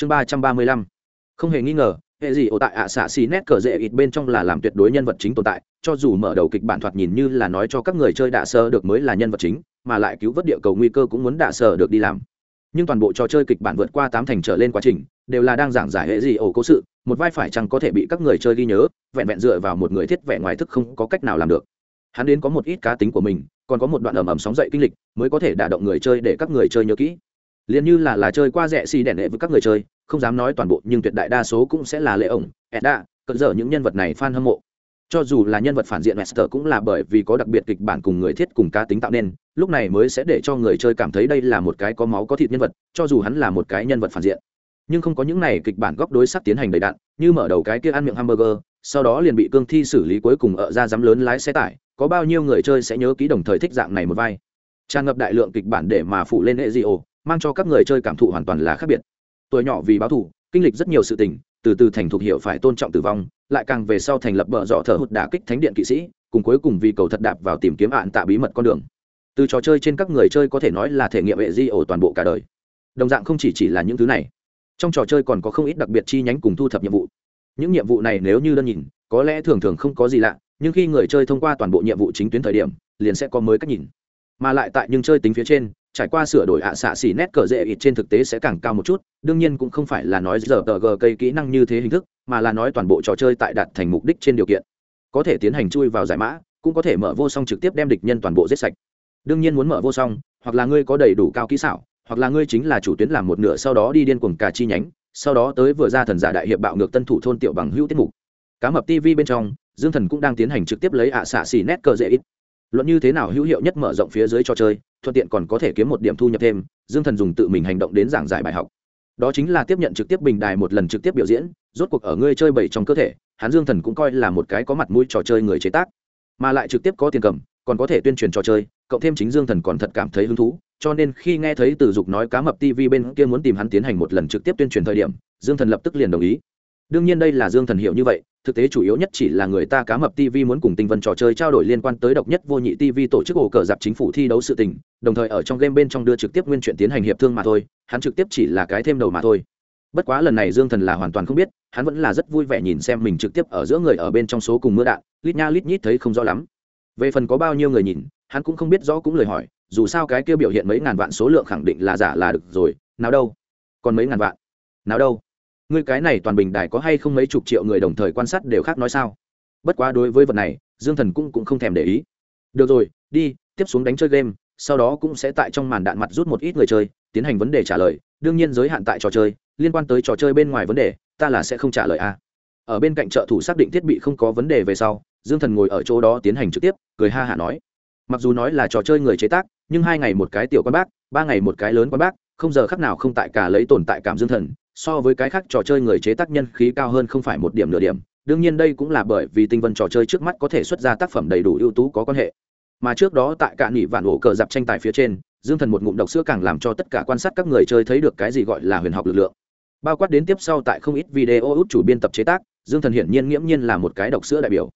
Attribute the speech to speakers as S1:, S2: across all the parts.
S1: chương ba trăm ba mươi lăm. Không hề nghi ngờ, hệ gì ổ tại ạ xạ xì nét cờ dễ ít bên trong là làm tuyệt đối nhân vật chính tồn tại, cho dù mở đầu kịch bản thoạt nhìn như là nói cho các người chơi đạ sơ được mới là nhân vật chính, mà lại cứu vớt địa cầu nguy cơ cũng muốn đạ sơ được đi làm. Nhưng toàn bộ trò chơi kịch bản vượt qua tám thành trở lên quá trình, đều là đang giảng giải hệ gì ổ cố sự, một vai phải chăng có thể bị các người chơi ghi nhớ, vẹn vẹn dựa vào một người thiết vẹn ngoài thức không có cách nào làm được. Hắn đến có một ít cá tính của mình, còn có một đoạn ầm ầm sóng dậy kinh lịch, mới có thể đả động người chơi để các người chơi nhớ kỹ liền như là là chơi qua rẻ xì đèn lệ với các người chơi không dám nói toàn bộ nhưng tuyệt đại đa số cũng sẽ là lệ ổng edda cận dở những nhân vật này fan hâm mộ cho dù là nhân vật phản diện Master cũng là bởi vì có đặc biệt kịch bản cùng người thiết cùng cá tính tạo nên, lúc này mới sẽ để cho người chơi cảm thấy đây là một cái có máu có thịt nhân vật, cho dù hắn là một cái nhân vật phản diện. Nhưng không có những này kịch bản góc đối sắc tiến hành đầy đạn, như mở đầu cái kia ăn miệng hamburger, sau đó liền bị cương thi xử lý cuối cùng ở ra dám lớn lái xe tải, có bao nhiêu người chơi sẽ nhớ ký đồng thời thích dạng này một vai. Tràn ngập đại lượng kịch bản để mà phụ lên hệ Ezio, mang cho các người chơi cảm thụ hoàn toàn là khác biệt. Tuổi nhỏ vì báo thủ, kinh lịch rất nhiều sự tình, từ từ thành thục hiểu phải tôn trọng tử vong lại càng về sau thành lập bờ dọ thở hụt đả kích thánh điện kỵ sĩ cùng cuối cùng vì cầu thật đạp vào tìm kiếm ạn tạ bí mật con đường. Từ trò chơi trên các người chơi có thể nói là thể nghiệm hệ di ổ toàn bộ cả đời. Đồng dạng không chỉ chỉ là những thứ này trong trò chơi còn có không ít đặc biệt chi nhánh cùng thu thập nhiệm vụ. Những nhiệm vụ này nếu như đơn nhìn có lẽ thường thường không có gì lạ nhưng khi người chơi thông qua toàn bộ nhiệm vụ chính tuyến thời điểm liền sẽ có mới cách nhìn mà lại tại nhưng chơi tính phía trên, trải qua sửa đổi ạ xạ xỉ nét cờ dễ ít trên thực tế sẽ càng cao một chút, đương nhiên cũng không phải là nói giờ tờ gờ cây kỹ năng như thế hình thức, mà là nói toàn bộ trò chơi tại đạt thành mục đích trên điều kiện. Có thể tiến hành chui vào giải mã, cũng có thể mở vô song trực tiếp đem địch nhân toàn bộ giết sạch. Đương nhiên muốn mở vô song, hoặc là ngươi có đầy đủ cao kỹ xảo, hoặc là ngươi chính là chủ tuyến làm một nửa sau đó đi điên cuồng cả chi nhánh, sau đó tới vừa ra thần giả đại hiệp bạo ngược tân thủ thôn tiểu bằng hữu tiết mục. Cá mập tv bên trong, dương thần cũng đang tiến hành trực tiếp lấy ạ xạ xỉ nét cờ dễ ít luận như thế nào hữu hiệu nhất mở rộng phía dưới trò chơi, thuận tiện còn có thể kiếm một điểm thu nhập thêm, dương thần dùng tự mình hành động đến giảng giải bài học. Đó chính là tiếp nhận trực tiếp bình đài một lần trực tiếp biểu diễn, rốt cuộc ở ngươi chơi bảy trong cơ thể, hắn dương thần cũng coi là một cái có mặt mũi trò chơi người chế tác. Mà lại trực tiếp có tiền cầm, còn có thể tuyên truyền trò chơi, cộng thêm chính dương thần còn thật cảm thấy hứng thú, cho nên khi nghe thấy từ dục nói cá mập tv bên kia muốn tìm hắn tiến hành một lần trực tiếp tuyên truyền thời điểm, dương thần lập tức liền đồng ý. Đương nhiên đây là dương thần hiểu như vậy thực tế chủ yếu nhất chỉ là người ta cá mập tv muốn cùng tinh vân trò chơi trao đổi liên quan tới độc nhất vô nhị tv tổ chức ổ cờ dạp chính phủ thi đấu sự tình, đồng thời ở trong game bên trong đưa trực tiếp nguyên chuyện tiến hành hiệp thương mà thôi, hắn trực tiếp chỉ là cái thêm đầu mà thôi. Bất quá lần này dương thần là hoàn toàn không biết, hắn vẫn là rất vui vẻ nhìn xem mình trực tiếp ở giữa người ở bên trong số cùng mưa đạn, lít nha lít nhít thấy không rõ lắm. Về phần có bao nhiêu người nhìn, hắn cũng không biết rõ cũng lời hỏi, dù sao cái kia biểu hiện mấy ngàn vạn số lượng khẳng định là giả là được rồi, nào đâu. Còn mấy ngàn vạn? Nào đâu? Ngươi cái này toàn bình đài có hay không mấy chục triệu người đồng thời quan sát đều khác nói sao? Bất quá đối với vật này dương thần cũng, cũng không thèm để ý. Được rồi đi tiếp xuống đánh chơi game sau đó cũng sẽ tại trong màn đạn mặt rút một ít người chơi tiến hành vấn đề trả lời. Đương nhiên giới hạn tại trò chơi liên quan tới trò chơi bên ngoài vấn đề ta là sẽ không trả lời a. À. ở bên cạnh trợ thủ xác định thiết bị không có vấn đề về sau dương thần ngồi ở chỗ đó tiến hành trực tiếp cười ha hả nói. Mặc dù nói là trò chơi người chế tác nhưng hai ngày một cái tiểu quan bác ba ngày một cái lớn quan bác không giờ khắc nào không tại cả lấy tồn tại cảm dương thần so với cái khác trò chơi người chế tác nhân khí cao hơn không phải một điểm nửa điểm, đương nhiên đây cũng là bởi vì tinh vân trò chơi trước mắt có thể xuất ra tác phẩm đầy đủ ưu tú có quan hệ. Mà trước đó tại cạn nỉ vạn ổ cờ dạp tranh tài phía trên, dương thần một ngụm độc sữa càng làm cho tất cả quan sát các người chơi thấy được cái gì gọi là huyền học lực lượng. Bao quát đến tiếp sau tại không ít video út chủ biên tập chế tác, dương thần hiển nhiên nghiễm nhiên là một cái độc sữa đại biểu.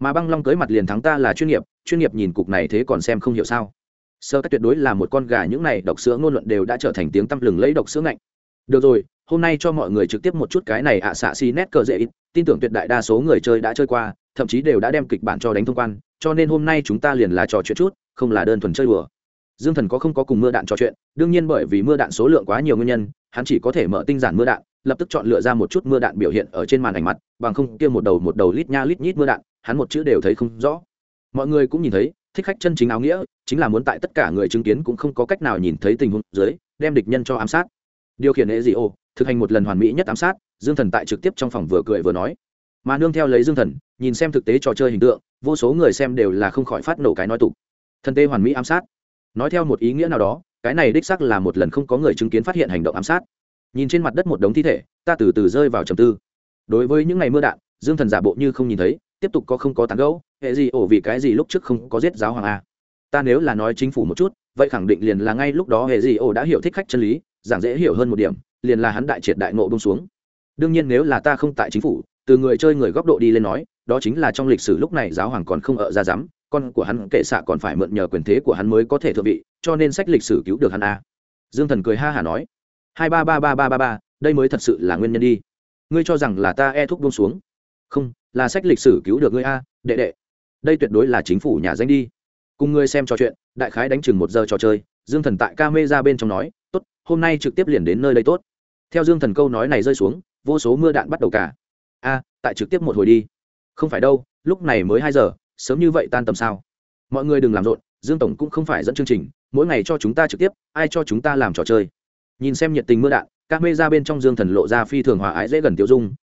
S1: Mà băng long cưới mặt liền thắng ta là chuyên nghiệp chuyên nghiệp nhìn cục này thế còn xem không hiểu sao. Sơ cách tuyệt đối là một con gà, những này độc sữa ngôn luận đều đã trở thành tiếng tăm lừng lấy độc sữa ngạnh. Được rồi hôm nay cho mọi người trực tiếp một chút cái này ạ xạ xi nét cờ dễ ít. Tin tưởng tuyệt đại đa số người chơi đã chơi qua, thậm chí đều đã đem kịch bản cho đánh thông quan, cho nên hôm nay chúng ta liền là trò chuyện chút, không là đơn thuần chơi đùa. Dương thần có không có cùng mưa đạn trò chuyện? Đương nhiên bởi vì mưa đạn số lượng quá nhiều nguyên nhân, hắn chỉ có thể mở tinh giản mưa đạn, lập tức chọn lựa ra một chút mưa đạn biểu hiện ở trên màn ảnh mặt, bằng không kia một đầu một đầu lít nha lít nhít mưa đạn, hắn một chữ đều thấy không rõ. Mọi người cũng nhìn thấy, thích khách chân chính áo nghĩa, chính là muốn tại tất cả người chứng kiến cũng không có cách nào nhìn thấy tình huống dưới, đem địch nhân cho ám sát điều khiển hệ gì ô, thực hành một lần hoàn mỹ nhất ám sát, dương thần tại trực tiếp trong phòng vừa cười vừa nói. Mà nương theo lấy dương thần, nhìn xem thực tế trò chơi hình tượng, vô số người xem đều là không khỏi phát nổ cái nói tục. Thân tê hoàn mỹ ám sát. Nói theo một ý nghĩa nào đó, cái này đích sắc là một lần không có người chứng kiến phát hiện hành động ám sát. Nhìn trên mặt đất một đống thi thể, ta từ từ rơi vào trầm tư. Đối với những ngày mưa đạn, dương thần giả bộ như không nhìn thấy, tiếp tục có không có tán gẫu, hệ gì ổ vì cái gì lúc trước không có giết giáo hoàng a? Ta nếu là nói chính phủ một chút, vậy khẳng định liền là ngay lúc đó hệ gì ổ đã hiểu thích khách chân lý giảng dễ hiểu hơn một điểm, liền là hắn đại triệt đại ngộ bông xuống. Đương nhiên nếu là ta không tại chính phủ, từ người chơi người góc độ đi lên nói, đó chính là trong lịch sử lúc này giáo hoàng còn không ở ra dám, con của hắn kệ xạ còn phải mượn nhờ quyền thế của hắn mới có thể thượng vị, cho nên sách lịch sử cứu được hắn a. Dương thần cười ha hả nói, hai ba ba ba ba ba ba, đây mới thật sự là nguyên nhân đi. Ngươi cho rằng là ta e thúc bông xuống? Không, là sách lịch sử cứu được ngươi a, đệ đệ. Đây tuyệt đối là chính phủ nhà danh đi. Cùng ngươi xem trò chuyện, đại khái đánh chừng một giờ trò chơi, dương thần tại ca mê ra bên trong nói, tốt hôm nay trực tiếp liền đến nơi đây tốt. Theo dương thần câu nói này rơi xuống, vô số mưa đạn bắt đầu cả. A, tại trực tiếp một hồi đi. Không phải đâu, lúc này mới hai giờ, sớm như vậy tan tầm sao? Mọi người đừng làm rộn, dương tổng cũng không phải dẫn chương trình, mỗi ngày cho chúng ta trực tiếp, ai cho chúng ta làm trò chơi? Nhìn xem nhiệt tình mưa đạn, các mê ra bên trong dương thần lộ ra phi thường hòa ái dễ gần tiêu dung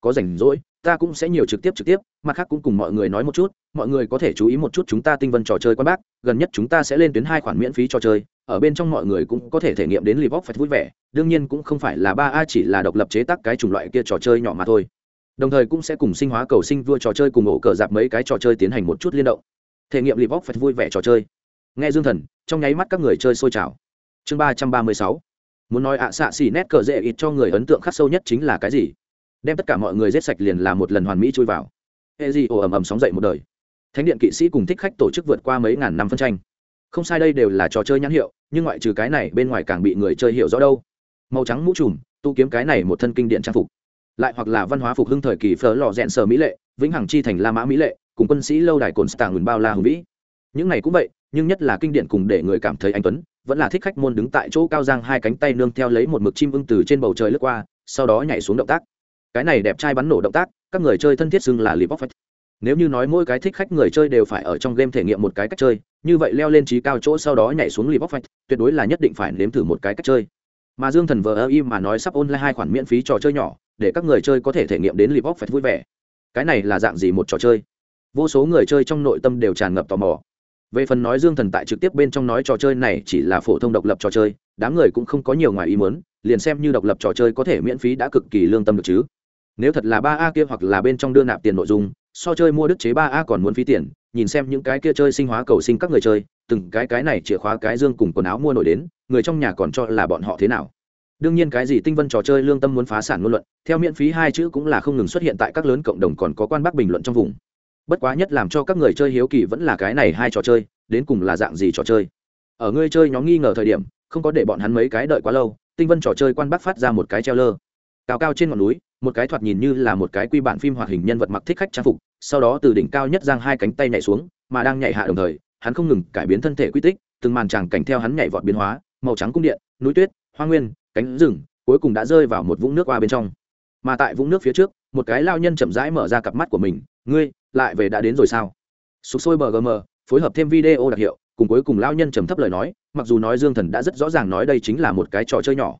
S1: có rảnh rỗi, ta cũng sẽ nhiều trực tiếp trực tiếp, mặt khác cũng cùng mọi người nói một chút, mọi người có thể chú ý một chút chúng ta tinh vân trò chơi quan bác, gần nhất chúng ta sẽ lên tuyến hai khoản miễn phí trò chơi, ở bên trong mọi người cũng có thể thể nghiệm đến live phải vui vẻ, đương nhiên cũng không phải là ba a chỉ là độc lập chế tác cái chủng loại kia trò chơi nhỏ mà thôi. Đồng thời cũng sẽ cùng sinh hóa cầu sinh vua trò chơi cùng ổ cờ dạp mấy cái trò chơi tiến hành một chút liên động. Thể nghiệm live phải vui vẻ trò chơi. Nghe dương thần, trong nháy mắt các người chơi sôi trào. Chương ba trăm ba mươi sáu. Muốn nói ạ xạ xỉ nét cờ dễ ít cho người ấn tượng khắc sâu nhất chính là cái gì? Đem tất cả mọi người giết sạch liền là một lần hoàn mỹ chui vào. Hệ gì ồ ầm ầm sóng dậy một đời. Thánh điện kỵ sĩ cùng thích khách tổ chức vượt qua mấy ngàn năm phân tranh. Không sai đây đều là trò chơi nhãn hiệu, nhưng ngoại trừ cái này, bên ngoài càng bị người chơi hiểu rõ đâu. Màu trắng mũ trùm, tu kiếm cái này một thân kinh điện trang phục. Lại hoặc là văn hóa phục hưng thời kỳ phở lò rẽn sờ mỹ lệ, vĩnh hằng chi thành la mã mỹ lệ, cùng quân sĩ lâu đài cồn stạng ngừng bao la hùng vĩ. Những này cũng vậy, nhưng nhất là kinh điển cùng để người cảm thấy anh tuấn, vẫn là thích khách môn đứng tại chỗ cao giang hai cánh tay nương theo lấy một mực chim ưng từ trên bầu trời lướt qua, sau đó nhảy xuống động tác cái này đẹp trai bắn nổ động tác, các người chơi thân thiết xưng là lip off nếu như nói mỗi cái thích khách người chơi đều phải ở trong game thể nghiệm một cái cách chơi, như vậy leo lên trí cao chỗ sau đó nhảy xuống lip off tuyệt đối là nhất định phải nếm thử một cái cách chơi. Mà dương thần vờ ơ im mà nói sắp online hai khoản miễn phí trò chơi nhỏ, để các người chơi có thể thể nghiệm đến lip off vui vẻ. Cái này là dạng gì một trò chơi? Vô số người chơi trong nội tâm đều tràn ngập tò mò. Về phần nói dương thần tại trực tiếp bên trong nói trò chơi này chỉ là phổ thông độc lập trò chơi, đám người cũng không có nhiều ngoài ý muốn, liền xem như độc lập trò chơi có thể miễn phí đã cực kỳ lương tâm được chứ nếu thật là ba a kia hoặc là bên trong đưa nạp tiền nội dung, so chơi mua đức chế ba a còn muốn phí tiền, nhìn xem những cái kia chơi sinh hóa cầu sinh các người chơi, từng cái cái này chìa khóa cái dương cùng quần áo mua nổi đến, người trong nhà còn cho là bọn họ thế nào. Đương nhiên cái gì tinh vân trò chơi lương tâm muốn phá sản ngôn luận, theo miễn phí hai chữ cũng là không ngừng xuất hiện tại các lớn cộng đồng còn có quan bác bình luận trong vùng. Bất quá nhất làm cho các người chơi hiếu kỳ vẫn là cái này hai trò chơi, đến cùng là dạng gì trò chơi. Ở người chơi nhóm nghi ngờ thời điểm, không có để bọn hắn mấy cái đợi quá lâu, tinh vân trò chơi quan bác phát ra một cái treo lơ cao cao trên ngọn núi một cái thoạt nhìn như là một cái quy bản phim hoạt hình nhân vật mặc thích khách trang phục, sau đó từ đỉnh cao nhất giang hai cánh tay nhảy xuống, mà đang nhảy hạ đồng thời, hắn không ngừng cải biến thân thể quy tích, từng màn tràng cảnh theo hắn nhảy vọt biến hóa, màu trắng cung điện, núi tuyết, hoa nguyên, cánh rừng, cuối cùng đã rơi vào một vũng nước qua bên trong. Mà tại vũng nước phía trước, một cái lao nhân chậm rãi mở ra cặp mắt của mình, ngươi, lại về đã đến rồi sao? Sụp sôi bgm phối hợp thêm video đặc hiệu, cùng cuối cùng lao nhân trầm thấp lời nói, mặc dù nói dương thần đã rất rõ ràng nói đây chính là một cái trò chơi nhỏ,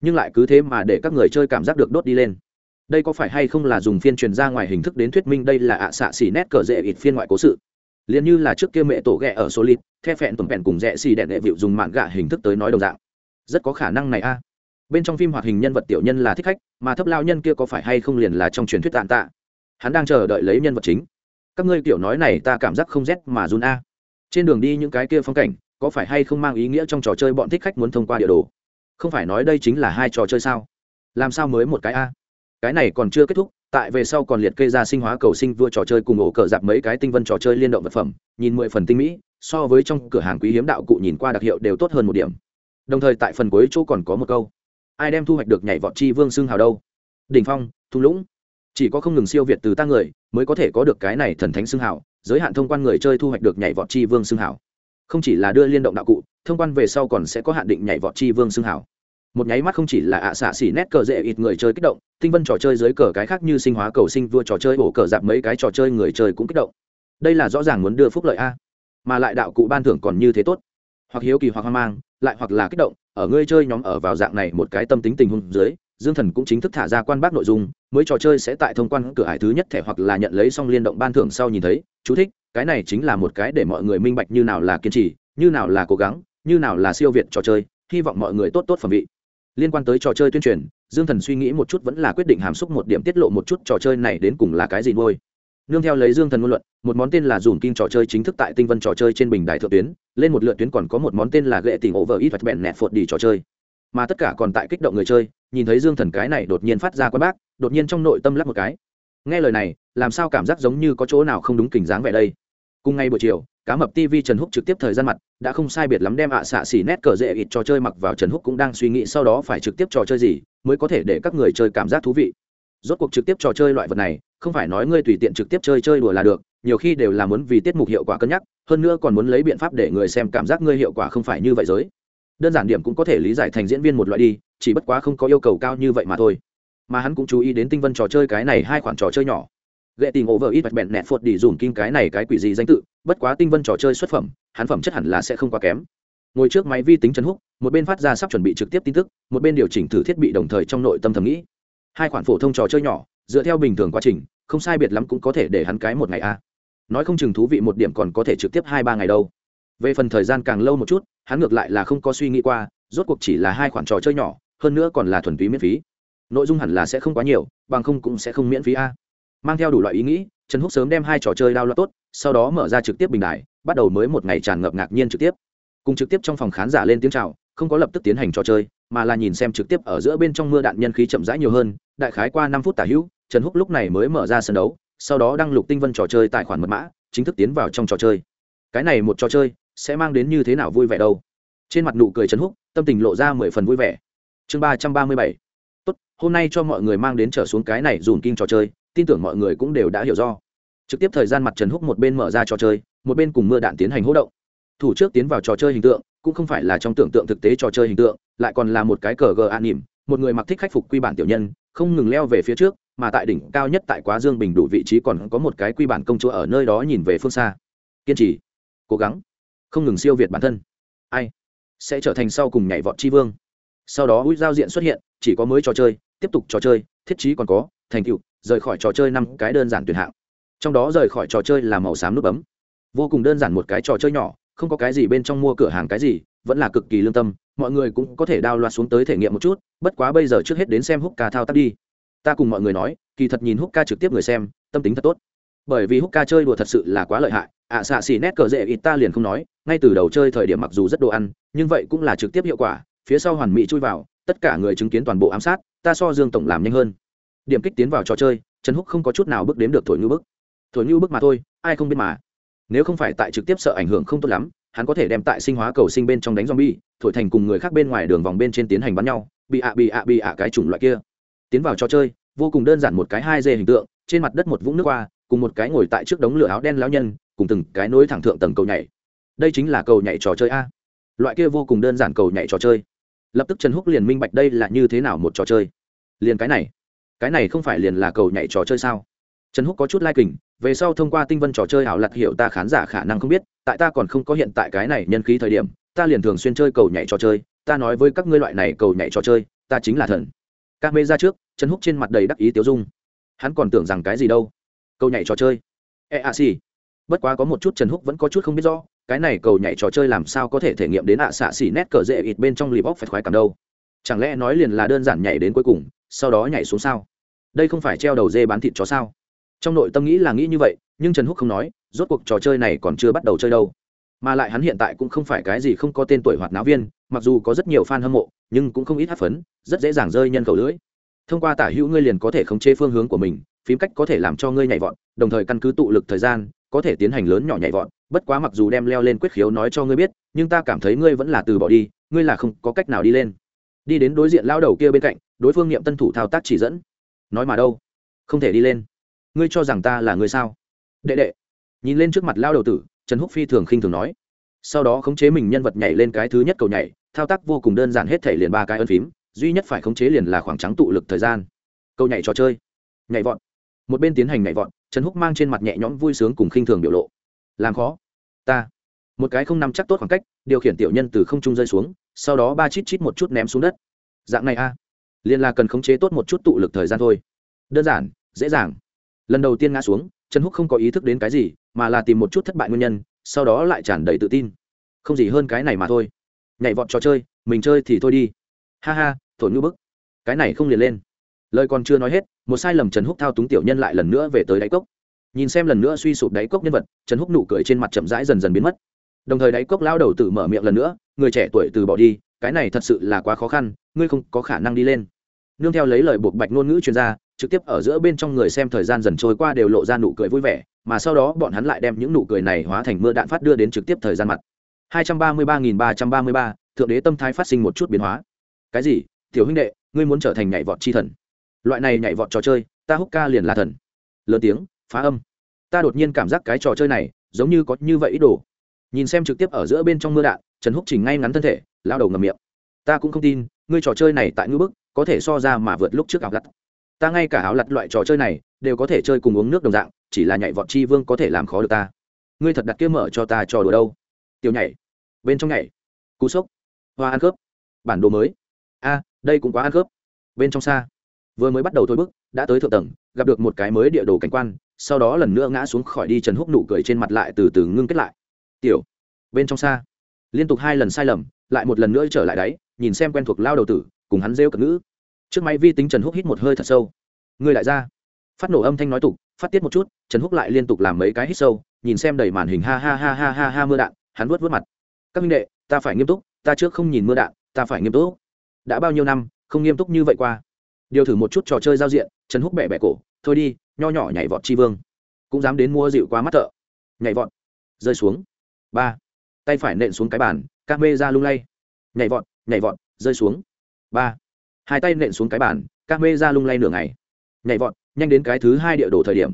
S1: nhưng lại cứ thế mà để các người chơi cảm giác được đốt đi lên đây có phải hay không là dùng phiên truyền ra ngoài hình thức đến thuyết minh đây là ạ xạ xỉ nét cờ rễ ít phiên ngoại cố sự? Liền như là trước kia mẹ tổ ghẹ ở solid the phẹn tuần phẹn cùng rẽ xì đẹn đệ vịu dùng mạng gạ hình thức tới nói đồng dạng. Rất có khả năng này a. Bên trong phim hoạt hình nhân vật tiểu nhân là thích khách, mà thấp lao nhân kia có phải hay không liền là trong truyền thuyết tàn tạ? Hắn đang chờ đợi lấy nhân vật chính. Các ngươi kiểu nói này ta cảm giác không rét mà run a. Trên đường đi những cái kia phong cảnh, có phải hay không mang ý nghĩa trong trò chơi bọn thích khách muốn thông qua địa đồ? Không phải nói đây chính là hai trò chơi sao? Làm sao mới một cái a? Cái này còn chưa kết thúc, tại về sau còn liệt kê ra sinh hóa cầu sinh vua trò chơi cùng ổ cờ dạp mấy cái tinh vân trò chơi liên động vật phẩm, nhìn mười phần tinh mỹ, so với trong cửa hàng quý hiếm đạo cụ nhìn qua đặc hiệu đều tốt hơn một điểm. Đồng thời tại phần cuối chỗ còn có một câu. Ai đem thu hoạch được nhảy vọt chi vương xưng hào đâu? Đỉnh phong, thung lũng. Chỉ có không ngừng siêu việt từ ta người, mới có thể có được cái này thần thánh xưng hào, giới hạn thông quan người chơi thu hoạch được nhảy vọt chi vương xưng hào. Không chỉ là đưa liên động đạo cụ, thông quan về sau còn sẽ có hạn định nhảy vọt chi vương xưng hào một nháy mắt không chỉ là ạ xạ xỉ nét cờ dễ ít người chơi kích động, tinh vân trò chơi dưới cờ cái khác như sinh hóa cầu sinh vua trò chơi bổ cờ dạp mấy cái trò chơi người chơi cũng kích động. Đây là rõ ràng muốn đưa phúc lợi a. Mà lại đạo cụ ban thưởng còn như thế tốt. Hoặc hiếu kỳ hoặc hoang mang, lại hoặc là kích động, ở ngươi chơi nhóm ở vào dạng này một cái tâm tính tình huống dưới, dương thần cũng chính thức thả ra quan bác nội dung, mới trò chơi sẽ tại thông quan cửa hải thứ nhất thẻ hoặc là nhận lấy xong liên động ban thưởng sau nhìn thấy, chú thích, cái này chính là một cái để mọi người minh bạch như nào là kiên trì, như nào là cố gắng, như nào là siêu việt trò chơi, hy vọng mọi người tốt tốt phẩm vị liên quan tới trò chơi tuyên truyền, dương thần suy nghĩ một chút vẫn là quyết định hàm xúc một điểm tiết lộ một chút trò chơi này đến cùng là cái gì nuôi. Nương theo lấy dương thần ngôn luận, một món tên là dùm kinh trò chơi chính thức tại tinh vân trò chơi trên bình đài thượng tuyến, lên một lượt tuyến còn có một món tên là gệ tình over ít hoặc bẹn nẹt phột đi trò chơi. Mà tất cả còn tại kích động người chơi, nhìn thấy dương thần cái này đột nhiên phát ra quan bác, đột nhiên trong nội tâm lắp một cái. Nghe lời này, làm sao cảm giác giống như có chỗ nào không đúng kình dáng vẻ đây? Cùng ngay buổi chiều cá mập tv trần húc trực tiếp thời gian mặt, đã không sai biệt lắm đem ạ xạ xỉ nét cờ dễ ít trò chơi mặc vào trần húc cũng đang suy nghĩ sau đó phải trực tiếp trò chơi gì mới có thể để các người chơi cảm giác thú vị. Rốt cuộc trực tiếp trò chơi loại vật này, không phải nói ngươi tùy tiện trực tiếp chơi chơi đùa là được, nhiều khi đều là muốn vì tiết mục hiệu quả cân nhắc, hơn nữa còn muốn lấy biện pháp để người xem cảm giác ngươi hiệu quả không phải như vậy giới. Đơn giản điểm cũng có thể lý giải thành diễn viên một loại đi, chỉ bất quá không có yêu cầu cao như vậy mà thôi. Mà hắn cũng chú ý đến tinh vân trò chơi cái này, hai khoản trò chơi nhỏ ghệ tình over ít bẹn nẹt phột đi dùm kim cái này cái quỷ gì danh tự, bất quá tinh vân trò chơi xuất phẩm, hắn phẩm chất hẳn là sẽ không quá kém. Ngồi trước máy vi tính chân húc, một bên phát ra sắp chuẩn bị trực tiếp tin tức, một bên điều chỉnh thử thiết bị đồng thời trong nội tâm thầm nghĩ. Hai khoản phổ thông trò chơi nhỏ, dựa theo bình thường quá trình, không sai biệt lắm cũng có thể để hắn cái một ngày a. Nói không chừng thú vị một điểm còn có thể trực tiếp hai ba ngày đâu. Về phần thời gian càng lâu một chút, hắn ngược lại là không có suy nghĩ qua, rốt cuộc chỉ là hai khoản trò chơi nhỏ, hơn nữa còn là thuần túy miễn phí. Nội dung hẳn là sẽ không quá nhiều, bằng không cũng sẽ không miễn phí a mang theo đủ loại ý nghĩ, trần húc sớm đem hai trò chơi đao loạt tốt, sau đó mở ra trực tiếp bình đại bắt đầu mới một ngày tràn ngập ngạc nhiên trực tiếp. Cùng trực tiếp trong phòng khán giả lên tiếng chào, không có lập tức tiến hành trò chơi, mà là nhìn xem trực tiếp ở giữa bên trong mưa đạn nhân khí chậm rãi nhiều hơn, đại khái qua năm phút tả hữu, trần húc lúc này mới mở ra sân đấu, sau đó đăng lục tinh vân trò chơi tài khoản mật mã, chính thức tiến vào trong trò chơi. Cái này một trò chơi sẽ mang đến như thế nào vui vẻ đâu? Trên mặt nụ cười trần húc, tâm tình lộ ra mười phần vui vẻ. Chương ba trăm ba mươi bảy. Tốt, hôm nay cho mọi người mang đến trở xuống cái này dùm kinh trò chơi tin tưởng mọi người cũng đều đã hiểu do. Trực tiếp thời gian mặt trần húc một bên mở ra trò chơi, một bên cùng mưa đạn tiến hành hỗ động. Thủ trước tiến vào trò chơi hình tượng, cũng không phải là trong tưởng tượng thực tế trò chơi hình tượng, lại còn là một cái cờ gờ an nỉm, một người mặc thích khắc phục quy bản tiểu nhân, không ngừng leo về phía trước, mà tại đỉnh cao nhất tại quá dương bình đủ vị trí còn có một cái quy bản công chúa ở nơi đó nhìn về phương xa. Kiên trì, cố gắng, không ngừng siêu việt bản thân. Ai? Sẽ trở thành sau cùng nhảy vọt tri vương. Sau đó út giao diện xuất hiện, chỉ có mới trò chơi, tiếp tục trò chơi, thiết chí còn có thành tựu, rời khỏi trò chơi năm cái đơn giản tuyển hạng. Trong đó rời khỏi trò chơi là màu xám nút bấm. Vô cùng đơn giản một cái trò chơi nhỏ, không có cái gì bên trong mua cửa hàng cái gì, vẫn là cực kỳ lương tâm, mọi người cũng có thể đao loạt xuống tới thể nghiệm một chút, bất quá bây giờ trước hết đến xem Húc ca thao tác đi. Ta cùng mọi người nói, kỳ thật nhìn Húc ca trực tiếp người xem, tâm tính thật tốt. Bởi vì Húc ca chơi đùa thật sự là quá lợi hại, ạ xạ xì nét cờ rễ ít ta liền không nói, ngay từ đầu chơi thời điểm mặc dù rất đồ ăn, nhưng vậy cũng là trực tiếp hiệu quả, phía sau hoàn mỹ chui vào, tất cả người chứng kiến toàn bộ ám sát, ta so dương tổng làm nhanh hơn điểm kích tiến vào trò chơi, trần húc không có chút nào bước đếm được thổi ngưu bức. Thổi ngưu bức mà thôi, ai không biết mà. Nếu không phải tại trực tiếp sợ ảnh hưởng không tốt lắm, hắn có thể đem tại sinh hóa cầu sinh bên trong đánh zombie, thổi thành cùng người khác bên ngoài đường vòng bên trên tiến hành bắn nhau, bị ạ bị ạ bị ạ cái chủng loại kia. Tiến vào trò chơi, vô cùng đơn giản một cái hai d hình tượng, trên mặt đất một vũng nước qua, cùng một cái ngồi tại trước đống lửa áo đen lão nhân, cùng từng cái nối thẳng thượng tầng cầu nhảy. Đây chính là cầu nhảy trò chơi a. Loại kia vô cùng đơn giản cầu nhảy trò chơi. Lập tức trần húc liền minh bạch đây là như thế nào một trò chơi. Liền cái này cái này không phải liền là cầu nhảy trò chơi sao? Trần húc có chút lai、like、kình, về sau thông qua tinh vân trò chơi ảo lặt hiểu ta khán giả khả năng không biết, tại ta còn không có hiện tại cái này nhân khí thời điểm, ta liền thường xuyên chơi cầu nhảy trò chơi, ta nói với các ngươi loại này cầu nhảy trò chơi, ta chính là thần. Các mê ra trước, trần húc trên mặt đầy đắc ý tiêu dung. Hắn còn tưởng rằng cái gì đâu. Cầu nhảy trò chơi. E a xì bất quá có một chút trần húc vẫn có chút không biết rõ, cái này cầu nhảy trò chơi làm sao có thể thể nghiệm đến ạ xạ xỉ nét cờ dễ ít bên trong lì bóc phải khoái cảm đâu. Chẳng lẽ nói liền là đơn giản nhảy đến cuối cùng sau đó nhảy xuống sao? Đây không phải treo đầu dê bán thịt chó sao? Trong nội tâm nghĩ là nghĩ như vậy, nhưng trần húc không nói, rốt cuộc trò chơi này còn chưa bắt đầu chơi đâu. Mà lại hắn hiện tại cũng không phải cái gì không có tên tuổi hoạt náo viên, mặc dù có rất nhiều fan hâm mộ, nhưng cũng không ít hát phấn, rất dễ dàng rơi nhân khẩu lưỡi. Thông qua tả hữu ngươi liền có thể khống chế phương hướng của mình, phím cách có thể làm cho ngươi nhảy vọt, đồng thời căn cứ tụ lực thời gian, có thể tiến hành lớn nhỏ nhảy vọt, bất quá mặc dù đem leo lên quyết khiếu nói cho ngươi biết, nhưng ta cảm thấy ngươi vẫn là từ bỏ đi, ngươi là không có cách nào đi lên. Đi đến đối diện lao đầu kia bên cạnh đối phương nghiệm tân thủ thao tác chỉ dẫn. Nói mà đâu? Không thể đi lên. Ngươi cho rằng ta là người sao? Đệ đệ. Nhìn lên trước mặt lao đầu tử, trần húc phi thường khinh thường nói. Sau đó khống chế mình nhân vật nhảy lên cái thứ nhất cầu nhảy, thao tác vô cùng đơn giản hết thể liền ba cái ân phím, duy nhất phải khống chế liền là khoảng trắng tụ lực thời gian. Câu nhảy trò chơi. Nhảy vọt. Một bên tiến hành nhảy vọt, trần húc mang trên mặt nhẹ nhõm vui sướng cùng khinh thường biểu lộ. Làm khó. Ta. Một cái không nằm chắc tốt khoảng cách, điều khiển tiểu nhân từ không trung rơi xuống, sau đó ba chít chít một chút ném xuống đất. Dạng này a. à liền là cần khống chế tốt một chút tụ lực thời gian thôi. Đơn giản, dễ dàng. Lần đầu tiên ngã xuống, trần húc không có ý thức đến cái gì, mà là tìm một chút thất bại nguyên nhân, sau đó lại tràn đầy tự tin. Không gì hơn cái này mà thôi. Nhảy vọt trò chơi, mình chơi thì thôi đi. Ha ha, thổi ngư bức. Cái này không liền lên. Lời còn chưa nói hết, một sai lầm trần húc thao túng tiểu nhân lại lần nữa về tới đáy cốc. Nhìn xem lần nữa suy sụp đáy cốc nhân vật, trần húc nụ cười trên mặt chậm rãi dần dần biến mất. Đồng thời đáy cốc lao đầu tử mở miệng lần nữa, người trẻ tuổi từ bỏ đi, cái này thật sự là quá khó khăn, ngươi không có khả năng đi lên nương theo lấy lời buộc bạch ngôn ngữ chuyên gia trực tiếp ở giữa bên trong người xem thời gian dần trôi qua đều lộ ra nụ cười vui vẻ mà sau đó bọn hắn lại đem những nụ cười này hóa thành mưa đạn phát đưa đến trực tiếp thời gian mặt. 233.333, thượng đế tâm thái phát sinh một chút biến hóa. Cái gì? Tiểu huynh đệ ngươi muốn trở thành nhảy vọt chi thần? Loại này nhảy vọt trò chơi ta húc ca liền là thần. Lớn tiếng phá âm. Ta đột nhiên cảm giác cái trò chơi này giống như có như vậy ý đồ. Nhìn xem trực tiếp ở giữa bên trong mưa đạn trần húc chỉnh ngay ngắn thân thể lao đầu ngầm miệng. Ta cũng không tin ngươi trò chơi này tại ngưỡng bức có thể so ra mà vượt lúc trước áo lặt. Ta ngay cả áo lặt loại trò chơi này đều có thể chơi cùng uống nước đồng dạng, chỉ là nhảy vọt chi vương có thể làm khó được ta. Ngươi thật đặt kia mở cho ta trò đùa đâu? Tiểu nhảy. Bên trong nhảy. Cú sốc. Hoa ăn khớp. Bản đồ mới. A, đây cũng quá ăn khớp. Bên trong xa. Vừa mới bắt đầu thôi bước, đã tới thượng tầng, gặp được một cái mới địa đồ cảnh quan, sau đó lần nữa ngã xuống khỏi đi trần húc nụ cười trên mặt lại từ từ ngưng kết lại. Tiểu. Bên trong xa. Liên tục hai lần sai lầm, lại một lần nữa trở lại đáy nhìn xem quen thuộc lao đầu tử, cùng hắn rêu cật ngữ. Trước máy vi tính trần húc hít một hơi thật sâu. Người lại ra. Phát nổ âm thanh nói tục, phát tiết một chút, trần húc lại liên tục làm mấy cái hít sâu, nhìn xem đầy màn hình ha ha ha ha ha ha mưa đạn, hắn vuốt vuốt mặt. Các minh đệ, ta phải nghiêm túc, ta trước không nhìn mưa đạn, ta phải nghiêm túc. Đã bao nhiêu năm, không nghiêm túc như vậy qua. Điều thử một chút trò chơi giao diện, trần húc bẻ bẻ cổ, thôi đi, nho nhỏ nhảy vọt chi vương. Cũng dám đến mua dịu quá mắt thợ. Nhảy vọt. Rơi xuống. Ba. Tay phải nện xuống cái bàn các mê ra lung lay. Nhảy vọt nhảy vọt, rơi xuống. Ba. Hai tay nện xuống cái bàn, các mê ra lung lay nửa ngày. Nhảy vọt, nhanh đến cái thứ hai địa đồ thời điểm.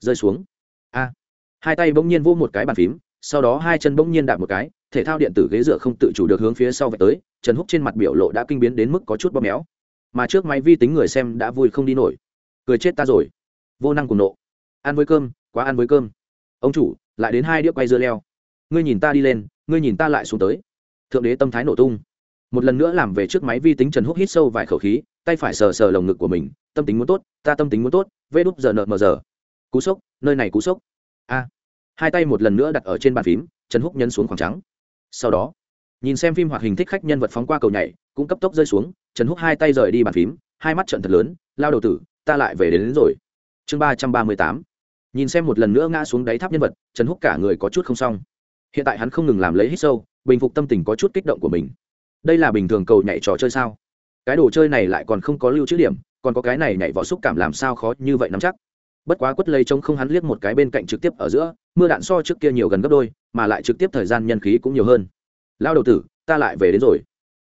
S1: Rơi xuống. A. Hai tay bỗng nhiên vô một cái bàn phím, sau đó hai chân bỗng nhiên đạp một cái, thể thao điện tử ghế dựa không tự chủ được hướng phía sau vạch tới, trần húc trên mặt biểu lộ đã kinh biến đến mức có chút bóp méo. Mà trước máy vi tính người xem đã vui không đi nổi. Cười chết ta rồi. Vô năng cùng nộ. Ăn với cơm, quá ăn với cơm. Ông chủ, lại đến hai đĩa quay dưa leo. Ngươi nhìn ta đi lên, ngươi nhìn ta lại xuống tới. Thượng đế tâm thái nổ tung một lần nữa làm về trước máy vi tính trần húc hít sâu vài khẩu khí tay phải sờ sờ lồng ngực của mình tâm tính muốn tốt ta tâm tính muốn tốt vê đúp giờ nợ mờ giờ. Cú sốc nơi này cú sốc. A. Hai tay một lần nữa đặt ở trên bàn phím trần húc nhấn xuống khoảng trắng. Sau đó nhìn xem phim hoạt hình thích khách nhân vật phóng qua cầu nhảy cũng cấp tốc rơi xuống trần húc hai tay rời đi bàn phím hai mắt trận thật lớn lao đầu tử ta lại về đến, đến rồi. Chương ba trăm ba mươi tám. Nhìn xem một lần nữa ngã xuống đáy tháp nhân vật trần húc cả người có chút không xong. Hiện tại hắn không ngừng làm lấy hít sâu bình phục tâm tình có chút kích động của mình đây là bình thường cầu nhảy trò chơi sao? Cái đồ chơi này lại còn không có lưu trữ điểm còn có cái này nhảy vỏ xúc cảm làm sao khó như vậy nắm chắc? Bất quá quất lấy trông không hắn liếc một cái bên cạnh trực tiếp ở giữa mưa đạn so trước kia nhiều gần gấp đôi mà lại trực tiếp thời gian nhân khí cũng nhiều hơn. Lao đầu tử ta lại về đến rồi.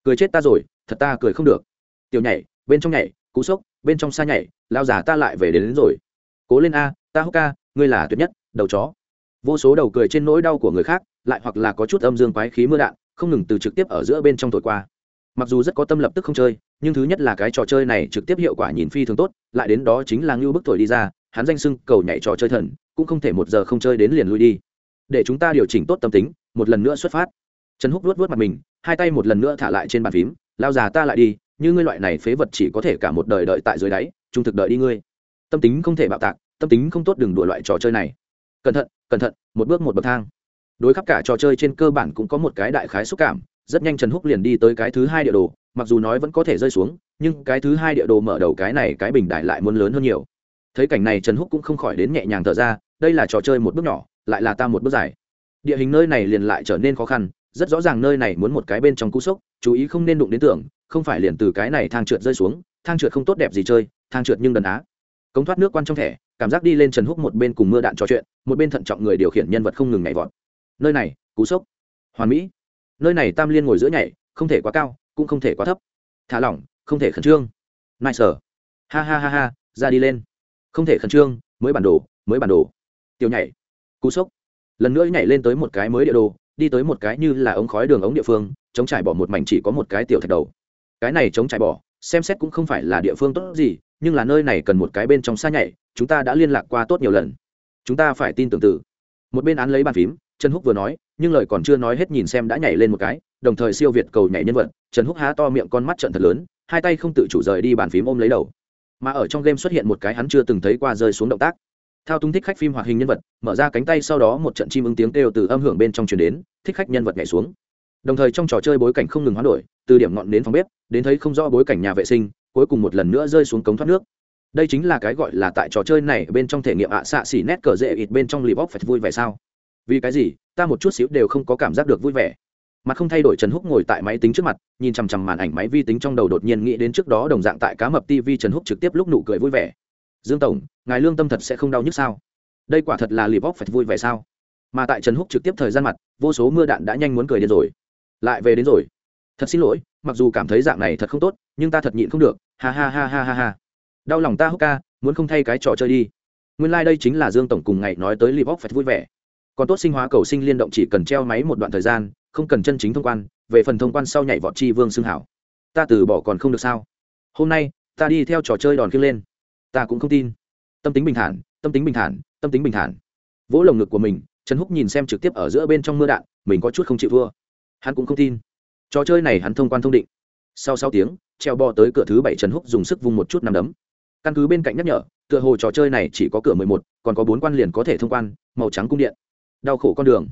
S1: Cười chết ta rồi thật ta cười không được. Tiểu nhảy bên trong nhảy cú sốc bên trong xa nhảy lao giả ta lại về đến, đến rồi. Cố lên a ta hốc ca ngươi là tuyệt nhất đầu chó. Vô số đầu cười trên nỗi đau của người khác lại hoặc là có chút âm dương quái khí mưa đạn không ngừng từ trực tiếp ở giữa bên trong thổi qua. Mặc dù rất có tâm lập tức không chơi, nhưng thứ nhất là cái trò chơi này trực tiếp hiệu quả nhìn phi thường tốt, lại đến đó chính là ngưu bức thổi đi ra, hắn danh sưng cầu nhảy trò chơi thần, cũng không thể một giờ không chơi đến liền lui đi. Để chúng ta điều chỉnh tốt tâm tính, một lần nữa xuất phát. Trần húc luốt vớt mặt mình, hai tay một lần nữa thả lại trên bàn phím, lao già ta lại đi, như ngươi loại này phế vật chỉ có thể cả một đời đợi tại dưới đáy, trung thực đợi đi ngươi. Tâm tính không thể bạo tạc, tâm tính không tốt đừng đùa loại trò chơi này. Cẩn thận cẩn thận, một bước một bậc thang đối khắp cả trò chơi trên cơ bản cũng có một cái đại khái xúc cảm, rất nhanh trần húc liền đi tới cái thứ hai địa đồ, mặc dù nói vẫn có thể rơi xuống, nhưng cái thứ hai địa đồ mở đầu cái này cái bình đại lại muốn lớn hơn nhiều. Thấy cảnh này trần húc cũng không khỏi đến nhẹ nhàng thở ra, đây là trò chơi một bước nhỏ, lại là ta một bước dài. Địa hình nơi này liền lại trở nên khó khăn, rất rõ ràng nơi này muốn một cái bên trong cú sốc, chú ý không nên đụng đến tưởng không phải liền từ cái này thang trượt rơi xuống, thang trượt không tốt đẹp gì chơi, thang trượt nhưng đần á. Cống thoát nước quan trong thẻ, cảm giác đi lên trần húc một bên cùng mưa đạn trò chuyện, một bên thận trọng người điều khiển nhân vật không ngừng nhảy vọt nơi này cú sốc. Hoàn mỹ. Nơi này tam liên ngồi giữa nhảy không thể quá cao cũng không thể quá thấp. Thả lỏng không thể khẩn trương. Nại sở ha ha ha ha ra đi lên. Không thể khẩn trương mới bản đồ mới bản đồ. Tiểu nhảy. Cú sốc. Lần nữa nhảy lên tới một cái mới địa đồ đi tới một cái như là ống khói đường ống địa phương chống trải bỏ một mảnh chỉ có một cái tiểu thạch đầu. Cái này chống trải bỏ xem xét cũng không phải là địa phương tốt gì nhưng là nơi này cần một cái bên trong xa nhảy chúng ta đã liên lạc qua tốt nhiều lần. Chúng ta phải tin tưởng từ, một bên án lấy bàn phím trần húc vừa nói, nhưng lời còn chưa nói hết nhìn xem đã nhảy lên một cái, đồng thời siêu việt cầu nhảy nhân vật, trần húc há to miệng con mắt trận thật lớn, hai tay không tự chủ rời đi bàn phím ôm lấy đầu. Mà ở trong game xuất hiện một cái hắn chưa từng thấy qua rơi xuống động tác. Thao túng thích khách phim hoạt hình nhân vật, mở ra cánh tay sau đó một trận chim ứng tiếng kêu từ âm hưởng bên trong truyền đến, thích khách nhân vật nhảy xuống. Đồng thời trong trò chơi bối cảnh không ngừng hoán đổi, từ điểm ngọn đến phòng bếp, đến thấy không rõ bối cảnh nhà vệ sinh, cuối cùng một lần nữa rơi xuống cống thoát nước. Đây chính là cái gọi là tại trò chơi này bên trong thể nghiệm ạ xạ xỉ nét cờ dễ ít bên trong lì bóc phải vui vẻ sao? Vì cái gì, ta một chút xíu đều không có cảm giác được vui vẻ. Mặt không thay đổi trần húc ngồi tại máy tính trước mặt, nhìn chằm chằm màn ảnh máy vi tính trong đầu đột nhiên nghĩ đến trước đó đồng dạng tại cá mập tv trần húc trực tiếp lúc nụ cười vui vẻ. Dương tổng, ngài lương tâm thật sẽ không đau nhức sao? Đây quả thật là lì bóc phải vui vẻ sao? Mà tại trần húc trực tiếp thời gian mặt, vô số mưa đạn đã nhanh muốn cười đến rồi. Lại về đến rồi. Thật xin lỗi, mặc dù cảm thấy dạng này thật không tốt, nhưng ta thật nhịn không được. Ha ha ha ha ha ha. Đau lòng ta húc ca, muốn không thay cái trò chơi đi. Nguyên lai、like、đây chính là dương tổng cùng ngày nói tới live phải vui vẻ còn tốt sinh hóa cầu sinh liên động chỉ cần treo máy một đoạn thời gian, không cần chân chính thông quan, về phần thông quan sau nhảy vọt chi vương xưng hảo. Ta từ bỏ còn không được sao? Hôm nay, ta đi theo trò chơi đòn kia lên. Ta cũng không tin. Tâm tính bình thản, tâm tính bình thản, tâm tính bình thản. Vỗ lồng ngực của mình, trần húc nhìn xem trực tiếp ở giữa bên trong mưa đạn, mình có chút không chịu thua. Hắn cũng không tin. Trò chơi này hắn thông quan thông định. Sau sáu tiếng, treo bò tới cửa thứ bảy trần húc dùng sức vung một chút nằm đấm. Căn cứ bên cạnh nhắc nhở, tựa hồ trò chơi này chỉ có cửa mười một, còn có bốn quan liền có thể thông quan, màu trắng cung điện đau khổ con đường.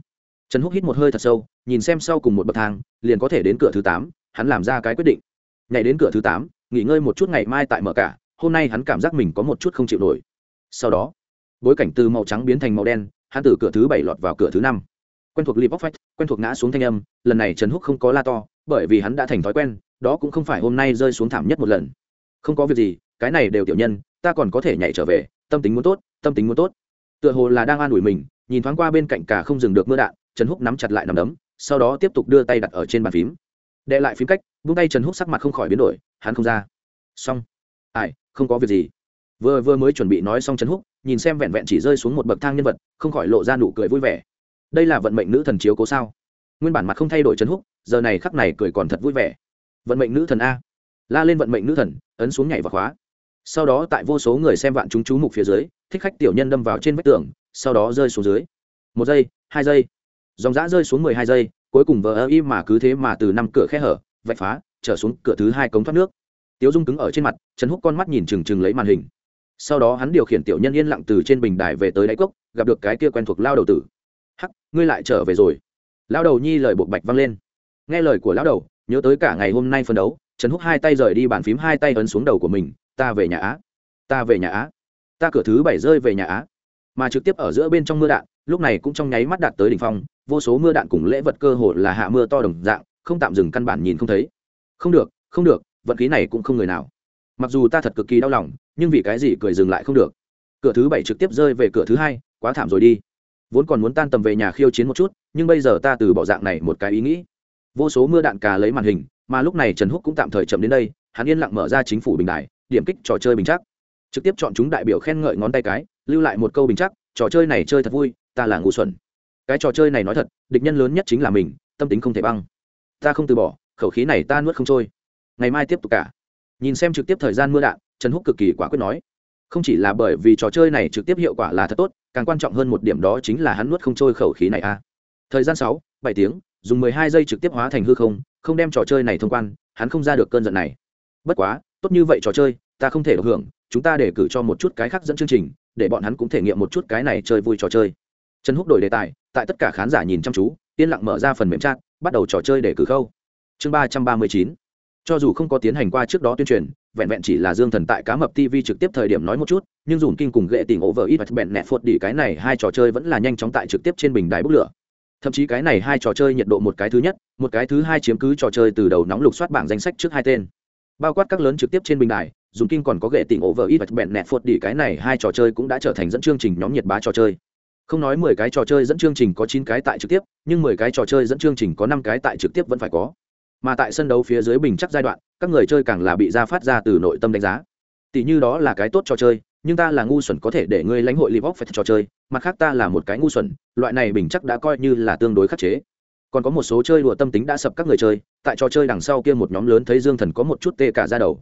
S1: Trần húc hít một hơi thật sâu, nhìn xem sau cùng một bậc thang, liền có thể đến cửa thứ tám, hắn làm ra cái quyết định. Nhảy đến cửa thứ tám, nghỉ ngơi một chút ngày mai tại mở cả, hôm nay hắn cảm giác mình có một chút không chịu nổi. Sau đó, bối cảnh từ màu trắng biến thành màu đen, hắn từ cửa thứ bảy lọt vào cửa thứ năm. Quen thuộc lip bóc phách quen thuộc ngã xuống thanh âm, lần này trần húc không có la to, bởi vì hắn đã thành thói quen, đó cũng không phải hôm nay rơi xuống thảm nhất một lần. Không có việc gì, cái này đều tiểu nhân, ta còn có thể nhảy trở về, tâm tính muốn tốt, tâm tính muốn tốt. Tựa hồ là đang an ủi mình nhìn thoáng qua bên cạnh cả không dừng được mưa đạn, trần húc nắm chặt lại nằm đấm, sau đó tiếp tục đưa tay đặt ở trên bàn phím. Đệ lại phím cách vung tay trần húc sắc mặt không khỏi biến đổi, hắn không ra. Xong. Ai, không có việc gì. Vừa vừa mới chuẩn bị nói xong trần húc, nhìn xem vẹn vẹn chỉ rơi xuống một bậc thang nhân vật, không khỏi lộ ra nụ cười vui vẻ. Đây là vận mệnh nữ thần chiếu cố sao? Nguyên bản mặt không thay đổi trần húc, giờ này khắc này cười còn thật vui vẻ. Vận mệnh nữ thần a. La lên vận mệnh nữ thần, ấn xuống nhảy và khóa. Sau đó tại vô số người xem vạn chúng chú mục phía dưới, thích khách tiểu nhân đâm vào trên vách tường sau đó rơi xuống dưới. Một giây, hai giây. Dòng giã rơi xuống mười hai giây, cuối cùng vờ ơ y mà cứ thế mà từ năm cửa khe hở, vạch phá, trở xuống cửa thứ hai cống thoát nước. Tiếu dung cứng ở trên mặt, trần húc con mắt nhìn trừng trừng lấy màn hình. Sau đó hắn điều khiển tiểu nhân yên lặng từ trên bình đài về tới đáy cốc, gặp được cái kia quen thuộc lao đầu tử. Hắc, ngươi lại trở về rồi. Lao đầu nhi lời buộc bạch vang lên. Nghe lời của lão đầu, nhớ tới cả ngày hôm nay phân đấu, trần húc hai tay rời đi bàn phím, hai tay ấn xuống đầu của mình, ta về nhà á, ta về nhà á, ta cửa thứ bảy rơi về nhà á mà trực tiếp ở giữa bên trong mưa đạn, lúc này cũng trong nháy mắt đạt tới đỉnh phong, vô số mưa đạn cùng lễ vật cơ hội là hạ mưa to đồng dạng, không tạm dừng căn bản nhìn không thấy. Không được không được, vận khí này cũng không người nào. Mặc dù ta thật cực kỳ đau lòng, nhưng vì cái gì cười dừng lại không được? Cửa thứ bảy trực tiếp rơi về cửa thứ hai, quá thảm rồi đi. Vốn còn muốn tan tầm về nhà khiêu chiến một chút, nhưng bây giờ ta từ bỏ dạng này một cái ý nghĩ. Vô số mưa đạn cà lấy màn hình, mà lúc này trần húc cũng tạm thời chậm đến đây, hắn yên lặng mở ra chính phủ bình đại điểm kích trò chơi bình chắc. Trực tiếp chọn chúng đại biểu khen ngợi ngón tay cái lưu lại một câu bình chắc, trò chơi này chơi thật vui, ta là ngu xuẩn. Cái trò chơi này nói thật, địch nhân lớn nhất chính là mình, tâm tính không thể băng. Ta không từ bỏ, khẩu khí này ta nuốt không trôi. Ngày mai tiếp tục cả. Nhìn xem trực tiếp thời gian mưa đạn, trần húc cực kỳ quả quyết nói. Không chỉ là bởi vì trò chơi này trực tiếp hiệu quả là thật tốt, càng quan trọng hơn một điểm đó chính là hắn nuốt không trôi khẩu khí này a à. thời gian sáu, bảy tiếng, dùng mười hai giây trực tiếp hóa thành hư không không đem trò chơi này thông quan, hắn không ra được cơn giận này. Bất quá, tốt như vậy trò chơi, ta không thể được hưởng, chúng ta để cử cho một chút cái khác dẫn chương trình để bọn hắn cũng thể nghiệm một chút cái này chơi vui trò chơi. Trần húc đổi đề tài, tại tất cả khán giả nhìn chăm chú, yên lặng mở ra phần mềm chat, bắt đầu trò chơi để cử khâu. Chương ba trăm ba mươi chín. Cho dù không có tiến hành qua trước đó tuyên truyền, vẹn vẹn chỉ là dương thần tại cá mập tv trực tiếp thời điểm nói một chút, nhưng dùn kinh cùng ghệ tình ổ vợ ít và bẹn nẹt phột đỉ cái này hai trò chơi vẫn là nhanh chóng tại trực tiếp trên bình đài bốc lửa. Thậm chí cái này hai trò chơi nhiệt độ một cái thứ nhất, một cái thứ hai chiếm cứ trò chơi từ đầu nóng lục soát bảng danh sách trước hai tên. Bao quát các lớn trực tiếp trên bình đài dùng kinh còn có ghệ tình ổ vợ ít và bẹn nẹt phột đỉ cái này hai trò chơi cũng đã trở thành dẫn chương trình nhóm nhiệt bá trò chơi. Không nói mười cái trò chơi dẫn chương trình có chín cái tại trực tiếp, nhưng mười cái trò chơi dẫn chương trình có năm cái tại trực tiếp vẫn phải có. Mà tại sân đấu phía dưới bình chắc giai đoạn, các người chơi càng là bị ra phát ra từ nội tâm đánh giá. Tỷ như đó là cái tốt trò chơi, nhưng ta là ngu xuẩn có thể để ngươi lãnh hội live phải trò chơi, mặt khác ta là một cái ngu xuẩn, loại này bình chắc đã coi như là tương đối khắc chế. Còn có một số chơi đùa tâm tính đã sập các người chơi, tại trò chơi đằng sau kia một nhóm lớn thấy dương thần có một chút tê cả ra đầu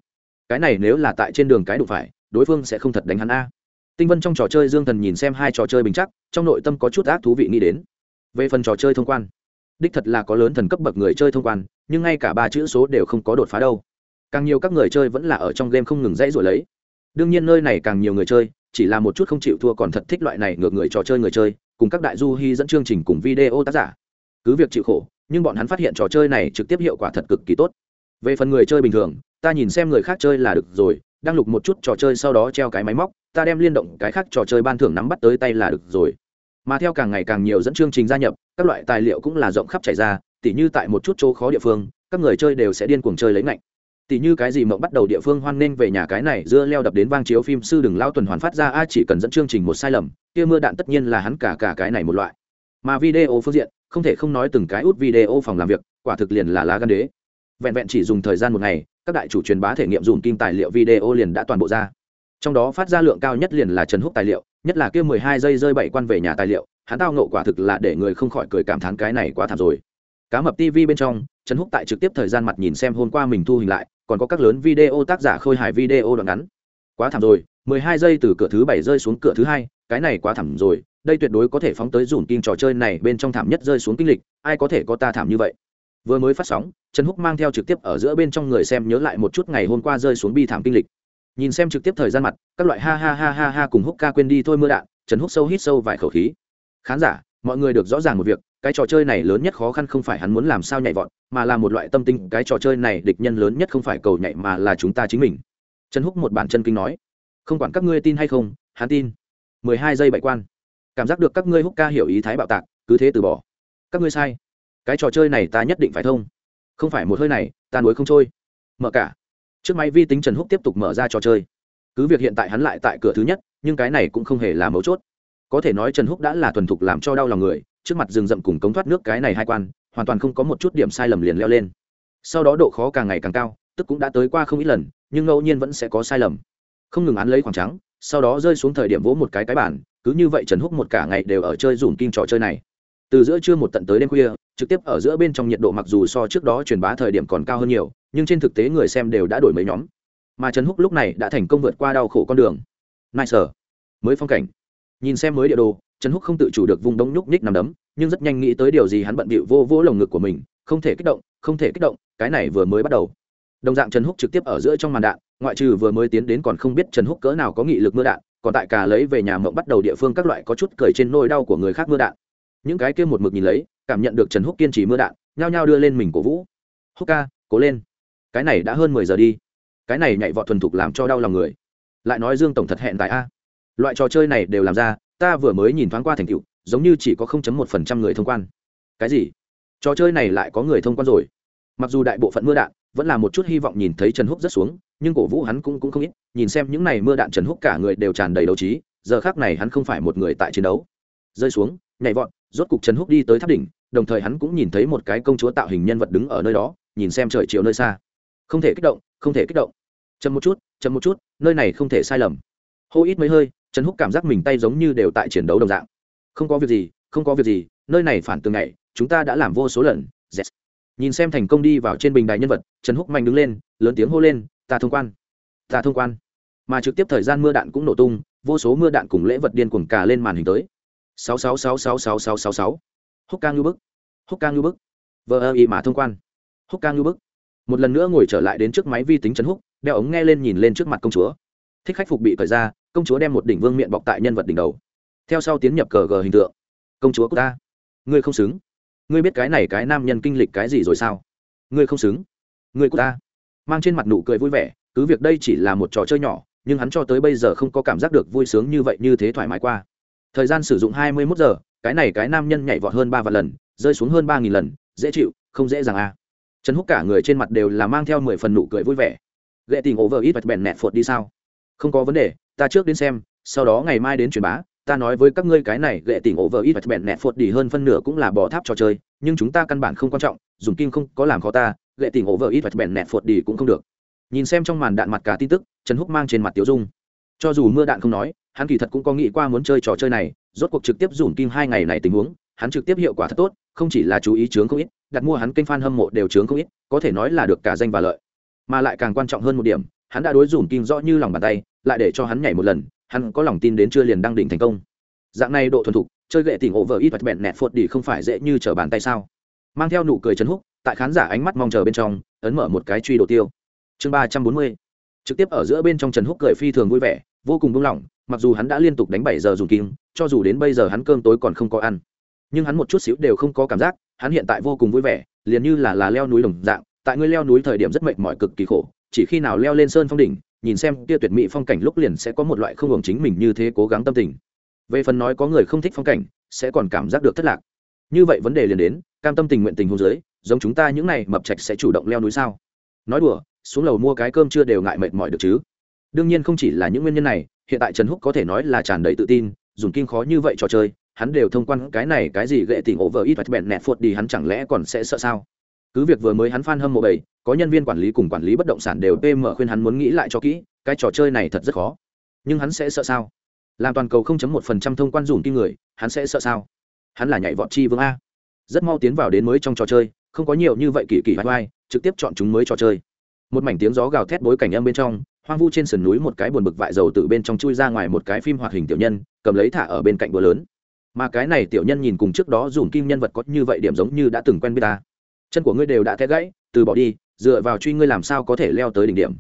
S1: cái này nếu là tại trên đường cái đụng phải, đối phương sẽ không thật đánh hắn a. Tinh vân trong trò chơi dương thần nhìn xem hai trò chơi bình chắc, trong nội tâm có chút ác thú vị nghĩ đến. Về phần trò chơi thông quan, đích thật là có lớn thần cấp bậc người chơi thông quan, nhưng ngay cả ba chữ số đều không có đột phá đâu. Càng nhiều các người chơi vẫn là ở trong game không ngừng dãy rồi lấy. Đương nhiên nơi này càng nhiều người chơi, chỉ là một chút không chịu thua còn thật thích loại này ngược người trò chơi người chơi, cùng các đại du hy dẫn chương trình cùng video tác giả. Cứ việc chịu khổ, nhưng bọn hắn phát hiện trò chơi này trực tiếp hiệu quả thật cực kỳ tốt. Về phần người chơi bình thường ta nhìn xem người khác chơi là được rồi, đăng lục một chút trò chơi sau đó treo cái máy móc, ta đem liên động cái khác trò chơi ban thưởng nắm bắt tới tay là được rồi. Mà theo càng ngày càng nhiều dẫn chương trình gia nhập, các loại tài liệu cũng là rộng khắp chảy ra, tỉ như tại một chút chỗ khó địa phương, các người chơi đều sẽ điên cuồng chơi lấy ngạnh. Tỉ như cái gì mộng bắt đầu địa phương hoan nghênh về nhà cái này, dưa leo đập đến vang chiếu phim sư đừng lao tuần hoàn phát ra, a, chỉ cần dẫn chương trình một sai lầm, kia mưa đạn tất nhiên là hắn cả cả cái này một loại. Mà video phương diện, không thể không nói từng cái út video phòng làm việc, quả thực liền là lá gan đế. Vẹn vẹn chỉ dùng thời gian một ngày các đại chủ truyền bá thể nghiệm dùng kim tài liệu video liền đã toàn bộ ra. Trong đó phát ra lượng cao nhất liền là trần húc tài liệu, nhất là kia mười hai giây rơi bảy quan về nhà tài liệu, hắn tao ngộ quả thực là để người không khỏi cười cảm thán cái này quá thảm rồi. Cá mập tv bên trong, trần húc tại trực tiếp thời gian mặt nhìn xem hôm qua mình thu hình lại, còn có các lớn video tác giả khôi hài video đoạn ngắn. Quá thảm rồi, mười hai giây từ cửa thứ bảy rơi xuống cửa thứ hai, cái này quá thảm rồi, đây tuyệt đối có thể phóng tới dùn kinh trò chơi này bên trong thảm nhất rơi xuống kinh lịch, ai có thể có ta thảm như vậy? Vừa mới phát sóng trần húc mang theo trực tiếp ở giữa bên trong người xem nhớ lại một chút ngày hôm qua rơi xuống bi thảm kinh lịch. Nhìn xem trực tiếp thời gian mặt, các loại ha ha ha ha ha cùng húc ca quên đi thôi mưa đạn, trần húc sâu hít sâu vài khẩu khí. Khán giả, mọi người được rõ ràng một việc, cái trò chơi này lớn nhất khó khăn không phải hắn muốn làm sao nhảy vọt, mà là một loại tâm tinh cái trò chơi này địch nhân lớn nhất không phải cầu nhảy mà là chúng ta chính mình. Trần húc một bản chân kinh nói, không quản các ngươi tin hay không, hắn tin. Mười hai giây bại quan. Cảm giác được các ngươi húc ca hiểu ý thái bạo tạc, cứ thế từ bỏ. Các ngươi sai. Cái trò chơi này ta nhất định phải thông không phải một hơi này, ta nuối không trôi. Mở cả. Trước máy vi tính trần húc tiếp tục mở ra trò chơi. Cứ việc hiện tại hắn lại tại cửa thứ nhất, nhưng cái này cũng không hề là mấu chốt. Có thể nói trần húc đã là thuần thục làm cho đau lòng người, trước mặt rừng rậm cùng cống thoát nước cái này hai quan, hoàn toàn không có một chút điểm sai lầm liền leo lên. Sau đó độ khó càng ngày càng cao, tức cũng đã tới qua không ít lần, nhưng ngẫu nhiên vẫn sẽ có sai lầm. Không ngừng án lấy khoảng trắng, sau đó rơi xuống thời điểm vỗ một cái cái bản cứ như vậy trần húc một cả ngày đều ở chơi dùm kim trò chơi này từ giữa trưa một tận tới đêm khuya, trực tiếp ở giữa bên trong nhiệt độ mặc dù so trước đó truyền bá thời điểm còn cao hơn nhiều, nhưng trên thực tế người xem đều đã đổi mấy nhóm. Mà trần húc lúc này đã thành công vượt qua đau khổ con đường. Nice mới phong cảnh. Nhìn xem mới địa đồ, trần húc không tự chủ được vùng đống nhúc nhích nằm đấm, nhưng rất nhanh nghĩ tới điều gì hắn bận bịu vô vô lồng ngực của mình, không thể kích động, không thể kích động, cái này vừa mới bắt đầu. Đồng dạng trần húc trực tiếp ở giữa trong màn đạn, ngoại trừ vừa mới tiến đến còn không biết trần húc cỡ nào có nghị lực mưa đạn, còn tại cả lấy về nhà mộng bắt đầu địa phương các loại có chút cười trên nôi đau của người khác mưa đạn những cái kia một mực nhìn lấy, cảm nhận được trần húc kiên trì mưa đạn, nhao nhao đưa lên mình cổ vũ. Húc ca, cố lên. Cái này đã hơn mười giờ đi. Cái này nhảy vọt thuần thục làm cho đau lòng người. Lại nói dương tổng thật hẹn tại a. Loại trò chơi này đều làm ra, ta vừa mới nhìn thoáng qua thành tựu, giống như chỉ có 0.1% người thông quan. Cái gì? Trò chơi này lại có người thông quan rồi? Mặc dù đại bộ phận mưa đạn vẫn là một chút hy vọng nhìn thấy trần húc rất xuống, nhưng cổ vũ hắn cũng cũng không ít, nhìn xem những này mưa đạn trần húc cả người đều tràn đầy đấu trí, giờ khác này hắn không phải một người tại chiến đấu. Rơi xuống, nhảy vọt rốt cục trần húc đi tới tháp đỉnh, đồng thời hắn cũng nhìn thấy một cái công chúa tạo hình nhân vật đứng ở nơi đó, nhìn xem trời chiều nơi xa. Không thể kích động, không thể kích động. Chậm một chút, chậm một chút, nơi này không thể sai lầm. Hô ít mấy hơi, trần húc cảm giác mình tay giống như đều tại chiến đấu đồng dạng. Không có việc gì, không có việc gì, nơi này phản tường này chúng ta đã làm vô số lần, yes. nhìn xem thành công đi vào trên bình đài nhân vật, trần húc mạnh đứng lên, lớn tiếng hô lên, ta thông quan, ta thông quan. Mà trực tiếp thời gian mưa đạn cũng nổ tung, vô số mưa đạn cùng lễ vật điên cuồng cà lên màn hình tới sáu sáu sáu sáu sáu sáu sáu sáu húc ca ngư bức. Húc ca ngư bức. Vờ ơ mà thông quan. Húc ca ngư bức. Một lần nữa ngồi trở lại đến trước máy vi tính trấn húc, đeo ống nghe lên nhìn lên trước mặt công chúa. Thích khách phục bị thời ra, công chúa đem một đỉnh vương miệng bọc tại nhân vật đỉnh đầu. Theo sau tiến nhập cờ gờ hình tượng. Công chúa của ta. Ngươi không xứng. Ngươi biết cái này cái nam nhân kinh lịch cái gì rồi sao? Ngươi không xứng. Ngươi của ta. Mang trên mặt nụ cười vui vẻ, cứ việc đây chỉ là một trò chơi nhỏ, nhưng hắn cho tới bây giờ không có cảm giác được vui sướng như vậy như thế thoải mái qua thời gian sử dụng hai mươi mốt giờ, cái này cái nam nhân nhảy vọt hơn ba vạn lần, rơi xuống hơn ba nghìn lần, dễ chịu, không dễ dàng à. Trần húc cả người trên mặt đều là mang theo mười phần nụ cười vui vẻ. Ghệ tình ổ vợ ít vạch bèn nẹt phột đi sao? Không có vấn đề, ta trước đến xem, sau đó ngày mai đến truyền bá, ta nói với các ngươi cái này ghệ tình ổ vợ ít vạch bèn nẹt phột đi hơn phân nửa cũng là bỏ tháp trò chơi, nhưng chúng ta căn bản không quan trọng, dùng kim không có làm khó ta ghệ tình ổ vợ ít vạch bèn nẹt phột đi cũng không được. Nhìn xem trong màn đạn mặt cả tin tức, trần húc mang trên mặt tiểu dung cho dù mưa đạn không nói, hắn kỳ thật cũng có nghĩ qua muốn chơi trò chơi này, rốt cuộc trực tiếp dùn kim hai ngày này tình huống, hắn trực tiếp hiệu quả thật tốt, không chỉ là chú ý chướng không ít, đặt mua hắn kênh fan hâm mộ đều chướng không ít, có thể nói là được cả danh và lợi. Mà lại càng quan trọng hơn một điểm, hắn đã đối dùn kim rõ như lòng bàn tay, lại để cho hắn nhảy một lần, hắn có lòng tin đến chưa liền đăng đỉnh thành công. Dạng này độ thuần thục, chơi gậy tỉnh ổ vợ ít vật bẹn nẹt phốt đi không phải dễ như trở bàn tay sao? Mang theo nụ cười chấn húc, tại khán giả ánh mắt mong chờ bên trong, ấn mở một cái truy đồ tiêu. Chương ba trăm bốn mươi trực tiếp ở giữa bên trong trần húc cười phi thường vui vẻ, vô cùng buông lỏng, mặc dù hắn đã liên tục đánh bảy giờ dùng kim, cho dù đến bây giờ hắn cơm tối còn không có ăn. Nhưng hắn một chút xíu đều không có cảm giác, hắn hiện tại vô cùng vui vẻ, liền như là là leo núi đồng dạng, tại ngươi leo núi thời điểm rất mệt mỏi cực kỳ khổ, chỉ khi nào leo lên sơn phong đỉnh, nhìn xem kia tuyệt mỹ phong cảnh lúc liền sẽ có một loại không hưởng chính mình như thế cố gắng tâm tình. Về phần nói có người không thích phong cảnh, sẽ còn cảm giác được thất lạc. Như vậy vấn đề liền đến, cam tâm tình nguyện tình hôn giới giống chúng ta những này mập trạch sẽ chủ động leo núi sao? Nói đùa, xuống lầu mua cái cơm chưa đều ngại mệt mỏi được chứ. Đương nhiên không chỉ là những nguyên nhân này, hiện tại trần húc có thể nói là tràn đầy tự tin, dùng kinh khó như vậy trò chơi, hắn đều thông quan cái này cái gì gệ tình ổ vợ ít vạch bẹn nẹt phột đi, hắn chẳng lẽ còn sẽ sợ sao? Cứ việc vừa mới hắn phan hâm mộ bảy, có nhân viên quản lý cùng quản lý bất động sản đều pm khuyên hắn muốn nghĩ lại cho kỹ, cái trò chơi này thật rất khó. Nhưng hắn sẽ sợ sao? Làm toàn cầu 0.1% thông quan dùn kim người, hắn sẽ sợ sao? Hắn là nhảy vọt chi vương a. Rất mau tiến vào đến mới trong trò chơi, không có nhiều như vậy kỳ kỳ vai vai trực tiếp chọn chúng mới trò chơi. Một mảnh tiếng gió gào thét bối cảnh âm bên trong, hoang vu trên sườn núi một cái buồn bực vại dầu từ bên trong chui ra ngoài một cái phim hoạt hình tiểu nhân, cầm lấy thả ở bên cạnh bữa lớn. Mà cái này tiểu nhân nhìn cùng trước đó dùng kim nhân vật có như vậy điểm giống như đã từng quen biết ta. Chân của ngươi đều đã té gãy, từ bỏ đi, dựa vào truy ngươi làm sao có thể leo tới đỉnh điểm.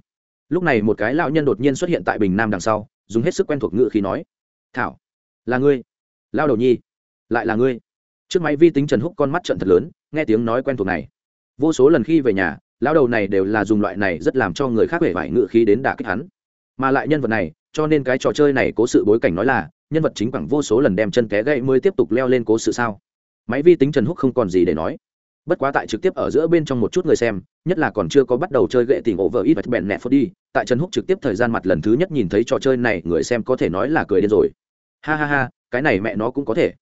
S1: Lúc này một cái lão nhân đột nhiên xuất hiện tại bình nam đằng sau, dùng hết sức quen thuộc ngự khi nói, thảo, là ngươi. Lao đầu nhi, lại là ngươi. Trước máy vi tính trần húc con mắt trận thật lớn, nghe tiếng nói quen thuộc này vô số lần khi về nhà, lão đầu này đều là dùng loại này rất làm cho người khác vẻ vải ngự khí đến đả kích hắn. Mà lại nhân vật này, cho nên cái trò chơi này cố sự bối cảnh nói là, nhân vật chính bằng vô số lần đem chân té gãy mới tiếp tục leo lên cố sự sao? Máy vi tính trần húc không còn gì để nói. Bất quá tại trực tiếp ở giữa bên trong một chút người xem, nhất là còn chưa có bắt đầu chơi gậy tình vợ ít bẹn nẹt đi, tại trần húc trực tiếp thời gian mặt lần thứ nhất nhìn thấy trò chơi này, người xem có thể nói là cười điên rồi. Ha ha ha, cái này mẹ nó cũng có thể.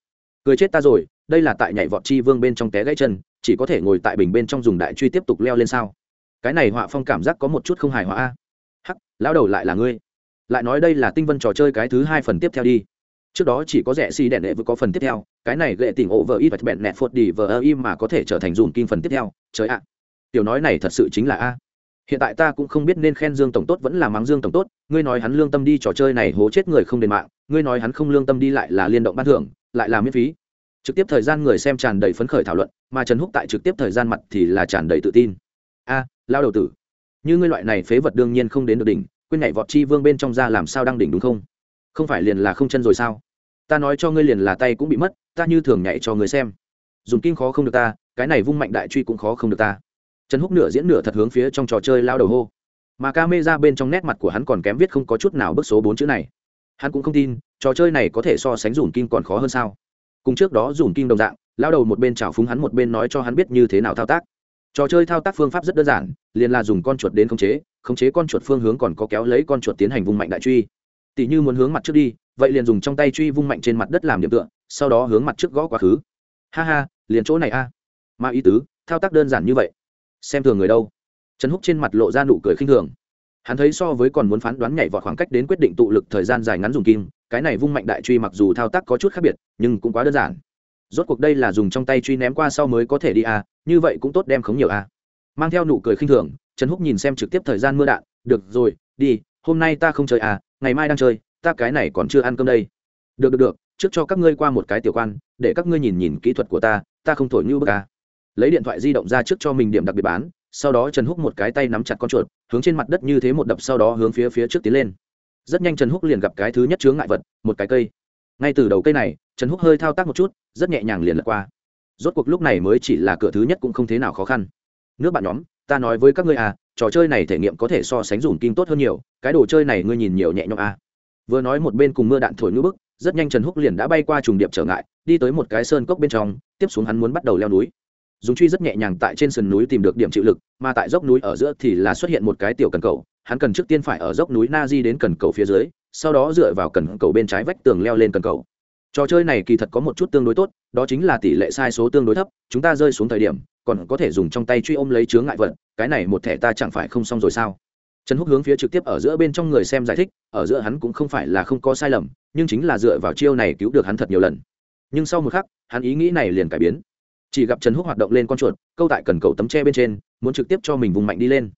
S1: Cười chết ta rồi, đây là tại nhảy vọt chi vương bên trong té gãy chân chỉ có thể ngồi tại bình bên trong dùng đại truy tiếp tục leo lên sao? Cái này họa phong cảm giác có một chút không hài hòa hắc, lão đầu lại là ngươi. Lại nói đây là tinh vân trò chơi cái thứ hai phần tiếp theo đi. Trước đó chỉ có rẻ xì đèn đệ vừa có phần tiếp theo, cái này gệ tỉnh ộ vờ ít và bẹn nẹt phốt đi vờ im mà có thể trở thành dùn kim phần tiếp theo. Trời ạ. Tiểu nói này thật sự chính là a. Hiện tại ta cũng không biết nên khen dương tổng tốt vẫn là mắng dương tổng tốt, ngươi nói hắn lương tâm đi trò chơi này hố chết người không đền mạng, ngươi nói hắn không lương tâm đi lại là liên động ban thưởng, lại là miễn phí. Trực tiếp thời gian người xem tràn đầy phấn khởi thảo luận mà trần húc tại trực tiếp thời gian mặt thì là tràn đầy tự tin. A lao đầu tử, như ngươi loại này phế vật đương nhiên không đến được đỉnh, quên nhảy vọt chi vương bên trong ra làm sao đang đỉnh đúng không? Không phải liền là không chân rồi sao? Ta nói cho ngươi liền là tay cũng bị mất, ta như thường nhảy cho người xem. Dùng kinh khó không được ta, cái này vung mạnh đại truy cũng khó không được ta. Trần húc nửa diễn nửa thật hướng phía trong trò chơi lao đầu hô. Mà ca mê ra bên trong nét mặt của hắn còn kém viết không có chút nào bức số bốn chữ này. Hắn cũng không tin, trò chơi này có thể so sánh dùn kim còn khó hơn sao. Cùng trước đó dùn kim đồng dạng lao đầu một bên trào phúng hắn một bên nói cho hắn biết như thế nào thao tác. Trò chơi thao tác phương pháp rất đơn giản, liền là dùng con chuột đến khống chế khống chế con chuột phương hướng còn có kéo lấy con chuột tiến hành vung mạnh đại truy. Tỷ như muốn hướng mặt trước đi, vậy liền dùng trong tay truy vung mạnh trên mặt đất làm điểm tựa, sau đó hướng mặt trước gõ quá khứ. Ha ha, liền chỗ này a. Mà ý tứ, thao tác đơn giản như vậy. Xem thường người đâu? Trần húc trên mặt lộ ra nụ cười khinh thường. Hắn thấy so với còn muốn phán đoán nhảy vọt khoảng cách đến quyết định tụ lực thời gian dài ngắn dùng kim, cái này vung mạnh đại truy mặc dù thao tác có chút khác biệt, nhưng cũng quá đơn giản rốt cuộc đây là dùng trong tay truy ném qua sau mới có thể đi à như vậy cũng tốt đem khống nhiều à. Mang theo nụ cười khinh thường, trần húc nhìn xem trực tiếp thời gian mưa đạn, được rồi, đi, hôm nay ta không chơi à ngày mai đang chơi, ta cái này còn chưa ăn cơm đây. Được được được, trước cho các ngươi qua một cái tiểu quan, để các ngươi nhìn nhìn kỹ thuật của ta ta không thổi như bức à. lấy điện thoại di động ra trước cho mình điểm đặc biệt bán, sau đó trần húc một cái tay nắm chặt con chuột, hướng trên mặt đất như thế một đập sau đó hướng phía phía trước tiến lên. Rất nhanh trần húc liền gặp cái thứ nhất chướng ngại vật, một cái cây. Ngay từ đầu cây này trần húc hơi thao tác một chút, rất nhẹ nhàng liền lật qua. Rốt cuộc lúc này mới chỉ là cửa thứ nhất cũng không thế nào khó khăn. Nước bạn nhóm, ta nói với các ngươi à trò chơi này thể nghiệm có thể so sánh dùng kim tốt hơn nhiều, cái đồ chơi này ngươi nhìn nhiều nhẹ nhõm à. vừa nói một bên cùng mưa đạn thổi ngữ bức, rất nhanh trần húc liền đã bay qua trùng điệp trở ngại, đi tới một cái sơn cốc bên trong, tiếp xuống hắn muốn bắt đầu leo núi. Dùng truy rất nhẹ nhàng tại trên sườn núi tìm được điểm chịu lực, mà tại dốc núi ở giữa thì là xuất hiện một cái tiểu cần cầu, hắn cần trước tiên phải ở dốc núi na di đến cần cầu phía dưới, sau đó dựa vào cần cầu bên trái vách tường leo lên cần cầu trò chơi này kỳ thật có một chút tương đối tốt, đó chính là tỷ lệ sai số tương đối thấp, chúng ta rơi xuống thời điểm, còn có thể dùng trong tay truy ôm lấy chướng ngại vật, cái này một thẻ ta chẳng phải không xong rồi sao? Trần húc hướng phía trực tiếp ở giữa bên trong người xem giải thích, ở giữa hắn cũng không phải là không có sai lầm, nhưng chính là dựa vào chiêu này cứu được hắn thật nhiều lần. Nhưng sau một khắc, hắn ý nghĩ này liền cải biến. Chỉ gặp trần húc hoạt động lên con chuột, câu tại cần cầu tấm tre bên trên, muốn trực tiếp cho mình vùng mạnh đi lên.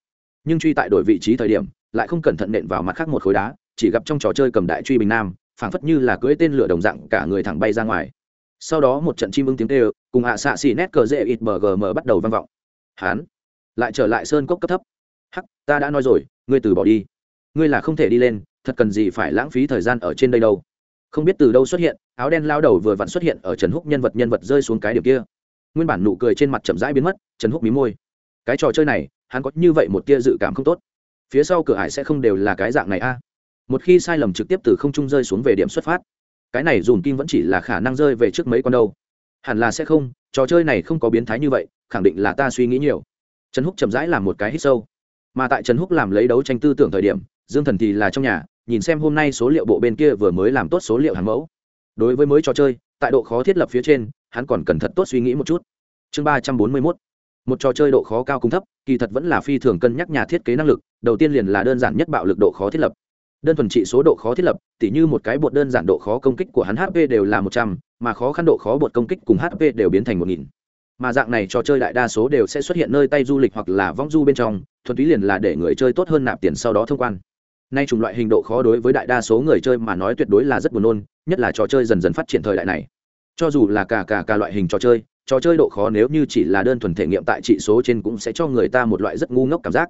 S1: Nhưng truy tại đổi vị trí thời điểm, lại không cẩn thận nện vào mặt khác một khối đá, chỉ gặp trong trò chơi cầm đại truy bình nam phảng phất như là cưỡi tên lửa đồng dạng cả người thẳng bay ra ngoài. Sau đó một trận chim ưng tiếng kêu, cùng hạ xạ xì nét cờ dễ ít bgm bắt đầu vang vọng. Hán, lại trở lại sơn cốc cấp thấp. Hắc, ta đã nói rồi, ngươi từ bỏ đi. Ngươi là không thể đi lên, thật cần gì phải lãng phí thời gian ở trên đây đâu. Không biết từ đâu xuất hiện, áo đen lao đầu vừa vặn xuất hiện ở trần húc nhân vật nhân vật rơi xuống cái điểm kia. Nguyên bản nụ cười trên mặt chậm rãi biến mất, trần húc mí môi. Cái trò chơi này, hắn có như vậy một tia dự cảm không tốt. Phía sau cửa hải sẽ không đều là cái dạng này a một khi sai lầm trực tiếp từ không trung rơi xuống về điểm xuất phát, cái này dùm kim vẫn chỉ là khả năng rơi về trước mấy con đâu. Hẳn là sẽ không, trò chơi này không có biến thái như vậy, khẳng định là ta suy nghĩ nhiều. Trần húc chậm rãi làm một cái hít sâu. Mà tại trần húc làm lấy đấu tranh tư tưởng thời điểm, dương thần thì là trong nhà, nhìn xem hôm nay số liệu bộ bên kia vừa mới làm tốt số liệu hàng mẫu. Đối với mới trò chơi, tại độ khó thiết lập phía trên, hắn còn cần thật tốt suy nghĩ một chút. Chương ba trăm bốn mươi mốt. Một trò chơi độ khó cao cung thấp, kỳ thật vẫn là phi thường cân nhắc nhà thiết kế năng lực, đầu tiên liền là đơn giản nhất bạo lực độ khó thiết lập đơn thuần trị số độ khó thiết lập, tỉ như một cái bột đơn giản độ khó công kích của hắn hp đều là một trăm, mà khó khăn độ khó bột công kích cùng hp đều biến thành một nghìn. Mà dạng này trò chơi đại đa số đều sẽ xuất hiện nơi tay du lịch hoặc là vong du bên trong, thuần túy liền là để người chơi tốt hơn nạp tiền sau đó thông quan. Nay chủng loại hình độ khó đối với đại đa số người chơi mà nói tuyệt đối là rất buồn nôn, nhất là trò chơi dần dần phát triển thời đại này. Cho dù là cả cả cả loại hình trò chơi trò chơi độ khó nếu như chỉ là đơn thuần thể nghiệm tại trị số trên cũng sẽ cho người ta một loại rất ngu ngốc cảm giác.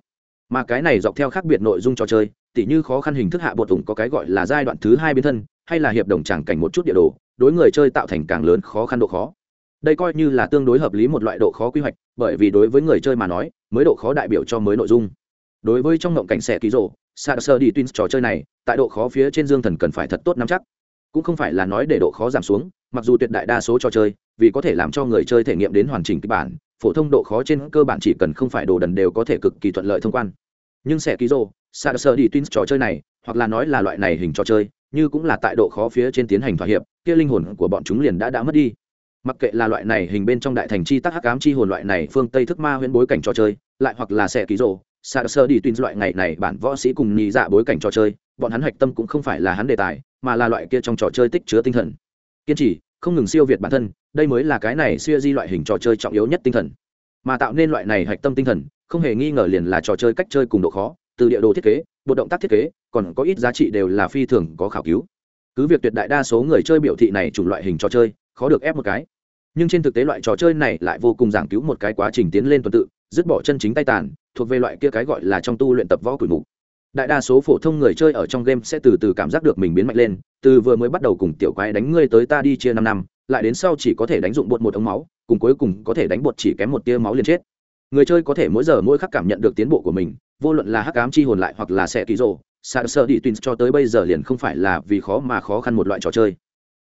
S1: Mà cái này dọc theo khác biệt nội dung trò chơi tỉ như khó khăn hình thức hạ bột tùng có cái gọi là giai đoạn thứ hai biến thân, hay là hiệp đồng tràng cảnh một chút địa đồ, đối người chơi tạo thành càng lớn khó khăn độ khó. Đây coi như là tương đối hợp lý một loại độ khó quy hoạch, bởi vì đối với người chơi mà nói, mới độ khó đại biểu cho mới nội dung. Đối với trong ngộng cảnh xẻ ký rộ sa sơ đi twins trò chơi này, tại độ khó phía trên dương thần cần phải thật tốt nắm chắc. Cũng không phải là nói để độ khó giảm xuống, mặc dù tuyệt đại đa số trò chơi, vì có thể làm cho người chơi thể nghiệm đến hoàn chỉnh kịch bản, phổ thông độ khó trên cơ bản chỉ cần không phải đồ đần đều có thể cực kỳ thuận lợi thông quan. Nhưng xẻ ký rộ sa sơ đi twins trò chơi này, hoặc là nói là loại này hình trò chơi, như cũng là tại độ khó phía trên tiến hành thỏa hiệp, kia linh hồn của bọn chúng liền đã đã mất đi. Mặc kệ là loại này hình bên trong đại thành chi tắc hắc ám chi hồn loại này phương tây thức ma huyễn bối cảnh trò chơi, lại hoặc là sẽ ký rô sa sơ đi twins loại ngày này bản võ sĩ cùng nhị dạ bối cảnh trò chơi, bọn hắn hạch tâm cũng không phải là hắn đề tài, mà là loại kia trong trò chơi tích chứa tinh thần. Kiên trì, không ngừng siêu việt bản thân, đây mới là cái này siêu di loại hình trò chơi trọng yếu nhất tinh thần. Mà tạo nên loại này hạch tâm tinh thần, không hề nghi ngờ liền là trò chơi cách chơi cùng độ khó từ địa đồ thiết kế, bộ động tác thiết kế, còn có ít giá trị đều là phi thường có khảo cứu. Cứ việc tuyệt đại đa số người chơi biểu thị này chủng loại hình trò chơi, khó được ép một cái. Nhưng trên thực tế loại trò chơi này lại vô cùng giảng cứu một cái quá trình tiến lên tuần tự, dứt bỏ chân chính tay tàn, thuộc về loại kia cái gọi là trong tu luyện tập võ cửi mục. Đại đa số phổ thông người chơi ở trong game sẽ từ từ cảm giác được mình biến mạnh lên, từ vừa mới bắt đầu cùng tiểu quái đánh ngươi tới ta đi chia năm năm, lại đến sau chỉ có thể đánh dụng bột một ống máu, cùng cuối cùng có thể đánh bột chỉ kém một tia máu liền chết người chơi có thể mỗi giờ mỗi khắc cảm nhận được tiến bộ của mình, vô luận là hắc ám chi hồn lại hoặc là xe ký rồ sa sơ đi twins cho tới bây giờ liền không phải là vì khó mà khó khăn một loại trò chơi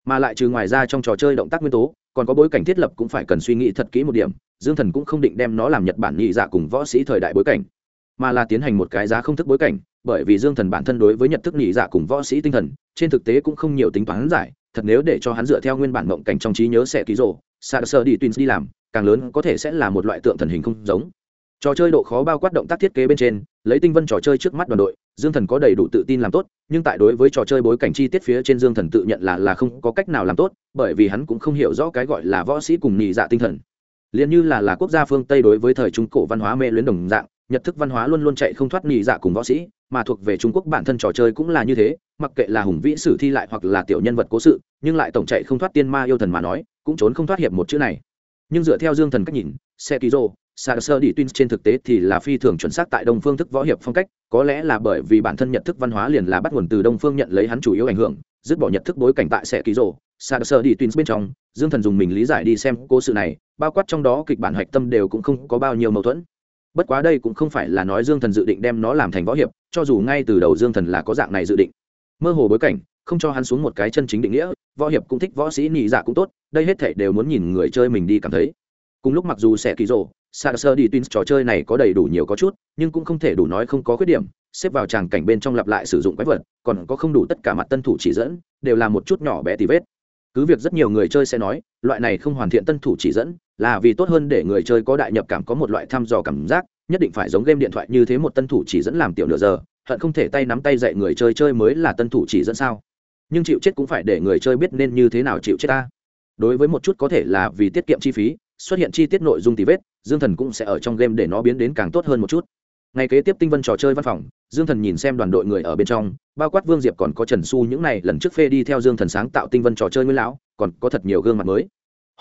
S1: mà lại trừ ngoài ra trong trò chơi động tác nguyên tố, còn có bối cảnh thiết lập cũng phải cần suy nghĩ thật kỹ một điểm, dương thần cũng không định đem nó làm nhật bản nhị dạ cùng võ sĩ thời đại bối cảnh, mà là tiến hành một cái giá không thức bối cảnh, bởi vì dương thần bản thân đối với nhận thức nhị dạ cùng võ sĩ tinh thần, trên thực tế cũng không nhiều tính toán giải, thật nếu để cho hắn dựa theo nguyên bản mộng cảnh trong trí nhớ sẽ ký rồ sa sơ đi twins đi làm, càng lớn có thể sẽ là một loại tượng thần hình không giống. Trò chơi độ khó bao quát động tác thiết kế bên trên, lấy tinh vân trò chơi trước mắt đoàn đội, dương thần có đầy đủ tự tin làm tốt, nhưng tại đối với trò chơi bối cảnh chi tiết phía trên dương thần tự nhận là là không có cách nào làm tốt, bởi vì hắn cũng không hiểu rõ cái gọi là võ sĩ cùng nhị dạ tinh thần. Liền như là là quốc gia phương tây đối với thời trung cổ văn hóa mê luyến đồng dạng, nhật thức văn hóa luôn luôn chạy không thoát nhị dạ cùng võ sĩ mà thuộc về trung quốc bản thân trò chơi cũng là như thế, mặc kệ là hùng vĩ sử thi lại hoặc là tiểu nhân vật cố sự, nhưng lại tổng chạy không thoát tiên ma yêu thần mà nói, cũng trốn không thoát hiệp một chữ này. Nhưng dựa theo dương thần cách nhìn xe ký rô sa sơ đi twins trên thực tế thì là phi thường chuẩn xác tại đông phương thức võ hiệp phong cách, có lẽ là bởi vì bản thân nhận thức văn hóa liền là bắt nguồn từ đông phương nhận lấy hắn chủ yếu ảnh hưởng, dứt bỏ nhận thức bối cảnh tại xe ký rô sa sơ đi twins bên trong, dương thần dùng mình lý giải đi xem cố sự này, bao quát trong đó kịch bản hạch tâm đều cũng không có bao nhiêu mâu thuẫn. Bất quá đây cũng không phải là nói dương thần dự định đem nó làm thành võ hiệp cho dù ngay từ đầu dương thần là có dạng này dự định. Mơ hồ bối cảnh, không cho hắn xuống một cái chân chính định nghĩa, võ hiệp cũng thích võ sĩ nhị dạ cũng tốt, đây hết thể đều muốn nhìn người chơi mình đi cảm thấy. Cùng lúc mặc dù sẽ kỳ rộ sa sơ đi twins trò chơi này có đầy đủ nhiều có chút, nhưng cũng không thể đủ nói không có khuyết điểm, xếp vào tràng cảnh bên trong lặp lại sử dụng quái vật, còn có không đủ tất cả mặt tân thủ chỉ dẫn, đều là một chút nhỏ bé tì vết. Cứ việc rất nhiều người chơi sẽ nói, loại này không hoàn thiện tân thủ chỉ dẫn, là vì tốt hơn để người chơi có đại nhập cảm, có một loại thăm dò cảm giác nhất định phải giống game điện thoại như thế một tân thủ chỉ dẫn làm tiểu nửa giờ, hận không thể tay nắm tay dạy người chơi chơi mới là tân thủ chỉ dẫn sao? Nhưng chịu chết cũng phải để người chơi biết nên như thế nào chịu chết ta. Đối với một chút có thể là vì tiết kiệm chi phí, xuất hiện chi tiết nội dung tí vết, dương thần cũng sẽ ở trong game để nó biến đến càng tốt hơn một chút. Ngày kế tiếp tinh vân trò chơi văn phòng, dương thần nhìn xem đoàn đội người ở bên trong, bao quát vương diệp còn có trần su những này lần trước phê đi theo dương thần sáng tạo tinh vân trò chơi nguyên lão, còn có thật nhiều gương mặt mới.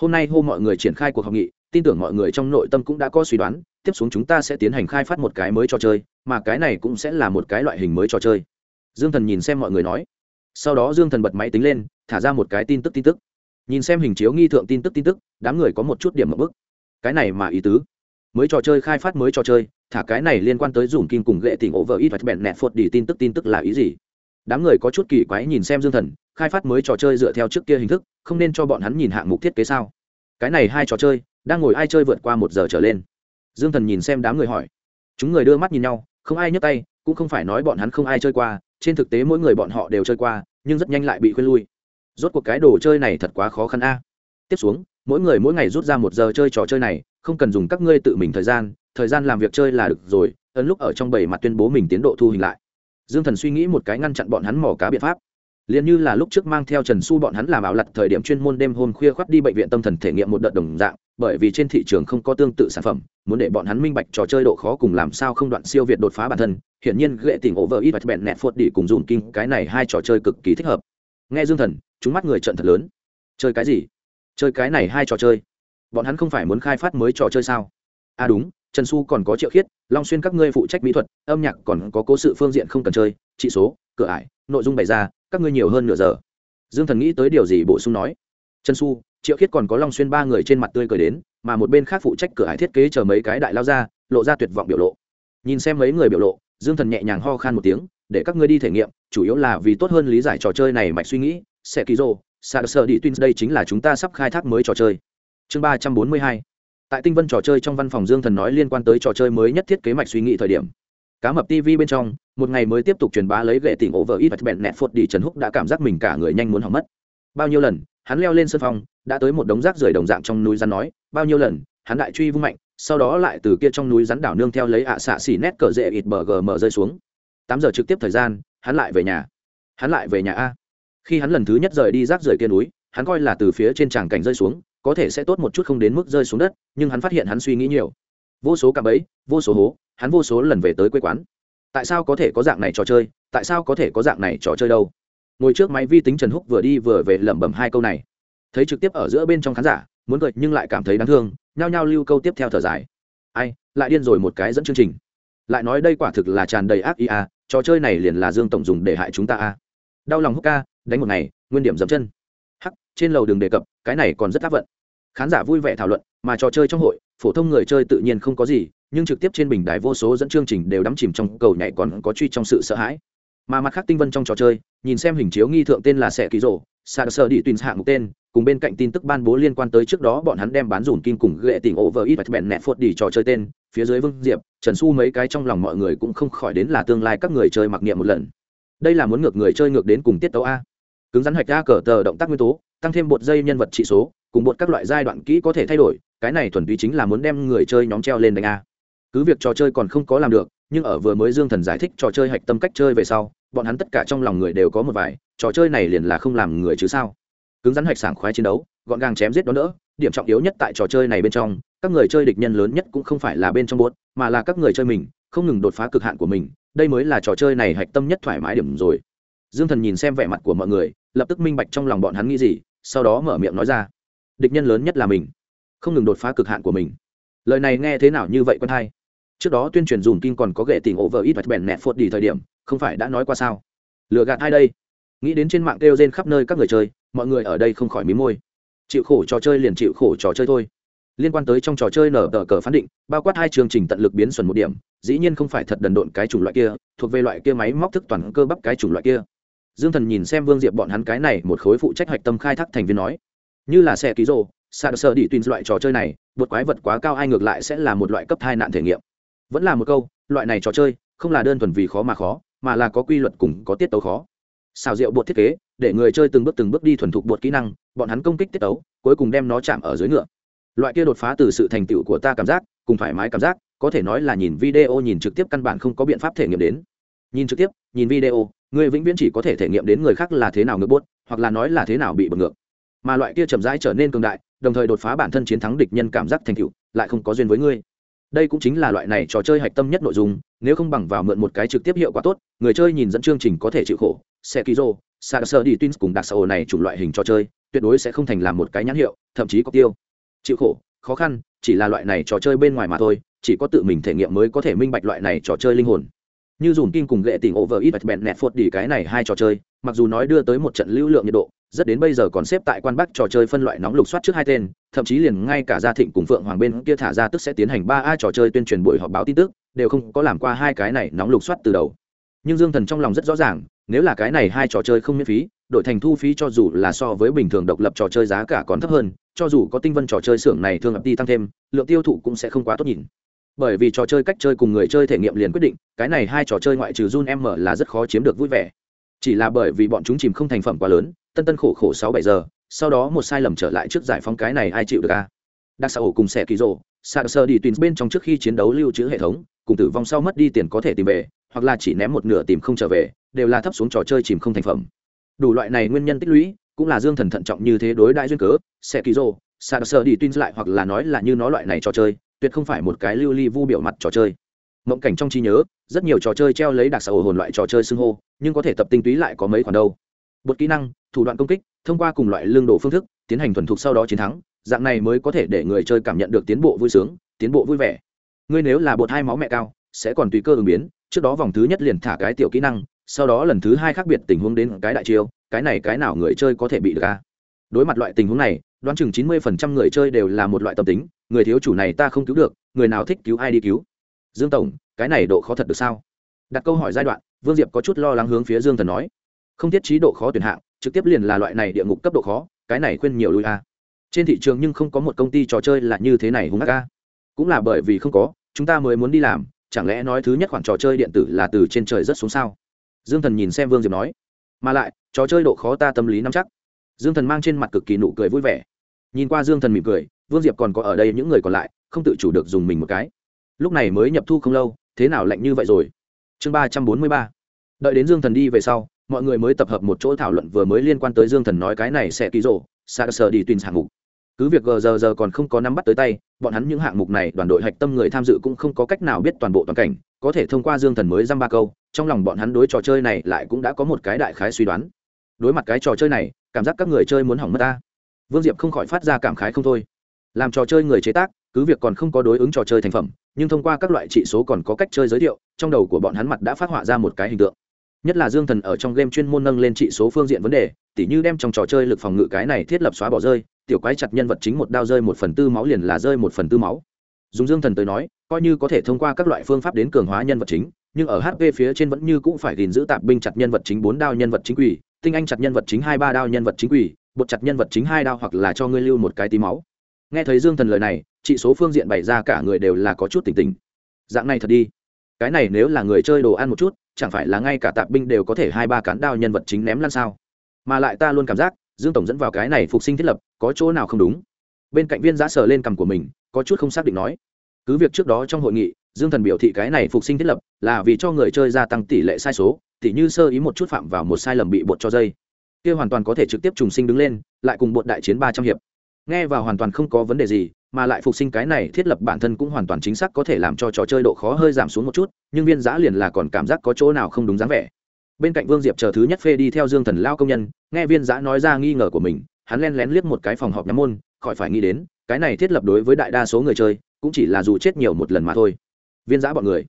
S1: Hôm nay hô mọi người triển khai cuộc họp nghị, tin tưởng mọi người trong nội tâm cũng đã có suy đoán tiếp xuống chúng ta sẽ tiến hành khai phát một cái mới trò chơi, mà cái này cũng sẽ là một cái loại hình mới trò chơi. Dương thần nhìn xem mọi người nói. Sau đó dương thần bật máy tính lên, thả ra một cái tin tức tin tức. Nhìn xem hình chiếu nghi thượng tin tức tin tức, đám người có một chút điểm mậm bức. Cái này mà ý tứ. Mới trò chơi khai phát mới trò chơi, thả cái này liên quan tới dùng kim cùng gệ tỉnh over ít và bẹn nẹt phột đi tin tức tin tức là ý gì? Đám người có chút kỳ quái nhìn xem dương thần, khai phát mới trò chơi dựa theo trước kia hình thức, không nên cho bọn hắn nhìn hạng mục thiết kế sao? Cái này hai trò chơi, đang ngồi ai chơi vượt qua một giờ trở lên? Dương thần nhìn xem đám người hỏi. Chúng người đưa mắt nhìn nhau, không ai nhấc tay, cũng không phải nói bọn hắn không ai chơi qua, trên thực tế mỗi người bọn họ đều chơi qua, nhưng rất nhanh lại bị khuyên lui. Rốt cuộc cái đồ chơi này thật quá khó khăn a. Tiếp xuống, mỗi người mỗi ngày rút ra một giờ chơi trò chơi này, không cần dùng các ngươi tự mình thời gian thời gian làm việc chơi là được rồi, ấn lúc ở trong bảy mặt tuyên bố mình tiến độ thu hình lại. Dương thần suy nghĩ một cái ngăn chặn bọn hắn mò cá biện pháp. Liền như là lúc trước mang theo trần su bọn hắn làm ảo lặt thời điểm chuyên môn đêm hôm khuya khoắt đi bệnh viện tâm thần thể nghiệm một đợt đồng dạng bởi vì trên thị trường không có tương tự sản phẩm, muốn để bọn hắn minh bạch trò chơi độ khó cùng làm sao không đoạn siêu việt đột phá bản thân, hiển nhiên ghệ tỉnh vợ ít và bẹn nẹt phốt đi cùng dùn kinh, cái này hai trò chơi cực kỳ thích hợp. Nghe dương thần, chúng mắt người trận thật lớn. Chơi cái gì? Chơi cái này hai trò chơi. Bọn hắn không phải muốn khai phát mới trò chơi sao? À đúng, trần su còn có triệu khiết, long xuyên các ngươi phụ trách mỹ thuật, âm nhạc còn có cố sự phương diện không cần chơi, trị số, cửa ải, nội dung bày ra, các ngươi nhiều hơn nửa giờ. Dương thần nghĩ tới điều gì bổ sung nói. Trần su triệu khiết còn có long xuyên ba người trên mặt tươi cười đến, mà một bên khác phụ trách cửa hải thiết kế chờ mấy cái đại lao ra, lộ ra tuyệt vọng biểu lộ. Nhìn xem mấy người biểu lộ, dương thần nhẹ nhàng ho khan một tiếng, để các ngươi đi thể nghiệm, chủ yếu là vì tốt hơn lý giải trò chơi này mạch suy nghĩ sẽ ký rô sa sơ đi tuyên đây chính là chúng ta sắp khai thác mới trò chơi. Chương ba trăm bốn mươi hai. Tại tinh vân trò chơi trong văn phòng dương thần nói liên quan tới trò chơi mới nhất thiết kế mạch suy nghĩ thời điểm. Cá mập tv bên trong, một ngày mới tiếp tục truyền bá lấy gậy tỉnh vợ ít vật bẹn nẹt phốt đi trần húc đã cảm giác mình cả người nhanh muốn hỏng mất. Bao nhiêu lần hắn leo lên sân phong đã tới một đống rác rưởi đồng dạng trong núi rắn nói, bao nhiêu lần, hắn đại truy vung mạnh, sau đó lại từ kia trong núi rắn đảo nương theo lấy ạ xạ xỉ nét cờ rễ ịt bờ gm rơi xuống. Tám giờ trực tiếp thời gian, hắn lại về nhà. Hắn lại về nhà a. Khi hắn lần thứ nhất rời đi rác rưởi kia núi, hắn coi là từ phía trên tràng cảnh rơi xuống, có thể sẽ tốt một chút không đến mức rơi xuống đất, nhưng hắn phát hiện hắn suy nghĩ nhiều. Vô số cạm ấy vô số hố, hắn vô số lần về tới quê quán. Tại sao có thể có dạng này trò chơi, tại sao có thể có dạng này trò chơi đâu? Ngồi trước máy vi tính trần húc vừa đi vừa về lẩm bẩm hai câu này. Thấy trực tiếp ở giữa bên trong khán giả, muốn cười nhưng lại cảm thấy đáng thương, nhao nhao lưu câu tiếp theo thở dài. Ai, lại điên rồi một cái dẫn chương trình. Lại nói đây quả thực là tràn đầy ác ý à trò chơi này liền là dương tổng dùng để hại chúng ta à. Đau lòng húc ca, đánh một ngày, nguyên điểm dẫm chân. Hắc, trên lầu đường đề cập, cái này còn rất áp vận. Khán giả vui vẻ thảo luận, mà trò chơi trong hội, phổ thông người chơi tự nhiên không có gì, nhưng trực tiếp trên bình đài vô số dẫn chương trình đều đắm chìm trong cầu nhảy còn có truy trong sự sợ hãi mà mặt khác tinh vân trong trò chơi, nhìn xem hình chiếu nghi thượng tên là sẽ ký rổ sa sơ đi tuyên hạng một tên, cùng bên cạnh tin tức ban bố liên quan tới trước đó bọn hắn đem bán dùn kim cùng ghệ tỉnh over ít và bẹn nẹt phốt đi trò chơi tên, phía dưới vương diệp, trần su mấy cái trong lòng mọi người cũng không khỏi đến là tương lai các người chơi mặc niệm một lần. Đây là muốn ngược người chơi ngược đến cùng tiết tấu a. Cứng rắn hạch ra cờ tờ động tác nguyên tố, tăng thêm bột dây nhân vật trị số, cùng bột các loại giai đoạn kỹ có thể thay đổi, cái này thuần túy chính là muốn đem người chơi nhóm treo lên đánh a. Cứ việc trò chơi còn không có làm được nhưng ở vừa mới dương thần giải thích trò chơi hạch tâm cách chơi về sau, bọn hắn tất cả trong lòng người đều có một vài, trò chơi này liền là không làm người chứ sao? Cứng rắn hạch sảng khoái chiến đấu, gọn gàng chém giết đó nữa điểm trọng yếu nhất tại trò chơi này bên trong, các người chơi địch nhân lớn nhất cũng không phải là bên trong bốt, mà là các người chơi mình, không ngừng đột phá cực hạn của mình, đây mới là trò chơi này hạch tâm nhất thoải mái điểm rồi. Dương thần nhìn xem vẻ mặt của mọi người, lập tức minh bạch trong lòng bọn hắn nghĩ gì, sau đó mở miệng nói ra. Địch nhân lớn nhất là mình, không ngừng đột phá cực hạn của mình. Lời này nghe thế nào như vậy quân hai? Trước đó tuyên truyền dùng kinh còn có ghệ tình over ít và bèn nẹt phốt đi thời điểm, không phải đã nói qua sao? Lừa gạt ai đây? Nghĩ đến trên mạng kêu trên khắp nơi các người chơi, mọi người ở đây không khỏi mí môi. Chịu khổ trò chơi liền chịu khổ trò chơi thôi. Liên quan tới trong trò chơi nở tờ cờ phán định, bao quát hai chương trình tận lực biến xuẩn một điểm, dĩ nhiên không phải thật đần độn cái chủng loại kia, thuộc về loại kia máy móc thức toàn cơ bắp cái chủng loại kia. Dương thần nhìn xem vương diệp bọn hắn cái này, một khối phụ trách hạch tâm khai thác thành viên nói, như là xe ký rô sa sơ đi tùy loại trò chơi này, vượt quái vật quá cao ai ngược lại sẽ là một loại cấp hai nạn thể nghiệm vẫn là một câu, loại này trò chơi, không là đơn thuần vì khó mà khó, mà là có quy luật cùng có tiết tấu khó. Xào rượu bột thiết kế, để người chơi từng bước từng bước đi thuần thục bột kỹ năng, bọn hắn công kích tiết tấu, cuối cùng đem nó chạm ở dưới ngựa. Loại kia đột phá từ sự thành tựu của ta cảm giác, cùng thoải mái cảm giác, có thể nói là nhìn video nhìn trực tiếp căn bản không có biện pháp thể nghiệm đến. Nhìn trực tiếp, nhìn video, người vĩnh viễn chỉ có thể thể nghiệm đến người khác là thế nào ngược bốt hoặc là nói là thế nào bị bật ngược mà loại kia chậm rãi trở nên cường đại, đồng thời đột phá bản thân chiến thắng địch nhân cảm giác thành tựu, lại không có duyên với ngươi đây cũng chính là loại này trò chơi hạch tâm nhất nội dung, nếu không bằng vào mượn một cái trực tiếp hiệu quả tốt, người chơi nhìn dẫn chương trình có thể chịu khổ. Xe ký rô xa sơ đi twins cùng đặc xã hội này chủng loại hình trò chơi, tuyệt đối sẽ không thành làm một cái nhãn hiệu, thậm chí có tiêu. Chịu khổ, khó khăn, chỉ là loại này trò chơi bên ngoài mà thôi, chỉ có tự mình thể nghiệm mới có thể minh bạch loại này trò chơi linh hồn. Như dùng kim cùng lệ tình over ít bẹn nẹt phốt đi cái này hai trò chơi, mặc dù nói đưa tới một trận lưu lượng nhiệt độ rất đến bây giờ còn xếp tại quan bắc trò chơi phân loại nóng lục soát trước hai tên, thậm chí liền ngay cả gia thịnh cùng phượng hoàng bên kia thả ra tức sẽ tiến hành ba a trò chơi tuyên truyền buổi họp báo tin tức, đều không có làm qua hai cái này nóng lục soát từ đầu. Nhưng dương thần trong lòng rất rõ ràng, nếu là cái này hai trò chơi không miễn phí đổi thành thu phí cho dù là so với bình thường độc lập trò chơi giá cả còn thấp hơn, cho dù có tinh vân trò chơi xưởng này thường ập đi tăng thêm, lượng tiêu thụ cũng sẽ không quá tốt nhìn. Bởi vì trò chơi cách chơi cùng người chơi thể nghiệm liền quyết định, cái này hai trò chơi ngoại trừ run m là rất khó chiếm được vui vẻ. Chỉ là bởi vì bọn chúng chìm không thành phẩm quá lớn tân tân khổ khổ sáu bảy giờ, sau đó một sai lầm trở lại trước giải phóng cái này ai chịu được a đặc xã ổ cùng xe kỳ rộ sạc sơ đi tuyến bên trong trước khi chiến đấu lưu trữ hệ thống, cùng tử vong sau mất đi tiền có thể tìm về, hoặc là chỉ ném một nửa tìm không trở về, đều là thấp xuống trò chơi chìm không thành phẩm. Đủ loại này nguyên nhân tích lũy, cũng là dương thần thận trọng như thế đối đại duyên cớ xe kỳ rộ sạc sơ đi tuyến lại hoặc là nói là như nó loại này trò chơi, tuyệt không phải một cái lưu ly vu biểu mặt trò chơi. Mộng cảnh trong trí nhớ, rất nhiều trò chơi treo lấy đặc xã ổ hồn loại trò chơi xưng hô, nhưng có thể tập tinh túy lại có mấy khoản đâu bột kỹ năng, thủ đoạn công kích, thông qua cùng loại lương đồ phương thức, tiến hành thuần thục sau đó chiến thắng, dạng này mới có thể để người chơi cảm nhận được tiến bộ vui sướng, tiến bộ vui vẻ. Ngươi nếu là bột hai máu mẹ cao, sẽ còn tùy cơ ứng biến, trước đó vòng thứ nhất liền thả cái tiểu kỹ năng, sau đó lần thứ hai khác biệt tình huống đến cái đại chiêu, cái này cái nào người chơi có thể bị được ca đối mặt loại tình huống này, đoán chừng chín mươi phần trăm người chơi đều là một loại tâm tính, người thiếu chủ này ta không cứu được, người nào thích cứu ai đi cứu. Dương tổng, cái này độ khó thật được sao? Đặt câu hỏi giai đoạn, vương diệp có chút lo lắng hướng phía dương thần nói không thiết trí độ khó tuyển hạng, trực tiếp liền là loại này địa ngục cấp độ khó, cái này khuyên nhiều lui a. Trên thị trường nhưng không có một công ty trò chơi là như thế này hung ác a. Cũng là bởi vì không có, chúng ta mới muốn đi làm, chẳng lẽ nói thứ nhất khoản trò chơi điện tử là từ trên trời rất xuống sao? Dương thần nhìn xem vương diệp nói. Mà lại, trò chơi độ khó ta tâm lý nắm chắc. Dương thần mang trên mặt cực kỳ nụ cười vui vẻ. Nhìn qua dương thần mỉm cười, vương diệp còn có ở đây những người còn lại, không tự chủ được dùng mình một cái. Lúc này mới nhập thu không lâu, thế nào lạnh như vậy rồi? Chương ba trăm bốn mươi ba. Đợi đến dương thần đi về sau mọi người mới tập hợp một chỗ thảo luận vừa mới liên quan tới dương thần nói cái này sẽ ký rộ xa sờ đi tùy hạng mục. Cứ việc gờ giờ giờ còn không có nắm bắt tới tay, bọn hắn những hạng mục này đoàn đội hạch tâm người tham dự cũng không có cách nào biết toàn bộ toàn cảnh, có thể thông qua dương thần mới dăm ba câu, trong lòng bọn hắn đối trò chơi này lại cũng đã có một cái đại khái suy đoán. Đối mặt cái trò chơi này, cảm giác các người chơi muốn hỏng mất ta. Vương diệp không khỏi phát ra cảm khái không thôi. Làm trò chơi người chế tác, cứ việc còn không có đối ứng trò chơi thành phẩm, nhưng thông qua các loại trị số còn có cách chơi giới thiệu, trong đầu của bọn hắn mặt đã phát họa ra một cái hình tượng nhất là dương thần ở trong game chuyên môn nâng lên trị số phương diện vấn đề, tỉ như đem trong trò chơi lực phòng ngự cái này thiết lập xóa bỏ rơi, tiểu quái chặt nhân vật chính một đao rơi một phần tư máu liền là rơi một phần tư máu. Dùng dương thần tới nói, coi như có thể thông qua các loại phương pháp đến cường hóa nhân vật chính, nhưng ở hp phía trên vẫn như cũng phải gìn giữ tạp binh chặt nhân vật chính bốn đao nhân vật chính quỷ, tinh anh chặt nhân vật chính hai ba đao nhân vật chính quỷ, bột chặt nhân vật chính hai đao hoặc là cho ngươi lưu một cái tí máu. Nghe thấy dương thần lời này, trị số phương diện bày ra cả người đều là có chút tỉnh tỉnh. Dạng này thật đi. Cái này nếu là người chơi đồ ăn một chút chẳng phải là ngay cả tạp binh đều có thể hai ba cán đao nhân vật chính ném lan sao? Mà lại ta luôn cảm giác, dương tổng dẫn vào cái này phục sinh thiết lập, có chỗ nào không đúng? Bên cạnh viên giã sờ lên cằm của mình, có chút không xác định nói. Cứ việc trước đó trong hội nghị, dương thần biểu thị cái này phục sinh thiết lập là vì cho người chơi gia tăng tỷ lệ sai số tỷ như sơ ý một chút phạm vào một sai lầm bị bột cho dây. Kia hoàn toàn có thể trực tiếp trùng sinh đứng lên, lại cùng bột đại chiến ba trăm hiệp. Nghe vào hoàn toàn không có vấn đề gì mà lại phục sinh cái này thiết lập bản thân cũng hoàn toàn chính xác có thể làm cho trò chơi độ khó hơi giảm xuống một chút, nhưng viên giã liền là còn cảm giác có chỗ nào không đúng dáng vẻ. Bên cạnh vương diệp chờ thứ nhất phê đi theo dương thần lao công nhân, nghe viên giã nói ra nghi ngờ của mình, hắn len lén liếc một cái phòng họp nhắm môn, khỏi phải nghĩ đến, cái này thiết lập đối với đại đa số người chơi, cũng chỉ là dù chết nhiều một lần mà thôi. Viên giã bọn người,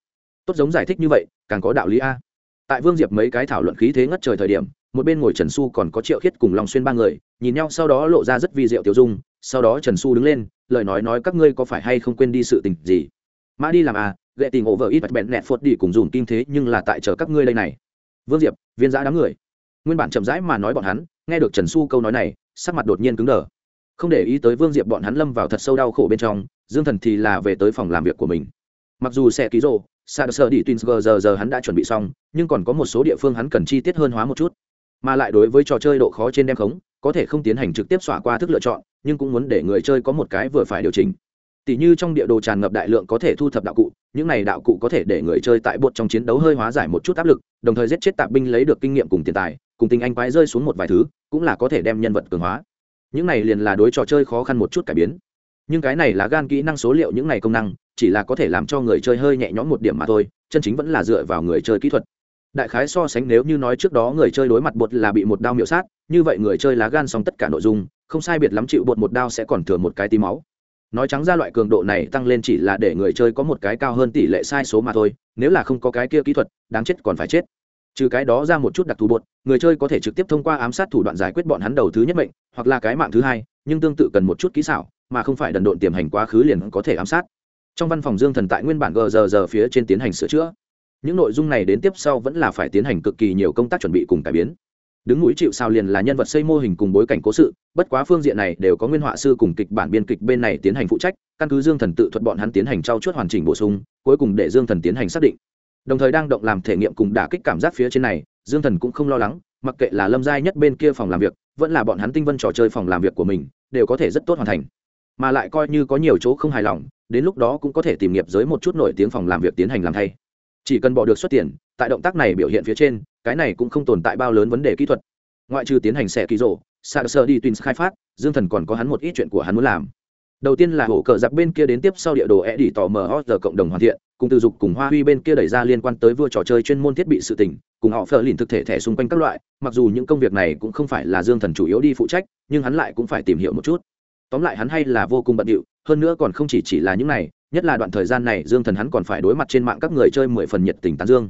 S1: tốt giống giải thích như vậy, càng có đạo lý a. Tại vương diệp mấy cái thảo luận khí thế ngất trời thời điểm, một bên ngồi trần su còn có triệu khiết cùng long xuyên ba người, nhìn nhau sau đó lộ ra rất vi diệu tiêu dung sau đó trần su đứng lên, lời nói nói các ngươi có phải hay không quên đi sự tình gì? Mã đi làm à gệ tình ổ vợ ít bẹn nẹt phốt đi cùng dùng kinh thế nhưng là tại chờ các ngươi đây này. Vương diệp, viên giã đám người. Nguyên bản chậm rãi mà nói bọn hắn, nghe được trần su câu nói này, sắc mặt đột nhiên cứng đờ. Không để ý tới vương diệp bọn hắn lâm vào thật sâu đau khổ bên trong, dương thần thì là về tới phòng làm việc của mình. Mặc dù sẽ ký rộ sa sơ đi twins giờ giờ hắn đã chuẩn bị xong, nhưng còn có một số địa phương hắn cần chi tiết hơn hóa một chút mà lại đối với trò chơi độ khó trên đem khống, có thể không tiến hành trực tiếp xóa qua thức lựa chọn, nhưng cũng muốn để người chơi có một cái vừa phải điều chỉnh. Tỷ như trong địa đồ tràn ngập đại lượng có thể thu thập đạo cụ, những này đạo cụ có thể để người chơi tại bột trong chiến đấu hơi hóa giải một chút áp lực, đồng thời giết chết tạp binh lấy được kinh nghiệm cùng tiền tài, cùng tình anh quái rơi xuống một vài thứ, cũng là có thể đem nhân vật cường hóa. Những này liền là đối trò chơi khó khăn một chút cải biến. Nhưng cái này là gan kỹ năng số liệu, những này công năng, chỉ là có thể làm cho người chơi hơi nhẹ nhõm một điểm mà thôi, chân chính vẫn là dựa vào người chơi kỹ thuật đại khái so sánh nếu như nói trước đó người chơi đối mặt bột là bị một đao miệu sát, như vậy người chơi lá gan xong tất cả nội dung, không sai biệt lắm chịu bột một đao sẽ còn thừa một cái tí máu. Nói trắng ra loại cường độ này tăng lên chỉ là để người chơi có một cái cao hơn tỷ lệ sai số mà thôi, nếu là không có cái kia kỹ thuật, đáng chết còn phải chết. Trừ cái đó ra một chút đặc thù bột, người chơi có thể trực tiếp thông qua ám sát thủ đoạn giải quyết bọn hắn đầu thứ nhất mệnh, hoặc là cái mạng thứ hai, nhưng tương tự cần một chút kỹ xảo, mà không phải đần độn tiềm hành quá khứ liền có thể ám sát. Trong văn phòng dương thần tại nguyên bản gờ giờ giờ phía trên tiến hành sửa chữa những nội dung này đến tiếp sau vẫn là phải tiến hành cực kỳ nhiều công tác chuẩn bị cùng cải biến. Đứng mũi chịu sao liền là nhân vật xây mô hình cùng bối cảnh cố sự, bất quá phương diện này đều có nguyên họa sư cùng kịch bản biên kịch bên này tiến hành phụ trách, căn cứ dương thần tự thuật bọn hắn tiến hành trao chuốt hoàn chỉnh bổ sung, cuối cùng để dương thần tiến hành xác định. Đồng thời đang động làm thể nghiệm cùng đả kích cảm giác phía trên này, dương thần cũng không lo lắng, mặc kệ là lâm giai nhất bên kia phòng làm việc, vẫn là bọn hắn tinh vân trò chơi phòng làm việc của mình, đều có thể rất tốt hoàn thành. Mà lại coi như có nhiều chỗ không hài lòng, đến lúc đó cũng có thể tìm nghiệp giới một chút nổi tiếng phòng làm việc tiến hành làm thay chỉ cần bỏ được xuất tiền, tại động tác này biểu hiện phía trên, cái này cũng không tồn tại bao lớn vấn đề kỹ thuật. Ngoại trừ tiến hành xẻ ký rộ sa sơ đi twins khai phát, dương thần còn có hắn một ít chuyện của hắn muốn làm. Đầu tiên là hổ cờ giặc bên kia đến tiếp sau địa đồ e đi tỏ mờ giờ cộng đồng hoàn thiện, cùng từ dục cùng hoa huy bên kia đẩy ra liên quan tới vua trò chơi chuyên môn thiết bị sự tỉnh cùng họ phờ lìn thực thể thẻ xung quanh các loại, mặc dù những công việc này cũng không phải là dương thần chủ yếu đi phụ trách, nhưng hắn lại cũng phải tìm hiểu một chút. Tóm lại hắn hay là vô cùng bận điệu, hơn nữa còn không chỉ chỉ là những này nhất là đoạn thời gian này dương thần hắn còn phải đối mặt trên mạng các người chơi mười phần nhiệt tình tán dương.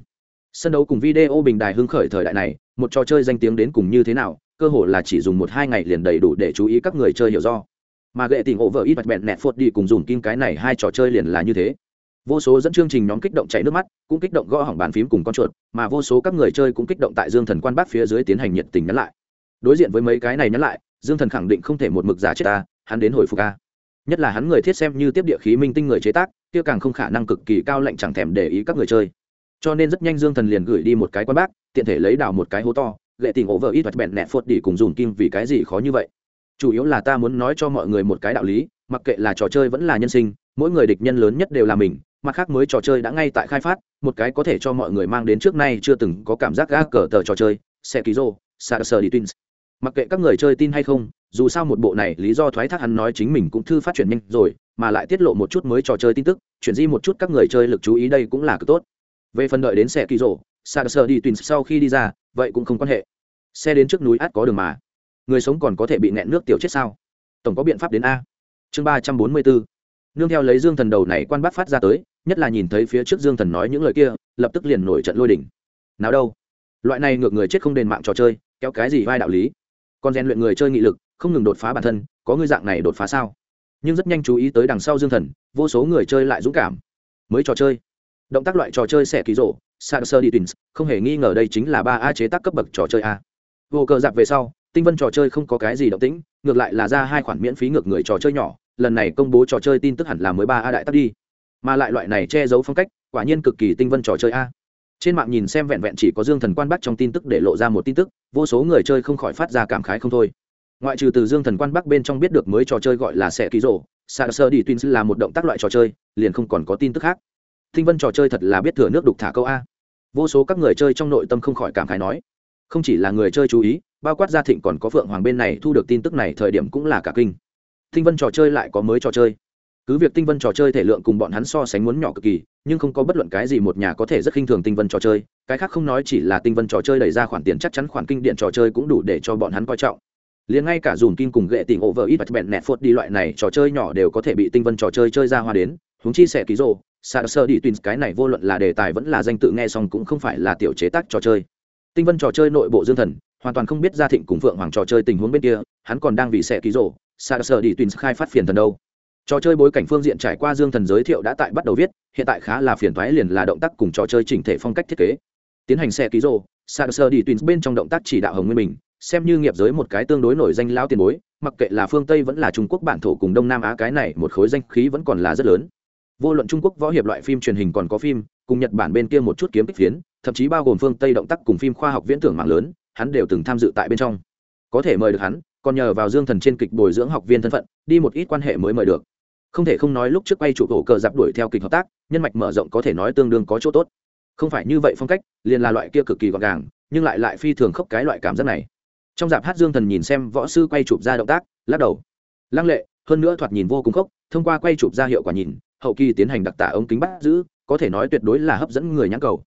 S1: Sân đấu cùng video bình đài hưng khởi thời đại này, một trò chơi danh tiếng đến cùng như thế nào, cơ hội là chỉ dùng một hai ngày liền đầy đủ để chú ý các người chơi hiểu do. Mà gệ tình ổ vợ ít mặt bẹn nẹt phốt đi cùng dùng kim cái này hai trò chơi liền là như thế. Vô số dẫn chương trình nhóm kích động chảy nước mắt, cũng kích động gõ hỏng bàn phím cùng con chuột, mà vô số các người chơi cũng kích động tại dương thần quan bác phía dưới tiến hành nhiệt tình nhắn lại. Đối diện với mấy cái này nhắn lại, dương thần khẳng định không thể một mực giả chết ta, hắn đến hồi phục ca nhất là hắn người thiết xem như tiếp địa khí minh tinh người chế tác, kia càng không khả năng cực kỳ cao lệnh chẳng thèm để ý các người chơi. Cho nên rất nhanh dương thần liền gửi đi một cái quan bác, tiện thể lấy đào một cái hố to lệ tình ổ vợ ít vạch bẹn nẹt phốt đi cùng dùng kim vì cái gì khó như vậy. Chủ yếu là ta muốn nói cho mọi người một cái đạo lý, mặc kệ là trò chơi vẫn là nhân sinh, mỗi người địch nhân lớn nhất đều là mình, mặt khác mới trò chơi đã ngay tại khai phát, một cái có thể cho mọi người mang đến trước nay chưa từng có cảm giác gác cờ tờ trò chơi xe ký rô sơ đi twins mặc kệ các người chơi tin hay không dù sao một bộ này, lý do thoái thác hắn nói chính mình cũng thư phát triển nhanh rồi, mà lại tiết lộ một chút mới trò chơi tin tức, chuyển di một chút các người chơi lực chú ý đây cũng là cực tốt. Về phần đợi đến xe kỳ rộ sơ đi twins sau khi đi ra, vậy cũng không quan hệ. Xe đến trước núi át có đường mà. Người sống còn có thể bị nẹn nước tiểu chết sao? Tổng có biện pháp đến a. Chương ba trăm bốn mươi bốn. Nương theo lấy dương thần đầu này quan bác phát ra tới, nhất là nhìn thấy phía trước dương thần nói những lời kia, lập tức liền nổi trận lôi đỉnh nào đâu? Loại này ngược người chết không đền mạng trò chơi, kéo cái gì vai đạo lý? Còn rèn luyện người chơi nghị lực không ngừng đột phá bản thân, có người dạng này đột phá sao? Nhưng rất nhanh chú ý tới đằng sau dương thần, vô số người chơi lại dũng cảm. Mới trò chơi. Động tác loại trò chơi sẽ ký rộ sơ đi tins không hề nghi ngờ đây chính là ba a chế tác cấp bậc trò chơi a. Vô cờ giặc về sau, tinh vân trò chơi không có cái gì động tĩnh, ngược lại là ra hai khoản miễn phí ngược người trò chơi nhỏ, lần này công bố trò chơi tin tức hẳn là mới ba a đại tắc đi. Mà lại loại này che giấu phong cách, quả nhiên cực kỳ tinh vân trò chơi a. Trên mạng nhìn xem vẹn vẹn chỉ có dương thần quan bắc trong tin tức để lộ ra một tin tức, vô số người chơi không khỏi phát ra cảm khái không thôi ngoại trừ từ dương thần quan bắc bên trong biết được mới trò chơi gọi là sẽ ký rổ sa sơ đi Tuyên là một động tác loại trò chơi, liền không còn có tin tức khác. Thinh vân trò chơi thật là biết thừa nước đục thả câu a. Vô số các người chơi trong nội tâm không khỏi cảm khái nói, không chỉ là người chơi chú ý, bao quát gia thịnh còn có phượng hoàng bên này thu được tin tức này thời điểm cũng là cả kinh. Tinh vân trò chơi lại có mới trò chơi. Cứ việc tinh vân trò chơi thể lượng cùng bọn hắn so sánh muốn nhỏ cực kỳ, nhưng không có bất luận cái gì một nhà có thể rất khinh thường tinh vân trò chơi. Cái khác không nói chỉ là tinh vân trò chơi đẩy ra khoản tiền chắc chắn khoản kinh điện trò chơi cũng đủ để cho bọn hắn coi trọng liền ngay cả dùn kim cùng gệ tình vợ ít bẹn nẹt phốt đi loại này trò chơi nhỏ đều có thể bị tinh vân trò chơi chơi ra hoa đến húng chi sẻ ký rô, sa sơ đi tuyến cái này vô luận là đề tài vẫn là danh tự nghe xong cũng không phải là tiểu chế tác trò chơi. Tinh vân trò chơi nội bộ dương thần, hoàn toàn không biết gia thịnh cùng phượng hoàng trò chơi tình huống bên kia, hắn còn đang vì sẻ ký rô, sa sơ đi tuyến khai phát phiền thần đâu. Trò chơi bối cảnh phương diện trải qua dương thần giới thiệu đã tại bắt đầu viết, hiện tại khá là phiền thoái liền là động tác cùng trò chơi chỉnh thể phong cách thiết kế. Tiến hành xe ký rô, sa sơ đi tuyến bên trong động tác chỉ đạo hồng nguyên mình xem như nghiệp giới một cái tương đối nổi danh lao tiền bối, mặc kệ là phương tây vẫn là trung quốc bản thổ cùng đông nam á cái này, một khối danh khí vẫn còn là rất lớn. Vô luận trung quốc võ hiệp loại phim truyền hình còn có phim, cùng nhật bản bên kia một chút kiếm kích phiến, thậm chí bao gồm phương tây động tác cùng phim khoa học viễn tưởng mạng lớn, hắn đều từng tham dự tại bên trong. Có thể mời được hắn, còn nhờ vào dương thần trên kịch bồi dưỡng học viên thân phận, đi một ít quan hệ mới mời được. Không thể không nói lúc trước quay chụp ổ cờ giặc đuổi theo kịch hợp tác, nhân mạch mở rộng có thể nói tương đương có chỗ tốt. Không phải như vậy phong cách, liền là loại kia cực kỳ gọn gàng, nhưng lại lại phi thường khốc cái loại cảm giác này trong dạp hát dương thần nhìn xem võ sư quay chụp ra động tác, lắc đầu. Lăng lệ, hơn nữa thoạt nhìn vô cùng khốc, thông qua quay chụp ra hiệu quả nhìn, hậu kỳ tiến hành đặc tả ống kính bắt giữ, có thể nói tuyệt đối là hấp dẫn người nhãn cầu.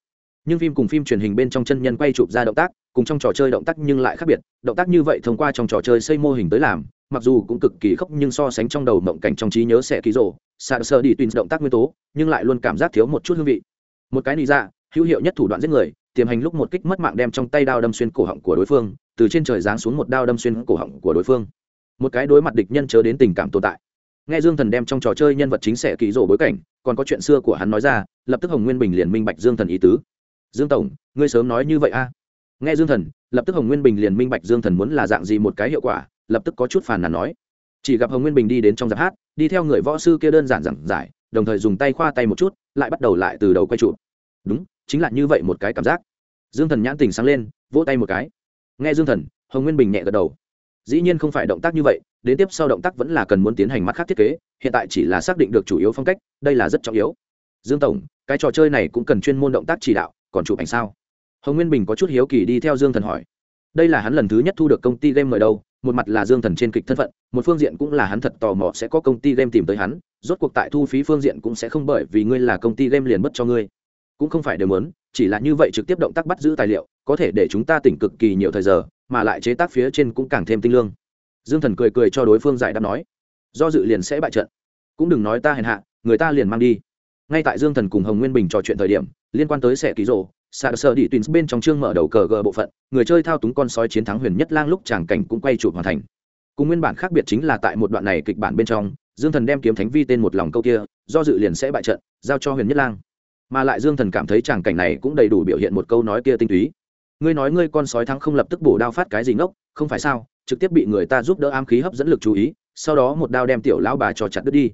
S1: Nhưng phim cùng phim truyền hình bên trong chân nhân quay chụp ra động tác, cùng trong trò chơi động tác nhưng lại khác biệt, động tác như vậy thông qua trong trò chơi xây mô hình tới làm, mặc dù cũng cực kỳ khốc nhưng so sánh trong đầu mộng cảnh trong trí nhớ sẽ ký rổ sạc sơ đi tùy động tác nguyên tố, nhưng lại luôn cảm giác thiếu một chút hương vị. Một cái lý ra dạ, hữu hiệu nhất thủ đoạn giết người, tiềm hành lúc một kích mất mạng đem trong tay đao đâm xuyên cổ họng của đối phương từ trên trời giáng xuống một đao đâm xuyên cổ họng của đối phương. Một cái đối mặt địch nhân chớ đến tình cảm tồn tại. Nghe dương thần đem trong trò chơi nhân vật chính sẽ ký rỗ bối cảnh, còn có chuyện xưa của hắn nói ra, lập tức hồng nguyên bình liền minh bạch dương thần ý tứ. Dương tổng, ngươi sớm nói như vậy a. Nghe dương thần, lập tức hồng nguyên bình liền minh bạch dương thần muốn là dạng gì một cái hiệu quả, lập tức có chút phàn nàn nói. Chỉ gặp hồng nguyên bình đi đến trong giáp hát, đi theo người võ sư kia đơn giản giảng giải, đồng thời dùng tay khoa tay một chút, lại bắt đầu lại từ đầu quay trụ đúng, chính là như vậy một cái cảm giác. Dương thần nhãn tình sáng lên, vỗ tay một cái nghe dương thần, hồng nguyên bình nhẹ gật đầu. Dĩ nhiên không phải động tác như vậy, đến tiếp sau động tác vẫn là cần muốn tiến hành mắt khác thiết kế, hiện tại chỉ là xác định được chủ yếu phong cách, đây là rất trọng yếu. Dương tổng, cái trò chơi này cũng cần chuyên môn động tác chỉ đạo, còn chụp ảnh sao? Hồng nguyên bình có chút hiếu kỳ đi theo dương thần hỏi. Đây là hắn lần thứ nhất thu được công ty game mời đâu, một mặt là dương thần trên kịch thân phận, một phương diện cũng là hắn thật tò mò sẽ có công ty game tìm tới hắn, rốt cuộc tại thu phí phương diện cũng sẽ không bởi vì ngươi là công ty game liền mất cho ngươi cũng không phải đều muốn, chỉ là như vậy trực tiếp động tác bắt giữ tài liệu, có thể để chúng ta tỉnh cực kỳ nhiều thời giờ, mà lại chế tác phía trên cũng càng thêm tinh lương. Dương thần cười cười cho đối phương giải đáp nói, do dự liền sẽ bại trận. Cũng đừng nói ta hèn hạ, người ta liền mang đi. Ngay tại dương thần cùng hồng nguyên bình trò chuyện thời điểm, liên quan tới sẻ ký rộ sạc sơ đi tuyến bên trong chương mở đầu cờ gờ bộ phận, người chơi thao túng con sói chiến thắng huyền nhất lang lúc tràng cảnh cũng quay chụp hoàn thành. Cùng nguyên bản khác biệt chính là tại một đoạn này kịch bản bên trong, dương thần đem kiếm thánh vi tên một lòng câu kia, do dự liền sẽ bại trận, giao cho huyền nhất lang mà lại dương thần cảm thấy tràng cảnh này cũng đầy đủ biểu hiện một câu nói kia tinh túy. Ngươi nói ngươi con sói thắng không lập tức bổ đao phát cái gì ngốc, không phải sao? Trực tiếp bị người ta giúp đỡ ám khí hấp dẫn lực chú ý, sau đó một đao đem tiểu lão bà cho chặt đứt đi.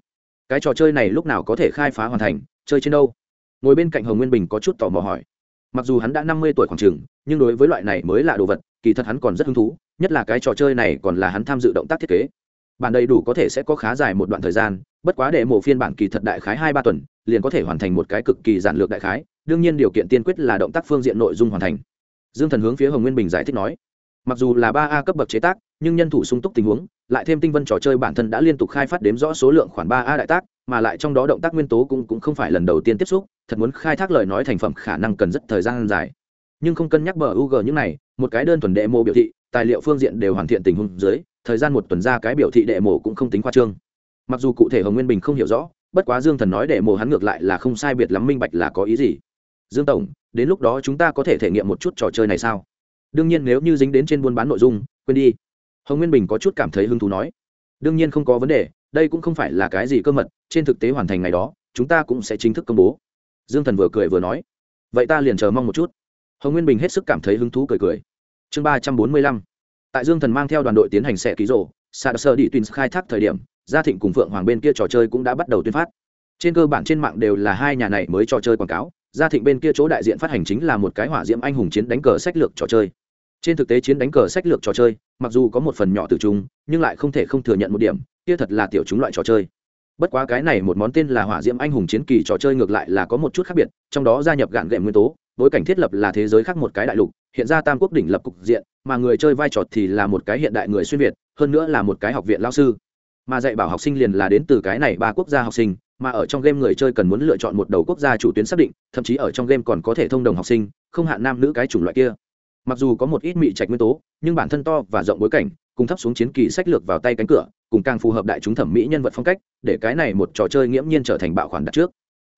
S1: Cái trò chơi này lúc nào có thể khai phá hoàn thành, chơi trên đâu? Ngồi bên cạnh hồng nguyên bình có chút tò mò hỏi. Mặc dù hắn đã năm mươi tuổi khoảng trường nhưng đối với loại này mới là đồ vật, kỳ thật hắn còn rất hứng thú, nhất là cái trò chơi này còn là hắn tham dự động tác thiết kế. Bản đầy đủ có thể sẽ có khá dài một đoạn thời gian bất quá để mổ phiên bản kỳ thật đại khái hai ba tuần, liền có thể hoàn thành một cái cực kỳ giản lược đại khái, đương nhiên điều kiện tiên quyết là động tác phương diện nội dung hoàn thành. Dương thần hướng phía hồng nguyên bình giải thích nói, mặc dù là ba a cấp bậc chế tác, nhưng nhân thủ sung túc tình huống, lại thêm tinh vân trò chơi bản thân đã liên tục khai phát đếm rõ số lượng khoảng ba a đại tác, mà lại trong đó động tác nguyên tố cũng cũng không phải lần đầu tiên tiếp xúc, thật muốn khai thác lời nói thành phẩm khả năng cần rất thời gian dài. Nhưng không cân nhắc bờ u g những này, một cái đơn thuần đệ mô biểu thị, tài liệu phương diện đều hoàn thiện tình huống dưới, thời gian một tuần ra cái biểu thị đệ mô cũng không tính khoa trương mặc dù cụ thể hồng nguyên bình không hiểu rõ bất quá dương thần nói để mồ hắn ngược lại là không sai biệt lắm minh bạch là có ý gì dương tổng đến lúc đó chúng ta có thể thể nghiệm một chút trò chơi này sao đương nhiên nếu như dính đến trên buôn bán nội dung quên đi hồng nguyên bình có chút cảm thấy hứng thú nói đương nhiên không có vấn đề đây cũng không phải là cái gì cơ mật trên thực tế hoàn thành ngày đó chúng ta cũng sẽ chính thức công bố dương thần vừa cười vừa nói vậy ta liền chờ mong một chút hồng nguyên bình hết sức cảm thấy hứng thú cười cười chương ba trăm bốn mươi lăm tại dương thần mang theo đoàn đội tiến hành xẻ ký rổ sa sơ đi tuyến khai thác thời điểm gia thịnh cùng phượng hoàng bên kia trò chơi cũng đã bắt đầu tuyên phát. Trên cơ bản trên mạng đều là hai nhà này mới trò chơi quảng cáo, gia thịnh bên kia chỗ đại diện phát hành chính là một cái hỏa diễm anh hùng chiến đánh cờ sách lược trò chơi. Trên thực tế chiến đánh cờ sách lược trò chơi, mặc dù có một phần nhỏ từ chung, nhưng lại không thể không thừa nhận một điểm, kia thật là tiểu chúng loại trò chơi. Bất quá cái này một món tên là hỏa diễm anh hùng chiến kỳ trò chơi ngược lại là có một chút khác biệt, trong đó gia nhập gạn gệm nguyên tố, bối cảnh thiết lập là thế giới khác một cái đại lục, hiện ra tam quốc đỉnh lập cục diện, mà người chơi vai trò thì là một cái hiện đại người xuyên việt, hơn nữa là một cái học viện lao sư mà dạy bảo học sinh liền là đến từ cái này ba quốc gia học sinh, mà ở trong game người chơi cần muốn lựa chọn một đầu quốc gia chủ tuyến xác định, thậm chí ở trong game còn có thể thông đồng học sinh, không hạn nam nữ cái chủng loại kia. Mặc dù có một ít mị trạch nguyên tố, nhưng bản thân to và rộng bối cảnh, cùng thấp xuống chiến kỳ sách lược vào tay cánh cửa, cùng càng phù hợp đại chúng thẩm mỹ nhân vật phong cách, để cái này một trò chơi nghiễm nhiên trở thành bạo khoản đặt trước.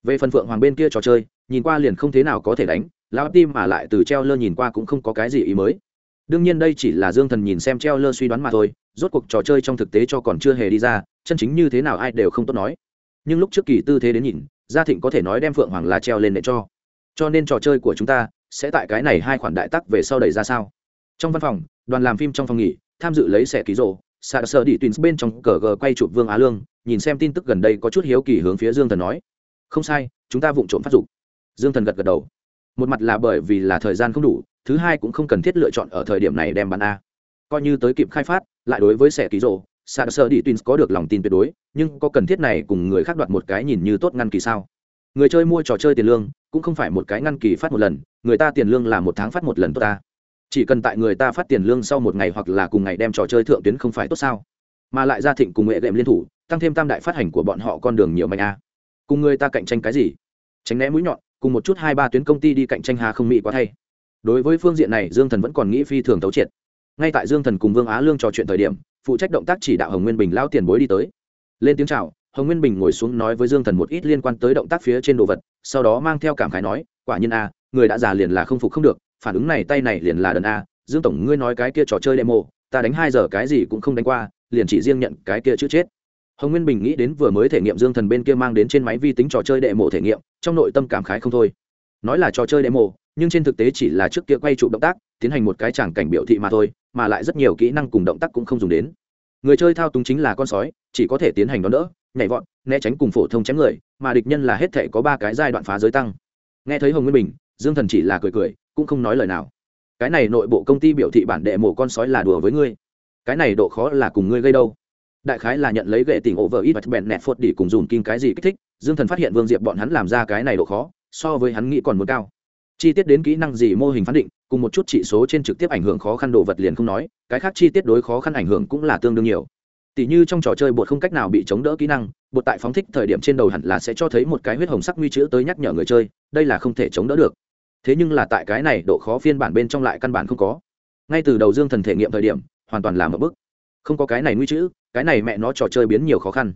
S1: Về phần phượng hoàng bên kia trò chơi, nhìn qua liền không thế nào có thể đánh, lão tim mà lại từ treo lơ nhìn qua cũng không có cái gì ý mới đương nhiên đây chỉ là dương thần nhìn xem treo lơ suy đoán mà thôi, rốt cuộc trò chơi trong thực tế cho còn chưa hề đi ra, chân chính như thế nào ai đều không tốt nói. Nhưng lúc trước kỳ tư thế đến nhìn, gia thịnh có thể nói đem phượng hoàng là treo lên để cho. Cho nên trò chơi của chúng ta sẽ tại cái này hai khoản đại tắc về sau đẩy ra sao? Trong văn phòng, đoàn làm phim trong phòng nghỉ, tham dự lấy xẻ ký rộ sợ sơ đi tuyến bên trong cờ gờ quay chụp vương á lương, nhìn xem tin tức gần đây có chút hiếu kỳ hướng phía dương thần nói. Không sai, chúng ta vụng trộm phát dục. Dương thần gật gật đầu. Một mặt là bởi vì là thời gian không đủ thứ hai cũng không cần thiết lựa chọn ở thời điểm này đem bán a. Coi như tới kịp khai phát, lại đối với sẻ ký rộ xạ sơ đi tins có được lòng tin tuyệt đối, nhưng có cần thiết này cùng người khác đoạt một cái nhìn như tốt ngăn kỳ sao? Người chơi mua trò chơi tiền lương, cũng không phải một cái ngăn kỳ phát một lần, người ta tiền lương là một tháng phát một lần tốt ta. Chỉ cần tại người ta phát tiền lương sau một ngày hoặc là cùng ngày đem trò chơi thượng tuyến không phải tốt sao? Mà lại gia thịnh cùng nghệ đệm liên thủ, tăng thêm tam đại phát hành của bọn họ con đường nhiều mạnh a. Cùng người ta cạnh tranh cái gì? Tránh né mũi nhọn, cùng một chút hai ba tuyến công ty đi cạnh tranh hà không mỹ quá thay đối với phương diện này dương thần vẫn còn nghĩ phi thường thấu triệt. Ngay tại dương thần cùng vương á lương trò chuyện thời điểm, phụ trách động tác chỉ đạo hồng nguyên bình lao tiền bối đi tới. Lên tiếng chào, hồng nguyên bình ngồi xuống nói với dương thần một ít liên quan tới động tác phía trên đồ vật, sau đó mang theo cảm khái nói, quả nhiên a, người đã già liền là không phục không được, phản ứng này tay này liền là đần a. Dương tổng, ngươi nói cái kia trò chơi demo, ta đánh hai giờ cái gì cũng không đánh qua, liền chỉ riêng nhận cái kia chữ chết. Hồng nguyên bình nghĩ đến vừa mới thể nghiệm dương thần bên kia mang đến trên máy vi tính trò chơi đệ mộ thể nghiệm, trong nội tâm cảm khái không thôi. Nói là trò chơi đệ mộ nhưng trên thực tế chỉ là trước kia quay trụ động tác, tiến hành một cái tràng cảnh biểu thị mà thôi, mà lại rất nhiều kỹ năng cùng động tác cũng không dùng đến. Người chơi thao túng chính là con sói, chỉ có thể tiến hành đón đỡ, nhảy vọt, né tránh cùng phổ thông chém người, mà địch nhân là hết thể có ba cái giai đoạn phá giới tăng. Nghe thấy hồng nguyên bình, dương thần chỉ là cười cười, cũng không nói lời nào. Cái này nội bộ công ty biểu thị bản đệ mổ con sói là đùa với ngươi. Cái này độ khó là cùng ngươi gây đâu? Đại khái là nhận lấy gậy tỉnh ổ vợ ít bẹt bẹn nẹt phốt đi cùng dùn kim cái gì kích thích, dương thần phát hiện vương diệp bọn hắn làm ra cái này độ khó, so với hắn nghĩ còn muốn cao chi tiết đến kỹ năng gì mô hình phán định, cùng một chút chỉ số trên trực tiếp ảnh hưởng khó khăn đồ vật liền không nói, cái khác chi tiết đối khó khăn ảnh hưởng cũng là tương đương nhiều. Tỷ như trong trò chơi bột không cách nào bị chống đỡ kỹ năng, bột tại phóng thích thời điểm trên đầu hẳn là sẽ cho thấy một cái huyết hồng sắc nguy chữ tới nhắc nhở người chơi, đây là không thể chống đỡ được. Thế nhưng là tại cái này độ khó phiên bản bên trong lại căn bản không có. Ngay từ đầu dương thần thể nghiệm thời điểm, hoàn toàn là một bức không có cái này nguy chữ, cái này mẹ nó trò chơi biến nhiều khó khăn.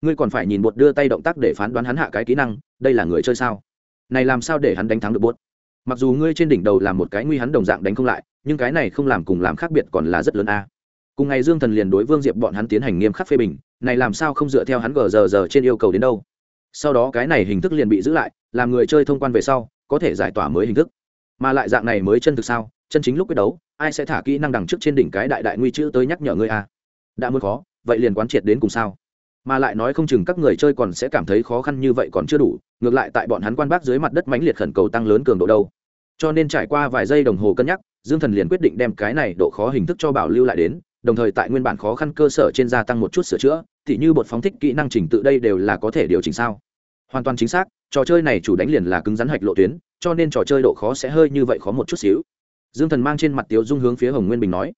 S1: Ngươi còn phải nhìn bột đưa tay động tác để phán đoán hắn hạ cái kỹ năng, đây là người chơi sao? Này làm sao để hắn đánh thắng được bột? Mặc dù ngươi trên đỉnh đầu làm một cái nguy hắn đồng dạng đánh không lại, nhưng cái này không làm cùng làm khác biệt còn là rất lớn a. Cùng ngày dương thần liền đối vương diệp bọn hắn tiến hành nghiêm khắc phê bình, này làm sao không dựa theo hắn gờ giờ giờ trên yêu cầu đến đâu. Sau đó cái này hình thức liền bị giữ lại, làm người chơi thông quan về sau, có thể giải tỏa mới hình thức. Mà lại dạng này mới chân thực sao? Chân chính lúc quyết đấu, ai sẽ thả kỹ năng đằng trước trên đỉnh cái đại đại nguy chữ tới nhắc nhở ngươi a? Đã muốn khó, vậy liền quán triệt đến cùng sao? Mà lại nói không chừng các người chơi còn sẽ cảm thấy khó khăn như vậy còn chưa đủ, ngược lại tại bọn hắn quan bác dưới mặt đất mãnh liệt khẩn cầu tăng lớn cường độ đâu. Cho nên trải qua vài giây đồng hồ cân nhắc, dương thần liền quyết định đem cái này độ khó hình thức cho bảo lưu lại đến, đồng thời tại nguyên bản khó khăn cơ sở trên gia tăng một chút sửa chữa thì như bột phóng thích kỹ năng trình tự đây đều là có thể điều chỉnh sao. Hoàn toàn chính xác, trò chơi này chủ đánh liền là cứng rắn hạch lộ tuyến, cho nên trò chơi độ khó sẽ hơi như vậy khó một chút xíu. Dương thần mang trên mặt tiếu dung hướng phía hồng nguyên bình nói,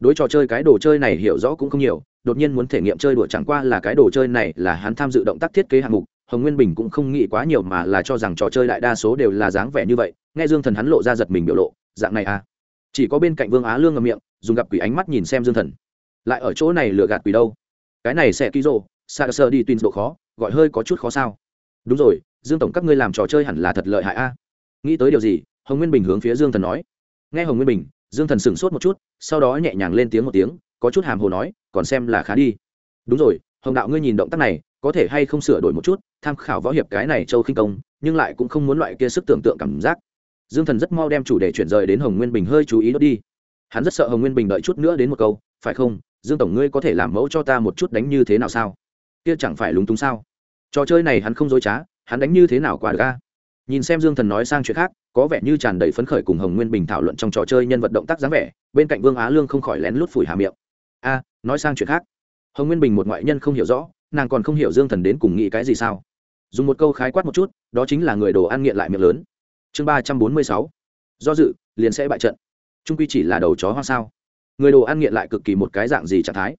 S1: đối trò chơi cái đồ chơi này hiểu rõ cũng không nhiều đột nhiên muốn thể nghiệm chơi đùa chẳng qua là cái đồ chơi này là hắn tham dự động tác thiết kế hạng mục. Hồng nguyên bình cũng không nghĩ quá nhiều mà là cho rằng trò chơi đại đa số đều là dáng vẻ như vậy. Nghe dương thần hắn lộ ra giật mình biểu lộ, dạng này à? Chỉ có bên cạnh vương á lương ngầm miệng, dùng gặp quỷ ánh mắt nhìn xem dương thần. Lại ở chỗ này lừa gạt quỷ đâu? Cái này sẽ ký rộ sa sơ đi tuyên độ khó, gọi hơi có chút khó sao. Đúng rồi, dương tổng các ngươi làm trò chơi hẳn là thật lợi hại a. Nghĩ tới điều gì, hồng nguyên bình hướng phía dương thần nói. Nghe hồng nguyên bình, dương thần sửng sốt một chút, sau đó nhẹ nhàng lên tiếng một tiếng có chút hàm hồ nói, còn xem là khá đi. Đúng rồi, hồng đạo ngươi nhìn động tác này, có thể hay không sửa đổi một chút, tham khảo võ hiệp cái này châu khinh công, nhưng lại cũng không muốn loại kia sức tưởng tượng cảm giác. Dương thần rất mau đem chủ đề chuyển rời đến hồng nguyên bình hơi chú ý đốt đi. Hắn rất sợ hồng nguyên bình đợi chút nữa đến một câu, phải không? Dương tổng ngươi có thể làm mẫu cho ta một chút đánh như thế nào sao? Kia chẳng phải lúng túng sao? Trò chơi này hắn không dối trá, hắn đánh như thế nào qua được ca nhìn xem dương thần nói sang chuyện khác, có vẻ như tràn đầy phấn khởi cùng hồng nguyên bình thảo luận trong trò chơi nhân vật động tác dáng vẻ, bên cạnh vương á lương không khỏi lén lút phủi hà miệng a, nói sang chuyện khác. Hồng nguyên bình một ngoại nhân không hiểu rõ, nàng còn không hiểu dương thần đến cùng nghĩ cái gì sao. Dùng một câu khái quát một chút, đó chính là người đồ ăn nghiện lại miệng lớn. Chương ba trăm bốn mươi sáu. Do dự, liền sẽ bại trận. Trung quy chỉ là đầu chó hoa sao. Người đồ ăn nghiện lại cực kỳ một cái dạng gì trạng thái?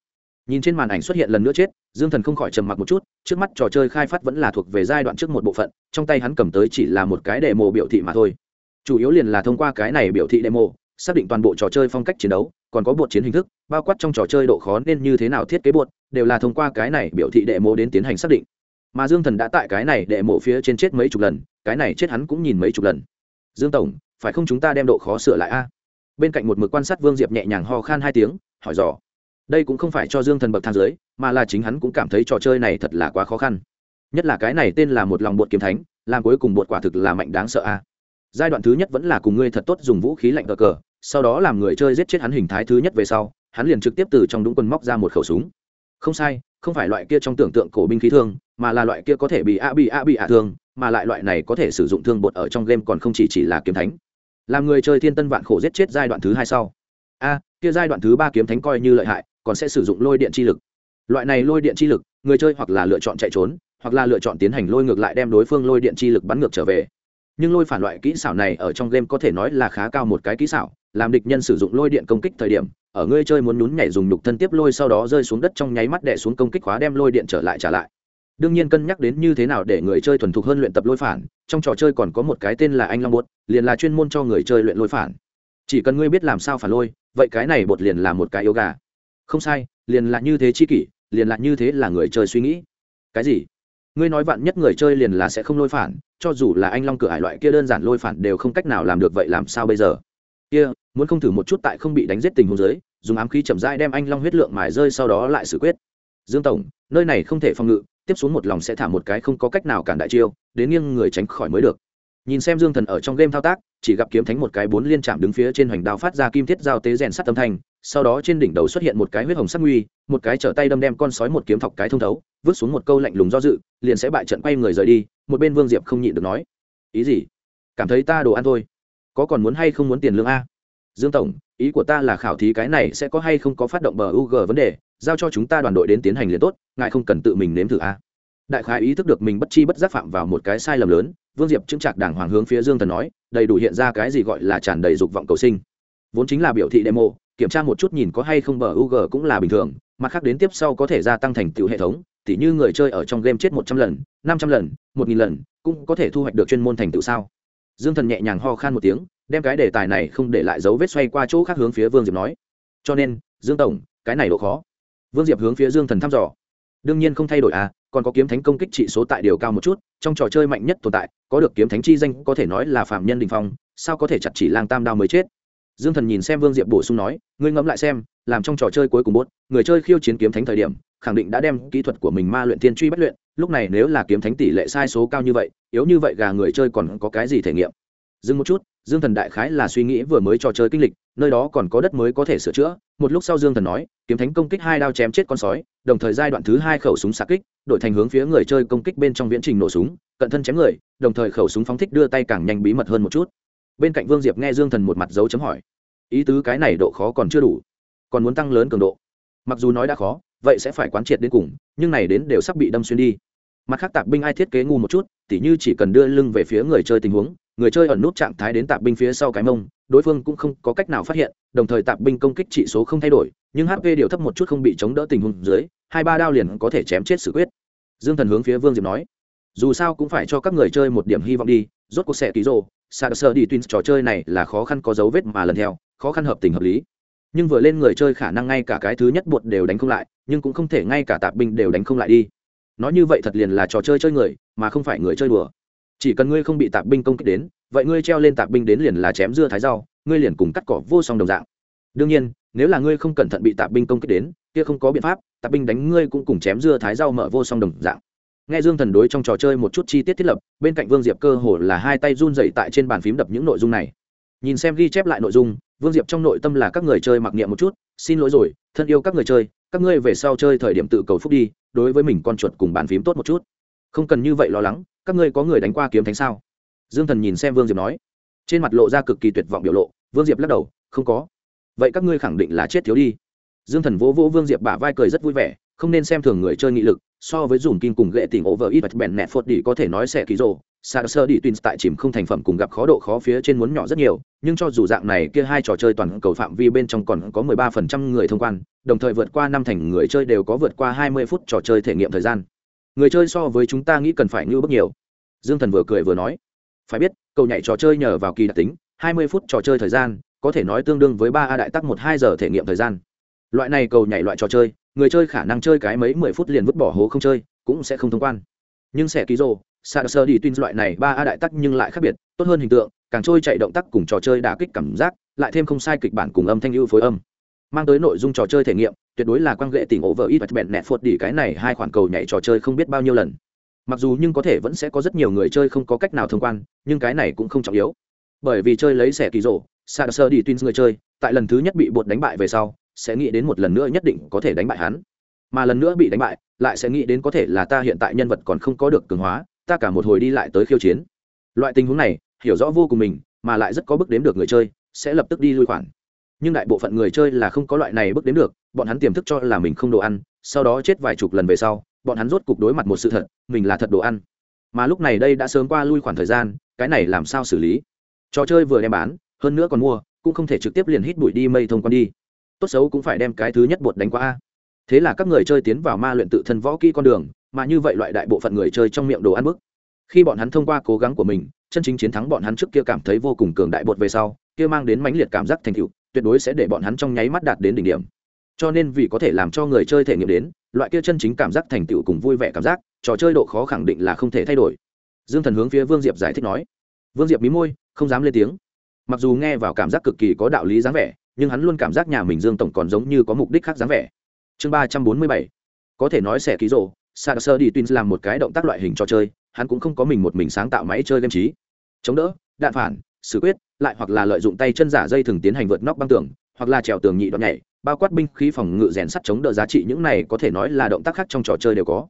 S1: Nhìn trên màn ảnh xuất hiện lần nữa chết, dương thần không khỏi trầm mặc một chút, trước mắt trò chơi khai phát vẫn là thuộc về giai đoạn trước một bộ phận, trong tay hắn cầm tới chỉ là một cái demo biểu thị mà thôi. Chủ yếu liền là thông qua cái này biểu thị demo xác định toàn bộ trò chơi phong cách chiến đấu, còn có bột chiến hình thức, bao quát trong trò chơi độ khó nên như thế nào thiết kế bột, đều là thông qua cái này biểu thị đệ mộ đến tiến hành xác định. Mà dương thần đã tại cái này đệ mộ phía trên chết mấy chục lần, cái này chết hắn cũng nhìn mấy chục lần. Dương tổng, phải không chúng ta đem độ khó sửa lại a? Bên cạnh một mực quan sát vương diệp nhẹ nhàng ho khan hai tiếng, hỏi dò. Đây cũng không phải cho dương thần bậc thang dưới, mà là chính hắn cũng cảm thấy trò chơi này thật là quá khó khăn. Nhất là cái này tên là một lòng bột kiếm thánh, làm cuối cùng bột quả thực là mạnh đáng sợ a giai đoạn thứ nhất vẫn là cùng ngươi thật tốt dùng vũ khí lạnh cờ cờ, sau đó làm người chơi giết chết hắn hình thái thứ nhất về sau, hắn liền trực tiếp từ trong đúng quân móc ra một khẩu súng. Không sai, không phải loại kia trong tưởng tượng cổ binh khí thương, mà là loại kia có thể bị a bị a bị a thương, mà lại loại này có thể sử dụng thương bột ở trong game còn không chỉ chỉ là kiếm thánh. Làm người chơi thiên tân vạn khổ giết chết giai đoạn thứ hai sau. A, kia giai đoạn thứ ba kiếm thánh coi như lợi hại, còn sẽ sử dụng lôi điện chi lực. Loại này lôi điện chi lực, người chơi hoặc là lựa chọn chạy trốn, hoặc là lựa chọn tiến hành lôi ngược lại đem đối phương lôi điện chi lực bắn ngược trở về nhưng lôi phản loại kỹ xảo này ở trong game có thể nói là khá cao một cái kỹ xảo, làm địch nhân sử dụng lôi điện công kích thời điểm, ở ngươi chơi muốn nhún nhảy dùng nhục thân tiếp lôi sau đó rơi xuống đất trong nháy mắt đè xuống công kích khóa đem lôi điện trở lại trả lại. Đương nhiên cân nhắc đến như thế nào để người chơi thuần thục hơn luyện tập lôi phản, trong trò chơi còn có một cái tên là anh long bột, liền là chuyên môn cho người chơi luyện lôi phản. Chỉ cần ngươi biết làm sao phản lôi, vậy cái này bột liền là một cái yếu gà. Không sai, liền là như thế chi kỷ, liền là như thế là người chơi suy nghĩ. Cái gì? Ngươi nói vạn nhất người chơi liền là sẽ không lôi phản, cho dù là anh long cửa hải loại kia đơn giản lôi phản đều không cách nào làm được vậy làm sao bây giờ? Kia, muốn không thử một chút tại không bị đánh giết tình huống giới dùng ám khí chậm rãi đem anh long huyết lượng mài rơi sau đó lại xử quyết. Dương tổng, nơi này không thể phòng ngự, tiếp xuống một lòng sẽ thả một cái không có cách nào cản đại chiêu, đến nghiêng người tránh khỏi mới được. Nhìn xem dương thần ở trong game thao tác, chỉ gặp kiếm thánh một cái bốn liên chạm đứng phía trên hoành đao phát ra kim thiết giao tế rèn sắt âm thanh, sau đó trên đỉnh đầu xuất hiện một cái huyết hồng sắc nguy, một cái trở tay đâm đem con sói một kiếm thọc cái thông thấu vứt xuống một câu lạnh lùng do dự liền sẽ bại trận quay người rời đi một bên vương diệp không nhịn được nói ý gì? Cảm thấy ta đồ ăn thôi. Có còn muốn hay không muốn tiền lương a? Dương tổng ý của ta là khảo thí cái này sẽ có hay không có phát động bờ u g vấn đề giao cho chúng ta đoàn đội đến tiến hành liền tốt ngài không cần tự mình nếm thử a. Đại khái ý thức được mình bất chi bất giác phạm vào một cái sai lầm lớn vương diệp chững chạc đàng hoàng hướng phía dương thần nói đầy đủ hiện ra cái gì gọi là tràn đầy dục vọng cầu sinh. Vốn chính là biểu thị demo kiểm tra một chút nhìn có hay không bờ UG cũng là bình thường, mặt khác đến tiếp sau có thể gia tăng thành tựu hệ thống, tỉ như người chơi ở trong game chết một trăm lần, năm trăm lần, một nghìn lần, cũng có thể thu hoạch được chuyên môn thành tựu sao? Dương Thần nhẹ nhàng ho khan một tiếng, đem cái đề tài này không để lại dấu vết xoay qua chỗ khác hướng phía Vương Diệp nói. Cho nên, Dương tổng, cái này độ khó. Vương Diệp hướng phía Dương Thần thăm dò. Đương nhiên không thay đổi à, còn có kiếm thánh công kích trị số tại điều cao một chút, trong trò chơi mạnh nhất tồn tại, có được kiếm thánh chi danh có thể nói là phạm nhân đỉnh phong, sao có thể chặt chỉ lang tam đao mới chết dương thần nhìn xem vương diệp bổ sung nói ngươi ngẫm lại xem làm trong trò chơi cuối cùng bốt người chơi khiêu chiến kiếm thánh thời điểm khẳng định đã đem kỹ thuật của mình ma luyện thiên truy bất luyện, lúc này nếu là kiếm thánh tỷ lệ sai số cao như vậy, yếu như vậy gà người chơi còn có cái gì thể nghiệm? Dừng một chút, dương thần đại khái là suy nghĩ vừa mới trò chơi kinh lịch, nơi đó còn có đất mới có thể sửa chữa. Một lúc sau dương thần nói, kiếm thánh công kích hai đao chém chết con sói, đồng thời giai đoạn thứ hai khẩu súng xạ kích, đổi thành hướng phía người chơi công kích bên trong viễn trình nổ súng, cận thân chém người, đồng thời khẩu súng phóng thích đưa tay càng nhanh bí mật hơn một chút. Bên cạnh vương diệp nghe dương thần một mặt dấu chấm hỏi, ý tứ cái này độ khó còn chưa đủ, còn muốn tăng lớn cường độ. Mặc dù nói đã khó vậy sẽ phải quán triệt đến cùng, nhưng này đến đều sắp bị đâm xuyên đi. Mặt khác tạp binh ai thiết kế ngu một chút, tỉ như chỉ cần đưa lưng về phía người chơi tình huống, người chơi ẩn nút trạng thái đến tạp binh phía sau cái mông, đối phương cũng không có cách nào phát hiện, đồng thời tạp binh công kích trị số không thay đổi, nhưng hp điều thấp một chút không bị chống đỡ tình huống dưới, hai ba đao liền có thể chém chết sự quyết. Dương thần hướng phía vương diệp nói, dù sao cũng phải cho các người chơi một điểm hy vọng đi, rốt cuộc sẽ ký rồ, sa sơ đi tuyến trò chơi này là khó khăn có dấu vết mà lần theo, khó khăn hợp tình hợp lý nhưng vừa lên người chơi khả năng ngay cả cái thứ nhất bột đều đánh không lại, nhưng cũng không thể ngay cả tạp binh đều đánh không lại đi. Nói như vậy thật liền là trò chơi chơi người, mà không phải người chơi đùa. Chỉ cần ngươi không bị tạp binh công kích đến, vậy ngươi treo lên tạp binh đến liền là chém dưa thái rau, ngươi liền cùng cắt cỏ vô song đồng dạng. Đương nhiên, nếu là ngươi không cẩn thận bị tạp binh công kích đến, kia không có biện pháp, tạp binh đánh ngươi cũng cùng chém dưa thái rau mở vô song đồng dạng. Nghe dương thần đối trong trò chơi một chút chi tiết thiết lập, bên cạnh vương diệp cơ hồ là hai tay run dậy tại trên bàn phím đập những nội dung này. Nhìn xem ghi chép lại nội dung vương diệp trong nội tâm là các người chơi mặc niệm một chút, xin lỗi rồi, thân yêu các người chơi, các ngươi về sau chơi thời điểm tự cầu phúc đi, đối với mình con chuột cùng bàn phím tốt một chút. Không cần như vậy lo lắng, các ngươi có người đánh qua kiếm thánh sao? Dương thần nhìn xem vương diệp nói. Trên mặt lộ ra cực kỳ tuyệt vọng biểu lộ, vương diệp lắc đầu, không có. Vậy các ngươi khẳng định là chết thiếu đi. Dương thần vỗ vỗ vương diệp bả vai cười rất vui vẻ, không nên xem thường người chơi nghị lực, so với dùng kim cùng gệ tỉnh vợ ít vạch bèn nẹt phốt đi có thể nói sẽ ký rồ sa sơ đi tuyến tại chìm không thành phẩm cùng gặp khó độ khó phía trên muốn nhỏ rất nhiều, nhưng cho dù dạng này kia hai trò chơi toàn cầu phạm vi bên trong còn có 13% người thông quan, đồng thời vượt qua năm thành người chơi đều có vượt qua 20 phút trò chơi thể nghiệm thời gian. Người chơi so với chúng ta nghĩ cần phải như bước nhiều. Dương thần vừa cười vừa nói, phải biết, cầu nhảy trò chơi nhờ vào kỳ đặc tính 20 phút trò chơi thời gian, có thể nói tương đương với ba a đại tắc một hai giờ thể nghiệm thời gian. Loại này cầu nhảy loại trò chơi, người chơi khả năng chơi cái mấy mười phút liền vứt bỏ hố không chơi, cũng sẽ không thông quan. Nhưng sẽ ký rồ sa sơ đi tuyên loại này ba a đại tắc nhưng lại khác biệt, tốt hơn hình tượng, càng trôi chạy động tác cùng trò chơi đả kích cảm giác, lại thêm không sai kịch bản cùng âm thanh ưu phối âm. Mang tới nội dung trò chơi thể nghiệm, tuyệt đối là quan lệ tỉnh ổ vợ ít và bẹn nẹt phốt đi cái này hai khoản cầu nhảy trò chơi không biết bao nhiêu lần. Mặc dù nhưng có thể vẫn sẽ có rất nhiều người chơi không có cách nào thông quan, nhưng cái này cũng không trọng yếu. Bởi vì chơi lấy xẻ kỳ rổ sa sơ đi tuyên người chơi, tại lần thứ nhất bị bột đánh bại về sau, sẽ nghĩ đến một lần nữa nhất định có thể đánh bại hắn. Mà lần nữa bị đánh bại, lại sẽ nghĩ đến có thể là ta hiện tại nhân vật còn không có được cường hóa ta cả một hồi đi lại tới khiêu chiến. Loại tình huống này, hiểu rõ vô cùng mình, mà lại rất có bước đếm được người chơi, sẽ lập tức đi lui khoản. Nhưng đại bộ phận người chơi là không có loại này bước đếm được, bọn hắn tiềm thức cho là mình không đồ ăn, sau đó chết vài chục lần về sau, bọn hắn rốt cục đối mặt một sự thật, mình là thật đồ ăn. Mà lúc này đây đã sớm qua lui khoản thời gian, cái này làm sao xử lý? Trò chơi vừa đem bán, hơn nữa còn mua, cũng không thể trực tiếp liền hít bụi đi mây thông quan đi. Tốt xấu cũng phải đem cái thứ nhất bột đánh qua a. Thế là các người chơi tiến vào ma luyện tự thân võ kỹ con đường mà như vậy loại đại bộ phận người chơi trong miệng đồ ăn bức. Khi bọn hắn thông qua cố gắng của mình, chân chính chiến thắng bọn hắn trước kia cảm thấy vô cùng cường đại bột về sau, kia mang đến mãnh liệt cảm giác thành tựu, tuyệt đối sẽ để bọn hắn trong nháy mắt đạt đến đỉnh điểm. Cho nên vì có thể làm cho người chơi thể nghiệm đến, loại kia chân chính cảm giác thành tựu cùng vui vẻ cảm giác, trò chơi độ khó khẳng định là không thể thay đổi. Dương thần hướng phía vương diệp giải thích nói. Vương diệp mí môi, không dám lên tiếng. Mặc dù nghe vào cảm giác cực kỳ có đạo lý dáng vẻ, nhưng hắn luôn cảm giác nhà mình dương tổng còn giống như có mục đích khác dáng vẻ. Chương ba trăm bốn mươi bảy. Có thể nói sẽ ký rộ sa sơ đi twins làm một cái động tác loại hình trò chơi, hắn cũng không có mình một mình sáng tạo máy chơi game trí. Chống đỡ, đạn phản, xử quyết, lại hoặc là lợi dụng tay chân giả dây thường tiến hành vượt nóc băng tường, hoặc là trèo tường nhị đoạn nhảy, bao quát binh khí phòng ngự rèn sắt chống đỡ giá trị những này có thể nói là động tác khác trong trò chơi đều có.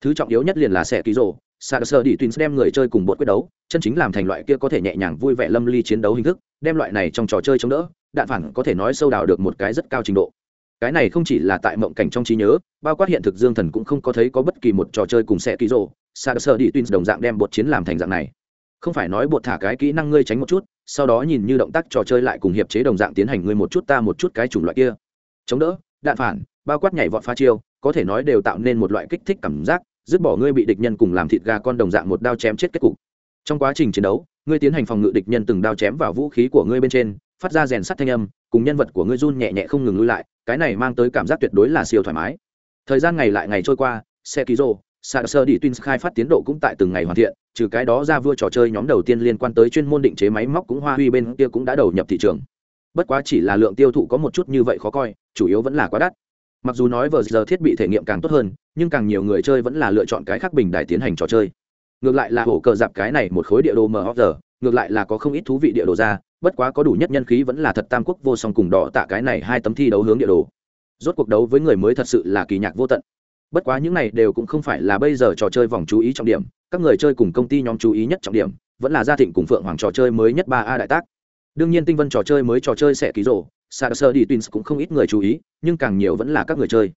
S1: Thứ trọng yếu nhất liền là xẻ ký rộ sa sơ đi twins đem người chơi cùng bột quyết đấu, chân chính làm thành loại kia có thể nhẹ nhàng vui vẻ lâm ly chiến đấu hình thức, đem loại này trong trò chơi chống đỡ, đạn phản có thể nói sâu đào được một cái rất cao trình độ cái này không chỉ là tại mộng cảnh trong trí nhớ, bao quát hiện thực dương thần cũng không có thấy có bất kỳ một trò chơi cùng sẽ ký rộ sa sơ đi tuyên đồng dạng đem bột chiến làm thành dạng này. Không phải nói bột thả cái kỹ năng ngươi tránh một chút, sau đó nhìn như động tác trò chơi lại cùng hiệp chế đồng dạng tiến hành ngươi một chút ta một chút cái chủng loại kia. Chống đỡ, đạn phản, bao quát nhảy vọt pha chiêu, có thể nói đều tạo nên một loại kích thích cảm giác, dứt bỏ ngươi bị địch nhân cùng làm thịt gà con đồng dạng một đao chém chết kết cục. Trong quá trình chiến đấu, ngươi tiến hành phòng ngự địch nhân từng đao chém vào vũ khí của ngươi bên trên, phát ra rèn sắt thanh âm cùng nhân vật của ngươi run nhẹ nhẹ không ngừng lui lại, cái này mang tới cảm giác tuyệt đối là siêu thoải mái. Thời gian ngày lại ngày trôi qua xe ký rô sa sơ đi twins khai phát tiến độ cũng tại từng ngày hoàn thiện, trừ cái đó ra vua trò chơi nhóm đầu tiên liên quan tới chuyên môn định chế máy móc cũng hoa huy bên kia cũng đã đầu nhập thị trường. Bất quá chỉ là lượng tiêu thụ có một chút như vậy khó coi, chủ yếu vẫn là quá đắt. Mặc dù nói vờ giờ thiết bị thể nghiệm càng tốt hơn, nhưng càng nhiều người chơi vẫn là lựa chọn cái khác bình đài tiến hành trò chơi. Ngược lại là hổ cờ dạp cái này một khối địa đồ mờ giờ ngược lại là có không ít thú vị địa đồ ra, bất quá có đủ nhất nhân khí vẫn là thật tam quốc vô song cùng đỏ tạ cái này hai tấm thi đấu hướng địa đồ. Rốt cuộc đấu với người mới thật sự là kỳ nhạc vô tận. Bất quá những này đều cũng không phải là bây giờ trò chơi vòng chú ý trọng điểm, các người chơi cùng công ty nhóm chú ý nhất trọng điểm, vẫn là gia thịnh cùng phượng hoàng trò chơi mới nhất ba a đại tác. Đương nhiên tinh vân trò chơi mới trò chơi sẽ ký rổ sa sơ đi twins cũng không ít người chú ý, nhưng càng nhiều vẫn là các người chơi.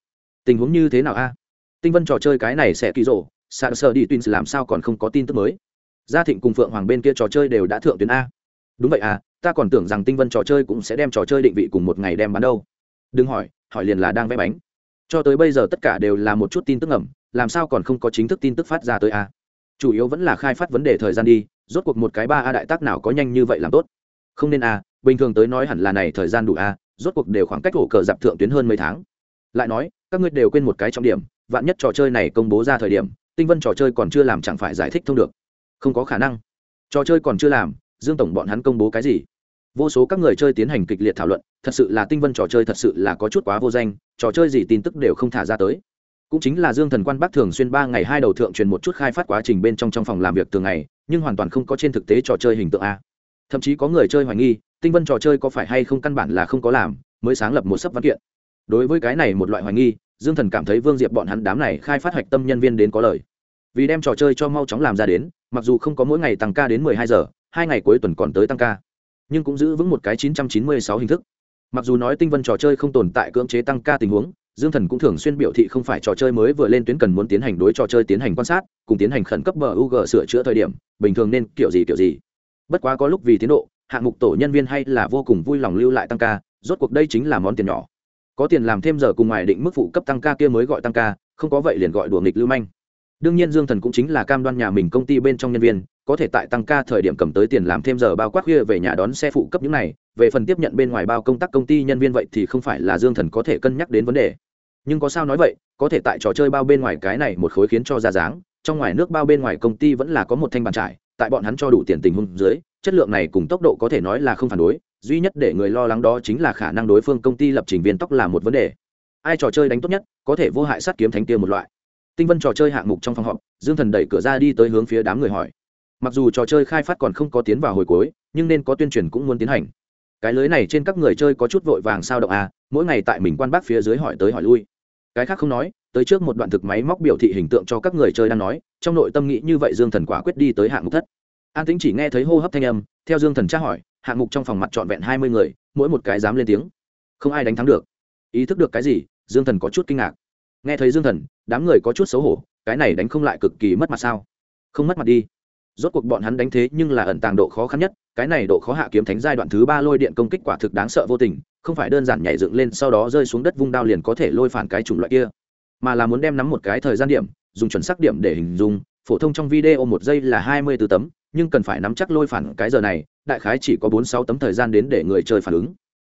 S1: Tình huống như thế nào a? Tinh vân trò chơi cái này sẽ ký rổ sa sơ đi twins làm sao còn không có tin tức mới? Gia thịnh cùng phượng hoàng bên kia trò chơi đều đã thượng tuyến a. Đúng vậy à ta còn tưởng rằng tinh vân trò chơi cũng sẽ đem trò chơi định vị cùng một ngày đem bán đâu. Đừng hỏi hỏi liền là đang vẽ bánh. Cho tới bây giờ tất cả đều là một chút tin tức ẩm làm sao còn không có chính thức tin tức phát ra tới a. Chủ yếu vẫn là khai phát vấn đề thời gian đi, rốt cuộc một cái ba a đại tác nào có nhanh như vậy làm tốt. Không nên a, bình thường tới nói hẳn là này thời gian đủ a, rốt cuộc đều khoảng cách ổ cờ dạp thượng tuyến hơn mấy tháng. Lại nói, các ngươi đều quên một cái trọng điểm, vạn nhất trò chơi này công bố ra thời điểm, tinh vân trò chơi còn chưa làm chẳng phải giải thích thông được không có khả năng. Trò chơi còn chưa làm, dương tổng bọn hắn công bố cái gì? Vô số các người chơi tiến hành kịch liệt thảo luận, thật sự là tinh vân trò chơi thật sự là có chút quá vô danh, trò chơi gì tin tức đều không thả ra tới. Cũng chính là dương thần quan bắc thường xuyên ba ngày hai đầu thượng truyền một chút khai phát quá trình bên trong trong phòng làm việc thường ngày, nhưng hoàn toàn không có trên thực tế trò chơi hình tượng a. Thậm chí có người chơi hoài nghi, tinh vân trò chơi có phải hay không căn bản là không có làm, mới sáng lập một sấp văn kiện. Đối với cái này một loại hoài nghi, dương thần cảm thấy vương diệp bọn hắn đám này khai phát hoạch tâm nhân viên đến có lời. Vì đem trò chơi cho mau chóng làm ra đến mặc dù không có mỗi ngày tăng ca đến mười hai giờ, hai ngày cuối tuần còn tới tăng ca, nhưng cũng giữ vững một cái chín trăm chín mươi sáu hình thức. Mặc dù nói tinh vân trò chơi không tồn tại cưỡng chế tăng ca tình huống, dương thần cũng thường xuyên biểu thị không phải trò chơi mới vừa lên tuyến cần muốn tiến hành đối trò chơi tiến hành quan sát, cùng tiến hành khẩn cấp bờ u sửa chữa thời điểm, bình thường nên kiểu gì kiểu gì. Bất quá có lúc vì tiến độ, hạng mục tổ nhân viên hay là vô cùng vui lòng lưu lại tăng ca, rốt cuộc đây chính là món tiền nhỏ. Có tiền làm thêm giờ cùng ngoài định mức phụ cấp tăng ca kia mới gọi tăng ca, không có vậy liền gọi đùa nghịch lưu manh đương nhiên dương thần cũng chính là cam đoan nhà mình công ty bên trong nhân viên, có thể tại tăng ca thời điểm cầm tới tiền làm thêm giờ bao quát khuya về nhà đón xe phụ cấp những này, về phần tiếp nhận bên ngoài bao công tác công ty nhân viên vậy thì không phải là dương thần có thể cân nhắc đến vấn đề. Nhưng có sao nói vậy, có thể tại trò chơi bao bên ngoài cái này một khối khiến cho ra dáng, trong ngoài nước bao bên ngoài công ty vẫn là có một thanh bàn trải, tại bọn hắn cho đủ tiền tình huống dưới, chất lượng này cùng tốc độ có thể nói là không phản đối, duy nhất để người lo lắng đó chính là khả năng đối phương công ty lập trình viên tóc là một vấn đề. Ai trò chơi đánh tốt nhất, có thể vô hại sát kiếm thánh tiêu một loại tinh vân trò chơi hạng mục trong phòng họp, dương thần đẩy cửa ra đi tới hướng phía đám người hỏi. Mặc dù trò chơi khai phát còn không có tiến vào hồi cuối, nhưng nên có tuyên truyền cũng muốn tiến hành. Cái lưới này trên các người chơi có chút vội vàng sao động à mỗi ngày tại mình quan bác phía dưới hỏi tới hỏi lui. Cái khác không nói, tới trước một đoạn thực máy móc biểu thị hình tượng cho các người chơi đang nói, trong nội tâm nghĩ như vậy dương thần quả quyết đi tới hạng mục thất. An tính chỉ nghe thấy hô hấp thanh âm, theo dương thần tra hỏi, hạng mục trong phòng mặt trọn vẹn hai mươi người, mỗi một cái dám lên tiếng. Không ai đánh thắng được. Ý thức được cái gì, dương thần có chút kinh ngạc nghe thấy dương thần, đám người có chút xấu hổ, cái này đánh không lại cực kỳ mất mặt sao? Không mất mặt đi. Rốt cuộc bọn hắn đánh thế nhưng là ẩn tàng độ khó khăn nhất, cái này độ khó hạ kiếm thánh giai đoạn thứ ba lôi điện công kích quả thực đáng sợ vô tình, không phải đơn giản nhảy dựng lên sau đó rơi xuống đất vung đao liền có thể lôi phản cái chủng loại kia, mà là muốn đem nắm một cái thời gian điểm, dùng chuẩn xác điểm để hình dung, phổ thông trong video một giây là hai mươi 24 tấm, nhưng cần phải nắm chắc lôi phản cái giờ này, đại khái chỉ có bốn sáu tấm thời gian đến để người chơi phản ứng.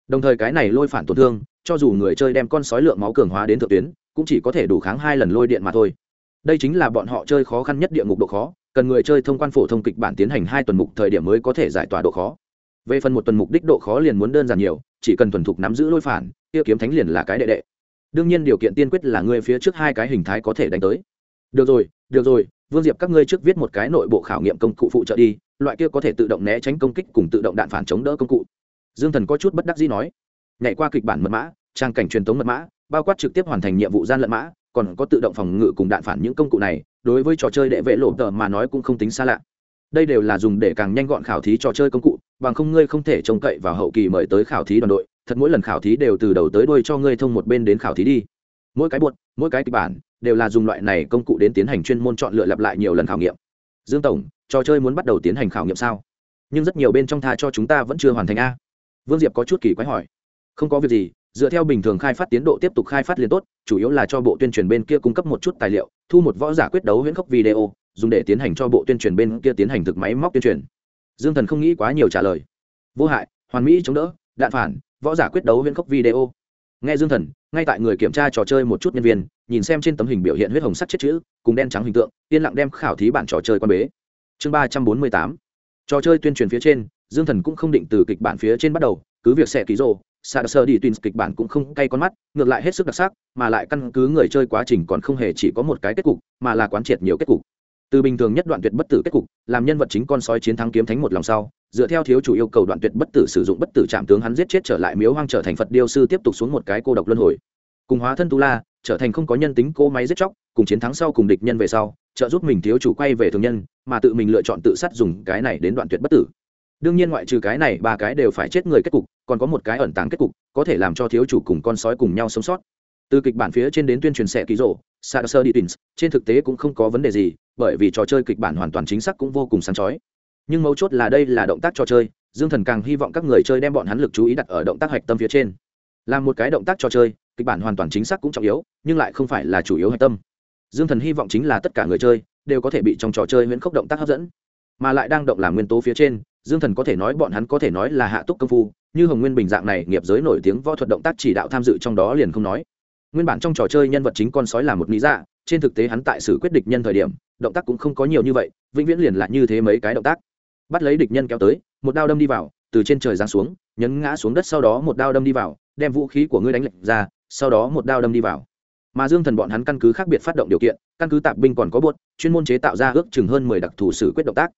S1: Đồng thời cái này lôi phản tổn thương, cho dù người chơi đem con sói lượng máu cường hóa đến thượng tuyến cũng chỉ có thể đủ kháng hai lần lôi điện mà thôi. Đây chính là bọn họ chơi khó khăn nhất địa ngục độ khó, cần người chơi thông quan phổ thông kịch bản tiến hành hai tuần mục thời điểm mới có thể giải tỏa độ khó. Về phần một tuần mục đích độ khó liền muốn đơn giản nhiều, chỉ cần thuần thục nắm giữ lôi phản, kia kiếm thánh liền là cái đệ đệ. Đương nhiên điều kiện tiên quyết là người phía trước hai cái hình thái có thể đánh tới. Được rồi được rồi, vương diệp các ngươi trước viết một cái nội bộ khảo nghiệm công cụ phụ trợ đi, loại kia có thể tự động né tránh công kích cùng tự động đạn phản chống đỡ công cụ. Dương thần có chút bất đắc dĩ nói. Nhảy qua kịch bản mật mã, trang cảnh truyền thống mật mã bao quát trực tiếp hoàn thành nhiệm vụ gian lận mã, còn có tự động phòng ngự cùng đạn phản những công cụ này, đối với trò chơi đệ vệ lộ tờ mà nói cũng không tính xa lạ. Đây đều là dùng để càng nhanh gọn khảo thí trò chơi công cụ, bằng không ngươi không thể trông cậy vào hậu kỳ mời tới khảo thí đoàn đội, thật mỗi lần khảo thí đều từ đầu tới đuôi cho ngươi thông một bên đến khảo thí đi. Mỗi cái buột mỗi cái kịch bản, đều là dùng loại này công cụ đến tiến hành chuyên môn chọn lựa lặp lại nhiều lần khảo nghiệm. Dương tổng, trò chơi muốn bắt đầu tiến hành khảo nghiệm sao? Nhưng rất nhiều bên trong tha cho chúng ta vẫn chưa hoàn thành a. Vương diệp có chút kỳ quái hỏi. Không có việc gì dựa theo bình thường khai phát tiến độ tiếp tục khai phát liền tốt, chủ yếu là cho bộ tuyên truyền bên kia cung cấp một chút tài liệu, thu một võ giả quyết đấu huyễn khốc video, dùng để tiến hành cho bộ tuyên truyền bên kia tiến hành thực máy móc tuyên truyền. Dương thần không nghĩ quá nhiều trả lời. Vô hại, hoàn mỹ chống đỡ, đạn phản, võ giả quyết đấu huyễn khốc video. Nghe dương thần, ngay tại người kiểm tra trò chơi một chút nhân viên, nhìn xem trên tấm hình biểu hiện huyết hồng sắc chết chữ, cùng đen trắng hình tượng, yên lặng đem khảo thí bản trò chơi quan bế. Chương ba trăm bốn mươi tám. Trò chơi tuyên truyền phía trên, dương thần cũng không định từ kịch bản phía trên bắt đầu, cứ việc xẻ ký rồ sa sơ đi tuyên kịch bản cũng không cay con mắt, ngược lại hết sức đặc sắc, mà lại căn cứ người chơi quá trình còn không hề chỉ có một cái kết cục, mà là quán triệt nhiều kết cục. Từ bình thường nhất đoạn tuyệt bất tử kết cục, làm nhân vật chính con sói chiến thắng kiếm thánh một lòng sau, dựa theo thiếu chủ yêu cầu đoạn tuyệt bất tử sử dụng bất tử chạm tướng hắn giết chết trở lại miếu hoang trở thành phật điêu sư tiếp tục xuống một cái cô độc luân hồi. Cùng hóa thân tu la, trở thành không có nhân tính cô máy giết chóc, cùng chiến thắng sau cùng địch nhân về sau, trợ giúp mình thiếu chủ quay về thường nhân, mà tự mình lựa chọn tự sát dùng cái này đến đoạn tuyệt bất tử đương nhiên ngoại trừ cái này, ba cái đều phải chết người kết cục, còn có một cái ẩn tàng kết cục, có thể làm cho thiếu chủ cùng con sói cùng nhau sống sót. Từ kịch bản phía trên đến tuyên truyền sẽ ký rộ sa sơ đi tins trên thực tế cũng không có vấn đề gì, bởi vì trò chơi kịch bản hoàn toàn chính xác cũng vô cùng sáng chói. Nhưng mấu chốt là đây là động tác trò chơi, dương thần càng hy vọng các người chơi đem bọn hắn lực chú ý đặt ở động tác hạch tâm phía trên. Là một cái động tác trò chơi, kịch bản hoàn toàn chính xác cũng trọng yếu, nhưng lại không phải là chủ yếu hạch tâm. Dương thần hy vọng chính là tất cả người chơi đều có thể bị trong trò chơi huyễn khốc động tác hấp dẫn, mà lại đang động làm nguyên tố phía trên dương thần có thể nói bọn hắn có thể nói là hạ túc công phu, như hồng nguyên bình dạng này, nghiệp giới nổi tiếng võ thuật động tác chỉ đạo tham dự trong đó liền không nói. Nguyên bản trong trò chơi nhân vật chính con sói là một lý dạ trên thực tế hắn tại xử quyết địch nhân thời điểm, động tác cũng không có nhiều như vậy, vĩnh viễn liền là như thế mấy cái động tác. Bắt lấy địch nhân kéo tới, một đao đâm đi vào, từ trên trời giáng xuống, nhấn ngã xuống đất, sau đó một đao đâm đi vào, đem vũ khí của ngươi đánh lệch ra, sau đó một đao đâm đi vào. Mà dương thần bọn hắn căn cứ khác biệt phát động điều kiện, căn cứ tạp binh còn có buốt chuyên môn chế tạo ra ước chừng hơn mười đặc thù xử quyết động tác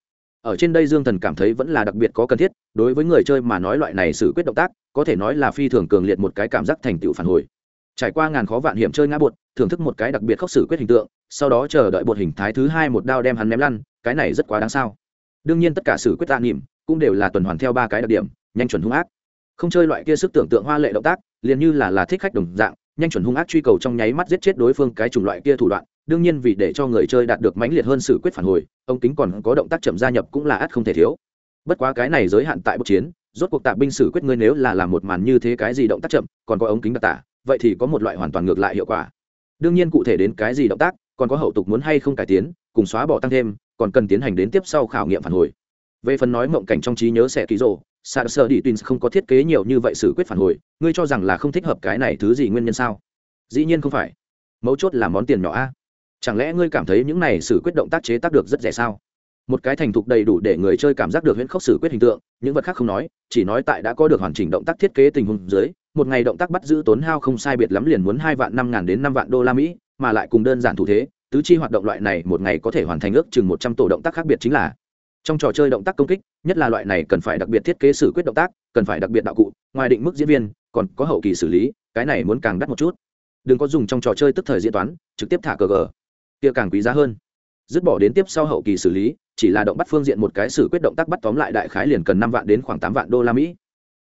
S1: ở trên đây dương thần cảm thấy vẫn là đặc biệt có cần thiết, đối với người chơi mà nói loại này xử quyết động tác, có thể nói là phi thường cường liệt một cái cảm giác thành tựu phản hồi. Trải qua ngàn khó vạn hiểm chơi ngã bột thưởng thức một cái đặc biệt khóc xử quyết hình tượng, sau đó chờ đợi bột hình thái thứ hai một đao đem hắn ném lăn, cái này rất quá đáng sao. Đương nhiên tất cả xử quyết tạ nỉm cũng đều là tuần hoàn theo ba cái đặc điểm, nhanh chuẩn hung ác. Không chơi loại kia sức tưởng tượng hoa lệ động tác, liền như là là thích khách đồng dạng, nhanh chuẩn hung ác truy cầu trong nháy mắt giết chết đối phương cái chủng loại kia thủ đoạn đương nhiên vì để cho người chơi đạt được mãnh liệt hơn sự quyết phản hồi, ông kính còn có động tác chậm gia nhập cũng là ắt không thể thiếu. Bất quá cái này giới hạn tại bốc chiến, rốt cuộc tạ binh sử quyết ngươi nếu là làm một màn như thế cái gì động tác chậm, còn có ống kính đặc tả, vậy thì có một loại hoàn toàn ngược lại hiệu quả. Đương nhiên cụ thể đến cái gì động tác, còn có hậu tục muốn hay không cải tiến, cùng xóa bỏ tăng thêm, còn cần tiến hành đến tiếp sau khảo nghiệm phản hồi. Về phần nói mộng cảnh trong trí nhớ sẽ ký rộ sa sơ đi twins không có thiết kế nhiều như vậy xử quyết phản hồi, ngươi cho rằng là không thích hợp cái này thứ gì nguyên nhân sao? Dĩ nhiên không phải. Mấu chốt là món tiền nhỏ a chẳng lẽ ngươi cảm thấy những này xử quyết động tác chế tác được rất rẻ sao? Một cái thành thục đầy đủ để người chơi cảm giác được huyễn khốc xử quyết hình tượng, những vật khác không nói, chỉ nói tại đã có được hoàn chỉnh động tác thiết kế tình huống dưới, một ngày động tác bắt giữ tốn hao không sai biệt lắm liền muốn hai vạn năm ngàn đến năm vạn đô la mỹ, mà lại cùng đơn giản thủ thế, tứ chi hoạt động loại này một ngày có thể hoàn thành ước chừng một trăm tổ động tác khác biệt chính là trong trò chơi động tác công kích, nhất là loại này cần phải đặc biệt thiết kế xử quyết động tác, cần phải đặc biệt đạo cụ, ngoài định mức diễn viên, còn có hậu kỳ xử lý, cái này muốn càng đắt một chút. Đừng có dùng trong trò chơi tức thời diễn toán, trực tiếp thả cờ gờ kia càng quý giá hơn. Dứt bỏ đến tiếp sau hậu kỳ xử lý, chỉ là động bắt phương diện một cái xử quyết động tác bắt tóm lại đại khái liền cần năm vạn đến khoảng tám vạn đô la mỹ.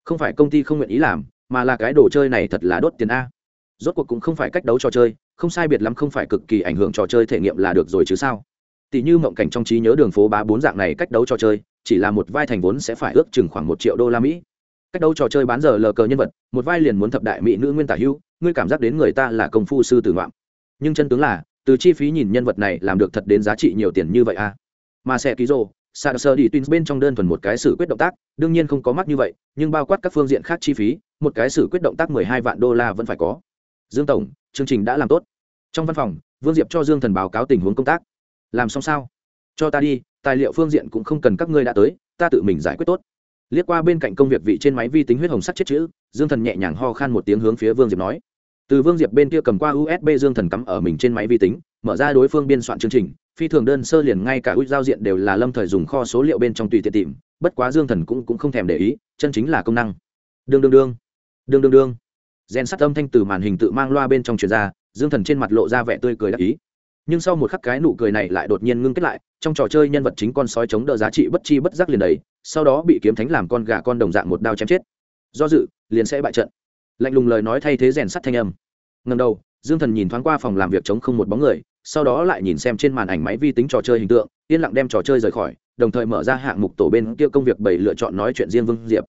S1: Không phải công ty không nguyện ý làm, mà là cái đồ chơi này thật là đốt tiền a. Rốt cuộc cũng không phải cách đấu trò chơi, không sai biệt lắm không phải cực kỳ ảnh hưởng trò chơi thể nghiệm là được rồi chứ sao. Tỷ như mộng cảnh trong trí nhớ đường phố bá bốn dạng này cách đấu trò chơi, chỉ là một vai thành vốn sẽ phải ước chừng khoảng một triệu đô la mỹ. Cách đấu trò chơi bán giờ lờ cờ nhân vật, một vai liền muốn thập đại mỹ nữ nguyên tả hưu ngươi cảm giác đến người ta là công phu sư tử ngoạm. Nhưng chân tướng là từ chi phí nhìn nhân vật này làm được thật đến giá trị nhiều tiền như vậy à? mà xe ký rô, sa sơ đi twins bên trong đơn thuần một cái xử quyết động tác, đương nhiên không có mắc như vậy, nhưng bao quát các phương diện khác chi phí, một cái xử quyết động tác mười hai vạn đô la vẫn phải có. Dương tổng, chương trình đã làm tốt. Trong văn phòng, vương diệp cho dương thần báo cáo tình huống công tác. Làm xong sao? Cho ta đi, tài liệu phương diện cũng không cần các ngươi đã tới, ta tự mình giải quyết tốt. Liếc qua bên cạnh công việc vị trên máy vi tính huyết hồng sắt chết chữ, dương thần nhẹ nhàng ho khan một tiếng hướng phía vương diệp nói từ vương diệp bên kia cầm qua usb dương thần cắm ở mình trên máy vi tính mở ra đối phương biên soạn chương trình phi thường đơn sơ liền ngay cả út giao diện đều là lâm thời dùng kho số liệu bên trong tùy tiện tìm bất quá dương thần cũng, cũng không thèm để ý chân chính là công năng. Đương đương đương đương đương đương. Gen sắt âm thanh từ màn hình tự mang loa bên trong truyền ra dương thần trên mặt lộ ra vẻ tươi cười đắc ý. Nhưng sau một khắc cái nụ cười này lại đột nhiên ngưng kết lại trong trò chơi nhân vật chính con sói chống đỡ giá trị bất chi bất giác liền đấy sau đó bị kiếm thánh làm con gà con đồng dạng một đao chém chết. Do dự liền sẽ bại trận lạnh lùng lời nói thay thế rèn sắt thanh âm. Ngầm đầu, dương thần nhìn thoáng qua phòng làm việc chống không một bóng người, sau đó lại nhìn xem trên màn ảnh máy vi tính trò chơi hình tượng, yên lặng đem trò chơi rời khỏi, đồng thời mở ra hạng mục tổ bên kia công việc bảy lựa chọn nói chuyện riêng vương diệp.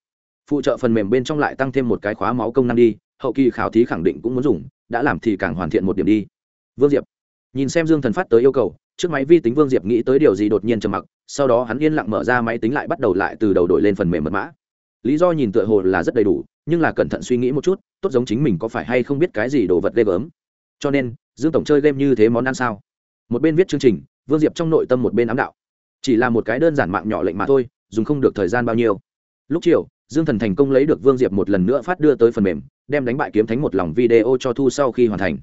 S1: Phụ trợ phần mềm bên trong lại tăng thêm một cái khóa máu công năng đi, hậu kỳ khảo thí khẳng định cũng muốn dùng, đã làm thì càng hoàn thiện một điểm đi. Vương diệp nhìn xem dương thần phát tới yêu cầu, trước máy vi tính vương diệp nghĩ tới điều gì đột nhiên trầm mặc, sau đó hắn yên lặng mở ra máy tính lại bắt đầu lại từ đầu đổi lên phần mềm mật mã lý do nhìn tựa hồ là rất đầy đủ, nhưng là cẩn thận suy nghĩ một chút, tốt giống chính mình có phải hay không biết cái gì đồ vật ghê gớm. Cho nên, dương tổng chơi game như thế món ăn sao? Một bên viết chương trình, vương diệp trong nội tâm một bên ám đạo. Chỉ là một cái đơn giản mạng nhỏ lệnh mà thôi, dùng không được thời gian bao nhiêu. Lúc chiều, dương thần thành công lấy được vương diệp một lần nữa phát đưa tới phần mềm, đem đánh bại kiếm thánh một lòng video cho thu sau khi hoàn thành.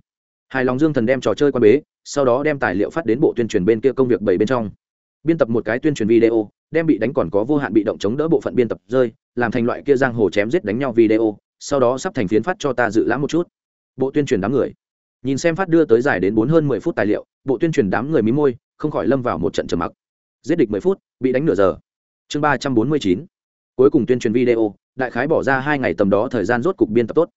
S1: Hài lòng dương thần đem trò chơi qua bế, sau đó đem tài liệu phát đến bộ tuyên truyền bên kia công việc bảy bên trong biên tập một cái tuyên truyền video, đem bị đánh còn có vô hạn bị động chống đỡ bộ phận biên tập rơi, làm thành loại kia giang hồ chém giết đánh nhau video, sau đó sắp thành phiến phát cho ta dự lãm một chút. Bộ tuyên truyền đám người. Nhìn xem phát đưa tới dài đến bốn hơn mười phút tài liệu, bộ tuyên truyền đám người mí môi, không khỏi lâm vào một trận trầm mặc. Giết địch mười phút, bị đánh nửa giờ. Chương ba trăm bốn mươi chín. Cuối cùng tuyên truyền video, đại khái bỏ ra hai ngày tầm đó thời gian rốt cục biên tập tốt.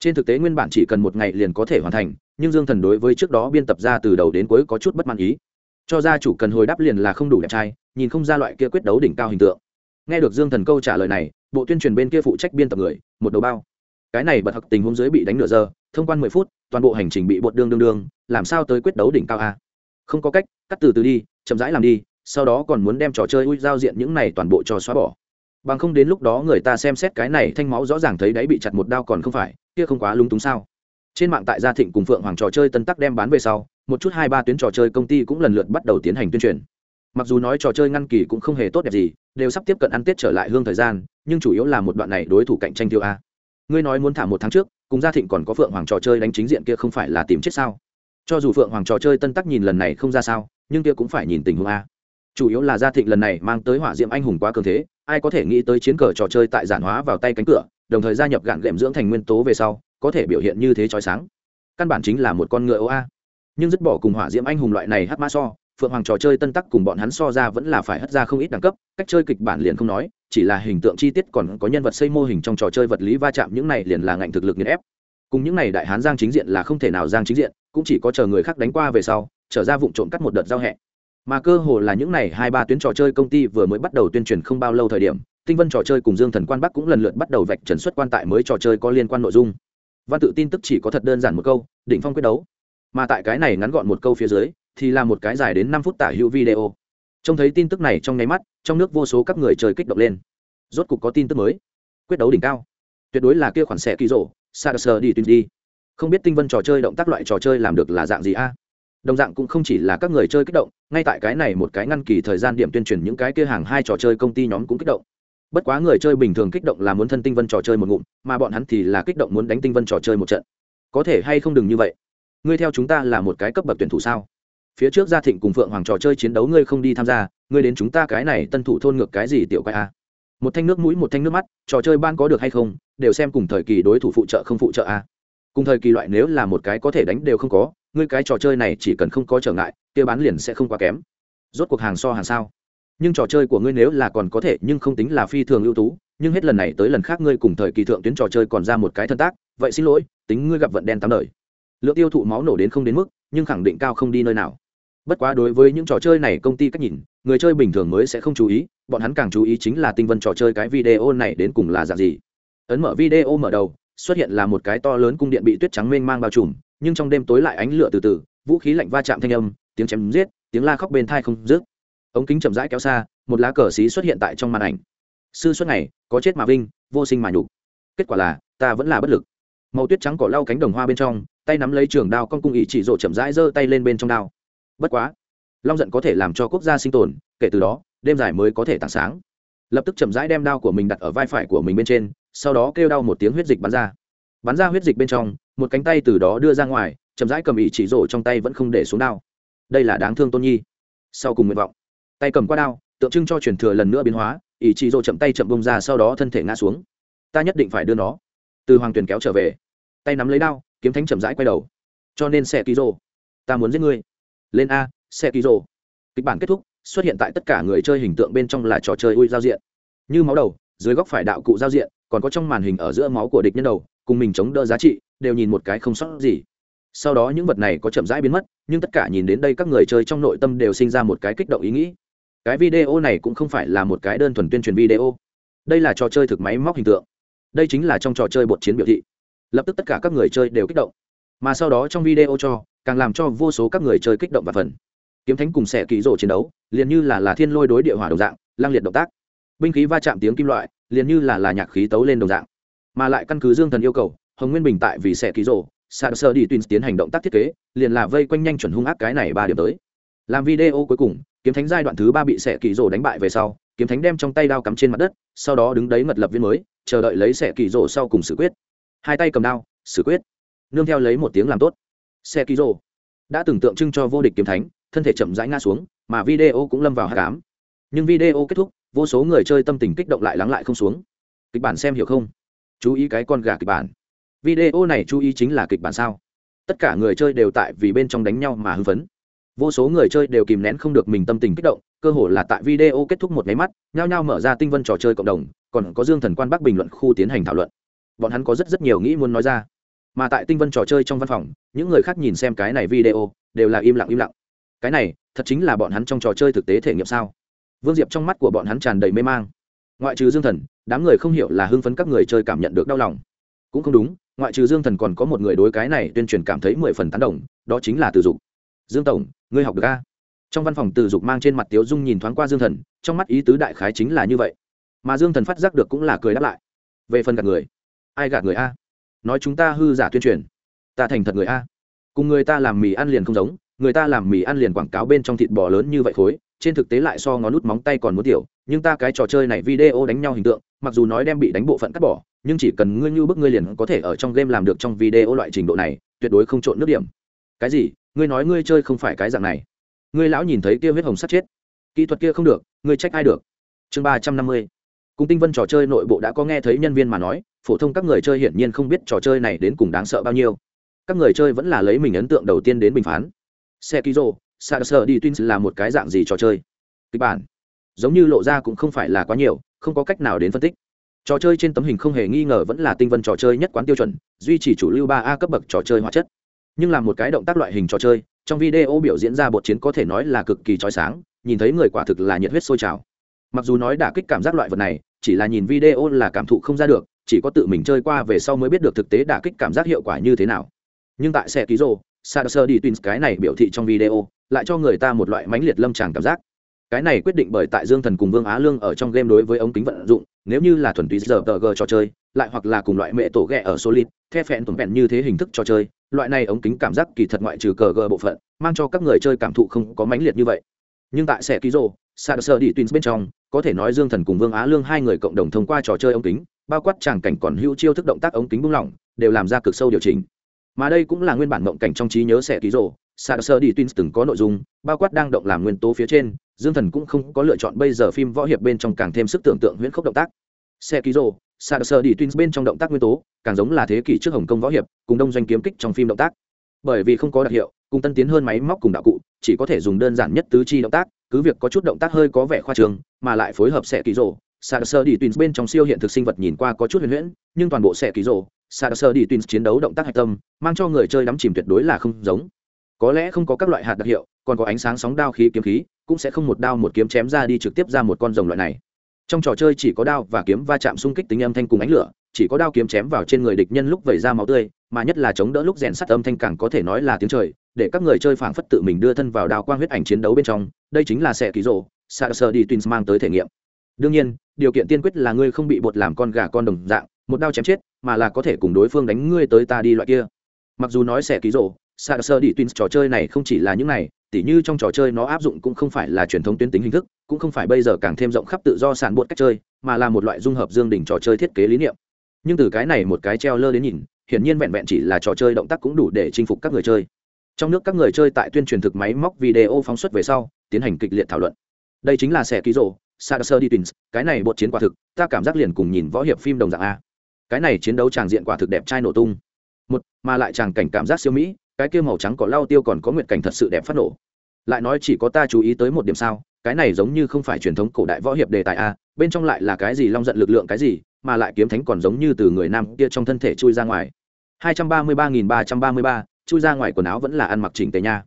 S1: Trên thực tế nguyên bản chỉ cần một ngày liền có thể hoàn thành, nhưng dương thần đối với trước đó biên tập ra từ đầu đến cuối có chút bất mãn ý cho gia chủ cần hồi đáp liền là không đủ đẹp trai, nhìn không ra loại kia quyết đấu đỉnh cao hình tượng. Nghe được dương thần câu trả lời này, bộ tuyên truyền bên kia phụ trách biên tập người, một đầu bao. Cái này bật hặc tình huống dưới bị đánh nửa giờ, thông quan mười phút, toàn bộ hành trình bị bột đương đương đương, làm sao tới quyết đấu đỉnh cao a? Không có cách, cắt từ từ đi, chậm rãi làm đi, sau đó còn muốn đem trò chơi ui giao diện những này toàn bộ cho xóa bỏ. Bằng không đến lúc đó người ta xem xét cái này thanh máu rõ ràng thấy đáy bị chặt một đao còn không phải, kia không quá lung túng sao? Trên mạng tại gia thịnh cùng phượng hoàng trò chơi tân tắc đem bán về sau một chút hai ba tuyến trò chơi công ty cũng lần lượt bắt đầu tiến hành tuyên truyền. Mặc dù nói trò chơi ngăn kỳ cũng không hề tốt đẹp gì, đều sắp tiếp cận ăn tết trở lại hương thời gian, nhưng chủ yếu là một đoạn này đối thủ cạnh tranh tiêu a. Ngươi nói muốn thả một tháng trước, cùng gia thịnh còn có phượng hoàng trò chơi đánh chính diện kia không phải là tìm chết sao? Cho dù phượng hoàng trò chơi tân tắc nhìn lần này không ra sao, nhưng kia cũng phải nhìn tình huống a. Chủ yếu là gia thịnh lần này mang tới hỏa diệm anh hùng quá cường thế, ai có thể nghĩ tới chiến cờ trò chơi tại giản hóa vào tay cánh cửa, đồng thời gia nhập gạn gệm dưỡng thành nguyên tố về sau, có thể biểu hiện như thế trói sáng. Căn bản chính là một con ngựa ô a nhưng dứt bỏ cùng hỏa diễm anh hùng loại này hát ma so, phượng hoàng trò chơi tân tắc cùng bọn hắn so ra vẫn là phải hất ra không ít đẳng cấp, cách chơi kịch bản liền không nói, chỉ là hình tượng chi tiết còn có nhân vật xây mô hình trong trò chơi vật lý va chạm những này liền là ngạnh thực lực nghiền ép. Cùng những này đại hán giang chính diện là không thể nào giang chính diện, cũng chỉ có chờ người khác đánh qua về sau, trở ra vụ trộm cắt một đợt giao hẹ. Mà cơ hồ là những này hai ba tuyến trò chơi công ty vừa mới bắt đầu tuyên truyền không bao lâu thời điểm, tinh vân trò chơi cùng dương thần quan bắc cũng lần lượt bắt đầu vạch trần xuất quan tại mới trò chơi có liên quan nội dung. Văn tự tin tức chỉ có thật đơn giản một câu định phong quyết đấu mà tại cái này ngắn gọn một câu phía dưới, thì là một cái dài đến năm phút tả hữu video. Trông thấy tin tức này trong nháy mắt, trong nước vô số các người chơi kích động lên. Rốt cục có tin tức mới. Quyết đấu đỉnh cao. Tuyệt đối là kia khoản xẻ kỳ rộ sa sờ đi tuyên đi. Không biết tinh vân trò chơi động tác loại trò chơi làm được là dạng gì a? Đồng dạng cũng không chỉ là các người chơi kích động, ngay tại cái này một cái ngăn kỳ thời gian điểm tuyên truyền những cái kia hàng hai trò chơi công ty nhóm cũng kích động. Bất quá người chơi bình thường kích động là muốn thân tinh vân trò chơi một ngụm, mà bọn hắn thì là kích động muốn đánh tinh vân trò chơi một trận. Có thể hay không đừng như vậy ngươi theo chúng ta là một cái cấp bậc tuyển thủ sao? Phía trước gia thịnh cùng phượng hoàng trò chơi chiến đấu ngươi không đi tham gia, ngươi đến chúng ta cái này tân thủ thôn ngược cái gì tiểu quay a? Một thanh nước mũi, một thanh nước mắt, trò chơi ban có được hay không, đều xem cùng thời kỳ đối thủ phụ trợ không phụ trợ a. Cùng thời kỳ loại nếu là một cái có thể đánh đều không có, ngươi cái trò chơi này chỉ cần không có trở ngại, kia bán liền sẽ không quá kém. Rốt cuộc hàng so hàng sao? Nhưng trò chơi của ngươi nếu là còn có thể, nhưng không tính là phi thường ưu tú, nhưng hết lần này tới lần khác ngươi cùng thời kỳ thượng tuyến trò chơi còn ra một cái thân tác, vậy xin lỗi, tính ngươi gặp vận đen tám đời lượng tiêu thụ máu nổ đến không đến mức, nhưng khẳng định cao không đi nơi nào. Bất quá đối với những trò chơi này công ty cách nhìn, người chơi bình thường mới sẽ không chú ý, bọn hắn càng chú ý chính là tinh vân trò chơi cái video này đến cùng là dạng gì. Ấn mở video mở đầu, xuất hiện là một cái to lớn cung điện bị tuyết trắng mênh mang bao trùm, nhưng trong đêm tối lại ánh lửa từ từ, vũ khí lạnh va chạm thanh âm, tiếng chém giết, tiếng la khóc bên thai không dứt. Ống kính chậm rãi kéo xa, một lá cờ xí xuất hiện tại trong màn ảnh. Sư xuất này, có chết mà vinh, vô sinh mà nhục. Kết quả là, ta vẫn là bất lực. Màu tuyết trắng cỏ lau cánh đồng hoa bên trong tay nắm lấy trường đao con cung ý chỉ rộ chậm rãi giơ tay lên bên trong đao. Bất quá, long giận có thể làm cho quốc gia sinh tồn, kể từ đó, đêm dài mới có thể tảng sáng. Lập tức chậm rãi đem đao của mình đặt ở vai phải của mình bên trên, sau đó kêu đau một tiếng huyết dịch bắn ra. Bắn ra huyết dịch bên trong, một cánh tay từ đó đưa ra ngoài, chậm rãi cầm ý chỉ rộ trong tay vẫn không để xuống đao. Đây là đáng thương tôn nhi. Sau cùng nguyện vọng, tay cầm qua đao, tượng trưng cho truyền thừa lần nữa biến hóa ý chỉ rộ chậm tay chậm bông ra sau đó thân thể ngã xuống. Ta nhất định phải đưa nó. Từ hoàng tuyền kéo trở về, tay nắm lấy đao kiếm thánh chậm rãi quay đầu. Cho nên xe ký rô ta muốn giết ngươi. Lên a xe ký rô kịch bản kết thúc, xuất hiện tại tất cả người chơi hình tượng bên trong là trò chơi ui giao diện. Như máu đầu, dưới góc phải đạo cụ giao diện, còn có trong màn hình ở giữa máu của địch nhân đầu, cùng mình chống đỡ giá trị, đều nhìn một cái không sót gì. Sau đó những vật này có chậm rãi biến mất, nhưng tất cả nhìn đến đây các người chơi trong nội tâm đều sinh ra một cái kích động ý nghĩ. Cái video này cũng không phải là một cái đơn thuần tuyên truyền video. Đây là trò chơi thực máy móc hình tượng. Đây chính là trong trò chơi bột chiến biểu thị lập tức tất cả các người chơi đều kích động. Mà sau đó trong video cho, càng làm cho vô số các người chơi kích động và phần. Kiếm thánh cùng xẻ ký rổ chiến đấu, liền như là là thiên lôi đối địa hỏa đồng dạng, lang liệt động tác. Binh khí va chạm tiếng kim loại, liền như là là nhạc khí tấu lên đồng dạng. Mà lại căn cứ dương thần yêu cầu, hồng nguyên bình tại vì xẻ ký rổ sa sơ đi tuyến tiến hành động tác thiết kế, liền là vây quanh nhanh chuẩn hung ác cái này ba điểm tới. Làm video cuối cùng, kiếm thánh giai đoạn thứ ba bị xẻ kỳ rổ đánh bại về sau, kiếm thánh đem trong tay đao cắm trên mặt đất, sau đó đứng đấy ngật lập viên mới, chờ đợi lấy xẻ kỳ rổ sau cùng xử quyết hai tay cầm đao xử quyết. Nương theo lấy một tiếng làm tốt. Xe ký rô đã tưởng tượng trưng cho vô địch kiếm thánh, thân thể chậm rãi ngã xuống, mà video cũng lâm vào hạ cám nhưng video kết thúc, vô số người chơi tâm tình kích động lại lắng lại không xuống. Kịch bản xem hiểu không? Chú ý cái con gà kịch bản. Video này chú ý chính là kịch bản sao? Tất cả người chơi đều tại vì bên trong đánh nhau mà hưng phấn. Vô số người chơi đều kìm nén không được mình tâm tình kích động, cơ hồ là tại video kết thúc một máy mắt, nhao nhao mở ra tinh vân trò chơi cộng đồng, còn có dương thần quan bắc bình luận khu tiến hành thảo luận bọn hắn có rất rất nhiều nghĩ muốn nói ra. Mà tại tinh vân trò chơi trong văn phòng, những người khác nhìn xem cái này video, đều là im lặng im lặng. Cái này, thật chính là bọn hắn trong trò chơi thực tế thể nghiệm sao? Vương diệp trong mắt của bọn hắn tràn đầy mê mang. Ngoại trừ dương thần, đám người không hiểu là hưng phấn các người chơi cảm nhận được đau lòng. Cũng không đúng, ngoại trừ dương thần còn có một người đối cái này tuyên truyền cảm thấy mười phần tán đồng, đó chính là từ dục. Dương tổng, ngươi học được a trong văn phòng từ dục mang trên mặt tiếu dung nhìn thoáng qua dương thần, trong mắt ý tứ đại khái chính là như vậy. Mà dương thần phát giác được cũng là cười đáp lại. Về phần gạt người ai gạt người a? Nói chúng ta hư giả tuyên truyền. Ta thành thật người a. Cùng người ta làm mì ăn liền không giống, người ta làm mì ăn liền quảng cáo bên trong thịt bò lớn như vậy khối, trên thực tế lại so ngón nút móng tay còn muốn tiểu, nhưng ta cái trò chơi này video đánh nhau hình tượng, mặc dù nói đem bị đánh bộ phận cắt bỏ, nhưng chỉ cần ngươi như bức ngươi liền có thể ở trong game làm được trong video loại trình độ này, tuyệt đối không trộn nước điểm. Cái gì? Ngươi nói ngươi chơi không phải cái dạng này. Ngươi lão nhìn thấy kia huyết hồng sắt chết. Kỹ thuật kia không được, ngươi trách ai được? Chương ba trăm năm mươi cùng tinh vân trò chơi nội bộ đã có nghe thấy nhân viên mà nói, phổ thông các người chơi hiển nhiên không biết trò chơi này đến cùng đáng sợ bao nhiêu. Các người chơi vẫn là lấy mình ấn tượng đầu tiên đến bình phán. Xe ký rô xa sơ đi twins là một cái dạng gì trò chơi? Kịch bản. Giống như lộ ra cũng không phải là quá nhiều, không có cách nào đến phân tích. Trò chơi trên tấm hình không hề nghi ngờ vẫn là tinh vân trò chơi nhất quán tiêu chuẩn, duy trì chủ lưu ba a cấp bậc trò chơi hóa chất. Nhưng là một cái động tác loại hình trò chơi, trong video biểu diễn ra bột chiến có thể nói là cực kỳ trói sáng, nhìn thấy người quả thực là nhiệt huyết sôi trào mặc dù nói đả kích cảm giác loại vật này chỉ là nhìn video là cảm thụ không ra được chỉ có tự mình chơi qua về sau mới biết được thực tế đả kích cảm giác hiệu quả như thế nào nhưng tại xe ký rô Sarser đi Twins cái này biểu thị trong video, lại cho người ta một loại mãnh liệt lâm tràng cảm giác. Cái này quyết định bởi tại Dương Thần cùng Vương Á Lương ở trong game đối với ống kính vận dụng, nếu như là thuần túy giờ tờ g trò chơi, lại hoặc là cùng loại mẹ tổ ghẹ ở Solid, the phẹn tuần vẹn như thế hình thức trò chơi, loại này ống kính cảm giác kỳ thật ngoại trừ cờ g bộ phận, mang cho các người chơi cảm thụ không có mãnh liệt như vậy. Nhưng tại xe ký rồ, Sarser đi Twins bên trong, có thể nói Dương Thần cùng Vương Á Lương hai người cộng đồng thông qua trò chơi ống kính, bao quát tràng cảnh còn hữu chiêu thức động tác ống kính buông lỏng, đều làm ra cực sâu điều chỉnh. Mà đây cũng là nguyên bản mộng cảnh trong trí nhớ sẽ ký rồ sa sơ đi tuyên từng có nội dung bao quát đang động làm nguyên tố phía trên dương thần cũng không có lựa chọn bây giờ phim võ hiệp bên trong càng thêm sức tưởng tượng huyễn khốc động tác. Xe ký rồ sa sơ đi tuyên bên trong động tác nguyên tố càng giống là thế kỷ trước hồng kông võ hiệp cùng đông doanh kiếm kích trong phim động tác. Bởi vì không có đặc hiệu cùng tân tiến hơn máy móc cùng đạo cụ chỉ có thể dùng đơn giản nhất tứ chi động tác cứ việc có chút động tác hơi có vẻ khoa trường, mà lại phối hợp sẽ kỳ rồ sa sơ đi twins bên trong siêu hiện thực sinh vật nhìn qua có chút huyền huyễn, nhưng toàn bộ sẽ kỳ rồ sa sơ đi twins chiến đấu động tác hạch tâm, mang cho người chơi đắm chìm tuyệt đối là không giống. Có lẽ không có các loại hạt đặc hiệu, còn có ánh sáng sóng đao khí kiếm khí, cũng sẽ không một đao một kiếm chém ra đi trực tiếp ra một con rồng loại này. Trong trò chơi chỉ có đao và kiếm va chạm xung kích tính âm thanh cùng ánh lửa chỉ có đao kiếm chém vào trên người địch nhân lúc vẩy ra máu tươi, mà nhất là chống đỡ lúc rèn sắt âm thanh càng có thể nói là tiếng trời, để các người chơi phảng phất tự mình đưa thân vào đao quang huyết ảnh chiến đấu bên trong, đây chính là sẽ ký rộ sa sơ đi twins mang tới thể nghiệm. Đương nhiên, điều kiện tiên quyết là ngươi không bị bột làm con gà con đồng dạng, một đao chém chết, mà là có thể cùng đối phương đánh ngươi tới ta đi loại kia. Mặc dù nói sẽ ký rộ sa sơ đi twins trò chơi này không chỉ là những này, tỉ như trong trò chơi nó áp dụng cũng không phải là truyền thống tuyến tính hình thức, cũng không phải bây giờ càng thêm rộng khắp tự do sản bột cách chơi, mà là một loại dung hợp dương đỉnh trò chơi thiết kế lý niệm nhưng từ cái này một cái treo lơ đến nhìn, hiển nhiên vẹn vẹn chỉ là trò chơi động tác cũng đủ để chinh phục các người chơi. Trong nước các người chơi tại tuyên truyền thực máy móc video phóng xuất về sau, tiến hành kịch liệt thảo luận. Đây chính là xe ký rộ sa đi twins, cái này bột chiến quả thực, ta cảm giác liền cùng nhìn võ hiệp phim đồng dạng a. Cái này chiến đấu tràng diện quả thực đẹp trai nổ tung. Một, mà lại tràng cảnh cảm giác siêu mỹ, cái kia màu trắng có lao tiêu còn có nguyện cảnh thật sự đẹp phát nổ. Lại nói chỉ có ta chú ý tới một điểm sao, cái này giống như không phải truyền thống cổ đại võ hiệp đề tài a, bên trong lại là cái gì long giận lực lượng cái gì mà lại kiếm thánh còn giống như từ người nam kia trong thân thể chui ra ngoài. 233.333, chui ra ngoài quần áo vẫn là ăn mặc chỉnh tề nha.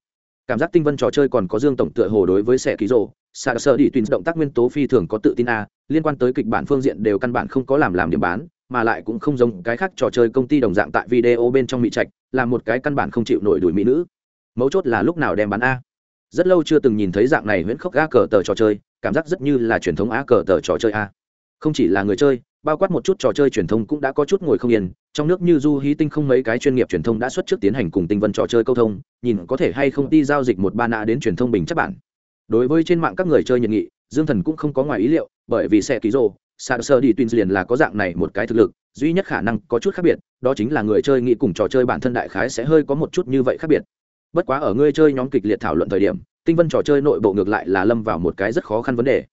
S1: Cảm giác tinh vân trò chơi còn có dương tổng tựa hồ đối với xe ký rộ xa sơ đi tùy động tác nguyên tố phi thường có tự tin a liên quan tới kịch bản phương diện đều căn bản không có làm làm điểm bán mà lại cũng không giống cái khác trò chơi công ty đồng dạng tại video bên trong mỹ trạch là một cái căn bản không chịu nổi đuổi mỹ nữ. Mấu chốt là lúc nào đem bán a. Rất lâu chưa từng nhìn thấy dạng này huyễn khốc a cờ tờ trò chơi cảm giác rất như là truyền thống a cờ tờ trò chơi a. Không chỉ là người chơi bao quát một chút trò chơi truyền thông cũng đã có chút ngồi không yên. Trong nước như du hí tinh không mấy cái chuyên nghiệp truyền thông đã xuất trước tiến hành cùng tinh vân trò chơi câu thông, nhìn có thể hay không đi giao dịch một ba nạ đến truyền thông bình chắc bản. Đối với trên mạng các người chơi nhiệt nghị, dương thần cũng không có ngoài ý liệu, bởi vì xe ký rô sạc sơ đi tuyên liền là có dạng này một cái thực lực, duy nhất khả năng có chút khác biệt, đó chính là người chơi nghĩ cùng trò chơi bản thân đại khái sẽ hơi có một chút như vậy khác biệt. Bất quá ở người chơi nhóm kịch liệt thảo luận thời điểm, tinh vân trò chơi nội bộ ngược lại là lâm vào một cái rất khó khăn vấn đề.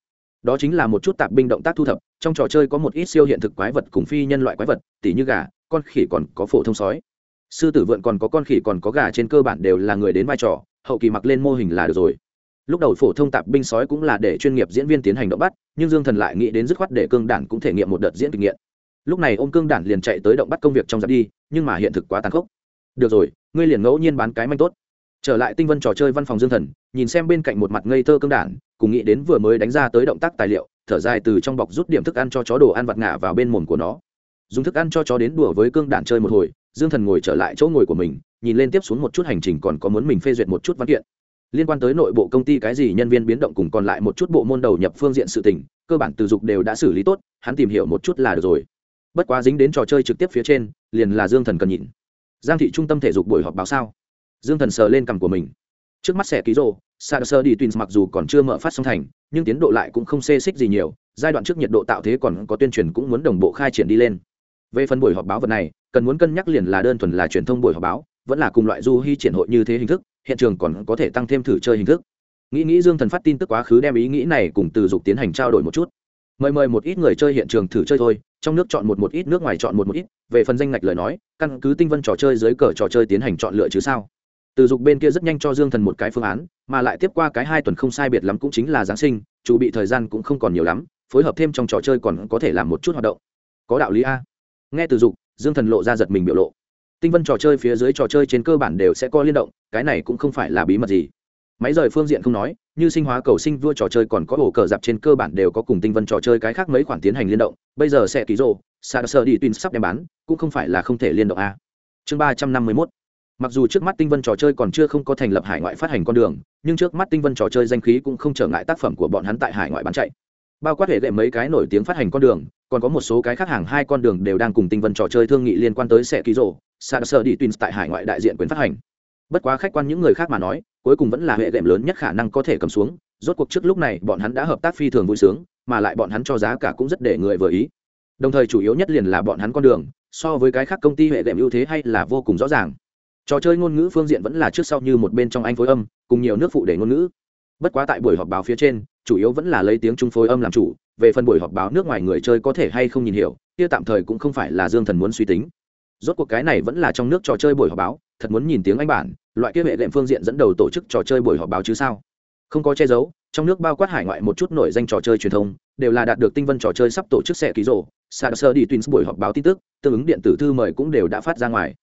S1: Đó chính là một chút tạp binh động tác thu thập trong trò chơi có một ít siêu hiện thực quái vật cùng phi nhân loại quái vật, tỉ như gà, con khỉ còn có phổ thông sói. Sư tử vượn còn có con khỉ còn có gà trên cơ bản đều là người đến vai trò, hậu kỳ mặc lên mô hình là được rồi. Lúc đầu phổ thông tạp binh sói cũng là để chuyên nghiệp diễn viên tiến hành động bắt, nhưng dương thần lại nghĩ đến dứt khoát để cương đản cũng thể nghiệm một đợt diễn kinh nghiệm. Lúc này ô m cương đản liền chạy tới động bắt công việc trong giặc đi, nhưng mà hiện thực quá tàn khốc. Được rồi, ngươi liền ngẫu nhiên bán cái manh tốt. Trở lại tinh vân trò chơi văn phòng dương thần, nhìn xem bên cạnh một mặt ngây thơ cương đản, cùng nghĩ đến vừa mới đánh ra tới động tác tài liệu thở dài từ trong bọc rút điểm thức ăn cho chó đồ ăn vặt ngả vào bên mồm của nó. Dùng thức ăn cho chó đến đùa với cương đản chơi một hồi, dương thần ngồi trở lại chỗ ngồi của mình, nhìn lên tiếp xuống một chút hành trình còn có muốn mình phê duyệt một chút văn kiện. Liên quan tới nội bộ công ty cái gì nhân viên biến động cùng còn lại một chút bộ môn đầu nhập phương diện sự tình, cơ bản từ dục đều đã xử lý tốt, hắn tìm hiểu một chút là được rồi. Bất quá dính đến trò chơi trực tiếp phía trên, liền là dương thần cần nhịn giang thị trung tâm thể dục buổi họp báo sao? Dương thần sờ lên cằm của mình trước mắt xe ký rô sa sơ đi twins mặc dù còn chưa mở phát song thành, nhưng tiến độ lại cũng không xê xích gì nhiều, giai đoạn trước nhiệt độ tạo thế còn có tuyên truyền cũng muốn đồng bộ khai triển đi lên. Về phần buổi họp báo vật này, cần muốn cân nhắc liền là đơn thuần là truyền thông buổi họp báo, vẫn là cùng loại du hy triển hội như thế hình thức, hiện trường còn có thể tăng thêm thử chơi hình thức. Nghĩ nghĩ dương thần phát tin tức quá khứ đem ý nghĩ này cùng từ dục tiến hành trao đổi một chút. Mời mời một ít người chơi hiện trường thử chơi thôi, trong nước chọn một một ít, nước ngoài chọn một một ít, về phần danh ngạch lời nói, căn cứ tinh vân trò chơi dưới cờ trò chơi tiến hành chọn lựa chứ sao? Từ dục bên kia rất nhanh cho dương thần một cái phương án, mà lại tiếp qua cái hai tuần không sai biệt lắm cũng chính là giáng sinh, chủ bị thời gian cũng không còn nhiều lắm, phối hợp thêm trong trò chơi còn có thể làm một chút hoạt động. Có đạo lý a. Nghe từ dục, dương thần lộ ra giật mình biểu lộ. Tinh vân trò chơi phía dưới trò chơi trên cơ bản đều sẽ có liên động, cái này cũng không phải là bí mật gì. Máy rời phương diện không nói, như sinh hóa cầu sinh vua trò chơi còn có ổ cờ dạp trên cơ bản đều có cùng tinh vân trò chơi cái khác mấy khoản tiến hành liên động, bây giờ sẽ ký rô, sa sơ đi tin sắp đem bán, cũng không phải là không thể liên động a. Chương ba trăm năm mươi mốt mặc dù trước mắt tinh vân trò chơi còn chưa không có thành lập hải ngoại phát hành con đường, nhưng trước mắt tinh vân trò chơi danh khí cũng không trở ngại tác phẩm của bọn hắn tại hải ngoại bán chạy. Bao quát hệ lệ mấy cái nổi tiếng phát hành con đường, còn có một số cái khác hàng hai con đường đều đang cùng tinh vân trò chơi thương nghị liên quan tới sẽ ký rộ sa sơ đi twins tại hải ngoại đại diện quyền phát hành. Bất quá khách quan những người khác mà nói, cuối cùng vẫn là hệ gệm lớn nhất khả năng có thể cầm xuống, rốt cuộc trước lúc này bọn hắn đã hợp tác phi thường vui sướng, mà lại bọn hắn cho giá cả cũng rất để người vừa ý. Đồng thời chủ yếu nhất liền là bọn hắn con đường, so với cái khác công ty hệ đệm ưu thế hay là vô cùng rõ ràng trò chơi ngôn ngữ phương diện vẫn là trước sau như một bên trong anh phối âm, cùng nhiều nước phụ để ngôn ngữ. Bất quá tại buổi họp báo phía trên, chủ yếu vẫn là lấy tiếng trung phối âm làm chủ, về phần buổi họp báo nước ngoài người chơi có thể hay không nhìn hiểu, kia tạm thời cũng không phải là dương thần muốn suy tính. Rốt cuộc cái này vẫn là trong nước trò chơi buổi họp báo, thật muốn nhìn tiếng anh bản, loại kia hệ đệm phương diện dẫn đầu tổ chức trò chơi buổi họp báo chứ sao? Không có che giấu, trong nước bao quát hải ngoại một chút nổi danh trò chơi truyền thông, đều là đạt được tinh vân trò chơi sắp tổ chức xe ký rộ. Sạc sơ đi twins buổi họp báo tin tức, tương ứng điện tử thư mời cũng đều đã phát ra ngoài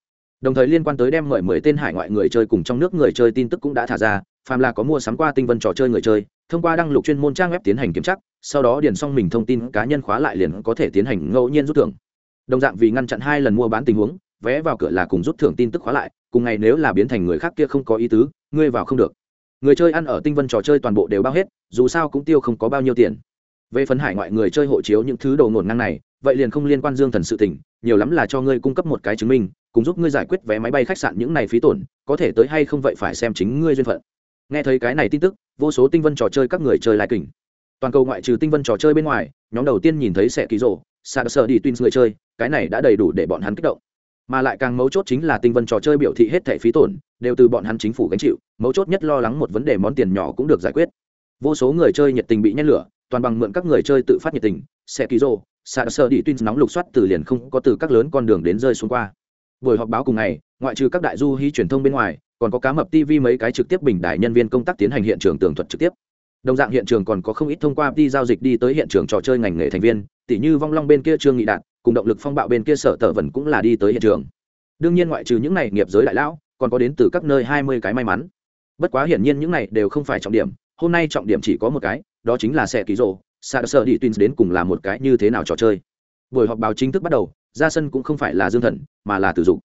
S1: đồng thời liên quan tới đem mời mười tên hải ngoại người chơi cùng trong nước người chơi tin tức cũng đã thả ra, phàm là có mua sắm qua tinh vân trò chơi người chơi, thông qua đăng lục chuyên môn trang web tiến hành kiểm tra, sau đó điền xong mình thông tin cá nhân khóa lại liền có thể tiến hành ngẫu nhiên rút thưởng. Đồng dạng vì ngăn chặn hai lần mua bán tình huống, vé vào cửa là cùng rút thưởng tin tức khóa lại, cùng ngày nếu là biến thành người khác kia không có ý tứ, ngươi vào không được. Người chơi ăn ở tinh vân trò chơi toàn bộ đều bao hết, dù sao cũng tiêu không có bao nhiêu tiền. Về phần hải ngoại người chơi hộ chiếu những thứ đầu ngổn ngang này vậy liền không liên quan dương thần sự tình, nhiều lắm là cho ngươi cung cấp một cái chứng minh, cùng giúp ngươi giải quyết vé máy bay khách sạn những này phí tổn, có thể tới hay không vậy phải xem chính ngươi duyên phận. Nghe thấy cái này tin tức, vô số tinh vân trò chơi các người chơi lại kinh. toàn cầu ngoại trừ tinh vân trò chơi bên ngoài, nhóm đầu tiên nhìn thấy sẽ ký rộ sạc sợ đi tuyên người chơi, cái này đã đầy đủ để bọn hắn kích động. Mà lại càng mấu chốt chính là tinh vân trò chơi biểu thị hết thẻ phí tổn, đều từ bọn hắn chính phủ gánh chịu, mấu chốt nhất lo lắng một vấn đề món tiền nhỏ cũng được giải quyết. Vô số người chơi nhiệt tình bị nhét lửa, toàn bằng mượn các người chơi tự phát nhiệt tình, sẽ ký rô sa sơ đi tuyên nóng lục soát từ liền không có từ các lớn con đường đến rơi xuống qua. Buổi họp báo cùng ngày, ngoại trừ các đại du hí truyền thông bên ngoài, còn có cá mập tv mấy cái trực tiếp bình đại nhân viên công tác tiến hành hiện trường tường thuật trực tiếp. Đồng dạng hiện trường còn có không ít thông qua đi giao dịch đi tới hiện trường trò chơi ngành nghề thành viên tỷ như vong long bên kia trương nghị đạt, cùng động lực phong bạo bên kia sở tờ vần cũng là đi tới hiện trường. Đương nhiên ngoại trừ những này nghiệp giới đại lão, còn có đến từ các nơi hai mươi cái may mắn. Bất quá hiển nhiên những này đều không phải trọng điểm, hôm nay trọng điểm chỉ có một cái, đó chính là xe ký rộ sa sơ đi tuyến đến cùng là một cái như thế nào trò chơi? Buổi họp báo chính thức bắt đầu, ra sân cũng không phải là dương thần, mà là từ dục.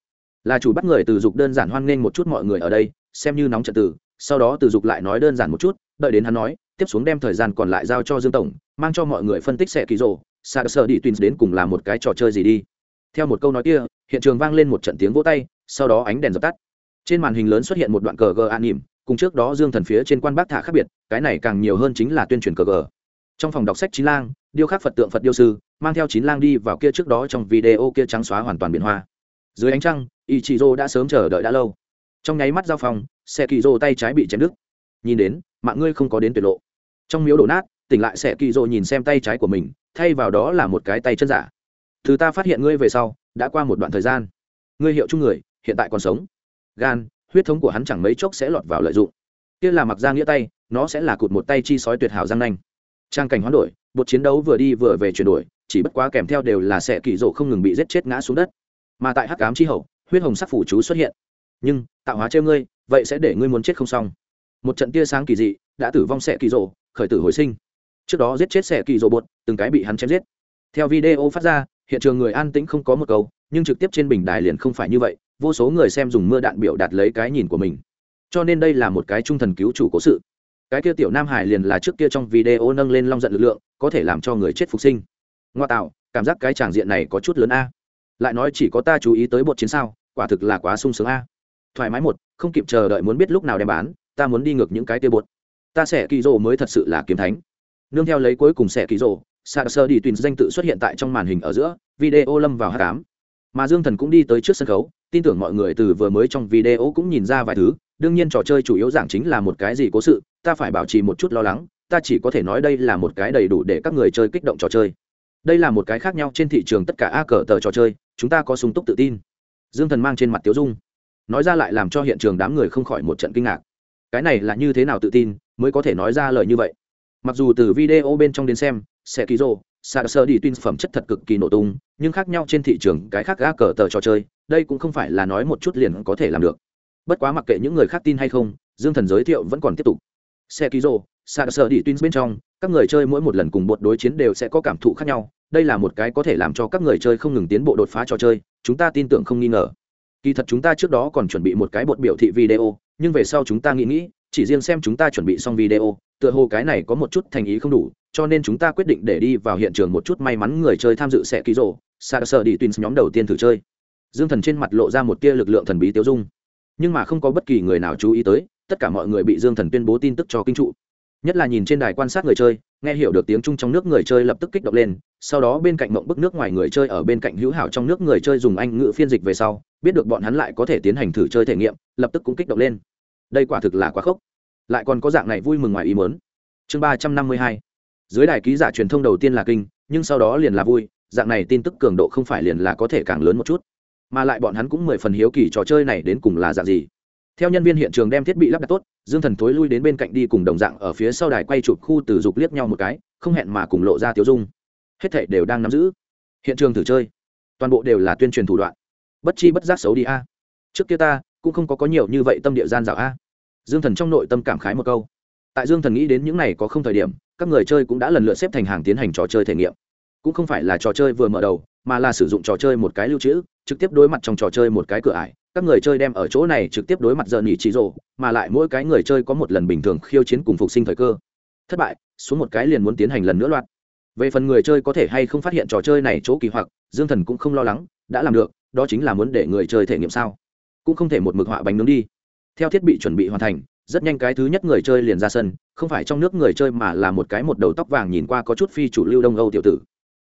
S1: Là chủ bắt người từ dục đơn giản hoan nghênh một chút mọi người ở đây, xem như nóng trận từ. Sau đó từ dục lại nói đơn giản một chút, đợi đến hắn nói, tiếp xuống đem thời gian còn lại giao cho dương tổng, mang cho mọi người phân tích sẽ kỳ rồ. Sa sơ đi tuyến đến cùng là một cái trò chơi gì đi? Theo một câu nói kia, hiện trường vang lên một trận tiếng vỗ tay, sau đó ánh đèn dập tắt. Trên màn hình lớn xuất hiện một đoạn cờ gờ an nỉm, cùng trước đó dương thần phía trên quan bác thả khác biệt, cái này càng nhiều hơn chính là tuyên truyền cờ gờ trong phòng đọc sách chín lang, điêu khắc phật tượng phật điêu sư, mang theo chín lang đi vào kia trước đó trong video kia trắng xóa hoàn toàn biển hoa. Dưới ánh trăng y chị dô đã sớm chờ đợi đã lâu. Trong nháy mắt giao phòng xe kỳ dô tay trái bị chém đứt. Nhìn đến, mạng ngươi không có đến tuyệt lộ. Trong miếu đổ nát, tỉnh lại xe kỳ dô nhìn xem tay trái của mình, thay vào đó là một cái tay chân giả. Thứ ta phát hiện ngươi về sau, đã qua một đoạn thời gian. Ngươi hiệu chung người, hiện tại còn sống. Gan, huyết thống của hắn chẳng mấy chốc sẽ lọt vào lợi dụng. Kia là mặc ra nghĩa tay, nó sẽ là cụt một tay chi sói tuyệt hảo giang nanh trang cảnh hoán đổi, bột chiến đấu vừa đi vừa về chuyển đổi, chỉ bất quá kèm theo đều là sẽ kỳ rộ không ngừng bị giết chết ngã xuống đất. Mà tại hắc cám chi hậu, huyết hồng sắc phủ chú xuất hiện. Nhưng, tạo hóa chơi ngươi, vậy sẽ để ngươi muốn chết không xong. Một trận tia sáng kỳ dị, đã tử vong sẽ kỳ rộ, khởi tử hồi sinh. Trước đó giết chết sẽ kỳ rộ bột, từng cái bị hắn chém giết. Theo video phát ra, hiện trường người an tĩnh không có một câu, nhưng trực tiếp trên bình đài liền không phải như vậy, vô số người xem dùng mưa đạn biểu đạt lấy cái nhìn của mình. Cho nên đây là một cái trung thần cứu chủ cố sự cái kia tiểu nam hải liền là trước kia trong video nâng lên long giận lực lượng, có thể làm cho người chết phục sinh. Ngoa tạo, cảm giác cái tràng diện này có chút lớn a. Lại nói chỉ có ta chú ý tới bột chiến sao, quả thực là quá sung sướng a. Thoải mái một, không kịp chờ đợi muốn biết lúc nào đem bán, ta muốn đi ngược những cái tia bột. Ta sẽ kỳ rồ mới thật sự là kiếm thánh. Nương theo lấy cuối cùng sẽ kỳ rồ sa sơ đi tùy danh tự xuất hiện tại trong màn hình ở giữa, video lâm vào h tám mà dương thần cũng đi tới trước sân khấu, tin tưởng mọi người từ vừa mới trong video cũng nhìn ra vài thứ đương nhiên trò chơi chủ yếu giảng chính là một cái gì cố sự, ta phải bảo trì một chút lo lắng, ta chỉ có thể nói đây là một cái đầy đủ để các người chơi kích động trò chơi. Đây là một cái khác nhau trên thị trường tất cả a cờ tờ trò chơi, chúng ta có sung túc tự tin. Dương thần mang trên mặt tiếu dung. Nói ra lại làm cho hiện trường đám người không khỏi một trận kinh ngạc. Cái này là như thế nào tự tin mới có thể nói ra lời như vậy? Mặc dù từ video bên trong đến xem sẽ ký rô sa sơ đi tuyên phẩm chất thật cực kỳ nổ tung, nhưng khác nhau trên thị trường cái khác a cờ tờ trò chơi, đây cũng không phải là nói một chút liền có thể làm được bất quá mặc kệ những người khác tin hay không, dương thần giới thiệu vẫn còn tiếp tục. Xe ký rô xa sơ đi tuyến bên trong, các người chơi mỗi một lần cùng bột đối chiến đều sẽ có cảm thụ khác nhau. Đây là một cái có thể làm cho các người chơi không ngừng tiến bộ đột phá trò chơi, chúng ta tin tưởng không nghi ngờ. Kỳ thật chúng ta trước đó còn chuẩn bị một cái bột biểu thị video, nhưng về sau chúng ta nghĩ nghĩ, chỉ riêng xem chúng ta chuẩn bị xong video, tựa hồ cái này có một chút thành ý không đủ, cho nên chúng ta quyết định để đi vào hiện trường một chút may mắn người chơi tham dự sẽ ký rộ sa sơ đi tuyến nhóm đầu tiên thử chơi. Dương thần trên mặt lộ ra một tia lực lượng thần bí tiêu dung nhưng mà không có bất kỳ người nào chú ý tới, tất cả mọi người bị dương thần tuyên bố tin tức cho kinh trụ. Nhất là nhìn trên đài quan sát người chơi, nghe hiểu được tiếng chung trong nước người chơi lập tức kích động lên, sau đó bên cạnh mộng bức nước ngoài người chơi ở bên cạnh hữu hảo trong nước người chơi dùng anh ngữ phiên dịch về sau, biết được bọn hắn lại có thể tiến hành thử chơi thể nghiệm, lập tức cũng kích động lên. Đây quả thực là quá khốc. Lại còn có dạng này vui mừng ngoài ý mớn chương ba trăm năm mươi hai. Dưới đài ký giả truyền thông đầu tiên là kinh, nhưng sau đó liền là vui, dạng này tin tức cường độ không phải liền là có thể càng lớn một chút mà lại bọn hắn cũng mười phần hiếu kỳ trò chơi này đến cùng là dạng gì. Theo nhân viên hiện trường đem thiết bị lắp đặt tốt, dương thần thối lui đến bên cạnh đi cùng đồng dạng ở phía sau đài quay chụp khu từ dục liếc nhau một cái, không hẹn mà cùng lộ ra tiêu dung. Hết thảy đều đang nắm giữ. Hiện trường thử chơi, toàn bộ đều là tuyên truyền thủ đoạn. Bất chi bất giác xấu đi a. Trước kia ta, cũng không có có nhiều như vậy tâm địa gian dạo a. Dương thần trong nội tâm cảm khái một câu. Tại dương thần nghĩ đến những này có không thời điểm, các người chơi cũng đã lần lượt xếp thành hàng tiến hành trò chơi thể nghiệm. Cũng không phải là trò chơi vừa mở đầu, mà là sử dụng trò chơi một cái lưu trữ trực tiếp đối mặt trong trò chơi một cái cửa ải, các người chơi đem ở chỗ này trực tiếp đối mặt giờ nghỉ trí rộ mà lại mỗi cái người chơi có một lần bình thường khiêu chiến cùng phục sinh thời cơ. Thất bại, xuống một cái liền muốn tiến hành lần nữa loạt. Về phần người chơi có thể hay không phát hiện trò chơi này chỗ kỳ hoặc, dương thần cũng không lo lắng, đã làm được, đó chính là muốn để người chơi thể nghiệm sao. Cũng không thể một mực họa bánh nướng đi. Theo thiết bị chuẩn bị hoàn thành, rất nhanh cái thứ nhất người chơi liền ra sân, không phải trong nước người chơi mà là một cái một đầu tóc vàng nhìn qua có chút phi chủ lưu đông âu tiểu tử.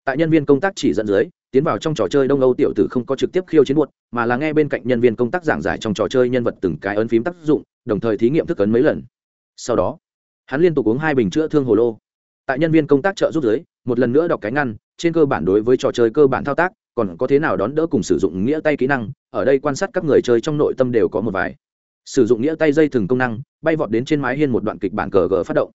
S1: Tại nhân viên công tác chỉ dẫn dưới tiến vào trong trò chơi đông âu tiểu tử không có trực tiếp khiêu chiến buột mà là nghe bên cạnh nhân viên công tác giảng giải trong trò chơi nhân vật từng cái ấn phím tác dụng, đồng thời thí nghiệm thức ấn mấy lần. Sau đó, hắn liên tục uống hai bình chữa thương hồ lô. Tại nhân viên công tác trợ giúp giới một lần nữa đọc cái ngăn, trên cơ bản đối với trò chơi cơ bản thao tác, còn có thế nào đón đỡ cùng sử dụng nghĩa tay kỹ năng, ở đây quan sát các người chơi trong nội tâm đều có một vài. Sử dụng nghĩa tay dây thừng công năng, bay vọt đến trên mái hiên một đoạn kịch bản cờ gờ phát động.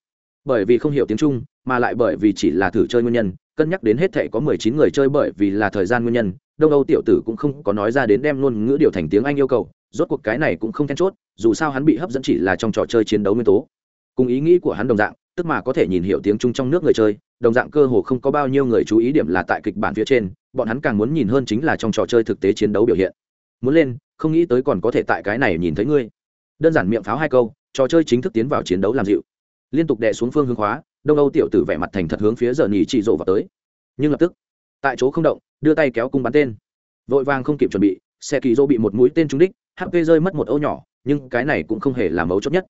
S1: Bởi vì không hiểu tiếng trung, mà lại bởi vì chỉ là thử chơi nguyên nhân cân nhắc đến hết thể có mười chín người chơi bởi vì là thời gian nguyên nhân, đông âu tiểu tử cũng không có nói ra đến đem luôn ngữ điều thành tiếng anh yêu cầu, rốt cuộc cái này cũng không then chốt, dù sao hắn bị hấp dẫn chỉ là trong trò chơi chiến đấu nguyên tố. Cùng ý nghĩ của hắn đồng dạng, tức mà có thể nhìn hiểu tiếng trung trong nước người chơi, đồng dạng cơ hồ không có bao nhiêu người chú ý điểm là tại kịch bản phía trên, bọn hắn càng muốn nhìn hơn chính là trong trò chơi thực tế chiến đấu biểu hiện. Muốn lên, không nghĩ tới còn có thể tại cái này nhìn thấy ngươi. Đơn giản miệng pháo hai câu, trò chơi chính thức tiến vào chiến đấu làm dịu. Liên tục đè xuống phương hướng hóa đông âu tiểu tử vẻ mặt thành thật hướng phía giờ nhì chỉ rộ vào tới. Nhưng lập tức, tại chỗ không động, đưa tay kéo cung bắn tên. Vội vàng không kịp chuẩn bị, xe kỳ rô bị một mũi tên trúng đích hp rơi mất một ô nhỏ, nhưng cái này cũng không hề là mấu chốt nhất.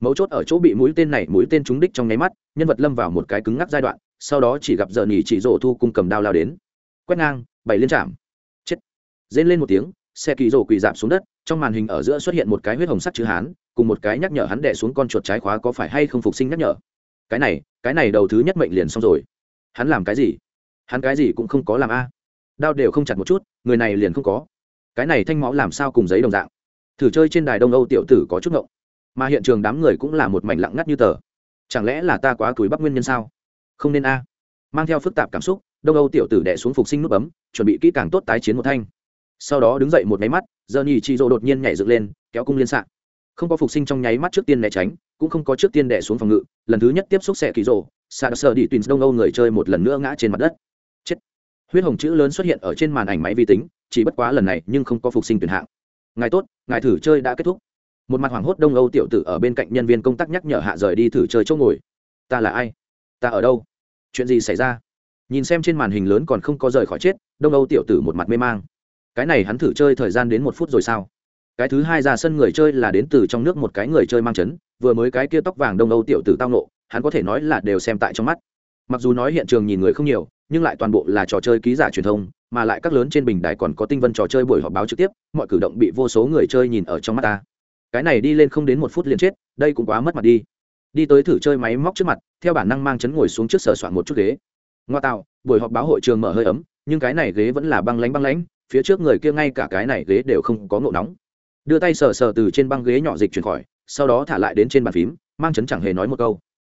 S1: Mấu chốt ở chỗ bị mũi tên này, mũi tên trúng đích trong nháy mắt, nhân vật lâm vào một cái cứng ngắc giai đoạn, sau đó chỉ gặp giờ nhì chỉ rộ thu cung cầm đao lao đến. Quét ngang bảy liên chạm. Chết. Rên lên một tiếng, xe kỳ rổ quỳ dạp xuống đất, trong màn hình ở giữa xuất hiện một cái huyết hồng sắc chữ hán, cùng một cái nhắc nhở hắn đẻ xuống con chuột trái khóa có phải hay không phục sinh nhắc nhở cái này cái này đầu thứ nhất mệnh liền xong rồi. Hắn làm cái gì? Hắn cái gì cũng không có làm a. Đao đều không chặt một chút, người này liền không có. Cái này thanh máu làm sao cùng giấy đồng dạng? Thử chơi trên đài đông âu tiểu tử có chút ngộng. Mà hiện trường đám người cũng là một mảnh lặng ngắt như tờ. Chẳng lẽ là ta quá túi bắp nguyên nhân sao? Không nên a. Mang theo phức tạp cảm xúc, đông âu tiểu tử đẻ xuống phục sinh nút bấm, chuẩn bị kỹ càng tốt tái chiến một thanh. Sau đó đứng dậy một máy mắt giờ nhì chị rỗ đột nhiên nhảy dựng lên, kéo cung liên s không có phục sinh trong nháy mắt trước tiên né tránh cũng không có trước tiên đẻ xuống phòng ngự, lần thứ nhất tiếp xúc xẻ kỳ rồ, xa sờ đi tùy đông âu người chơi một lần nữa ngã trên mặt đất. Chết. Huyết hồng chữ lớn xuất hiện ở trên màn ảnh máy vi tính, chỉ bất quá lần này nhưng không có phục sinh tuyển hạng. Ngài tốt, ngài thử chơi đã kết thúc. Một mặt hoảng hốt đông âu tiểu tử ở bên cạnh nhân viên công tác nhắc nhở hạ rời đi thử chơi chỗ ngồi. Ta là ai? Ta ở đâu? Chuyện gì xảy ra? Nhìn xem trên màn hình lớn còn không có rời khỏi chết, đông âu tiểu tử một mặt mê mang. Cái này hắn thử chơi thời gian đến một phút rồi sao? Cái thứ hai ra sân người chơi là đến từ trong nước một cái người chơi mang chấn, vừa mới cái kia tóc vàng đông âu tiểu tử tao nộ hắn có thể nói là đều xem tại trong mắt. Mặc dù nói hiện trường nhìn người không nhiều, nhưng lại toàn bộ là trò chơi ký giả truyền thông, mà lại các lớn trên bình đài còn có tinh vân trò chơi buổi họp báo trực tiếp, mọi cử động bị vô số người chơi nhìn ở trong mắt ta. Cái này đi lên không đến một phút liền chết, đây cũng quá mất mặt đi. Đi tới thử chơi máy móc trước mặt, theo bản năng mang chấn ngồi xuống trước sở soạn một chút ghế. Ngoa tạo, buổi họp báo hội trường mở hơi ấm, nhưng cái này ghế vẫn là băng lánh băng lánh, phía trước người kia ngay cả cái này ghế đều không có ngộ nóng đưa tay sờ sờ từ trên băng ghế nhỏ dịch chuyển khỏi, sau đó thả lại đến trên bàn phím, mang chấn chẳng hề nói một câu.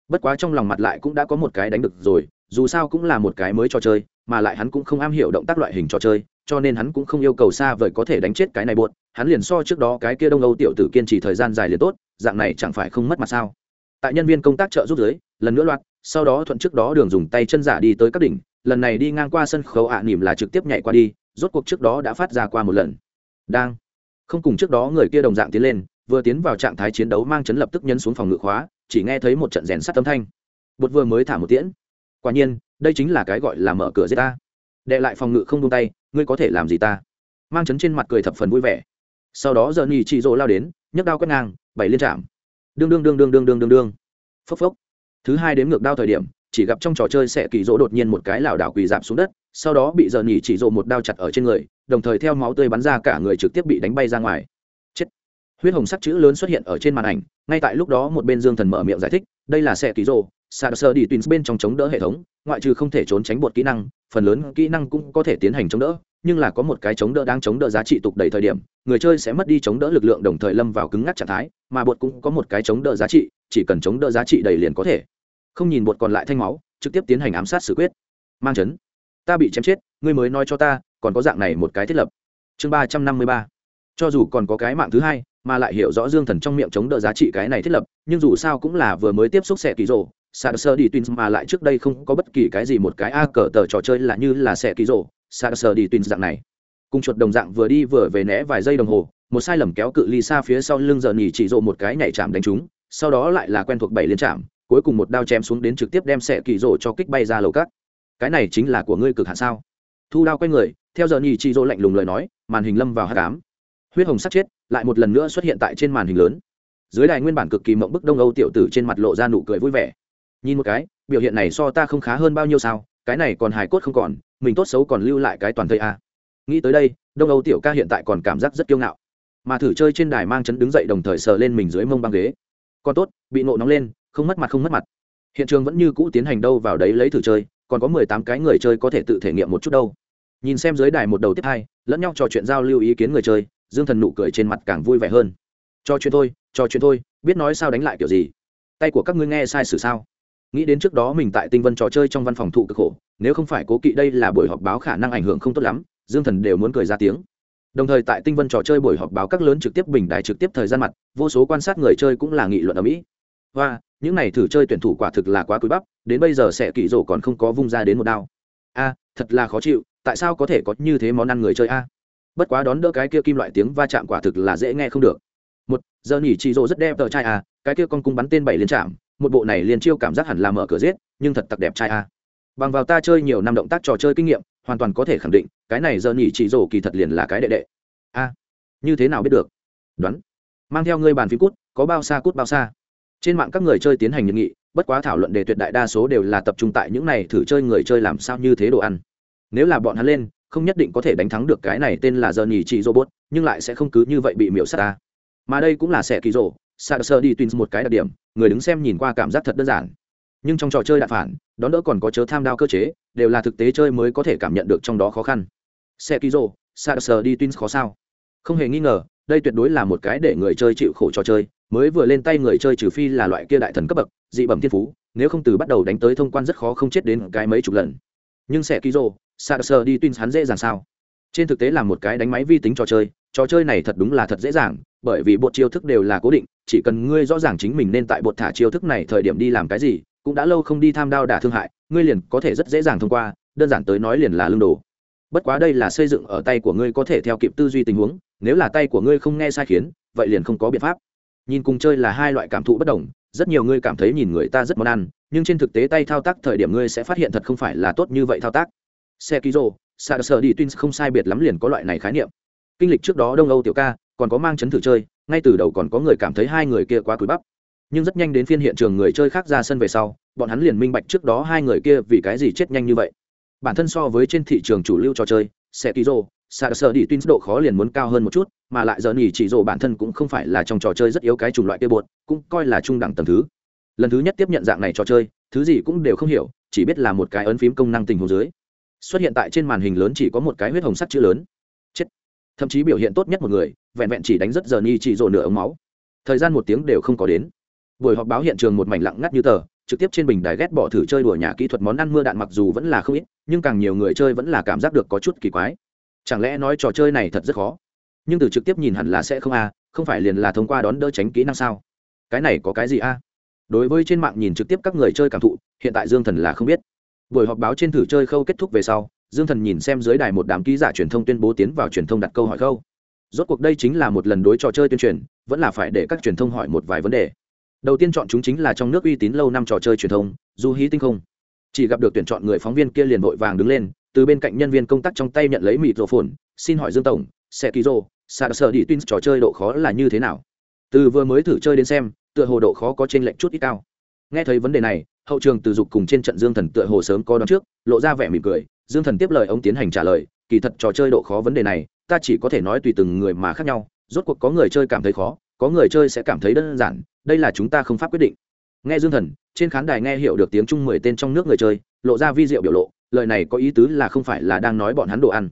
S1: Bất quá trong lòng mặt lại cũng đã có một cái đánh được rồi, dù sao cũng là một cái mới trò chơi, mà lại hắn cũng không am hiểu động tác loại hình trò chơi, cho nên hắn cũng không yêu cầu xa vời có thể đánh chết cái này buột hắn liền so trước đó cái kia đông âu tiểu tử kiên trì thời gian dài liền tốt, dạng này chẳng phải không mất mặt sao? Tại nhân viên công tác trợ giúp giới lần nữa loạt, sau đó thuận trước đó đường dùng tay chân giả đi tới các đỉnh, lần này đi ngang qua sân khấu ạ à nỉm là trực tiếp nhảy qua đi, rốt cuộc trước đó đã phát ra qua một lần. Đang không cùng trước đó người kia đồng dạng tiến lên, vừa tiến vào trạng thái chiến đấu mang chấn lập tức nhấn xuống phòng ngự khóa, chỉ nghe thấy một trận rèn sắt âm thanh. Bột vừa mới thả một tiễn. Quả nhiên, đây chính là cái gọi là mở cửa giết ta. Đệ lại phòng ngự không tung tay, ngươi có thể làm gì ta? Mang chấn trên mặt cười thập phần vui vẻ. Sau đó giờ nhì chị rỗ lao đến, nhấc đao quét ngang, bảy liên chạm. Đương đương đương đương đương đương đương đương. Phốc phốc. Thứ hai đến ngược đao thời điểm chỉ gặp trong trò chơi sẽ kỳ rỗ đột nhiên một cái lảo đảo quỳ dạp xuống đất, sau đó bị giờ nhỉ chỉ rộ một đao chặt ở trên người, đồng thời theo máu tươi bắn ra cả người trực tiếp bị đánh bay ra ngoài. Chết. Huyết hồng sắc chữ lớn xuất hiện ở trên màn ảnh, ngay tại lúc đó một bên dương thần mở miệng giải thích, đây là sẽ kỳ rộ sạc sơ đi tuyến bên trong chống đỡ hệ thống, ngoại trừ không thể trốn tránh bột kỹ năng, phần lớn kỹ năng cũng có thể tiến hành chống đỡ, nhưng là có một cái chống đỡ đang chống đỡ giá trị tục đầy thời điểm, người chơi sẽ mất đi chống đỡ lực lượng đồng thời lâm vào cứng ngắc trạng thái, mà bột cũng có một cái chống đỡ giá trị, chỉ cần chống đỡ giá trị đầy liền có thể không nhìn bột còn lại thanh máu, trực tiếp tiến hành ám sát xử quyết. Mang chấn. Ta bị chém chết, ngươi mới nói cho ta, còn có dạng này một cái thiết lập. Chương ba trăm năm mươi ba. Cho dù còn có cái mạng thứ hai, mà lại hiểu rõ dương thần trong miệng chống đỡ giá trị cái này thiết lập, nhưng dù sao cũng là vừa mới tiếp xúc xe kỳ rồ sa sơ đi twins mà lại trước đây không có bất kỳ cái gì một cái a cờ tờ trò chơi là như là xe kỳ rồ sa sơ đi twins dạng này. Cùng chuột đồng dạng vừa đi vừa về né vài giây đồng hồ, một sai lầm kéo cự ly xa phía sau lưng giờ nhì chỉ rộ một cái nhảy chạm đánh trúng, sau đó lại là quen thuộc bảy liên chạm cuối cùng một đao chém xuống đến trực tiếp đem xe kỳ rỗ cho kích bay ra lầu cát. Cái này chính là của ngươi cực hạn sao? Thu đao quay người, theo giờ nhì chị rỗ lạnh lùng lời nói, màn hình lâm vào hát cám huyết hồng sắc chết, lại một lần nữa xuất hiện tại trên màn hình lớn. Dưới đài nguyên bản cực kỳ mộng bức đông âu tiểu tử trên mặt lộ ra nụ cười vui vẻ. Nhìn một cái, biểu hiện này so ta không khá hơn bao nhiêu sao, cái này còn hài cốt không còn, mình tốt xấu còn lưu lại cái toàn thây a. À. nghĩ tới đây, đông âu tiểu ca hiện tại còn cảm giác rất kiêu ngạo. Mà thử chơi trên đài mang chấn đứng dậy đồng thời sờ lên mình dưới mông băng ghế. Còn tốt, bị nộ nóng lên không mất mặt, không mất mặt. Hiện trường vẫn như cũ tiến hành đâu vào đấy lấy thử chơi, còn có mười tám cái người chơi có thể tự thể nghiệm một chút đâu. Nhìn xem dưới đài một đầu tiếp hai, lẫn nhau trò chuyện giao lưu ý kiến người chơi, dương thần nụ cười trên mặt càng vui vẻ hơn. Cho chuyện thôi, cho chuyện thôi, biết nói sao đánh lại kiểu gì? Tay của các ngươi nghe sai sử sao? Nghĩ đến trước đó mình tại tinh vân trò chơi trong văn phòng thụ cực khổ, nếu không phải cố kỵ đây là buổi họp báo khả năng ảnh hưởng không tốt lắm, dương thần đều muốn cười ra tiếng. Đồng thời tại tinh vân trò chơi buổi họp báo các lớn trực tiếp bình đài trực tiếp thời gian mặt, vô số quan sát người chơi cũng là nghị luận ở mỹ hoa, những này thử chơi tuyển thủ quả thực là quá cúi bắp, đến bây giờ sẽ kỳ rổ còn không có vung ra đến một đao. A, thật là khó chịu, tại sao có thể có như thế món ăn người chơi a? Bất quá đón đỡ cái kia kim loại tiếng va chạm quả thực là dễ nghe không được. Một, giờ nhỉ chị rổ rất đẹp tờ trai a, cái kia con cung bắn tên bảy liên chạm, một bộ này liền chiêu cảm giác hẳn là mở cửa giết, nhưng thật tặc đẹp trai a. Bằng vào ta chơi nhiều năm động tác trò chơi kinh nghiệm, hoàn toàn có thể khẳng định, cái này giờ nhỉ chị rổ kỳ thật liền là cái đệ đệ. A, như thế nào biết được? Đoán. Mang theo ngươi bàn phím cút, có bao xa cút bao xa? Trên mạng các người chơi tiến hành nhiệm nghị, bất quá thảo luận đề tuyệt đại đa số đều là tập trung tại những này thử chơi người chơi làm sao như thế đồ ăn. Nếu là bọn hắn lên, không nhất định có thể đánh thắng được cái này tên là giờ nhì chị robot, nhưng lại sẽ không cứ như vậy bị miễu s ta. Mà đây cũng là sẽ kỳ rộ sa sơ đi tins một cái đặc điểm, người đứng xem nhìn qua cảm giác thật đơn giản. Nhưng trong trò chơi đạn phản, đón đỡ còn có chớ tham đao cơ chế, đều là thực tế chơi mới có thể cảm nhận được trong đó khó khăn. Xe ký rộ sa sơ đi tins khó sao? Không hề nghi ngờ, đây tuyệt đối là một cái để người chơi chịu khổ trò chơi mới vừa lên tay người chơi trừ phi là loại kia đại thần cấp bậc, dị bẩm thiên phú, nếu không từ bắt đầu đánh tới thông quan rất khó không chết đến cái mấy chục lần. Nhưng sẽ ký rô sa sơ đi tuyên hắn dễ dàng sao? Trên thực tế là một cái đánh máy vi tính trò chơi trò chơi này thật đúng là thật dễ dàng, bởi vì bột chiêu thức đều là cố định, chỉ cần ngươi rõ ràng chính mình nên tại bột thả chiêu thức này thời điểm đi làm cái gì, cũng đã lâu không đi tham đao đả thương hại, ngươi liền có thể rất dễ dàng thông qua, đơn giản tới nói liền là lương đồ. Bất quá đây là xây dựng ở tay của ngươi có thể theo kịp tư duy tình huống, nếu là tay của ngươi không nghe sai khiến, vậy liền không có biện pháp nhìn cùng chơi là hai loại cảm thụ bất đồng, rất nhiều ngươi cảm thấy nhìn người ta rất món ăn, nhưng trên thực tế tay thao tác thời điểm ngươi sẽ phát hiện thật không phải là tốt như vậy thao tác. Xe ký rô sa sờ đi twins không sai biệt lắm liền có loại này khái niệm. Kinh lịch trước đó đông âu tiểu ca, còn có mang chấn thử chơi, ngay từ đầu còn có người cảm thấy hai người kia quá cúi bắp. Nhưng rất nhanh đến phiên hiện trường người chơi khác ra sân về sau, bọn hắn liền minh bạch trước đó hai người kia vì cái gì chết nhanh như vậy. Bản thân so với trên thị trường chủ lưu trò chơi xe ký rô sa sờ đi twins độ khó liền muốn cao hơn một chút, mà lại giờ nhỉ chỉ rồ bản thân cũng không phải là trong trò chơi rất yếu cái chủng loại kia bột, cũng coi là trung đẳng tầng thứ. Lần thứ nhất tiếp nhận dạng này trò chơi, thứ gì cũng đều không hiểu, chỉ biết là một cái ấn phím công năng tình hồ dưới. Xuất hiện tại trên màn hình lớn chỉ có một cái huyết hồng sắt chữ lớn. Chết. Thậm chí biểu hiện tốt nhất một người, vẹn vẹn chỉ đánh rất giờ ni chỉ rồ nửa ống máu. Thời gian một tiếng đều không có đến. Buổi họp báo hiện trường một mảnh lặng ngắt như tờ, trực tiếp trên bình đài ghét bỏ thử chơi đùa nhà kỹ thuật món ăn mưa đạn mặc dù vẫn là không ít, nhưng càng nhiều người chơi vẫn là cảm giác được có chút kỳ quái chẳng lẽ nói trò chơi này thật rất khó? Nhưng từ trực tiếp nhìn hẳn là sẽ không a, không phải liền là thông qua đón đỡ tránh kỹ năng sao? Cái này có cái gì a? Đối với trên mạng nhìn trực tiếp các người chơi cảm thụ, hiện tại dương thần là không biết. Buổi họp báo trên thử chơi khâu kết thúc về sau, dương thần nhìn xem dưới đài một đám ký giả truyền thông tuyên bố tiến vào truyền thông đặt câu hỏi khâu. Rốt cuộc đây chính là một lần đối trò chơi tuyên truyền, vẫn là phải để các truyền thông hỏi một vài vấn đề. Đầu tiên chọn chúng chính là trong nước uy tín lâu năm trò chơi truyền thông, du hí tinh không. Chỉ gặp được tuyển chọn người phóng viên kia liền vội vàng đứng lên từ bên cạnh nhân viên công tác trong tay nhận lấy mịt rổ phồn, xin hỏi dương tổng xe ký rô xa sợ đi twins trò chơi độ khó là như thế nào? Từ vừa mới thử chơi đến xem, tựa hồ độ khó có trên lệnh chút ít cao. Nghe thấy vấn đề này, hậu trường từ dục cùng trên trận dương thần tựa hồ sớm có đón trước, lộ ra vẻ mỉm cười, dương thần tiếp lời ông tiến hành trả lời, kỳ thật trò chơi độ khó vấn đề này, ta chỉ có thể nói tùy từng người mà khác nhau, rốt cuộc có người chơi cảm thấy khó, có người chơi sẽ cảm thấy đơn giản, đây là chúng ta không pháp quyết định. Nghe dương thần, trên khán đài nghe hiểu được tiếng chung mười tên trong nước người chơi lộ ra vi diệu biểu lộ, lời này có ý tứ là không phải là đang nói bọn hắn đồ ăn.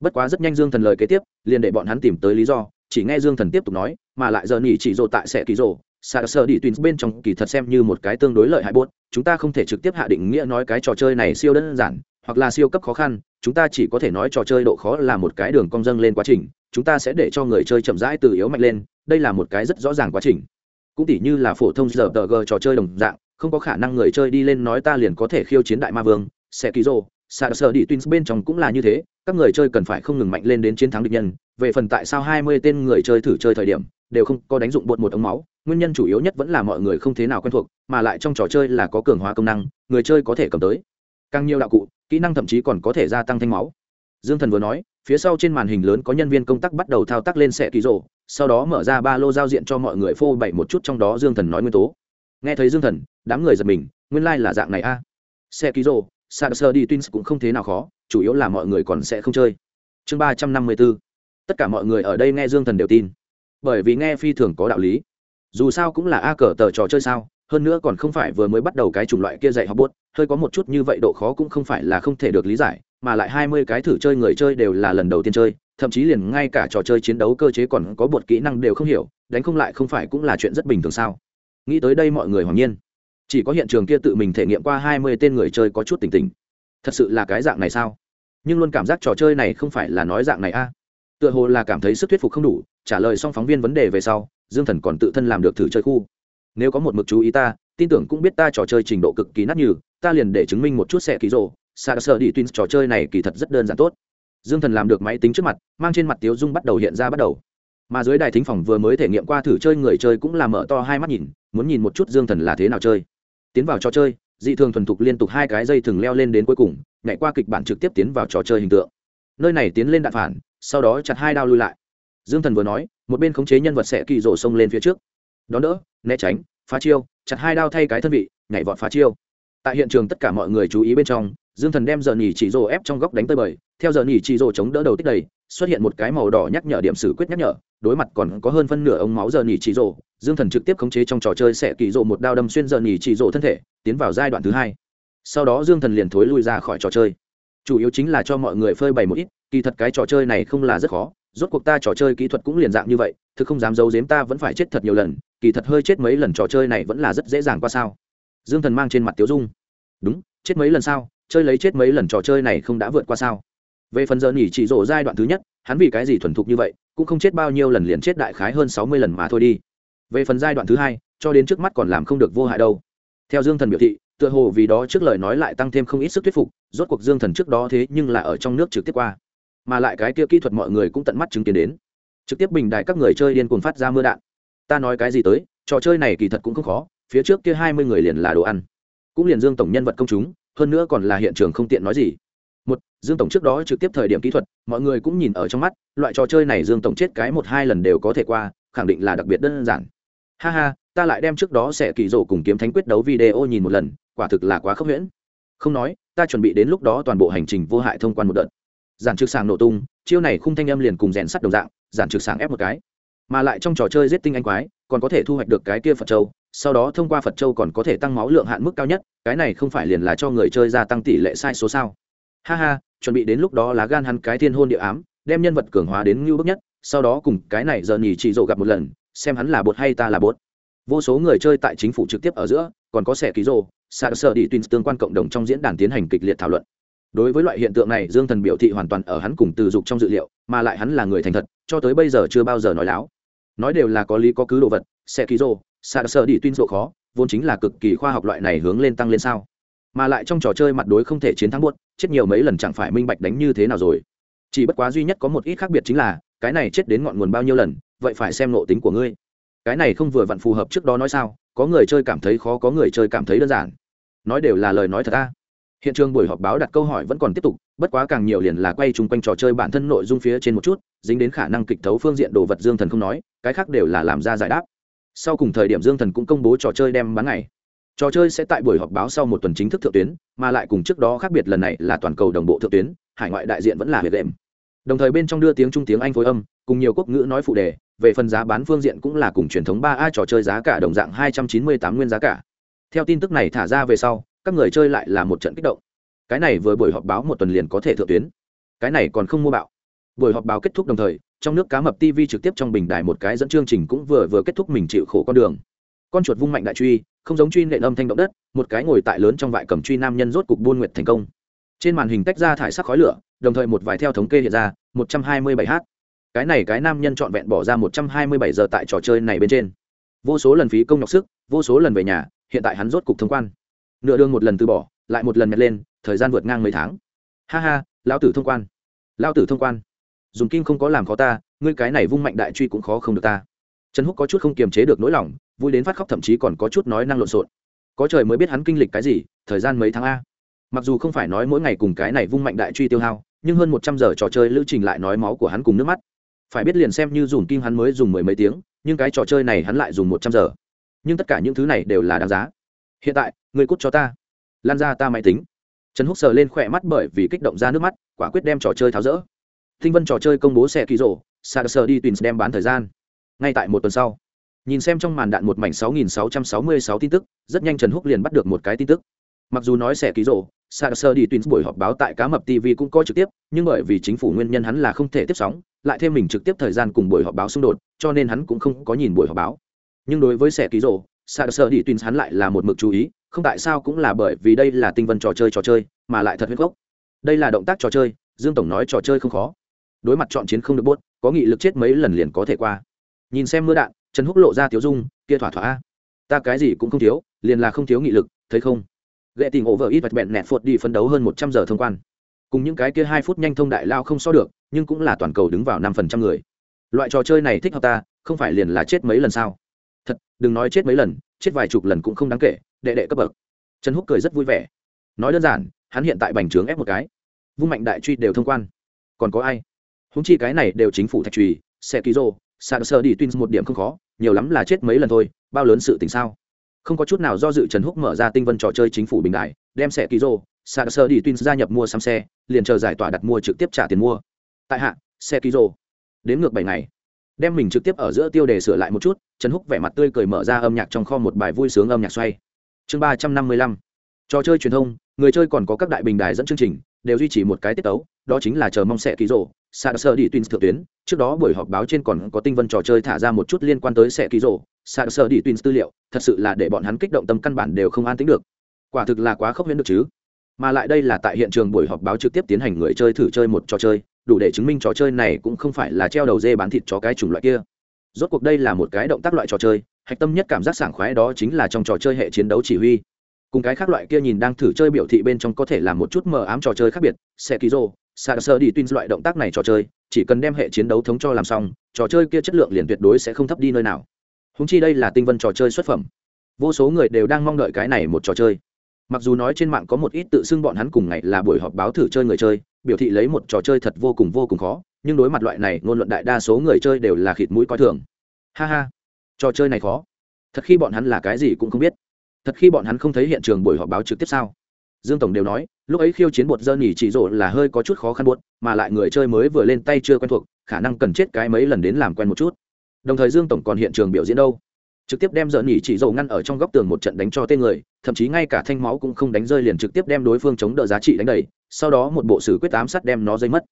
S1: Bất quá rất nhanh dương thần lời kế tiếp, liền để bọn hắn tìm tới lý do, chỉ nghe dương thần tiếp tục nói, mà lại giờ nghỉ chỉ rộ tại sẽ ký rộ sa sơ đi tuyến bên trong kỳ thật xem như một cái tương đối lợi hại buốt, chúng ta không thể trực tiếp hạ định nghĩa nói cái trò chơi này siêu đơn giản, hoặc là siêu cấp khó khăn, chúng ta chỉ có thể nói trò chơi độ khó là một cái đường cong dâng lên quá trình, chúng ta sẽ để cho người chơi chậm rãi từ yếu mạnh lên, đây là một cái rất rõ ràng quá trình. Cũng tỉ như là phổ thông giờ tờ g trò chơi đồng dạng không có khả năng người chơi đi lên nói ta liền có thể khiêu chiến đại ma vương sẽ ký rô xa sơ đi twins bên trong cũng là như thế, các người chơi cần phải không ngừng mạnh lên đến chiến thắng địch nhân, về phần tại sao hai mươi tên người chơi thử chơi thời điểm, đều không có đánh dụng bột một ống máu, nguyên nhân chủ yếu nhất vẫn là mọi người không thế nào quen thuộc, mà lại trong trò chơi là có cường hóa công năng, người chơi có thể cầm tới. Càng nhiều đạo cụ, kỹ năng thậm chí còn có thể gia tăng thanh máu. Dương thần vừa nói, phía sau trên màn hình lớn có nhân viên công tác bắt đầu thao tác lên xe ký rộ sau đó mở ra ba lô giao diện cho mọi người phô bày một chút trong đó dương thần nói nguyên tố nghe thấy dương thần, đám người giật mình, nguyên lai、like、là dạng này a. Xe ký rô sa sơ đi tins cũng không thế nào khó, chủ yếu là mọi người còn sẽ không chơi. Chương ba trăm năm mươi bốn tất cả mọi người ở đây nghe dương thần đều tin. Bởi vì nghe phi thường có đạo lý. Dù sao cũng là a cờ tờ trò chơi sao, hơn nữa còn không phải vừa mới bắt đầu cái chủng loại kia dạy học bút hơi có một chút như vậy độ khó cũng không phải là không thể được lý giải, mà lại hai mươi cái thử chơi người chơi đều là lần đầu tiên chơi, thậm chí liền ngay cả trò chơi chiến đấu cơ chế còn có bột kỹ năng đều không hiểu, đánh không lại không phải cũng là chuyện rất bình thường sao? Nghĩ tới đây mọi người hoàng nhiên. Chỉ có hiện trường kia tự mình thể nghiệm qua hai mươi tên người chơi có chút tỉnh tỉnh. Thật sự là cái dạng này sao? Nhưng luôn cảm giác trò chơi này không phải là nói dạng này a. Tựa hồ là cảm thấy sức thuyết phục không đủ, trả lời xong phóng viên vấn đề về sau, dương thần còn tự thân làm được thử chơi khu. Nếu có một mực chú ý ta, tin tưởng cũng biết ta trò chơi trình độ cực kỳ nát như ta liền để chứng minh một chút xe ký rộ xa sợ đi tuyến trò chơi này kỳ thật rất đơn giản tốt. Dương thần làm được máy tính trước mặt, mang trên mặt tiếu dung bắt đầu hiện ra bắt đầu. Mà dưới đài thính phòng vừa mới thể nghiệm qua thử chơi người chơi cũng làm mở to hai mắt nhìn muốn nhìn một chút dương thần là thế nào chơi. Tiến vào trò chơi, dị thường thuần thục liên tục hai cái dây thừng leo lên đến cuối cùng, nhảy qua kịch bản trực tiếp tiến vào trò chơi hình tượng. Nơi này tiến lên đạn phản, sau đó chặt hai đao lui lại. Dương thần vừa nói, một bên khống chế nhân vật sẽ kỳ rổ xông lên phía trước. Đón đỡ, né tránh, phá chiêu, chặt hai đao thay cái thân vị, nhảy vọt phá chiêu. Tại hiện trường tất cả mọi người chú ý bên trong dương thần đem giờ nhì chỉ rồ ép trong góc đánh tơi bời, theo giờ nhì chỉ rồ chống đỡ đầu tích đầy, xuất hiện một cái màu đỏ nhắc nhở điểm xử quyết nhắc nhở, đối mặt còn có hơn phân nửa ống máu giờ nhì chỉ rồ. dương thần trực tiếp khống chế trong trò chơi sẽ kỳ rộ một đao đâm xuyên giờ nhì chỉ rộ thân thể, tiến vào giai đoạn thứ hai. Sau đó dương thần liền thối lui ra khỏi trò chơi. Chủ yếu chính là cho mọi người phơi bày một ít, kỳ thật cái trò chơi này không là rất khó, rốt cuộc ta trò chơi kỹ thuật cũng liền dạng như vậy, thực không dám giấu giếm ta vẫn phải chết thật nhiều lần, kỳ thật hơi chết mấy lần trò chơi này vẫn là rất dễ dàng qua sao. Dương thần mang trên mặt tiếu dung. Đúng, chết mấy lần sao? Chơi lấy chết mấy lần trò chơi này không đã vượt qua sao? Về phần giờ nhỉ chỉ rổ giai đoạn thứ nhất, hắn vì cái gì thuần thục như vậy, cũng không chết bao nhiêu lần liền chết đại khái hơn sáu mươi lần mà thôi đi. Về phần giai đoạn thứ hai, cho đến trước mắt còn làm không được vô hại đâu. Theo dương thần biểu thị, tựa hồ vì đó trước lời nói lại tăng thêm không ít sức thuyết phục, rốt cuộc dương thần trước đó thế nhưng là ở trong nước trực tiếp qua. Mà lại cái kia kỹ thuật mọi người cũng tận mắt chứng kiến đến. Trực tiếp bình đại các người chơi điên cuồng phát ra mưa đạn. Ta nói cái gì tới, trò chơi này kỳ thật cũng không khó, phía trước kia hai mươi người liền là đồ ăn. Cũng liền dương tổng nhân vật công chúng hơn nữa còn là hiện trường không tiện nói gì. Một, dương tổng trước đó trực tiếp thời điểm kỹ thuật, mọi người cũng nhìn ở trong mắt, loại trò chơi này dương tổng chết cái một hai lần đều có thể qua, khẳng định là đặc biệt đơn giản. Ha ha, ta lại đem trước đó sẽ kỳ rộ cùng kiếm thánh quyết đấu video nhìn một lần, quả thực là quá khốc huyễn không nói, ta chuẩn bị đến lúc đó toàn bộ hành trình vô hại thông quan một đợt. Giản trực sàng nổ tung, chiêu này khung thanh âm liền cùng rèn sắt đồng dạng, giản trực sàng ép một cái. Mà lại trong trò chơi giết tinh anh quái, còn có thể thu hoạch được cái kia phật châu sau đó thông qua phật châu còn có thể tăng máu lượng hạn mức cao nhất, cái này không phải liền là cho người chơi gia tăng tỷ lệ sai số sao? Ha ha, chuẩn bị đến lúc đó lá gan hắn cái thiên hôn địa ám, đem nhân vật cường hóa đến ngưu bức nhất, sau đó cùng cái này giờ nhì chỉ rộ gặp một lần, xem hắn là bột hay ta là bột. Vô số người chơi tại chính phủ trực tiếp ở giữa, còn có sẻ ký rộ sa sợ đi tuyên tương quan cộng đồng trong diễn đàn tiến hành kịch liệt thảo luận. Đối với loại hiện tượng này, dương thần biểu thị hoàn toàn ở hắn cùng từ dục trong dự liệu, mà lại hắn là người thành thật, cho tới bây giờ chưa bao giờ nói láo. Nói đều là có lý có cứ đồ vật sẽ ký rô sa sơ đi tuyên rộ khó, vốn chính là cực kỳ khoa học loại này hướng lên tăng lên sao. Mà lại trong trò chơi mặt đối không thể chiến thắng buốt, chết nhiều mấy lần chẳng phải minh bạch đánh như thế nào rồi. Chỉ bất quá duy nhất có một ít khác biệt chính là, cái này chết đến ngọn nguồn bao nhiêu lần, vậy phải xem nộ tính của ngươi. Cái này không vừa vặn phù hợp trước đó nói sao, có người chơi cảm thấy khó, có người chơi cảm thấy đơn giản. Nói đều là lời nói thật ta hiện trường buổi họp báo đặt câu hỏi vẫn còn tiếp tục, bất quá càng nhiều liền là quay chung quanh trò chơi bản thân nội dung phía trên một chút, dính đến khả năng kịch thấu phương diện đồ vật dương thần không nói, cái khác đều là làm ra giải đáp sau cùng thời điểm dương thần cũng công bố trò chơi đem bán ngày. Trò chơi sẽ tại buổi họp báo sau một tuần chính thức thượng tuyến, mà lại cùng trước đó khác biệt lần này là toàn cầu đồng bộ thượng tuyến, hải ngoại đại diện vẫn là việt đệm đồng thời bên trong đưa tiếng trung tiếng anh phối âm, cùng nhiều quốc ngữ nói phụ đề, về phần giá bán phương diện cũng là cùng truyền thống ba a trò chơi giá cả đồng dạng hai trăm chín mươi tám nguyên giá cả. Theo tin tức này thả ra về sau, các người chơi lại là một trận kích động. Cái này vừa buổi họp báo một tuần liền có thể thượng tuyến. Cái này còn không mua bạo buổi họp báo kết thúc đồng thời, trong nước cá mập tv trực tiếp trong bình đài một cái dẫn chương trình cũng vừa vừa kết thúc mình chịu khổ con đường. Con chuột vung mạnh đại truy, không giống truy nện âm thanh động đất, một cái ngồi tại lớn trong vại cầm truy nam nhân rốt cục buôn nguyệt thành công. Trên màn hình tách ra thải sắc khói lửa, đồng thời một vài theo thống kê hiện ra, một trăm hai mươi bảy h. Cái này cái nam nhân trọn vẹn bỏ ra một trăm hai mươi bảy giờ tại trò chơi này bên trên. Vô số lần phí công nhọc sức, vô số lần về nhà, hiện tại hắn rốt cục thông quan. Nửa đường một lần từ bỏ, lại một lần nhặt lên, thời gian vượt ngang mấy tháng. Ha ha, lão tử thông quan. Lão tử thông quan dùng kim không có làm khó ta, ngươi cái này vung mạnh đại truy cũng khó không được ta. Trần húc có chút không kiềm chế được nỗi lòng, vui đến phát khóc thậm chí còn có chút nói năng lộn xộn. Có trời mới biết hắn kinh lịch cái gì, thời gian mấy tháng a. Mặc dù không phải nói mỗi ngày cùng cái này vung mạnh đại truy tiêu hao, nhưng hơn một trăm giờ trò chơi lữ trình lại nói máu của hắn cùng nước mắt. Phải biết liền xem như dùng kim hắn mới dùng mười mấy tiếng, nhưng cái trò chơi này hắn lại dùng một trăm giờ. Nhưng tất cả những thứ này đều là đáng giá. Hiện tại người cút cho ta. Lan ra ta máy tính. Trần húc sờ lên khỏe mắt bởi vì kích động ra nước mắt, quả quyết đem trò chơi tháo rỡ tinh vân trò chơi công bố xe ký rổ, sa sờ đi tuyến đem bán thời gian. Ngay tại một tuần sau, nhìn xem trong màn đạn một mảnh 6.666 tin tức, rất nhanh trần húc liền bắt được một cái tin tức. Mặc dù nói sẽ ký rổ, sa sờ đi tuyến buổi họp báo tại cá mập tv cũng có trực tiếp, nhưng bởi vì chính phủ nguyên nhân hắn là không thể tiếp sóng, lại thêm mình trực tiếp thời gian cùng buổi họp báo xung đột, cho nên hắn cũng không có nhìn buổi họp báo. Nhưng đối với sẽ ký rổ, sa đi tuyến hắn lại là một mực chú ý, không tại sao cũng là bởi vì đây là tinh vân trò chơi trò chơi, mà lại thật huyết gốc. Đây là động tác trò chơi, dương tổng nói trò chơi không khó đối mặt chọn chiến không được bốt, có nghị lực chết mấy lần liền có thể qua. Nhìn xem mưa đạn, trần húc lộ ra tiếu dung, kia thỏa thỏa ta cái gì cũng không thiếu, liền là không thiếu nghị lực, thấy không? Ghệ tình ổ vợ ít vạch bẹn nẹt phột đi phấn đấu hơn một trăm giờ thông quan. Cùng những cái kia hai phút nhanh thông đại lao không so được, nhưng cũng là toàn cầu đứng vào năm phần trăm người. Loại trò chơi này thích hợp ta, không phải liền là chết mấy lần sao? Thật, đừng nói chết mấy lần, chết vài chục lần cũng không đáng kể, đệ đệ cấp bậc. Trần húc cười rất vui vẻ. Nói đơn giản, hắn hiện tại bành trướng ép một cái. Vung mạnh đại truy đều thông quan. Còn có ai? Húng chi cái này đều chính phủ thạch trùy xe ký rô sạc sơ đi twins một điểm không khó, nhiều lắm là chết mấy lần thôi, bao lớn sự tình sao? Không có chút nào do dự trần húc mở ra tinh vân trò chơi chính phủ bình đại, đem xe ký rô sạc sơ đi twins gia nhập mua xăm xe, liền chờ giải tỏa đặt mua trực tiếp trả tiền mua. Tại hạ xe ký rô đến ngược bảy ngày. Đem mình trực tiếp ở giữa tiêu đề sửa lại một chút, trần húc vẻ mặt tươi cười mở ra âm nhạc trong kho một bài vui sướng âm nhạc xoay. Chương ba trăm năm mươi lăm. Trò chơi truyền thông, người chơi còn có các đại bình đài dẫn chương trình, đều duy trì một cái tiết tấu đó chính là chờ mong sẽ ký rộ xa sơ đi tuyến thượng tuyến, trước đó buổi họp báo trên còn có tinh vân trò chơi thả ra một chút liên quan tới sẽ ký rộ xa sơ đi tuyến tư liệu, thật sự là để bọn hắn kích động tâm căn bản đều không an tính được. Quả thực là quá khốc huyễn được chứ. Mà lại đây là tại hiện trường buổi họp báo trực tiếp tiến hành người chơi thử chơi một trò chơi, đủ để chứng minh trò chơi này cũng không phải là treo đầu dê bán thịt chó cái chủng loại kia. Rốt cuộc đây là một cái động tác loại trò chơi, hạch tâm nhất cảm giác sảng khoái đó chính là trong trò chơi hệ chiến đấu chỉ huy. Cùng cái khác loại kia nhìn đang thử chơi biểu thị bên trong có thể là một chút mờ ám trò chơi khác biệt xe ký rô sa sơ đi tuyên loại động tác này trò chơi, chỉ cần đem hệ chiến đấu thống cho làm xong, trò chơi kia chất lượng liền tuyệt đối sẽ không thấp đi nơi nào. Húng chi đây là tinh vân trò chơi xuất phẩm. Vô số người đều đang mong đợi cái này một trò chơi. Mặc dù nói trên mạng có một ít tự xưng bọn hắn cùng ngày là buổi họp báo thử chơi người chơi, biểu thị lấy một trò chơi thật vô cùng vô cùng khó, nhưng đối mặt loại này, ngôn luận đại đa số người chơi đều là khịt mũi coi thường. Ha ha, trò chơi này khó. Thật khi bọn hắn là cái gì cũng không biết. Thật khi bọn hắn không thấy hiện trường buổi họp báo trực tiếp sao? Dương tổng đều nói, lúc ấy khiêu chiến bột dơ nhỉ chỉ rộ là hơi có chút khó khăn buốt, mà lại người chơi mới vừa lên tay chưa quen thuộc, khả năng cần chết cái mấy lần đến làm quen một chút. Đồng thời dương tổng còn hiện trường biểu diễn đâu. Trực tiếp đem dơ nhỉ chỉ rộ ngăn ở trong góc tường một trận đánh cho tên người, thậm chí ngay cả thanh máu cũng không đánh rơi liền trực tiếp đem đối phương chống đỡ giá trị đánh đầy, sau đó một bộ sử quyết tám sắt đem nó dây mất.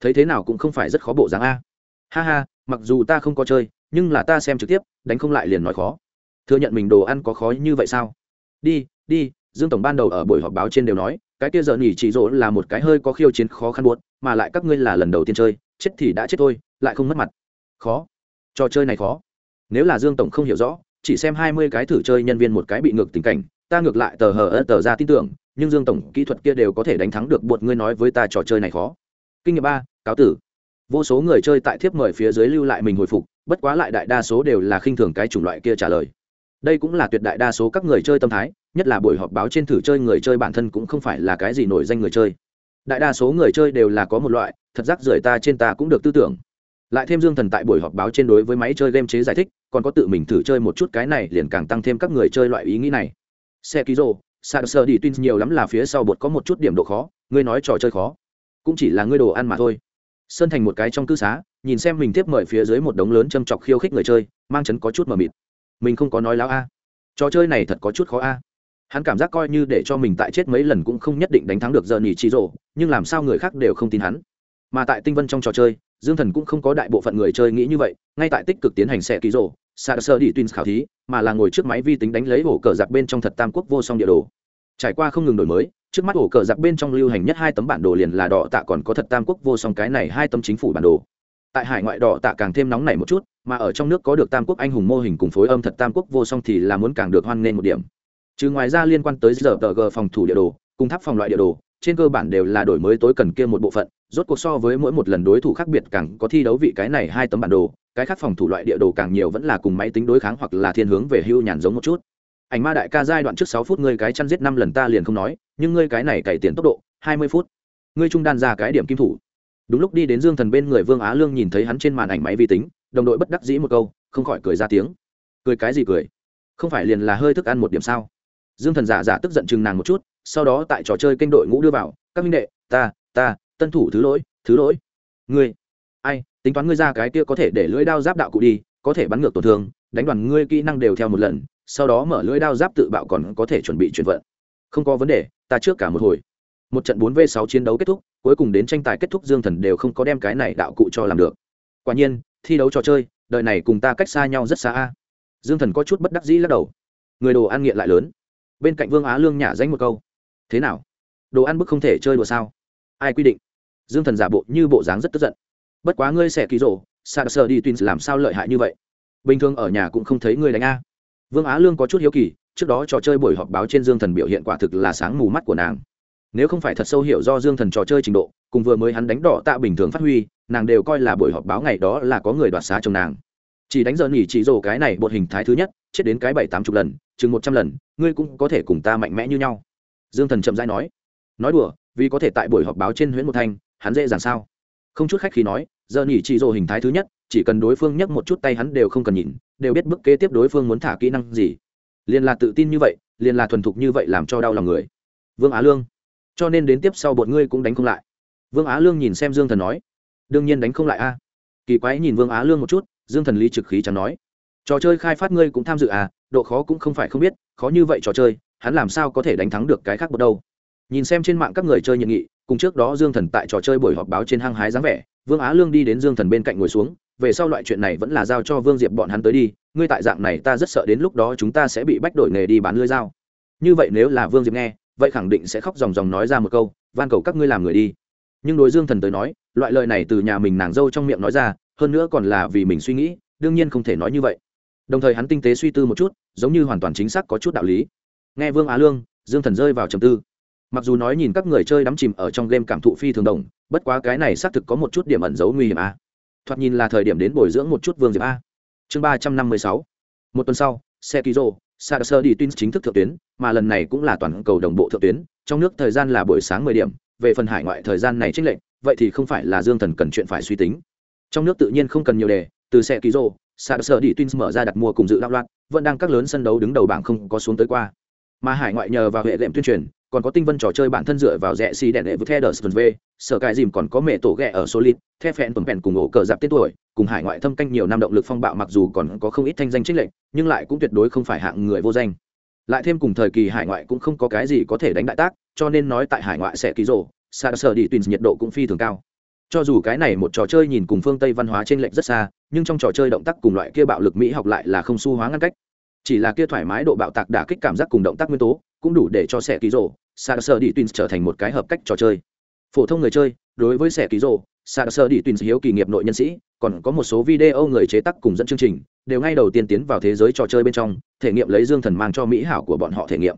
S1: Thấy thế nào cũng không phải rất khó bộ dáng a. Ha ha, mặc dù ta không có chơi, nhưng là ta xem trực tiếp, đánh không lại liền nói khó. Thừa nhận mình đồ ăn có khó như vậy sao? Đi đi dương tổng ban đầu ở buổi họp báo trên đều nói, cái kia giờ nhỉ chỉ rỗ là một cái hơi có khiêu chiến khó khăn buốt mà lại các ngươi là lần đầu tiên chơi, chết thì đã chết thôi, lại không mất mặt. Khó. Trò chơi này khó. Nếu là dương tổng không hiểu rõ, chỉ xem hai mươi cái thử chơi nhân viên một cái bị ngược tình cảnh, ta ngược lại tờ hờ ơ tờ ra tin tưởng, nhưng dương tổng kỹ thuật kia đều có thể đánh thắng được bột ngươi nói với ta trò chơi này khó. Kinh nghiệm ba, cáo tử. Vô số người chơi tại thiếp mời phía dưới lưu lại mình hồi phục, bất quá lại đại đa số đều là khinh thường cái chủng loại kia trả lời đây cũng là tuyệt đại đa số các người chơi tâm thái, nhất là buổi họp báo trên thử chơi người chơi bản thân cũng không phải là cái gì nổi danh người chơi. Đại đa số người chơi đều là có một loại, thật rắc rưởi ta trên ta cũng được tư tưởng. Lại thêm dương thần tại buổi họp báo trên đối với máy chơi game chế giải thích, còn có tự mình thử chơi một chút cái này liền càng tăng thêm các người chơi loại ý nghĩ này. Xe ký rô sạc sơ đi tuyên nhiều lắm là phía sau bột có một chút điểm độ khó, ngươi nói trò chơi khó. Cũng chỉ là ngươi đồ ăn mà thôi. Sơn thành một cái trong cư xá, nhìn xem mình tiếp mời phía dưới một đống lớn châm chọc khiêu khích người chơi, mang chấn có chút mờ mịt mình không có nói láo a. Trò chơi này thật có chút khó a. Hắn cảm giác coi như để cho mình tại chết mấy lần cũng không nhất định đánh thắng được giờ nỉ chi rộ nhưng làm sao người khác đều không tin hắn. Mà tại tinh vân trong trò chơi, dương thần cũng không có đại bộ phận người chơi nghĩ như vậy, ngay tại tích cực tiến hành xe ký rộ sa sơ đi tuyên khảo thí, mà là ngồi trước máy vi tính đánh lấy ổ cờ giặc bên trong thật tam quốc vô song địa đồ. Trải qua không ngừng đổi mới, trước mắt ổ cờ giặc bên trong lưu hành nhất hai tấm bản đồ liền là đỏ tạ còn có thật tam quốc vô song cái này hai tấm chính phủ bản đồ tại hải ngoại đỏ tạ càng thêm nóng nảy một chút, mà ở trong nước có được tam quốc anh hùng mô hình cùng phối âm thật tam quốc vô song thì là muốn càng được hoan nghênh một điểm. Trừ ngoài ra liên quan tới giờ tờ g phòng thủ địa đồ, cùng tháp phòng loại địa đồ, trên cơ bản đều là đổi mới tối cần kia một bộ phận, rốt cuộc so với mỗi một lần đối thủ khác biệt càng có thi đấu vị cái này hai tấm bản đồ, cái khác phòng thủ loại địa đồ càng nhiều vẫn là cùng máy tính đối kháng hoặc là thiên hướng về hưu nhàn giống một chút. Ảnh ma đại ca giai đoạn trước sáu phút ngươi cái chăn giết năm lần ta liền không nói, nhưng ngươi cái này cày tiền tốc độ, hai mươi phút. Ngươi trung đan ra cái điểm kim thủ đúng lúc đi đến dương thần bên người vương á lương nhìn thấy hắn trên màn ảnh máy vi tính, đồng đội bất đắc dĩ một câu, không khỏi cười ra tiếng. Cười cái gì cười? Không phải liền là hơi thức ăn một điểm sao? Dương thần giả giả tức giận chừng nàng một chút, sau đó tại trò chơi kênh đội ngũ đưa vào, các minh đệ, ta ta, tân thủ thứ lỗi thứ lỗi. Ngươi, ai, tính toán ngươi ra cái kia có thể để lưỡi đao giáp đạo cụ đi, có thể bắn ngược tổn thương, đánh đoàn ngươi kỹ năng đều theo một lần, sau đó mở lưỡi đao giáp tự bạo còn có thể chuẩn bị chuyển vận. Không có vấn đề, ta trước cả một hồi một trận bốn v sáu chiến đấu kết thúc, cuối cùng đến tranh tài kết thúc dương thần đều không có đem cái này đạo cụ cho làm được. Quả nhiên, thi đấu trò chơi, đời này cùng ta cách xa nhau rất xa a. Dương thần có chút bất đắc dĩ lắc đầu. Người đồ ăn nghiện lại lớn. Bên cạnh vương á lương nhả danh một câu. Thế nào? Đồ ăn bức không thể chơi đùa sao? Ai quy định? Dương thần giả bộ như bộ dáng rất tức giận. Bất quá ngươi sẽ ký rổ sa sơ đi tuyến làm sao lợi hại như vậy? Bình thường ở nhà cũng không thấy ngươi đánh a. Vương á lương có chút hiếu kỳ, trước đó trò chơi buổi họp báo trên dương thần biểu hiện quả thực là sáng mù mắt của nàng nếu không phải thật sâu hiểu do dương thần trò chơi trình độ, cùng vừa mới hắn đánh đỏ tạ bình thường phát huy, nàng đều coi là buổi họp báo ngày đó là có người đoạt xá chồng nàng. Chỉ đánh giờ nghỉ chỉ rổ cái này bột hình thái thứ nhất, chết đến cái bảy tám chục lần, chừng một trăm lần, ngươi cũng có thể cùng ta mạnh mẽ như nhau. Dương thần chậm rãi nói. Nói đùa, vì có thể tại buổi họp báo trên huyện một thanh, hắn dễ dàng sao? Không chút khách khi nói, giờ nghỉ chỉ rổ hình thái thứ nhất, chỉ cần đối phương nhấc một chút tay hắn đều không cần nhìn, đều biết bước kế tiếp đối phương muốn thả kỹ năng gì. Liền là tự tin như vậy liền là thuần thục như vậy làm cho đau lòng người. Vương á lương cho nên đến tiếp sau bọn ngươi cũng đánh không lại. Vương á lương nhìn xem dương thần nói, đương nhiên đánh không lại a. Kỳ quái nhìn vương á lương một chút, dương thần lý trực khí chẳng nói, trò chơi khai phát ngươi cũng tham dự à độ khó cũng không phải không biết, khó như vậy trò chơi, hắn làm sao có thể đánh thắng được cái khác một đâu? Nhìn xem trên mạng các người chơi nhiệt nghị, cùng trước đó dương thần tại trò chơi buổi họp báo trên hang hái dáng vẻ, vương á lương đi đến dương thần bên cạnh ngồi xuống, về sau loại chuyện này vẫn là giao cho vương diệp bọn hắn tới đi, ngươi tại dạng này ta rất sợ đến lúc đó chúng ta sẽ bị bách đổi nghề đi bán lưới dao. Như vậy nếu là vương diệp nghe vậy khẳng định sẽ khóc ròng ròng nói ra một câu, van cầu các ngươi làm người đi. Nhưng đối dương thần tới nói, loại lời này từ nhà mình nàng dâu trong miệng nói ra, hơn nữa còn là vì mình suy nghĩ, đương nhiên không thể nói như vậy. Đồng thời hắn tinh tế suy tư một chút, giống như hoàn toàn chính xác có chút đạo lý. Nghe vương á lương, dương thần rơi vào trầm tư. Mặc dù nói nhìn các người chơi đắm chìm ở trong game cảm thụ phi thường đồng, bất quá cái này xác thực có một chút điểm ẩn giấu nguy hiểm a. Thoạt nhìn là thời điểm đến bồi dưỡng một chút vương diệp a. Chương ba trăm năm mươi sáu. Một tuần sau xe ký rô sa sơ đi tuyến chính thức thượng tuyến, mà lần này cũng là toàn cầu đồng bộ thượng tuyến, trong nước thời gian là buổi sáng mười điểm, về phần hải ngoại thời gian này trích lệnh vậy thì không phải là dương thần cần chuyện phải suy tính. Trong nước tự nhiên không cần nhiều đề, từ xe ký rô sa sơ đi tuyến mở ra đặt mua cùng dự đạo loạn vẫn đang các lớn sân đấu đứng đầu bảng không có xuống tới qua mà hải ngoại nhờ vào hệ đệm tuyên truyền, còn có tinh vân trò chơi bản thân dựa vào rẽ xì đèn đệ với the đờ v sở cài dìm còn có mẹ tổ ghẹ ở solid, the phẹn tuần phẹn cùng ổ cờ dạp tết tuổi, cùng hải ngoại thâm canh nhiều năm động lực phong bạo mặc dù còn có không ít thanh danh trích lệnh, nhưng lại cũng tuyệt đối không phải hạng người vô danh. Lại thêm cùng thời kỳ hải ngoại cũng không có cái gì có thể đánh đại tác, cho nên nói tại hải ngoại sẽ ký rổ xa sở đi tùy nhiệt độ cũng phi thường cao. Cho dù cái này một trò chơi nhìn cùng phương tây văn hóa trên lệnh rất xa, nhưng trong trò chơi động tác cùng loại kia bạo lực mỹ học lại là không xu hóa ngăn cách chỉ là kia thoải mái độ bạo tạc đả kích cảm giác cùng động tác nguyên tố, cũng đủ để cho sẻ ký rổ sa sơ đi tins trở thành một cái hợp cách trò chơi. Phổ thông người chơi, đối với sẻ ký rổ sa sơ đi tins hiếu kỳ nghiệp nội nhân sĩ, còn có một số video người chế tác cùng dẫn chương trình, đều ngay đầu tiên tiến vào thế giới trò chơi bên trong, thể nghiệm lấy dương thần mang cho mỹ hảo của bọn họ thể nghiệm.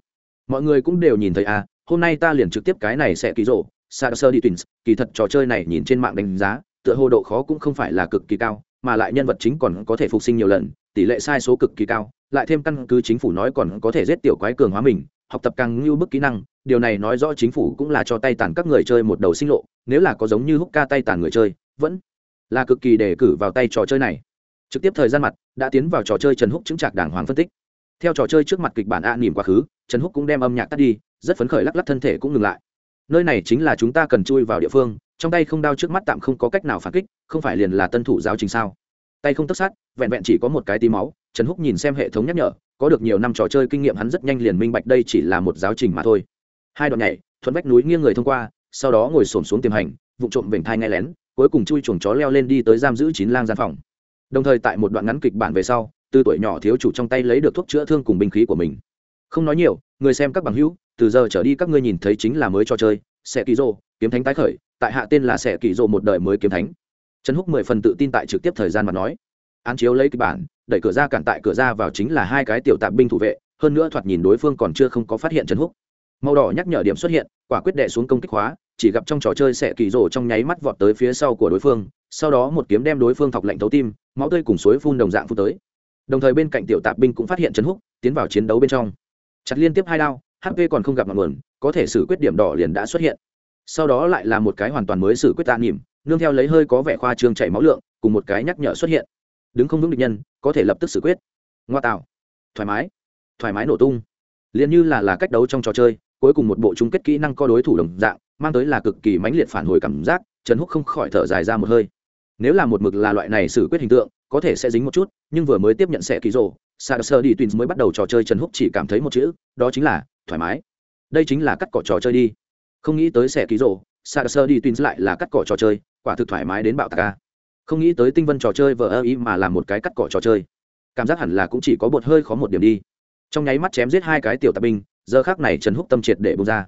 S1: Mọi người cũng đều nhìn thấy à hôm nay ta liền trực tiếp cái này sẽ ký rổ sa sơ đi tins kỳ thật trò chơi này nhìn trên mạng đánh giá, tựa hồ độ khó cũng không phải là cực kỳ cao, mà lại nhân vật chính còn có thể phục sinh nhiều lần, tỷ lệ sai số cực kỳ cao lại thêm căn cứ chính phủ nói còn có thể giết tiểu quái cường hóa mình, học tập càng ngưu bức kỹ năng, điều này nói rõ chính phủ cũng là cho tay tàn các người chơi một đầu sinh lộ, nếu là có giống như húc ca tay tàn người chơi, vẫn là cực kỳ đề cử vào tay trò chơi này. Trực tiếp thời gian mặt, đã tiến vào trò chơi trần húc chứng trạc đàng hoàng phân tích. Theo trò chơi trước mặt kịch bản a nỉm quá khứ, trần húc cũng đem âm nhạc tắt đi, rất phấn khởi lắc lắc thân thể cũng ngừng lại. Nơi này chính là chúng ta cần chui vào địa phương, trong tay không đao trước mắt tạm không có cách nào phản kích, không phải liền là tân thủ giáo trình sao? Tay không tất sát, vẹn vẹn chỉ có một cái tí máu trần húc nhìn xem hệ thống nhắc nhở, có được nhiều năm trò chơi kinh nghiệm hắn rất nhanh liền minh bạch đây chỉ là một giáo trình mà thôi. Hai đoạn nhảy, thuận vách núi nghiêng người thông qua, sau đó ngồi xổm xuống tiềm hành, vụ trộm vểnh thai ngay lén, cuối cùng chui chuồng chó leo lên đi tới giam giữ chín lang gian phòng. Đồng thời tại một đoạn ngắn kịch bản về sau, từ tuổi nhỏ thiếu chủ trong tay lấy được thuốc chữa thương cùng binh khí của mình. Không nói nhiều, người xem các bằng hữu, từ giờ trở đi các ngươi nhìn thấy chính là mới trò chơi sẽ kỳ rô kiếm thánh tái khởi, tại hạ tên là sẽ kỳ rô một đời mới kiếm thánh. Trần húc mười phần tự tin tại trực tiếp thời gian mà nói. Án chiếu lấy kịch bản đẩy cửa ra cản tại cửa ra vào chính là hai cái tiểu tạp binh thủ vệ, hơn nữa thoạt nhìn đối phương còn chưa không có phát hiện trần húc. Màu đỏ nhắc nhở điểm xuất hiện, quả quyết đệ xuống công kích hóa, chỉ gặp trong trò chơi sẽ kỳ rổ trong nháy mắt vọt tới phía sau của đối phương, sau đó một kiếm đem đối phương thọc lạnh thấu tim, máu tươi cùng suối phun đồng dạng phun tới. Đồng thời bên cạnh tiểu tạp binh cũng phát hiện trần húc, tiến vào chiến đấu bên trong. Chặt liên tiếp hai đao hp còn không gặp ngọn nguồn, có thể xử quyết điểm đỏ liền đã xuất hiện. Sau đó lại là một cái hoàn toàn mới xử quyết tạ nỉm nương theo lấy hơi có vẻ khoa trương chảy máu lượng, cùng một cái nhắc nhở xuất hiện đứng không vững địch nhân, có thể lập tức xử quyết. Ngoa tạo. Thoải mái. Thoải mái nổ tung. Liền như là là cách đấu trong trò chơi, cuối cùng một bộ chung kết kỹ năng co đối thủ đồng dạng, mang tới là cực kỳ mãnh liệt phản hồi cảm giác, trần húc không khỏi thở dài ra một hơi. Nếu là một mực là loại này xử quyết hình tượng, có thể sẽ dính một chút, nhưng vừa mới tiếp nhận sẽ ký rồ, sa sơ đi twins mới bắt đầu trò chơi trần húc chỉ cảm thấy một chữ, đó chính là thoải mái. Đây chính là cắt cỏ trò chơi đi. Không nghĩ tới sẽ ký rồ, sa sơ đi twins lại là cắt cỏ trò chơi, quả thực thoải mái đến bạo tạc ca không nghĩ tới tinh vân trò chơi vờ ơ ý mà làm một cái cắt cỏ trò chơi. Cảm giác hẳn là cũng chỉ có bột hơi khó một điểm đi. Trong nháy mắt chém giết hai cái tiểu tạp binh, giờ khác này trần húc tâm triệt để bông ra.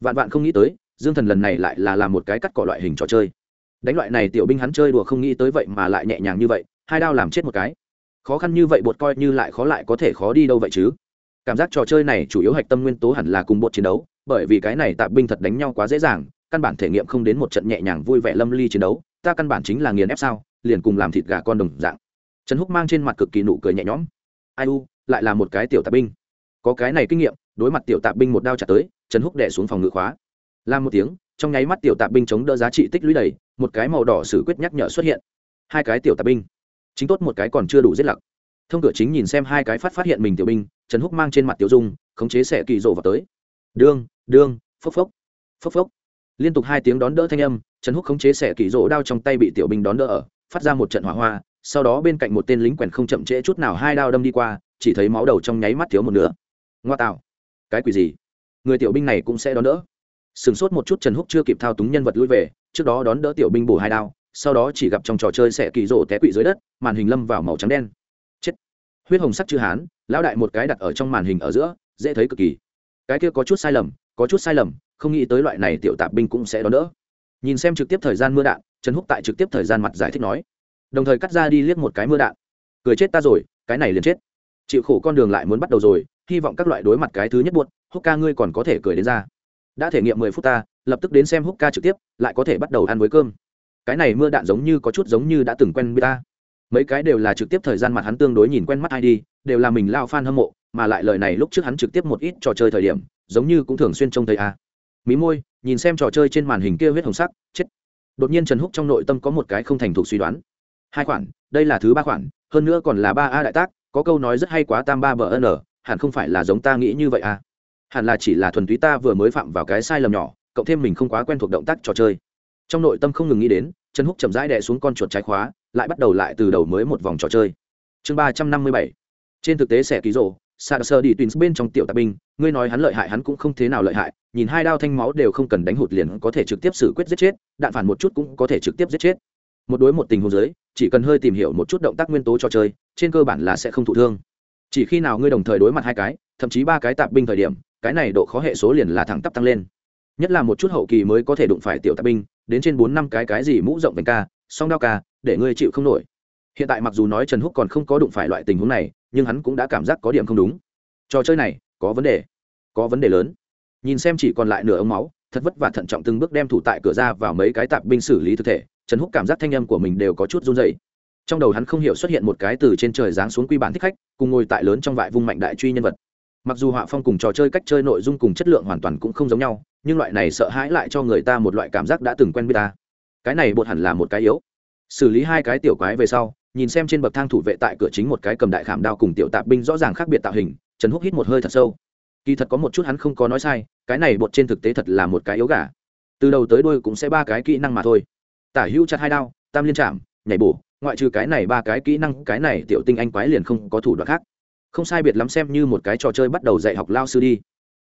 S1: Vạn vạn không nghĩ tới, dương thần lần này lại là làm một cái cắt cỏ loại hình trò chơi. Đánh loại này tiểu binh hắn chơi đùa không nghĩ tới vậy mà lại nhẹ nhàng như vậy, hai đao làm chết một cái. Khó khăn như vậy bột coi như lại khó lại có thể khó đi đâu vậy chứ? Cảm giác trò chơi này chủ yếu hạch tâm nguyên tố hẳn là cùng bột chiến đấu, bởi vì cái này tạp binh thật đánh nhau quá dễ dàng, căn bản thể nghiệm không đến một trận nhẹ nhàng vui vẻ lâm ly chiến đấu ta căn bản chính là nghiền ép sao, liền cùng làm thịt gà con đồng dạng. Trần húc mang trên mặt cực kỳ nụ cười nhẹ nhõm. Ai u, lại là một cái tiểu tạp binh. Có cái này kinh nghiệm, đối mặt tiểu tạp binh một đao chặt tới, trần húc đẻ xuống phòng ngự khóa. Làm một tiếng, trong nháy mắt tiểu tạp binh chống đỡ giá trị tích lũy đầy, một cái màu đỏ xử quyết nhắc nhở xuất hiện. Hai cái tiểu tạp binh. Chính tốt một cái còn chưa đủ giết lặc. Thông cửa chính nhìn xem hai cái phát phát hiện mình tiểu binh, trần húc mang trên mặt tiểu dung, khống chế xẻ kỳ rộ vào tới. Đương đương, phốc phốc phốc phốc. Liên tục hai tiếng đón đỡ thanh âm trần húc khống chế xẻ kỳ rỗ đao trong tay bị tiểu binh đón đỡ ở, phát ra một trận hỏa hoa, sau đó bên cạnh một tên lính quèn không chậm trễ chút nào hai đao đâm đi qua, chỉ thấy máu đầu trong nháy mắt thiếu một nửa. Ngoa tạo. Cái quỷ gì? Người tiểu binh này cũng sẽ đón đỡ. Sửng sốt một chút trần húc chưa kịp thao túng nhân vật lui về, trước đó đón đỡ tiểu binh bổ hai đao, sau đó chỉ gặp trong trò chơi sẽ kỳ rỗ té quỵ dưới đất, màn hình lâm vào màu trắng đen. Chết. Huyết hồng sắc chữ hán, lão đại một cái đặt ở trong màn hình ở giữa, dễ thấy cực kỳ. Cái kia có chút sai lầm, có chút sai lầm, không nghĩ tới loại này tiểu tạp binh cũng sẽ đón đỡ nhìn xem trực tiếp thời gian mưa đạn, trần húc tại trực tiếp thời gian mặt giải thích nói. Đồng thời cắt ra đi liếc một cái mưa đạn. Cười chết ta rồi, cái này liền chết. Chịu khổ con đường lại muốn bắt đầu rồi, hy vọng các loại đối mặt cái thứ nhất buốt húc ca ngươi còn có thể cười đến ra. Đã thể nghiệm mười phút ta, lập tức đến xem húc ca trực tiếp, lại có thể bắt đầu ăn với cơm. Cái này mưa đạn giống như có chút giống như đã từng quen với ta. Mấy cái đều là trực tiếp thời gian mặt hắn tương đối nhìn quen mắt ai đi, đều là mình lao fan hâm mộ, mà lại lời này lúc trước hắn trực tiếp một ít trò chơi thời điểm, giống như cũng thường xuyên trông thấy a. à mí môi, nhìn xem trò chơi trên màn hình kia huyết hồng sắc, chết. Đột nhiên trần húc trong nội tâm có một cái không thành thục suy đoán. Hai khoản, đây là thứ ba khoản, hơn nữa còn là ba a đại tác, có câu nói rất hay quá tam ba bờ n, hẳn không phải là giống ta nghĩ như vậy à? Hẳn là chỉ là thuần túy ta vừa mới phạm vào cái sai lầm nhỏ, cộng thêm mình không quá quen thuộc động tác trò chơi. Trong nội tâm không ngừng nghĩ đến, trần húc chậm rãi đè xuống con chuột trái khóa, lại bắt đầu lại từ đầu mới một vòng trò chơi. Chương ba trăm năm mươi bảy. Trên thực tế sẽ ký rộ sa sơ đi tuyến bên trong tiểu tạp binh, ngươi nói hắn lợi hại hắn cũng không thế nào lợi hại, nhìn hai đao thanh máu đều không cần đánh hụt liền có thể trực tiếp xử quyết giết chết, đạn phản một chút cũng có thể trực tiếp giết chết. Một đối một tình huống giới chỉ cần hơi tìm hiểu một chút động tác nguyên tố trò chơi, trên cơ bản là sẽ không thụ thương. Chỉ khi nào ngươi đồng thời đối mặt hai cái, thậm chí ba cái tạp binh thời điểm, cái này độ khó hệ số liền là thẳng tắp tăng lên. Nhất là một chút hậu kỳ mới có thể đụng phải tiểu tạp binh, đến trên bốn năm cái cái gì mũ rộng vành ca, song đao ca, để ngươi chịu không nổi. Hiện tại mặc dù nói trần húc còn không có đụng phải loại tình huống này nhưng hắn cũng đã cảm giác có điểm không đúng. Trò chơi này, có vấn đề. Có vấn đề lớn. Nhìn xem chỉ còn lại nửa ống máu, thật vất vả thận trọng từng bước đem thủ tại cửa ra vào mấy cái tạp binh xử lý thực thể, trần húc cảm giác thanh âm của mình đều có chút run dày trong đầu hắn không hiểu xuất hiện một cái từ trên trời giáng xuống quy bản thích khách, cùng ngồi tại lớn trong vại vung mạnh đại truy nhân vật. Mặc dù họa phong cùng trò chơi cách chơi nội dung cùng chất lượng hoàn toàn cũng không giống nhau, nhưng loại này sợ hãi lại cho người ta một loại cảm giác đã từng quen biết ta. Cái này bột hẳn là một cái yếu. Xử lý hai cái tiểu quái về sau nhìn xem trên bậc thang thủ vệ tại cửa chính một cái cầm đại khảm đao cùng tiểu tạp binh rõ ràng khác biệt tạo hình, trần húc hít một hơi thật sâu. Kỳ thật có một chút hắn không có nói sai, cái này bột trên thực tế thật là một cái yếu gà. Từ đầu tới đuôi cũng sẽ ba cái kỹ năng mà thôi. Tả hữu chặt hai đao, tam liên chạm, nhảy bổ, ngoại trừ cái này ba cái kỹ năng, cái này tiểu tinh anh quái liền không có thủ đoạn khác. Không sai biệt lắm xem như một cái trò chơi bắt đầu dạy học lao sư đi.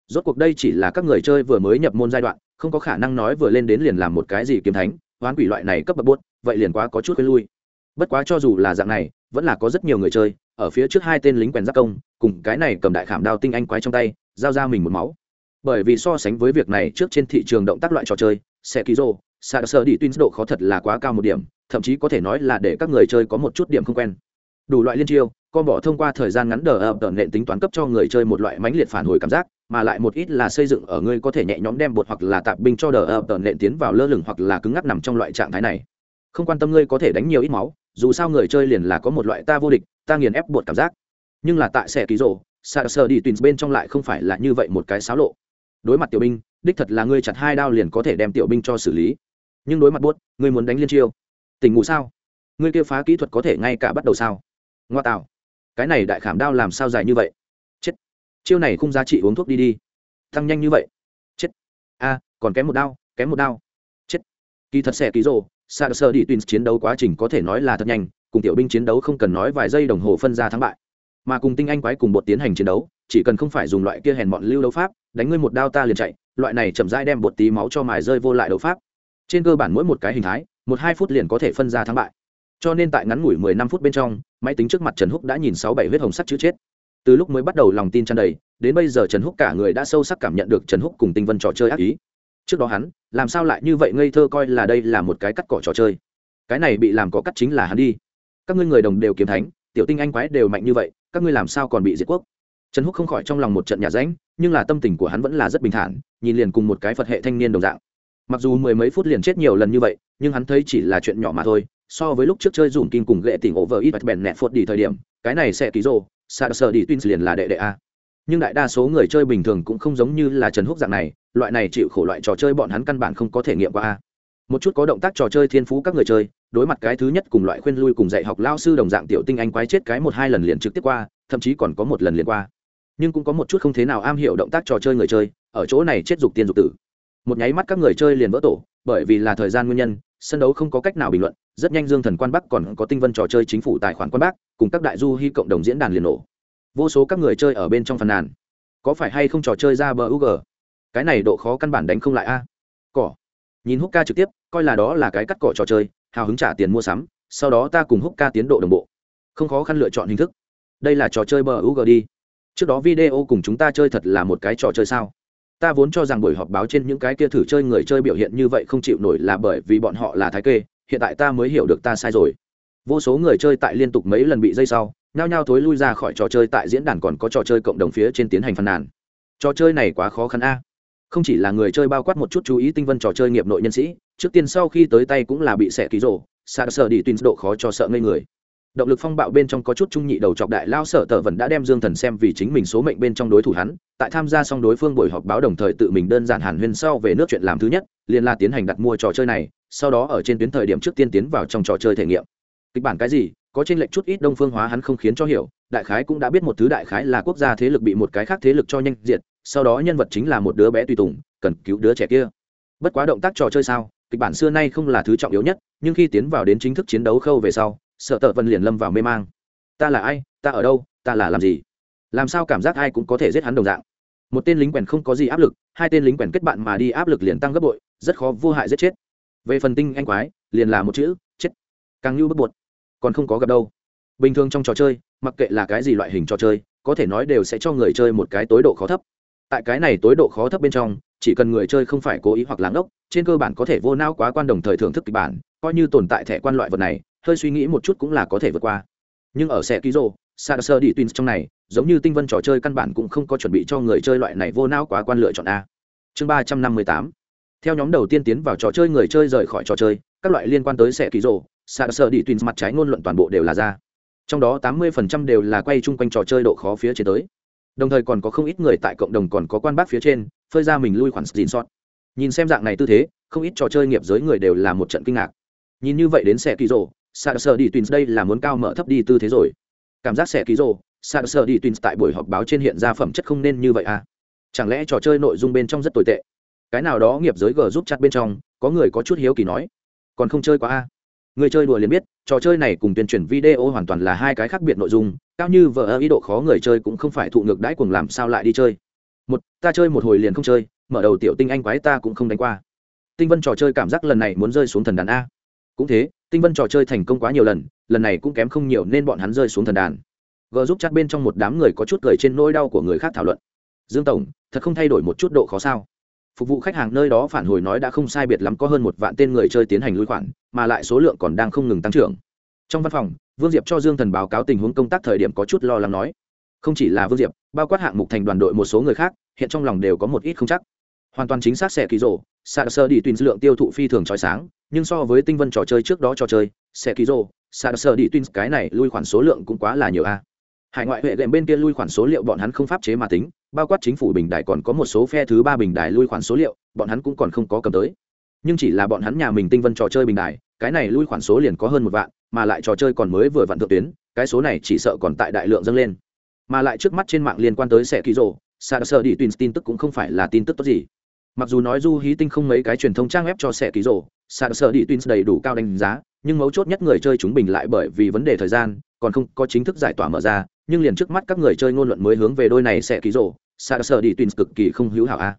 S1: Rốt cuộc đây chỉ là các người chơi vừa mới nhập môn giai đoạn, không có khả năng nói vừa lên đến liền làm một cái gì kiếm thánh, hoán quỷ loại này cấp bậc buốt vậy liền quá có chút quên lui bất quá cho dù là dạng này, vẫn là có rất nhiều người chơi, ở phía trước hai tên lính quèn giáp công, cùng cái này cầm đại khảm đao tinh anh quái trong tay, giao ra mình một máu. Bởi vì so sánh với việc này, trước trên thị trường động tác loại trò chơi xe ký rô xa sơ đi tuyến độ khó thật là quá cao một điểm, thậm chí có thể nói là để các người chơi có một chút điểm không quen. Đủ loại liên chiêu, con bỏ thông qua thời gian ngắn đờ ập tờ nện tính toán cấp cho người chơi một loại mãnh liệt phản hồi cảm giác, mà lại một ít là xây dựng ở ngươi có thể nhẹ nhõm đem bột hoặc là tạp binh cho đờ ập tờ nện tiến vào lơ lửng hoặc là cứng ngắc nằm trong loại trạng thái này không quan tâm ngươi có thể đánh nhiều ít máu, dù sao người chơi liền là có một loại ta vô địch, ta nghiền ép bột cảm giác. Nhưng là tại xe ký rộ sa sơ đi tuyến bên trong lại không phải là như vậy một cái xáo lộ. Đối mặt tiểu binh, đích thật là ngươi chặt hai đao liền có thể đem tiểu binh cho xử lý. Nhưng đối mặt buốt, ngươi muốn đánh liên chiêu. Tình ngủ sao? Ngươi kia phá kỹ thuật có thể ngay cả bắt đầu sao? Ngoa tạo. Cái này đại khảm đao làm sao dài như vậy? Chết. Chiêu này không giá trị uống thuốc đi đi. Tăng nhanh như vậy. Chết. A, còn kém một đao, kém một đao. Chết. Kỳ thật xẻ ký rồ sa sơ đi tuyến chiến đấu quá trình có thể nói là thật nhanh, cùng tiểu binh chiến đấu không cần nói vài giây đồng hồ phân ra thắng bại. Mà cùng tinh anh quái cùng bột tiến hành chiến đấu, chỉ cần không phải dùng loại kia hèn bọn lưu đấu pháp, đánh ngươi một đao ta liền chạy, loại này chậm rãi đem bột tí máu cho mài rơi vô lại đấu pháp. Trên cơ bản mỗi một cái hình thái, một hai phút liền có thể phân ra thắng bại. Cho nên tại ngắn ngủi mười năm phút bên trong, máy tính trước mặt trần húc đã nhìn sáu bảy huyết hồng sắt chữ chết. Từ lúc mới bắt đầu lòng tin tràn đầy, đến bây giờ trần húc cả người đã sâu sắc cảm nhận được trần húc cùng tinh vân trò chơi ác ý trước đó hắn, làm sao lại như vậy ngây thơ coi là đây là một cái cắt cỏ trò chơi? Cái này bị làm có cắt chính là hắn đi. Các ngươi người đồng đều kiếm thánh, tiểu tinh anh quái đều mạnh như vậy, các ngươi làm sao còn bị diệt quốc? Trần húc không khỏi trong lòng một trận nhà ránh, nhưng là tâm tình của hắn vẫn là rất bình thản, nhìn liền cùng một cái phật hệ thanh niên đồng dạng. Mặc dù mười mấy phút liền chết nhiều lần như vậy, nhưng hắn thấy chỉ là chuyện nhỏ mà thôi, so với lúc trước chơi dùm kinh cùng ghệ tỉnh over ít bèn nẹt phốt đi thời điểm, cái này sẽ ký rô, sa sơ đi tuyên liền là đệ đệ a nhưng đại đa số người chơi bình thường cũng không giống như là trần húc dạng này, loại này chịu khổ loại trò chơi bọn hắn căn bản không có thể nghiệm qua một chút có động tác trò chơi thiên phú các người chơi, đối mặt cái thứ nhất cùng loại khuyên lui cùng dạy học lao sư đồng dạng tiểu tinh anh quái chết cái một hai lần liền trực tiếp qua, thậm chí còn có một lần liền qua. Nhưng cũng có một chút không thế nào am hiểu động tác trò chơi người chơi, ở chỗ này chết dục tiên dục tử. Một nháy mắt các người chơi liền vỡ tổ, bởi vì là thời gian nguyên nhân, sân đấu không có cách nào bình luận, rất nhanh dương thần quan bắc còn có tinh vân trò chơi chính phủ tài khoản quan bắc, cùng các đại du hy cộng đồng diễn đàn liền nổ vô số các người chơi ở bên trong phần nàn. Có phải hay không trò chơi ra bờ ug cái này độ khó căn bản đánh không lại a. Cỏ. Nhìn húc ca trực tiếp, coi là đó là cái cắt cỏ trò chơi, hào hứng trả tiền mua sắm, sau đó ta cùng húc ca tiến độ đồng bộ. Không khó khăn lựa chọn hình thức. Đây là trò chơi bờ ug đi. Trước đó video cùng chúng ta chơi thật là một cái trò chơi sao? Ta vốn cho rằng buổi họp báo trên những cái kia thử chơi người chơi biểu hiện như vậy không chịu nổi là bởi vì bọn họ là thái kê, hiện tại ta mới hiểu được ta sai rồi. Vô số người chơi tại liên tục mấy lần bị dây sau nhao nhao thối lui ra khỏi trò chơi tại diễn đàn còn có trò chơi cộng đồng phía trên tiến hành phàn nàn. Trò chơi này quá khó khăn a. Không chỉ là người chơi bao quát một chút chú ý tinh vân trò chơi nghiệp nội nhân sĩ, trước tiên sau khi tới tay cũng là bị xẻ ký rổ xa sợ đi tuyến độ khó cho sợ ngây người. Động lực phong bạo bên trong có chút trung nhị đầu chọc đại lao sở tờ vẫn đã đem dương thần xem vì chính mình số mệnh bên trong đối thủ hắn, tại tham gia xong đối phương buổi họp báo đồng thời tự mình đơn giản hàn huyên sau về nước chuyện làm thứ nhất, liền là tiến hành đặt mua trò chơi này, sau đó ở trên tuyến thời điểm trước tiên tiến vào trong trò chơi thể nghiệm. Kịch bản cái gì? Có trên lệnh chút ít đông phương hóa hắn không khiến cho hiểu, đại khái cũng đã biết một thứ đại khái là quốc gia thế lực bị một cái khác thế lực cho nhanh diệt, sau đó nhân vật chính là một đứa bé tùy tùng, cần cứu đứa trẻ kia. Bất quá động tác trò chơi sao, kịch bản xưa nay không là thứ trọng yếu nhất, nhưng khi tiến vào đến chính thức chiến đấu khâu về sau, sợ tợ vân liền lâm vào mê mang. Ta là ai, ta ở đâu, ta là làm gì? Làm sao cảm giác ai cũng có thể giết hắn đồng dạng? Một tên lính quèn không có gì áp lực, hai tên lính quèn kết bạn mà đi áp lực liền tăng gấp bội, rất khó vô hại giết chết. Về phần tinh anh quái, liền là một chữ, chết. Càng như bất bột còn không có gặp đâu. Bình thường trong trò chơi, mặc kệ là cái gì loại hình trò chơi, có thể nói đều sẽ cho người chơi một cái tối độ khó thấp. Tại cái này tối độ khó thấp bên trong, chỉ cần người chơi không phải cố ý hoặc láng ốc, trên cơ bản có thể vô não quá quan đồng thời thưởng thức kịch bản, coi như tồn tại thẻ quan loại vật này, hơi suy nghĩ một chút cũng là có thể vượt qua. Nhưng ở xe ký rô sa sơ đi twins trong này, giống như tinh vân trò chơi căn bản cũng không có chuẩn bị cho người chơi loại này vô não quá quan lựa chọn a. Chương ba trăm năm mươi tám. Theo nhóm đầu tiên tiến vào trò chơi người chơi rời khỏi trò chơi, các loại liên quan tới xe ký rô sa sơ đi twins mặt trái ngôn luận toàn bộ đều là ra. Trong đó tám mươi phần trăm đều là quay chung quanh trò chơi độ khó phía trên tới. Đồng thời còn có không ít người tại cộng đồng còn có quan bác phía trên, phơi ra mình lui khoản xin sót nhìn xem dạng này tư thế, không ít trò chơi nghiệp giới người đều là một trận kinh ngạc. Nhìn như vậy đến xe kỳ rồ sạc sơ đi twins đây là muốn cao mở thấp đi tư thế rồi. Cảm giác xe ký rồ sạc sơ đi twins tại buổi họp báo trên hiện ra phẩm chất không nên như vậy à? Chẳng lẽ trò chơi nội dung bên trong rất tồi tệ? Cái nào đó nghiệp giới g giúp chặt bên trong, có người có chút hiếu kỳ nói. Còn không chơi quá a à? Người chơi đùa liền biết, trò chơi này cùng tuyên truyền video hoàn toàn là hai cái khác biệt nội dung, cao như vợ ý độ khó người chơi cũng không phải thụ ngược đãi cùng làm sao lại đi chơi. Một, ta chơi một hồi liền không chơi, mở đầu tiểu tinh anh quái ta cũng không đánh qua. Tinh vân trò chơi cảm giác lần này muốn rơi xuống thần đàn a. Cũng thế, tinh vân trò chơi thành công quá nhiều lần lần này cũng kém không nhiều nên bọn hắn rơi xuống thần đàn. G giúp chắc bên trong một đám người có chút cười trên nỗi đau của người khác thảo luận. Dương tổng, thật không thay đổi một chút độ khó sao? Phục vụ khách hàng nơi đó phản hồi nói đã không sai biệt lắm có hơn một vạn tên người chơi tiến hành lui khoản, mà lại số lượng còn đang không ngừng tăng trưởng. Trong văn phòng, vương diệp cho dương thần báo cáo tình huống công tác thời điểm có chút lo lắng nói. Không chỉ là vương diệp, bao quát hạng mục thành đoàn đội một số người khác, hiện trong lòng đều có một ít không chắc. Hoàn toàn chính xác sẽ ký rổ sa sơ đi tuyến lượng tiêu thụ phi thường trói sáng, nhưng so với tinh vân trò chơi trước đó trò chơi, sẽ ký rổ sa sơ đi tuyên cái này lui khoản số lượng cũng quá là nhiều a. Hải ngoại huệ đệm bên kia lui khoản số liệu bọn hắn không pháp chế mà tính bao quát chính phủ bình đại còn có một số phe thứ ba bình đại lui khoản số liệu, bọn hắn cũng còn không có cầm tới. Nhưng chỉ là bọn hắn nhà mình tinh vân trò chơi bình đại cái này lui khoản số liền có hơn một vạn, mà lại trò chơi còn mới vừa vặn thượng tuyến, cái số này chỉ sợ còn tại đại lượng dâng lên. Mà lại trước mắt trên mạng liên quan tới sẽ ký rổ sa sợ đi tuyến tin tức cũng không phải là tin tức tốt gì. Mặc dù nói du hí tinh không mấy cái truyền thông trang web cho sẽ ký rổ sa sợ đi tuyến đầy đủ cao đánh giá nhưng mấu chốt nhất người chơi chúng bình lại bởi vì vấn đề thời gian, còn không có chính thức giải tỏa mở ra, nhưng liền trước mắt các người chơi ngôn luận mới hướng về đôi này sẽ ký rổ xa sơ đi tuyến cực kỳ không hữu hảo a.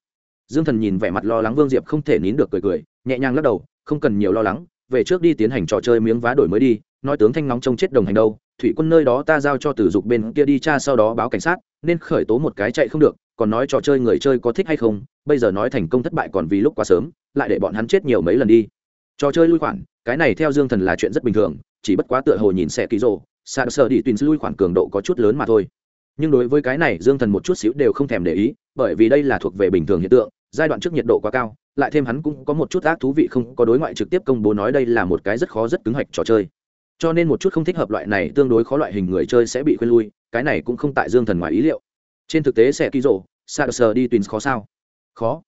S1: Dương thần nhìn vẻ mặt lo lắng vương diệp không thể nín được cười cười, nhẹ nhàng lắc đầu, không cần nhiều lo lắng, về trước đi tiến hành trò chơi miếng vá đổi mới đi, nói tướng thanh nóng trông chết đồng hành đâu, thủy quân nơi đó ta giao cho tử dục bên kia đi tra sau đó báo cảnh sát, nên khởi tố một cái chạy không được, còn nói trò chơi người chơi có thích hay không, bây giờ nói thành công thất bại còn vì lúc quá sớm, lại để bọn hắn chết nhiều mấy lần đi. Trò chơi lui khoản cái này theo dương thần là chuyện rất bình thường, chỉ bất quá tựa hồ nhìn xe ký rồ sạc sợ đi tùy lui khoảng cường độ có chút lớn mà thôi. Nhưng đối với cái này, dương thần một chút xíu đều không thèm để ý, bởi vì đây là thuộc về bình thường hiện tượng, giai đoạn trước nhiệt độ quá cao, lại thêm hắn cũng có một chút ác thú vị không có đối ngoại trực tiếp công bố nói đây là một cái rất khó rất cứng hạch trò chơi. Cho nên một chút không thích hợp loại này, tương đối khó loại hình người chơi sẽ bị khuyên lui, cái này cũng không tại dương thần ngoài ý liệu. Trên thực tế sẽ ký rộ sạc sờ đi tùy khó sao? Khó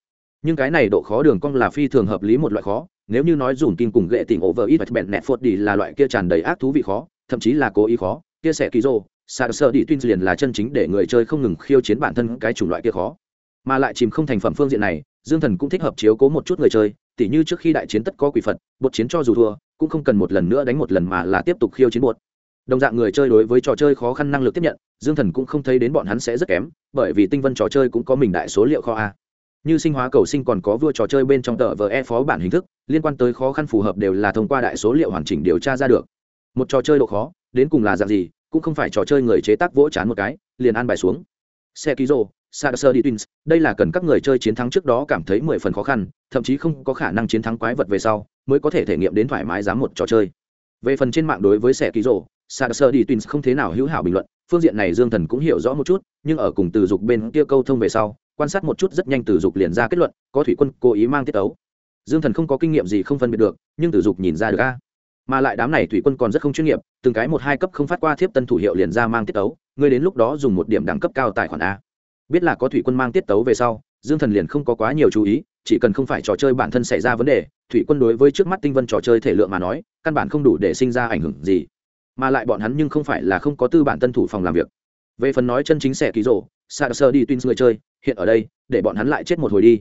S1: nhưng cái này độ khó đường cong là phi thường hợp lý một loại khó. Nếu như nói dùn kim cùng ghệ tỉnh over ít bẹn nẹt phốt đi là loại kia tràn đầy ác thú vị khó, thậm chí là cố ý khó, kia sẽ ký rô sa sợ đi tuyên liền là chân chính để người chơi không ngừng khiêu chiến bản thân cái chủng loại kia khó. Mà lại chìm không thành phẩm phương diện này, dương thần cũng thích hợp chiếu cố một chút người chơi, tỉ như trước khi đại chiến tất có quỷ phật, bột chiến cho dù thua, cũng không cần một lần nữa đánh một lần mà là tiếp tục khiêu chiến bột. Đồng dạng người chơi đối với trò chơi khó khăn năng lực tiếp nhận, dương thần cũng không thấy đến bọn hắn sẽ rất kém, bởi vì tinh vân trò chơi cũng có mình đại số liệu kho a như sinh hóa cầu sinh còn có vua trò chơi bên trong tờ vờ e phó bản hình thức liên quan tới khó khăn phù hợp đều là thông qua đại số liệu hoàn chỉnh điều tra ra được một trò chơi độ khó đến cùng là dạng gì cũng không phải trò chơi người chế tác vỗ chán một cái liền ăn bài xuống xe ký rô Sarser đi Twins, đây là cần các người chơi chiến thắng trước đó cảm thấy mười phần khó khăn, thậm chí không có khả năng chiến thắng quái vật về sau, mới có thể thể nghiệm đến thoải mái dám một trò chơi. Về phần trên mạng đối với xe ký rồ, Sarser đi Twins không thế nào hữu hảo bình luận, phương diện này Dương Thần cũng hiểu rõ một chút, nhưng ở cùng từ dục bên kia câu thông về sau, quan sát một chút rất nhanh từ dục liền ra kết luận, có thủy quân cố ý mang tiết ấu. Dương Thần không có kinh nghiệm gì không phân biệt được, nhưng từ dục nhìn ra được a. Mà lại đám này thủy quân còn rất không chuyên nghiệp từng cái một hai cấp không phát qua thiếp tân thủ hiệu liền ra mang tiết tấu ngươi đến lúc đó dùng một điểm đẳng cấp cao tài khoản a. Biết là có thủy quân mang tiết tấu về sau dương thần liền không có quá nhiều chú ý chỉ cần không phải trò chơi bản thân xảy ra vấn đề thủy quân đối với trước mắt tinh vân trò chơi thể lượng mà nói căn bản không đủ để sinh ra ảnh hưởng gì mà lại bọn hắn nhưng không phải là không có tư bản tân thủ phòng làm việc. Về phần nói chân chính sẽ ký rổ sa sơ đi tuyên người chơi, hiện ở đây, để bọn hắn lại chết một hồi đi.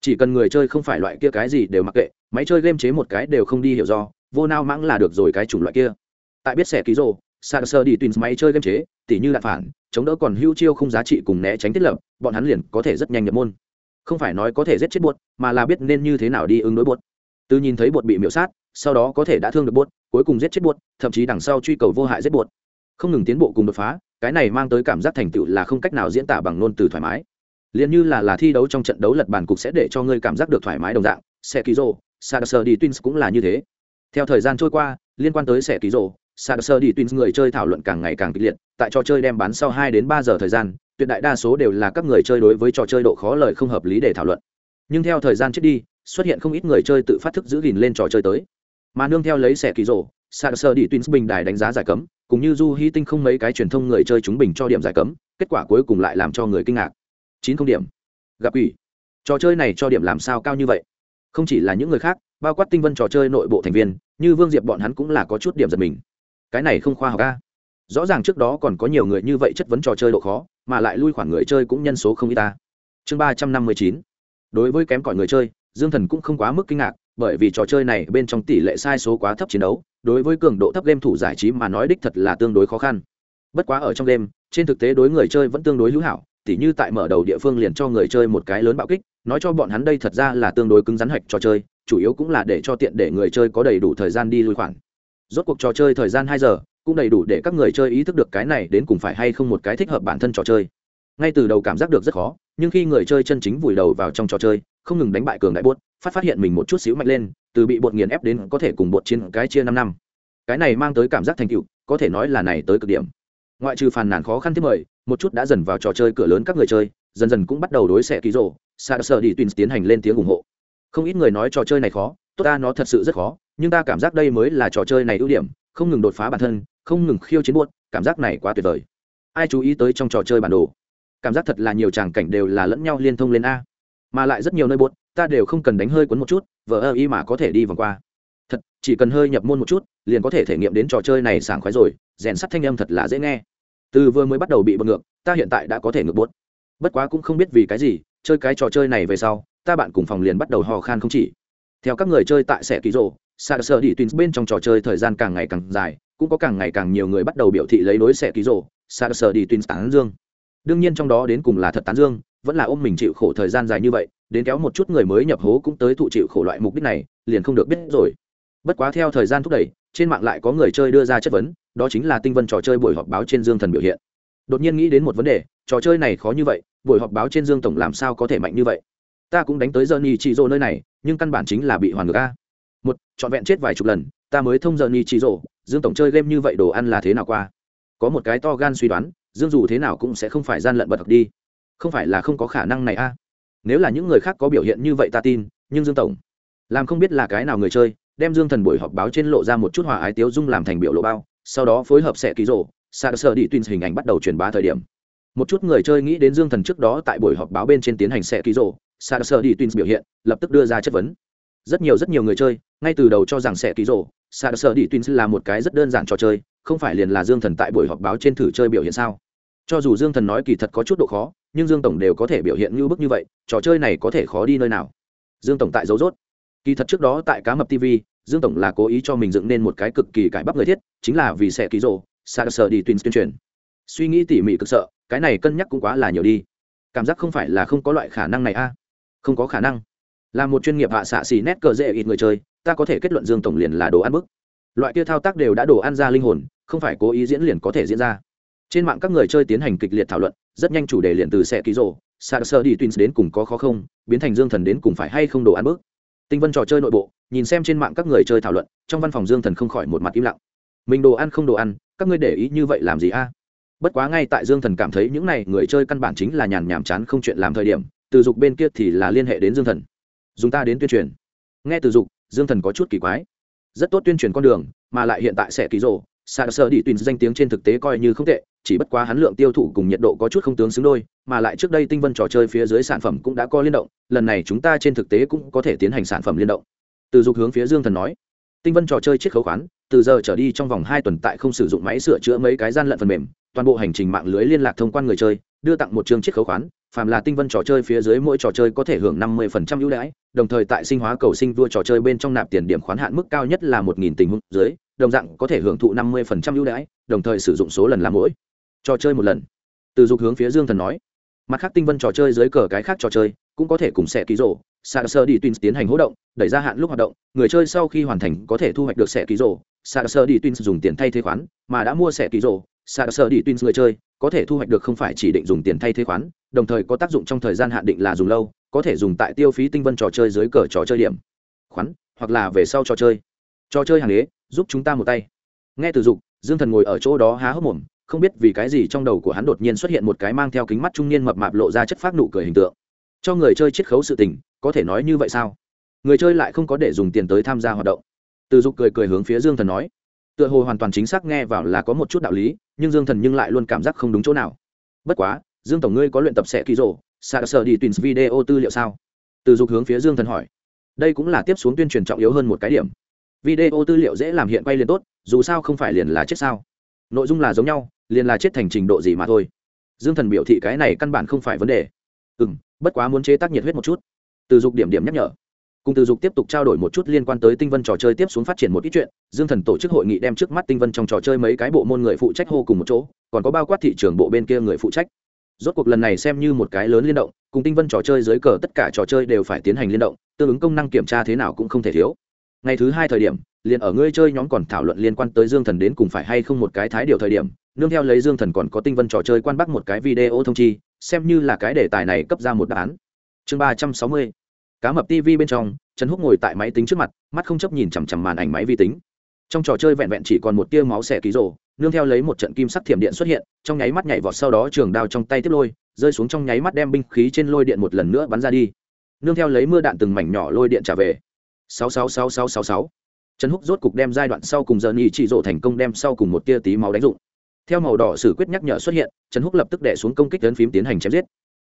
S1: Chỉ cần người chơi không phải loại kia cái gì đều mặc kệ, máy chơi game chế một cái đều không đi hiểu do, vô nao mãng là được rồi cái chủng loại kia. Tại biết xẻ ký rổ sa sơ đi tuyên máy chơi game chế, tỉ như đạn phản, chống đỡ còn hưu chiêu không giá trị cùng né tránh thiết lập, bọn hắn liền có thể rất nhanh nhập môn. Không phải nói có thể giết chết buột, mà là biết nên như thế nào đi ứng đối buột. Từ nhìn thấy buốt bị miễu sát sau đó có thể đã thương được buốt, cuối cùng giết chết buốt, thậm chí đằng sau truy cầu vô hại giết buốt. Không ngừng tiến bộ cùng đột phá, cái này mang tới cảm giác thành tựu là không cách nào diễn tả bằng ngôn từ thoải mái. Liền như là là thi đấu trong trận đấu lật bàn cục sẽ để cho ngươi cảm giác được thoải mái đồng dạng xe ký rô sa đi twins cũng là như thế. Theo thời gian trôi qua, liên quan tới sẻ ký rộ sạc đi người chơi thảo luận càng ngày càng kịch liệt, tại trò chơi đem bán sau hai đến ba giờ thời gian, tuyệt đại đa số đều là các người chơi đối với trò chơi độ khó lời không hợp lý để thảo luận. Nhưng theo thời gian chết đi, xuất hiện không ít người chơi tự phát thức giữ gìn lên trò chơi tới mà nương theo lấy sẻ kỳ rổ sạc sơ đi tuyến bình đài đánh giá giải cấm cũng như du hy tinh không mấy cái truyền thông người chơi chúng bình cho điểm giải cấm, kết quả cuối cùng lại làm cho người kinh ngạc. Chín không điểm. Gặp ủy trò chơi này cho điểm làm sao cao như vậy? Không chỉ là những người khác, bao quát tinh vân trò chơi nội bộ thành viên, như vương diệp bọn hắn cũng là có chút điểm giật mình. Cái này không khoa học ca rõ ràng trước đó còn có nhiều người như vậy chất vấn trò chơi độ khó, mà lại lui khoản người chơi cũng nhân số không y ta chương ba trăm năm mươi chín. Đối với kém cỏi người chơi, dương thần cũng không quá mức kinh ngạc bởi vì trò chơi này bên trong tỷ lệ sai số quá thấp chiến đấu, đối với cường độ thấp game thủ giải trí mà nói đích thật là tương đối khó khăn. Bất quá ở trong game, trên thực tế đối người chơi vẫn tương đối hữu hảo, tỉ như tại mở đầu địa phương liền cho người chơi một cái lớn bạo kích, nói cho bọn hắn đây thật ra là tương đối cứng rắn hạch trò chơi, chủ yếu cũng là để cho tiện để người chơi có đầy đủ thời gian đi lui khoản. Rốt cuộc trò chơi thời gian hai giờ, cũng đầy đủ để các người chơi ý thức được cái này đến cùng phải hay không một cái thích hợp bản thân trò chơi ngay từ đầu cảm giác được rất khó, nhưng khi người chơi chân chính vùi đầu vào trong trò chơi, không ngừng đánh bại cường đại bốt phát phát hiện mình một chút xíu mạnh lên, từ bị bột nghiền ép đến có thể cùng bột chiến cái chia năm năm. Cái này mang tới cảm giác thành tựu, có thể nói là này tới cực điểm. Ngoại trừ phàn nàn khó khăn thứ mười một chút đã dần vào trò chơi cửa lớn các người chơi, dần dần cũng bắt đầu đối xẻ ký rộ xa sợ đi tuyến tiến hành lên tiếng ủng hộ. Không ít người nói trò chơi này khó, tốt ta nó thật sự rất khó, nhưng ta cảm giác đây mới là trò chơi này ưu điểm, không ngừng đột phá bản thân, không ngừng khiêu chiến buốt cảm giác này quá tuyệt vời. Ai chú ý tới trong trò chơi bản đồ? Cảm giác thật là nhiều tràng cảnh đều là lẫn nhau liên thông lên a. Mà lại rất nhiều nơi buốt, ta đều không cần đánh hơi cuốn một chút, vờ ơ y mà có thể đi vòng qua. Thật, chỉ cần hơi nhập môn một chút, liền có thể thể nghiệm đến trò chơi này sảng khoái rồi, rèn sắt thanh âm thật là dễ nghe. Từ vừa mới bắt đầu bị bật ngược, ta hiện tại đã có thể ngược buốt. Bất quá cũng không biết vì cái gì, chơi cái trò chơi này về sau, ta bạn cùng phòng liền bắt đầu hò khan không chỉ. Theo các người chơi tại sẽ ký rộ sa sơ đi tuyến bên trong trò chơi thời gian càng ngày càng dài, cũng có càng ngày càng nhiều người bắt đầu biểu thị lấy đối sẽ ký rộ sa sơ đi tuyến tán dương đương nhiên trong đó đến cùng là thật tán dương, vẫn là ôm mình chịu khổ thời gian dài như vậy, đến kéo một chút người mới nhập hố cũng tới thụ chịu khổ loại mục đích này, liền không được biết rồi. Bất quá theo thời gian thúc đẩy, trên mạng lại có người chơi đưa ra chất vấn, đó chính là tinh vân trò chơi buổi họp báo trên dương thần biểu hiện. Đột nhiên nghĩ đến một vấn đề, trò chơi này khó như vậy, buổi họp báo trên dương tổng làm sao có thể mạnh như vậy? Ta cũng đánh tới giờ ni chị rô nơi này, nhưng căn bản chính là bị hoàn ngược a. Một, trọn vẹn chết vài chục lần, ta mới thông giờ ni chị rô dương tổng chơi game như vậy đồ ăn là thế nào qua? Có một cái to gan suy đoán dương dù thế nào cũng sẽ không phải gian lận bật đi. Không phải là không có khả năng này a. Nếu là những người khác có biểu hiện như vậy ta tin, nhưng dương tổng, làm không biết là cái nào người chơi, đem dương thần buổi họp báo trên lộ ra một chút hòa ái tiếu dung làm thành biểu lộ bao, sau đó phối hợp sẽ ký rổ, sa sơ đi tuyên hình ảnh bắt đầu truyền bá thời điểm. Một chút người chơi nghĩ đến dương thần trước đó tại buổi họp báo bên trên tiến hành sẽ ký rổ, sa sơ đi tuyên biểu hiện, lập tức đưa ra chất vấn. Rất nhiều rất nhiều người chơi, ngay từ đầu cho rằng sẽ ký rổ, sa sơ đi tuyên là một cái rất đơn giản trò chơi, không phải liền là dương thần tại buổi họp báo trên thử chơi biểu hiện sao? Cho dù dương thần nói kỳ thật có chút độ khó, nhưng dương tổng đều có thể biểu hiện như bức như vậy, trò chơi này có thể khó đi nơi nào? Dương tổng tại dấu rốt. Kỳ thật trước đó tại cá mập tv dương tổng là cố ý cho mình dựng nên một cái cực kỳ cải bắp người thiết, chính là vì sẽ ký rộ xa sờ đi tuyên tuyên truyền. Suy nghĩ tỉ mỉ cực sợ, cái này cân nhắc cũng quá là nhiều đi. Cảm giác không phải là không có loại khả năng này a. Không có khả năng. Là một chuyên nghiệp hạ xạ xì nét cờ dễ ít người chơi, ta có thể kết luận dương tổng liền là đồ ăn bức. Loại kia thao tác đều đã đồ ăn ra linh hồn, không phải cố ý diễn liền có thể diễn ra trên mạng các người chơi tiến hành kịch liệt thảo luận, rất nhanh chủ đề liền từ sẽ ký rộ sa sơ đi tuyên đến cùng có khó không, biến thành dương thần đến cùng phải hay không đồ ăn bước? tinh vân trò chơi nội bộ, nhìn xem trên mạng các người chơi thảo luận, trong văn phòng dương thần không khỏi một mặt im lặng. Mình đồ ăn không đồ ăn, các ngươi để ý như vậy làm gì a? Bất quá ngay tại dương thần cảm thấy những n à y người chơi căn bản chính là nhàn nhàm chán không chuyện làm thời điểm, từ dục bên kia thì là liên hệ đến dương thần. Dùng ta đến tuyên truyền. Nghe từ dục, dương thần có chút kỳ quái. Rất tốt tuyên truyền con đường, mà lại hiện tại sẽ ký rộ sa sơ đi tuyển danh tiếng trên thực tế coi như không tệ, chỉ bất quá hắn lượng tiêu thụ cùng nhiệt độ có chút không tướng xứng đôi, mà lại trước đây tinh vân trò chơi phía dưới sản phẩm cũng đã có liên động, lần này chúng ta trên thực tế cũng có thể tiến hành sản phẩm liên động. Từ dục hướng phía dương thần nói, tinh vân trò chơi chiết khấu khoán, từ giờ trở đi trong vòng hai tuần tại không sử dụng máy sửa chữa mấy cái gian lận phần mềm, toàn bộ hành trình mạng lưới liên lạc thông quan người chơi, đưa tặng một chương chiết khấu khoán, phàm là tinh vân trò chơi phía dưới mỗi trò chơi có thể hưởng năm mươi phần trăm ưu đãi, đồng thời tại sinh hóa cầu sinh vua trò chơi bên trong nạp tiền điểm khoán hạn mức cao nhất là một nghìn tình huống dưới đồng dạng có thể hưởng thụ năm mươi phần trăm ưu đãi, đồng thời sử dụng số lần làm mỗi. Trò chơi một lần. Từ dục hướng phía dương thần nói. Mặt khác tinh vân trò chơi dưới cờ cái khác trò chơi cũng có thể cùng xe ký rổ sa sơ đi twins tiến hành hỗ động, đẩy ra hạn lúc hoạt động, người chơi sau khi hoàn thành có thể thu hoạch được xe ký rổ sa sơ đi twins dùng tiền thay thế khoán, mà đã mua xe ký rổ sa sơ đi twins người chơi có thể thu hoạch được không phải chỉ định dùng tiền thay thế khoán, đồng thời có tác dụng trong thời gian hạn định là dùng lâu, có thể dùng tại tiêu phí tinh vân trò chơi dưới cờ trò chơi điểm, khoán, hoặc là về sau trò chơi. Trò chơi hàng đế giúp chúng ta một tay. Nghe từ dục, dương thần ngồi ở chỗ đó há hốc mồm, không biết vì cái gì trong đầu của hắn đột nhiên xuất hiện một cái mang theo kính mắt trung niên mập mạp lộ ra chất phát nụ cười hình tượng. Cho người chơi chiết khấu sự tình, có thể nói như vậy sao? Người chơi lại không có để dùng tiền tới tham gia hoạt động. Từ dục cười cười hướng phía dương thần nói. Tựa hồ hoàn toàn chính xác nghe vào là có một chút đạo lý, nhưng dương thần nhưng lại luôn cảm giác không đúng chỗ nào. Bất quá, dương tổng ngươi có luyện tập sẽ ký rổ xa sờ đi tuyển video tư liệu sao? Từ dục hướng phía dương thần hỏi. Đây cũng là tiếp xuống tuyên truyền trọng yếu hơn một cái điểm video tư liệu dễ làm hiện quay liền tốt, dù sao không phải liền là chết sao. Nội dung là giống nhau, liền là chết thành trình độ gì mà thôi. Dương thần biểu thị cái này căn bản không phải vấn đề. Ừ m bất quá muốn chế tác nhiệt huyết một chút. Từ dục điểm điểm nhắc nhở. Cùng từ dục tiếp tục trao đổi một chút liên quan tới tinh vân trò chơi tiếp xuống phát triển một ít chuyện, dương thần tổ chức hội nghị đem trước mắt tinh vân trong trò chơi mấy cái bộ môn người phụ trách hô cùng một chỗ, còn có bao quát thị trường bộ bên kia người phụ trách. Rốt cuộc lần này xem như một cái lớn liên động, cùng tinh vân trò chơi dưới cờ tất cả trò chơi đều phải tiến hành liên động, tương ứng công năng kiểm tra thế nào cũng không thể thiếu ngày thứ hai thời điểm, liền ở ngươi chơi nhóm còn thảo luận liên quan tới dương thần đến cùng phải hay không một cái thái điều thời điểm, nương theo lấy dương thần còn có tinh vân trò chơi quan bắc một cái video thông chi, xem như là cái đề tài này cấp ra một đáp án. Chương ba trăm sáu mươi, cá mập tv bên trong, trần húc ngồi tại máy tính trước mặt, mắt không chấp nhìn chằm chằm màn ảnh máy vi tính. Trong trò chơi vẹn vẹn chỉ còn một tia máu xẻ ký rổ nương theo lấy một trận kim sắc thiểm điện xuất hiện, trong nháy mắt nhảy vọt sau đó trường đao trong tay tiếp lôi, rơi xuống trong nháy mắt đem binh khí trên lôi điện một lần nữa bắn ra đi. Nương theo lấy mưa đạn từng mảnh nhỏ lôi điện trả về sáu sáu sáu sáu sáu sáu. Trần húc rốt cục đem giai đoạn sau cùng giờ nhị chỉ rộ thành công đem sau cùng một tia tí máu đánh dụng. Theo màu đỏ sử quyết nhắc nhở xuất hiện, trần húc lập tức đè xuống công kích tấn phím tiến hành chém giết.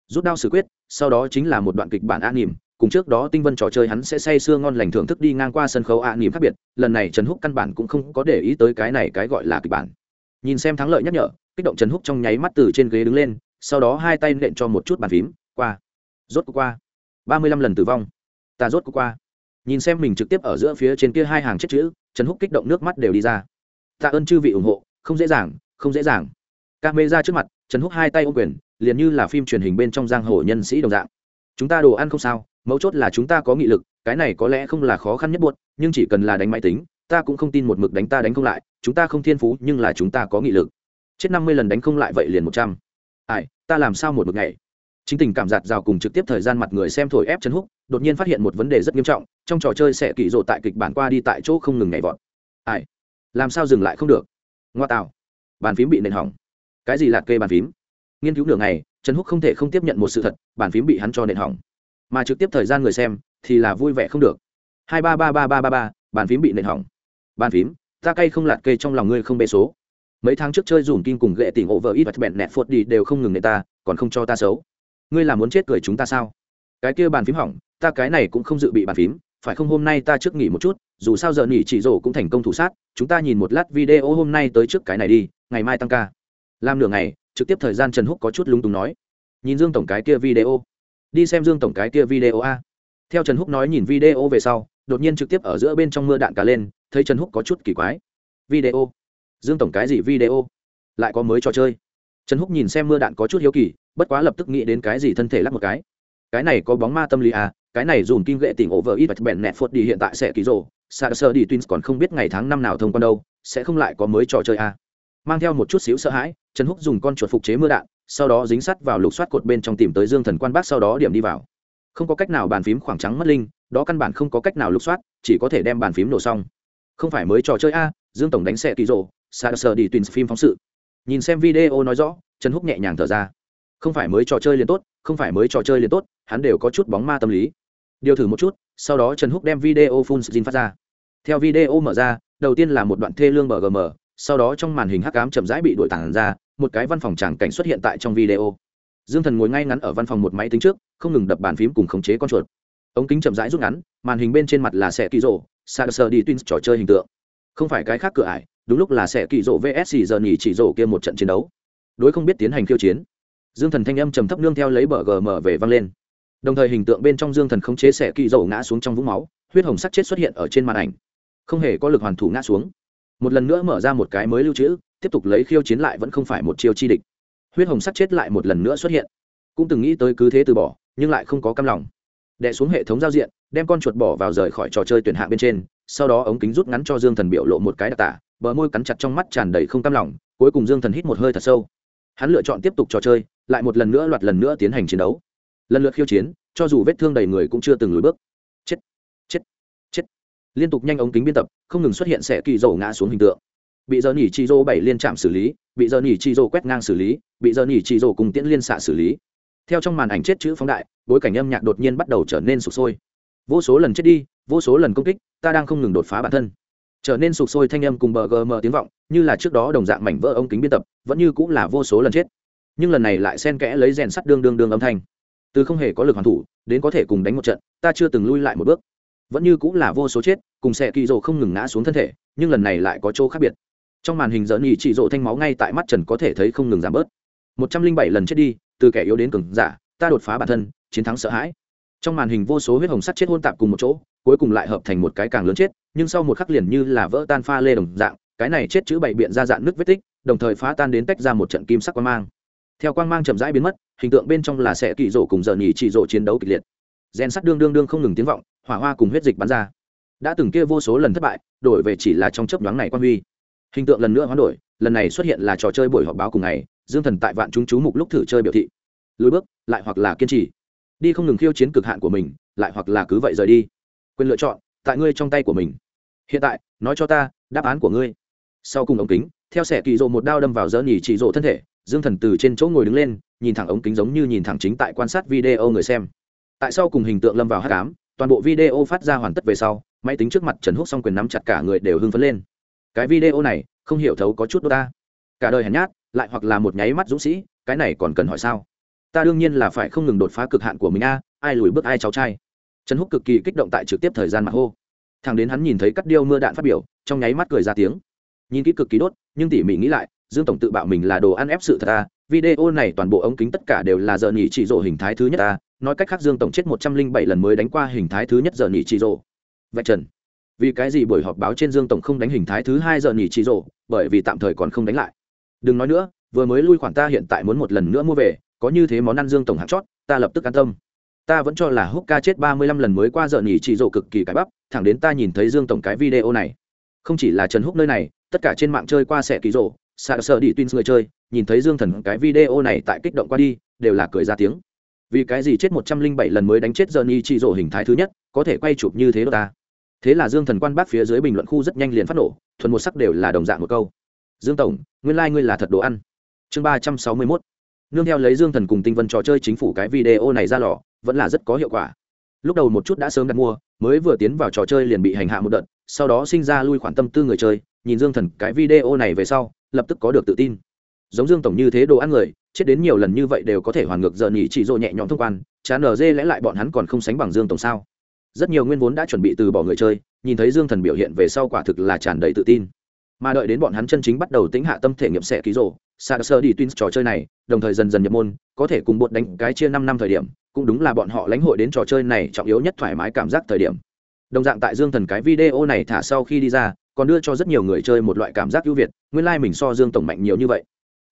S1: Rút đao sử quyết, sau đó chính là một đoạn kịch bản an cùng trước đó tinh vân trò chơi hắn sẽ say sưa ngon lành thưởng thức đi ngang qua sân khấu an khác biệt, lần này trần húc căn bản cũng không có để ý tới cái này cái gọi là kịch bản. Nhìn xem thắng lợi nhắc nhở, kích động trần húc trong nháy mắt từ trên ghế đứng lên, sau đó hai tay nện cho một chút bàn phím, qua. Rốt qua. Ba mươi lăm lần tử vong. Ta rốt qua nhìn xem mình trực tiếp ở giữa phía trên kia hai hàng chết chữ, trần húc kích động nước mắt đều đi ra. Tạ ơn chư vị ủng hộ, không dễ dàng, không dễ dàng. Ca mê ra trước mặt, trần húc hai tay ô quyền, liền như là phim truyền hình bên trong giang hồ nhân sĩ đồng dạng. Chúng ta đồ ăn không sao, mấu chốt là chúng ta có nghị lực, cái này có lẽ không là khó khăn nhất buốt nhưng chỉ cần là đánh máy tính, ta cũng không tin một mực đánh ta đánh không lại, chúng ta không thiên phú, nhưng là chúng ta có nghị lực. Chết năm mươi lần đánh không lại vậy liền một trăm. Ai, ta làm sao một mực ngày chính tình cảm giạt rào cùng trực tiếp thời gian mặt người xem thổi ép chân húc, đột nhiên phát hiện một vấn đề rất nghiêm trọng, trong trò chơi sẽ kỳ rộ tại kịch bản qua đi tại chỗ không ngừng nhảy vọt. Ai? Làm sao dừng lại không được? Ngoa tạo. Bàn phím bị nền hỏng. Cái gì là kê bàn phím? Nghiên cứu nửa ngày trần húc không thể không tiếp nhận một sự thật, bàn phím bị hắn cho nền hỏng. Mà trực tiếp thời gian người xem, thì là vui vẻ không được. Hai ba ba ba ba ba ba, bàn phím bị nền hỏng. Bàn phím, ta cay không lạt kê trong lòng ngươi không bê số. Mấy tháng trước chơi dùm kim cùng ghệ tỉnh vợ ít và bẹn nẹt phốt đi đều không ngừng người ta, còn không cho ta xấu ngươi là muốn chết cười chúng ta sao? Cái kia bàn phím hỏng, ta cái này cũng không dự bị bàn phím, phải không hôm nay ta trước nghỉ một chút, dù sao giờ nghỉ chỉ rổ cũng thành công thủ sát, chúng ta nhìn một lát video hôm nay tới trước cái này đi, ngày mai tăng ca. Làm nửa ngày, trực tiếp thời gian trần húc có chút lúng túng nói. Nhìn dương tổng cái kia video. Đi xem dương tổng cái kia video a. Theo trần húc nói nhìn video về sau, đột nhiên trực tiếp ở giữa bên trong mưa đạn cả lên, thấy trần húc có chút kỳ quái. Video. Dương tổng cái gì video? Lại có mới trò chơi. Trần húc nhìn xem mưa đạn có chút hiếu kỳ bất quá lập tức nghĩ đến cái gì thân thể lắp một cái. Cái này có bóng ma tâm lý à cái này dùm kim gệ tỉnh vợ ít và bèn nẹt phốt đi hiện tại sẽ ký rồ. Sa sơ đi twins còn không biết ngày tháng năm nào thông quan đâu, sẽ không lại có mới trò chơi à. mang theo một chút xíu sợ hãi, trần húc dùng con chuột phục chế mưa đạn, sau đó dính sắt vào lục soát cột bên trong tìm tới dương thần quan bác sau đó điểm đi vào. Không có cách nào bàn phím khoảng trắng mất linh, đó căn bản không có cách nào lục soát, chỉ có thể đem bàn phím nổ xong. Không phải mới trò chơi a dương tổng đánh xe kỳ rồ, sa sơ đi twins phim phóng sự. Nhìn xem video nói rõ, trần húc nhẹ nhàng thở ra không phải mới trò chơi liền tốt, không phải mới trò chơi liền tốt, hắn đều có chút bóng ma tâm lý. Điều thử một chút, sau đó trần húc đem video full screen phát ra. Theo video mở ra, đầu tiên là một đoạn thê lương bgm sau đó trong màn hình hắc ám chậm rãi bị đội tản ra, một cái văn phòng tràng cảnh xuất hiện tại trong video. Dương thần ngồi ngay ngắn ở văn phòng một máy tính trước, không ngừng đập bàn phím cùng khống chế con chuột. Ống kính chậm rãi rút ngắn, màn hình bên trên mặt là sẽ kỳ rộ sa sơ đi twins trò chơi hình tượng. Không phải cái khác cửa ải, đúng lúc là sẽ kỳ rộ vsc giờ nhỉ chỉ rộ kia một trận chiến đấu. Đối không biết tiến hành khiêu chiến dương thần thanh âm trầm thấp nương theo lấy bờ gm về văng lên. Đồng thời hình tượng bên trong dương thần không chế xẻ kỳ dầu ngã xuống trong vũng máu, huyết hồng sắc chết xuất hiện ở trên màn ảnh. Không hề có lực hoàn thủ ngã xuống. Một lần nữa mở ra một cái mới lưu trữ, tiếp tục lấy khiêu chiến lại vẫn không phải một chiêu chi địch. Huyết hồng sắc chết lại một lần nữa xuất hiện. Cũng từng nghĩ tới cứ thế từ bỏ, nhưng lại không có cam lòng. Đẻ xuống hệ thống giao diện, đem con chuột bỏ vào rời khỏi trò chơi tuyển hạng bên trên, sau đó ống kính rút ngắn cho dương thần biểu lộ một cái đặc tả, bờ môi cắn chặt trong mắt tràn đầy không cam lòng, cuối cùng dương thần hít một hơi thật sâu. Hắn lựa chọn tiếp tục trò chơi lại một lần nữa loạt lần nữa tiến hành chiến đấu. Lần lượt khiêu chiến, cho dù vết thương đầy người cũng chưa từng lùi bước. Chết chết chết. Liên tục nhanh ống kính biên tập, không ngừng xuất hiện sẽ kỳ dầu ngã xuống hình tượng. Bị giờ nỉ chi dô bảy liên trạm xử lý, bị giờ nỉ chi dô quét ngang xử lý, bị giờ nỉ chi dô cùng tiễn liên xạ xử lý. Theo trong màn ảnh chết chữ phóng đại, bối cảnh âm nhạc đột nhiên bắt đầu trở nên sụp sôi. Vô số lần chết đi, vô số lần công kích, ta đang không ngừng đột phá bản thân. Trở nên sụp sôi thanh âm cùng bờ gm tiếng vọng, như là trước đó đồng dạng mảnh vỡ ống kính biên tập, vẫn như cũng là vô số lần chết nhưng lần này lại xen kẽ lấy rèn sắt đương đương đương âm thanh. Từ không hề có lực hoàn thủ, đến có thể cùng đánh một trận, ta chưa từng lui lại một bước. Vẫn như cũng là vô số chết, cùng xe kỳ rộ không ngừng ngã xuống thân thể, nhưng lần này lại có chỗ khác biệt. Trong màn hình dẫn nhị chỉ rộ thanh máu ngay tại mắt trần có thể thấy không ngừng giảm bớt. Một trăm linh bảy lần chết đi, từ kẻ yếu đến cường giả, ta đột phá bản thân, chiến thắng sợ hãi. Trong màn hình vô số huyết hồng sắt chết hôn tạp cùng một chỗ, cuối cùng lại hợp thành một cái càng lớn chết, nhưng sau một khắc liền như là vỡ tan pha lê đồng dạng, cái này chết chữ bày biện ra dạng nước vết tích, đồng thời phá tan đến tách ra một trận kim sắc quang mang theo quang mang chậm rãi biến mất, hình tượng bên trong là sẽ kỳ rổ cùng giờ nhì chỉ rổ chiến đấu kịch liệt. Gen sắt đương đương đương không ngừng tiếng vọng, hỏa hoa cùng huyết dịch bắn ra. Đã từng kia vô số lần thất bại, đổi về chỉ là trong chấp nhoáng này quan huy. Hình tượng lần nữa hoán đổi, lần này xuất hiện là trò chơi buổi họp báo cùng ngày, dương thần tại vạn chúng chú mục lúc thử chơi biểu thị. Lùi bước, lại hoặc là kiên trì. Đi không ngừng khiêu chiến cực hạn của mình, lại hoặc là cứ vậy rời đi. Quyền lựa chọn, tại ngươi trong tay của mình. Hiện tại, nói cho ta, đáp án của ngươi. Sau cùng ống kính, theo sẻ kỳ rộ một đao đâm vào dỡ nhì chỉ rộ thân thể dương thần từ trên chỗ ngồi đứng lên, nhìn thẳng ống kính giống như nhìn thẳng chính tại quan sát video người xem. Tại sao cùng hình tượng lâm vào hát cám, toàn bộ video phát ra hoàn tất về sau, máy tính trước mặt trần húc s o n g quyền nắm chặt cả người đều hưng phấn lên. Cái video này, không hiểu thấu có chút đô ta. Cả đời hèn nhát, lại hoặc là một nháy mắt dũng sĩ, cái này còn cần hỏi sao? Ta đương nhiên là phải không ngừng đột phá cực hạn của mình a, ai lùi bước ai cháu trai. Trần húc cực kỳ kích động tại trực tiếp thời gian mặt hô. Thằng đến hắn nhìn thấy cắt điêu mưa đạn phát biểu, trong nháy mắt cười ra tiếng. Nhìn kỹ cực kỳ đốt, nhưng tỉ mỉ nghĩ lại dương tổng tự bạo mình là đồ ăn ép sự thật ta, video này toàn bộ ống kính tất cả đều là giờ nhị chỉ rộ hình thái thứ nhất ta, nói cách khác dương tổng chết một trăm linh bảy lần mới đánh qua hình thái thứ nhất giờ nhị chỉ rộ. Vạch trần. Vì cái gì buổi họp báo trên dương tổng không đánh hình thái thứ hai giờ nhị chỉ rộ, bởi vì tạm thời còn không đánh lại. Đừng nói nữa, vừa mới lui khoản ta hiện tại muốn một lần nữa mua về, có như thế món ăn dương tổng hạt chót, ta lập tức an tâm. Ta vẫn cho là húc ca chết ba mươi lăm lần mới qua giờ nhị chỉ rộ cực kỳ cái bắp, thẳng đến ta nhìn thấy dương tổng cái video này. Không chỉ là trần húc nơi này, tất cả trên mạng chơi qua sẻ ký rộ sợ sợ đi tuyên người chơi, nhìn thấy dương thần cái video này tại kích động qua đi, đều là cười ra tiếng. Vì cái gì chết một trăm linh bảy lần mới đánh chết Johnny chỉ rổ hình thái thứ nhất, có thể quay chụp như thế đó ta? Thế là dương thần quan bác phía dưới bình luận khu rất nhanh liền phát nổ, thuần một sắc đều là đồng dạng một câu. Dương tổng, nguyên lai、like、ngươi là thật đồ ăn. Chương ba trăm sáu mươi mốt. Nương theo lấy dương thần cùng tinh vân trò chơi chính phủ cái video này ra lò, vẫn là rất có hiệu quả. Lúc đầu một chút đã sớm đặt mua, mới vừa tiến vào trò chơi liền bị hành hạ một đợt, sau đó sinh ra lui khoản tâm tư người chơi, nhìn dương thần cái video này về sau lập tức có được tự tin. Giống dương tổng như thế đồ ăn người, chết đến nhiều lần như vậy đều có thể hoàn ngược giờ nhỉ chỉ dỗ nhẹ nhõm thông quan chán ở dê lẽ lại bọn hắn còn không sánh bằng dương tổng sao? Rất nhiều nguyên vốn đã chuẩn bị từ bỏ người chơi, nhìn thấy dương thần biểu hiện về sau quả thực là tràn đầy tự tin. Mà đợi đến bọn hắn chân chính bắt đầu tính hạ tâm thể nghiệm sẽ ký rổ sa sơ đi twins trò chơi này, đồng thời dần dần nhập môn, có thể cùng bột đánh cái chia năm năm thời điểm, cũng đúng là bọn họ lãnh hội đến trò chơi này trọng yếu nhất thoải mái cảm giác thời điểm. Đồng dạng tại dương thần cái video này thả sau khi đi ra còn đưa cho rất nhiều người chơi một loại cảm giác ưu việt, nguyên lai、like、mình so dương tổng mạnh nhiều như vậy.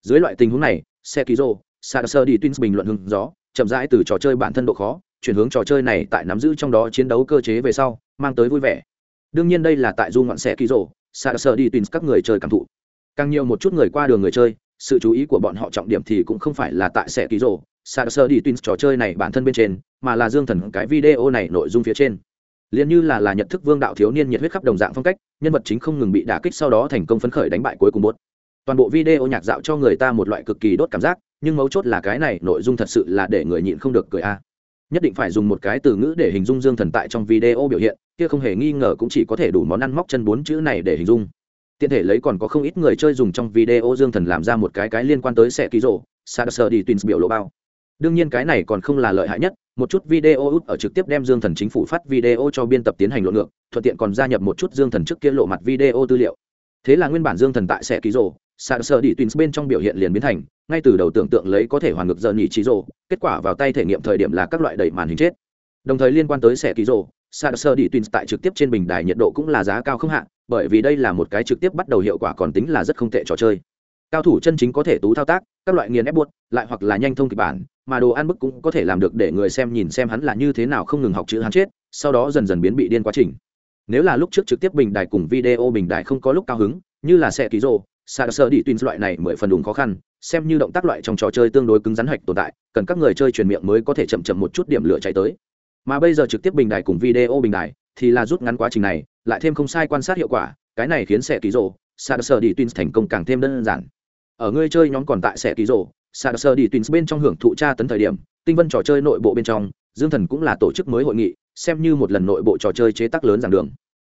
S1: Dưới loại tình huống này xe ký rô sa sơ đi twins bình luận hứng gió, chậm rãi từ trò chơi bản thân độ khó, chuyển hướng trò chơi này tại nắm giữ trong đó chiến đấu cơ chế về sau, mang tới vui vẻ. Đương nhiên đây là tại du ngoạn xe ký rô sa sơ đi twins các người chơi cảm thụ. Càng nhiều một chút người qua đường người chơi, sự chú ý của bọn họ trọng điểm thì cũng không phải là tại xe ký rô sa sơ đi twins trò chơi này bản thân bên trên, mà là dương thần cái video này nội dung phía trên liền như là là nhận thức vương đạo thiếu niên nhiệt huyết khắp đồng dạng phong cách, nhân vật chính không ngừng bị đả kích sau đó thành công phấn khởi đánh bại cuối cùng bốt. Toàn bộ video nhạc dạo cho người ta một loại cực kỳ đốt cảm giác, nhưng mấu chốt là cái này nội dung thật sự là để người nhịn không được cười a. Nhất định phải dùng một cái từ ngữ để hình dung dương thần tại trong video biểu hiện, kia không hề nghi ngờ cũng chỉ có thể đủ món ăn móc chân bốn chữ này để hình dung. Tiện thể lấy còn có không ít người chơi dùng trong video dương thần làm ra một cái cái liên quan tới xe ký rộ sa sơ đi twins biểu lộ bao. Đương nhiên cái này còn không là lợi hại nhất một chút video út ở trực tiếp đem dương thần chính phủ phát video cho biên tập tiến hành luận ngược, thuận tiện còn gia nhập một chút dương thần trước kia lộ mặt video tư liệu. Thế là nguyên bản dương thần tại sẽ ký rồ sạc sợ đi tuyến bên trong biểu hiện liền biến thành, ngay từ đầu tưởng tượng lấy có thể hoàn ngược giờ nhỉ trí rồ, kết quả vào tay thể nghiệm thời điểm là các loại đẩy màn hình chết. Đồng thời liên quan tới sẽ ký rồ sạc sợ đi tuyến tại trực tiếp trên bình đài nhiệt độ cũng là giá cao không hạn bởi vì đây là một cái trực tiếp bắt đầu hiệu quả còn tính là rất không tệ trò chơi cao thủ chân chính có thể tú thao tác, các loại nghiền ép buốt, lại hoặc là nhanh thông kịch bản, mà đồ ăn bức cũng có thể làm được để người xem nhìn xem hắn là như thế nào không ngừng học chữ hắn chết, sau đó dần dần biến bị điên quá trình. Nếu là lúc trước trực tiếp bình đài cùng video bình đài không có lúc cao hứng, như là xe ký rô xa sơ đi tuyến loại này mười phần đúng khó khăn, xem như động tác loại trong trò chơi tương đối cứng rắn hạch tồn tại, cần các người chơi truyền miệng mới có thể chậm chậm một chút điểm lửa cháy tới. Mà bây giờ trực tiếp bình đài cùng video bình đài thì là rút ngắn quá trình này, lại thêm không sai quan sát hiệu quả, cái này khiến xe ký rô xa sơ đi tuyến thành công càng thêm đơn giản ở ngươi chơi nhóm còn tại xe ký rổ sa sơ đi tuyến bên trong hưởng thụ tra tấn thời điểm, tinh vân trò chơi nội bộ bên trong, dương thần cũng là tổ chức mới hội nghị, xem như một lần nội bộ trò chơi chế tác lớn giảng đường.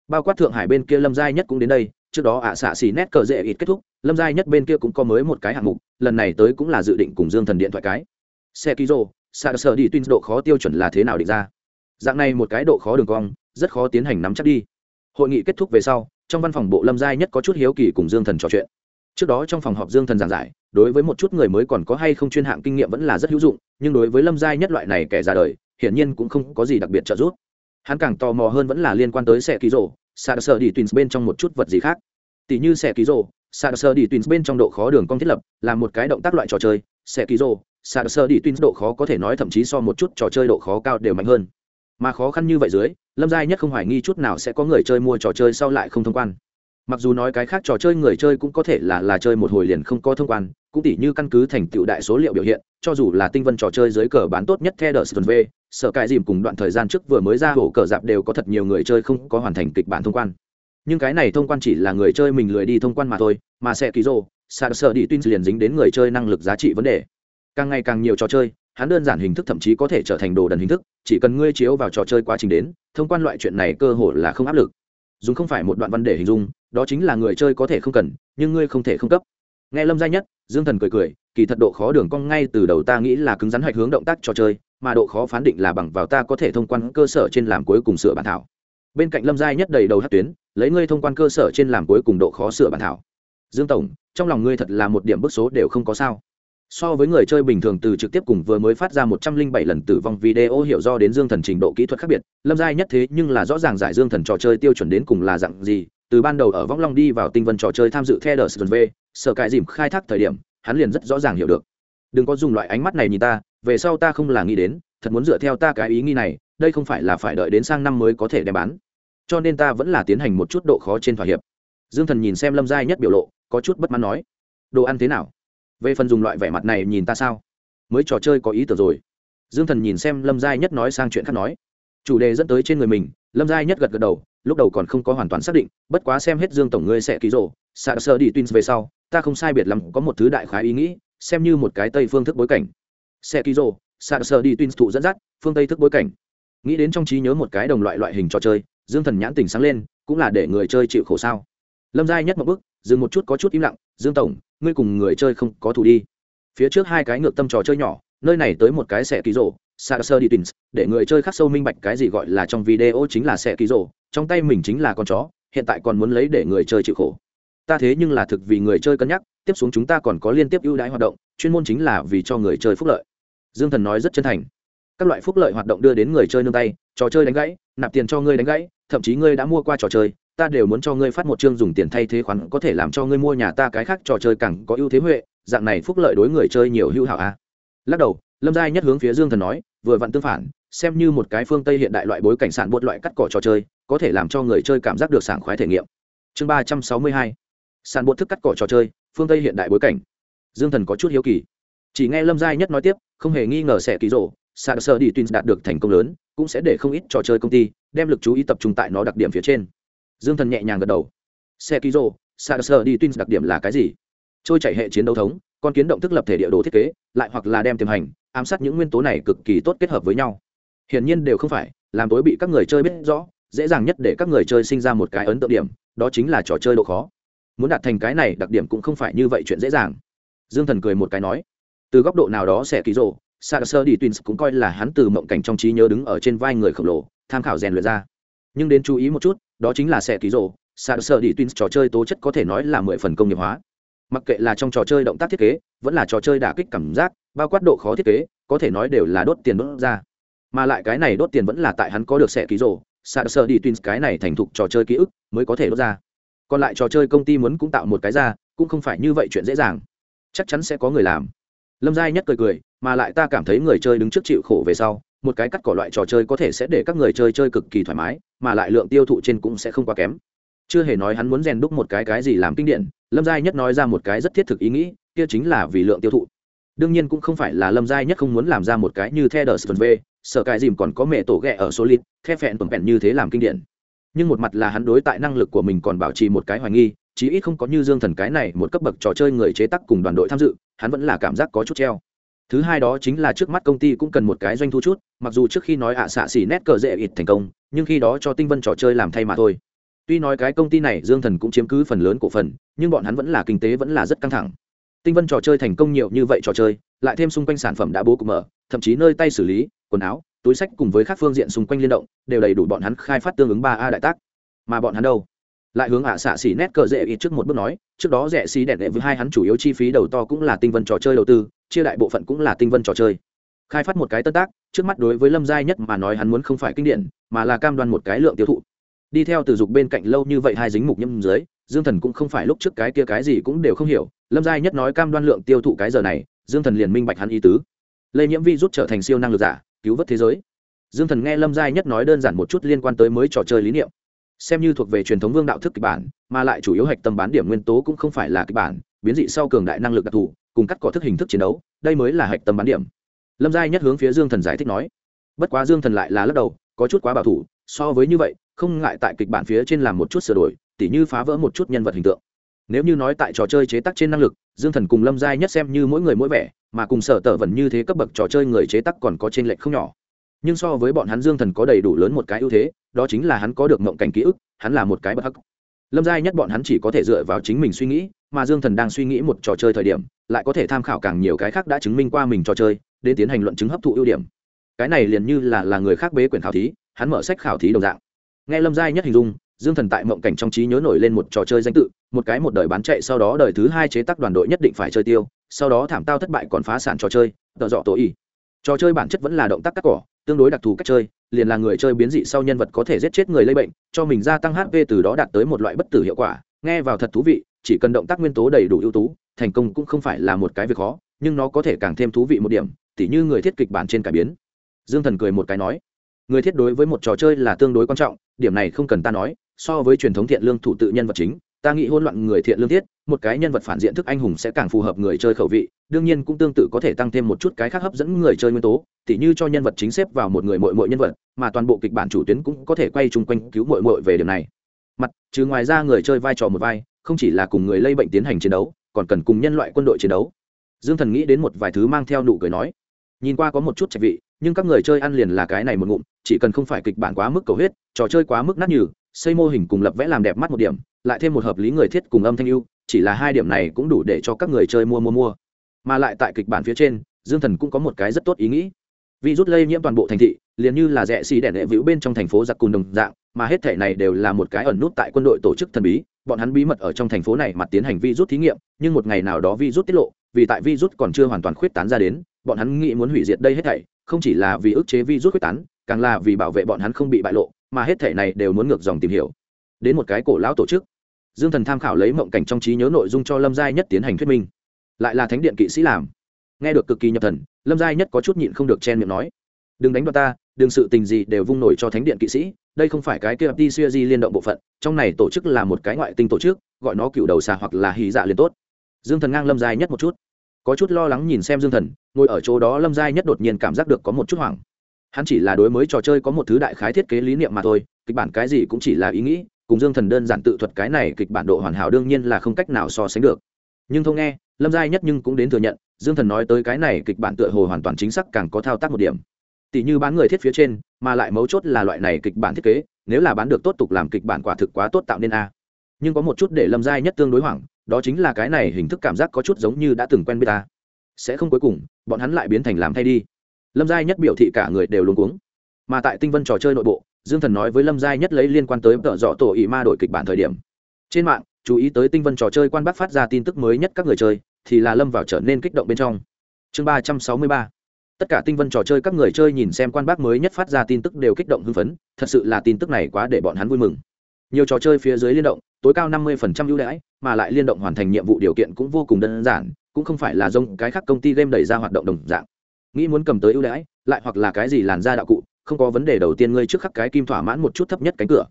S1: Bao quát thượng hải bên kia lâm giai nhất cũng đến đây, trước đó ạ xạ xì nét cờ dễ ít kết thúc, lâm giai nhất bên kia cũng có mới một cái hạng mục, lần này tới cũng là dự định cùng dương thần điện thoại cái. Xe ký rô sa sơ đi tuyên độ khó tiêu chuẩn là thế nào định ra? Dạng này một cái độ khó đường cong, rất khó tiến hành nắm chắc đi. Hội nghị kết thúc về sau, trong văn phòng bộ lâm giai nhất có chút hiếu kỳ cùng dương thần trò chuyện trước đó trong phòng họp dương thần giảng giải, đối với một chút người mới còn có hay không chuyên hạng kinh nghiệm vẫn là rất hữu dụng, nhưng đối với lâm giai nhất loại này kẻ ra đời, hiển nhiên cũng không có gì đặc biệt trợ giúp. Hắn càng tò mò hơn vẫn là liên quan tới xe ký rổ sa sơ đi twins bên trong một chút vật gì khác. Tỷ như xe ký rổ sa sơ đi twins bên trong độ khó đường cong thiết lập, là một cái động tác loại trò chơi. Xe ký rổ sa sơ đi twins độ khó có thể nói thậm chí so một chút trò chơi độ khó cao đều mạnh hơn. Mà khó khăn như vậy dưới, lâm giai nhất không hoài nghi chút nào sẽ có người chơi mua trò chơi sau lại không thông quan mặc dù nói cái khác trò chơi người chơi cũng có thể là là chơi một hồi liền không có thông quan, cũng tỉ như căn cứ thành tựu đại số liệu biểu hiện, cho dù là tinh vân trò chơi dưới cờ bán tốt nhất theo đờ sơn v sở cài dìm cùng đoạn thời gian trước vừa mới ra hổ cờ dạp đều có thật nhiều người chơi không có hoàn thành kịch bản thông quan. Nhưng cái này thông quan chỉ là người chơi mình lười đi thông quan mà thôi, mà sẽ ký rô sạc sợ đi tuyên liền dính đến người chơi năng lực giá trị vấn đề. Càng ngày càng nhiều trò chơi, hắn đơn giản hình thức thậm chí có thể trở thành đồ đần hình thức, chỉ cần ngươi chiếu vào trò chơi quá trình đến, thông quan loại chuyện này cơ hội là không áp lực dùng không phải một đoạn văn để hình dung, đó chính là người chơi có thể không cần, nhưng ngươi không thể không cấp. Nghe lâm Gia nhất, dương thần cười cười, kỳ thật độ khó đường cong ngay từ đầu ta nghĩ là cứng rắn hạch hướng động tác trò chơi, mà độ khó phán định là bằng vào ta có thể thông quan cơ sở trên làm cuối cùng sửa bản thảo. Bên cạnh lâm Gia nhất đầy đầu hát tuyến, lấy ngươi thông quan cơ sở trên làm cuối cùng độ khó sửa bản thảo. Dương tổng, trong lòng ngươi thật là một điểm bức số đều không có sao so với người chơi bình thường từ trực tiếp cùng vừa mới phát ra một trăm linh bảy lần tử vong video hiểu do đến dương thần trình độ kỹ thuật khác biệt, lâm giai nhất thế nhưng là rõ ràng giải dương thần trò chơi tiêu chuẩn đến cùng là dạng gì, từ ban đầu ở võng long đi vào tinh vân trò chơi tham dự the đờ v, sở cãi dìm khai thác thời điểm, hắn liền rất rõ ràng hiểu được. Đừng có dùng loại ánh mắt này nhìn ta, về sau ta không là nghĩ đến, thật muốn dựa theo ta cái ý nghĩ này, đây không phải là phải đợi đến sang năm mới có thể đem bán. Cho nên ta vẫn là tiến hành một chút độ khó trên thỏa hiệp. Dương thần nhìn xem lâm giai nhất biểu lộ, có chút bất mãn nói, đồ ăn thế nào? Về phần dùng loại vẻ mặt này nhìn ta sao? Mới trò chơi có ý tưởng rồi. Dương thần nhìn xem lâm giai nhất nói sang chuyện khác nói. Chủ đề dẫn tới trên người mình lâm giai nhất gật gật đầu lúc đầu còn không có hoàn toàn xác định bất quá xem hết dương tổng ngươi sẽ ký rộ xa sơ đi twins về sau ta không sai biệt lắm có một thứ đại khái ý nghĩ xem như một cái tây phương thức bối cảnh. Sẽ ký rộ xa sơ đi twins thụ dẫn dắt phương tây thức bối cảnh. Nghĩ đến trong trí nhớ một cái đồng loại loại hình trò chơi dương thần nhãn tỉnh sáng lên cũng là để người chơi chịu khổ sao. Lâm giai nhất một bước, dừng một chút có chút im lặng dương tổng ngươi cùng người chơi không có thủ đi. Phía trước hai cái ngược tâm trò chơi nhỏ, nơi này tới một cái xe ký rổ xa sơ đi tins, để người chơi khắc sâu minh bạch cái gì gọi là trong video chính là xe ký rổ trong tay mình chính là con chó, hiện tại còn muốn lấy để người chơi chịu khổ. Ta thế nhưng là thực vì người chơi cân nhắc, tiếp xuống chúng ta còn có liên tiếp ưu đãi hoạt động, chuyên môn chính là vì cho người chơi phúc lợi. Dương thần nói rất chân thành. Các loại phúc lợi hoạt động đưa đến người chơi nương tay, trò chơi đánh gãy, nạp tiền cho ngươi đánh gãy, thậm chí ngươi đã mua qua trò chơi ta đều muốn cho ngươi phát một chương dùng tiền thay thế khoản, có thể làm cho ngươi mua nhà ta cái khác trò chơi càng có ưu thế huệ, dạng này phúc lợi đối người chơi nhiều hữu hảo a. À. lắc đầu, lâm giai nhất hướng phía dương thần nói, vừa vặn tương phản, xem như một cái phương tây hiện đại loại bối cảnh sản bột loại cắt cỏ trò chơi, có thể làm cho người chơi cảm giác được sảng khoái thể nghiệm. Chương ba trăm sáu mươi hai, sản bột thức cắt cỏ trò chơi, phương tây hiện đại bối cảnh. Dương thần có chút hiếu kỳ. Chỉ nghe lâm giai nhất nói tiếp, không hề nghi ngờ sẽ ký rộ sạc sơ đi Tuyên đạt được thành công lớn, cũng sẽ để không ít trò chơi công ty đem lực chú ý tập trung tại nó đặc điểm phía trên dương thần nhẹ nhàng gật đầu. Xe ký rô sa sơ đi tuyên đặc điểm là cái gì? Trôi chạy hệ chiến đấu thống, con kiến động thức lập thể địa đồ thiết kế, lại hoặc là đem tiềm hành, ám sát những nguyên tố này cực kỳ tốt kết hợp với nhau. Hiển nhiên đều không phải, làm tối bị các người chơi biết rõ, dễ dàng nhất để các người chơi sinh ra một cái ấn tượng điểm, đó chính là trò chơi độ khó. Muốn đạt thành cái này, đặc điểm cũng không phải như vậy chuyện dễ dàng. Dương thần cười một cái nói, từ góc độ nào đó sẽ ký rộ sa sơ đi twins cũng coi là hắn từ mộng cảnh trong trí nhớ đứng ở trên vai người khổng lồ, tham khảo rèn luyện ra. Nhưng đến chú ý một chút đó chính là xe ký rộ sa sợ đi tins trò chơi tố chất có thể nói là mười phần công nghiệp hóa. Mặc kệ là trong trò chơi động tác thiết kế, vẫn là trò chơi đả kích cảm giác, bao quát độ khó thiết kế, có thể nói đều là đốt tiền đốt ra. Mà lại cái này đốt tiền vẫn là tại hắn có được xe ký rổ sa sợ đi tins cái này thành thục trò chơi ký ức mới có thể đốt ra. Còn lại trò chơi công ty muốn cũng tạo một cái ra, cũng không phải như vậy chuyện dễ dàng. Chắc chắn sẽ có người làm. Lâm giai nhất cười cười, mà lại ta cảm thấy người chơi đứng trước chịu khổ về sau một cái cắt cỏ loại trò chơi có thể sẽ để các người chơi chơi cực kỳ thoải mái, mà lại lượng tiêu thụ trên cũng sẽ không quá kém. Chưa hề nói hắn muốn rèn đúc một cái cái gì làm kinh điển, lâm giai nhất nói ra một cái rất thiết thực ý nghĩ, kia chính là vì lượng tiêu thụ. Đương nhiên cũng không phải là lâm giai nhất không muốn làm ra một cái như the đờ v, sợ cái dìm còn có mẹ tổ ghẹ ở số lít the phẹn tuần phẹn như thế làm kinh điển. Nhưng một mặt là hắn đối tại năng lực của mình còn bảo trì một cái hoài nghi, chí ít không có như dương thần cái này một cấp bậc trò chơi người chế tác cùng đoàn đội tham dự, hắn vẫn là cảm giác có chút treo thứ hai đó chính là trước mắt công ty cũng cần một cái doanh thu chút, mặc dù trước khi nói ạ xạ xỉ nét cờ dễ ít thành công, nhưng khi đó cho tinh vân trò chơi làm thay mà thôi. Tuy nói cái công ty này dương thần cũng chiếm cứ phần lớn cổ phần, nhưng bọn hắn vẫn là kinh tế vẫn là rất căng thẳng. Tinh vân trò chơi thành công nhiều như vậy trò chơi, lại thêm xung quanh sản phẩm đã bố cục mở, thậm chí nơi tay xử lý, quần áo, túi sách cùng với các phương diện xung quanh liên động, đều đầy đủ bọn hắn khai phát tương ứng ba a đại tác. Mà bọn hắn đâu? Lại hướng ạ à xạ xỉ nét cờ dễ ít trước một bước nói, trước đó rẻ xí đẹn đệ với hai hắn chủ yếu chi phí đầu to cũng là tinh vân trò chơi đầu tư chia đại bộ phận cũng là tinh vân trò chơi. Khai phát một cái tân tác, trước mắt đối với lâm giai nhất mà nói hắn muốn không phải kinh điển, mà là cam đoan một cái lượng tiêu thụ. Đi theo từ dục bên cạnh lâu như vậy hai dính mục nhâm dưới, dương thần cũng không phải lúc trước cái kia cái gì cũng đều không hiểu, lâm giai nhất nói cam đoan lượng tiêu thụ cái giờ này, dương thần liền minh bạch hắn ý tứ. Lây nhiễm vi rút trở thành siêu năng lực giả, cứu vớt thế giới. Dương thần nghe lâm giai nhất nói đơn giản một chút liên quan tới mới trò chơi lý niệm. Xem như thuộc về truyền thống vương đạo thức kịch bản, mà lại chủ yếu hạch tâm bán điểm nguyên tố cũng không phải là kịch bản, biến dị sau cường đại năng lực đặc thù cùng cắt cỏ thức hình thức chiến đấu, đây mới là hạch tâm bán điểm. Lâm giai nhất hướng phía dương thần giải thích nói. Bất quá dương thần lại là lắc đầu, có chút quá bảo thủ, so với như vậy, không ngại tại kịch bản phía trên làm một chút sửa đổi, tỉ như phá vỡ một chút nhân vật hình tượng. Nếu như nói tại trò chơi chế tác trên năng lực, dương thần cùng lâm giai nhất xem như mỗi người mỗi vẻ, mà cùng sở tở vần như thế cấp bậc trò chơi người chế tác còn có t r ê n lệch không nhỏ. Nhưng so với bọn hắn dương thần có đầy đủ lớn một cái ưu thế, đó chính là hắn có được mộng cảnh ký ức, hắn là một cái bất hắc. Lâm giai nhất bọn hắn chỉ có thể dựa vào chính mình suy nghĩ mà dương thần đang suy nghĩ một trò chơi thời điểm, lại có thể tham khảo càng nhiều cái khác đã chứng minh qua mình trò chơi, đến tiến hành luận chứng hấp thụ ưu điểm. Cái này liền như là là người khác bế quyển khảo thí, hắn mở sách khảo thí đồng dạng. Nghe lâm giai nhất hình dung, dương thần tại mộng cảnh trong trí nhớ nổi lên một trò chơi danh tự, một cái một đời bán chạy sau đó đời thứ hai chế tác đoàn đội nhất định phải chơi tiêu, sau đó thảm tao thất bại còn phá sản trò chơi, tợ dọ tổ y trò chơi bản chất vẫn là động tác cắt cỏ, tương đối đặc thù cách chơi, liền là người chơi biến dị sau nhân vật có thể giết chết người lây bệnh, cho mình gia tăng hp từ đó đạt tới một loại bất tử hiệu quả. Nghe vào thật thú vị chỉ cần động tác nguyên tố đầy đủ ưu tú, thành công cũng không phải là một cái việc khó, nhưng nó có thể càng thêm thú vị một điểm, tỉ như người thiết kịch bản trên cải biến. Dương thần cười một cái nói, người thiết đối với một trò chơi là tương đối quan trọng, điểm này không cần ta nói, so với truyền thống thiện lương thủ tự nhân vật chính, ta nghĩ hỗn loạn người thiện lương thiết, một cái nhân vật phản diện thức anh hùng sẽ càng phù hợp người chơi khẩu vị, đương nhiên cũng tương tự có thể tăng thêm một chút cái khác hấp dẫn người chơi nguyên tố, tỉ như cho nhân vật chính xếp vào một người mội mội nhân vật, mà toàn bộ kịch bản chủ tuyến cũng có thể quay chung quanh cứu mội mội về điểm này. Mặt trừ ngoài ra người chơi vai trò một vai không chỉ là cùng người lây bệnh tiến hành chiến đấu còn cần cùng nhân loại quân đội chiến đấu. Dương thần nghĩ đến một vài thứ mang theo nụ cười nói nhìn qua có một chút trạch vị nhưng các người chơi ăn liền là cái này một ngụm chỉ cần không phải kịch bản quá mức cầu huyết trò chơi quá mức nát nhừ xây mô hình cùng lập vẽ làm đẹp mắt một điểm lại thêm một hợp lý người thiết cùng âm thanh yêu, chỉ là hai điểm này cũng đủ để cho các người chơi mua mua mua. Mà lại tại kịch bản phía trên dương thần cũng có một cái rất tốt ý nghĩ. Vì rút lây nhiễm toàn bộ thành thị liền như là rẽ xì đẻ đệ vĩu bên trong thành phố giặc cùn đồng dạng mà hết thể này đều là một cái ẩn nút tại quân đội tổ chức thần bí bọn hắn bí mật ở trong thành phố này mặt tiến hành vi rút thí nghiệm, nhưng một ngày nào đó vi rút tiết lộ, vì tại vi rút còn chưa hoàn toàn khuyết tán ra đến, bọn hắn nghĩ muốn hủy diệt đây hết thảy, không chỉ là vì ức chế vi rút khuyết tán, càng là vì bảo vệ bọn hắn không bị bại lộ, mà hết thảy này đều muốn ngược dòng tìm hiểu. Đến một cái cổ lão tổ chức, dương thần tham khảo lấy mộng cảnh trong trí nhớ nội dung cho lâm giai nhất tiến hành thuyết minh. Lại là thánh điện kỵ sĩ làm. Nghe được cực kỳ nhập thần, lâm giai nhất có chút nhịn không được chen miệng nói, đừng đánh đoạt ta đừng sự tình gì đều vung nổi cho thánh điện kỵ sĩ, đây không phải cái kia đi xuya di liên động bộ phận, trong này tổ chức là một cái ngoại tinh tổ chức, gọi nó cựu đầu xà hoặc là hì dạ liền tốt. Dương thần ngang lâm giai nhất một chút. Có chút lo lắng nhìn xem dương thần, ngồi ở chỗ đó lâm giai nhất đột nhiên cảm giác được có một chút hoảng. Hắn chỉ là đối mới trò chơi có một thứ đại khái thiết kế lý niệm mà thôi, kịch bản cái gì cũng chỉ là ý nghĩ, cùng dương thần đơn giản tự thuật cái này kịch bản độ hoàn hảo đương nhiên là không cách nào so sánh được. Nhưng thông nghe, lâm giai nhất nhưng cũng đến thừa nhận, dương thần nói tới cái này kịch bản tựa hồ hoàn toàn chính xác càng có thao tác một điểm tỷ như bán người thiết phía trên, mà lại mấu chốt là loại này kịch bản thiết kế, nếu là bán được tốt tục làm kịch bản quả thực quá tốt tạo nên a. Nhưng có một chút để lâm giai nhất tương đối hoảng, đó chính là cái này hình thức cảm giác có chút giống như đã từng quen biết ta. Sẽ không cuối cùng, bọn hắn lại biến thành làm thay đi. Lâm giai nhất biểu thị cả người đều luống cuống. Mà tại tinh vân trò chơi nội bộ, dương thần nói với lâm giai nhất lấy liên quan tới tợ dọ tổ ý ma đổi kịch bản thời điểm. Trên mạng, chú ý tới tinh vân trò chơi quan bác phát ra tin tức mới nhất các người chơi, thì là lâm vào trở nên kích động bên trong. Chương ba trăm sáu mươi ba tất cả tinh vân trò chơi các người chơi nhìn xem quan bác mới nhất phát ra tin tức đều kích động hưng phấn, thật sự là tin tức này quá để bọn hắn vui mừng. Nhiều trò chơi phía dưới liên động, tối cao năm mươi phần trăm ưu đãi, mà lại liên động hoàn thành nhiệm vụ điều kiện cũng vô cùng đơn giản, cũng không phải là giống cái khác công ty game đẩy ra hoạt động đồng dạng. Nghĩ muốn cầm tới ưu đãi, lại hoặc là cái gì làn ra đạo cụ, không có vấn đề đầu tiên ngươi trước khắc cái kim thỏa mãn một chút thấp nhất cánh cửa.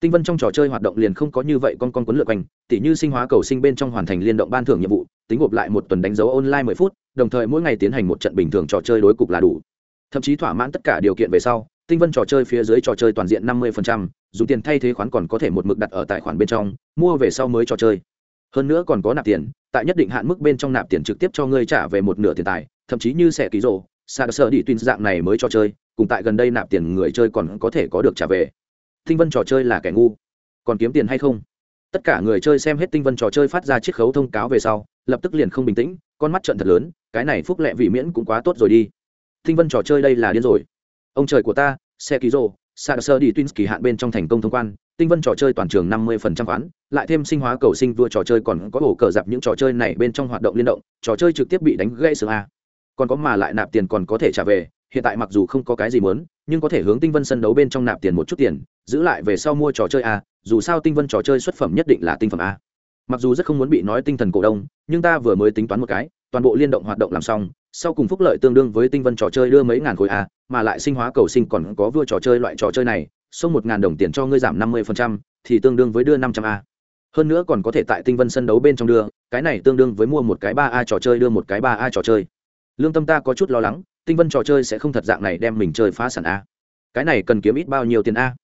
S1: Tinh vân trong trò chơi hoạt động liền không có như vậy con con quấn lượt quanh, tỉ như sinh hóa cầu sinh bên trong hoàn thành liên động ban thưởng nhiệm vụ, tính gộp lại một tuần đánh dấu online mười phút đồng thời mỗi ngày tiến hành một trận bình thường trò chơi đối cục là đủ. Thậm chí thỏa mãn tất cả điều kiện về sau, tinh vân trò chơi phía dưới trò chơi toàn diện năm mươi dùng tiền thay thế khoán còn có thể một mực đặt ở tài khoản bên trong, mua về sau mới trò chơi. Hơn nữa còn có nạp tiền, tại nhất định hạn mức bên trong nạp tiền trực tiếp cho ngươi trả về một nửa tiền tài, thậm chí như sẽ ký rổ xa sơ đi tuyên dạng này mới cho chơi, cùng tại gần đây nạp tiền người chơi còn có thể có được trả về. Tinh vân trò chơi là kẻ ngu. Còn kiếm tiền hay không? Tất cả người chơi xem hết tinh vân trò chơi phát ra chiếc khấu thông cáo về sau lập tức liền không bình tĩnh, con mắt trận thật lớn, cái này phúc lệ vị miễn cũng quá tốt rồi đi. Tinh vân trò chơi đây là điên rồi. Ông trời của ta xe ký rô sa sơ đi tuyên kỳ hạn bên trong thành công thông quan tinh vân trò chơi toàn trường năm mươi phần trăm khoán, lại thêm sinh hóa cầu sinh vua trò chơi còn có ổ cờ dạp những trò chơi này bên trong hoạt động liên động, trò chơi trực tiếp bị đánh gãy xương a. Còn có mà lại nạp tiền còn có thể trả về, hiện tại mặc dù không có cái gì muốn, nhưng có thể hướng tinh vân sân đấu bên trong nạp tiền một chút tiền, giữ lại về sau mua trò chơi a, dù sao tinh vân trò chơi xuất phẩm nhất định là tinh phẩm a mặc dù rất không muốn bị nói tinh thần cổ đông, nhưng ta vừa mới tính toán một cái, toàn bộ liên động hoạt động làm xong, sau cùng phúc lợi tương đương với tinh vân trò chơi đưa mấy ngàn khối a mà lại sinh hóa cầu sinh còn có vua trò chơi loại trò chơi này, xông một ngàn đồng tiền cho ngươi giảm năm mươi thì tương đương với đưa năm trăm a. Hơn nữa còn có thể tại tinh vân sân đấu bên trong đưa, cái này tương đương với mua một cái ba a trò chơi, đưa một cái ba a trò chơi. Lương tâm ta có chút lo lắng, tinh vân trò chơi sẽ không thật dạng này đem mình chơi phá sản a. Cái này cần kiếm ít bao nhiêu tiền a?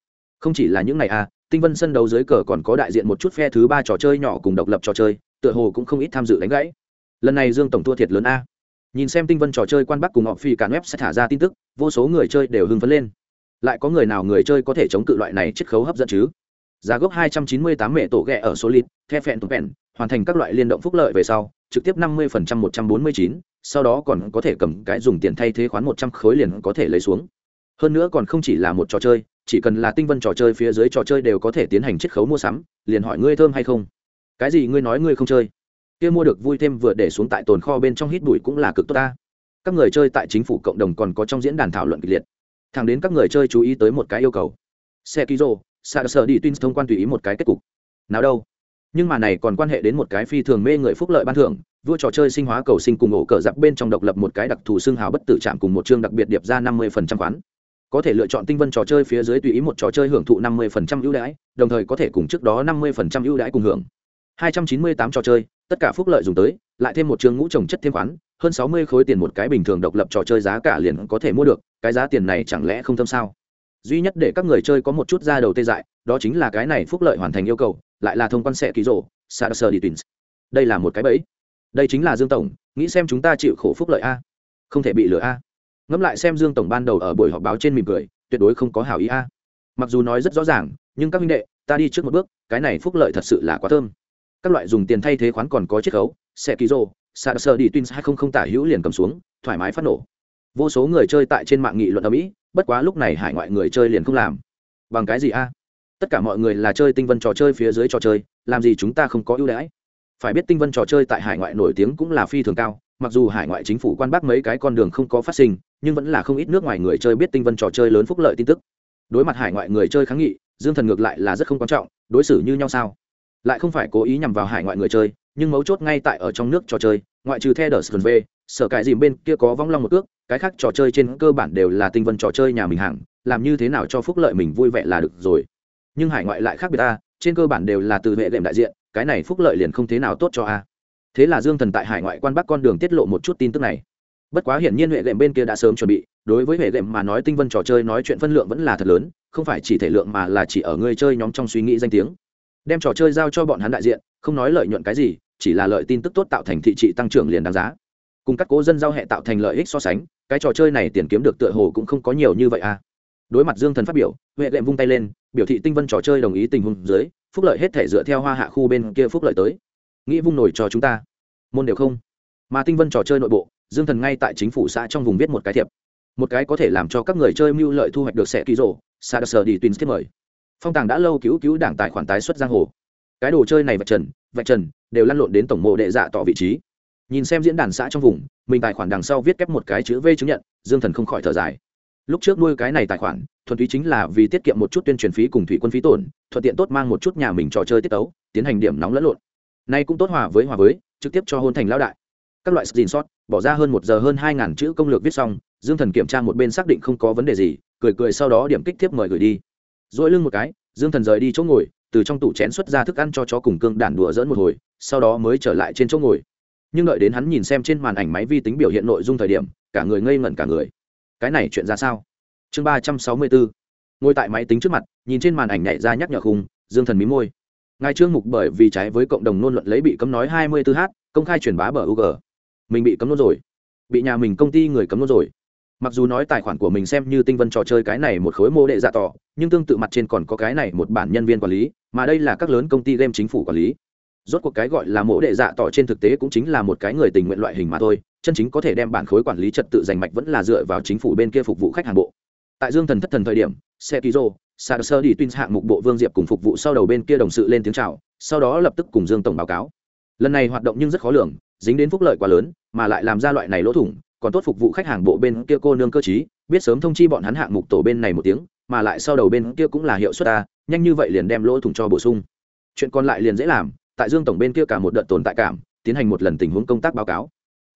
S1: Không chỉ là những này a tinh vân sân đấu dưới cờ còn có đại diện một chút phe thứ ba trò chơi nhỏ cùng độc lập trò chơi tựa hồ cũng không ít tham dự đánh gãy. Lần này dương tổng thua thiệt lớn a. Nhìn xem tinh vân trò chơi quan bắc cùng họ phi cả web sẽ thả ra tin tức vô số người chơi đều hưng phấn lên. Lại có người nào người chơi có thể chống cự loại này chiết khấu hấp dẫn chứ? Giá gốc 298 mẹ tổ ghẹ ở số lít the phẹn tụ phẹn hoàn thành các loại liên động phúc lợi về sau trực tiếp 50% 149, sau đó còn có thể cầm cái dùng tiền thay thế khoán 100 khối liền có thể lấy xuống. Hơn nữa còn không chỉ là một trò chơi chỉ cần là tinh vân trò chơi phía dưới trò chơi đều có thể tiến hành chiết khấu mua sắm, liền hỏi ngươi thơm hay không. Cái gì ngươi nói ngươi không chơi? Kia mua được vui thêm vừa để xuống tại tồn kho bên trong hít bụi cũng là cực tốt ta. Các người chơi tại chính phủ cộng đồng còn có trong diễn đàn thảo luận kịch liệt. Thẳng đến các người chơi chú ý tới một cái yêu cầu. Xe ký rô sa sờ đi tuyên thông quan tùy ý một cái kết cục. Nào đâu? Nhưng mà này còn quan hệ đến một cái phi thường mê người phúc lợi ban thưởng, vua trò chơi sinh hóa cầu sinh cùng ổ cờ giặc bên trong độc lập một cái đặc thù xương hào bất tử chạm cùng một chương đặc biệt điệp ra năm mươi phần trăm khoán có thể lựa chọn tinh vân trò chơi phía dưới tùy ý một trò chơi hưởng thụ năm mươi phần trăm ưu đãi, đồng thời có thể cùng trước đó năm mươi phần trăm ưu đãi cùng hưởng. 298 trò chơi, tất cả phúc lợi dùng tới, lại thêm một trường ngũ trồng chất thêm khoán, hơn 60 khối tiền một cái bình thường độc lập trò chơi giá cả liền có thể mua được, cái giá tiền này chẳng lẽ không thâm sao? Duy nhất để các người chơi có một chút ra đầu tê dại, đó chính là cái này phúc lợi hoàn thành yêu cầu, lại là thông quan sẽ ký rổ Sarser đi twins. Đây là một cái bẫy. Đây chính là dương tổng, nghĩ xem chúng ta chịu khổ phúc lợi a. Không thể bị lừa a ngẫm lại xem dương tổng ban đầu ở buổi họp báo trên mỉm cười, tuyệt đối không có hảo ý a. Mặc dù nói rất rõ ràng, nhưng các minh đệ, ta đi trước một bước, cái này phúc lợi thật sự là quá thơm. Các loại dùng tiền thay thế khoán còn có chiết khấu xe ký rô sa sơ đi twins hai không không tả hữu liền cầm xuống, thoải mái phát nổ. Vô số người chơi tại trên mạng nghị luận ở mỹ bất quá lúc này hải ngoại người chơi liền không làm. Bằng cái gì a? Tất cả mọi người là chơi tinh vân trò chơi phía dưới trò chơi, làm gì chúng ta không có ưu đãi? Phải biết tinh vân trò chơi tại hải ngoại nổi tiếng cũng là phi thường cao mặc dù hải ngoại chính phủ quan bác mấy cái con đường không có phát sinh, nhưng vẫn là không ít nước ngoài người chơi biết tinh vân trò chơi lớn phúc lợi tin tức. Đối mặt hải ngoại người chơi kháng nghị, dương thần ngược lại là rất không quan trọng, đối xử như nhau sao? Lại không phải cố ý nhằm vào hải ngoại người chơi, nhưng mấu chốt ngay tại ở trong nước trò chơi, ngoại trừ theo đờ sơn v sở cải dìm bên kia có vong long một ước cái khác trò chơi trên cơ bản đều là tinh vân trò chơi nhà mình hàng, làm như thế nào cho phúc lợi mình vui vẻ là được rồi. Nhưng hải ngoại lại khác biệt ta, trên cơ bản đều là từ hệ đệm đại diện, cái này phúc lợi liền không thế nào tốt cho a thế là dương thần tại hải ngoại quan bắc con đường tiết lộ một chút tin tức này. Bất quá hiển nhiên hệ đệm bên kia đã sớm chuẩn bị, đối với hệ đệm mà nói tinh vân trò chơi nói chuyện phân lượng vẫn là thật lớn, không phải chỉ thể lượng mà là chỉ ở người chơi nhóm trong suy nghĩ danh tiếng. Đem trò chơi giao cho bọn hắn đại diện, không nói lợi nhuận cái gì, chỉ là lợi tin tức tốt tạo thành thị trị tăng trưởng liền đáng giá. Cùng các cố dân giao hệ tạo thành lợi ích so sánh, cái trò chơi này tiền kiếm được tựa hồ cũng không có nhiều như vậy à. Đối mặt dương thần phát biểu, huệ lệm vung tay lên, biểu thị tinh vân trò chơi đồng ý tình huống dưới, phúc lợi hết thể dựa theo hoa hạ khu bên kia phúc lợi tới nghĩ vung nổi cho chúng ta. Môn đều không. Mà tinh vân trò chơi nội bộ, dương thần ngay tại chính phủ xã trong vùng viết một cái thiệp. Một cái có thể làm cho các người chơi mưu lợi thu hoạch được sẽ ký rổ sa đờ sờ đi tuyến tiếp mời. Phong tàng đã lâu cứu cứu đảng tài khoản tái xuất giang hồ. Cái đồ chơi này vạch trần vạch trần, đều lăn lộn đến tổng mộ đệ dạ tỏ vị trí. Nhìn xem diễn đàn xã trong vùng, mình tài khoản đằng sau viết kép một cái chữ v chứng nhận, dương thần không khỏi thở dài. Lúc trước nuôi cái này tài khoản, thuần túy chính là vì tiết kiệm một chút tuyên truyền phí cùng thủy quân phí tổn, thuận tiện tốt mang một chút nhà mình trò chơi tiết tấu, tiến hành điểm nóng lẫn lộn nay cũng tốt hòa với hòa với, trực tiếp cho hôn thành lão đại. Các loại xin sót bỏ ra hơn một giờ hơn hai ngàn chữ công lược viết xong, dương thần kiểm tra một bên xác định không có vấn đề gì, cười cười sau đó điểm kích tiếp mời gửi đi. Dỗi lưng một cái, dương thần rời đi chỗ ngồi, từ trong tủ chén xuất ra thức ăn cho chó cùng cương đản đùa dỡn một hồi, sau đó mới trở lại trên chỗ ngồi. Nhưng đợi đến hắn nhìn xem trên màn ảnh máy vi tính biểu hiện nội dung thời điểm, cả người ngây ngẩn cả người. Cái này chuyện ra sao? Chương ba trăm sáu mươi bốn. Ngồi tại máy tính trước mặt, nhìn trên màn ảnh nhảy ra nhắc nhở khung, dương thần mí môi ngài trương mục bởi vì trái với cộng đồng nôn luận lấy bị cấm nói hai mươi 24 h, công khai truyền bá bờ ug mình bị cấm nôn rồi. Bị nhà mình công ty người cấm nôn rồi. Mặc dù nói tài khoản của mình xem như tinh vân trò chơi cái này một khối mô đệ giả tỏ, nhưng tương tự mặt trên còn có cái này một bản nhân viên quản lý, mà đây là các lớn công ty game chính phủ quản lý. Rốt cuộc cái gọi là mộ đệ dạ tỏ trên thực tế cũng chính là một cái người tình nguyện loại hình mà thôi, chân chính có thể đem bản khối quản lý trật tự giành mạch vẫn là dựa vào chính phủ bên kia phục vụ khách hàng bộ. Tại dương thần thất thần thời điểm xe ký rô sa sơ đi tuyên hạng mục bộ vương diệp cùng phục vụ sau đầu bên kia đồng sự lên tiếng chào, sau đó lập tức cùng dương tổng báo cáo. Lần này hoạt động nhưng rất khó lường, dính đến phúc lợi quá lớn, mà lại làm ra loại này lỗ thủng, còn tốt phục vụ khách hàng bộ bên kia cô nương cơ chí biết sớm thông chi bọn hắn hạng mục tổ bên này một tiếng, mà lại sau đầu bên kia cũng là hiệu suất ta, nhanh như vậy liền đem lỗ thủng cho bổ sung. Chuyện còn lại liền dễ làm, tại dương tổng bên kia cả một đợt tồn tại cảm, tiến hành một lần tình huống công tác báo cáo.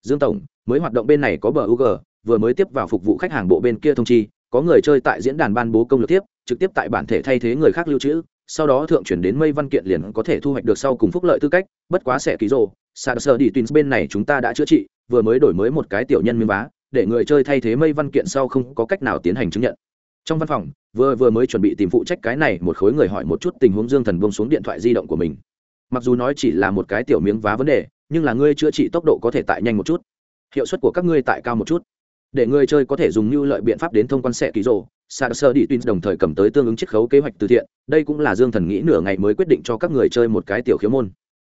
S1: Dương tổng, mới hoạt động bên này có bờ u g, vừa mới tiếp vào phục vụ khách hàng bộ bên kia thông chi, có người chơi tại diễn đàn ban bố công lược tiếp trực tiếp tại bản thể thay thế người khác lưu trữ, sau đó thượng chuyển đến mây văn kiện liền có thể thu hoạch được sau cùng phúc lợi tư cách, bất quá sẽ ký rồ sạc sơ đi tuyến bên này chúng ta đã chữa trị, vừa mới đổi mới một cái tiểu nhân miếng vá, để người chơi thay thế mây văn kiện sau không có cách nào tiến hành chứng nhận. Trong văn phòng, vừa vừa mới chuẩn bị tìm phụ trách cái này, một khối người hỏi một chút tình huống dương thần bông xuống điện thoại di động của mình. Mặc dù nói chỉ là một cái tiểu miếng vá vấn đề, nhưng là ngươi chữa trị tốc độ có thể tại nhanh một chút. Hiệu suất của các ngươi tại cao một chút. Để người chơi có thể dùng như lợi biện pháp đến thông quan xe ký rồ sa sơ đi tuyến đồng thời cầm tới tương ứng chiết khấu kế hoạch từ thiện đây cũng là dương thần nghĩ nửa ngày mới quyết định cho các người chơi một cái tiểu khiếu môn.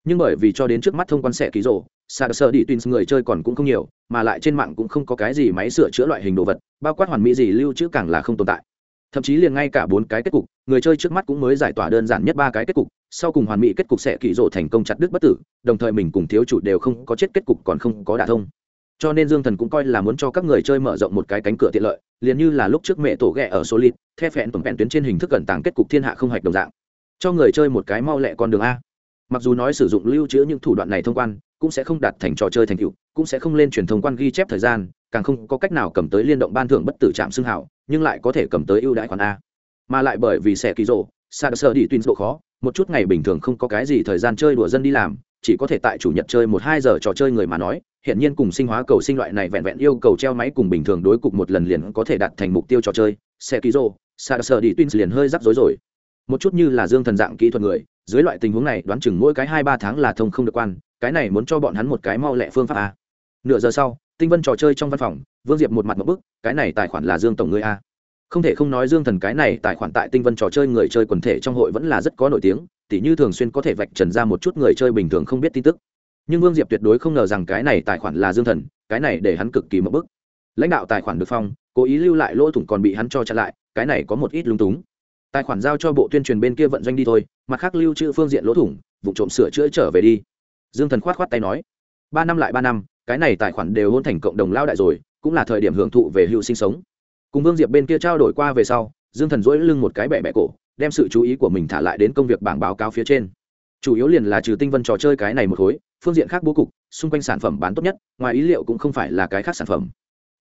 S1: Nhưng bởi vì cho đến trước mắt thông quan sẽ ký rộ, sa sơ đi tuyến người chơi còn cũng không nhiều mà lại trên mạng cũng không có cái gì máy sửa chữa loại hình đồ vật bao quát hoàn mỹ gì lưu trữ càng là không tồn tại. Thậm chí liền ngay cả bốn cái kết cục người chơi trước mắt cũng mới giải tỏa đơn giản nhất ba cái kết cục sau cùng hoàn mỹ kết cục sẽ kỳ rộ thành công chặt đứt bất tử đồng thời mình cùng thiếu chủ đều không có chết kết cục còn không có đả thông cho nên dương thần cũng coi là muốn cho các người chơi mở rộng một cái cánh cửa tiện lợi, liền như là lúc trước mẹ tổ ghẹ ở số lít the phẹn tổng phẹn tuyến trên hình thức cẩn tàng kết cục thiên hạ không hạch đồng dạng. Cho người chơi một cái mau lẹ con đường a. Mặc dù nói sử dụng lưu trữ những thủ đoạn này thông quan, cũng sẽ không đạt thành trò chơi thành tựu, cũng sẽ không lên truyền thông quan ghi chép thời gian, càng không có cách nào cầm tới liên động ban thưởng bất tử chạm xưng hảo, nhưng lại có thể cầm tới ưu đãi khoản a. Mà lại bởi vì sẽ kỳ rộ xa sơ đi tuyên độ khó, một chút ngày bình thường không có cái gì thời gian chơi đùa dân đi làm chỉ có thể tại chủ nhật chơi một hai giờ trò chơi người mà nói hiện nhiên cùng sinh hóa cầu sinh loại này vẹn vẹn yêu cầu treo máy cùng bình thường đối cục một lần liền có thể đạt thành mục tiêu trò chơi xe ký rô xa sờ đi tuyên liền hơi rắc rối rồi. Một chút như là dương thần dạng kỹ thuật người, dưới loại tình huống này đoán chừng mỗi cái hai ba tháng là thông không được quan, cái này muốn cho bọn hắn một cái mau lẹ phương pháp a. Nửa giờ sau, tinh vân trò chơi trong văn phòng, vương diệp một mặt một bức, cái này tài khoản là dương tổng người a. Không thể không nói dương thần cái này tài khoản tại tinh vân trò chơi người chơi quần thể trong hội vẫn là rất có nổi tiếng tỉ như thường xuyên có thể vạch trần ra một chút người chơi bình thường không biết tin tức. Nhưng vương diệp tuyệt đối không ngờ rằng cái này tài khoản là dương thần, cái này để hắn cực kỳ mất bức. Lãnh đạo tài khoản được phong, cố ý lưu lại lỗ thủng còn bị hắn cho chặn lại, cái này có một ít lung túng. Tài khoản giao cho bộ tuyên truyền bên kia vận doanh đi thôi, mặt khác lưu trữ phương diện lỗ thủng, vụ trộm sửa chữa trở về đi. Dương thần khoát khoát tay nói, ba năm lại ba năm, cái này tài khoản đều hôn thành cộng đồng lao đại rồi, cũng là thời điểm hưởng thụ về hữu sinh sống. Cùng vương diệp bên kia trao đổi qua về sau, dương thần dỗi lưng một cái bẻ bẻ cổ đem sự chú ý của mình thả lại đến công việc bảng báo cáo phía trên. Chủ yếu liền là trừ tinh vân trò chơi cái này một khối, phương diện khác bố cục, xung quanh sản phẩm bán tốt nhất, ngoài ý liệu cũng không phải là cái khác sản phẩm.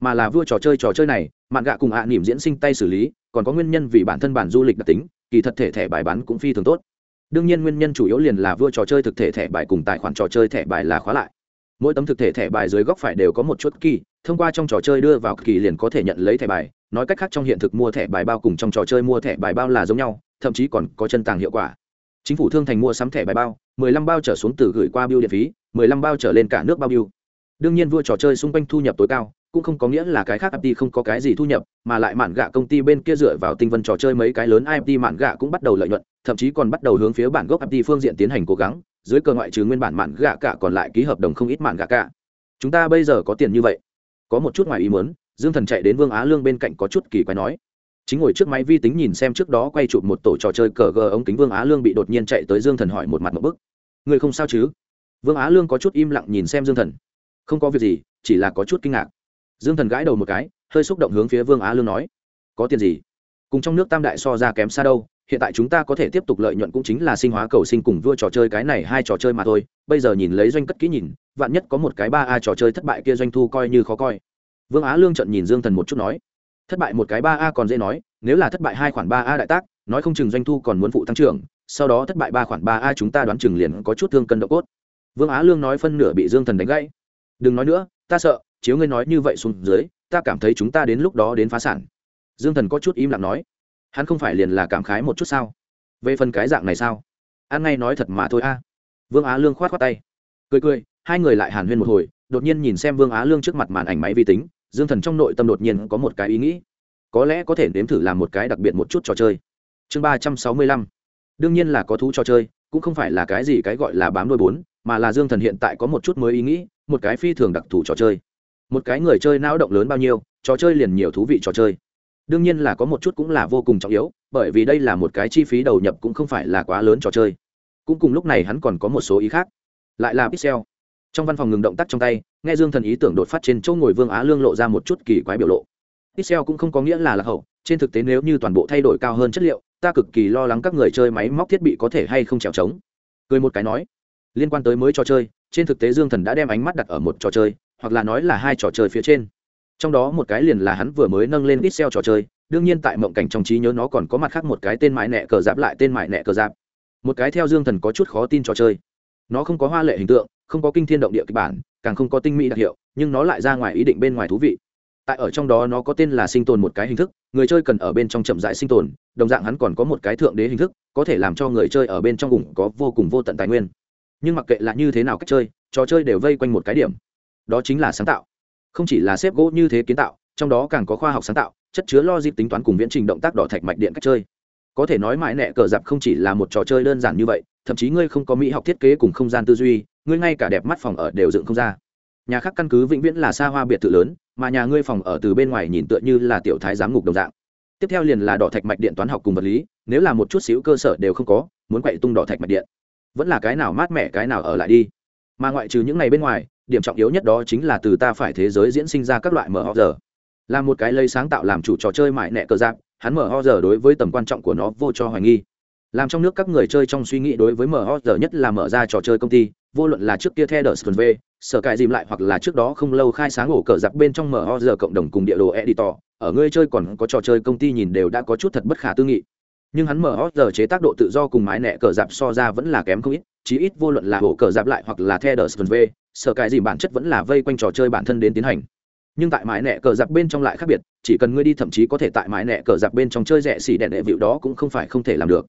S1: Mà là vua trò chơi trò chơi này, mạn gạ cùng hạ à nỉm diễn sinh tay xử lý, còn có nguyên nhân vì bản thân bản du lịch đặc tính, kỳ thật thể thẻ bài bán cũng phi thường tốt. Đương nhiên nguyên nhân chủ yếu liền là vua trò chơi thực thể thẻ bài cùng tài khoản trò chơi thẻ bài là khóa lại. Mỗi tấm thực thể thẻ bài dưới góc phải đều có một chút kỳ thông qua trong trò chơi đưa vào kỳ liền có thể nhận lấy thẻ bài, nói cách khác trong hiện thực mua thẻ bài bao cùng trong trò chơi mua thẻ bài bao là giống nhau thậm chí còn có chân tàng hiệu quả chính phủ thương thành mua sắm thẻ bài bao 15 bao trở xuống từ gửi qua biêu điện phí 15 bao trở lên cả nước bao biêu đương nhiên vua trò chơi xung quanh thu nhập tối cao cũng không có nghĩa là cái khác IP không có cái gì thu nhập, mà lại mạn gạ công ty bên kia dựa vào tinh vân trò chơi mấy cái lớn IP mạn gạ cũng bắt đầu lợi nhuận, thậm chí còn bắt đầu hướng phía bản gốc IP phương diện tiến hành cố gắng, dưới cơ ngoại trừ nguyên bản mạn gạ cả còn lại ký hợp đồng không ít mạn gạ cả. Chúng ta bây giờ có tiền như vậy. Có một chút ngoài ý muốn, Dương Thần chạy đến Vương Á Lương bên cạnh có chút kỳ quái nói. Chính ngồi trước máy vi tính nhìn xem trước đó quay chụp một tổ trò chơi cờ gờ ống kính Vương Á Lương bị đột nhiên chạy tới Dương Thần hỏi một mặt một bức. Người không sao chứ? Vương Á Lương có chút im lặng nhìn xem Dương Thần. Không có việc gì, chỉ là có chút kinh ngạc dương thần gãi đầu một cái hơi xúc động hướng phía vương á lương nói có tiền gì cùng trong nước tam đại so ra kém xa đâu hiện tại chúng ta có thể tiếp tục lợi nhuận cũng chính là sinh hóa cầu sinh cùng vua trò chơi cái này hai trò chơi mà thôi bây giờ nhìn lấy doanh cất kỹ nhìn vạn nhất có một cái ba a trò chơi thất bại kia doanh thu coi như khó coi vương á lương trận nhìn dương thần một chút nói thất bại một cái ba a còn dễ nói, nếu là thất bại hai khoản ba a đại tác, nói không chừng doanh thu còn muốn phụ tăng trưởng, sau đó thất bại ba khoản ba a chúng ta đoán chừng liền có chút thương cân độ cốt. Vương á lương nói phân nửa bị dương thần đánh gãy. Đừng nói nữa, ta sợ, chiếu ngươi nói như vậy xuống dưới, ta cảm thấy chúng ta đến lúc đó đến phá sản. Dương thần có chút im lặng nói. Hắn không phải liền là cảm khái một chút sao? Về phần cái dạng này sao? An ngay nói thật mà thôi a. Vương á lương khoát khoát tay. Cười cười, hai người lại hàn huyên một hồi, đột nhiên nhìn xem vương á lương trước mặt màn ảnh máy vi tính dương thần trong nội tâm đột nhiên có một cái ý nghĩ. Có lẽ có thể nếm thử làm một cái đặc biệt một chút trò chơi. Chương ba trăm sáu mươi lăm. Đương nhiên là có thú trò chơi, cũng không phải là cái gì cái gọi là bám đôi bốn, mà là dương thần hiện tại có một chút mới ý nghĩ, một cái phi thường đặc thù trò chơi. Một cái người chơi não động lớn bao nhiêu, trò chơi liền nhiều thú vị trò chơi. Đương nhiên là có một chút cũng là vô cùng trọng yếu, bởi vì đây là một cái chi phí đầu nhập cũng không phải là quá lớn trò chơi. Cũng cùng lúc này hắn còn có một số ý khác. Lại là pixel. Trong văn phòng ngừng động tác trong tay nghe dương thần ý tưởng đột phát trên chỗ ngồi vương á lương lộ ra một chút kỳ quái biểu lộ. Pixel cũng không có nghĩa là lạc hậu, trên thực tế nếu như toàn bộ thay đổi cao hơn chất liệu, ta cực kỳ lo lắng các người chơi máy móc thiết bị có thể hay không trèo trống. Cười một cái nói, liên quan tới mới trò chơi, trên thực tế dương thần đã đem ánh mắt đặt ở một trò chơi, hoặc là nói là hai trò chơi phía trên. Trong đó một cái liền là hắn vừa mới nâng lên Excel trò chơi, đương nhiên tại mộng cảnh trong trí nhớ nó còn có mặt khác một cái tên mại nẹ cờ giáp lại tên mại nẹ cờ giáp. Một cái theo dương thần có chút khó tin trò chơi. Nó không có hoa lệ hình tượng, không có kinh thiên động địa kịch bản càng không có tinh mỹ đặc hiệu, nhưng nó lại ra ngoài ý định bên ngoài thú vị. Tại ở trong đó nó có tên là sinh tồn một cái hình thức, người chơi cần ở bên trong chậm dại sinh tồn, đồng dạng hắn còn có một cái thượng đế hình thức, có thể làm cho người chơi ở bên trong vùng có vô cùng vô tận tài nguyên. Nhưng mặc kệ là như thế nào cách chơi, trò chơi đều vây quanh một cái điểm. Đó chính là sáng tạo. Không chỉ là xếp gỗ như thế kiến tạo, trong đó càng có khoa học sáng tạo, chất chứa logic tính toán cùng viễn trình động tác đỏ thạch mạch điện cách chơi. Có thể nói mãi nẹ cờ dạp không chỉ là một trò chơi đơn giản như vậy, thậm chí ngươi không có mỹ học thiết kế cùng không gian tư duy ngươi ngay cả đẹp mắt phòng ở đều dựng không ra. Nhà khác căn cứ vĩnh viễn là xa hoa biệt thự lớn, mà nhà ngươi phòng ở từ bên ngoài nhìn tựa như là tiểu thái giám ngục đồng dạng. Tiếp theo liền là đỏ thạch mạch điện toán học cùng vật lý, nếu là một chút xíu cơ sở đều không có, muốn quậy tung đỏ thạch mạch điện. Vẫn là cái nào mát mẻ cái nào ở lại đi. Mà ngoại trừ những ngày bên ngoài, điểm trọng yếu nhất đó chính là từ ta phải thế giới diễn sinh ra các loại mở ho giờ. Là một cái lây sáng tạo làm chủ trò chơi mại nẹ cờ giáp hắn mở ho giờ đối với tầm quan trọng của nó vô cho hoài nghi làm trong nước các người chơi trong suy nghĩ đối với mở giờ nhất là mở ra trò chơi công ty, vô luận là trước kia theo đờ v, sở cài dìm lại hoặc là trước đó không lâu khai sáng ổ cờ giặc bên trong mở giờ cộng đồng cùng địa đồ editor, ở người chơi còn có trò chơi công ty nhìn đều đã có chút thật bất khả tư nghị. Nhưng hắn mở giờ chế tác độ tự do cùng mái nẹ cờ dạp so ra vẫn là kém không ít, chí ít vô luận là ổ cờ dạp lại hoặc là theo đờ v, sở cài dìm bản chất vẫn là vây quanh trò chơi bản thân đến tiến hành. Nhưng tại mái nẹ cờ dạp bên trong lại khác biệt, chỉ cần ngươi đi thậm chí có thể tại mái nẹ cờ dạp bên trong chơi rẻ xỉ đèn đệ vịu đó cũng không phải không thể làm được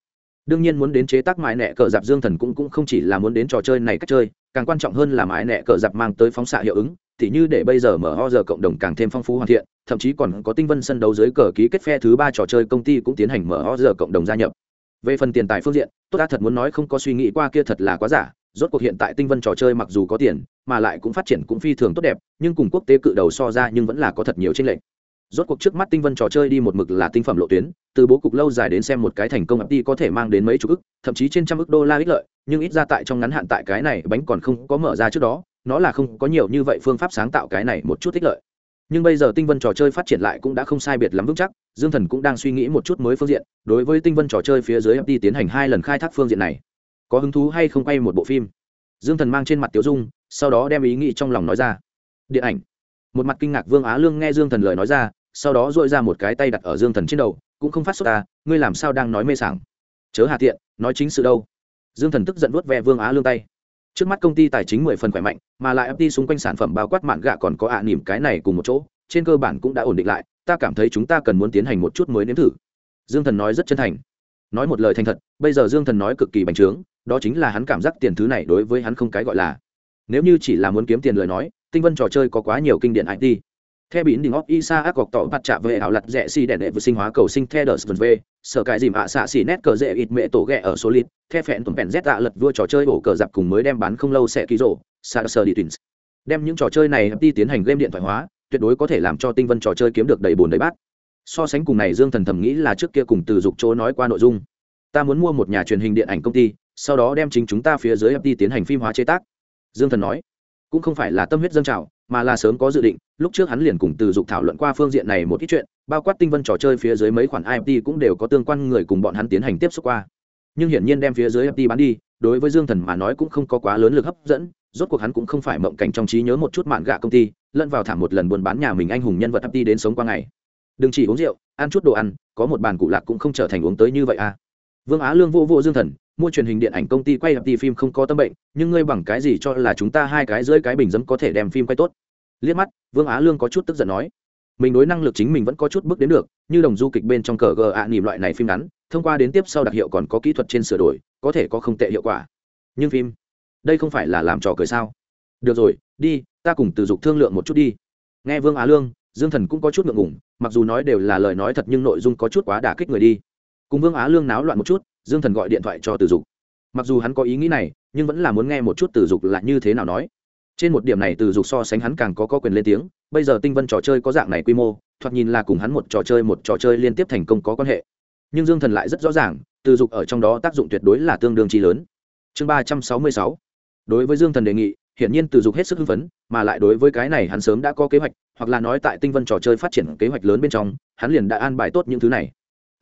S1: đương nhiên muốn đến chế tác mãi nẹ cờ dạp dương thần cũng cũng không chỉ là muốn đến trò chơi này cách chơi, càng quan trọng hơn là mãi nẹ cờ dạp mang tới phóng xạ hiệu ứng thì như để bây giờ mở ho giờ cộng đồng càng thêm phong phú hoàn thiện, thậm chí còn có tinh vân sân đấu dưới cờ ký kết phe thứ ba trò chơi công ty cũng tiến hành mở ho giờ cộng đồng gia nhập. Về phần tiền tài phương diện tôi đã thật muốn nói không có suy nghĩ qua kia thật là quá giả, rốt cuộc hiện tại tinh vân trò chơi mặc dù có tiền, mà lại cũng phát triển cũng phi thường tốt đẹp, nhưng cùng quốc tế cự đầu so ra nhưng vẫn là có thật nhiều tranh lệch rốt cuộc trước mắt tinh vân trò chơi đi một mực là tinh phẩm lộ tuyến, từ bố cục lâu dài đến xem một cái thành công ập đi có thể mang đến mấy chục ức, thậm chí trên trăm ức đô la ích lợi, nhưng ít ra tại trong ngắn hạn tại cái này bánh còn không có mở ra trước đó, nó là không có nhiều như vậy phương pháp sáng tạo cái này một chút ích lợi. Nhưng bây giờ tinh vân trò chơi phát triển lại cũng đã không sai biệt lắm vững chắc, dương thần cũng đang suy nghĩ một chút mới phương diện, đối với tinh vân trò chơi phía dưới FT tiến hành hai lần khai thác phương diện này. Có hứng thú hay không quay một bộ phim? Dương thần mang trên mặt tiểu dung, sau đó đem ý nghĩ trong lòng nói ra. Điện ảnh. Một mặt kinh ngạc vương á lương nghe dương thần lời nói ra sau đó dội ra một cái tay đặt ở dương thần trên đầu, cũng không phát xuất ta, ngươi làm sao đang nói mê sảng? Chớ hạ tiện, nói chính sự đâu. Dương thần tức giận vuốt ve vương á lương tay. Trước mắt công ty tài chính mười phần khỏe mạnh, mà lại FT xung quanh sản phẩm bao quát mạn gạ còn có ạ à nỉm cái này cùng một chỗ, trên cơ bản cũng đã ổn định lại, ta cảm thấy chúng ta cần muốn tiến hành một chút mới nếm thử. Dương thần nói rất chân thành. Nói một lời thành thật, bây giờ dương thần nói cực kỳ bành trướng, đó chính là hắn cảm giác tiền thứ này đối với hắn không cái gọi là. Nếu như chỉ là muốn kiếm tiền lời nói, tinh vân trò chơi có quá nhiều kinh điển it theo biến đỉnh óc isa ác gọc tỏ mặt chạm về ảo lặt rẻ xi đẻ đệ vừa sinh hóa cầu sinh theo đờ sờ v sở cái dìm ạ xạ xỉ nét cờ dễ ít mẹ tổ ghẹ ở số lít theo phẹn tuần bèn z tạ lật vua trò chơi ổ cờ dạp cùng mới đem bán không lâu sẽ ký rổ sa sơ đi twins đem những trò chơi này đi tiến hành game điện thoại hóa, tuyệt đối có thể làm cho tinh vân trò chơi kiếm được đầy bồn đầy bát. So sánh cùng này, dương thần thầm nghĩ là trước kia cùng từ dục chỗ nói qua nội dung. Ta muốn mua một nhà truyền hình điện ảnh công ty, sau đó đem chính chúng ta phía dưới FT tiến hành phim hóa chế tác. Dương thần nói, cũng không phải là tâm huyết dân trào mà là sớm có dự định, lúc trước hắn liền cùng từ dục thảo luận qua phương diện này một ít chuyện, bao quát tinh vân trò chơi phía dưới mấy khoản imt cũng đều có tương quan người cùng bọn hắn tiến hành tiếp xúc qua. Nhưng hiển nhiên đem phía dưới FT bán đi, đối với dương thần mà nói cũng không có quá lớn lực hấp dẫn, rốt cuộc hắn cũng không phải mộng cảnh trong trí nhớ một chút mạn gạ công ty, lẫn vào thảm một lần buôn bán nhà mình anh hùng nhân vật FT đến sống qua ngày. Đừng chỉ uống rượu, ăn chút đồ ăn, có một bàn cụ lạc cũng không trở thành uống tới như vậy à. Vương á lương vô vô dương thần, mua truyền hình điện ảnh công ty quay FT phim không có tâm bệnh, nhưng ngươi bằng cái gì cho là chúng ta hai cái dưới cái bình dấm có thể đem phim quay tốt? Liếc mắt, vương á lương có chút tức giận nói, mình đối năng lực chính mình vẫn có chút bước đến được, như đồng du kịch bên trong cờ gờ ạ nỉm loại này phim ngắn, thông qua đến tiếp sau đặc hiệu còn có kỹ thuật trên sửa đổi, có thể có không tệ hiệu quả. Nhưng phim, đây không phải là làm trò cười sao? Được rồi, đi, ta cùng từ dục thương lượng một chút đi. Nghe vương á lương, dương thần cũng có chút ngượng ngủng mặc dù nói đều là lời nói thật nhưng nội dung có chút quá đả kích người đi. Cùng vương á lương náo loạn một chút, dương thần gọi điện thoại cho từ dục. Mặc dù hắn có ý nghĩ này, nhưng vẫn là muốn nghe một chút từ dục là như thế nào nói trên một điểm này từ dục so sánh hắn càng có, có quyền lên tiếng bây giờ tinh vân trò chơi có dạng này quy mô thoạt nhìn là cùng hắn một trò chơi một trò chơi liên tiếp thành công có quan hệ. Nhưng dương thần lại rất rõ ràng từ dục ở trong đó tác dụng tuyệt đối là tương đương chi lớn. Chương ba trăm sáu mươi sáu. Đối với dương thần đề nghị hiển nhiên từ dục hết sức hưng phấn mà lại đối với cái này hắn sớm đã có kế hoạch hoặc là nói tại tinh vân trò chơi phát triển kế hoạch lớn bên trong hắn liền đã an bài tốt những thứ này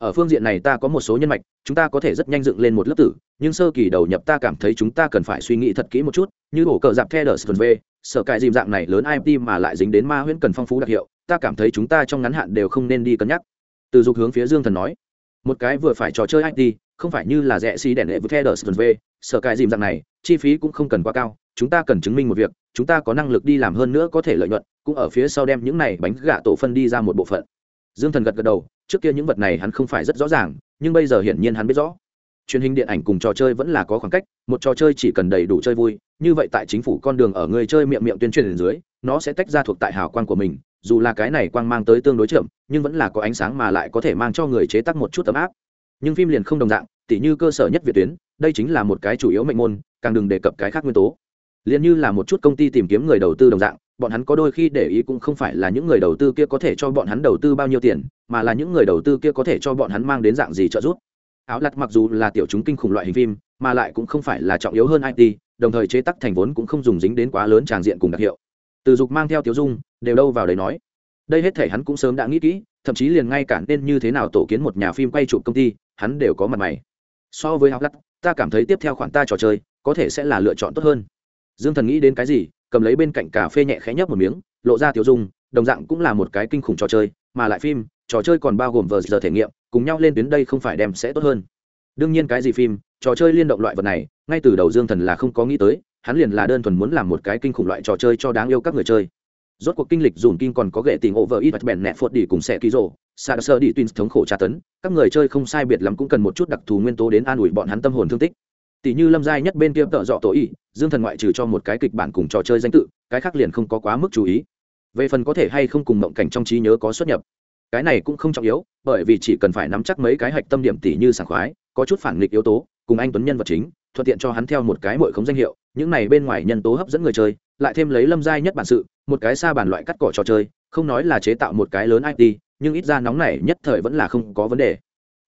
S1: ở phương diện này ta có một số nhân mạch, chúng ta có thể rất nhanh dựng lên một lớp tử, nhưng sơ kỳ đầu nhập ta cảm thấy chúng ta cần phải suy nghĩ thật kỹ một chút, như ổ cờ dạp the đờ v, sở cài dìm dạng này lớn imt mà lại dính đến ma huyễn cần phong phú đặc hiệu, ta cảm thấy chúng ta trong ngắn hạn đều không nên đi cân nhắc. Từ dục hướng phía dương thần nói, một cái vừa phải trò chơi it không phải như là rẻ xi đèn lệ với the đờ v, sở cài dìm dạng này, chi phí cũng không cần quá cao, chúng ta cần chứng minh một việc, chúng ta có năng lực đi làm hơn nữa có thể lợi nhuận, cũng ở phía sau đem những này bánh gà tổ phân đi ra một bộ phận. Dương thần gật gật đầu trước kia những vật này hắn không phải rất rõ ràng, nhưng bây giờ hiển nhiên hắn biết rõ. Truyền hình điện ảnh cùng trò chơi vẫn là có khoảng cách, một trò chơi chỉ cần đầy đủ chơi vui, như vậy tại chính phủ con đường ở người chơi miệng miệng tuyên truyền dưới, nó sẽ tách ra thuộc tại hào quang của mình, dù là cái này quang mang tới tương đối chậm, nhưng vẫn là có ánh sáng mà lại có thể mang cho người chế tác một chút tấm áp. Nhưng phim liền không đồng dạng, tỉ như cơ sở nhất việt tuyến, đây chính là một cái chủ yếu mệnh môn, càng đừng đề cập cái khác nguyên tố. Liền như là một chút công ty tìm kiếm người đầu tư đồng dạng bọn hắn có đôi khi để ý cũng không phải là những người đầu tư kia có thể cho bọn hắn đầu tư bao nhiêu tiền, mà là những người đầu tư kia có thể cho bọn hắn mang đến dạng gì trợ giúp. Áo lặt mặc dù là tiểu chúng kinh khủng loại hình phim, mà lại cũng không phải là trọng yếu hơn it đồng thời chế tắc thành vốn cũng không dùng dính đến quá lớn tràng diện cùng đặc hiệu. Từ dục mang theo tiểu dung, đều đâu vào đấy nói. Đây hết thể hắn cũng sớm đã nghĩ kỹ, thậm chí liền ngay cả nên như thế nào tổ kiến một nhà phim quay chụp công ty, hắn đều có mặt mày. So với áo lặt, ta cảm thấy tiếp theo khoản ta trò chơi, có thể sẽ là lựa chọn tốt hơn. Dương thần nghĩ đến cái gì cầm lấy bên cạnh cà phê nhẹ khẽ nhấp một miếng, lộ ra tiểu dung, đồng dạng cũng là một cái kinh khủng trò chơi, mà lại phim, trò chơi còn bao gồm vờ giờ thể nghiệm, cùng nhau lên tuyến đây không phải đem sẽ tốt hơn. Đương nhiên cái gì phim, trò chơi liên động loại vật này, ngay từ đầu dương thần là không có nghĩ tới, hắn liền là đơn thuần muốn làm một cái kinh khủng loại trò chơi cho đáng yêu các người chơi. Rốt cuộc kinh lịch dùn kinh còn có ghệ tình over ít bèn nẹt phốt đi cùng xe ký rồ, xa sơ đi twins thống khổ tra tấn, các người chơi không sai biệt lắm cũng cần một chút đặc thù nguyên tố đến an ủi bọn hắn tâm hồn thương tích tỷ như lâm giai nhất bên kia tợ dọ tổ ý dương thần ngoại trừ cho một cái kịch bản cùng trò chơi danh tự, cái khác liền không có quá mức chú ý. Về phần có thể hay không cùng mộng cảnh trong trí nhớ có xuất nhập, cái này cũng không trọng yếu, bởi vì chỉ cần phải nắm chắc mấy cái hạch tâm điểm tỷ như sảng khoái, có chút phản nghịch yếu tố, cùng anh tuấn nhân vật chính, thuận tiện cho hắn theo một cái mội khống danh hiệu, những này bên ngoài nhân tố hấp dẫn người chơi, lại thêm lấy lâm giai nhất bản sự, một cái xa bản loại cắt cỏ trò chơi, không nói là chế tạo một cái lớn it nhưng ít ra nóng này nhất thời vẫn là không có vấn đề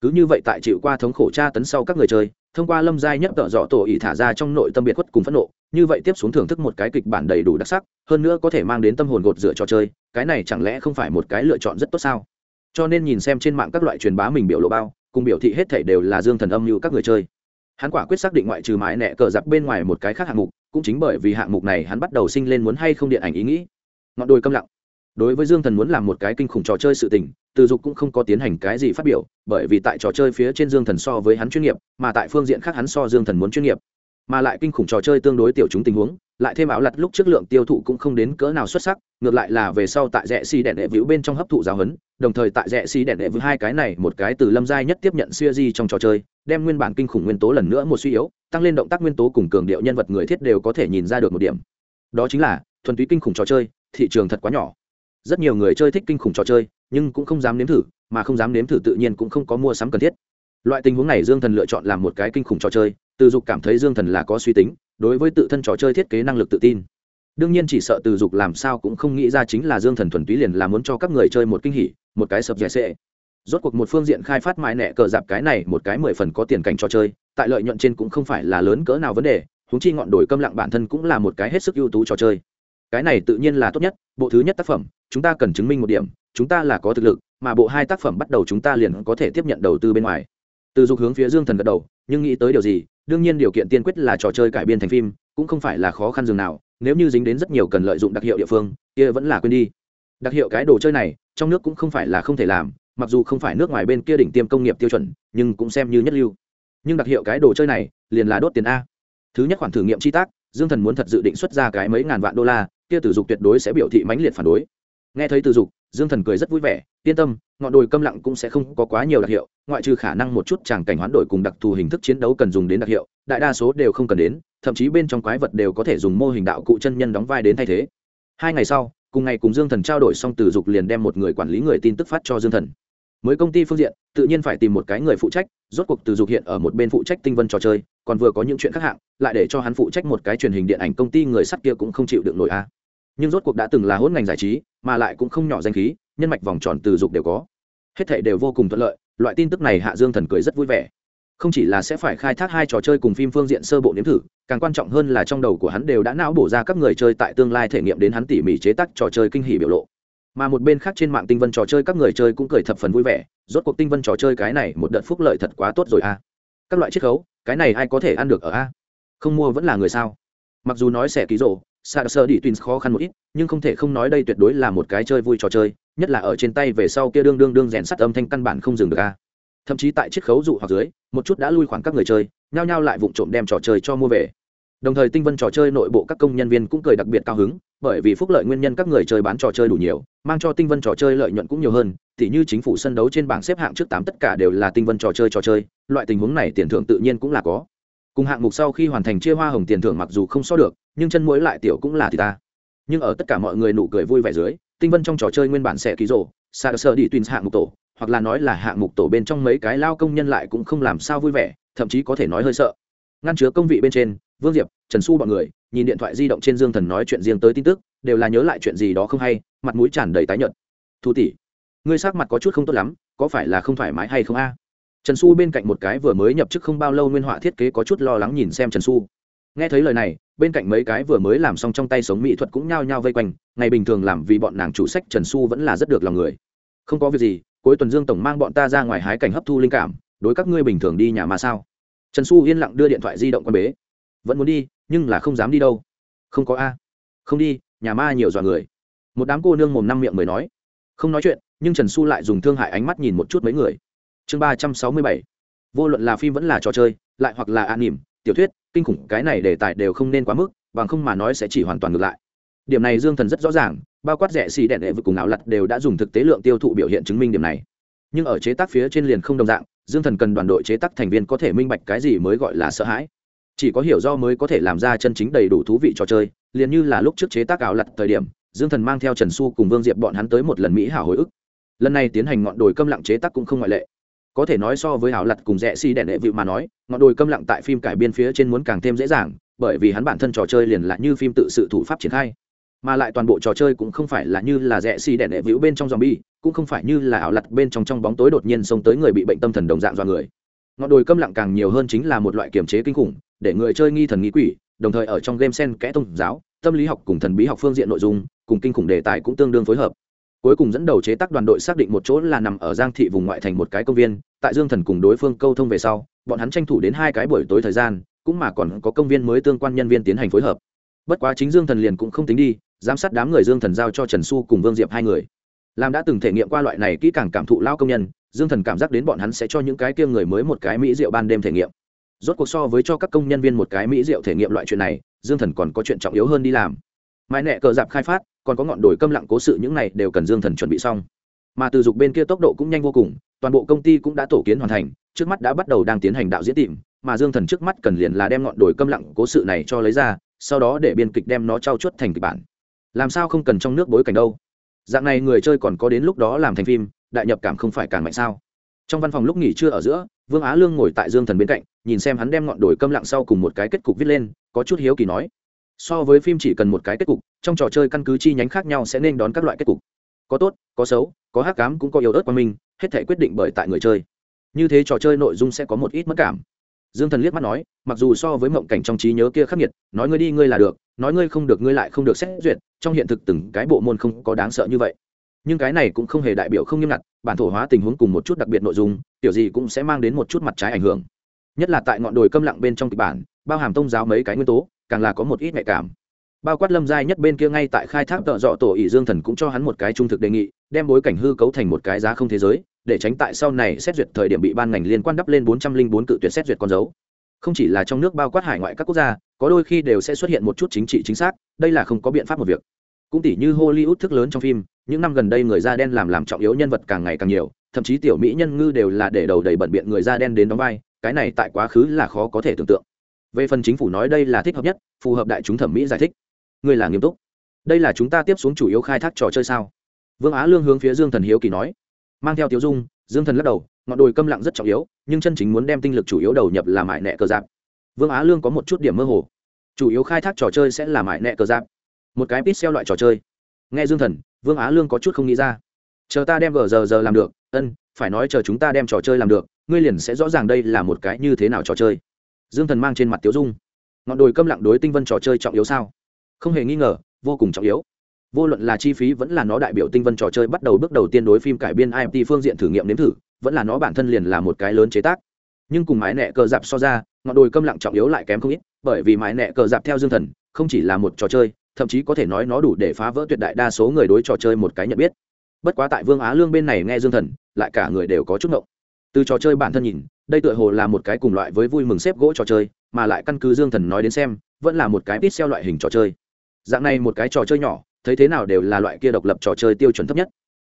S1: cứ như vậy tại chịu qua thống khổ tra tấn sau các người chơi, thông qua lâm giai nhất tợ dọ tổ ỉ thả ra trong nội tâm biệt khuất cùng phẫn nộ, như vậy tiếp xuống thưởng thức một cái kịch bản đầy đủ đặc sắc, hơn nữa có thể mang đến tâm hồn gột rửa trò chơi, cái này chẳng lẽ không phải một cái lựa chọn rất tốt sao? Cho nên nhìn xem trên mạng các loại truyền bá mình biểu lộ bao, cùng biểu thị hết thể đều là dương thần âm như các người chơi. Hắn quả quyết xác định ngoại trừ mãi nẹ cờ giặc bên ngoài một cái khác hạng mục, cũng chính bởi vì hạng mục này hắn bắt đầu sinh lên muốn hay không điện ảnh ý nghĩ. Ngọn đồi câm lặng. Đối với dương thần muốn làm một cái kinh khủng trò chơi sự tình từ dục cũng không có tiến hành cái gì phát biểu, bởi vì tại trò chơi phía trên dương thần so với hắn chuyên nghiệp, mà tại phương diện khác hắn so dương thần muốn chuyên nghiệp. Mà lại kinh khủng trò chơi tương đối tiểu chúng tình huống, lại thêm áo lặt lúc trước lượng tiêu thụ cũng không đến cỡ nào xuất sắc, ngược lại là về sau tại rẽ xi đèn đệ vĩu bên trong hấp thụ giáo huấn, đồng thời tại rẽ xi đèn đệ vĩu hai cái này một cái từ lâm giai nhất tiếp nhận siêu di trong trò chơi, đem nguyên bản kinh khủng nguyên tố lần nữa một suy yếu, tăng lên động tác nguyên tố cùng cường điệu nhân vật người thiết đều có thể nhìn ra được một điểm. Đó chính là thuần túy kinh khủng trò chơi, thị trường thật quá nhỏ rất nhiều người chơi thích kinh khủng trò chơi, nhưng cũng không dám nếm thử, mà không dám nếm thử tự nhiên cũng không có mua sắm cần thiết. Loại tình huống này dương thần lựa chọn làm một cái kinh khủng trò chơi, từ dục cảm thấy dương thần là có suy tính, đối với tự thân trò chơi thiết kế năng lực tự tin. Đương nhiên chỉ sợ từ dục làm sao cũng không nghĩ ra chính là dương thần thuần túy liền là muốn cho các người chơi một kinh hỉ, một cái sập dẻ sệ. Rốt cuộc một phương diện khai phát mãi nẹ cờ dạp cái này một cái mười phần có tiền cảnh trò chơi, tại lợi nhuận trên cũng không phải là lớn cỡ nào vấn đề húng chi ngọn đồi câm lặng bản thân cũng là một cái hết sức ưu tú trò chơi cái này tự nhiên là tốt nhất, bộ thứ nhất tác phẩm, chúng ta cần chứng minh một điểm, chúng ta là có thực lực, mà bộ hai tác phẩm bắt đầu chúng ta liền có thể tiếp nhận đầu tư bên ngoài. Từ dục hướng phía dương thần gật đầu, nhưng nghĩ tới điều gì, đương nhiên điều kiện tiên quyết là trò chơi cải biên thành phim, cũng không phải là khó khăn dường nào, nếu như dính đến rất nhiều cần lợi dụng đặc hiệu địa phương, kia vẫn là quên đi. Đặc hiệu cái đồ chơi này, trong nước cũng không phải là không thể làm, mặc dù không phải nước ngoài bên kia đỉnh tiêm công nghiệp tiêu chuẩn, nhưng cũng xem như nhất lưu. Nhưng đặc hiệu cái đồ chơi này, liền là đốt tiền a. Thứ nhất khoản thử nghiệm chi tác, dương thần muốn thật dự định xuất ra cái mấy ngàn vạn đô la kia tử dục tuyệt đối sẽ biểu thị mãnh liệt phản đối. Nghe thấy tử dục, dương thần cười rất vui vẻ, yên tâm, ngọn đồi câm lặng cũng sẽ không có quá nhiều đặc hiệu, ngoại trừ khả năng một chút tràng cảnh hoán đổi cùng đặc thù hình thức chiến đấu cần dùng đến đặc hiệu, đại đa số đều không cần đến, thậm chí bên trong quái vật đều có thể dùng mô hình đạo cụ chân nhân đóng vai đến thay thế. Hai ngày sau, cùng ngày cùng dương thần trao đổi xong tử dục liền đem một người quản lý người tin tức phát cho dương thần. Mới công ty phương diện, tự nhiên phải tìm một cái người phụ trách, rốt cuộc từ dục hiện ở một bên phụ trách tinh vân trò chơi, còn vừa có những chuyện khác hạng, lại để cho hắn phụ trách một cái truyền hình điện ảnh công ty, người sắt kia cũng không chịu được nổi a nhưng rốt cuộc đã từng là hỗn ngành giải trí, mà lại cũng không nhỏ danh khí, nhân mạch vòng tròn từ dục đều có. Hết thảy đều vô cùng thuận lợi, loại tin tức này hạ dương thần cười rất vui vẻ. Không chỉ là sẽ phải khai thác hai trò chơi cùng phim phương diện sơ bộ nếm thử, càng quan trọng hơn là trong đầu của hắn đều đã não bổ ra các người chơi tại tương lai thể nghiệm đến hắn tỉ mỉ chế tác trò chơi kinh hỉ biểu lộ. Mà một bên khác trên mạng tinh vân trò chơi các người chơi cũng cười thập phần vui vẻ, rốt cuộc tinh vân trò chơi cái này một đợt phúc lợi thật quá tốt rồi a. Các loại chiết khấu, cái này ai có thể ăn được ở a? Không mua vẫn là người sao? Mặc dù nói sẽ ký rộ sa sơ đi twins khó khăn một ít, nhưng không thể không nói đây tuyệt đối là một cái chơi vui trò chơi, nhất là ở trên tay về sau kia đương đương đương rèn sắt âm thanh căn bản không dừng được a. Thậm chí tại chiếc khấu dụ hoặc dưới, một chút đã lui khoảng các người chơi, nhao nhao lại vụng trộm đem trò chơi cho mua về. Đồng thời tinh vân trò chơi nội bộ các công nhân viên cũng cười đặc biệt cao hứng, bởi vì phúc lợi nguyên nhân các người chơi bán trò chơi đủ nhiều, mang cho tinh vân trò chơi lợi nhuận cũng nhiều hơn thì như chính phủ sân đấu trên bảng xếp hạng trước tám tất cả đều là tinh vân trò chơi trò chơi, loại tình huống này tiền thưởng tự nhiên cũng là có cùng hạng mục sau khi hoàn thành chia hoa hồng tiền thưởng mặc dù không so được, nhưng chân mũi lại tiểu cũng là thì ta. Nhưng ở tất cả mọi người nụ cười vui vẻ dưới, tinh vân trong trò chơi nguyên bản sẽ ký rổ xa sơ đi tuyên hạng mục tổ, hoặc là nói là hạng mục tổ bên trong mấy cái lao công nhân lại cũng không làm sao vui vẻ, thậm chí có thể nói hơi sợ. Ngăn chứa công vị bên trên, vương diệp, trần su bọn người, nhìn điện thoại di động trên dương thần nói chuyện riêng tới tin tức, đều là nhớ lại chuyện gì đó không hay, mặt mũi tràn đầy tái nhợt. Thu tỷ, ngươi sắc mặt có chút không tốt lắm, có phải là không thoải mái hay không a? Trần su bên cạnh một cái vừa mới nhập chức không bao lâu nguyên họa thiết kế có chút lo lắng nhìn xem trần su nghe thấy lời này, bên cạnh mấy cái vừa mới làm xong trong tay sống mỹ thuật cũng nhao nhao vây quanh, ngày bình thường làm vì bọn nàng chủ sách trần su vẫn là rất được lòng người. Không có việc gì, cuối tuần dương tổng mang bọn ta ra ngoài hái cảnh hấp thu linh cảm, đối các ngươi bình thường đi nhà mà sao? Trần su yên lặng đưa điện thoại di động quan bế. Vẫn muốn đi, nhưng là không dám đi đâu. Không có a. Không đi, nhà ma nhiều dọa người. Một đám cô nương mồm năm miệng mới nói. Không nói chuyện, nhưng trần su lại dùng thương hại ánh mắt nhìn một chút mấy người chương ba trăm sáu mươi bảy. Vô luận là phim vẫn là trò chơi, lại hoặc là an nỉm tiểu thuyết, kinh khủng, cái này đề tài đều không nên quá mức, bằng không mà nói sẽ chỉ hoàn toàn ngược lại. Điểm này dương thần rất rõ ràng, bao quát rẻ xì đẹn đệ vực cùng áo lặt đều đã dùng thực tế lượng tiêu thụ biểu hiện chứng minh điểm này. Nhưng ở chế tác phía trên liền không đồng dạng, dương thần cần đoàn đội chế tác thành viên có thể minh bạch cái gì mới gọi là sợ hãi. Chỉ có hiểu do mới có thể làm ra chân chính đầy đủ thú vị trò chơi, liền như là lúc trước chế tác ảo lặt thời điểm, dương thần mang theo trần su cùng vương diệp bọn hắn tới một lần mỹ hảo hồi ức. Lần này tiến hành ngọn đồi câm lặng chế tác cũng không ngoại lệ có thể nói so với hảo lặt cùng rẽ si đèn đệ vịu mà nói, ngọn đồi câm lặng tại phim cải biên phía trên muốn càng thêm dễ dàng, bởi vì hắn bản thân trò chơi liền là như phim tự sự thủ pháp triển khai. Mà lại toàn bộ trò chơi cũng không phải là như là rẽ xì đèn đệ vịu bên trong dòng bi cũng không phải như là ảo lặt bên trong trong bóng tối đột nhiên xông tới người bị bệnh tâm thần đồng dạng do người. Ngọn đồi câm lặng càng nhiều hơn chính là một loại kiểm chế kinh khủng, để người chơi nghi thần nghĩ quỷ, đồng thời ở trong game sen kẽ tôn giáo, tâm lý học cùng thần bí học phương diện nội dung, cùng kinh khủng đề tài cũng tương đương phối hợp cuối cùng dẫn đầu chế tác đoàn đội xác định một chỗ là nằm ở giang thị vùng ngoại thành một cái công viên, tại dương thần cùng đối phương câu thông về sau, bọn hắn tranh thủ đến hai cái buổi tối thời gian, cũng mà còn có công viên mới tương quan nhân viên tiến hành phối hợp. Bất quá chính dương thần liền cũng không tính đi, giám sát đám người dương thần giao cho trần xu cùng vương diệp hai người. Làm đã từng thể nghiệm qua loại này kỹ càng cảm thụ lao công nhân, dương thần cảm giác đến bọn hắn sẽ cho những cái kia người mới một cái mỹ rượu ban đêm thể nghiệm. Rốt cuộc so với cho các công nhân viên một cái mỹ rượu thể nghiệm loại chuyện này, dương thần còn có chuyện trọng yếu hơn đi làm. Mãi nẹ cờ dạp khai phát còn có ngọn đồi câm lặng cố sự những này đều cần dương thần chuẩn bị xong. Mà từ dục bên kia tốc độ cũng nhanh vô cùng, toàn bộ công ty cũng đã tổ kiến hoàn thành, trước mắt đã bắt đầu đang tiến hành đạo diễn tìm, mà dương thần trước mắt cần liền là đem ngọn đồi câm lặng cố sự này cho lấy ra, sau đó để biên kịch đem nó trao chuốt thành kịch bản. Làm sao không cần trong nước bối cảnh đâu? Dạng này người chơi còn có đến lúc đó làm thành phim, đại nhập cảm không phải càng mạnh sao? Trong văn phòng lúc nghỉ trưa ở giữa, vương á lương ngồi tại dương thần bên cạnh, nhìn xem hắn đem ngọn đồi câm lặng sau cùng một cái kết cục viết lên, có chút hiếu kỳ nói so với phim chỉ cần một cái kết cục, trong trò chơi căn cứ chi nhánh khác nhau sẽ nên đón các loại kết cục. Có tốt, có xấu, có hát cám cũng có yếu ớt qua mình hết thể quyết định bởi tại người chơi. Như thế trò chơi nội dung sẽ có một ít mất cảm. Dương thần liếc mắt nói, mặc dù so với mộng cảnh trong trí nhớ kia khắc nghiệt, nói ngươi đi ngươi là được, nói ngươi không được ngươi lại không được xét duyệt, trong hiện thực từng cái bộ môn không có đáng sợ như vậy. Nhưng cái này cũng không hề đại biểu không nghiêm ngặt, bản thổ hóa tình huống cùng một chút đặc biệt nội dung tiểu gì cũng sẽ mang đến một chút mặt trái ảnh hưởng. Nhất là tại ngọn đồi câm lặng bên trong kịch bản, bao hàm tôn giáo mấy cái nguyên tố càng là có một ít nhạy cảm. Bao quát lâm giai nhất bên kia ngay tại khai thác tợ dọ tổ ỷ dương thần cũng cho hắn một cái trung thực đề nghị, đem bối cảnh hư cấu thành một cái giá không thế giới, để tránh tại sau này xét duyệt thời điểm bị ban ngành liên quan đắp lên bốn trăm linh bốn cự tuyệt xét duyệt con dấu. Không chỉ là trong nước bao quát hải ngoại các quốc gia, có đôi khi đều sẽ xuất hiện một chút chính trị chính xác, đây là không có biện pháp một việc. Cũng tỷ như hollywood thức lớn trong phim, những năm gần đây người da đen làm làm trọng yếu nhân vật càng ngày càng nhiều, thậm chí tiểu mỹ nhân ngư đều là để đầu đầy bẩn biện người da đen đến đóng vai, cái này tại quá khứ là khó có thể tưởng tượng về phần chính phủ nói đây là thích hợp nhất, phù hợp đại chúng thẩm mỹ giải thích. Người là nghiêm túc. Đây là chúng ta tiếp xuống chủ yếu khai thác trò chơi sao? Vương á lương hướng phía dương thần hiếu kỳ nói. Mang theo tiếu dung, dương thần lắc đầu, ngọn đồi câm lặng rất trọng yếu, nhưng chân chính muốn đem tinh lực chủ yếu đầu nhập là mại nẹ cờ giáp. Vương á lương có một chút điểm mơ hồ. Chủ yếu khai thác trò chơi sẽ là mại nẹ cờ giáp. Một cái pít xeo loại trò chơi. Nghe dương thần, vương á lương có chút không nghĩ ra. Chờ ta đem gờ giờ giờ làm được, ân, phải nói chờ chúng ta đem trò chơi làm được, ngươi liền sẽ rõ ràng đây là một cái như thế nào trò chơi dương thần mang trên mặt tiếu dung. Ngọn đồi câm lặng đối tinh vân trò chơi trọng yếu sao? Không hề nghi ngờ, vô cùng trọng yếu. Vô luận là chi phí vẫn là nó đại biểu tinh vân trò chơi bắt đầu bước đầu tiên đối phim cải biên imt phương diện thử nghiệm nếm thử, vẫn là nó bản thân liền là một cái lớn chế tác. Nhưng cùng mái nẹ cờ dạp so ra, ngọn đồi câm lặng trọng yếu lại kém không ít, bởi vì mái nẹ cờ dạp theo dương thần, không chỉ là một trò chơi, thậm chí có thể nói nó đủ để phá vỡ tuyệt đại đa số người đối trò chơi một cái nhận biết. Bất quá tại vương á lương bên này nghe dương thần, lại cả người đều có chút ngộng. Từ trò chơi bản thân nhìn đây tựa hồ là một cái cùng loại với vui mừng xếp gỗ trò chơi, mà lại căn cứ dương thần nói đến xem, vẫn là một cái ít xeo loại hình trò chơi. Dạng này một cái trò chơi nhỏ, thấy thế nào đều là loại kia độc lập trò chơi tiêu chuẩn thấp nhất.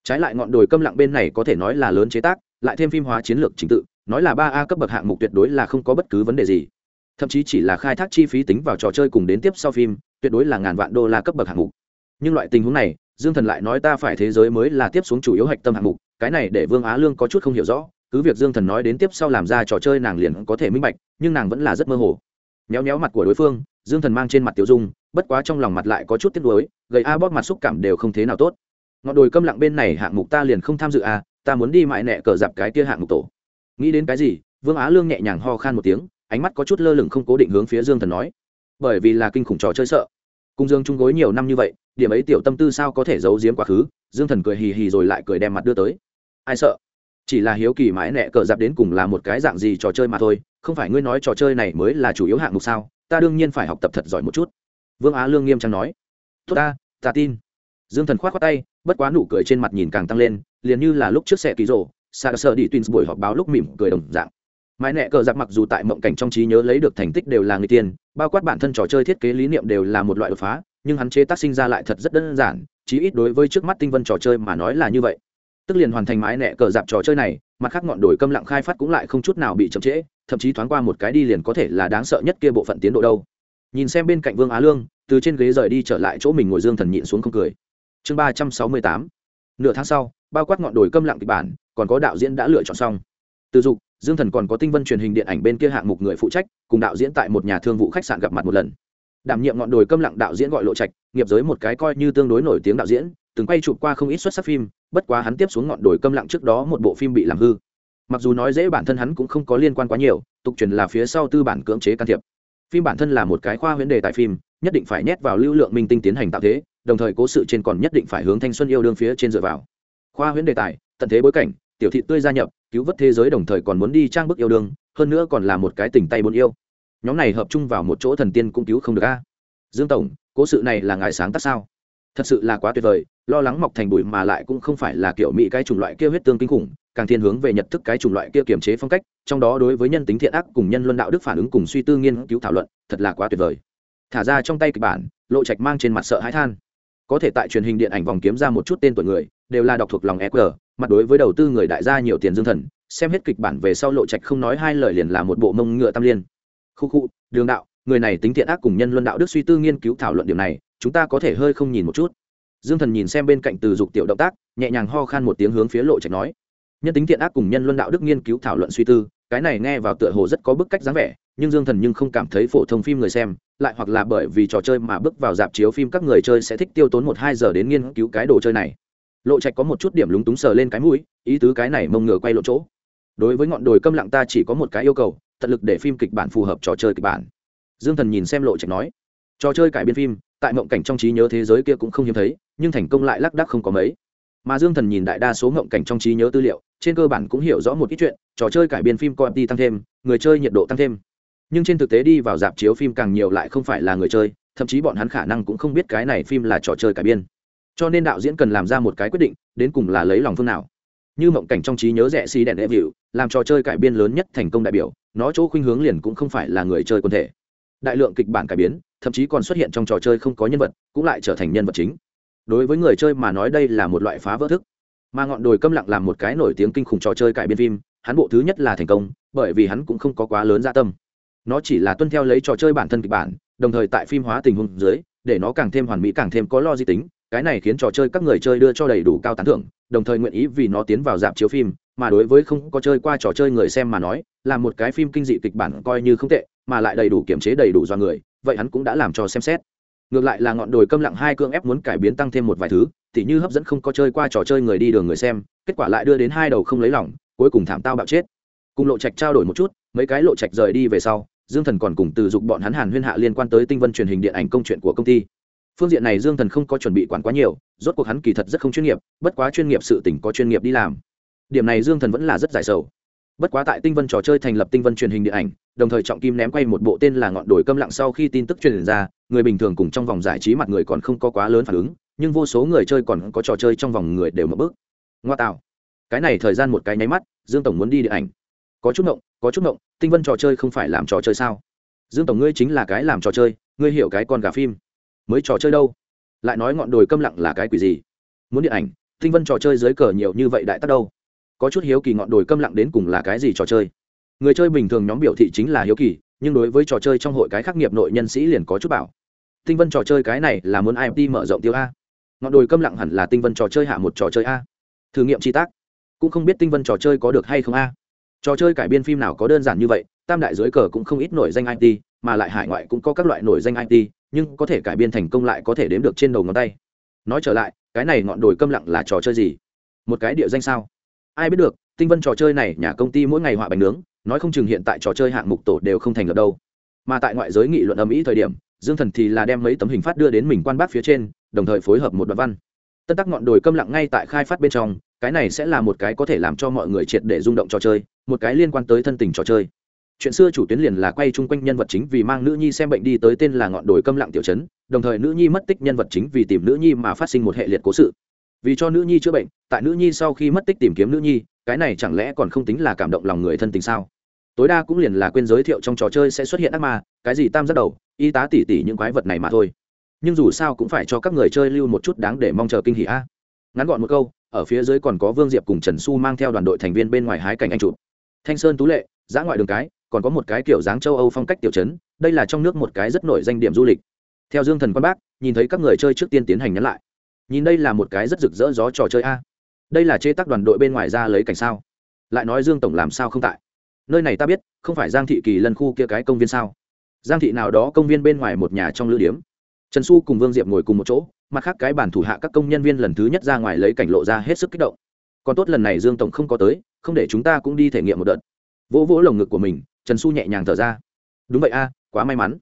S1: Trái lại ngọn đồi câm lặng bên này có thể nói là lớn chế tác, lại thêm phim hóa chiến lược trình tự, nói là ba a cấp bậc hạng mục tuyệt đối là không có bất cứ vấn đề gì. Thậm chí chỉ là khai thác chi phí tính vào trò chơi cùng đến tiếp sau phim, tuyệt đối là ngàn vạn đô la cấp bậc hạng mục. Nhưng loại tình huống này, dương thần lại nói ta phải thế giới mới là tiếp xuống chủ yếu hạch tâm hạng mục, cái này để vương á lương có chút không hiểu rõ cứ việc dương thần nói đến tiếp sau làm ra trò chơi nàng liền có thể minh bạch, nhưng nàng vẫn là rất mơ hồ. Méo méo mặt của đối phương, dương thần mang trên mặt tiểu dung, bất quá trong lòng mặt lại có chút tiếc nuối, gầy a bóp mặt xúc cảm đều không thế nào tốt. Ngọn đồi câm lặng bên này hạng mục ta liền không tham dự a ta muốn đi mại nẹ cờ dạp cái kia hạng mục tổ. Nghĩ đến cái gì, vương á lương nhẹ nhàng ho khan một tiếng, ánh mắt có chút lơ lửng không cố định hướng phía dương thần nói. Bởi vì là kinh khủng trò chơi sợ. Cung dương trung gối nhiều năm như vậy, điểm ấy tiểu tâm tư sao có thể giấu giếm quá khứ, dương thần cười hì hì rồi lại cười đem mặt đưa tới. Ai sợ? Chỉ là hiếu kỳ mãi nẹ cờ dạp đến cùng là một cái dạng gì trò chơi mà thôi, không phải ngươi nói trò chơi này mới là chủ yếu hạng mục sao, ta đương nhiên phải học tập thật giỏi một chút. Vương á lương nghiêm trang nói. Tốt ta ta tin. Dương thần k h o á t khoác tay, bất quá nụ cười trên mặt nhìn càng tăng lên, liền như là lúc trước xe ký rồ xa sợ đi twins buổi họp báo lúc mỉm cười đồng dạng. Mãi nẹ cờ giặc mặc dù tại mộng cảnh trong trí nhớ lấy được thành tích đều là người tiền bao quát bản thân trò chơi thiết kế lý niệm đều là một loại đột phá, nhưng hắn chế tác sinh ra lại thật rất đơn giản, chí ít đối với trước mắt tinh vân trò chơi mà nói là như vậy tức liền hoàn thành mái nẹ cờ dạp trò chơi này, mặt khác ngọn đồi câm lặng khai phát cũng lại không chút nào bị chậm trễ, thậm chí thoáng qua một cái đi liền có thể là đáng sợ nhất kia bộ phận tiến độ đâu. Nhìn xem bên cạnh vương á lương, từ trên ghế rời đi trở lại chỗ mình ngồi dương thần nhịn xuống không cười. Chương ba trăm sáu mươi tám. Nửa tháng sau, bao quát ngọn đồi câm lặng kịch bản, còn có đạo diễn đã lựa chọn xong. Từ dục, dương thần còn có tinh vân truyền hình điện ảnh bên kia hạng mục người phụ trách, cùng đạo diễn tại một nhà thương vụ khách sạn gặp mặt một lần. Đảm nhiệm ngọn đồi câm lặng đạo diễn gọi lộ trạch, nghiệp giới một cái coi như tương đối nổi tiếng đạo diễn từng quay chụp qua không ít xuất sắc phim, bất quá hắn tiếp xuống ngọn đồi câm lặng trước đó một bộ phim bị làm hư. Mặc dù nói dễ bản thân hắn cũng không có liên quan quá nhiều, tục truyền là phía sau tư bản cưỡng chế can thiệp. Phim bản thân là một cái khoa huyễn đề tại phim, nhất định phải nhét vào lưu lượng minh tinh tiến hành tạo thế, đồng thời cố sự trên còn nhất định phải hướng thanh xuân yêu đương phía trên dựa vào. Khoa huyễn đề tài, tận thế bối cảnh, tiểu thị tươi gia nhập, cứu vớt thế giới đồng thời còn muốn đi trang bức yêu đương, hơn nữa còn là một cái tình tay bốn yêu. Nhóm này hợp chung vào một chỗ thần tiên cũng cứu không được a. Dương tổng, cố sự này là ngài sáng tác sao? Thật sự là quá tuyệt vời, lo lắng mọc thành bụi mà lại cũng không phải là kiểu mỹ cái chủng loại kia huyết tương kinh khủng, càng thiên hướng về nhận thức cái chủng loại kia kiềm chế phong cách, trong đó đối với nhân tính thiện ác cùng nhân luân đạo đức phản ứng cùng suy tư nghiên cứu thảo luận, thật là quá tuyệt vời. Thả ra trong tay kịch bản, lộ trạch mang trên mặt sợ hãi than. Có thể tại truyền hình điện ảnh vòng kiếm ra một chút tên tuổi người, đều là đọc thuộc lòng eq mặt đối với đầu tư người đại gia nhiều tiền dương thần, xem hết kịch bản về sau lộ trạch không nói hai lời liền là một bộ mông ngựa tam liên. Khu khu, đường đạo, người này tính thiện ác cùng nhân luân đạo đức suy tư nghiên cứu thảo luận điều này chúng ta có thể hơi không nhìn một chút. Dương thần nhìn xem bên cạnh từ dục tiểu động tác, nhẹ nhàng ho khan một tiếng hướng phía lộ trạch nói. Nhân tính thiện ác cùng nhân luân đạo đức nghiên cứu thảo luận suy tư, cái này nghe vào tựa hồ rất có bức cách dáng vẻ, nhưng dương thần nhưng không cảm thấy phổ thông phim người xem, lại hoặc là bởi vì trò chơi mà bước vào dạp chiếu phim các người chơi sẽ thích tiêu tốn một hai giờ đến nghiên cứu cái đồ chơi này. Lộ trạch có một chút điểm lúng túng sờ lên cái mũi, ý tứ cái này mông ngựa quay lộ chỗ. Đối với ngọn đồi câm lặng ta chỉ có một cái yêu cầu, tận lực để phim kịch bản phù hợp trò chơi kịch bản. Dương thần nhìn xem lộ trạch nói. Trò chơi cải biên phim tại mộng cảnh trong trí nhớ thế giới kia cũng không hiếm thấy, nhưng thành công lại lác đác không có mấy. Mà dương thần nhìn đại đa số mộng cảnh trong trí nhớ tư liệu, trên cơ bản cũng hiểu rõ một ít chuyện, trò chơi cải biên phim coi đi tăng thêm, người chơi nhiệt độ tăng thêm. Nhưng trên thực tế đi vào dạp chiếu phim càng nhiều lại không phải là người chơi, thậm chí bọn hắn khả năng cũng không biết cái này phim là trò chơi cải biên. Cho nên đạo diễn cần làm ra một cái quyết định, đến cùng là lấy lòng phương nào. Như mộng cảnh trong trí nhớ rẻ xì đèn đệ vịu làm trò chơi cải biên lớn nhất thành công đại biểu, nó chỗ khuynh hướng liền cũng không phải là người chơi quân thể. Đại lượng kịch bản cải biến thậm chí còn xuất hiện trong trò chơi không có nhân vật, cũng lại trở thành nhân vật chính. Đối với người chơi mà nói đây là một loại phá vỡ thức. Mà ngọn đồi câm lặng làm một cái nổi tiếng kinh khủng trò chơi cải biên phim, hắn bộ thứ nhất là thành công, bởi vì hắn cũng không có quá lớn gia dạ tâm. Nó chỉ là tuân theo lấy trò chơi bản thân kịch bản, đồng thời tại phim hóa tình huống dưới, để nó càng thêm hoàn mỹ càng thêm có lo di tính, cái này khiến trò chơi các người chơi đưa cho đầy đủ cao tán thưởng, đồng thời nguyện ý vì nó tiến vào dạp chiếu phim, mà đối với không có chơi qua trò chơi người xem mà nói, là một cái phim kinh dị kịch bản coi như không tệ mà lại đầy đủ kiểm chế đầy đủ do người, vậy hắn cũng đã làm cho xem xét. Ngược lại là ngọn đồi câm lặng hai cương ép muốn cải biến tăng thêm một vài thứ thì như hấp dẫn không có chơi qua trò chơi người đi đường người xem, kết quả lại đưa đến hai đầu không lấy lòng, cuối cùng thảm tao bạo chết. Cùng lộ trạch trao đổi một chút, mấy cái lộ trạch rời đi về sau, dương thần còn cùng từ dục bọn hắn hàn huyên hạ liên quan tới tinh vân truyền hình điện ảnh công chuyện của công ty. Phương diện này dương thần không có chuẩn bị quản quá nhiều, rốt cuộc hắn kỳ thật rất không chuyên nghiệp, bất quá chuyên nghiệp sự tỉnh có chuyên nghiệp đi làm. Điểm này dương thần vẫn là rất giải sầu bất quá tại tinh vân trò chơi thành lập tinh vân truyền hình điện ảnh, đồng thời trọng kim ném quay một bộ tên là ngọn đồi câm lặng sau khi tin tức truyền ra, người bình thường cùng trong vòng giải trí mặt người còn không có quá lớn phản ứng, nhưng vô số người chơi còn có trò chơi trong vòng người đều mở bước. Ngoa tạo. Cái này thời gian một cái nháy mắt, dương tổng muốn đi điện ảnh. Có chút ngộng, có chút ngộng, tinh vân trò chơi không phải làm trò chơi sao? Dương tổng ngươi chính là cái làm trò chơi, ngươi hiểu cái con gà phim. Mới trò chơi đâu? Lại nói ngọn đồi câm lặng là cái quỷ gì? Muốn điện ảnh, tinh vân trò chơi dưới cờ nhiều như vậy đại tắc đâu? Có chút hiếu kỳ ngọn đồi câm lặng đến cùng là cái gì trò chơi. Người chơi bình thường nhóm biểu thị chính là hiếu kỳ, nhưng đối với trò chơi trong hội cái khắc nghiệp nội nhân sĩ liền có chút bảo. Tinh vân trò chơi cái này là muốn imt mở rộng tiêu a? Ngọn đồi câm lặng hẳn là tinh vân trò chơi hạ một trò chơi a? Thử nghiệm chi tác. Cũng không biết tinh vân trò chơi có được hay không a? Trò chơi cải biên phim nào có đơn giản như vậy, tam đại dưới cờ cũng không ít nổi danh it mà lại hải ngoại cũng có các loại nổi danh it nhưng có thể cải biên thành công lại có thể đếm được trên đầu ngón tay. Nói trở lại, cái này ngọn đồi câm lặng là trò chơi gì? Một cái địa danh sao? Ai biết được, tinh vân trò chơi này nhà công ty mỗi ngày họa bánh nướng, nói không chừng hiện tại trò chơi hạng mục tổ đều không thành lập đâu. Mà tại ngoại giới nghị luận âm ý thời điểm, dương thần thì là đem mấy tấm hình phát đưa đến mình quan bác phía trên, đồng thời phối hợp một đoạn văn. Tân tắc ngọn đồi câm lặng ngay tại khai phát bên trong, cái này sẽ là một cái có thể làm cho mọi người triệt để rung động trò chơi, một cái liên quan tới thân tình trò chơi. Chuyện xưa chủ tuyến liền là quay chung quanh nhân vật chính vì mang nữ nhi xem bệnh đi tới tên là ngọn đồi câm lặng tiểu chấn đồng thời nữ nhi mất tích nhân vật chính vì tìm nữ nhi mà phát sinh một hệ liệt cố sự vì cho nữ nhi chữa bệnh, tại nữ nhi sau khi mất tích tìm kiếm nữ nhi, cái này chẳng lẽ còn không tính là cảm động lòng người thân tình sao? Tối đa cũng liền là quên giới thiệu trong trò chơi sẽ xuất hiện ác ma, cái gì tam giác đầu, y tá tỉ tỉ những quái vật này mà thôi. Nhưng dù sao cũng phải cho các người chơi lưu một chút đáng để mong chờ kinh hỉ a. Ngắn gọn một câu, ở phía dưới còn có vương diệp cùng trần xu mang theo đoàn đội thành viên bên ngoài hái cảnh anh chụp. Thanh sơn tú lệ, giã ngoại đường cái, còn có một cái kiểu dáng châu âu phong cách tiểu chấn, đây là trong nước một cái rất nổi danh điểm du lịch. Theo dương thần quan bác, nhìn thấy các người chơi trước tiên tiến hành nhắn lại nhìn đây là một cái rất rực rỡ gió trò chơi a. Đây là chế tác đoàn đội bên ngoài ra lấy cảnh sao? Lại nói dương tổng làm sao không tại? Nơi này ta biết, không phải giang thị kỳ lân khu kia cái công viên sao? Giang thị nào đó công viên bên ngoài một nhà trong lữ điếm. Trần xu cùng vương diệp ngồi cùng một chỗ, mặt khác cái bản thủ hạ các công nhân viên lần thứ nhất ra ngoài lấy cảnh lộ ra hết sức kích động. Còn tốt lần này dương tổng không có tới, không để chúng ta cũng đi thể nghiệm một đợt. Vỗ vỗ lồng ngực của mình, trần xu nhẹ nhàng thở ra. Đúng vậy a, quá may mắn.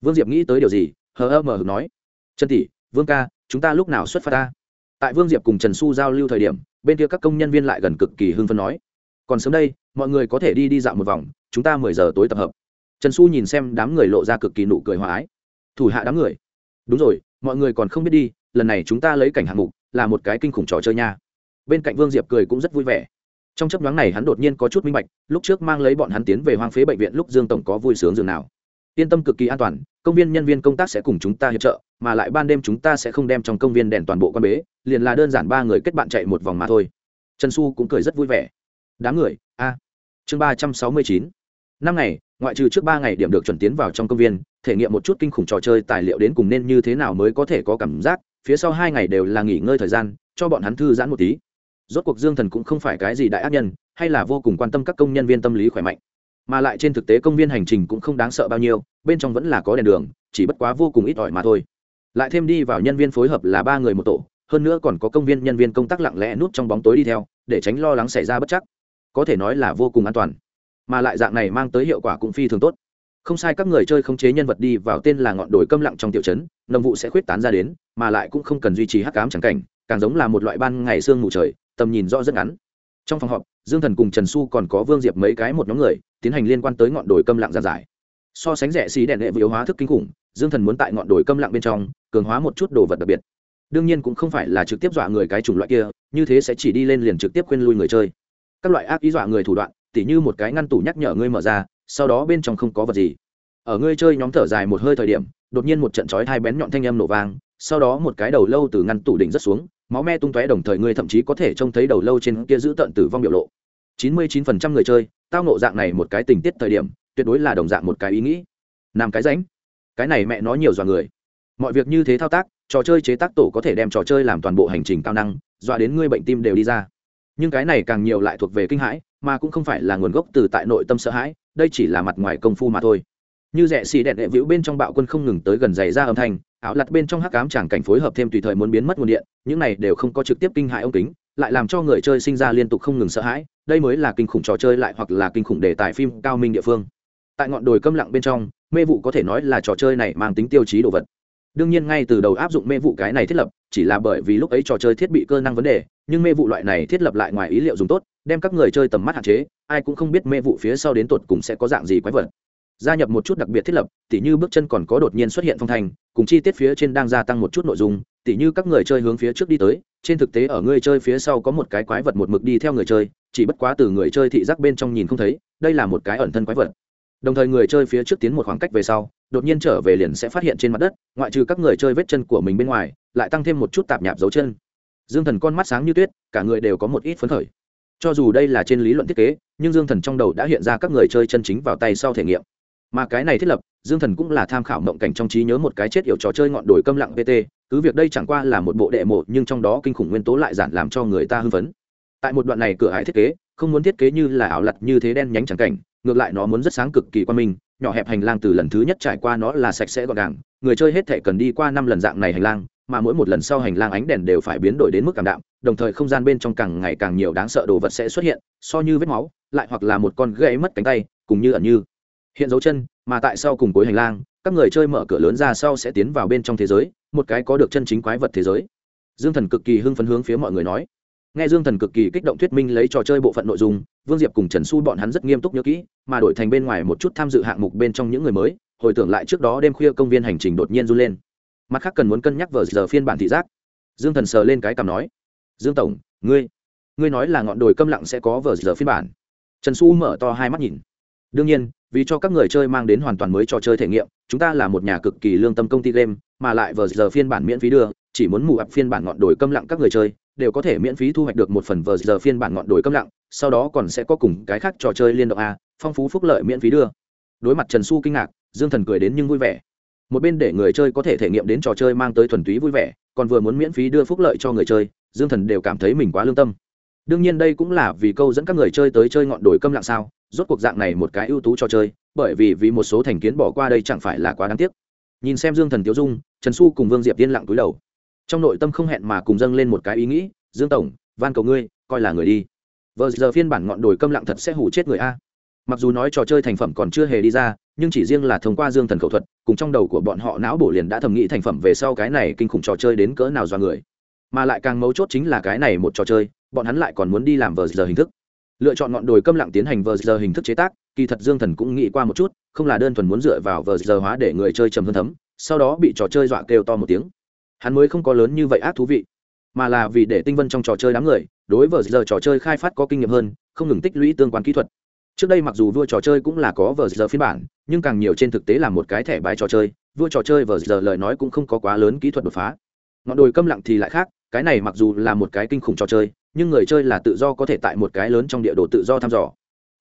S1: Vương diệp nghĩ tới điều gì, hờ ơ mờ nói. Trần tỷ, vương ca chúng ta lúc nào xuất phát ta? Tại vương diệp cùng trần xu giao lưu thời điểm, bên kia các công nhân viên lại gần cực kỳ hưng phấn nói, còn sớm đây, mọi người có thể đi đi dạo một vòng, chúng ta mười giờ tối tập hợp. Trần xu nhìn xem đám người lộ ra cực kỳ nụ cười hòa ái. Thủ hạ đám người. Đúng rồi, mọi người còn không biết đi, lần này chúng ta lấy cảnh hạng mục, là một cái kinh khủng trò chơi nha. Bên cạnh vương diệp cười cũng rất vui vẻ. Trong chấp nhoáng này hắn đột nhiên có chút minh bạch, lúc trước mang lấy bọn hắn tiến về hoang phế bệnh viện lúc dương tổng có vui sướng dường nào. Yên tâm cực kỳ an toàn, công viên nhân viên công tác sẽ cùng chúng ta hiệp trợ mà lại ban đêm chúng ta sẽ không đem trong công viên đèn toàn bộ con bế, liền là đơn giản ba người kết bạn chạy một vòng mà thôi. Trần xu cũng cười rất vui vẻ. Đám người, a. Chương ba trăm sáu mươi chín. Năm ngày, ngoại trừ trước ba ngày điểm được chuẩn tiến vào trong công viên, thể nghiệm một chút kinh khủng trò chơi tài liệu đến cùng nên như thế nào mới có thể có cảm giác, phía sau hai ngày đều là nghỉ ngơi thời gian, cho bọn hắn thư giãn một tí. Rốt cuộc dương thần cũng không phải cái gì đại ác nhân, hay là vô cùng quan tâm các công nhân viên tâm lý khỏe mạnh. Mà lại trên thực tế công viên hành trình cũng không đáng sợ bao nhiêu, bên trong vẫn là có đèn đường, chỉ bất quá vô cùng ít ỏi mà thôi lại thêm đi vào nhân viên phối hợp là ba người một tổ, hơn nữa còn có công viên nhân viên công tác lặng lẽ nút trong bóng tối đi theo, để tránh lo lắng xảy ra bất chắc. Có thể nói là vô cùng an toàn, mà lại dạng này mang tới hiệu quả cũng phi thường tốt. Không sai, các người chơi khống chế nhân vật đi vào tên là ngọn đồi câm lặng trong tiểu trấn, nồng vụ sẽ khuyết tán ra đến, mà lại cũng không cần duy trì hắc cám trắng cảnh, càng giống là một loại ban ngày sương mù trời, tầm nhìn rõ rất ngắn. Trong phòng họp, dương thần cùng trần xu còn có vương diệp mấy cái một nhóm người, tiến hành liên quan tới ngọn đồi câm lặng giàn giải. So sánh rẻ xí đèn hệ với yếu hóa thức kinh khủng dương thần muốn tại ngọn đồi câm lặng bên trong, cường hóa một chút đồ vật đặc biệt. Đương nhiên cũng không phải là trực tiếp dọa người cái chủng loại kia, như thế sẽ chỉ đi lên liền trực tiếp khuyên lui người chơi. Các loại ác ý dọa người thủ đoạn, tỉ như một cái ngăn tủ nhắc nhở ngươi mở ra, sau đó bên trong không có vật gì. Ở ngươi chơi nhóm thở dài một hơi thời điểm, đột nhiên một trận chói hai bén nhọn thanh âm nổ vang, sau đó một cái đầu lâu từ ngăn tủ đỉnh rất xuống, máu me tung tóe đồng thời ngươi thậm chí có thể trông thấy đầu lâu trên kia giữ tận tử vong biểu lộ. Chín mươi chín phần trăm người chơi, tao nộ dạng này một cái tình tiết thời điểm, tuyệt đối là đồng dạng một cái ý nghĩ. Làm cái ránh cái này mẹ nói nhiều dọa người. Mọi việc như thế thao tác, trò chơi chế tác tổ có thể đem trò chơi làm toàn bộ hành trình cao năng, dọa đến ngươi bệnh tim đều đi ra. Nhưng cái này càng nhiều lại thuộc về kinh hãi, mà cũng không phải là nguồn gốc từ tại nội tâm sợ hãi, đây chỉ là mặt ngoài công phu mà thôi. Như rẻ xì đẹp đệ vĩu bên trong bạo quân không ngừng tới gần giày ra âm thanh, áo lặt bên trong hắc cám chẳng cảnh phối hợp thêm tùy thời muốn biến mất nguồn điện, những này đều không có trực tiếp kinh hại ông kính, lại làm cho người chơi sinh ra liên tục không ngừng sợ hãi, đây mới là kinh khủng trò chơi lại hoặc là kinh khủng đề tài phim cao minh địa phương. Tại ngọn đồi câm lặng bên trong mê vụ có thể nói là trò chơi này mang tính tiêu chí đồ vật. Đương nhiên ngay từ đầu áp dụng mê vụ cái này thiết lập, chỉ là bởi vì lúc ấy trò chơi thiết bị cơ năng vấn đề, nhưng mê vụ loại này thiết lập lại ngoài ý liệu dùng tốt, đem các người chơi tầm mắt hạn chế, ai cũng không biết mê vụ phía sau đến tột cùng sẽ có dạng gì quái vật. Gia nhập một chút đặc biệt thiết lập, tỉ như bước chân còn có đột nhiên xuất hiện phong thành cùng chi tiết phía trên đang gia tăng một chút nội dung, tỉ như các người chơi hướng phía trước đi tới, trên thực tế ở người chơi phía sau có một cái quái vật một mực đi theo người chơi, chỉ bất quá từ người chơi thị giác bên trong nhìn không thấy, đây là một cái ẩn thân quái vật đồng thời người chơi phía trước tiến một khoảng cách về sau, đột nhiên trở về liền sẽ phát hiện trên mặt đất, ngoại trừ các người chơi vết chân của mình bên ngoài, lại tăng thêm một chút tạp nhạp dấu chân. Dương thần con mắt sáng như tuyết, cả người đều có một ít phấn khởi. Cho dù đây là trên lý luận thiết kế, nhưng dương thần trong đầu đã hiện ra các người chơi chân chính vào tay sau thể nghiệm. Mà cái này thiết lập, dương thần cũng là tham khảo mộng cảnh trong trí nhớ một cái chết yểu trò chơi ngọn đồi câm lặng pt cứ việc đây chẳng qua là một bộ đệ mộ, nhưng trong đó kinh khủng nguyên tố lại giản làm cho người ta hưng phấn tại một đoạn này cửa hải thiết kế, không muốn thiết kế như là ảo lặt như thế đen nhánh chẳng cảnh, ngược lại nó muốn rất sáng cực kỳ quan minh nhỏ hẹp hành lang từ lần thứ nhất trải qua nó là sạch sẽ gọn gàng, người chơi hết thể cần đi qua năm lần dạng này hành lang, mà mỗi một lần sau hành lang ánh đèn đều phải biến đổi đến mức cảm đạm, đồng thời không gian bên trong càng ngày càng nhiều đáng sợ đồ vật sẽ xuất hiện, so như vết máu, lại hoặc là một con gãy mất cánh tay, cùng như ẩn như. Hiện dấu chân, mà tại sau cùng cuối hành lang, các người chơi mở cửa lớn ra sau sẽ tiến vào bên trong thế giới, một cái có được chân chính quái vật thế giới. Dương thần cực kỳ hưng phấn hướng phía mọi người nói nghe dương thần cực kỳ kích động thuyết minh lấy trò chơi bộ phận nội dung, vương diệp cùng trần su bọn hắn rất nghiêm túc nhớ kỹ, mà đổi thành bên ngoài một chút tham dự hạng mục bên trong những người mới, hồi tưởng lại trước đó đêm khuya công viên hành trình đột nhiên run lên. Mặt khác cần muốn cân nhắc vờ giờ phiên bản thị giác. Dương thần sờ lên cái cằm nói, dương tổng, ngươi ngươi nói là ngọn đồi câm lặng sẽ có vờ giờ phiên bản. Trần xu mở to hai mắt nhìn. Đương nhiên, vì cho các người chơi mang đến hoàn toàn mới trò chơi thể nghiệm, chúng ta là một nhà cực kỳ lương tâm công ty game, mà lại vờ giờ phiên bản miễn phí đưa, chỉ muốn mù ập phiên bản ngọn đồi câm lặng các người chơi đều có thể miễn phí thu hoạch được một phần vờ giờ phiên bản ngọn đồi câm lặng, sau đó còn sẽ có cùng cái khác trò chơi liên động a, phong phú phúc lợi miễn phí đưa. Đối mặt trần xu kinh ngạc, dương thần cười đến nhưng vui vẻ. Một bên để người chơi có thể thể nghiệm đến trò chơi mang tới thuần túy vui vẻ, còn vừa muốn miễn phí đưa phúc lợi cho người chơi, dương thần đều cảm thấy mình quá lương tâm. Đương nhiên đây cũng là vì câu dẫn các người chơi tới chơi ngọn đồi câm lặng sao, rốt cuộc dạng này một cái ưu tú trò chơi, bởi vì vì một số thành kiến bỏ qua đây chẳng phải là quá đáng tiếc. Nhìn xem dương thần tiêu dung, trần xu cùng vương diệp yên lặng túi đầu trong nội tâm không hẹn mà cùng dâng lên một cái ý nghĩ, dương tổng, van cầu ngươi, coi là người đi. Vờ giờ phiên bản ngọn đồi câm lặng thật sẽ hủ chết người a. Mặc dù nói trò chơi thành phẩm còn chưa hề đi ra, nhưng chỉ riêng là thông qua dương thần khẩu thuật, cùng trong đầu của bọn họ não bổ liền đã thầm nghĩ thành phẩm về sau cái này kinh khủng trò chơi đến cỡ nào do người. Mà lại càng mấu chốt chính là cái này một trò chơi, bọn hắn lại còn muốn đi làm vờ giờ hình thức. Lựa chọn ngọn đồi câm lặng tiến hành vờ giờ hình thức chế tác, kỳ thật dương thần cũng nghĩ qua một chút, không là đơn thuần muốn dựa vào vờ giờ hóa để người chơi trầm hơn thấm, sau đó bị trò chơi dọa kêu to một tiếng hắn mới không có lớn như vậy ác thú vị, mà là vì để tinh vân trong trò chơi đám người, đối với giờ trò chơi khai phát có kinh nghiệm hơn, không ngừng tích lũy tương quan kỹ thuật. Trước đây mặc dù vua trò chơi cũng là có vờ giờ phiên bản, nhưng càng nhiều trên thực tế là một cái thẻ bài trò chơi, vua trò chơi vờ giờ lời nói cũng không có quá lớn kỹ thuật đột phá. Ngọn đồi câm lặng thì lại khác, cái này mặc dù là một cái kinh khủng trò chơi, nhưng người chơi là tự do có thể tại một cái lớn trong địa đồ tự do thăm dò.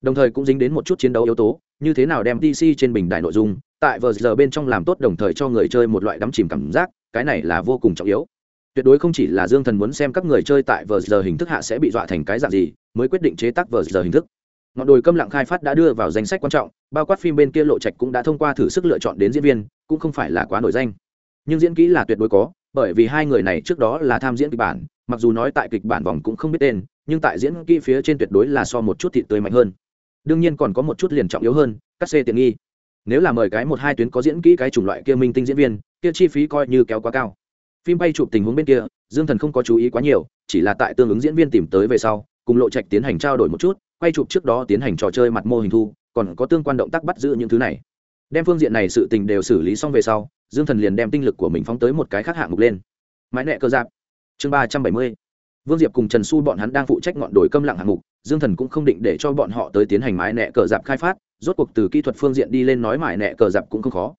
S1: Đồng thời cũng dính đến một chút chiến đấu yếu tố, như thế nào đem dc trên bình đài nội dung tại vờ giờ bên trong làm tốt đồng thời cho người chơi một loại đắm chìm cảm giác, cái này là vô cùng trọng yếu. Tuyệt đối không chỉ là dương thần muốn xem các người chơi tại vờ giờ hình thức hạ sẽ bị dọa thành cái dạng gì, mới quyết định chế tác vờ giờ hình thức. Ngọn đồi câm lặng khai phát đã đưa vào danh sách quan trọng, bao quát phim bên kia lộ trạch cũng đã thông qua thử sức lựa chọn đến diễn viên, cũng không phải là quá nổi danh. Nhưng diễn kỹ là tuyệt đối có, bởi vì hai người này trước đó là tham diễn kịch bản, mặc dù nói tại kịch bản vòng cũng không biết tên, nhưng tại diễn kỹ phía trên tuyệt đối là so một chút thịt tươi mạnh hơn. Đương nhiên còn có một chút liền trọng yếu hơn cắt xê tiện nghi nếu là mời cái một hai tuyến có diễn kỹ cái chủng loại kia minh tinh diễn viên, kia chi phí coi như kéo quá cao. Phim bay chụp tình huống bên kia, dương thần không có chú ý quá nhiều, chỉ là tại tương ứng diễn viên tìm tới về sau, cùng lộ trạch tiến hành trao đổi một chút, quay chụp trước đó tiến hành trò chơi mặt mô hình thu, còn có tương quan động tác bắt giữ những thứ này. Đem phương diện này sự tình đều xử lý xong về sau, dương thần liền đem tinh lực của mình phóng tới một cái khác hạng mục lên. Mãi nẹ cơ giáp. Chương ba trăm bảy mươi. Vương diệp cùng trần su bọn hắn đang phụ trách ngọn đồi câm lặng hạng mục dương thần cũng không định để cho bọn họ tới tiến hành mãi nẹ cờ dạp khai phát, rốt cuộc từ kỹ thuật phương diện đi lên nói mãi nẹ cờ dạp cũng không khó.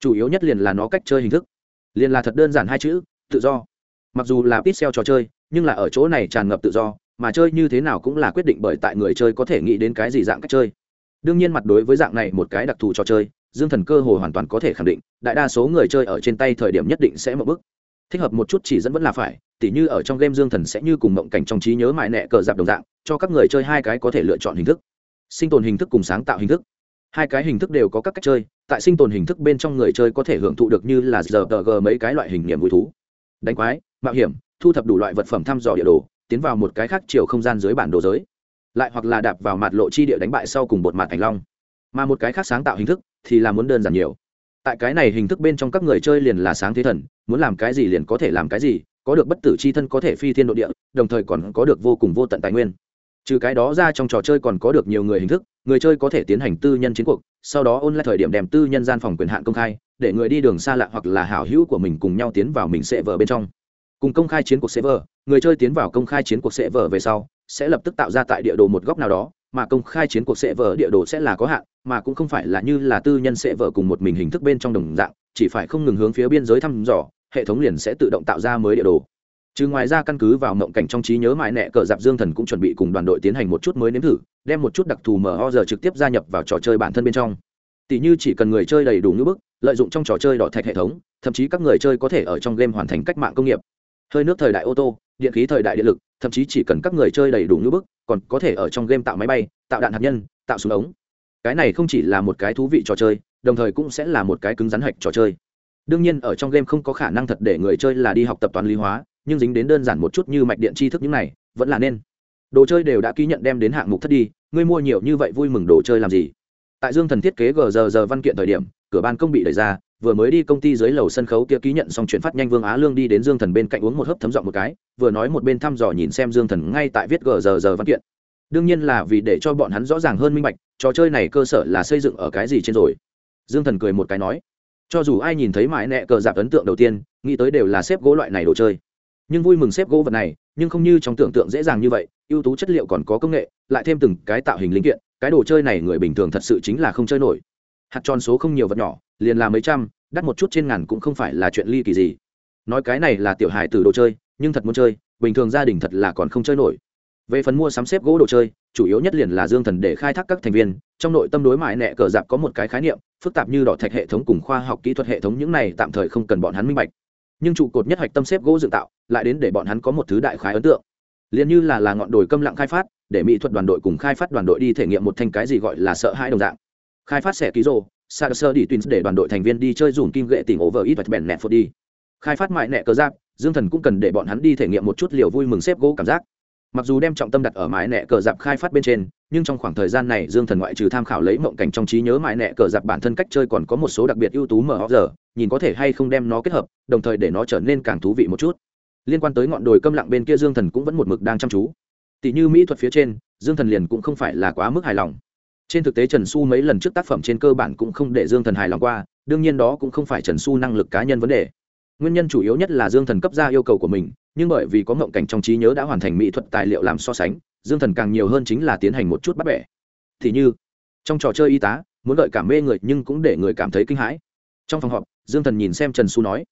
S1: Chủ yếu nhất liền là nó cách chơi hình thức. Liền là thật đơn giản hai chữ, tự do. Mặc dù là pixel trò chơi, nhưng là ở chỗ này tràn ngập tự do, mà chơi như thế nào cũng là quyết định bởi tại người chơi có thể nghĩ đến cái gì dạng cách chơi. Đương nhiên mặt đối với dạng này một cái đặc thù trò chơi, dương thần cơ hồ hoàn toàn có thể khẳng định, đại đa số người chơi ở trên tay thời điểm nhất định sẽ mậu bức thích hợp một chút chỉ dẫn vẫn là phải tỉ như ở trong game dương thần sẽ như cùng mộng cảnh trong trí nhớ mại nẹ cờ dạp đồng dạng, cho các người chơi hai cái có thể lựa chọn hình thức. Sinh tồn hình thức cùng sáng tạo hình thức. Hai cái hình thức đều có các cách chơi, tại sinh tồn hình thức bên trong người chơi có thể hưởng thụ được như là giờ tờ g mấy cái loại hình niềm vui thú. Đánh quái, mạo hiểm, thu thập đủ loại vật phẩm thăm dò địa đồ, tiến vào một cái khác chiều không gian dưới bản đồ giới. Lại hoặc là đạp vào mặt lộ chi địa đánh bại sau cùng bột mặt thành long. Mà một cái khác sáng tạo hình thức thì là muốn đơn giản nhiều tại cái này hình thức bên trong các người chơi liền là sáng thế thần, muốn làm cái gì liền có thể làm cái gì, có được bất tử c h i thân có thể phi thiên nội địa, đồng thời còn có được vô cùng vô tận tài nguyên. Trừ cái đó ra trong trò chơi còn có được nhiều người hình thức, người chơi có thể tiến hành tư nhân chiến cuộc, sau đó ôn lại thời điểm đem tư nhân gian phòng quyền hạn công khai, để người đi đường xa lạ hoặc là hảo hữu của mình cùng nhau tiến vào mình sẽ vờ bên trong. Cùng công khai chiến cuộc sẽ vờ, người chơi tiến vào công khai chiến cuộc sẽ vờ về sau, sẽ lập tức tạo ra tại địa đồ một góc nào đó, mà công khai chiến cuộc sẽ vờ địa đồ sẽ là có hạn mà cũng không phải là như là tư nhân sẽ vợ cùng một mình hình thức bên trong đồng dạng, chỉ phải không ngừng hướng phía biên giới thăm dò, hệ thống liền sẽ tự động tạo ra mới địa đồ. Trừ ngoài ra căn cứ vào mộng cảnh trong trí nhớ mãi nẹ cờ dạp dương thần cũng chuẩn bị cùng đoàn đội tiến hành một chút mới nếm thử, đem một chút đặc thù mở giờ trực tiếp gia nhập vào trò chơi bản thân bên trong. Tỷ như chỉ cần người chơi đầy đủ ngữ bức, lợi dụng trong trò chơi đỏ thạch hệ thống, thậm chí các người chơi có thể ở trong game hoàn thành cách mạng công nghiệp. Hơi nước thời đại ô tô, điện khí thời đại điện lực, thậm chí chỉ cần các người chơi đầy đủ ngữ bức, còn có thể ở trong game tạo máy bay, tạo đạn hạt nhân, tạo súng ống cái này không chỉ là một cái thú vị trò chơi, đồng thời cũng sẽ là một cái cứng rắn hạch trò chơi. Đương nhiên, ở trong game không có khả năng thật để người chơi là đi học tập toán lý hóa, nhưng dính đến đơn giản một chút như mạch điện tri thức những này, vẫn là nên. Đồ chơi đều đã ký nhận đem đến hạng mục thất đi, ngươi mua nhiều như vậy vui mừng đồ chơi làm gì? Tại dương thần thiết kế gờ giờ giờ văn kiện thời điểm, cửa ban công bị đẩy ra, vừa mới đi công ty dưới lầu sân khấu kia ký nhận xong chuyển phát nhanh vương á lương đi đến dương thần bên cạnh uống một hớp thấm giọng một cái, vừa nói một bên thăm dò nhìn xem dương thần ngay tại viết gờ giờ giờ văn kiện. Đương nhiên là vì để cho bọn hắn rõ ràng hơn minh bạch trò chơi này cơ sở là xây dựng ở cái gì trên rồi? Dương thần cười một cái nói, cho dù ai nhìn thấy mãi nẹ cờ dạp ấn tượng đầu tiên, nghĩ tới đều là xếp gỗ loại này đồ chơi. Nhưng vui mừng xếp gỗ vật này, nhưng không như trong tưởng tượng dễ dàng như vậy, ưu tú chất liệu còn có công nghệ, lại thêm từng cái tạo hình linh kiện, cái đồ chơi này người bình thường thật sự chính là không chơi nổi. Hạt tròn số không nhiều vật nhỏ, liền là mấy trăm, đắt một chút trên ngàn cũng không phải là chuyện ly kỳ gì. Nói cái này là tiểu hài từ đồ chơi, nhưng thật muốn chơi, bình thường gia đình thật là còn không chơi nổi về phần mua sắm xếp gỗ đồ chơi, chủ yếu nhất liền là dương thần để khai thác các thành viên, trong nội tâm đối mại nẹ cờ dạp có một cái khái niệm, phức tạp như đỏ thạch hệ thống cùng khoa học kỹ thuật hệ thống những này tạm thời không cần bọn hắn minh bạch. Nhưng trụ cột nhất hạch tâm xếp gỗ dựng tạo, lại đến để bọn hắn có một thứ đại khái ấn tượng. Liền như là là ngọn đồi câm lặng khai phát, để mỹ thuật đoàn đội cùng khai phát đoàn đội đi thể nghiệm một thanh cái gì gọi là sợ hãi đồng dạng. Khai phát xẻ ký rô, sa sơ đi tuyến để đoàn đội thành viên đi chơi dùng kim gệ tỉnh vờ ít vật bèn nẹt phốt đi. Khai phát mại nẹ cờ giáp dương thần cũng cần để bọn hắn đi thể nghiệm một chút liều vui mừng xếp gỗ cảm giác mặc dù đem trọng tâm đặt ở mãi nẹ cờ dạp khai phát bên trên, nhưng trong khoảng thời gian này dương thần ngoại trừ tham khảo lấy mộng cảnh trong trí nhớ mãi nẹ cờ dạp bản thân cách chơi còn có một số đặc biệt ưu tú mở hóc giờ, nhìn có thể hay không đem nó kết hợp, đồng thời để nó trở nên càng thú vị một chút. Liên quan tới ngọn đồi câm lặng bên kia dương thần cũng vẫn một mực đang chăm chú. Tỷ như mỹ thuật phía trên, dương thần liền cũng không phải là quá mức hài lòng. Trên thực tế trần su mấy lần trước tác phẩm trên cơ bản cũng không để dương thần hài lòng qua, đương nhiên đó cũng không phải trần su năng lực cá nhân vấn đề. Nguyên nhân chủ yếu nhất là dương thần cấp ra yêu cầu của mình nhưng bởi vì có mộng cảnh trong trí nhớ đã hoàn thành mỹ thuật tài liệu làm so sánh, dương thần càng nhiều hơn chính là tiến hành một chút bắt bẻ. Thì như, trong trò chơi y tá, muốn gợi cảm mê người nhưng cũng để người cảm thấy kinh hãi. Trong phòng họp, dương thần nhìn xem trần su nói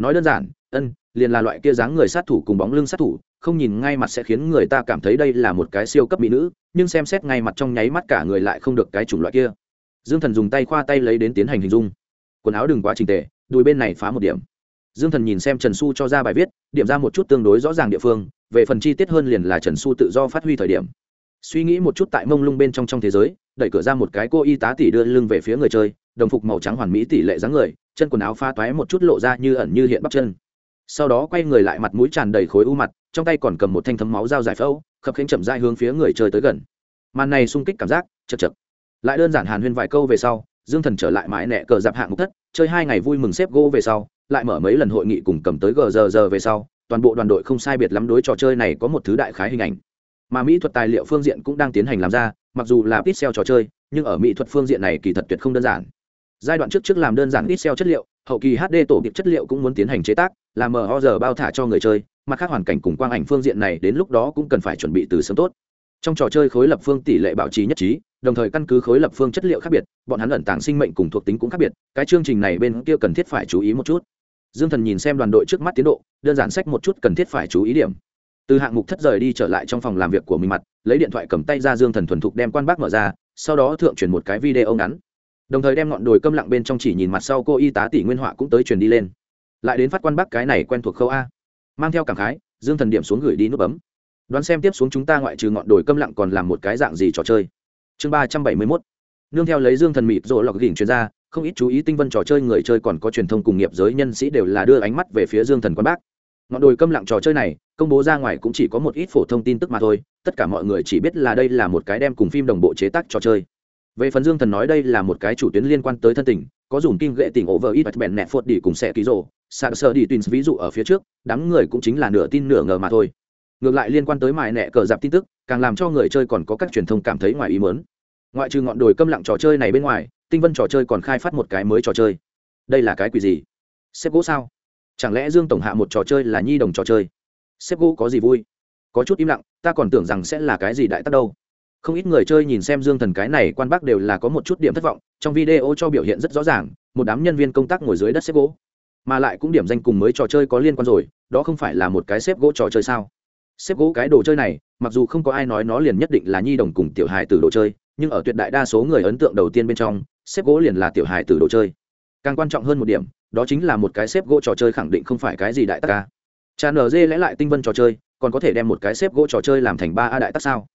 S1: nói đơn giản, ân, liền là loại kia dáng người sát thủ cùng bóng lưng sát thủ, không nhìn ngay mặt sẽ khiến người ta cảm thấy đây là một cái siêu cấp mỹ nữ, nhưng xem xét ngay mặt trong nháy mắt cả người lại không được cái chủng loại kia. Dương thần dùng tay khoa tay lấy đến tiến hành hình dung. Quần áo đừng quá trình tề, đùi bên này phá một điểm dương thần nhìn xem trần su cho ra bài viết, điểm ra một chút tương đối rõ ràng địa phương, về phần chi tiết hơn liền là trần su tự do phát huy thời điểm. Suy nghĩ một chút tại mông lung bên trong trong thế giới, đẩy cửa ra một cái cô y tá tỉ đưa lưng về phía người chơi, đồng phục màu trắng hoàn mỹ tỷ lệ dáng người, chân quần áo pha toái một chút lộ ra như ẩn như hiện bắp chân. Sau đó quay người lại mặt mũi tràn đầy khối u mặt, trong tay còn cầm một thanh thấm máu dao giải phẫu, khập khiễng chậm dai hướng phía người chơi tới gần. Màn này sung kích cảm giác, chật chật. Lại đơn giản hàn huyên vài câu về sau, dương thần trở lại mãi nẹ cờ dạp hạng mục thất, chơi hai ngày vui mừng xếp gỗ về sau lại mở mấy lần hội nghị cùng cầm tới gờ giờ giờ về sau, toàn bộ đoàn đội không sai biệt lắm đối trò chơi này có một thứ đại khái hình ảnh. Mà mỹ thuật tài liệu phương diện cũng đang tiến hành làm ra, mặc dù là pixel trò chơi, nhưng ở mỹ thuật phương diện này kỳ thật tuyệt không đơn giản. Giai đoạn trước trước làm đơn giản pixel chất liệu, hậu kỳ hd tổ kịp chất liệu cũng muốn tiến hành chế tác làm mờ giờ bao thả cho người chơi mặt khác hoàn cảnh cùng quang ảnh phương diện này đến lúc đó cũng cần phải chuẩn bị từ sớm tốt. Trong trò chơi khối lập phương tỷ lệ bảo trì nhất trí, đồng thời căn cứ khối lập phương chất liệu khác biệt, bọn hắn ẩn tàng sinh mệnh cùng thuộc tính cũng khác biệt, cái chương trình này bên kia cần thiết phải chú ý một chút dương thần nhìn xem đoàn đội trước mắt tiến độ, đơn giản sách một chút cần thiết phải chú ý điểm. Từ hạng mục thất rời đi trở lại trong phòng làm việc của mình mặt, lấy điện thoại cầm tay ra dương thần thuần thục đem quan bác mở ra, sau đó thượng truyền một cái video ngắn. Đồng thời đem ngọn đồi câm lặng bên trong chỉ nhìn mặt sau cô y tá tỷ nguyên họa cũng tới truyền đi lên. Lại đến phát quan bác cái này quen thuộc khâu a. Mang theo cảm khái, dương thần điểm xuống gửi đi nút bấm. Đoán xem tiếp xuống chúng ta ngoại trừ ngọn đồi câm lặng còn làm một cái dạng gì trò chơi. Chương ba trăm bảy mươi mốt. Nương theo lấy dương thần mịt rộ lọc đỉnh chuyên ra không ít chú ý tinh vân trò chơi người chơi còn có truyền thông cùng nghiệp giới nhân sĩ đều là đưa ánh mắt về phía dương thần quan bác. Ngọn đồi câm lặng trò chơi này, công bố ra ngoài cũng chỉ có một ít phổ thông tin tức mà thôi, tất cả mọi người chỉ biết là đây là một cái đem cùng phim đồng bộ chế tác trò chơi. Về phần dương thần nói đây là một cái chủ tuyến liên quan tới thân tình, có dùng kim gệ tỉnh over ít bèn nẹ phốt đi cùng xe ký rồ sạc sơ đi twins ví dụ ở phía trước, đám người cũng chính là nửa tin nửa ngờ mà thôi. Ngược lại liên quan tới mài nẹ cờ dạp tin tức, càng làm cho người chơi còn có các truyền thông cảm thấy ngoài ý mớn ngoại trừ ngọn đồi câm lặng trò chơi này bên ngoài tinh vân trò chơi còn khai phát một cái mới trò chơi. Đây là cái quỷ gì? Xếp gỗ sao? Chẳng lẽ dương tổng hạ một trò chơi là nhi đồng trò chơi? Xếp gỗ có gì vui? Có chút im lặng, ta còn tưởng rằng sẽ là cái gì đại tắc đâu. Không ít người chơi nhìn xem dương thần cái này, quan bác đều là có một chút điểm thất vọng, trong video cho biểu hiện rất rõ ràng, một đám nhân viên công tác ngồi dưới đất xếp gỗ. Mà lại cũng điểm danh cùng mới trò chơi có liên quan rồi, đó không phải là một cái xếp gỗ trò chơi sao? Xếp gỗ cái đồ chơi này, mặc dù không có ai nói nó liền nhất định là nhi đồng cùng tiểu hài từ đồ chơi, nhưng ở tuyệt đại đa số người ấn tượng đầu tiên bên trong xếp gỗ liền là tiểu hài từ đồ chơi. Càng quan trọng hơn một điểm, đó chính là một cái xếp gỗ trò chơi khẳng định không phải cái gì đại tắc ca cha nở dê lẽ lại tinh vân trò chơi, còn có thể đem một cái xếp gỗ trò chơi làm thành ba a đại tác sao?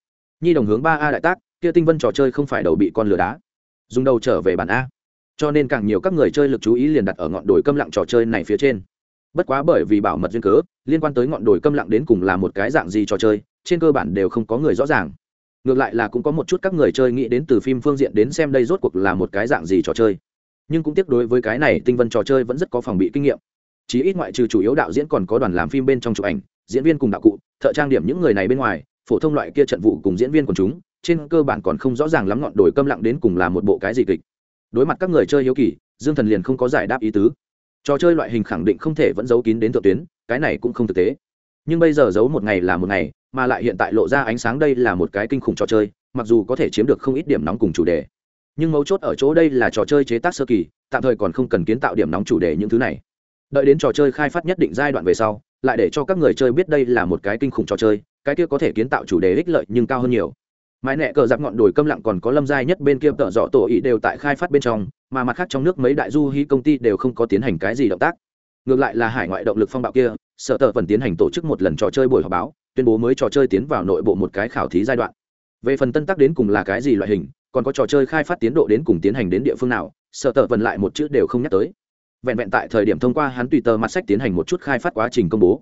S1: Nhi đồng hướng ba a đại tác kia tinh vân trò chơi không phải đầu bị con lửa đá. Dùng đầu trở về bản a. Cho nên càng nhiều các người chơi lực chú ý liền đặt ở ngọn đồi câm lặng trò chơi này phía trên. Bất quá bởi vì bảo mật duyên cớ, liên quan tới ngọn đồi câm lặng đến cùng là một cái dạng gì trò chơi, trên cơ bản đều không có người rõ ràng ngược lại là cũng có một chút các người chơi nghĩ đến từ phim phương diện đến xem đây rốt cuộc là một cái dạng gì trò chơi. Nhưng cũng tiếc đối với cái này, tinh vân trò chơi vẫn rất có phòng bị kinh nghiệm. Chí ít ngoại trừ chủ yếu đạo diễn còn có đoàn làm phim bên trong chụp ảnh, diễn viên cùng đạo cụ, thợ trang điểm những người này bên ngoài, phổ thông loại kia trận vụ cùng diễn viên của chúng, trên cơ bản còn không rõ ràng lắm ngọn đồi câm lặng đến cùng là một bộ cái gì kịch. Đối mặt các người chơi hiếu kỳ, dương thần liền không có giải đáp ý tứ. Trò chơi loại hình khẳng định không thể vẫn giấu kín đến thượng tuyến, cái này cũng không thực tế. Nhưng bây giờ giấu một ngày là một ngày mà lại hiện tại lộ ra ánh sáng đây là một cái kinh khủng trò chơi, mặc dù có thể chiếm được không ít điểm nóng cùng chủ đề. Nhưng mấu chốt ở chỗ đây là trò chơi chế tác sơ kỳ, tạm thời còn không cần kiến tạo điểm nóng chủ đề những thứ này. Đợi đến trò chơi khai phát nhất định giai đoạn về sau, lại để cho các người chơi biết đây là một cái kinh khủng trò chơi, cái kia có thể kiến tạo chủ đề ích lợi nhưng cao hơn nhiều. Mãi nẹ cờ giặc ngọn đồi câm lặng còn có lâm giai nhất bên kia tợ dọ tổ ý đều tại khai phát bên trong, mà mặt khác trong nước mấy đại du hy công ty đều không có tiến hành cái gì động tác. Ngược lại là hải ngoại động lực phong bạo kia sở tờ vẫn tiến hành tổ chức một lần trò chơi buổi họp báo tuyên bố mới trò chơi tiến vào nội bộ một cái khảo thí giai đoạn. Về phần tân tắc đến cùng là cái gì loại hình, còn có trò chơi khai phát tiến độ đến cùng tiến hành đến địa phương nào, sợ tờ phần lại một chữ đều không nhắc tới. Vẹn vẹn tại thời điểm thông qua hắn tùy tờ mặt sách tiến hành một chút khai phát quá trình công bố.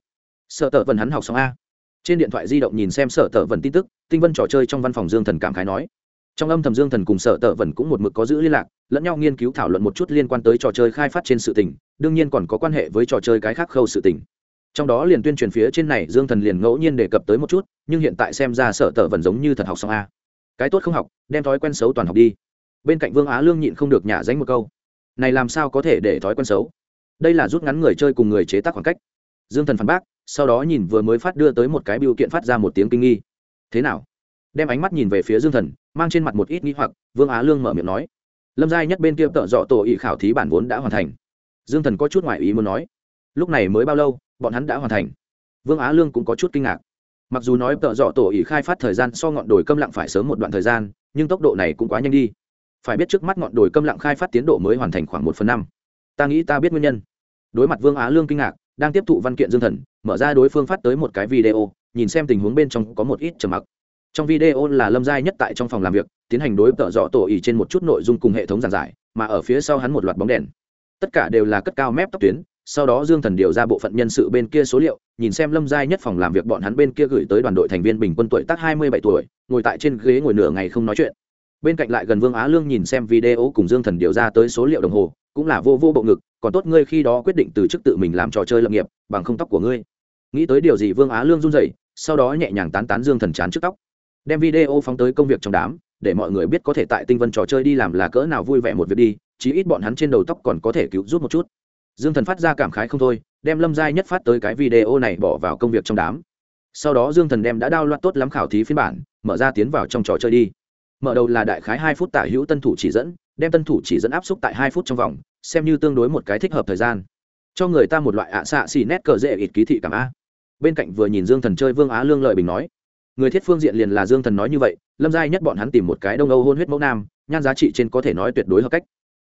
S1: Sợ tờ phần hắn học xong a. Trên điện thoại di động nhìn xem sở tờ vần tin tức, tinh vân trò chơi trong văn phòng dương thần cảm khái nói. Trong âm thầm dương thần cùng sở tờ vần cũng một mực có giữ liên lạc, lẫn nhau nghiên cứu thảo luận một chút liên quan tới trò chơi khai phát trên sự tình, đương nhiên còn có quan hệ với trò chơi cái khác khâu sự tình trong đó liền tuyên truyền phía trên này, dương thần liền ngẫu nhiên đề cập tới một chút, nhưng hiện tại xem ra sở tờ vẫn giống như thật học xong a. Cái tốt không học, đem thói quen xấu toàn học đi. Bên cạnh vương á lương nhịn không được nhả danh một câu. Này làm sao có thể để thói quen xấu? Đây là rút ngắn người chơi cùng người chế tác khoảng cách. Dương thần phản bác, sau đó nhìn vừa mới phát đưa tới một cái biểu kiện phát ra một tiếng kinh nghi. Thế nào? Đem ánh mắt nhìn về phía dương thần, mang trên mặt một ít nghĩ hoặc, vương á lương mở miệng nói. Lâm giai nhất bên kia tợ dọ tổ ý khảo thí bản vốn đã hoàn thành. Dương thần có chút ngoại ý muốn nói. Lúc này mới bao lâu? Bọn hắn đã hoàn thành. Vương á lương cũng có chút kinh ngạc. Mặc dù nói tợ dọ tổ ý khai phát thời gian so ngọn đồi câm lặng phải sớm một đoạn thời gian, nhưng tốc độ này cũng quá nhanh đi. Phải biết trước mắt ngọn đồi câm lặng khai phát tiến độ mới hoàn thành khoảng một phần năm. Ta nghĩ ta biết nguyên nhân. Đối mặt vương á lương kinh ngạc, đang tiếp thụ văn kiện dương thần, mở ra đối phương phát tới một cái video, nhìn xem tình huống bên trong có một ít trầm mặc. Trong video là lâm giai nhất tại trong phòng làm việc, tiến hành đối tợ dọ tổ ỉ trên một chút nội dung cùng hệ thống giảng giải, mà ở phía sau hắn một loạt bóng đèn. Tất cả đều là cất cao mép tóc tuyến sau đó dương thần điều ra bộ phận nhân sự bên kia số liệu, nhìn xem lâm giai nhất phòng làm việc bọn hắn bên kia gửi tới đoàn đội thành viên bình quân tuổi tác hai mươi bảy tuổi, ngồi tại trên ghế ngồi nửa ngày không nói chuyện. Bên cạnh lại gần vương á lương nhìn xem video cùng dương thần điều ra tới số liệu đồng hồ, cũng là vô vô bộ ngực, còn tốt ngươi khi đó quyết định từ chức tự mình làm trò chơi lập nghiệp, bằng không tóc của ngươi. Nghĩ tới điều gì vương á lương run rẩy, sau đó nhẹ nhàng tán tán dương thần chán trước tóc. Đem video phóng tới công việc trong đám, để mọi người biết có thể tại tinh vân trò chơi đi làm là cỡ nào vui vẻ một việc đi, chí ít bọn hắn trên đầu tóc còn có thể cứu giúp một chút dương thần phát ra cảm khái không thôi, đem lâm giai nhất phát tới cái video này bỏ vào công việc trong đám. Sau đó dương thần đem đã đao loạt tốt lắm khảo thí phiên bản, mở ra tiến vào trong trò chơi đi. Mở đầu là đại khái hai phút tả hữu tân thủ chỉ dẫn, đem tân thủ chỉ dẫn áp xúc tại hai phút trong vòng, xem như tương đối một cái thích hợp thời gian. Cho người ta một loại ạ xạ xì nét cờ dễ ít ký thị cảm a. Bên cạnh vừa nhìn dương thần chơi vương á lương lợi bình nói, người thiết phương diện liền là dương thần nói như vậy, lâm giai nhất bọn hắn tìm một cái đông âu hôn huyết mẫu nam, nhan giá trị trên có thể nói tuyệt đối hợp cách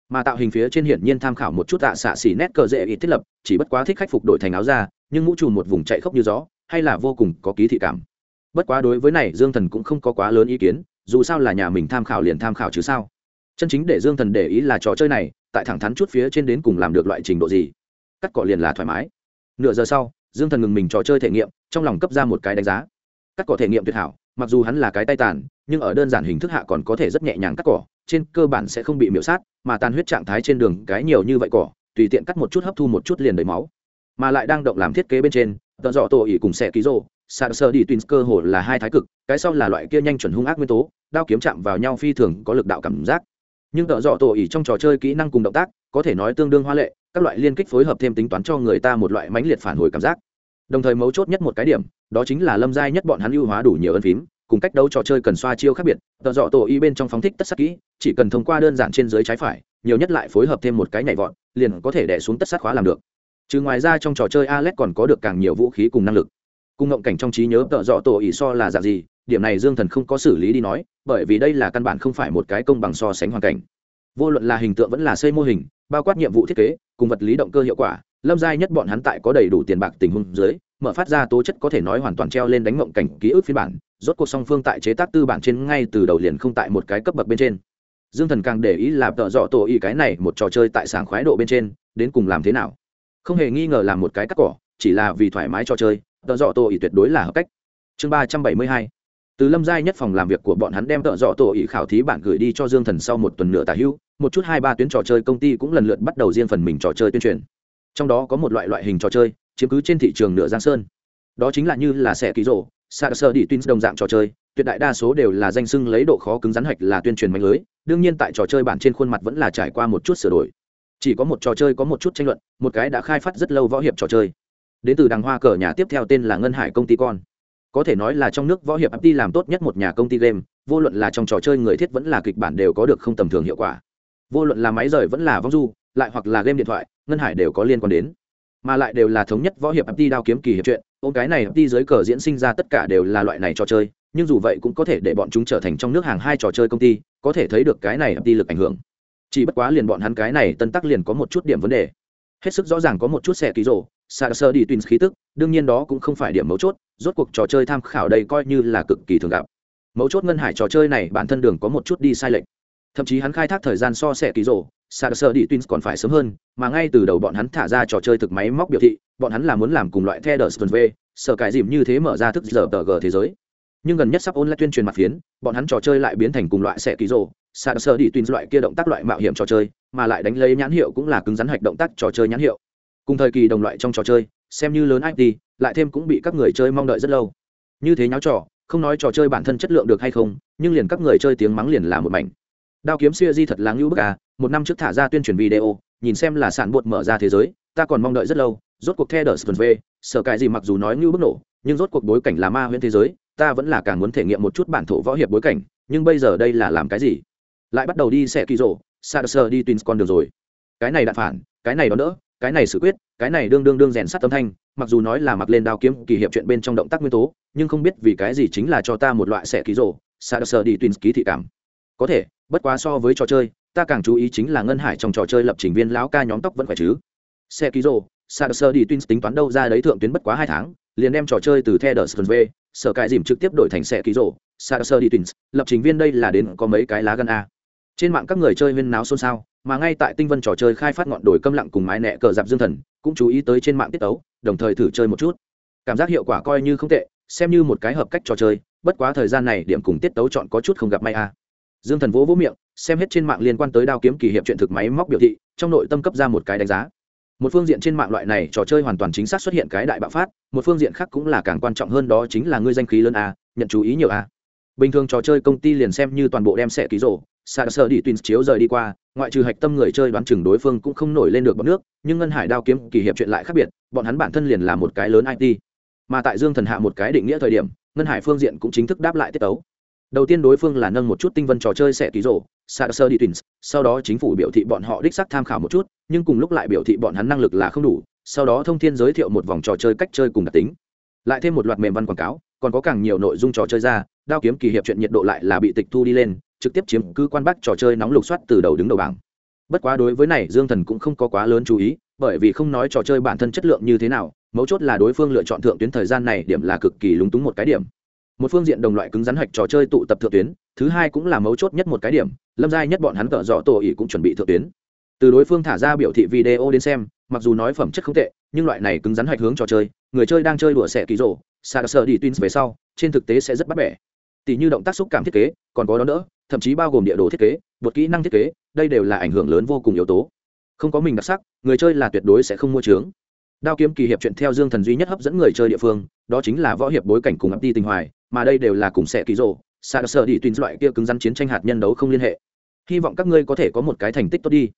S1: mà tạo hình phía trên hiển nhiên tham khảo một chút tạ xạ xỉ nét cờ dễ ít thiết lập, chỉ bất quá thích khách phục đổi thành áo ra nhưng mũ trùm một vùng chạy khốc như gió, hay là vô cùng có ký thị cảm. Bất quá đối với này, dương thần cũng không có quá lớn ý kiến, dù sao là nhà mình tham khảo liền tham khảo chứ sao. Chân chính để dương thần để ý là trò chơi này, tại thẳng thắn chút phía trên đến cùng làm được loại trình độ gì. Cắt cọ liền là thoải mái. Nửa giờ sau, dương thần ngừng mình trò chơi thể nghiệm, trong lòng cấp ra một cái đánh giá. Cắt cỏ thể nghiệm tuyệt hảo, mặc dù hắn là cái tay tàn, nhưng ở đơn giản hình thức hạ còn có thể rất nhẹ nhàng cắt cỏ trên cơ bản sẽ không bị miễu sát, mà tàn huyết trạng thái trên đường cái nhiều như vậy cỏ, tùy tiện cắt một chút hấp thu một chút liền đầy máu. Mà lại đang động làm thiết kế bên trên, tợ dọ tổ ỉ cùng xe ký rô sạc sơ đi tuyến cơ hồ là hai thái cực, cái sau là loại kia nhanh chuẩn hung ác nguyên tố, đao kiếm chạm vào nhau phi thường có lực đạo cảm giác. Nhưng tợ dọ tổ ỉ trong trò chơi kỹ năng cùng động tác, có thể nói tương đương hoa lệ, các loại liên kích phối hợp thêm tính toán cho người ta một loại mãnh liệt phản hồi cảm giác. Đồng thời mấu chốt nhất một cái điểm, đó chính là lâm giai nhất bọn hắn ưu hóa đủ nhiều ân phím cùng cách đấu trò chơi cần xoa chiêu khác biệt tờ dọ tổ y bên trong phóng thích tất sắc kỹ, chỉ cần thông qua đơn giản trên dưới trái phải, nhiều nhất lại phối hợp thêm một cái nhảy vọt, liền có thể đẻ xuống tất sát khóa làm được. Trừ ngoài ra trong trò chơi alex còn có được càng nhiều vũ khí cùng năng lực. Cùng ngộng cảnh trong trí nhớ tợ dọ tổ y so là dạng gì, điểm này dương thần không có xử lý đi nói, bởi vì đây là căn bản không phải một cái công bằng so sánh hoàn cảnh. Vô luận là hình tượng vẫn là xây mô hình, bao quát nhiệm vụ thiết kế, cùng vật lý động cơ hiệu quả, lâm giai nhất bọn hắn tại có đầy đủ tiền bạc tình huống dưới, mở phát ra tố chất có thể nói hoàn toàn treo lên đánh ngộng cảnh ký ức phiên bản rốt cuộc song phương tại chế tác tư bản trên ngay từ đầu liền không tại một cái cấp bậc bên trên. Dương thần càng để ý là tợ dọ tổ ý cái này một trò chơi tại sảng khoái độ bên trên, đến cùng làm thế nào? Không hề nghi ngờ làm một cái cắt cỏ, chỉ là vì thoải mái trò chơi, tợ dọ tổ ý tuyệt đối là hợp cách. Chương ba trăm bảy mươi hai. Từ lâm giai nhất phòng làm việc của bọn hắn đem tợ dọ tổ ý khảo thí bản gửi đi cho dương thần sau một tuần nửa tả hữu một chút hai ba tuyến trò chơi công ty cũng lần lượt bắt đầu riêng phần mình trò chơi tuyên truyền. Trong đó có một loại loại hình trò chơi, chiếm cứ trên thị trường nửa giang sơn. Đó chính là như là xẻ ký rộ sạc sơ đi tuyến đồng dạng trò chơi, tuyệt đại đa số đều là danh sưng lấy độ khó cứng rắn hạch là tuyên truyền mạnh lưới, đương nhiên tại trò chơi bản trên khuôn mặt vẫn là trải qua một chút sửa đổi. Chỉ có một trò chơi có một chút tranh luận, một cái đã khai phát rất lâu võ hiệp trò chơi. Đến từ đằng hoa cờ nhà tiếp theo tên là ngân hải công ty con. Có thể nói là trong nước võ hiệp FT làm tốt nhất một nhà công ty game, vô luận là trong trò chơi người thiết vẫn là kịch bản đều có được không tầm thường hiệu quả. Vô luận là máy rời vẫn là vong du, lại hoặc là game điện thoại, ngân hải đều có liên quan đến mà lại đều là thống nhất võ hiệp FT đao kiếm kỳ hiệp chuyện ôm cái này FT dưới cờ diễn sinh ra tất cả đều là loại này trò chơi, nhưng dù vậy cũng có thể để bọn chúng trở thành trong nước hàng hai trò chơi công ty, có thể thấy được cái này FT lực ảnh hưởng. Chỉ bất quá liền bọn hắn cái này tân tắc liền có một chút điểm vấn đề. Hết sức rõ ràng có một chút xe ký rổ xa sơ đi twins khí tức, đương nhiên đó cũng không phải điểm mấu chốt, rốt cuộc trò chơi tham khảo đây coi như là cực kỳ thường gặp. Mấu chốt ngân hải trò chơi này bản thân đường có một chút đi sai lệch. Thậm chí hắn khai thác thời gian so xẻ ký rổ xa sơ đi twins còn phải sớm hơn, mà ngay từ đầu bọn hắn thả ra trò chơi thực máy móc biểu thị, bọn hắn là muốn làm cùng loại theo đờ v sở cải dìm như thế mở ra thức giờ tờ g thế giới. Nhưng gần nhất sắp ôn lại tuyên truyền mặt phiến, bọn hắn trò chơi lại biến thành cùng loại xe ký rổ xa sơ đi twins loại kia động tác loại mạo hiểm trò chơi, mà lại đánh lấy nhãn hiệu cũng là cứng rắn hạch động tác trò chơi nhãn hiệu. Cùng thời kỳ đồng loại trong trò chơi, xem như lớn it lại thêm cũng bị các người chơi mong đợi rất lâu. Như thế nháo trò, không nói trò chơi bản thân chất lượng được hay không, nhưng liền các người chơi tiếng mắng liền là một mảnh. Đao kiếm siêu di thật là ngưu bức à một năm trước thả ra tuyên truyền video, nhìn xem là sản bột mở ra thế giới, ta còn mong đợi rất lâu, rốt cuộc theo đờ sơn v sở cái gì mặc dù nói như bức nổ, nhưng rốt cuộc bối cảnh là ma huyễn thế giới, ta vẫn là càng muốn thể nghiệm một chút bản thổ võ hiệp bối cảnh, nhưng bây giờ đây là làm cái gì? Lại bắt đầu đi xe kỳ rộ sa sờ đi twins con đường rồi. Cái này đạn phản, cái này đó nữa cái này xử quyết, cái này đương đương đương rèn sắt âm thanh, mặc dù nói là mặc lên đao kiếm kỳ hiệp chuyện bên trong động tác nguyên tố, nhưng không biết vì cái gì chính là cho ta một loại xẻ ký rổ sa sờ đi twins ký thị cảm. Có thể, bất quá so với trò chơi ta càng chú ý chính là ngân hải trong trò chơi lập trình viên lão ca nhóm tóc vẫn khỏe chứ. Xe ký rô sa sơ đi tuyến tính toán đâu ra đấy thượng tuyến bất quá hai tháng, liền đem trò chơi từ the đờ v sở cải dìm trực tiếp đổi thành xe ký rô sa sơ đi tuyến lập trình viên đây là đến có mấy cái lá gan a. Trên mạng các người chơi huyên náo xôn xao, mà ngay tại tinh vân trò chơi khai phát ngọn đồi câm lặng cùng mái nẹ cờ dạp dương thần, cũng chú ý tới trên mạng tiết tấu, đồng thời thử chơi một chút. Cảm giác hiệu quả coi như không tệ, xem như một cái hợp cách trò chơi, bất quá thời gian này điểm cùng tiết tấu chọn có chút không gặp may a. Dương thần vỗ vỗ miệng xem hết trên mạng liên quan tới đao kiếm kỳ hiệp chuyện thực máy móc biểu thị, trong nội tâm cấp ra một cái đánh giá. Một phương diện trên mạng loại này trò chơi hoàn toàn chính xác xuất hiện cái đại bạo phát, một phương diện khác cũng là càng quan trọng hơn đó chính là ngươi danh khí lớn a, nhận chú ý nhiều a. Bình thường trò chơi công ty liền xem như toàn bộ đem sẽ ký rổ, xa sơ đi tuyến chiếu rời đi qua, ngoại trừ hạch tâm người chơi đoán chừng đối phương cũng không nổi lên được bọn nước, nhưng ngân hải đao kiếm kỳ hiệp chuyện lại khác biệt, bọn hắn bản thân liền là một cái lớn it mà tại dương thần hạ một cái định nghĩa thời điểm, ngân hải phương diện cũng chính thức đáp lại tiết tấu đầu tiên đối phương là nâng một chút tinh vân trò chơi sẽ ký rổ sạc sơ đi twins sau đó chính phủ biểu thị bọn họ đích sắc tham khảo một chút, nhưng cùng lúc lại biểu thị bọn hắn năng lực là không đủ, sau đó thông thiên giới thiệu một vòng trò chơi cách chơi cùng đặc tính. Lại thêm một loạt mềm văn quảng cáo, còn có càng nhiều nội dung trò chơi ra, đao kiếm kỳ hiệp chuyện nhiệt độ lại là bị tịch thu đi lên, trực tiếp chiếm cứ quan bắc trò chơi nóng lục soát từ đầu đứng đầu bảng. Bất quá đối với này, dương thần cũng không có quá lớn chú ý, bởi vì không nói trò chơi bản thân chất lượng như thế nào, mấu chốt là đối phương lựa chọn thượng tuyến thời gian này điểm là cực kỳ lúng túng một cái điểm một phương diện đồng loại cứng rắn hạch trò chơi tụ tập thượng tuyến, thứ hai cũng là mấu chốt nhất một cái điểm, lâm giai nhất bọn hắn cỡ dọ tổ ỉ cũng chuẩn bị thượng tuyến. Từ đối phương thả ra biểu thị video đến xem, mặc dù nói phẩm chất không tệ, nhưng loại này cứng rắn hạch hướng trò chơi, người chơi đang chơi đùa xẻ ký rổ xa sợ đi tin về sau, trên thực tế sẽ rất bắt bẻ. Tỷ như động tác xúc cảm thiết kế, còn có đó nữa, thậm chí bao gồm địa đồ thiết kế, bột kỹ năng thiết kế, đây đều là ảnh hưởng lớn vô cùng yếu tố. Không có mình đặc sắc, người chơi là tuyệt đối sẽ không mua trướng đao kiếm kỳ hiệp chuyện theo dương thần duy nhất hấp dẫn người chơi địa phương, đó chính là võ hiệp bối cảnh cùng ấp đi tình hoài mà đây đều là cùng sẽ kỳ rộ xa sợ đi tuyến loại kia cứng rắn chiến tranh hạt nhân đấu không liên hệ. Hy vọng các ngươi có thể có một cái thành tích tốt đi.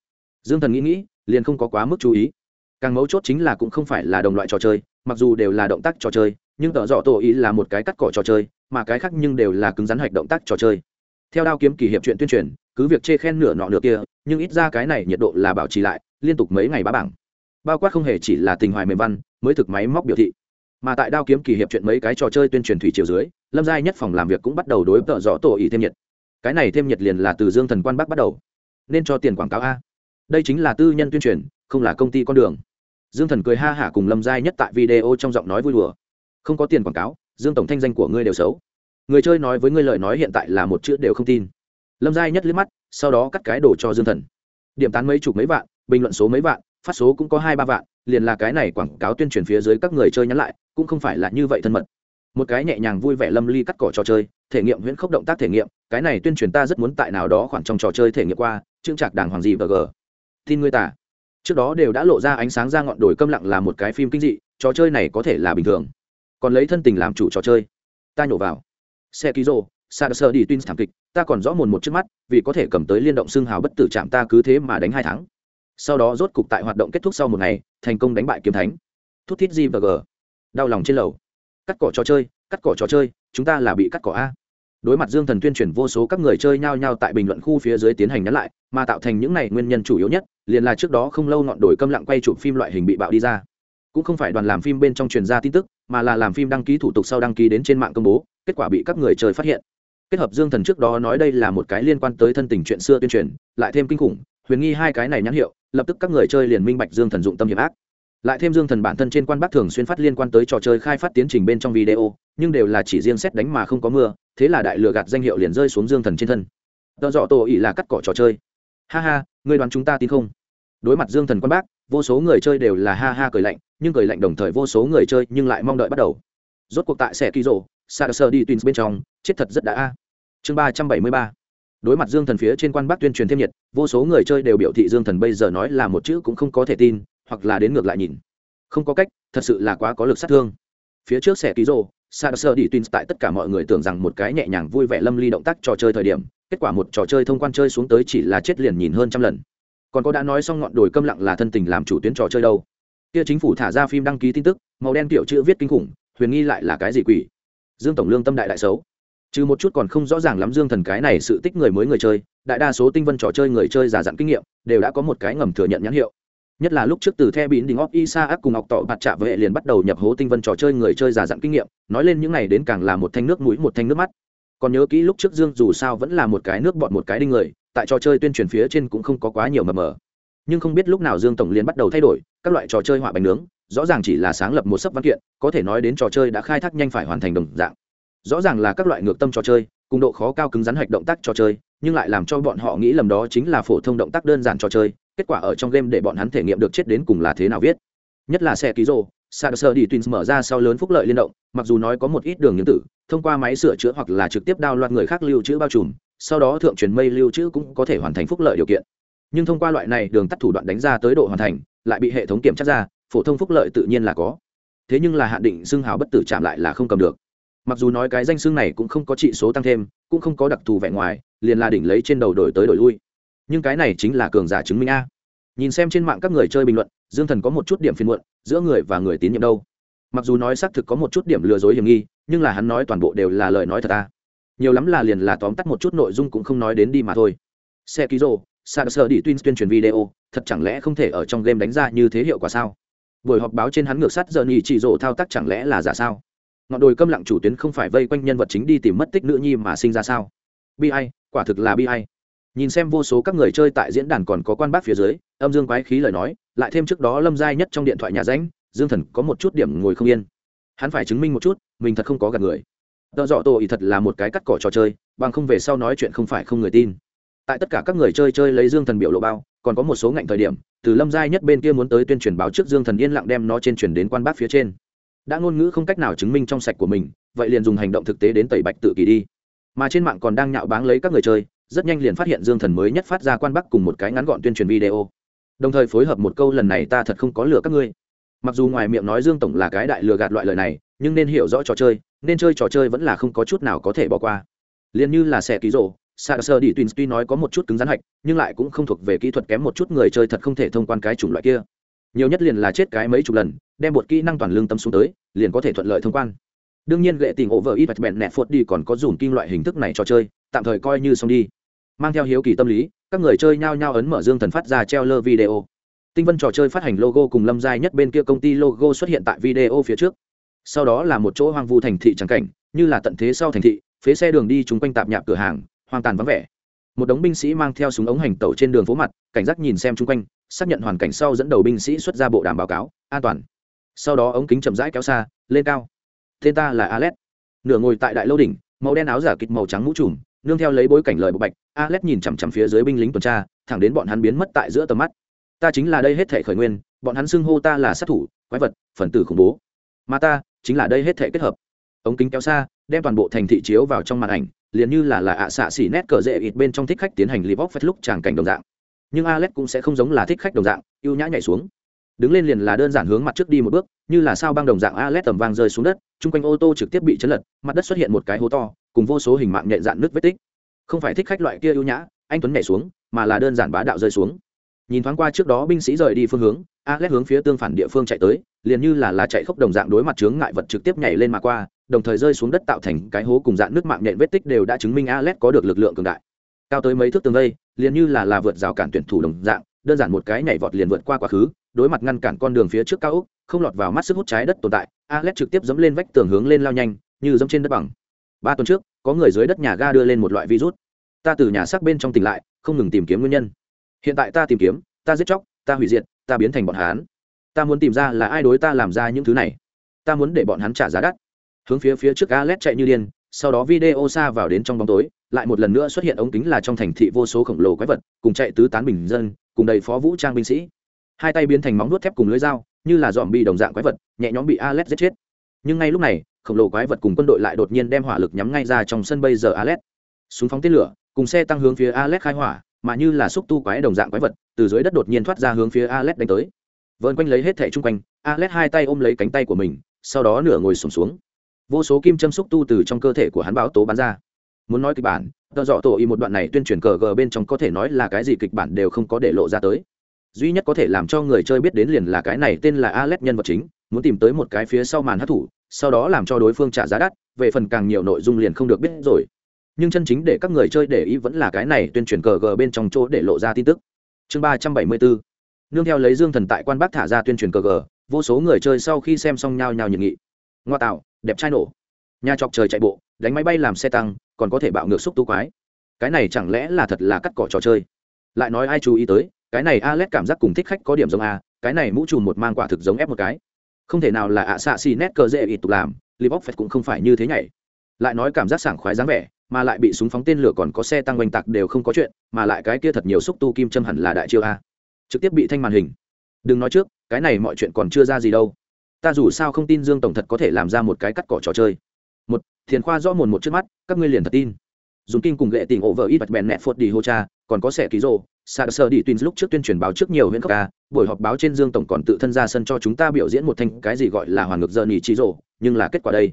S1: Dương thần nghĩ nghĩ, liền không có quá mức chú ý. Càng mấu chốt chính là cũng không phải là đồng loại trò chơi, mặc dù đều là động tác trò chơi, nhưng tỏ rõ tổ ý là một cái cắt cỏ trò chơi, mà cái khác nhưng đều là cứng rắn hoạch động tác trò chơi. Theo đao kiếm kỳ hiệp chuyện tuyên truyền, cứ việc chê khen nửa nọ nửa kia, nhưng ít ra cái này nhiệt độ là bảo trì lại, liên tục mấy ngày bá bảng. Bao quát không hề chỉ là tình hoài mềm văn, mới thực máy móc biểu thị mà tại đao kiếm kỳ hiệp chuyện mấy cái trò chơi tuyên truyền thủy triều dưới, lâm giai nhất phòng làm việc cũng bắt đầu đối tợ rõ tổ ý thêm nhiệt. Cái này thêm nhiệt liền là từ dương thần quan bắc bắt đầu. Nên cho tiền quảng cáo a. Đây chính là tư nhân tuyên truyền, không là công ty con đường. Dương thần cười ha hả cùng lâm giai nhất tại video trong giọng nói vui đùa. Không có tiền quảng cáo, dương tổng thanh danh của ngươi đều xấu. Người chơi nói với ngươi lời nói hiện tại là một chữ đều không tin. Lâm giai nhất liếc mắt, sau đó cắt cái đồ cho dương thần. Điểm tán mấy chục mấy vạn, bình luận số mấy vạn, phát số cũng có hai ba vạn liền là cái này quảng cáo tuyên truyền phía dưới các người chơi nhắn lại, cũng không phải là như vậy thân mật. Một cái nhẹ nhàng vui vẻ lâm ly cắt cỏ trò chơi, thể nghiệm huyễn khốc động tác thể nghiệm, cái này tuyên truyền ta rất muốn tại nào đó khoảng trong trò chơi thể nghiệm qua, chương trạc đàng hoàng gì và g. Tin ngươi tả trước đó đều đã lộ ra ánh sáng ra ngọn đồi câm lặng là một cái phim kinh dị, trò chơi này có thể là bình thường. Còn lấy thân tình làm chủ trò chơi. Ta nhổ vào. Xe ký rô sa sơ đi tin thảm kịch, ta còn rõ mồn một trước mắt, vì có thể cầm tới liên động xương hào bất tử chạm ta cứ thế mà đánh hai tháng. Sau đó rốt cục tại hoạt động kết thúc sau một ngày thành công đánh bại kiếm thánh. Thút thít gì và g. Đau lòng trên lầu. Cắt cỏ trò chơi, cắt cỏ trò chơi, chúng ta là bị cắt cỏ a. Đối mặt dương thần tuyên truyền vô số các người chơi nhao nhao tại bình luận khu phía dưới tiến hành nhắn lại, mà tạo thành những này nguyên nhân chủ yếu nhất, liền là trước đó không lâu ngọn đổi câm lặng quay chụp phim loại hình bị bạo đi ra. Cũng không phải đoàn làm phim bên trong truyền ra tin tức, mà là làm phim đăng ký thủ tục sau đăng ký đến trên mạng công bố, kết quả bị các người chơi phát hiện. Kết hợp dương thần trước đó nói đây là một cái liên quan tới thân tình chuyện xưa tuyên truyền, lại thêm kinh khủng, huyền nghi hai cái này nhãn hiệu lập tức các người chơi liền minh bạch dương thần dụng tâm hiểm ác. Lại thêm dương thần bản thân trên quan bắc thường xuyên phát liên quan tới trò chơi khai phát tiến trình bên trong video, nhưng đều là chỉ riêng xét đánh mà không có mưa, thế là đại lừa gạt danh hiệu liền rơi xuống dương thần trên thân. Tợ dọ tổ ỉ là cắt cỏ trò chơi. Ha ha, ngươi đoán chúng ta tin không? Đối mặt dương thần quan bác, vô số người chơi đều là ha ha cười lạnh, nhưng cười lạnh đồng thời vô số người chơi nhưng lại mong đợi bắt đầu. Rốt cuộc tại xe ký rộ sa sơ đi tùy bên trong, chết thật rất đã a. Chương ba trăm bảy mươi ba đối mặt dương thần phía trên quan bắc tuyên truyền thêm nhiệt, vô số người chơi đều biểu thị dương thần bây giờ nói là một chữ cũng không có thể tin, hoặc là đến ngược lại nhìn. Không có cách, thật sự là quá có lực sát thương. Phía trước xe ký rô sa sơ đi tuyên tại tất cả mọi người tưởng rằng một cái nhẹ nhàng vui vẻ lâm ly động tác trò chơi thời điểm, kết quả một trò chơi thông quan chơi xuống tới chỉ là chết liền nhìn hơn trăm lần. Còn có đã nói xong ngọn đồi câm lặng là thân tình làm chủ tuyến trò chơi đâu. Kia chính phủ thả ra phim đăng ký tin tức, màu đen kiểu chữ viết kinh khủng, huyền nghi lại là cái gì quỷ? Dương tổng lương tâm đại đại xấu trừ một chút còn không rõ ràng lắm dương thần cái này sự tích người mới người chơi, đại đa số tinh vân trò chơi người chơi giả dặn kinh nghiệm, đều đã có một cái ngầm thừa nhận nhãn hiệu. Nhất là lúc trước từ the bín đình óc isa ác cùng học tỏ bạt trạ vệ liền bắt đầu nhập hố tinh vân trò chơi người chơi giả dặn kinh nghiệm, nói lên những này đến càng là một thanh nước mũi, một thanh nước mắt. Còn nhớ kỹ lúc trước dương dù sao vẫn là một cái nước bọn, một cái đinh người, tại trò chơi tuyên truyền phía trên cũng không có quá nhiều mờ mờ. Nhưng không biết lúc nào dương tổng liền bắt đầu thay đổi, các loại trò chơi họa bánh nướng, rõ ràng chỉ là sáng lập một sấp văn kiện, có thể nói đến trò chơi đã khai thác nhanh phải hoàn thành đồng dạng rõ ràng là các loại ngược tâm trò chơi, cùng độ khó cao cứng rắn hạch động tác trò chơi, nhưng lại làm cho bọn họ nghĩ lầm đó chính là phổ thông động tác đơn giản trò chơi, kết quả ở trong game để bọn hắn thể nghiệm được chết đến cùng là thế nào viết. Nhất là xe ký rô sa sơ đi twins mở ra sau lớn phúc lợi liên động, mặc dù nói có một ít đường nhân tử, thông qua máy sửa chữa hoặc là trực tiếp đao loạt người khác lưu trữ bao trùm, sau đó thượng truyền mây lưu trữ cũng có thể hoàn thành phúc lợi điều kiện. Nhưng thông qua loại này đường tắt thủ đoạn đánh ra tới độ hoàn thành, lại bị hệ thống kiểm tra ra, phổ thông phúc lợi tự nhiên là có. Thế nhưng là hạn định xưng hào bất tử chạm lại là không cầm được mặc dù nói cái danh xương này cũng không có trị số tăng thêm, cũng không có đặc thù vẻ ngoài, liền là đỉnh lấy trên đầu đổi tới đổi lui. Nhưng cái này chính là cường giả chứng minh a. Nhìn xem trên mạng các người chơi bình luận, dương thần có một chút điểm phiền muộn, giữa người và người tín nhiệm đâu? Mặc dù nói xác thực có một chút điểm lừa dối hiểm nghi, nhưng là hắn nói toàn bộ đều là lời nói thật ta nhiều lắm là liền là tóm tắt một chút nội dung cũng không nói đến đi mà thôi. Xe ký rô sa sơ đi tuyên tuyên truyền video, thật chẳng lẽ không thể ở trong game đánh ra như thế hiệu quả sao? Buổi họp báo trên hắn ngược sắt giờ nhì chỉ rộ thao tác chẳng lẽ là giả sao? Ngọn đồi câm lặng chủ tuyến không phải vây quanh nhân vật chính đi tìm mất tích nữ nhi mà sinh ra sao? Bi ai, quả thực là bi ai. Nhìn xem vô số các người chơi tại diễn đàn còn có quan bác phía dưới, âm dương quái khí lời nói, lại thêm trước đó lâm giai nhất trong điện thoại nhà ránh dương thần có một chút điểm ngồi không yên. Hắn phải chứng minh một chút, mình thật không có gặp người. Tợ dọ tổ ý thật là một cái cắt cỏ trò chơi, bằng không về sau nói chuyện không phải không người tin. Tại tất cả các người chơi chơi lấy dương thần biểu lộ bao, còn có một số ngạnh thời điểm, từ lâm giai nhất bên kia muốn tới tuyên truyền báo trước dương thần yên lặng đem nó trên truyền đến quan bác phía trên đã ngôn ngữ không cách nào chứng minh trong sạch của mình, vậy liền dùng hành động thực tế đến tẩy bạch tự kỷ đi. Mà trên mạng còn đang nhạo báng lấy các người chơi, rất nhanh liền phát hiện dương thần mới nhất phát ra quan bắc cùng một cái ngắn gọn tuyên truyền video. Đồng thời phối hợp một câu lần này ta thật không có lừa các ngươi. Mặc dù ngoài miệng nói dương tổng là cái đại lừa gạt loại lời này, nhưng nên hiểu rõ trò chơi, nên chơi trò chơi vẫn là không có chút nào có thể bỏ qua. Liền như là xe ký rộ sa sơ đi tuy nói có một chút cứng rắn hạch, nhưng lại cũng không thuộc về kỹ thuật kém một chút người chơi thật không thể thông quan cái chủng loại kia. Nhiều nhất liền là chết cái mấy chục lần, đem một kỹ năng toàn lương tâm xuống tới liền có thể thuận lợi thông quan. Đương nhiên, lệ tình ổ vợ ít vạch bẹn nẹt phốt đi còn có dùng kim loại hình thức này cho chơi, tạm thời coi như xong đi. Mang theo hiếu kỳ tâm lý, các người chơi nhao nhao ấn mở dương thần phát ra treo lơ video. Tinh vân trò chơi phát hành logo cùng lâm giai nhất bên kia công ty logo xuất hiện tại video phía trước. Sau đó là một chỗ hoang vu thành thị trắng cảnh, như là tận thế sau thành thị, phế xe đường đi chúng quanh tạp nhạp cửa hàng, hoang tàn vắng vẻ. Một đống binh sĩ mang theo súng ống hành tẩu trên đường phố mặt, cảnh giác nhìn xem chung quanh, xác nhận hoàn cảnh sau dẫn đầu binh sĩ xuất ra bộ đàm báo cáo, an toàn sau đó ống kính chậm rãi kéo xa, lên cao. Tên ta là alex. Nửa ngồi tại đại lâu đỉnh, màu đen áo giả kịch màu trắng mũ trùm, nương theo lấy bối cảnh lời bộ bạch, alex nhìn chằm chằm phía dưới binh lính tuần tra, thẳng đến bọn hắn biến mất tại giữa tầm mắt. Ta chính là đây hết thể khởi nguyên, bọn hắn xưng hô ta là sát thủ, quái vật, phần tử khủng bố. Mà ta chính là đây hết thể kết hợp. Ống kính kéo xa, đem toàn bộ thành thị chiếu vào trong màn ảnh, liền như là là ạ xạ xỉ nét cờ rễ ít bên trong thích khách tiến hành live off lúc tràng cảnh đồng dạng. Nhưng alex cũng sẽ không giống là thích khách đồng dạng, ưu nhã nhảy xuống đứng lên liền là đơn giản hướng mặt trước đi một bước, như là sao băng đồng dạng alex tầm vang rơi xuống đất, chung quanh ô tô trực tiếp bị chấn lật, mặt đất xuất hiện một cái hố to, cùng vô số hình mạng nhện dạn nước vết tích. Không phải thích khách loại kia ưu nhã, anh tuấn nhảy xuống, mà là đơn giản bá đạo rơi xuống. Nhìn thoáng qua trước đó binh sĩ rời đi phương hướng alex hướng phía tương phản địa phương chạy tới, liền như là là chạy khốc đồng dạng đối mặt chướng ngại vật trực tiếp nhảy lên mà qua, đồng thời rơi xuống đất tạo thành cái hố cùng dạng nước mạng nhện vết tích đều đã chứng minh alex có được lực lượng cường đại. Cao tới mấy thước tường vây, liền như là là vượt rào cản tuyển thủ đồng dạng, đơn giản một cái nhảy vọt liền vượt qua quá khứ đối mặt ngăn cản con đường phía trước cao ốc, không lọt vào mắt sức hút trái đất tồn tại, alex trực tiếp dẫm lên vách tường hướng lên lao nhanh, như dẫm trên đất bằng. Ba tuần trước, có người dưới đất nhà ga đưa lên một loại virus. Ta từ nhà xác bên trong tỉnh lại, không ngừng tìm kiếm nguyên nhân. Hiện tại ta tìm kiếm, ta giết chóc, ta hủy diệt, ta biến thành bọn hán ta muốn tìm ra là ai đối ta làm ra những thứ này. Ta muốn để bọn hắn trả giá đắt. Hướng phía phía trước alex chạy như điên, sau đó video xa vào đến trong bóng tối, lại một lần nữa xuất hiện ống kính là trong thành thị vô số khổng lồ quái vật, cùng chạy tứ tán bình dân, cùng đầy phó vũ trang binh sĩ hai tay biến thành móng nuốt thép cùng lưới dao như là dòm bị đồng dạng quái vật nhẹ nhõm bị alex giết chết. Nhưng ngay lúc này khổng lồ quái vật cùng quân đội lại đột nhiên đem hỏa lực nhắm ngay ra trong sân bây giờ alex. Súng phóng tên lửa cùng xe tăng hướng phía alex khai hỏa mà như là xúc tu quái đồng dạng quái vật từ dưới đất đột nhiên thoát ra hướng phía alex đánh tới. Vợn quanh lấy hết thẻ chung quanh alex hai tay ôm lấy cánh tay của mình sau đó nửa ngồi sùng xuống, xuống vô số kim châm xúc tu từ trong cơ thể của hắn báo tố bắn ra. Muốn nói kịch bản tờ dọ tổ y một đoạn này tuyên truyền cờ gờ bên trong có thể nói là cái gì kịch bản đều không có để lộ ra tới duy nhất có thể làm cho người chơi biết đến liền là cái này tên là alex nhân vật chính, muốn tìm tới một cái phía sau màn hát thủ, sau đó làm cho đối phương trả giá đắt, về phần càng nhiều nội dung liền không được biết rồi. Nhưng chân chính để các người chơi để ý vẫn là cái này tuyên truyền cờ gờ bên trong chỗ để lộ ra tin tức. Chương ba trăm bảy mươi bốn. Nương theo lấy dương thần tại quan bác thả ra tuyên truyền cờ gờ, vô số người chơi sau khi xem xong nhau nhau nhiệt nghị. Ngoa tạo, đẹp trai nổ. Nhà chọc trời chạy bộ, đánh máy bay làm xe tăng, còn có thể bạo ngược xúc tu quái. Cái này chẳng lẽ là thật là cắt cỏ trò chơi? Lại nói ai chú ý tới cái này alex cảm giác cùng thích khách có điểm giống a, cái này mũ trùm một mang quả thực giống ép một cái. Không thể nào là ạ xạ xì nét cờ dễ ít tục làm live off cũng không phải như thế nhảy. Lại nói cảm giác sảng khoái dáng vẻ, mà lại bị súng phóng tên lửa còn có xe tăng oanh tạc đều không có chuyện, mà lại cái kia thật nhiều xúc tu kim châm hẳn là đại chiêu a. Trực tiếp bị thanh màn hình. Đừng nói trước, cái này mọi chuyện còn chưa ra gì đâu. Ta dù sao không tin dương tổng thật có thể làm ra một cái cắt cỏ trò chơi. Một, thiền khoa rõ mồn một trước mắt, các ngươi liền thật tin. Dùng kinh cùng lệ tình ổ vợ ít bạch bèn nẹt phốt đi hô cha còn có sẻ ký rô. Sa sơ đi tuyến lúc trước tuyên truyền báo trước nhiều huyện cấp ca, buổi họp báo trên dương tổng còn tự thân ra sân cho chúng ta biểu diễn một thanh cái gì gọi là hoàn ngược giờ nhì trí rô, nhưng là kết quả đây.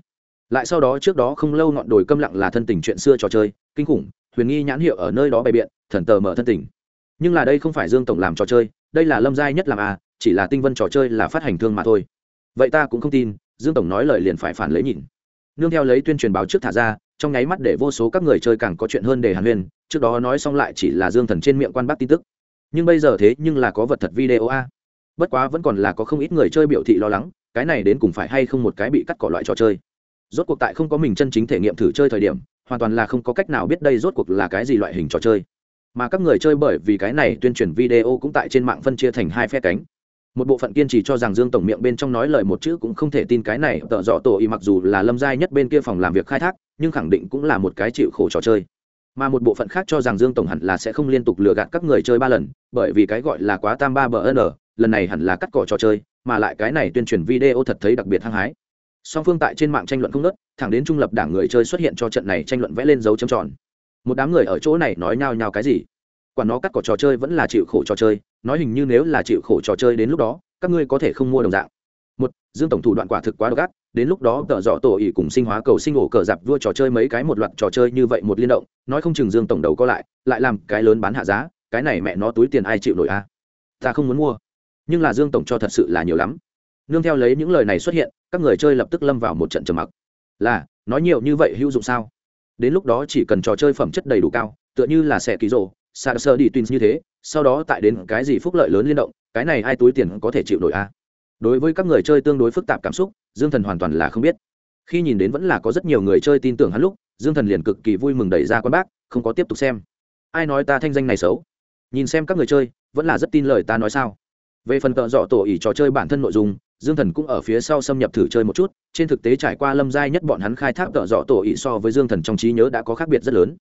S1: Lại sau đó trước đó không lâu ngọn đồi câm lặng là thân tình chuyện xưa trò chơi, kinh khủng, huyền nghi nhãn hiệu ở nơi đó bày biện, thần tờ mở thân tình. Nhưng là đây không phải dương tổng làm trò chơi, đây là lâm giai nhất làm à chỉ là tinh vân trò chơi là phát hành thương mà thôi. Vậy ta cũng không tin, dương tổng nói lời liền phải phản lấy nhìn nương theo lấy tuyên truyền báo trước thả ra, trong nháy mắt để vô số các người chơi càng có chuyện hơn để hàn huyên, trước đó nói xong lại chỉ là dương thần trên miệng quan bác tin tức. Nhưng bây giờ thế nhưng là có vật thật video a. Bất quá vẫn còn là có không ít người chơi biểu thị lo lắng, cái này đến cùng phải hay không một cái bị cắt cỏ loại trò chơi. Rốt cuộc tại không có mình chân chính thể nghiệm thử chơi thời điểm, hoàn toàn là không có cách nào biết đây rốt cuộc là cái gì loại hình trò chơi. Mà các người chơi bởi vì cái này tuyên truyền video cũng tại trên mạng phân chia thành hai phe cánh một bộ phận kiên trì cho rằng dương tổng miệng bên trong nói lời một chữ cũng không thể tin cái này, tợ dọ tổ y mặc dù là lâm giai nhất bên kia phòng làm việc khai thác, nhưng khẳng định cũng là một cái chịu khổ trò chơi. Mà một bộ phận khác cho rằng dương tổng hẳn là sẽ không liên tục lừa gạt các người chơi ba lần, bởi vì cái gọi là quá tam ba bờ n lần này hẳn là cắt cỏ trò chơi, mà lại cái này tuyên truyền video thật thấy đặc biệt hăng hái. Song phương tại trên mạng tranh luận không nớt thẳng đến trung lập đảng người chơi xuất hiện cho trận này tranh luận vẽ lên dấu châm tròn. Một đám người ở chỗ này nói nhao nhao cái gì? Quả nó cắt cỏ trò chơi vẫn là chịu khổ trò chơi, nói hình như nếu là chịu khổ trò chơi đến lúc đó, các ngươi có thể không mua đồng dạng. Một, dương tổng thủ đoạn quả thực quá độc ác, đến lúc đó tợ dọ tổ ỉ cùng sinh hóa cầu sinh ổ cờ dạp vua trò chơi mấy cái một loạt trò chơi như vậy một liên động, nói không chừng dương tổng đầu có lại lại làm cái lớn bán hạ giá, cái này mẹ nó túi tiền ai chịu nổi a? Ta không muốn mua. Nhưng là dương tổng cho thật sự là nhiều lắm. Nương theo lấy những lời này xuất hiện, các người chơi lập tức lâm vào một trận trầm mặc. Là, nói nhiều như vậy hữu dụng sao? Đến lúc đó chỉ cần trò chơi phẩm chất đầy đủ cao, tựa như là xe ký rồ sa sơ đi twins như thế, sau đó tại đến cái gì phúc lợi lớn liên động, cái này ai túi tiền có thể chịu nổi a đối với các người chơi tương đối phức tạp cảm xúc, dương thần hoàn toàn là không biết. Khi nhìn đến vẫn là có rất nhiều người chơi tin tưởng hắn lúc, dương thần liền cực kỳ vui mừng đẩy ra con bác, không có tiếp tục xem. Ai nói ta thanh danh này xấu? Nhìn xem các người chơi, vẫn là rất tin lời ta nói sao. Về phần tợ dọ tổ ỉ trò chơi bản thân nội dung, dương thần cũng ở phía sau xâm nhập thử chơi một chút, trên thực tế trải qua lâm giai nhất bọn hắn khai thác tợ dọ tổ ỉ so với dương thần trong trí nhớ đã có khác biệt rất lớn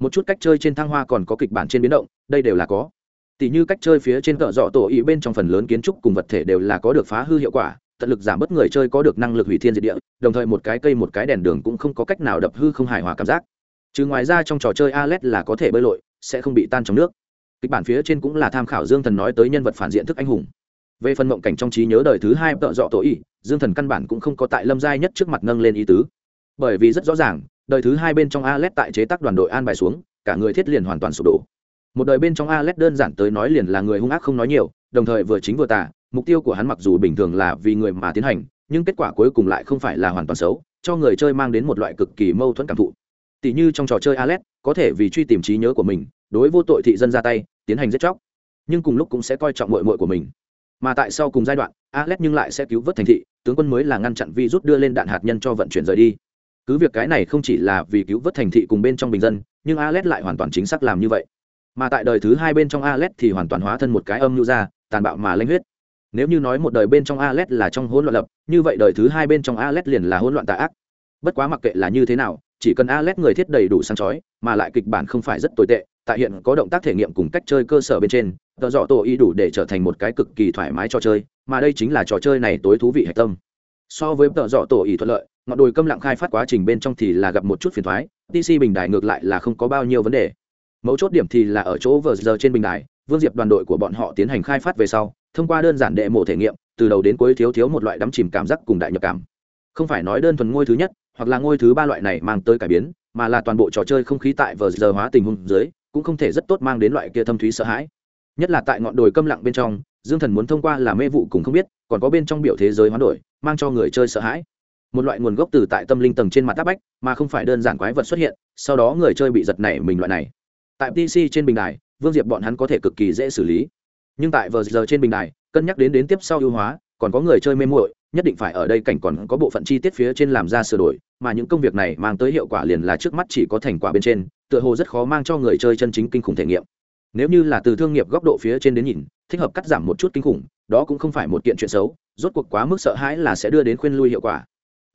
S1: một chút cách chơi trên thăng hoa còn có kịch bản trên biến động, đây đều là có. Tỷ như cách chơi phía trên cỡ dọ tổ ý bên trong phần lớn kiến trúc cùng vật thể đều là có được phá hư hiệu quả, tận lực giảm bớt người chơi có được năng lực hủy thiên diệt địa, đồng thời một cái cây một cái đèn đường cũng không có cách nào đập hư không hài hòa cảm giác. Chứ ngoài ra trong trò chơi alet là có thể bơi lội, sẽ không bị tan trong nước. Kịch bản phía trên cũng là tham khảo dương thần nói tới nhân vật phản diện thức anh hùng. Về phần mộng cảnh trong trí nhớ đời thứ hai tợ dọ tổ ý dương thần căn bản cũng không có tại lâm giai nhất trước mặt nâng lên ý tứ. Bởi vì rất rõ ràng đời thứ hai bên trong alet tại chế tác đoàn đội an bài xuống, cả người thiết liền hoàn toàn sụp đổ. Một đời bên trong alet đơn giản tới nói liền là người hung ác không nói nhiều, đồng thời vừa chính vừa tà. mục tiêu của hắn mặc dù bình thường là vì người mà tiến hành, nhưng kết quả cuối cùng lại không phải là hoàn toàn xấu, cho người chơi mang đến một loại cực kỳ mâu thuẫn cảm thụ. Tỷ như trong trò chơi Alet, có thể vì truy tìm trí nhớ của mình, đối vô tội thị dân ra tay, tiến hành giết chóc. Nhưng cùng lúc cũng sẽ coi trọng muội muội của mình. Mà tại sau cùng giai đoạn, Alet nhưng lại sẽ cứu vớt thành thị, tướng quân mới là ngăn chặn virus đưa lên đạn hạt nhân cho vận chuyển rời đi cứ việc cái này không chỉ là vì cứu vớt thành thị cùng bên trong bình dân, nhưng Alet lại hoàn toàn chính xác làm như vậy. Mà tại đời thứ hai bên trong Alet thì hoàn toàn hóa thân một cái âm nhu ra tàn bạo mà lanh huyết. Nếu như nói một đời bên trong Alet là trong hỗn loạn lập, như vậy đời thứ hai bên trong Alet liền là hỗn loạn tà ác. Bất quá mặc kệ là như thế nào, chỉ cần Alet người thiết đầy đủ sáng chói, mà lại kịch bản không phải rất tồi tệ, tại hiện có động tác thể nghiệm cùng cách chơi cơ sở bên trên tờ dọ tổ y đủ để trở thành một cái cực kỳ thoải mái trò chơi, mà đây chính là trò chơi này tối thú vị hạch tâm. So với tờ dọ tổ y thuận lợi ngọn đồi câm lặng khai phát quá trình bên trong thì là gặp một chút phiền thoái tc bình đài ngược lại là không có bao nhiêu vấn đề. Mấu chốt điểm thì là ở chỗ vờ giờ trên bình đài, vương diệp đoàn đội của bọn họ tiến hành khai phát về sau, thông qua đơn giản đệ mộ thể nghiệm, từ đầu đến cuối thiếu thiếu một loại đắm chìm cảm giác cùng đại nhập cảm. Không phải nói đơn thuần ngôi thứ nhất, hoặc là ngôi thứ ba loại này mang tới cải biến, mà là toàn bộ trò chơi không khí tại vờ giờ hóa tình huống dưới, cũng không thể rất tốt mang đến loại kia thâm thúy sợ hãi. Nhất là tại ngọn đồi câm lặng bên trong, dương thần muốn thông qua là mê vụ cùng không biết, còn có bên trong biểu thế giới hoán đổi, mang cho người chơi sợ hãi một loại nguồn gốc từ tại tâm linh tầng trên mặt tác bách, mà không phải đơn giản quái vật xuất hiện, sau đó người chơi bị giật nảy mình loại này. Tại pc trên bình đài, vương diệp bọn hắn có thể cực kỳ dễ xử lý. Nhưng tại vờ giờ trên bình đài, cân nhắc đến đến tiếp sau ưu hóa, còn có người chơi mê muội, nhất định phải ở đây cảnh còn có bộ phận chi tiết phía trên làm ra sửa đổi, mà những công việc này mang tới hiệu quả liền là trước mắt chỉ có thành quả bên trên, tựa hồ rất khó mang cho người chơi chân chính kinh khủng thể nghiệm. Nếu như là từ thương nghiệp góc độ phía trên đến nhìn, thích hợp cắt giảm một chút kinh khủng, đó cũng không phải một kiện chuyện xấu, rốt cuộc quá mức sợ hãi là sẽ đưa đến khuyên lui hiệu quả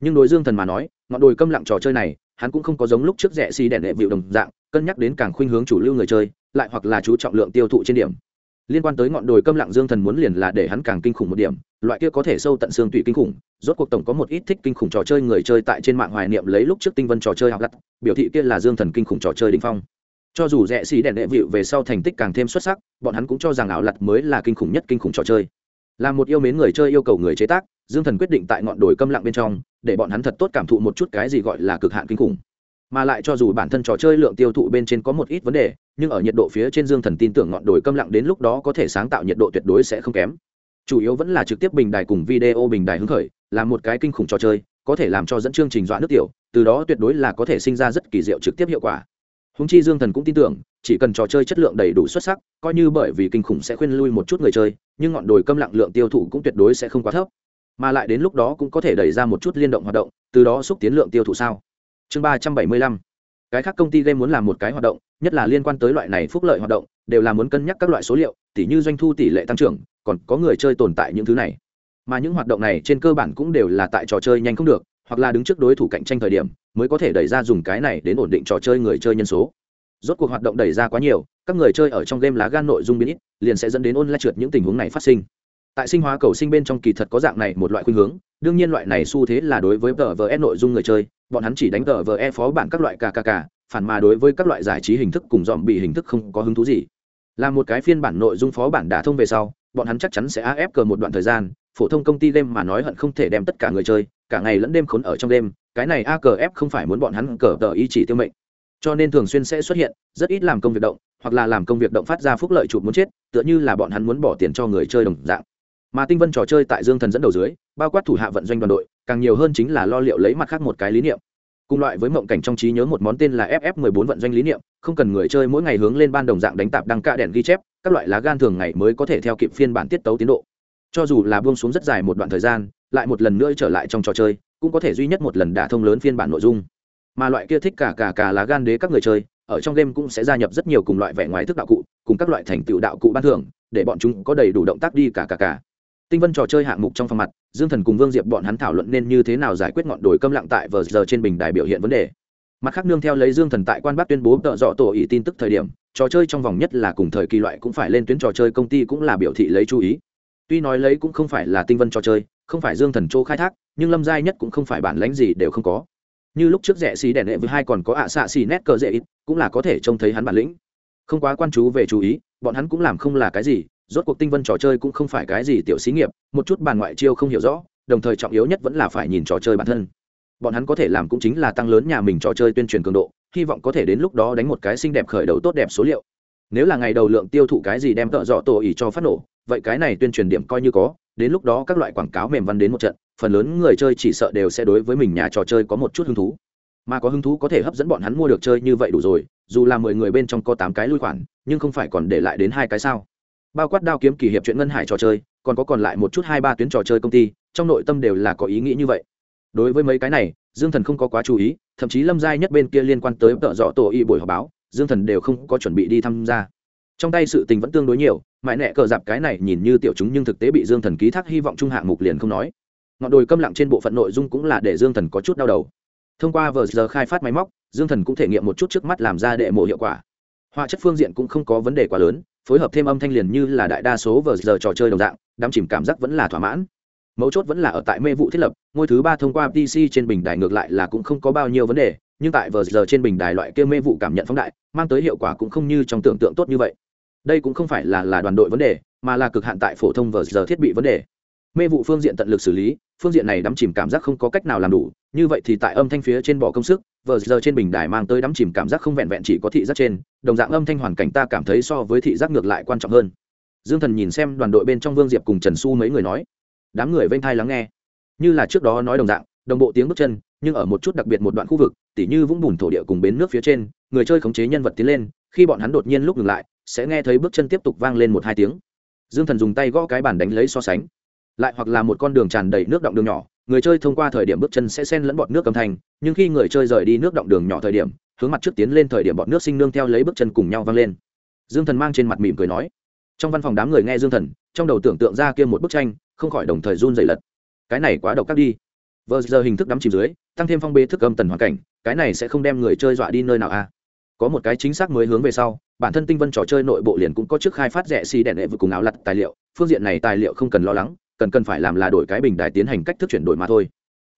S1: nhưng đối dương thần mà nói, ngọn đồi câm lặng trò chơi này, hắn cũng không có giống lúc trước rẻ xì đèn đệ vịu đồng dạng, cân nhắc đến càng khuynh hướng chủ lưu người chơi, lại hoặc là chú trọng lượng tiêu thụ trên điểm. Liên quan tới ngọn đồi câm lặng dương thần muốn liền là để hắn càng kinh khủng một điểm, loại kia có thể sâu tận xương tụy kinh khủng, rốt cuộc tổng có một ít thích kinh khủng trò chơi người chơi tại trên mạng hoài niệm lấy lúc trước tinh vân trò chơi học lặt biểu thị kia là dương thần kinh khủng trò chơi đình phong. Cho dù rẻ xì đèn đệ vịu về sau thành tích càng thêm xuất sắc, bọn hắn cũng cho rằng ảo lặt mới là kinh khủng nhất kinh khủng trò chơi là một yêu mến người chơi yêu cầu người chế tác, dương thần quyết định tại ngọn đồi câm lặng bên trong, để bọn hắn thật tốt cảm thụ một chút cái gì gọi là cực hạn kinh khủng. Mà lại cho dù bản thân trò chơi lượng tiêu thụ bên trên có một ít vấn đề, nhưng ở nhiệt độ phía trên dương thần tin tưởng ngọn đồi câm lặng đến lúc đó có thể sáng tạo nhiệt độ tuyệt đối sẽ không kém. Chủ yếu vẫn là trực tiếp bình đài cùng video bình đài hứng khởi, là một cái kinh khủng trò chơi, có thể làm cho dẫn chương trình dọa nước tiểu, từ đó tuyệt đối là có thể sinh ra rất kỳ diệu trực tiếp hiệu quả húng chi dương thần cũng tin tưởng, chỉ cần trò chơi chất lượng đầy đủ xuất sắc, coi như bởi vì kinh khủng sẽ khuyên lui một chút người chơi, nhưng ngọn đồi câm lặng lượng tiêu thụ cũng tuyệt đối sẽ không quá thấp. Mà lại đến lúc đó cũng có thể đẩy ra một chút liên động hoạt động, từ đó xúc tiến lượng tiêu thụ sao? Chương ba trăm bảy mươi lăm. Cái khác công ty game muốn làm một cái hoạt động, nhất là liên quan tới loại này phúc lợi hoạt động, đều là muốn cân nhắc các loại số liệu, tỉ như doanh thu tỷ lệ tăng trưởng, còn có người chơi tồn tại những thứ này. Mà những hoạt động này trên cơ bản cũng đều là tại trò chơi nhanh không được hoặc là đứng trước đối thủ cạnh tranh thời điểm, mới có thể đẩy ra dùng cái này đến ổn định trò chơi người chơi nhân số. Rốt cuộc hoạt động đẩy ra quá nhiều, các người chơi ở trong game lá gan nội dung biến ít, liền sẽ dẫn đến ôn lại trượt những tình huống này phát sinh. Tại sinh hóa cầu sinh bên trong kỳ thật có dạng này một loại khuynh hướng, đương nhiên loại này xu thế là đối với tờ vờ e nội dung người chơi, bọn hắn chỉ đánh tờ vờ e phó bản các loại kkk phản mà đối với các loại giải trí hình thức cùng dòm bị hình thức không có hứng thú gì. Là một cái phiên bản nội dung phó bản đả thông về sau, bọn hắn chắc chắn sẽ af cờ một đoạn thời gian, phổ thông công ty game mà nói hận không thể đem tất cả người chơi cả ngày lẫn đêm khốn ở trong đêm, cái này a cờ f không phải muốn bọn hắn cờ tờ ý chỉ tiêu mệnh. Cho nên thường xuyên sẽ xuất hiện, rất ít làm công việc động, hoặc là làm công việc động phát ra phúc lợi chụp muốn chết, tựa như là bọn hắn muốn bỏ tiền cho người chơi đồng dạng. Mà tinh vân trò chơi tại dương thần dẫn đầu dưới, bao quát thủ hạ vận doanh đoàn đội, càng nhiều hơn chính là lo liệu lấy mặt khác một cái lý niệm. Cùng loại với mộng cảnh trong trí nhớ một món tên là ff 14 vận doanh lý niệm, không cần người chơi mỗi ngày hướng lên ban đồng dạng đánh tạp đăng ca đèn ghi chép, các loại lá gan thường ngày mới có thể theo kịp phiên bản tiết tấu tiến độ cho dù là buông xuống rất dài một đoạn thời gian, lại một lần nữa trở lại trong trò chơi, cũng có thể duy nhất một lần đả thông lớn phiên bản nội dung. Mà loại kia thích cả cả cả lá gan đế các người chơi, ở trong game cũng sẽ gia nhập rất nhiều cùng loại vẻ ngoài thức đạo cụ, cùng các loại thành tựu đạo cụ ban thưởng, để bọn chúng có đầy đủ động tác đi cả cả cả. Tinh vân trò chơi hạng mục trong phòng mặt, dương thần cùng vương diệp bọn hắn thảo luận nên như thế nào giải quyết ngọn đồi câm lặng tại vờ giờ trên bình đài biểu hiện vấn đề. Mặt khác nương theo lấy dương thần tại quan bắc tuyên bố tợ dọ tổ ý tin tức thời điểm, trò chơi trong vòng nhất là cùng thời kỳ loại cũng phải lên tuyến trò chơi công ty cũng là biểu thị lấy chú ý tuy nói lấy cũng không phải là tinh vân trò chơi, không phải dương thần chỗ khai thác, nhưng lâm giai nhất cũng không phải bản lãnh gì đều không có. Như lúc trước rẻ xì đèn lệ với hai còn có ạ xạ xì nét cờ dễ ít, cũng là có thể trông thấy hắn bản lĩnh. Không quá quan chú về chú ý, bọn hắn cũng làm không là cái gì, rốt cuộc tinh vân trò chơi cũng không phải cái gì tiểu xí nghiệp, một chút bàn ngoại chiêu không hiểu rõ, đồng thời trọng yếu nhất vẫn là phải nhìn trò chơi bản thân. Bọn hắn có thể làm cũng chính là tăng lớn nhà mình trò chơi tuyên truyền cường độ, hy vọng có thể đến lúc đó đánh một cái xinh đẹp khởi đầu tốt đẹp số liệu nếu là ngày đầu lượng tiêu thụ cái gì đem tợ dọ tổ ỉ cho phát nổ, vậy cái này tuyên truyền điểm coi như có, đến lúc đó các loại quảng cáo mềm văn đến một trận, phần lớn người chơi chỉ sợ đều sẽ đối với mình nhà trò chơi có một chút hứng thú. Mà có hứng thú có thể hấp dẫn bọn hắn mua được chơi như vậy đủ rồi, dù là mười người bên trong có tám cái lui khoản, nhưng không phải còn để lại đến hai cái sao. Bao quát đao kiếm kỳ hiệp chuyện ngân hải trò chơi, còn có còn lại một chút hai ba tuyến trò chơi công ty, trong nội tâm đều là có ý nghĩ như vậy. Đối với mấy cái này, dương thần không có quá chú ý, thậm chí lâm giai nhất bên kia liên quan tới tợ dọ tổ y buổi họp báo dương thần đều không có chuẩn bị đi tham gia. Trong tay sự tình vẫn tương đối nhiều, mãi nẹ cờ dạp cái này nhìn như tiểu chúng nhưng thực tế bị dương thần ký thác hy vọng trung hạng mục liền không nói. Ngọn đồi câm lặng trên bộ phận nội dung cũng là để dương thần có chút đau đầu. Thông qua vờ giờ khai phát máy móc, dương thần cũng thể nghiệm một chút trước mắt làm ra đệ mộ hiệu quả. Họa chất phương diện cũng không có vấn đề quá lớn, phối hợp thêm âm thanh liền như là đại đa số vờ giờ trò chơi đồng dạng, đắm chìm cảm giác vẫn là thỏa mãn. Mấu chốt vẫn là ở tại mê vụ thiết lập, ngôi thứ ba thông qua pc trên bình đài ngược lại là cũng không có bao nhiêu vấn đề nhưng tại vờ giờ trên bình đài loại kia mê vụ cảm nhận phóng đại, mang tới hiệu quả cũng không như trong tưởng tượng tốt như vậy. Đây cũng không phải là là đoàn đội vấn đề, mà là cực hạn tại phổ thông vờ giờ thiết bị vấn đề. Mê vụ phương diện tận lực xử lý, phương diện này đắm chìm cảm giác không có cách nào làm đủ, như vậy thì tại âm thanh phía trên bỏ công sức, vờ giờ trên bình đài mang tới đắm chìm cảm giác không vẹn vẹn chỉ có thị giác trên, đồng dạng âm thanh hoàn cảnh ta cảm thấy so với thị giác ngược lại quan trọng hơn. Dương thần nhìn xem đoàn đội bên trong vương diệp cùng trần su mấy người nói, đám người vênh thai lắng nghe. Như là trước đó nói đồng dạng, đồng bộ tiếng bước chân nhưng ở một chút đặc biệt một đoạn khu vực, tỉ như vũng bùn thổ địa cùng bến nước phía trên, người chơi khống chế nhân vật tiến lên, khi bọn hắn đột nhiên lúc ngừng lại, sẽ nghe thấy bước chân tiếp tục vang lên một hai tiếng. Dương thần dùng tay gõ cái bàn đánh lấy so sánh. Lại hoặc là một con đường tràn đầy nước động đường nhỏ, người chơi thông qua thời điểm bước chân sẽ xen lẫn bọt nước cầm thành nhưng khi người chơi rời đi nước động đường nhỏ thời điểm, hướng mặt trước tiến lên thời điểm bọt nước sinh nương theo lấy bước chân cùng nhau vang lên. Dương thần mang trên mặt mỉm cười nói. Trong văn phòng đám người nghe dương thần, trong đầu tưởng tượng ra kia một bức tranh, không khỏi đồng thời run dày lật. Cái này quá độc các đi vờ giờ hình thức đắm chìm dưới, tăng thêm phong bê thức âm tần hoàn cảnh, cái này sẽ không đem người chơi dọa đi nơi nào a à? có một cái chính xác mới hướng về sau, bản thân tinh vân trò chơi nội bộ liền cũng có trước khai phát rẻ xì đèn lệ vừa cùng áo lặt tài liệu, phương diện này tài liệu không cần lo lắng, cần cần phải làm là đổi cái bình đài tiến hành cách thức chuyển đổi mà thôi.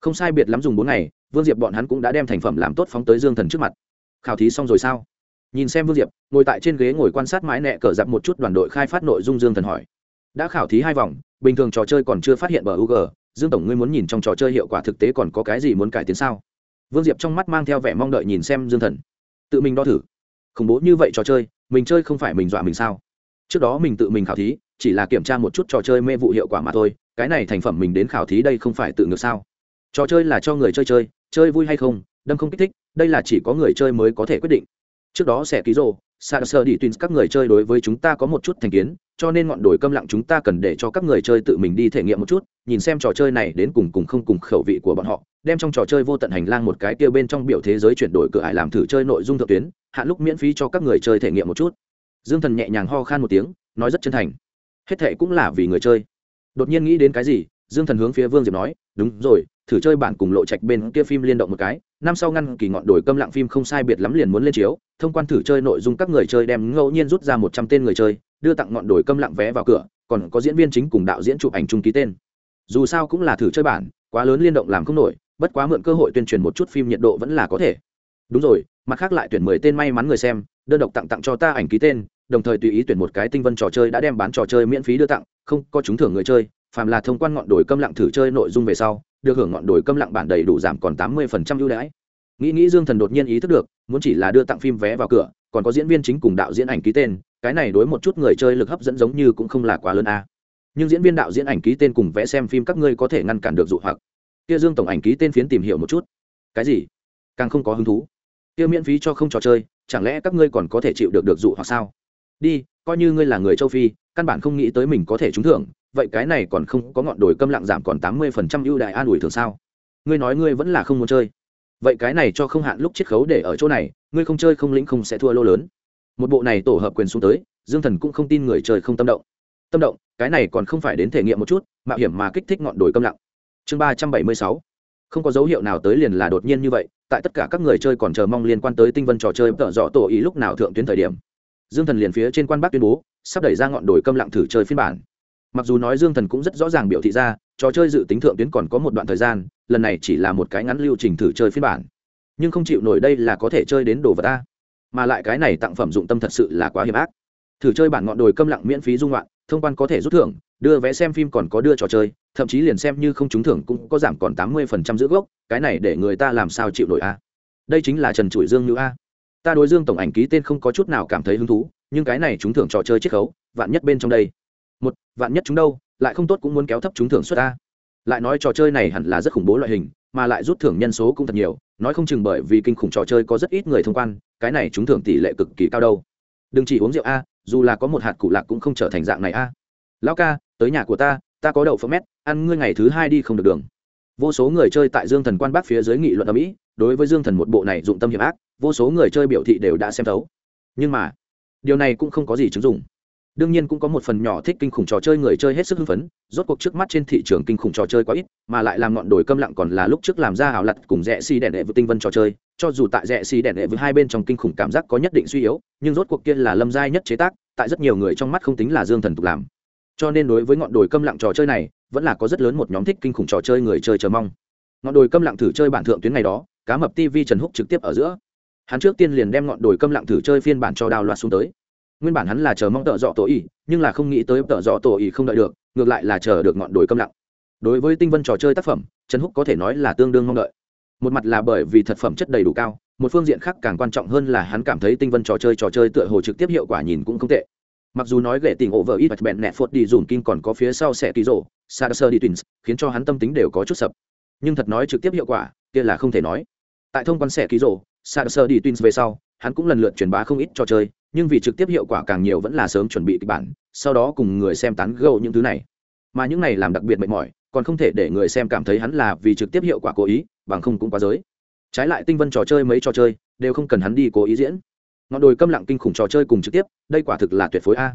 S1: Không sai biệt lắm dùng bốn ngày, vương diệp bọn hắn cũng đã đem thành phẩm làm tốt phóng tới dương thần trước mặt. Khảo thí xong rồi sao? Nhìn xem vương diệp, ngồi tại trên ghế ngồi quan sát mái nẹ cờ dặm một chút đoàn đội khai phát nội dung dương thần hỏi. Đã khảo thí hai vòng, bình thường trò chơi còn chưa phát hiện bờ u g dương tổng ngươi muốn nhìn trong trò chơi hiệu quả thực tế còn có cái gì muốn cải tiến sao? Vương diệp trong mắt mang theo vẻ mong đợi nhìn xem dương thần. Tự mình đo thử. Khủng bố như vậy trò chơi, mình chơi không phải mình dọa mình sao? Trước đó mình tự mình khảo thí, chỉ là kiểm tra một chút trò chơi mê vụ hiệu quả mà thôi, cái này thành phẩm mình đến khảo thí đây không phải tự ngược sao? Trò chơi là cho người chơi chơi chơi vui hay không, đâm không kích thích, đây là chỉ có người chơi mới có thể quyết định. Trước đó sẽ ký rồ sa sơ đi tuyến các người chơi đối với chúng ta có một chút thành kiến, cho nên ngọn đồi câm lặng chúng ta cần để cho các người chơi tự mình đi thể nghiệm một chút, nhìn xem trò chơi này đến cùng cùng không cùng khẩu vị của bọn họ, đem trong trò chơi vô tận hành lang một cái kia bên trong biểu thế giới chuyển đổi cửa ải làm thử chơi nội dung thượng tuyến hạn lúc miễn phí cho các người chơi thể nghiệm một chút. Dương thần nhẹ nhàng ho khan một tiếng, nói rất chân thành. Hết thệ cũng là vì người chơi. Đột nhiên nghĩ đến cái gì, dương thần hướng phía vương diệp nói, đúng rồi thử chơi bản cùng lộ trạch bên kia phim liên động một cái, năm sau ngăn kỳ ngọn đồi câm lặng phim không sai biệt lắm liền muốn lên chiếu, thông quan thử chơi nội dung các người chơi đem ngẫu nhiên rút ra một trăm tên người chơi, đưa tặng ngọn đồi câm lặng vé vào cửa, còn có diễn viên chính cùng đạo diễn chụp ảnh chung ký tên. Dù sao cũng là thử chơi bản, quá lớn liên động làm không nổi, bất quá mượn cơ hội tuyên truyền một chút phim nhiệt độ vẫn là có thể. Đúng rồi, mặt khác lại tuyển mười tên may mắn người xem, đơn độc tặng tặng cho ta ảnh ký tên, đồng thời tùy ý tuyển một cái tinh vân trò chơi đã đem bán trò chơi miễn phí đưa tặng, không có trúng thưởng người chơi, phàm là thông quan ngọn đồi câm lặng thử chơi nội dung về sau được hưởng ngọn đồi câm lặng bản đầy đủ giảm còn tám mươi phần trăm ưu đãi. Nghĩ nghĩ dương thần đột nhiên ý thức được, muốn chỉ là đưa tặng phim vé vào cửa, còn có diễn viên chính cùng đạo diễn ảnh ký tên, cái này đối một chút người chơi lực hấp dẫn giống như cũng không là quá lớn a. Nhưng diễn viên đạo diễn ảnh ký tên cùng vẽ xem phim các ngươi có thể ngăn cản được dụ hoặc. Kia dương tổng ảnh ký tên phiến tìm hiểu một chút. Cái gì? Càng không có hứng thú. Kia miễn phí cho không trò chơi, chẳng lẽ các ngươi còn có thể chịu được được dụ hoặc sao? Đi, coi như ngươi là người châu phi, căn bản không nghĩ tới mình có thể trúng thưởng vậy cái này còn không có ngọn đồi câm lặng giảm còn tám mươi phần trăm ưu đại an ủi thường sao? Ngươi nói ngươi vẫn là không muốn chơi. Vậy cái này cho không hạn lúc chiết khấu để ở chỗ này, ngươi không chơi không lĩnh không sẽ thua lô lớn. Một bộ này tổ hợp quyền xuống tới, dương thần cũng không tin người chơi không tâm động. Tâm động, cái này còn không phải đến thể nghiệm một chút, mạo hiểm mà kích thích ngọn đồi câm lặng. Chương ba trăm bảy mươi sáu. Không có dấu hiệu nào tới liền là đột nhiên như vậy, tại tất cả các người chơi còn chờ mong liên quan tới tinh vân trò chơi, tợ dọ tổ ý lúc nào thượng tuyến thời điểm. Dương thần liền phía trên quan bắc tuyên bố, sắp đẩy ra ngọn đồi câm lặng thử chơi phiên bản mặc dù nói dương thần cũng rất rõ ràng biểu thị ra, trò chơi dự tính thượng tuyến còn có một đoạn thời gian, lần này chỉ là một cái ngắn lưu trình thử chơi phiên bản. Nhưng không chịu nổi đây là có thể chơi đến đồ vật ta. Mà lại cái này tặng phẩm dụng tâm thật sự là quá hiểm ác. Thử chơi bản ngọn đồi câm lặng miễn phí dung loạn, thông quan có thể rút thưởng, đưa vé xem phim còn có đưa trò chơi, thậm chí liền xem như không trúng thưởng cũng có giảm còn tám mươi phần trăm giữ gốc, cái này để người ta làm sao chịu nổi a? Đây chính là trần trụi dương như a. Ta đối dương tổng ảnh ký tên không có chút nào cảm thấy hứng thú, nhưng cái này trúng thưởng trò chơi chiết khấu, vạn nhất bên trong đây vạn nhất chúng đâu, lại không tốt cũng muốn kéo thấp chúng thưởng suất ta lại nói trò chơi này hẳn là rất khủng bố loại hình, mà lại rút thưởng nhân số cũng thật nhiều, nói không chừng bởi vì kinh khủng trò chơi có rất ít người thông quan, cái này chúng thưởng tỷ lệ cực kỳ cao đâu. Đừng chỉ uống rượu a, dù là có một hạt cụ lạc cũng không trở thành dạng này a. Lão ca, tới nhà của ta ta có đậu phộng mét, ăn ngươi ngày thứ hai đi không được đường. Vô số người chơi tại dương thần quan bắc phía dưới nghị luận ở mỹ, đối với dương thần một bộ này dụng tâm hiểm ác, vô số người chơi biểu thị đều đã xem thấu. Nhưng mà, điều này cũng không có gì chứng dụng đương nhiên cũng có một phần nhỏ thích kinh khủng trò chơi người chơi hết sức hưng phấn, rốt cuộc trước mắt trên thị trường kinh khủng trò chơi quá ít, mà lại làm ngọn đồi câm lặng còn là lúc trước làm ra ảo lặt cùng rẽ xi đèn đệ với tinh vân trò chơi, cho dù tại rẽ xi đèn đệ với hai bên trong kinh khủng cảm giác có nhất định suy yếu, nhưng rốt cuộc kia là lâm giai nhất chế tác, tại rất nhiều người trong mắt không tính là dương thần tục làm. Cho nên đối với ngọn đồi câm lặng trò chơi này, vẫn là có rất lớn một nhóm thích kinh khủng trò chơi người chơi chờ mong. Ngọn đồi câm lặng thử chơi bản thượng tuyến ngày đó, cá mập tv trần húc trực tiếp ở giữa. Hắn trước tiên liền đem ngọn đồi câm lặng thử chơi phiên bản cho đào loạt xuống tới nguyên bản hắn là chờ mong tợ dọ tổ ý nhưng là không nghĩ tới tợ dọ tổ ý không đợi được, ngược lại là chờ được ngọn đồi câm lặng. Đối với tinh vân trò chơi tác phẩm, trần húc có thể nói là tương đương mong đợi. Một mặt là bởi vì thật phẩm chất đầy đủ cao, một phương diện khác càng quan trọng hơn là hắn cảm thấy tinh vân trò chơi trò chơi tựa hồ trực tiếp hiệu quả nhìn cũng không tệ. Mặc dù nói ghệ tình over ít bẹn nẹt phốt đi dùn kinh còn có phía sau sẽ kỳ rộ sa sơ đi twins, khiến cho hắn tâm tính đều có chút sập. Nhưng thật nói trực tiếp hiệu quả, kia là không thể nói. Tại thông quan sẽ kỳ rộ sa sơ đi twins về sau, hắn cũng lần lượt truyền bá không ít trò chơi nhưng vì trực tiếp hiệu quả càng nhiều vẫn là sớm chuẩn bị kịch bản, sau đó cùng người xem tán gẫu những thứ này. Mà những này làm đặc biệt mệt mỏi, còn không thể để người xem cảm thấy hắn là vì trực tiếp hiệu quả cố ý, bằng không cũng quá giới. Trái lại tinh vân trò chơi mấy trò chơi đều không cần hắn đi cố ý diễn. Ngọn đồi câm lặng kinh khủng trò chơi cùng trực tiếp, đây quả thực là tuyệt phối a.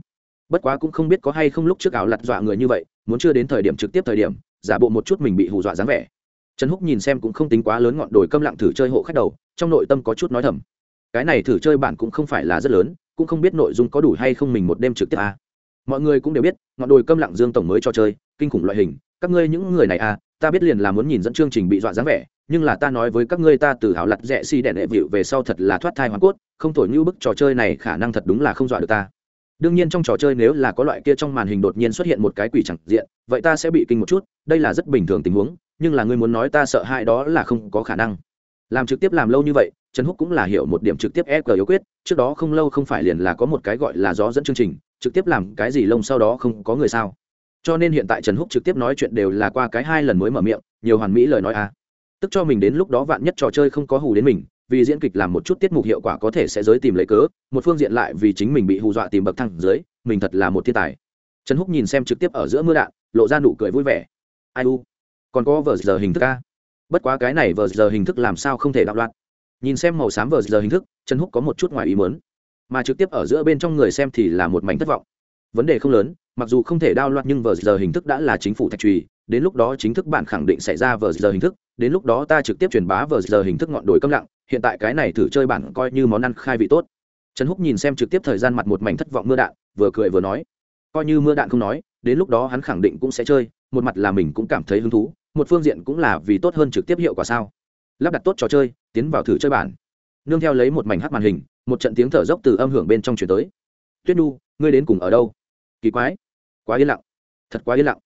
S1: Bất quá cũng không biết có hay không lúc trước ảo lặt dọa người như vậy, muốn chưa đến thời điểm trực tiếp thời điểm, giả bộ một chút mình bị hù dọa dáng vẻ. Trần húc nhìn xem cũng không tính quá lớn ngọn đồi câm lặng thử chơi hộ khách đầu, trong nội tâm có chút nói thầm. Cái này thử chơi bản cũng không phải là rất lớn cũng không biết nội dung có đủ hay không mình một đêm trực tiếp a mọi người cũng đều biết, ngọn đồi câm lặng dương tổng mới cho chơi, kinh khủng loại hình. Các ngươi những người này à ta biết liền là muốn nhìn dẫn chương trình bị dọa dáng vẻ, nhưng là ta nói với các ngươi ta từ hảo lặt rẻ si đèn đệ vịu về sau thật là thoát thai hoàn cốt, không thổi như bức trò chơi này khả năng thật đúng là không dọa được ta. Đương nhiên trong trò chơi nếu là có loại kia trong màn hình đột nhiên xuất hiện một cái quỷ chẳng diện, vậy ta sẽ bị kinh một chút, đây là rất bình thường tình huống, nhưng là ngươi muốn nói ta sợ hãi đó là không có khả năng. Làm trực tiếp làm lâu như vậy trần húc cũng là hiểu một điểm trực tiếp e cờ yếu quyết, trước đó không lâu không phải liền là có một cái gọi là gió dẫn chương trình, trực tiếp làm cái gì lông sau đó không có người sao. Cho nên hiện tại trần húc trực tiếp nói chuyện đều là qua cái hai lần mới mở miệng, nhiều hoàn mỹ lời nói à. Tức cho mình đến lúc đó vạn nhất trò chơi không có hù đến mình, vì diễn kịch làm một chút tiết mục hiệu quả có thể sẽ giới tìm lấy cớ, một phương diện lại vì chính mình bị hù dọa tìm bậc thang dưới, mình thật là một thiên tài. Trần húc nhìn xem trực tiếp ở giữa mưa đạn, lộ ra nụ cười vui vẻ. Ai u? Còn có vờ giờ hình thức a. Bất quá cái này vờ giờ hình thức làm sao không thể đạo loạn nhìn xem màu xám vờ giờ hình thức, trần húc có một chút ngoài ý mớn mà trực tiếp ở giữa bên trong người xem thì là một mảnh thất vọng. Vấn đề không lớn, mặc dù không thể đao loạn nhưng vờ giờ hình thức đã là chính phủ thạch trùy, đến lúc đó chính thức bản khẳng định xảy ra vờ giờ hình thức, đến lúc đó ta trực tiếp truyền bá vờ giờ hình thức ngọn đồi câm lặng, hiện tại cái này thử chơi bản coi như món ăn khai vị tốt. Trần húc nhìn xem trực tiếp thời gian mặt một mảnh thất vọng mưa đạn, vừa cười vừa nói, coi như mưa đạn không nói, đến lúc đó hắn khẳng định cũng sẽ chơi, một mặt là mình cũng cảm thấy hứng thú, một phương diện cũng là vì tốt hơn trực tiếp hiệu quả sao. Lắp đặt tốt trò chơi tiến vào thử chơi bản. Nương theo lấy một mảnh hát màn hình, một trận tiếng thở dốc từ âm hưởng bên trong chuyển tới. Tuyết nu ngươi đến cùng ở đâu? Kỳ quái. Quá yên lặng. Thật quá yên lặng.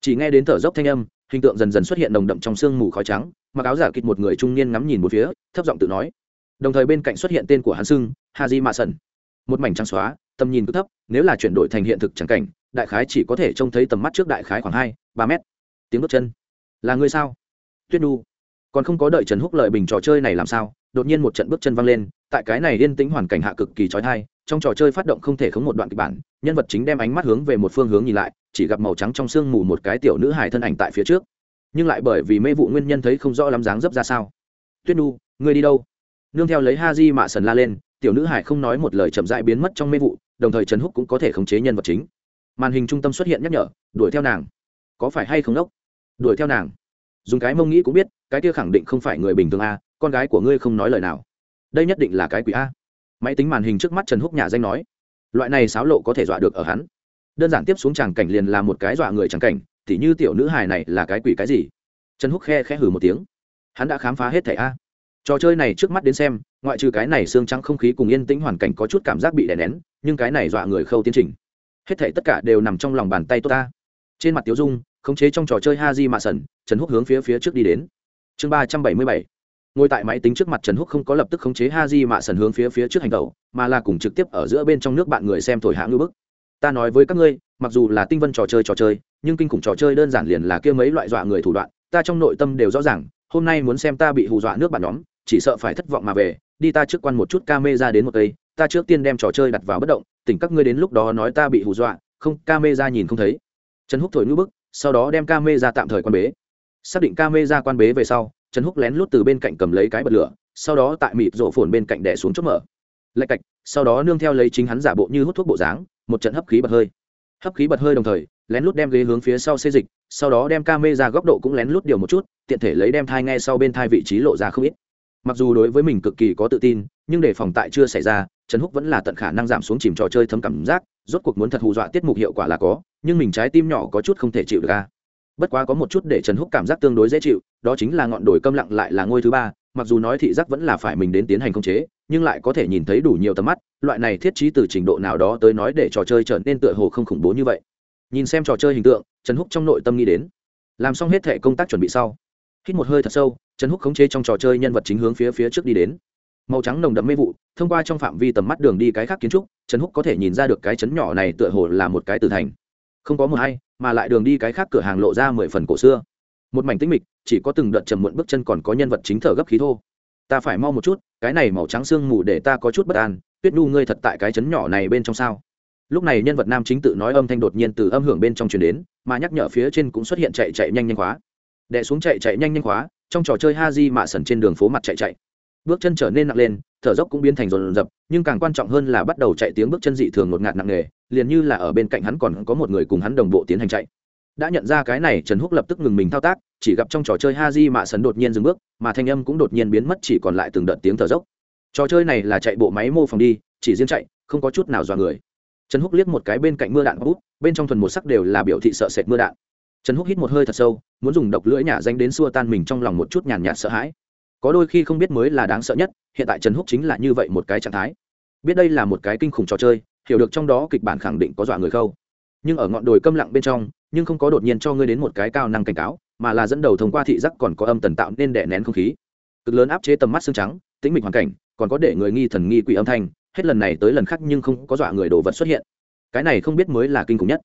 S1: Chỉ nghe đến thở dốc thanh âm, hình tượng dần dần xuất hiện nồng đậm trong sương mù khói trắng, mặc áo giả kịch một người trung niên ngắm nhìn một phía, thấp giọng tự nói. Đồng thời bên cạnh xuất hiện tên của hắn sưng haji mạ sần một mảnh trắng xóa, tầm nhìn cứ thấp, nếu là chuyển đổi thành hiện thực chẳng cảnh, đại khái chỉ có thể trông thấy tầm mắt trước đại khái khoảng hai ba mét. Tiếng bước chân. Là người sao? Tuyết nu còn không có đợi trần húc lợi bình trò chơi này làm sao, đột nhiên một trận bước chân văng lên, tại cái này yên tĩnh hoàn cảnh hạ cực kỳ trói thai trong trò chơi phát động không thể khống một đoạn kịch bản, nhân vật chính đem ánh mắt hướng về một phương hướng nhìn lại, chỉ gặp màu trắng trong sương mù một cái tiểu nữ hài thân ảnh tại phía trước. Nhưng lại bởi vì mê vụ nguyên nhân thấy không rõ lắm dáng dấp ra sao. Tuyết nu, ngươi đi đâu? Nương theo lấy ha di mạ sần la lên, tiểu nữ hải không nói một lời chậm dại biến mất trong mê vụ, đồng thời trần húc cũng có thể khống chế nhân vật chính. Màn hình trung tâm xuất hiện nhắc nhở, đuổi theo nàng. Có phải hay không đốc? Đuổi theo nàng dùng cái mông nghĩ cũng biết, cái kia khẳng định không phải người bình thường a, con gái của ngươi không nói lời nào. Đây nhất định là cái quỷ a. Máy tính màn hình trước mắt trần húc nhà danh nói. Loại này xáo lộ có thể dọa được ở hắn. Đơn giản tiếp xuống tràng cảnh liền là một cái dọa người tràng cảnh thì như tiểu nữ hài này là cái quỷ cái gì? Trần húc khe khẽ hử một tiếng. Hắn đã khám phá hết thẻ a. Trò chơi này trước mắt đến xem, ngoại trừ cái này xương trắng không khí cùng yên tĩnh hoàn cảnh có chút cảm giác bị đè nén, nhưng cái này dọa người khâu tiến trình. Hết thảy tất cả đều nằm trong lòng bàn tay tôi ta. Trên mặt tiểu dung khống chế trong trò chơi ha di mạ sần, trần húc hướng phía phía trước đi đến. Chương ba trăm bảy mươi bảy. Ngồi tại máy tính trước mặt trần húc không có lập tức khống chế ha di mạ sần hướng phía phía trước hành tẩu mà là cùng trực tiếp ở giữa bên trong nước bạn người xem thổi hạ ngư bức. Ta nói với các ngươi, mặc dù là tinh vân trò chơi trò chơi, nhưng kinh khủng trò chơi đơn giản liền là kia mấy loại dọa người thủ đoạn, ta trong nội tâm đều rõ ràng, hôm nay muốn xem ta bị hù dọa nước bạn nhóm, chỉ sợ phải thất vọng mà về, đi ta trước quan một chút ca mê ra đến một cây, ta trước tiên đem trò chơi đặt vào bất động, tỉnh các ngươi đến lúc đó nói ta bị hù dọa, không ca mê ra nhìn không thấy. Trần húc thổi ngư bức sau đó đem ca mê ra tạm thời quan bế. Xác định ca mê ra quan bế về sau, trần húc lén lút từ bên cạnh cầm lấy cái bật lửa, sau đó tại mịt rổ phồn bên cạnh đẻ xuống chốt mở. Lạch cạch, sau đó nương theo lấy chính hắn giả bộ như hút thuốc bộ dáng, một trận hấp khí bật hơi. Hấp khí bật hơi đồng thời, lén lút đem ghế hướng phía sau xê dịch, sau đó đem ca mê ra góc độ cũng lén lút điều một chút, tiện thể lấy đem thai ngay sau bên thai vị trí lộ ra không ít. Mặc dù đối với mình cực kỳ có tự tin, nhưng để phòng tại chưa xảy ra, trần húc vẫn là tận khả năng giảm xuống chìm trò chơi thấm cảm giác, rốt cuộc muốn thật hù dọa tiết mục hiệu quả là có nhưng mình trái tim nhỏ có chút không thể chịu được ca bất quá có một chút để trần húc cảm giác tương đối dễ chịu, đó chính là ngọn đồi câm lặng lại là ngôi thứ ba, mặc dù nói thị giác vẫn là phải mình đến tiến hành khống chế, nhưng lại có thể nhìn thấy đủ nhiều tầm mắt, loại này thiết trí từ trình độ nào đó tới nói để trò chơi trở nên tựa hồ không khủng bố như vậy. Nhìn xem trò chơi hình tượng, trần húc trong nội tâm nghĩ đến. Làm xong hết thệ công tác chuẩn bị sau, hít một hơi thật sâu, trần húc khống chế trong trò chơi nhân vật chính hướng phía phía trước đi đến. Màu trắng nồng đậm mê vụ, thông qua trong phạm vi tầm mắt đường đi cái khác kiến trúc, trần húc có thể nhìn ra được cái chấn nhỏ này tựa hồ là một cái từ thành không có một hay, mà lại đường đi cái khác cửa hàng lộ ra mười phần cổ xưa. Một mảnh tĩnh mịch, chỉ có từng đợt trầm muộn bước chân còn có nhân vật chính thở gấp khí thô. Ta phải mau một chút, cái này màu trắng sương mù để ta có chút bất an, tuyết nhu ngươi thật tại cái chấn nhỏ này bên trong sao? Lúc này nhân vật nam chính tự nói âm thanh đột nhiên từ âm hưởng bên trong truyền đến, mà nhắc nhở phía trên cũng xuất hiện chạy chạy nhanh nhanh khóa. Đẻ xuống chạy chạy nhanh nhanh khóa, trong trò chơi ha di mạ sần trên đường phố mặt chạy chạy. Bước chân trở nên nặng lên thở dốc cũng biến thành rồn rập, nhưng càng quan trọng hơn là bắt đầu chạy tiếng bước chân dị thường ngột ngạt nặng nề, liền như là ở bên cạnh hắn còn có một người cùng hắn đồng bộ tiến hành chạy. Đã nhận ra cái này, trần húc lập tức ngừng mình thao tác, chỉ gặp trong trò chơi ha di mạ sấn đột nhiên dừng bước, mà thanh âm cũng đột nhiên biến mất chỉ còn lại từng đợt tiếng thở dốc. Trò chơi này là chạy bộ máy mô phỏng đi, chỉ riêng chạy, không có chút nào dọa người. Trần húc liếc một cái bên cạnh mưa đạn bút, bên trong thuần một sắc đều là biểu thị sợ sệt mưa đạn. Trần húc hít một hơi thật sâu, muốn dùng độc lưỡi nhả danh đến xua tan mình trong lòng một chút nhàn nhạt sợ hãi có đôi khi không biết mới là đáng sợ nhất, hiện tại trần húc chính là như vậy một cái trạng thái. Biết đây là một cái kinh khủng trò chơi, hiểu được trong đó kịch bản khẳng định có dọa người khâu. Nhưng ở ngọn đồi câm lặng bên trong, nhưng không có đột nhiên cho ngươi đến một cái cao năng cảnh cáo, mà là dẫn đầu thông qua thị giác còn có âm tần tạo nên đè nén không khí. Cực lớn áp chế tầm mắt xương trắng, tĩnh mịch hoàn cảnh, còn có để người nghi thần nghi quỷ âm thanh, hết lần này tới lần khác nhưng không có dọa người đồ vật xuất hiện. Cái này không biết mới là kinh khủng nhất.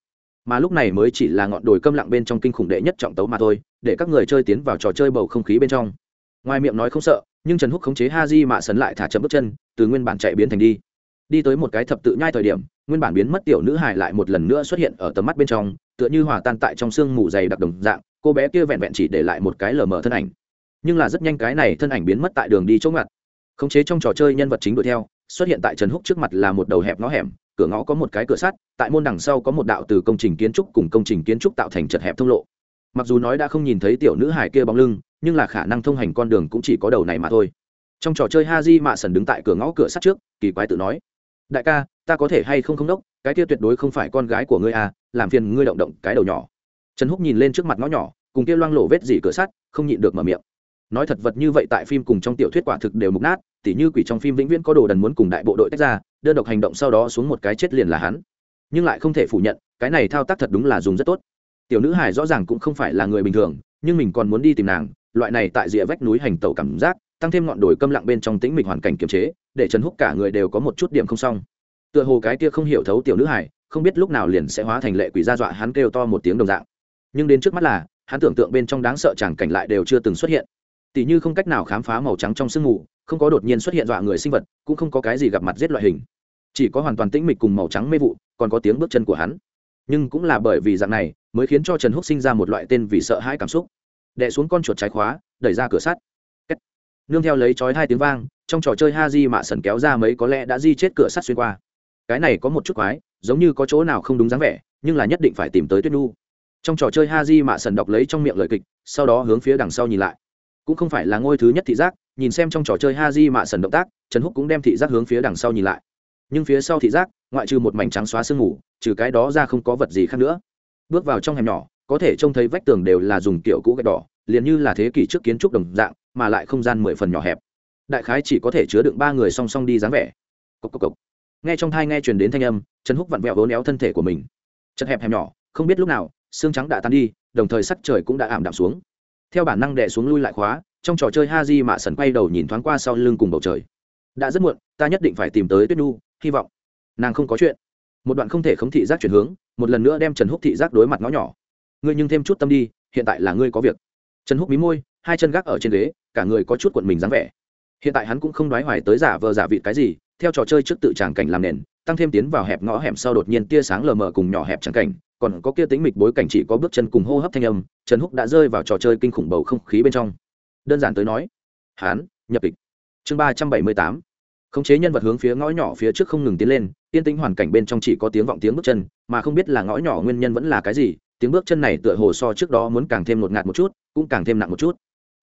S1: Mà lúc này mới chỉ là ngọn đồi câm lặng bên trong kinh khủng đệ nhất trọng tấu mà thôi, để các người chơi tiến vào trò chơi bầu không khí bên trong ngoài miệng nói không sợ, nhưng trần húc khống chế ha di mạ sấn lại thả chậm bước chân, từ nguyên bản chạy biến thành đi. Đi tới một cái thập tự nhai thời điểm, nguyên bản biến mất tiểu nữ hải lại một lần nữa xuất hiện ở tầm mắt bên trong, tựa như hòa tan tại trong sương mù dày đặc đồng dạng, cô bé kia vẹn vẹn chỉ để lại một cái lờ mờ thân ảnh. Nhưng là rất nhanh cái này thân ảnh biến mất tại đường đi chỗ ngặt. Khống chế trong trò chơi nhân vật chính đuổi theo, xuất hiện tại trần húc trước mặt là một đầu hẹp ngõ hẻm, cửa ngõ có một cái cửa sắt, tại môn đằng sau có một đạo từ công trình kiến trúc cùng công trình kiến trúc tạo thành chật hẹp thông lộ mặc dù nói đã không nhìn thấy tiểu nữ hải kia bóng lưng, nhưng là khả năng thông hành con đường cũng chỉ có đầu này mà thôi. Trong trò chơi ha di mạ sần đứng tại cửa ngõ cửa sắt trước, kỳ quái tự nói, đại ca, ta có thể hay không không đốc, cái kia tuyệt đối không phải con gái của ngươi à làm phiền ngươi động động cái đầu nhỏ. Trần húc nhìn lên trước mặt ngõ nhỏ, cùng kia loang lộ vết dỉ cửa sắt, không nhịn được mở miệng. Nói thật vật như vậy tại phim cùng trong tiểu thuyết quả thực đều mục nát, tỉ như quỷ trong phim vĩnh viễn có đồ đần muốn cùng đại bộ đội tách ra, đơn độc hành động sau đó xuống một cái chết liền là hắn. Nhưng lại không thể phủ nhận, cái này thao tác thật đúng là dùng rất tốt tiểu nữ hải rõ ràng cũng không phải là người bình thường, nhưng mình còn muốn đi tìm nàng, loại này tại rìa vách núi hành tẩu cảm giác, tăng thêm ngọn đồi câm lặng bên trong tĩnh mịch hoàn cảnh kiềm chế, để trần húc cả người đều có một chút điểm không xong. Tựa hồ cái kia không hiểu thấu tiểu nữ hải không biết lúc nào liền sẽ hóa thành lệ quỷ ra dọa hắn kêu to một tiếng đồng dạng. Nhưng đến trước mắt là, hắn tưởng tượng bên trong đáng sợ chẳng cảnh lại đều chưa từng xuất hiện. Tỷ như không cách nào khám phá màu trắng trong sương mù, không có đột nhiên xuất hiện dọa người sinh vật, cũng không có cái gì gặp mặt giết loại hình. Chỉ có hoàn toàn tĩnh mịch cùng màu trắng mê vụ, còn có tiếng bước chân của hắn. Nhưng cũng là bởi vì dạng này mới khiến cho trần húc sinh ra một loại tên vì sợ hãi cảm xúc. Đẻ xuống con chuột trái khóa, đẩy ra cửa sắt. Nương theo lấy chói hai tiếng vang, trong trò chơi ha di mạ sần kéo ra mấy có lẽ đã di chết cửa sắt xuyên qua. Cái này có một chút quái, giống như có chỗ nào không đúng dáng vẻ, nhưng là nhất định phải tìm tới tuyết nu trong trò chơi ha di mạ sần đọc lấy trong miệng lời kịch, sau đó hướng phía đằng sau nhìn lại. Cũng không phải là ngôi thứ nhất thị giác, nhìn xem trong trò chơi ha di mạ sần động tác, trần húc cũng đem thị giác hướng phía đằng sau nhìn lại. Nhưng phía sau thị giác, ngoại trừ một mảnh trắng xóa sương mù, trừ cái đó ra không có vật gì khác nữa bước vào trong hẻm nhỏ, có thể trông thấy vách tường đều là dùng kiểu cũ gạch đỏ, liền như là thế kỷ trước kiến trúc đồng dạng, mà lại không gian mười phần nhỏ hẹp. Đại khái chỉ có thể chứa đựng ba người song song đi dáng vẻ. Cốc cốc cốc. nghe trong thai nghe truyền đến thanh âm, trần húc vặn vẹo vốn éo thân thể của mình. Chật hẹp hẹp nhỏ, không biết lúc nào, xương trắng đã tan đi, đồng thời sắc trời cũng đã ảm đạm xuống. Theo bản năng đè xuống lui lại khóa, trong trò chơi ha di mạ sần quay đầu nhìn thoáng qua sau lưng cùng bầu trời. Đã rất muộn, ta nhất định phải tìm tới tuyết nu hy vọng. Nàng không có chuyện. Một đoạn không thể khống thị giác chuyển hướng một lần nữa đem trần húc thị giác đối mặt ngõ nhỏ ngươi nhưng thêm chút tâm đi hiện tại là ngươi có việc trần húc mí môi hai chân gác ở trên ghế cả người có chút cuộn mình dáng vẻ hiện tại hắn cũng không nói hoài tới giả vờ giả vịt cái gì theo trò chơi trước tự tràng cảnh làm nền tăng thêm tiến vào hẹp ngõ hẻm sau đột nhiên tia sáng lờ mờ cùng nhỏ hẹp tràng cảnh còn có kia tính mịch bối cảnh chỉ có bước chân cùng hô hấp thanh âm trần húc đã rơi vào trò chơi kinh khủng bầu không khí bên trong đơn giản tới nói hán nhập kịch chương ba trăm bảy mươi tám khống chế nhân vật hướng phía ngõ nhỏ phía trước không ngừng tiến lên yên tĩnh hoàn cảnh bên trong chỉ có tiếng vọng tiếng bước chân, mà không biết là ngõ nhỏ nguyên nhân vẫn là cái gì, tiếng bước chân này tựa hồ so trước đó muốn càng thêm ngột ngạt một chút, cũng càng thêm nặng một chút.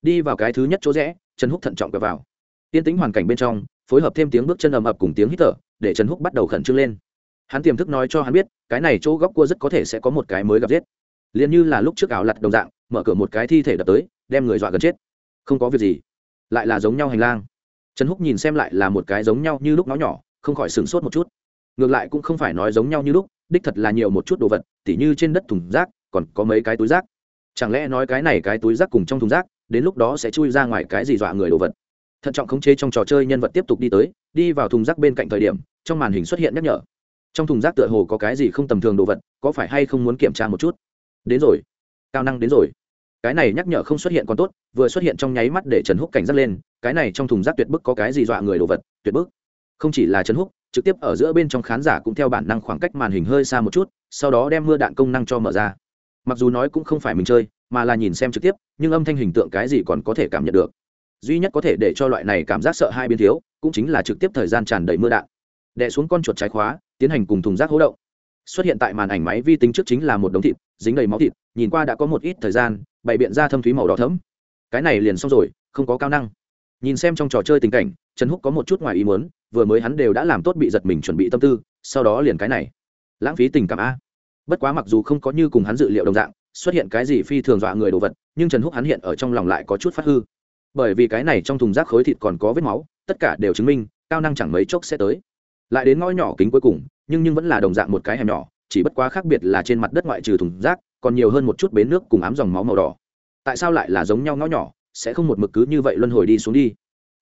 S1: Đi vào cái thứ nhất chỗ rẽ, trần húc thận trọng cờ vào. Yên tĩnh hoàn cảnh bên trong, phối hợp thêm tiếng bước chân ầm ập cùng tiếng hít thở, để trần húc bắt đầu khẩn trương lên. Hắn tiềm thức nói cho hắn biết, cái này chỗ góc cua rất có thể sẽ có một cái mới gặp giết. Liền như là lúc trước ảo lặt đồng dạng, mở cửa một cái thi thể đập tới, đem người dọa gần chết. Không có việc gì. Lại là giống nhau hành lang. Trần húc nhìn xem lại là một cái giống nhau như lúc nó nhỏ, không khỏi sửng sốt một chút ngược lại cũng không phải nói giống nhau như lúc, đích thật là nhiều một chút đồ vật, tỉ như trên đất thùng rác, còn có mấy cái túi rác. Chẳng lẽ nói cái này cái túi rác cùng trong thùng rác, đến lúc đó sẽ chui ra ngoài cái gì dọa người đồ vật? Thận trọng khống chế trong trò chơi nhân vật tiếp tục đi tới, đi vào thùng rác bên cạnh thời điểm, trong màn hình xuất hiện nhắc nhở. Trong thùng rác tựa hồ có cái gì không tầm thường đồ vật, có phải hay không muốn kiểm tra một chút? Đến rồi. Cao năng đến rồi. Cái này nhắc nhở không xuất hiện còn tốt, vừa xuất hiện trong nháy mắt để trần húc cảnh giác lên, cái này trong thùng rác tuyệt bức có cái gì dọa người đồ vật, tuyệt bức. Không chỉ là trần húc trực tiếp ở giữa bên trong khán giả cũng theo bản năng khoảng cách màn hình hơi xa một chút, sau đó đem mưa đạn công năng cho mở ra. Mặc dù nói cũng không phải mình chơi, mà là nhìn xem trực tiếp, nhưng âm thanh hình tượng cái gì còn có thể cảm nhận được. Duy nhất có thể để cho loại này cảm giác sợ hai biến thiếu, cũng chính là trực tiếp thời gian tràn đầy mưa đạn. Đè xuống con chuột trái khóa, tiến hành cùng thùng rác hố động. Xuất hiện tại màn ảnh máy vi tính trước chính là một đống thịt, dính đầy máu thịt, nhìn qua đã có một ít thời gian, bày biện ra thâm thúy màu đỏ thấm cái này liền xong rồi, không có cao năng. Nhìn xem trong trò chơi tình cảnh trần húc có một chút ngoài ý muốn, vừa mới hắn đều đã làm tốt bị giật mình chuẩn bị tâm tư, sau đó liền cái này. Lãng phí tình cảm a. Bất quá mặc dù không có như cùng hắn dự liệu đồng dạng, xuất hiện cái gì phi thường dọa người đồ vật, nhưng trần húc hắn hiện ở trong lòng lại có chút phát hư. Bởi vì cái này trong thùng rác khối thịt còn có vết máu, tất cả đều chứng minh, cao năng chẳng mấy chốc sẽ tới. Lại đến ngõ nhỏ kính cuối cùng, nhưng nhưng vẫn là đồng dạng một cái hẻm nhỏ, chỉ bất quá khác biệt là trên mặt đất ngoại trừ thùng rác, còn nhiều hơn một chút bến nước cùng ám dòng máu màu đỏ. Tại sao lại là giống nhau ngõ nhỏ, sẽ không một mực cứ như vậy luân hồi đi xuống đi?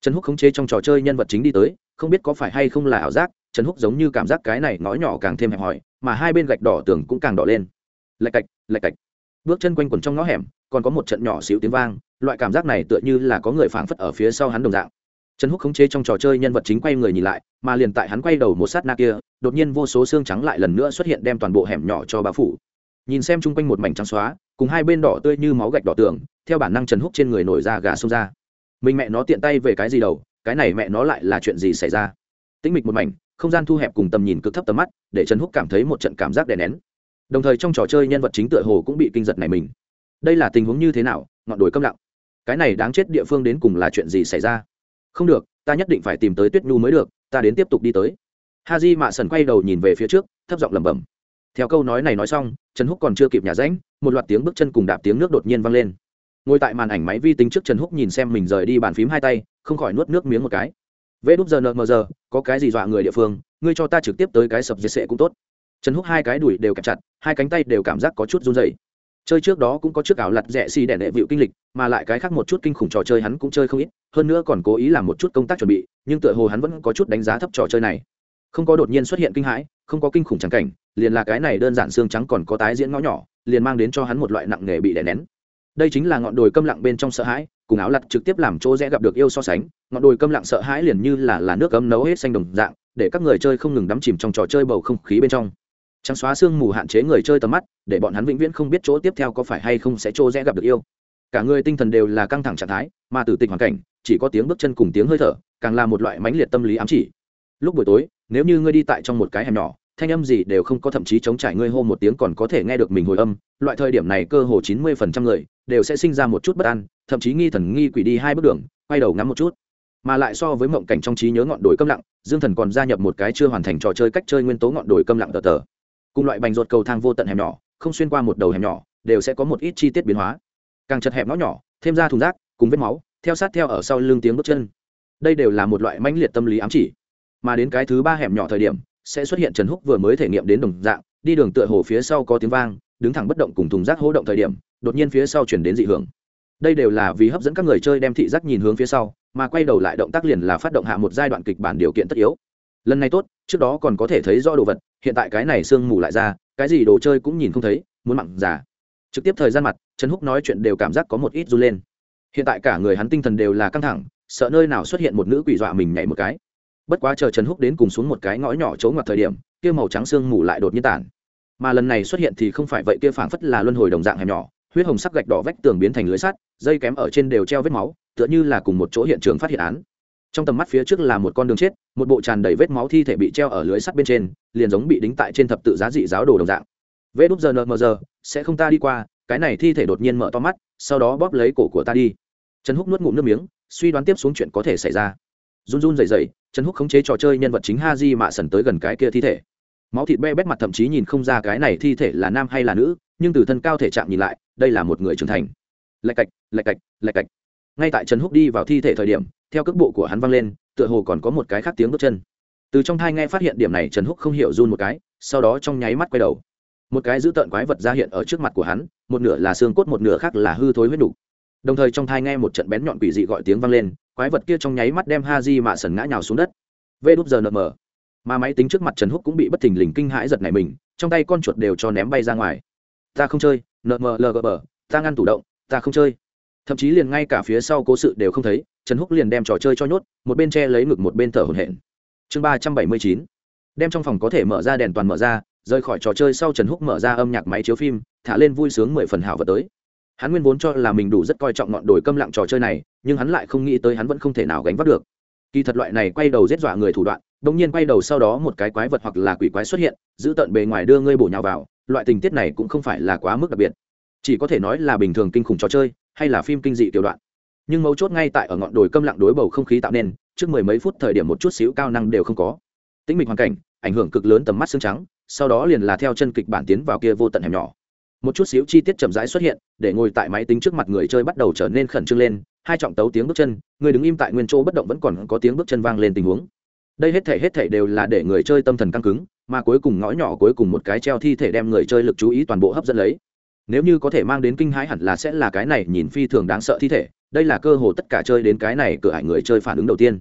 S1: Trần húc khống chế trong trò chơi nhân vật chính đi tới, không biết có phải hay không là ảo giác, trần húc giống như cảm giác cái này ngõ nhỏ càng thêm hẹp hòi, mà hai bên gạch đỏ tường cũng càng đỏ lên. Lạch cạch lạch cạch. Bước chân quanh quẩn trong ngõ hẻm, còn có một trận nhỏ xíu tiếng vang, loại cảm giác này tựa như là có người phảng phất ở phía sau hắn đồng dạng. Trần húc khống chế trong trò chơi nhân vật chính quay người nhìn lại, mà liền tại hắn quay đầu một sát na kia, đột nhiên vô số xương trắng lại lần nữa xuất hiện đem toàn bộ hẻm nhỏ cho bao phủ. Nhìn xem chung quanh một mảnh trắng xóa, cùng hai bên đỏ tươi như máu gạch đỏ tường, theo bản năng trần húc trên người nổi ra gà xông ra mình mẹ nó tiện tay về cái gì đầu, cái này mẹ nó lại là chuyện gì xảy ra? Tĩnh mịch một mảnh, không gian thu hẹp cùng tầm nhìn cực thấp tầm mắt, để trần húc cảm thấy một trận cảm giác đè nén. Đồng thời trong trò chơi nhân vật chính tựa hồ cũng bị kinh giật này mình. Đây là tình huống như thế nào, ngọn đồi câm lặng? Cái này đáng chết địa phương đến cùng là chuyện gì xảy ra? Không được, ta nhất định phải tìm tới tuyết nhu mới được, ta đến tiếp tục đi tới. Ha di mạ sần quay đầu nhìn về phía trước, thấp giọng lẩm bẩm. Theo câu nói này nói xong, trần húc còn chưa kịp nhà ránh một loạt tiếng bước chân cùng đạp tiếng nước đột nhiên vang lên ngồi tại màn ảnh máy vi tính trước trần húc nhìn xem mình rời đi bàn phím hai tay, không khỏi nuốt nước miếng một cái. Vê đúp giờ nợ mờ giờ, có cái gì dọa người địa phương, ngươi cho ta trực tiếp tới cái sập dệt sệ cũng tốt. Trần húc hai cái đùi đều kẹp chặt, hai cánh tay đều cảm giác có chút run dày chơi trước đó cũng có trước ảo lặt rẻ xì đẻ đệ vịu kinh lịch, mà lại cái khác một chút kinh khủng trò chơi hắn cũng chơi không ít, hơn nữa còn cố ý làm một chút công tác chuẩn bị, nhưng tựa hồ hắn vẫn có chút đánh giá thấp trò chơi này. Không có đột nhiên xuất hiện kinh hãi, không có kinh khủng trắng cảnh, liền là cái này đơn giản xương trắng còn có tái diễn ngõ nhỏ, liền mang đến cho hắn một loại nặng nghề bị đè nén đây chính là ngọn đồi câm lặng bên trong sợ hãi, cùng áo lặt trực tiếp làm chỗ rẽ gặp được yêu so sánh, ngọn đồi câm lặng sợ hãi liền như là là nước cấm nấu hết xanh đồng dạng, để các người chơi không ngừng đắm chìm trong trò chơi bầu không khí bên trong. Trắng xóa sương mù hạn chế người chơi tầm mắt, để bọn hắn vĩnh viễn không biết chỗ tiếp theo có phải hay không sẽ chỗ rẽ gặp được yêu. Cả người tinh thần đều là căng thẳng trạng thái, mà từ tịch hoàn cảnh, chỉ có tiếng bước chân cùng tiếng hơi thở, càng là một loại mãnh liệt tâm lý ám chỉ. Lúc buổi tối, nếu như ngươi đi tại trong một cái hẻm nhỏ, thanh âm gì đều không có, thậm chí chống trải ngươi hô một tiếng còn có thể nghe được mình hồi âm, loại thời điểm này cơ hồ chín mươi phần trăm người đều sẽ sinh ra một chút bất an, thậm chí nghi thần nghi quỷ đi hai bước đường, quay đầu ngắm một chút. Mà lại so với mộng cảnh trong trí nhớ ngọn đồi câm lặng, dương thần còn gia nhập một cái chưa hoàn thành trò chơi cách chơi nguyên tố ngọn đồi câm lặng tờ tờ. Cùng loại bành ruột cầu thang vô tận hẻm nhỏ, không xuyên qua một đầu hẻm nhỏ, đều sẽ có một ít chi tiết biến hóa. Càng chật hẹp nó nhỏ, thêm ra thùng rác, cùng vết máu, theo sát theo ở sau lưng tiếng bước chân. Đây đều là một loại mãnh liệt tâm lý ám chỉ. Mà đến cái thứ ba hẻm nhỏ thời điểm, sẽ xuất hiện trần húc vừa mới thể nghiệm đến đồng dạng, đi đường tựa hồ phía sau có tiếng vang đứng thẳng bất động cùng thùng rác hỗ động thời điểm, đột nhiên phía sau chuyển đến dị hưởng. Đây đều là vì hấp dẫn các người chơi đem thị giác nhìn hướng phía sau, mà quay đầu lại động tác liền là phát động hạ một giai đoạn kịch bản điều kiện tất yếu. Lần này tốt, trước đó còn có thể thấy rõ đồ vật, hiện tại cái này sương mù lại ra, cái gì đồ chơi cũng nhìn không thấy, muốn mặn giả trực tiếp thời gian mặt, trần húc nói chuyện đều cảm giác có một ít run lên. Hiện tại cả người hắn tinh thần đều là căng thẳng, sợ nơi nào xuất hiện một nữ quỷ dọa mình nhảy một cái. Bất quá chờ trần húc đến cùng xuống một cái ngõ nhỏ trốn ngoặt thời điểm, kia màu trắng sương mù lại đột nhiên tản mà lần này xuất hiện thì không phải vậy, kia phảng phất là luân hồi đồng dạng hẻm nhỏ, huyết hồng sắc gạch đỏ vách tường biến thành lưới sắt, dây kém ở trên đều treo vết máu, tựa như là cùng một chỗ hiện trường phát hiện án. Trong tầm mắt phía trước là một con đường chết, một bộ tràn đầy vết máu thi thể bị treo ở lưới sắt bên trên, liền giống bị đính tại trên thập tự giá dị giáo đồ đồng dạng. Vê đúp giờ nợ mờ giờ, sẽ không ta đi qua, cái này thi thể đột nhiên mở to mắt, sau đó bóp lấy cổ của ta đi. Trần húc nuốt ngụm nước miếng, suy đoán tiếp xuống chuyện có thể xảy ra. Run run dày dày trần húc khống chế trò chơi nhân vật chính ha di mạ sần tới gần cái kia thi thể máu thịt be bét mặt thậm chí nhìn không ra cái này thi thể là nam hay là nữ, nhưng từ thân cao thể trạng nhìn lại, đây là một người trưởng thành. Lạch cạch lạch cạch lạch cạch. Ngay tại trần húc đi vào thi thể thời điểm, theo cước bộ của hắn văng lên, tựa hồ còn có một cái khác tiếng bước chân. Từ trong thai nghe phát hiện điểm này, trần húc không hiểu run một cái, sau đó trong nháy mắt quay đầu. Một cái dữ tợn quái vật ra hiện ở trước mặt của hắn, một nửa là xương cốt, một nửa khác là hư thối huyết đủ. đồng thời trong thai nghe một trận bén nhọn quỷ dị gọi tiếng vang lên, quái vật kia trong nháy mắt đem ha di mạ sần ngã nhào xuống đất. Vê đúp giờ nợ mờ mà máy tính trước mặt trần húc cũng bị bất thình lình kinh hãi giật này mình, trong tay con chuột đều cho ném bay ra ngoài. Ta không chơi, nợ mờ lờ gờ bờ, ta ngăn tủ động, ta không chơi. Thậm chí liền ngay cả phía sau cố sự đều không thấy, trần húc liền đem trò chơi cho nhốt, một bên che lấy ngực một bên thở hổn hển. Chương ba trăm bảy mươi chín. Đem trong phòng có thể mở ra đèn toàn mở ra, rời khỏi trò chơi sau trần húc mở ra âm nhạc máy chiếu phim, thả lên vui sướng mười phần hảo vật tới. Hắn nguyên vốn cho là mình đủ rất coi trọng ngọn đồi câm lặng trò chơi này, nhưng hắn lại không nghĩ tới hắn vẫn không thể nào gánh vác được. Kỳ thật loại này quay đầu giết dọa người thủ đoạn đông nhiên quay đầu sau đó một cái quái vật hoặc là quỷ quái xuất hiện, giữ tận bề ngoài đưa ngươi bổ nhào vào, loại tình tiết này cũng không phải là quá mức đặc biệt. Chỉ có thể nói là bình thường kinh khủng trò chơi, hay là phim kinh dị tiểu đoạn. Nhưng mấu chốt ngay tại ở ngọn đồi câm lặng đối bầu không khí tạo nên, trước mười mấy phút thời điểm một chút xíu cao năng đều không có. Tĩnh mịch hoàn cảnh, ảnh hưởng cực lớn tầm mắt xương trắng, sau đó liền là theo chân kịch bản tiến vào kia vô tận hẻm nhỏ. Một chút xíu chi tiết chậm rãi xuất hiện, để ngồi tại máy tính trước mặt người chơi bắt đầu trở nên khẩn trương lên, hai trọng tấu tiếng bước chân, người đứng im tại nguyên chỗ bất động vẫn còn có tiếng bước chân vang lên tình huống đây hết thể hết thể đều là để người chơi tâm thần căng cứng, mà cuối cùng ngõ nhỏ cuối cùng một cái treo thi thể đem người chơi lực chú ý toàn bộ hấp dẫn lấy. Nếu như có thể mang đến kinh hãi hẳn là sẽ là cái này nhìn phi thường đáng sợ thi thể, đây là cơ hồ tất cả chơi đến cái này cửa hại người chơi phản ứng đầu tiên.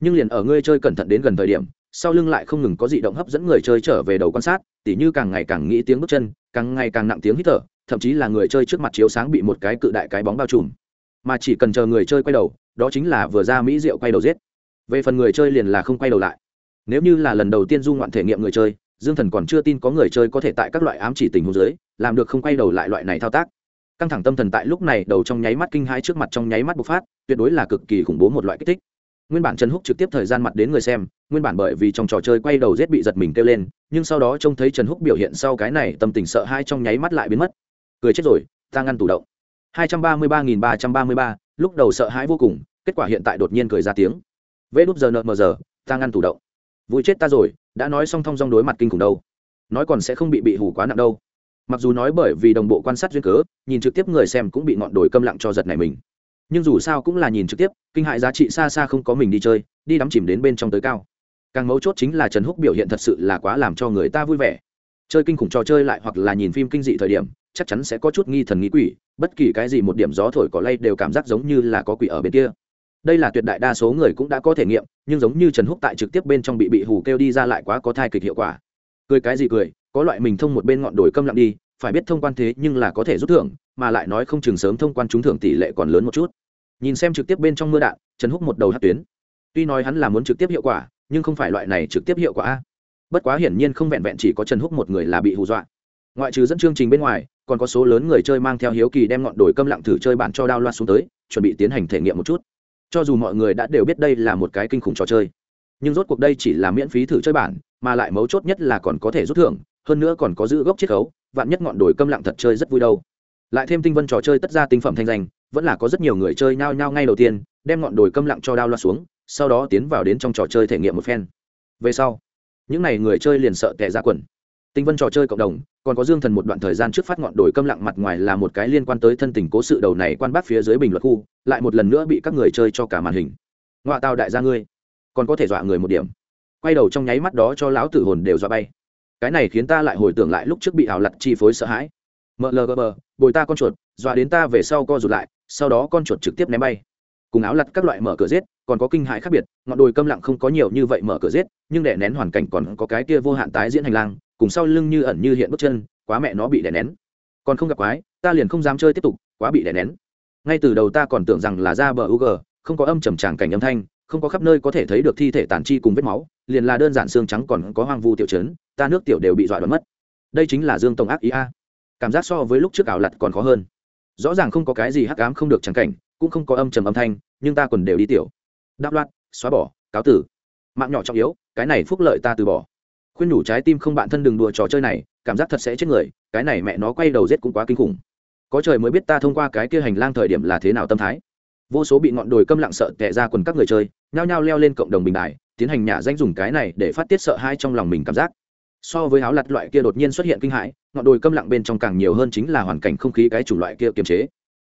S1: Nhưng liền ở ngươi chơi cẩn thận đến gần thời điểm, sau lưng lại không ngừng có dị động hấp dẫn người chơi trở về đầu quan sát, tỉ như càng ngày càng nghĩ tiếng bước chân, càng ngày càng nặng tiếng hít thở, thậm chí là người chơi trước mặt chiếu sáng bị một cái cự đại cái bóng bao trùm. Mà chỉ cần chờ người chơi quay đầu, đó chính là vừa ra mỹ rượu quay đầu giết về phần người chơi liền là không quay đầu lại. Nếu như là lần đầu tiên du ngoạn thể nghiệm người chơi, dương thần còn chưa tin có người chơi có thể tại các loại ám chỉ tình huống dưới, làm được không quay đầu lại loại này thao tác. Căng thẳng tâm thần tại lúc này đầu trong nháy mắt kinh hãi trước mặt trong nháy mắt bộc phát, tuyệt đối là cực kỳ khủng bố một loại kích thích. Nguyên bản trần húc trực tiếp thời gian mặt đến người xem, nguyên bản bởi vì trong trò chơi quay đầu rét bị giật mình kêu lên, nhưng sau đó trông thấy trần húc biểu hiện sau cái này tâm tình sợ hai trong nháy mắt lại biến mất. Cười chết rồi, ta ngăn tủ động. Hai trăm ba mươi ba nghìn ba trăm ba mươi ba, lúc đầu sợ hãi vô cùng, kết quả hiện tại đột nhiên cười ra tiếng vê đúp giờ nợ mờ giờ, ta ngăn tủ động. Vui chết ta rồi, đã nói xong thong dong đối mặt kinh khủng đâu. Nói còn sẽ không bị bị hủ quá nặng đâu. Mặc dù nói bởi vì đồng bộ quan sát duyên cớ, nhìn trực tiếp người xem cũng bị ngọn đồi câm lặng cho giật này mình. Nhưng dù sao cũng là nhìn trực tiếp, kinh hại giá trị xa xa không có mình đi chơi, đi đắm chìm đến bên trong tới cao. Càng mấu chốt chính là trần húc biểu hiện thật sự là quá làm cho người ta vui vẻ. Chơi kinh khủng trò chơi lại hoặc là nhìn phim kinh dị thời điểm, chắc chắn sẽ có chút nghi thần nghi quỷ, bất kỳ cái gì một điểm gió thổi có lay đều cảm giác giống như là có quỷ ở bên kia đây là tuyệt đại đa số người cũng đã có thể nghiệm, nhưng giống như trần húc tại trực tiếp bên trong bị bị hù kêu đi ra lại quá có thai kịch hiệu quả. Cười cái gì cười, có loại mình thông một bên ngọn đồi câm lặng đi, phải biết thông quan thế nhưng là có thể rút thưởng, mà lại nói không chừng sớm thông quan trúng thưởng tỷ lệ còn lớn một chút. Nhìn xem trực tiếp bên trong mưa đạn, trần húc một đầu hát tuyến. Tuy nói hắn là muốn trực tiếp hiệu quả, nhưng không phải loại này trực tiếp hiệu quả. Bất quá hiển nhiên không vẹn vẹn chỉ có trần húc một người là bị hù dọa. Ngoại trừ dẫn chương trình bên ngoài, còn có số lớn người chơi mang theo hiếu kỳ đem ngọn đồi câm lặng thử chơi bản cho đao loa xuống tới, chuẩn bị tiến hành thể nghiệm một chút cho dù mọi người đã đều biết đây là một cái kinh khủng trò chơi, nhưng rốt cuộc đây chỉ là miễn phí thử chơi bản, mà lại mấu chốt nhất là còn có thể rút thưởng, hơn nữa còn có giữ gốc chiết khấu, vạn nhất ngọn đồi câm lặng thật chơi rất vui đâu. Lại thêm tinh vân trò chơi tất ra tinh phẩm thanh danh, vẫn là có rất nhiều người chơi nhao nhao ngay đầu tiên, đem ngọn đồi câm lặng cho đao loa xuống, sau đó tiến vào đến trong trò chơi thể nghiệm một phen. Về sau, những n à y người chơi liền sợ tệ ra quần tinh vân trò chơi cộng đồng, còn có dương thần một đoạn thời gian trước phát ngọn đồi câm lặng mặt ngoài là một cái liên quan tới thân tình cố sự đầu này quan bác phía dưới bình luận khu, lại một lần nữa bị các người chơi cho cả màn hình. Ngoại tao đại gia ngươi, còn có thể dọa người một điểm. Quay đầu trong nháy mắt đó cho lão tử hồn đều dọa bay. Cái này khiến ta lại hồi tưởng lại lúc trước bị ảo lặt chi phối sợ hãi. Mlgb bồi ta con chuột, dọa đến ta về sau co rụt lại, sau đó con chuột trực tiếp ném bay. Cùng áo lặt các loại mở cửa giết, còn có kinh hãi khác biệt, ngọn đồi câm lặng không có nhiều như vậy mở cửa giết, nhưng để nén hoàn cảnh còn có cái kia vô hạn tái diễn hành lang cùng sau lưng như ẩn như hiện bước chân, quá mẹ nó bị đè nén. Còn không gặp quái, ta liền không dám chơi tiếp tục, quá bị đè nén. Ngay từ đầu ta còn tưởng rằng là ra bờ u g không có âm trầm tràng cảnh âm thanh, không có khắp nơi có thể thấy được thi thể tàn chi cùng vết máu, liền là đơn giản xương trắng còn có hoang vu tiểu chấn ta nước tiểu đều bị dọa đoán mất. Đây chính là dương tổng ác ý a. Cảm giác so với lúc trước ảo lặt còn khó hơn. Rõ ràng không có cái gì hắc ám không được trắng cảnh, cũng không có âm trầm âm thanh, nhưng ta còn đều đi tiểu. Đáp loạt xóa bỏ, cáo tử. Mạng nhỏ trọng yếu, cái này phúc lợi ta từ bỏ khuyên nhủ trái tim không bạn thân đừng đùa trò chơi này, cảm giác thật sẽ chết người, cái này mẹ nó quay đầu giết cũng quá kinh khủng. Có trời mới biết ta thông qua cái kia hành lang thời điểm là thế nào tâm thái. Vô số bị ngọn đồi câm lặng sợ tệ ra quần các người chơi, nhao nhao leo lên cộng đồng bình đài, tiến hành nhả danh dùng cái này để phát tiết sợ hai trong lòng mình cảm giác. So với áo lặt loại kia đột nhiên xuất hiện kinh hãi, ngọn đồi câm lặng bên trong càng nhiều hơn chính là hoàn cảnh không khí cái chủng loại kia kiềm chế.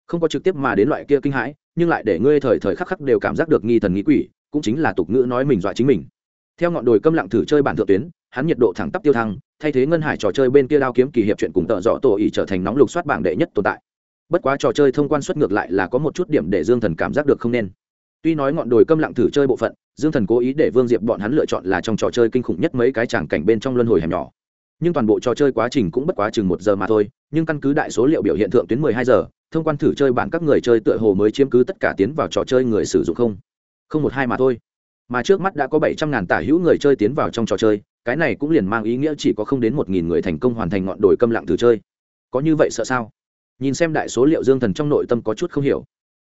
S1: Không có trực tiếp mà đến loại kia kinh hãi, nhưng lại để ngươi thời thời khắc khắc đều cảm giác được nghi thần nghĩ quỷ, cũng chính là tục ngữ nói mình dọa chính mình. Theo ngọn đồi câm lặng thử chơi bản thượng tuyến hắn nhiệt độ thẳng tắp tiêu thăng, thay thế ngân hải trò chơi bên kia đao kiếm kỳ hiệp chuyện cùng tợ dọ tổ ỉ trở thành nóng lục soát bảng đệ nhất tồn tại. Bất quá trò chơi thông quan xuất ngược lại là có một chút điểm để dương thần cảm giác được không nên. Tuy nói ngọn đồi câm lặng thử chơi bộ phận, dương thần cố ý để vương diệp bọn hắn lựa chọn là trong trò chơi kinh khủng nhất mấy cái tràng cảnh bên trong luân hồi hẻm nhỏ. Nhưng toàn bộ trò chơi quá trình cũng bất quá chừng một giờ mà thôi, nhưng căn cứ đại số liệu biểu hiện thượng tuyến mười hai giờ, thông quan thử chơi bản các người chơi tựa hồ mới chiếm cứ tất cả tiến vào trò chơi người sử dụng không. Không một hai mà thôi. Mà trước mắt đã có bảy trăm ngàn tả hữu người chơi tiến vào trong trò chơi cái này cũng liền mang ý nghĩa chỉ có không đến một nghìn người thành công hoàn thành ngọn đồi câm lặng từ chơi. Có như vậy sợ sao? Nhìn xem đại số liệu dương thần trong nội tâm có chút không hiểu.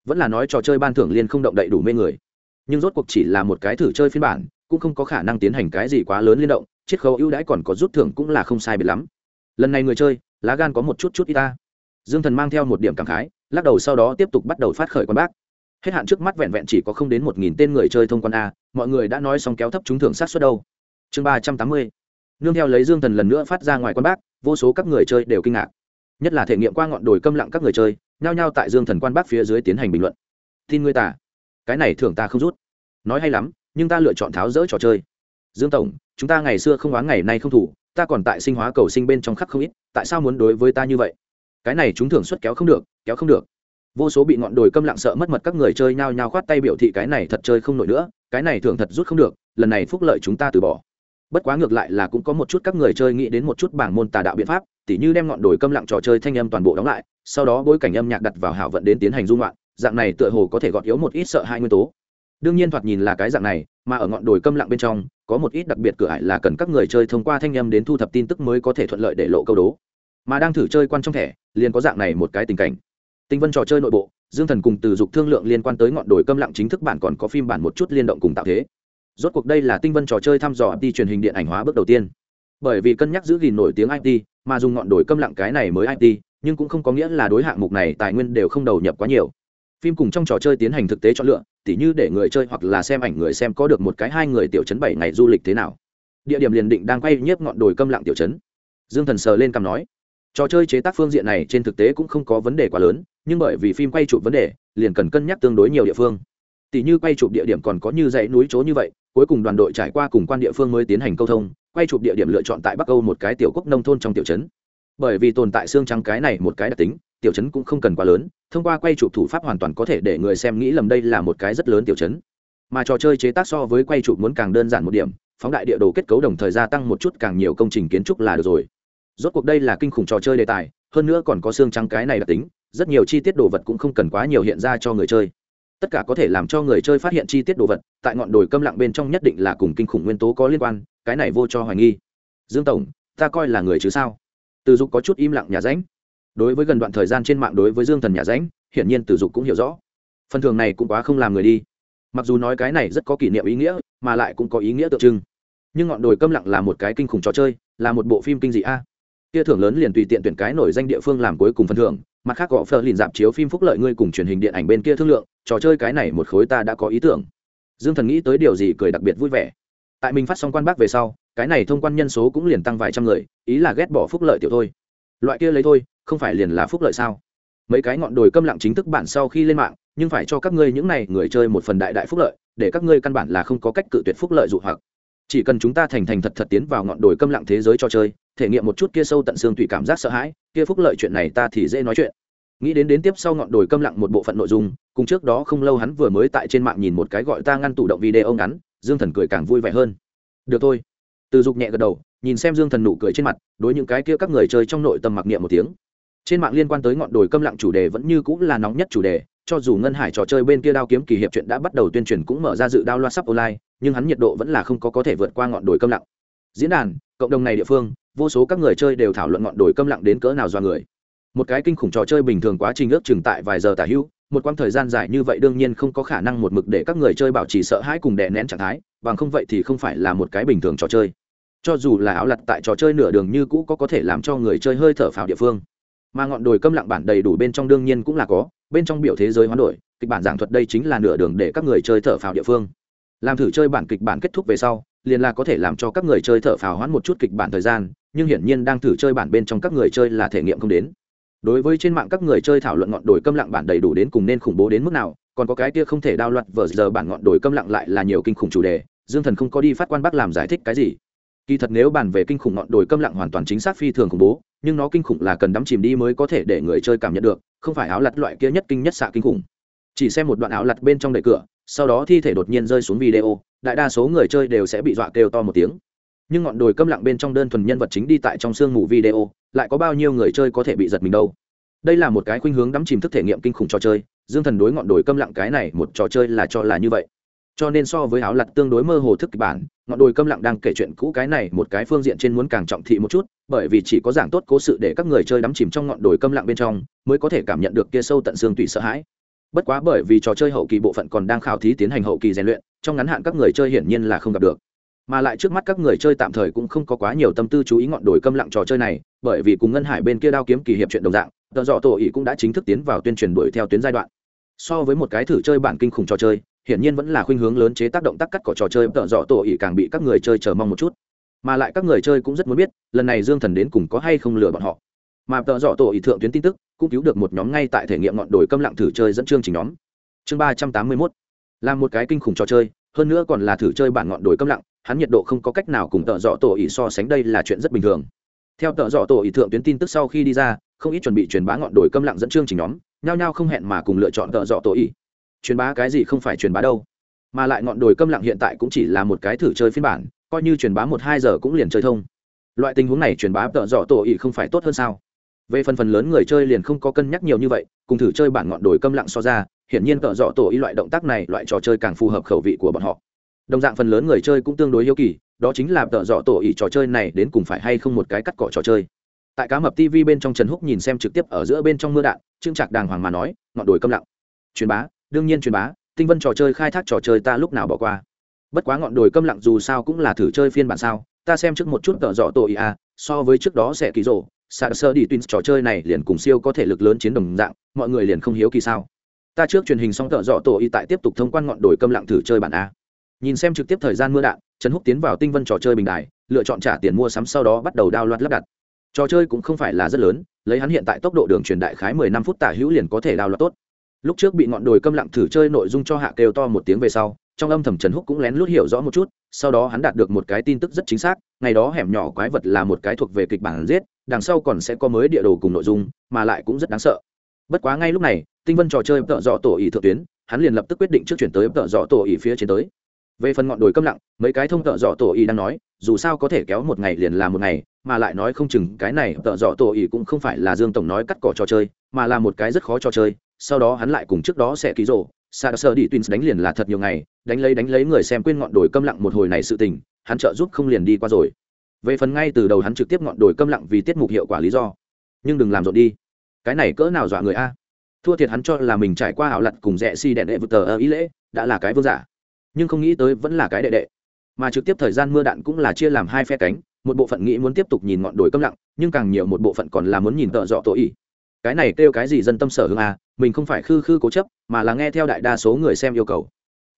S1: Vẫn là nói trò chơi ban thưởng liên không động đậy đủ mê người. Nhưng rốt cuộc chỉ là một cái thử chơi phiên bản, cũng không có khả năng tiến hành cái gì quá lớn liên động, chiết khấu ưu đãi còn có rút thưởng cũng là không sai biệt lắm. Lần này người chơi, lá gan có một chút chút y ta. Dương thần mang theo một điểm cảm khái, lắc đầu sau đó tiếp tục bắt đầu phát khởi quan bác. Hết hạn trước mắt vẹn vẹn chỉ có không đến một nghìn tên người chơi thông quan a, mọi người đã nói xong kéo thấp trúng thưởng sát suất đâu chương ba trăm tám mươi. Nương theo lấy dương thần lần nữa phát ra ngoài quan bác, vô số các người chơi đều kinh ngạc. Nhất là thể nghiệm qua ngọn đồi câm lặng các người chơi, nhao nhao tại dương thần quan bác phía dưới tiến hành bình luận. Tin ngươi tả cái này thưởng ta không rút. Nói hay lắm, nhưng ta lựa chọn tháo rỡ trò chơi. Dương tổng, chúng ta ngày xưa không oán ngày nay không thủ, ta còn tại sinh hóa cầu sinh bên trong khắc không ít, tại sao muốn đối với ta như vậy? Cái này chúng thường suất kéo không được, kéo không được. Vô số bị ngọn đồi câm lặng sợ mất mật các người chơi nhao nhao khoát tay biểu thị cái này thật chơi không nổi nữa, cái này thường thật rút không được, lần này phúc lợi chúng ta từ bỏ bất quá ngược lại là cũng có một chút các người chơi nghĩ đến một chút bảng môn tà đạo biện pháp, tỉ như đem ngọn đồi câm lặng trò chơi thanh âm toàn bộ đóng lại, sau đó bối cảnh âm nhạc đặt vào hảo vận đến tiến hành dung loạn dạng này tựa hồ có thể gọt yếu một ít sợ hai nguyên tố. Đương nhiên thoạt nhìn là cái dạng này, mà ở ngọn đồi câm lặng bên trong, có một ít đặc biệt cửa ải là cần các người chơi thông qua thanh âm đến thu thập tin tức mới có thể thuận lợi để lộ câu đố. Mà đang thử chơi quan trong thẻ, liền có dạng này một cái tình cảnh. Tinh vân trò chơi nội bộ, dương thần cùng từ dục thương lượng liên quan tới ngọn đồi câm lặng chính thức bản còn có phim bản một chút liên động cùng tạo thế rốt cuộc đây là tinh vân trò chơi thăm dò đi truyền hình điện ảnh hóa bước đầu tiên. Bởi vì cân nhắc giữ gìn nổi tiếng it mà dùng ngọn đồi câm lặng cái này mới it nhưng cũng không có nghĩa là đối hạng mục này tài nguyên đều không đầu nhập quá nhiều. Phim cùng trong trò chơi tiến hành thực tế chọn lựa, tỉ như để người chơi hoặc là xem ảnh người xem có được một cái hai người tiểu chấn bảy ngày du lịch thế nào. Địa điểm liền định đang quay nhiếp ngọn đồi câm lặng tiểu chấn. Dương thần sờ lên cằm nói, trò chơi chế tác phương diện này trên thực tế cũng không có vấn đề quá lớn, nhưng bởi vì phim quay chụp vấn đề, liền cần cân nhắc tương đối nhiều địa phương. Tỷ như quay chụp địa điểm còn có như dãy núi chỗ như vậy cuối cùng đoàn đội trải qua cùng quan địa phương mới tiến hành câu thông, quay chụp địa điểm lựa chọn tại bắc âu một cái tiểu quốc nông thôn trong tiểu trấn. Bởi vì tồn tại xương trắng cái này một cái đặc tính, tiểu trấn cũng không cần quá lớn, thông qua quay chụp thủ pháp hoàn toàn có thể để người xem nghĩ lầm đây là một cái rất lớn tiểu trấn. Mà trò chơi chế tác so với quay chụp muốn càng đơn giản một điểm, phóng đại địa đồ kết cấu đồng thời gia tăng một chút càng nhiều công trình kiến trúc là được rồi. Rốt cuộc đây là kinh khủng trò chơi đề tài, hơn nữa còn có xương trắng cái này đặc tính, rất nhiều chi tiết đồ vật cũng không cần quá nhiều hiện ra cho người chơi tất cả có thể làm cho người chơi phát hiện chi tiết đồ vật, tại ngọn đồi câm lặng bên trong nhất định là cùng kinh khủng nguyên tố có liên quan, cái này vô cho hoài nghi. Dương tổng, ta coi là người chứ sao? Từ dục có chút im lặng nhà ránh. Đối với gần đoạn thời gian trên mạng đối với dương thần nhà ránh, hiển nhiên từ dục cũng hiểu rõ. Phần thường này cũng quá không làm người đi. Mặc dù nói cái này rất có kỷ niệm ý nghĩa, mà lại cũng có ý nghĩa tượng trưng. Nhưng ngọn đồi câm lặng là một cái kinh khủng trò chơi, là một bộ phim kinh dị a kia thưởng lớn liền tùy tiện tuyển cái nổi danh địa phương làm cuối cùng phần thưởng, mặt khác gõ phờ liền dạp chiếu phim phúc lợi ngươi cùng truyền hình điện ảnh bên kia thương lượng, trò chơi cái này một khối ta đã có ý tưởng. Dương thần nghĩ tới điều gì cười đặc biệt vui vẻ. Tại mình phát xong quan bác về sau, cái này thông quan nhân số cũng liền tăng vài trăm người, ý là ghét bỏ phúc lợi tiểu thôi. Loại kia lấy thôi, không phải liền là phúc lợi sao? Mấy cái ngọn đồi câm lặng chính thức bản sau khi lên mạng, nhưng phải cho các ngươi những này người chơi một phần đại đại phúc lợi, để các ngươi căn bản là không có cách cự tuyệt phúc lợi dụ hoặc chỉ cần chúng ta thành thành thật thật tiến vào ngọn đồi câm lặng thế giới cho chơi, thể nghiệm một chút kia sâu tận xương tùy cảm giác sợ hãi, kia phúc lợi chuyện này ta thì dễ nói chuyện. Nghĩ đến đến tiếp sau ngọn đồi câm lặng một bộ phận nội dung, cùng trước đó không lâu hắn vừa mới tại trên mạng nhìn một cái gọi ta ngăn tủ động video ngắn, dương thần cười càng vui vẻ hơn. Được thôi. Từ dục nhẹ gật đầu, nhìn xem dương thần nụ cười trên mặt, đối những cái kia các người chơi trong nội tâm mặc niệm một tiếng. Trên mạng liên quan tới ngọn đồi câm lặng chủ đề vẫn như cũng là nóng nhất chủ đề cho dù ngân hải trò chơi bên kia đao kiếm kỳ hiệp chuyện đã bắt đầu tuyên truyền cũng mở ra dự đao loa sắp online, nhưng hắn nhiệt độ vẫn là không có có thể vượt qua ngọn đồi câm lặng. Diễn đàn, cộng đồng này địa phương, vô số các người chơi đều thảo luận ngọn đồi câm lặng đến cỡ nào do người. Một cái kinh khủng trò chơi bình thường quá trình ước chừng tại vài giờ tả hữu, một quãng thời gian dài như vậy đương nhiên không có khả năng một mực để các người chơi bảo trì sợ hãi cùng đè nén trạng thái, bằng không vậy thì không phải là một cái bình thường trò chơi. Cho dù là áo lặt tại trò chơi nửa đường như cũ có có thể làm cho người chơi hơi thở phào địa phương. Mà ngọn đồi câm lặng bản đầy đủ bên trong đương nhiên cũng là có bên trong biểu thế giới hoán đổi, kịch bản giảng thuật đây chính là nửa đường để các người chơi thở phào địa phương. Làm thử chơi bản kịch bản kết thúc về sau, liền là có thể làm cho các người chơi thở phào hoãn một chút kịch bản thời gian, nhưng hiển nhiên đang thử chơi bản bên trong các người chơi là thể nghiệm không đến. Đối với trên mạng các người chơi thảo luận ngọn đồi câm lặng bản đầy đủ đến cùng nên khủng bố đến mức nào, còn có cái kia không thể đao loạt vờ giờ bản ngọn đồi câm lặng lại là nhiều kinh khủng chủ đề, dương thần không có đi phát quan bác làm giải thích cái gì. Kỳ thật nếu bàn về kinh khủng ngọn đồi câm lặng hoàn toàn chính xác phi thường khủng bố nhưng nó kinh khủng là cần đắm chìm đi mới có thể để người chơi cảm nhận được, không phải áo lặt loại kia nhất kinh nhất xạ kinh khủng. Chỉ xem một đoạn áo lặt bên trong đậy cửa, sau đó thi thể đột nhiên rơi xuống video, đại đa số người chơi đều sẽ bị dọa kêu to một tiếng. Nhưng ngọn đồi câm lặng bên trong đơn thuần nhân vật chính đi tại trong sương mù video, lại có bao nhiêu người chơi có thể bị giật mình đâu? Đây là một cái khuynh hướng đắm chìm thức thể nghiệm kinh khủng trò chơi, dương thần đối ngọn đồi câm lặng cái này một trò chơi là cho là như vậy cho nên so với áo lặt tương đối mơ hồ thức kịch bản, ngọn đồi câm lặng đang kể chuyện cũ cái này một cái phương diện trên muốn càng trọng thị một chút, bởi vì chỉ có giảng tốt cố sự để các người chơi đắm chìm trong ngọn đồi câm lặng bên trong, mới có thể cảm nhận được kia sâu tận xương tùy sợ hãi. Bất quá bởi vì trò chơi hậu kỳ bộ phận còn đang khảo thí tiến hành hậu kỳ rèn luyện, trong ngắn hạn các người chơi hiển nhiên là không gặp được. Mà lại trước mắt các người chơi tạm thời cũng không có quá nhiều tâm tư chú ý ngọn đồi câm lặng trò chơi này, bởi vì cùng ngân hải bên kia đao kiếm kỳ hiệp chuyện đồng dạng tờ dọ tổ ý cũng đã chính thức tiến vào tuyên truyền đuổi theo tuyến giai đoạn. So với một cái thử chơi bản kinh khủng trò chơi hiển nhiên vẫn là khuynh hướng lớn chế tác động tác cắt cỏ trò chơi, tợ dọ tổ ỉ càng bị các người chơi chờ mong một chút. Mà lại các người chơi cũng rất muốn biết, lần này dương thần đến cùng có hay không lừa bọn họ. Mà tợ dọ tổ ỉ thượng tuyến tin tức, cũng cứu được một nhóm ngay tại thể nghiệm ngọn đồi câm lặng thử chơi dẫn chương trình nhóm. Chương ba trăm tám mươi mốt, là một cái kinh khủng trò chơi, hơn nữa còn là thử chơi bản ngọn đồi câm lặng, hắn nhiệt độ không có cách nào cùng tợ dọ tổ ỉ so sánh, đây là chuyện rất bình thường. Theo tợ dọ tổ ỉ thượng tuyến tin tức sau khi đi ra, không ít chuẩn bị truyền bá ngọn đồi câm lặng dẫn chương trình nhóm, nhao nhao không hẹn mà cùng lựa chọn tợ dọ tổ ỉ truyền bá cái gì không phải truyền bá đâu, mà lại ngọn đồi câm lặng hiện tại cũng chỉ là một cái thử chơi phiên bản, coi như truyền bá một hai giờ cũng liền chơi thông. Loại tình huống này truyền bá tợ dọ tổ ỉ không phải tốt hơn sao? Về phần phần lớn người chơi liền không có cân nhắc nhiều như vậy, cùng thử chơi bản ngọn đồi câm lặng so ra, hiển nhiên tợ dọ tổ ý loại động tác này, loại trò chơi càng phù hợp khẩu vị của bọn họ. Đồng dạng phần lớn người chơi cũng tương đối hiếu kỳ, đó chính là tợ dọ tổ ý trò chơi này đến cùng phải hay không một cái cắt cỏ trò chơi. Tại cá mập tv bên trong trần húc nhìn xem trực tiếp ở giữa bên trong mưa đạn trưng trạc đàng hoàng mà nói, ngọn đồi câm lặng. Truyền bá đương nhiên truyền bá, tinh vân trò chơi khai thác trò chơi ta lúc nào bỏ qua. Bất quá ngọn đồi câm lặng dù sao cũng là thử chơi phiên bản sao, ta xem trước một chút tợ dọ tổ à so với trước đó sẽ kỳ rộ sạc sơ đi tuyến trò chơi này liền cùng siêu có thể lực lớn chiến đồng dạng, mọi người liền không hiếu kỳ sao. Ta trước truyền hình xong tợ dọ tổ y tại tiếp tục thông quan ngọn đồi câm lặng thử chơi bản a. Nhìn xem trực tiếp thời gian mưa đạn, trần húc tiến vào tinh vân trò chơi bình đài, lựa chọn trả tiền mua sắm sau đó bắt đầu đao loạt lắp đặt. Trò chơi cũng không phải là rất lớn, lấy hắn hiện tại tốc độ đường truyền đại khái mười năm phút tả hữu liền có thể đao loạt tốt lúc trước bị ngọn đồi câm lặng thử chơi nội dung cho hạ kêu to một tiếng về sau, trong âm thầm trần húc cũng lén lút hiểu rõ một chút, sau đó hắn đạt được một cái tin tức rất chính xác, ngày đó hẻm nhỏ quái vật là một cái thuộc về kịch bản giết, đằng sau còn sẽ có mới địa đồ cùng nội dung, mà lại cũng rất đáng sợ. Bất quá ngay lúc này, tinh vân trò chơi tợ dọ tổ ỉ thượng tuyến, hắn liền lập tức quyết định trước chuyển tới tợ dọ tổ ỉ phía trên tới. Về phần ngọn đồi câm lặng, mấy cái thông tợ dọ tổ ỉ đang nói, dù sao có thể kéo một ngày liền là một ngày, mà lại nói không chừng cái này tợ dọ tổ ỉ cũng không phải là dương tổng nói cắt cỏ trò chơi, mà là một cái rất khó trò chơi sau đó hắn lại cùng trước đó sẽ ký rổ sa sơ đi tuyến đánh liền là thật nhiều ngày, đánh lấy đánh lấy người xem quên ngọn đồi câm lặng một hồi này sự tình, hắn trợ giúp không liền đi qua rồi. Về phần ngay từ đầu hắn trực tiếp ngọn đồi câm lặng vì tiết mục hiệu quả lý do. Nhưng đừng làm rộn đi. Cái này cỡ nào dọa người a? Thua thiệt hắn cho là mình trải qua ảo lặt cùng rẽ si đẹn đệ vượt tờ ở ý lễ, đã là cái vương giả. Nhưng không nghĩ tới vẫn là cái đệ đệ. Mà trực tiếp thời gian mưa đạn cũng là chia làm hai phe cánh, một bộ phận nghĩ muốn tiếp tục nhìn ngọn đồi câm lặng, nhưng càng nhiều một bộ phận còn là muốn nhìn tợ dọ tội ý cái này kêu cái gì dân tâm sở hương à, mình không phải khư khư cố chấp mà là nghe theo đại đa số người xem yêu cầu.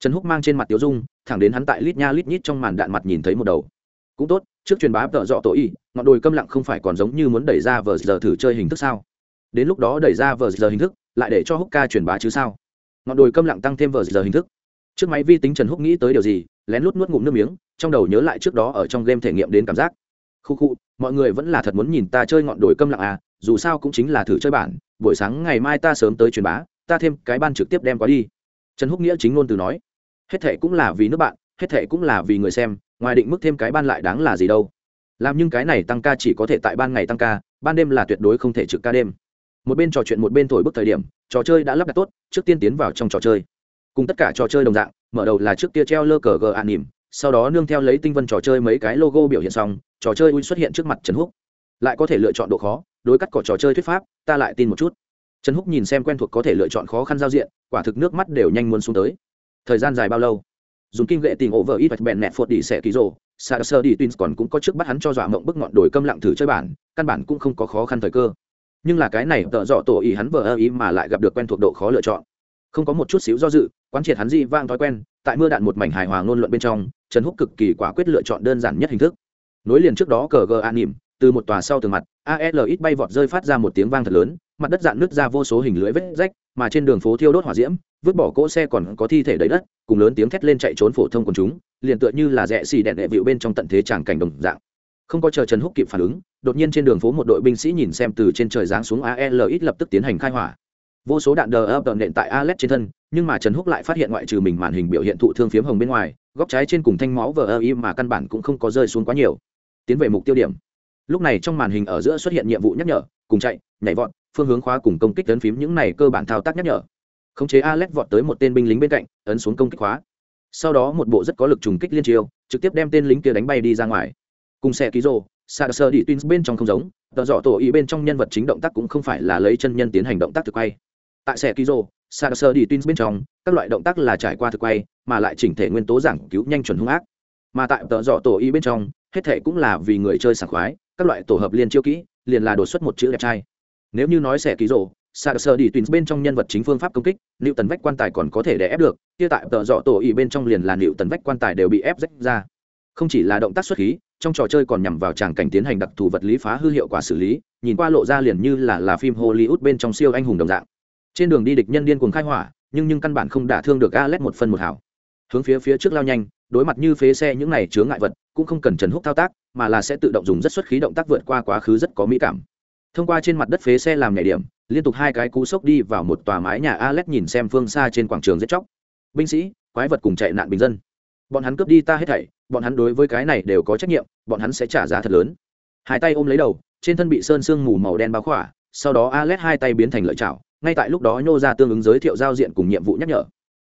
S1: Trần húc mang trên mặt tiếu dung thẳng đến hắn tại lít nha lít nhít trong màn đạn mặt nhìn thấy một đầu. Cũng tốt trước truyền bá tợ dọ tội y, ngọn đồi câm lặng không phải còn giống như muốn đẩy ra vờ giờ thử chơi hình thức sao? Đến lúc đó đẩy ra vờ giờ hình thức lại để cho húc ca truyền bá chứ sao? Ngọn đồi câm lặng tăng thêm vờ giờ hình thức. Trước máy vi tính trần húc nghĩ tới điều gì lén lút nuốt ngụm nước miếng trong đầu nhớ lại trước đó ở trong game thể nghiệm đến cảm giác. Khu khu mọi người vẫn là thật muốn nhìn ta chơi ngọn đồi câm lặng à dù sao cũng chính là thử chơi bản, buổi sáng ngày mai ta sớm tới truyền bá, ta thêm cái ban trực tiếp đem qua đi. Trần húc nghĩa chính ngôn từ nói. Hết thệ cũng là vì nước bạn, hết thệ cũng là vì người xem, ngoài định mức thêm cái ban lại đáng là gì đâu. Làm nhưng cái này tăng ca chỉ có thể tại ban ngày tăng ca, ban đêm là tuyệt đối không thể trực ca đêm. Một bên trò chuyện một bên thổi bức thời điểm, trò chơi đã lắp đặt tốt, trước tiên tiến vào trong trò chơi. Cùng tất cả trò chơi đồng dạng, mở đầu là trước kia treo lơ cờ gờ an nỉm, sau đó nương theo lấy tinh vân trò chơi mấy cái logo biểu hiện xong, trò chơi ui xuất hiện trước mặt trần húc lại có thể lựa chọn độ khó, đối cắt cỏ trò chơi thuyết pháp, ta lại tin một chút. Trần húc nhìn xem quen thuộc có thể lựa chọn khó khăn giao diện, quả thực nước mắt đều nhanh muốn xuống tới. Thời gian dài bao lâu? Dùng kinh nghệ tình ổ vợ ít vạch bẹn nẹt phột đi xẻ ký rồ sa sơ đi tins còn cũng có trước bắt hắn cho dọa mộng bức ngọn đồi câm lặng thử chơi bản, căn bản cũng không có khó khăn thời cơ. Nhưng là cái này tợ dọ tổ ý hắn vờ ơ ý mà lại gặp được quen thuộc độ khó lựa chọn. Không có một chút xíu do dự, quán triệt hắn di vang thói quen, tại mưa đạn một mảnh hài hòa ngôn luận bên trong, trần húc cực kỳ quả quyết lựa chọn đơn giản nhất hình thức. Nối liền trước đó cờ gờ an nỉm từ một tòa sau tường mặt alx bay vọt rơi phát ra một tiếng vang thật lớn, mặt đất dạn nứt ra vô số hình lưỡi vết rách, mà trên đường phố thiêu đốt hỏa diễm, vứt bỏ cỗ xe còn có thi thể đầy đất, cùng lớn tiếng thét lên chạy trốn phổ thông quần chúng, liền tựa như là rẽ xì đẹn đệ vịu bên trong tận thế tràng cảnh đồng dạng. Không có chờ trần húc kịp phản ứng, đột nhiên trên đường phố một đội binh sĩ nhìn xem từ trên trời giáng xuống alx lập tức tiến hành khai hỏa. Vô số đạn đờ ập đợn nện tại alex trên thân, nhưng mà trần húc lại phát hiện ngoại trừ mình màn hình biểu hiện thụ thương phiếm hồng bên ngoài, góc trái trên cùng thanh máu vờ ơ y mà căn bản cũng không có rơi xuống quá nhiều. Tiến về mục tiêu điểm lúc này trong màn hình ở giữa xuất hiện nhiệm vụ nhắc nhở, cùng chạy, nhảy vọt, phương hướng khóa cùng công kích ấn phím những này cơ bản thao tác nhắc nhở. Khống chế alex vọt tới một tên binh lính bên cạnh, ấn xuống công kích khóa. Sau đó một bộ rất có lực trùng kích liên chiêu, trực tiếp đem tên lính kia đánh bay đi ra ngoài. Cùng xe ký rô sa sơ đi twins bên trong không giống tờ dọ tổ ý bên trong nhân vật chính động tác cũng không phải là lấy chân nhân tiến hành động tác thực quay. Tại xe ký rô sa sơ đi twins bên trong, các loại động tác là trải qua thực quay, mà lại chỉnh thể nguyên tố giảng cứu nhanh chuẩn hung ác. Mà tại tờ dọ tổ ý bên trong, hết thể cũng là vì người chơi sảng khoái các loại tổ hợp liên chiêu kỹ, liền là đột xuất một chữ đẹp trai. Nếu như nói xẻ ký rộ sa sơ đi tuyến bên trong nhân vật chính phương pháp công kích liệu tần vách quan tài còn có thể đè ép được, kia tại tợ dọ tổ ý bên trong liền là liệu tần vách quan tài đều bị ép rách ra. Không chỉ là động tác xuất khí, trong trò chơi còn nhằm vào tràng cảnh tiến hành đặc thù vật lý phá hư hiệu quả xử lý, nhìn qua lộ ra liền như là là phim hollywood bên trong siêu anh hùng đồng dạng. Trên đường đi địch nhân điên cuồng khai hỏa, nhưng nhưng căn bản không đả thương được alex một phân một hảo. Hướng phía phía trước lao nhanh, đối mặt như phế xe những này chứa ngại vật, cũng không cần trần húc thao tác mà là sẽ tự động dùng rất xuất khí động tác vượt qua quá khứ rất có mỹ cảm. Thông qua trên mặt đất phế xe làm nhảy điểm, liên tục hai cái cú sốc đi vào một tòa mái nhà alex nhìn xem phương xa trên quảng trường giết chóc. Binh sĩ, quái vật cùng chạy nạn bình dân. Bọn hắn cướp đi ta hết thảy, bọn hắn đối với cái này đều có trách nhiệm, bọn hắn sẽ trả giá thật lớn. Hai tay ôm lấy đầu, trên thân bị sơn sương mù màu đen bao khỏa, sau đó alex hai tay biến thành lợi chảo, ngay tại lúc đó nhô ra tương ứng giới thiệu giao diện cùng nhiệm vụ nhắc nhở.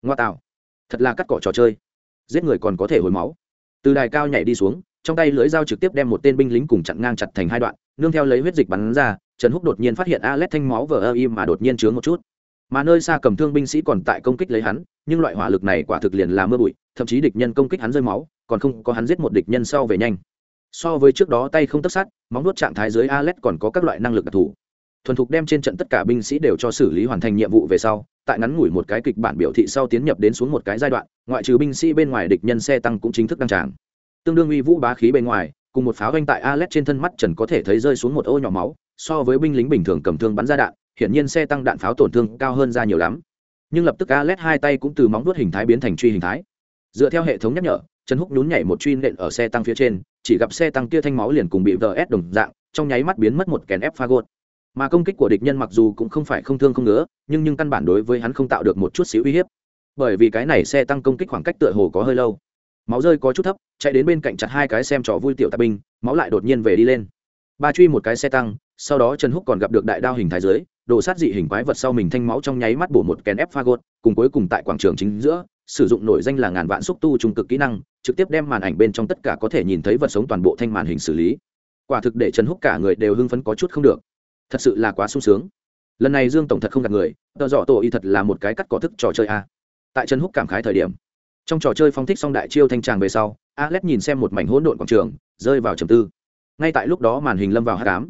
S1: Ngoa tạo. Thật là cắt cỏ trò chơi. Giết người còn có thể hồi máu. Từ đài cao nhảy đi xuống trong tay lưỡi dao trực tiếp đem một tên binh lính cùng chặn ngang chặt thành hai đoạn, nương theo lấy huyết dịch bắn ra, trần húc đột nhiên phát hiện alex thanh máu vờ ơ im mà đột nhiên chướng một chút. Mà nơi xa cầm thương binh sĩ còn tại công kích lấy hắn, nhưng loại hỏa lực này quả thực liền là mưa bụi, thậm chí địch nhân công kích hắn rơi máu, còn không có hắn giết một địch nhân sau về nhanh. So với trước đó tay không tất sát, móng nuốt trạng thái dưới alex còn có các loại năng lực đặc thù. Thuần thục đem trên trận tất cả binh sĩ đều cho xử lý hoàn thành nhiệm vụ về sau, tại ngắn ngủi một cái kịch bản biểu thị sau tiến nhập đến xuống một cái giai đoạn, ngoại trừ binh sĩ bên ngoài địch nhân xe tăng cũng chính thức đăng tràng tương đương uy vũ bá khí bên ngoài, cùng một pháo ganh tại alex trên thân mắt trần có thể thấy rơi xuống một ô nhỏ máu, so với binh lính bình thường cầm thương bắn ra đạn, hiển nhiên xe tăng đạn pháo tổn thương cao hơn ra nhiều lắm. Nhưng lập tức alex hai tay cũng từ móng vuốt hình thái biến thành truy hình thái. Dựa theo hệ thống nhắc nhở, trần húc nhún nhảy một truy nện ở xe tăng phía trên, chỉ gặp xe tăng kia thanh máu liền cùng bị vs đồng dạng, trong nháy mắt biến mất một kèn ép pha gột. Mà công kích của địch nhân mặc dù cũng không phải không thương không ngứa, nhưng nhưng căn bản đối với hắn không tạo được một chút xíu uy hiếp. Bởi vì cái này xe tăng công kích khoảng cách tựa hồ có hơi lâu. Máu rơi có chút thấp chạy đến bên cạnh chặt hai cái xem trò vui tiểu tạp binh, máu lại đột nhiên về đi lên. Ba truy một cái xe tăng, sau đó trần húc còn gặp được đại đao hình thái dưới, đồ sát dị hình quái vật sau mình thanh máu trong nháy mắt bổ một kèn ép pha gột, cùng cuối cùng tại quảng trường chính giữa, sử dụng nổi danh là ngàn vạn xúc tu trung cực kỹ năng, trực tiếp đem màn ảnh bên trong tất cả có thể nhìn thấy vật sống toàn bộ thanh màn hình xử lý. Quả thực để trần húc cả người đều hưng phấn có chút không được. Thật sự là quá sung sướng. Lần này dương tổng thật không gặp người tờ dọ tổ y thật là một cái cắt cỏ thức trò chơi a. Tại trần húc cảm khái thời điểm, trong trò chơi phong thích xong đại chiêu thanh tràng về sau alex nhìn xem một mảnh hỗn độn quảng trường, rơi vào trầm tư. Ngay tại lúc đó màn hình lâm vào hắc ám.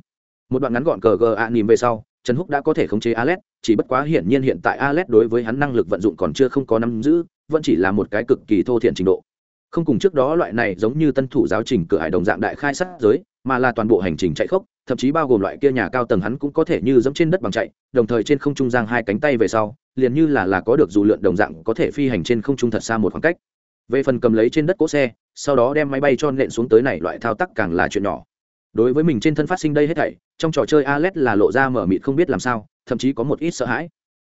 S1: một đoạn ngắn gọn cờ gờ ạ nhìn về sau, trần húc đã có thể khống chế alex, chỉ bất quá hiển nhiên hiện tại alex đối với hắn năng lực vận dụng còn chưa không có nắm giữ, vẫn chỉ là một cái cực kỳ thô thiện trình độ. Không cùng trước đó loại này giống như tân thủ giáo trình cửa hải đồng dạng đại khai sát giới, mà là toàn bộ hành trình chạy khốc, thậm chí bao gồm loại kia nhà cao tầng hắn cũng có thể như dẫm trên đất bằng chạy, đồng thời trên không trung giang hai cánh tay về sau, liền như là là có được dù lượn đồng dạng có thể phi hành trên không trung thật xa một khoảng cách. Về phần cầm lấy trên đất cỗ xe sau đó đem máy bay cho nện xuống tới này, loại thao tác càng là chuyện nhỏ. Đối với mình trên thân phát sinh đây hết thảy, trong trò chơi Alex là lộ ra mở mịt không biết làm sao, thậm chí có một ít sợ hãi.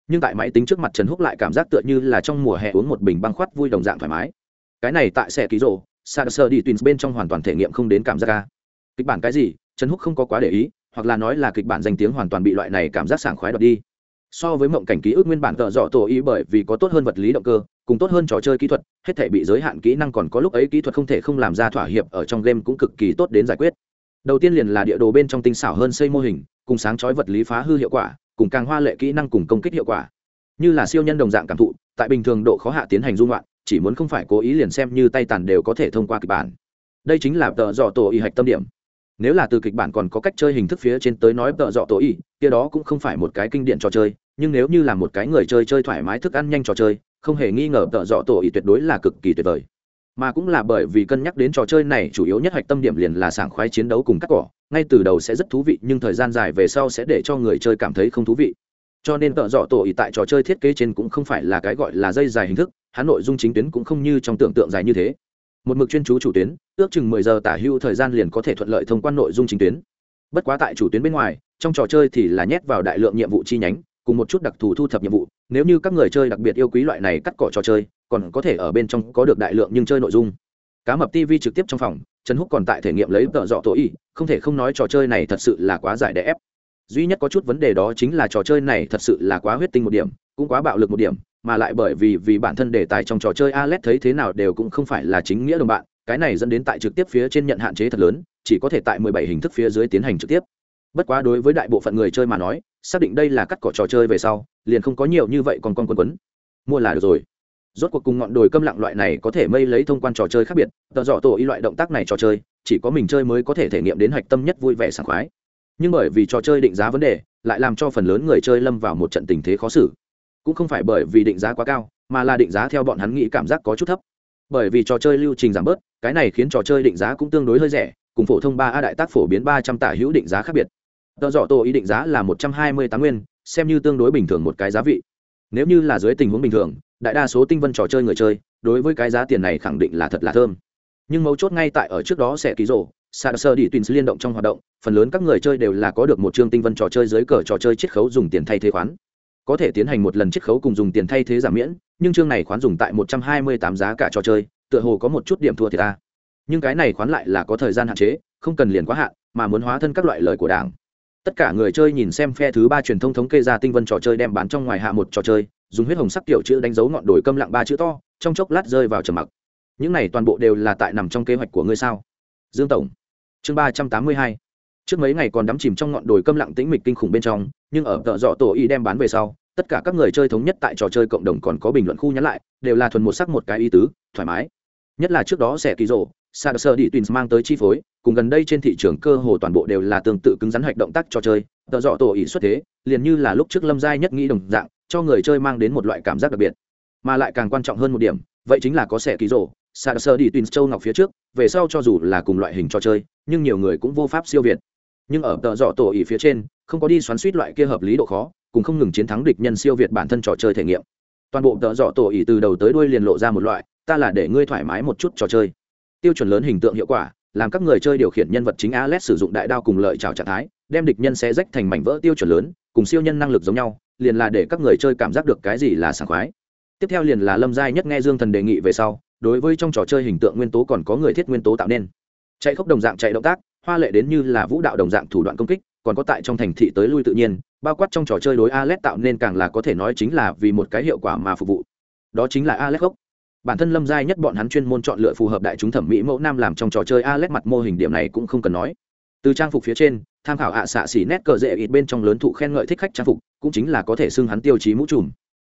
S1: Nhưng tại máy tính trước mặt trần húc lại cảm giác tựa như là trong mùa hè uống một bình băng khoát vui đồng dạng thoải mái. Cái này tại xe ký rộ sa sơ đi twins bên trong hoàn toàn thể nghiệm không đến cảm giác ca kịch bản cái gì, trần húc không có quá để ý, hoặc là nói là kịch bản danh tiếng hoàn toàn bị loại này cảm giác sảng khoái đoạt đi. So với mộng cảnh ký ức nguyên bản tợ dọ tổ ý bởi vì có tốt hơn vật lý động cơ cùng tốt hơn trò chơi kỹ thuật, hết thể bị giới hạn kỹ năng còn có lúc ấy kỹ thuật không thể không làm ra thỏa hiệp ở trong game cũng cực kỳ tốt đến giải quyết. Đầu tiên liền là địa đồ bên trong tinh xảo hơn xây mô hình, cùng sáng chói vật lý phá hư hiệu quả, cùng càng hoa lệ kỹ năng cùng công kích hiệu quả. Như là siêu nhân đồng dạng cảm thụ, tại bình thường độ khó hạ tiến hành dung loạn, chỉ muốn không phải cố ý liền xem như tay tàn đều có thể thông qua kịch bản. Đây chính là tợ dọ tổ y hạch tâm điểm. Nếu là từ kịch bản còn có cách chơi hình thức phía trên tới nói tợ dọ tổ y, kia đó cũng không phải một cái kinh điển trò chơi nhưng nếu như là một cái người chơi chơi thoải mái thức ăn nhanh trò chơi, không hề nghi ngờ tợ dọ tổ y tuyệt đối là cực kỳ tuyệt vời. Mà cũng là bởi vì cân nhắc đến trò chơi này chủ yếu nhất hạch tâm điểm liền là sảng khoái chiến đấu cùng cắt cỏ, ngay từ đầu sẽ rất thú vị, nhưng thời gian dài về sau sẽ để cho người chơi cảm thấy không thú vị. Cho nên tợ dọ tổ ý tại trò chơi thiết kế trên cũng không phải là cái gọi là dây dài hình thức, hắn nội dung chính tuyến cũng không như trong tưởng tượng dài như thế. Một mực chuyên chú chủ tuyến, ước chừng mười giờ tả hưu thời gian liền có thể thuận lợi thông quan nội dung chính tuyến. Bất quá tại chủ tuyến bên ngoài, trong trò chơi thì là nhét vào đại lượng nhiệm vụ chi nhánh cùng một chút đặc thù thu thập nhiệm vụ nếu như các người chơi đặc biệt yêu quý loại này cắt cỏ trò chơi còn có thể ở bên trong có được đại lượng nhưng chơi nội dung cá mập tv trực tiếp trong phòng trần húc còn tại thể nghiệm lấy tợ dọ tổ y không thể không nói trò chơi này thật sự là quá giải đẻ ép duy nhất có chút vấn đề đó chính là trò chơi này thật sự là quá huyết tinh một điểm cũng quá bạo lực một điểm mà lại bởi vì vì bản thân đề tài trong trò chơi Alex thấy thế nào đều cũng không phải là chính nghĩa đồng bạn, cái này dẫn đến tại trực tiếp phía trên nhận hạn chế thật lớn, chỉ có thể tại 17 hình thức phía dưới tiến hành trực tiếp. Bất quá đối với đại bộ phận người chơi mà nói, xác định đây là cắt cỏ trò chơi về sau, liền không có nhiều như vậy còn con quấn quấn. Mua là được rồi. Rốt cuộc cùng ngọn đồi câm lặng loại này có thể mây lấy thông quan trò chơi khác biệt, tờ dọ tổ y loại động tác này trò chơi, chỉ có mình chơi mới có thể thể nghiệm đến hạch tâm nhất vui vẻ sảng khoái. Nhưng bởi vì trò chơi định giá vấn đề, lại làm cho phần lớn người chơi lâm vào một trận tình thế khó xử cũng không phải bởi vì định giá quá cao mà là định giá theo bọn hắn nghĩ cảm giác có chút thấp bởi vì trò chơi lưu trình giảm bớt cái này khiến trò chơi định giá cũng tương đối hơi rẻ cùng phổ thông ba a đại tác phổ biến ba trăm tả hữu định giá khác biệt tờ dọ tổ ý định giá là một trăm hai mươi tám nguyên, xem như tương đối bình thường một cái giá vị. Nếu như là dưới tình huống bình thường, đại đa số tinh vân trò chơi người chơi, đối với cái giá tiền này khẳng định là thật là thơm. Nhưng mấu chốt ngay tại ở trước đó sẽ ký rổ sạc sơ đi tuyến liên động trong hoạt động, phần lớn các người chơi đều là có được một chương tinh vân trò chơi dưới cờ trò chơi chiết khấu dùng tiền thay thế khoán. Có thể tiến hành một lần chiết khấu cùng dùng tiền thay thế giảm miễn, nhưng chương này khoán dùng tại một trăm hai mươi tám giá cả trò chơi, tựa hồ có một chút điểm thua thiệt ta. Nhưng cái này khoán lại là có thời gian hạn chế, không cần liền quá hạn, mà muốn hóa thân các loại lời của đảng tất cả người chơi nhìn xem phe thứ ba truyền thông thống kê ra tinh vân trò chơi đem bán trong ngoài hạ một trò chơi, dùng huyết hồng sắc tiểu chữ đánh dấu ngọn đồi câm lặng ba chữ to, trong chốc lát rơi vào trầm mặc. Những này toàn bộ đều là tại nằm trong kế hoạch của ngươi sao? Dương tổng. Chương ba trăm tám mươi hai. Trước mấy ngày còn đắm chìm trong ngọn đồi câm lặng tĩnh mịch kinh khủng bên trong, nhưng ở tợ dọ tổ y đem bán về sau, tất cả các người chơi thống nhất tại trò chơi cộng đồng còn có bình luận khu nhắn lại, đều là thuần một sắc một cái ý tứ, thoải mái. Nhất là trước đó sẽ kỳ rộ sa sơ đi twins mang tới chi phối, cùng gần đây trên thị trường cơ hồ toàn bộ đều là tương tự cứng rắn hạch động tác trò chơi. Tợ dọ tổ ý xuất thế, liền như là lúc trước lâm giai nhất nghĩ đồng dạng, cho người chơi mang đến một loại cảm giác đặc biệt. Mà lại càng quan trọng hơn một điểm, vậy chính là có sẻ ký rộ sa sơ đi twins châu ngọc phía trước, về sau cho dù là cùng loại hình trò chơi, nhưng nhiều người cũng vô pháp siêu việt. Nhưng ở tợ dọ tổ ý phía trên, không có đi xoắn suýt loại kia hợp lý độ khó, cùng không ngừng chiến thắng địch nhân siêu việt bản thân trò chơi thể nghiệm. Toàn bộ tợ dọ tổ ý từ đầu tới đuôi liền lộ ra một loại, ta là để ngươi thoải mái một chút trò chơi tiêu chuẩn lớn hình tượng hiệu quả, làm các người chơi điều khiển nhân vật chính Alex sử dụng đại đao cùng lợi trào trạng thái, đem địch nhân xé rách thành mảnh vỡ tiêu chuẩn lớn, cùng siêu nhân năng lực giống nhau, liền là để các người chơi cảm giác được cái gì là sảng khoái. Tiếp theo liền là lâm giai nhất nghe dương thần đề nghị về sau, đối với trong trò chơi hình tượng nguyên tố còn có người thiết nguyên tố tạo nên. Chạy khốc đồng dạng chạy động tác, hoa lệ đến như là vũ đạo đồng dạng thủ đoạn công kích, còn có tại trong thành thị tới lui tự nhiên, bao quát trong trò chơi đối Alex tạo nên càng là có thể nói chính là vì một cái hiệu quả mà phục vụ. Đó chính là Alex gốc bản thân lâm giai nhất bọn hắn chuyên môn chọn lựa phù hợp đại chúng thẩm mỹ mẫu nam làm trong trò chơi Alex mặt mô hình điểm này cũng không cần nói. Từ trang phục phía trên tham khảo ạ xạ xỉ nét cờ rễ ít bên trong lớn thụ khen ngợi thích khách trang phục cũng chính là có thể xưng hắn tiêu chí mũ trùm.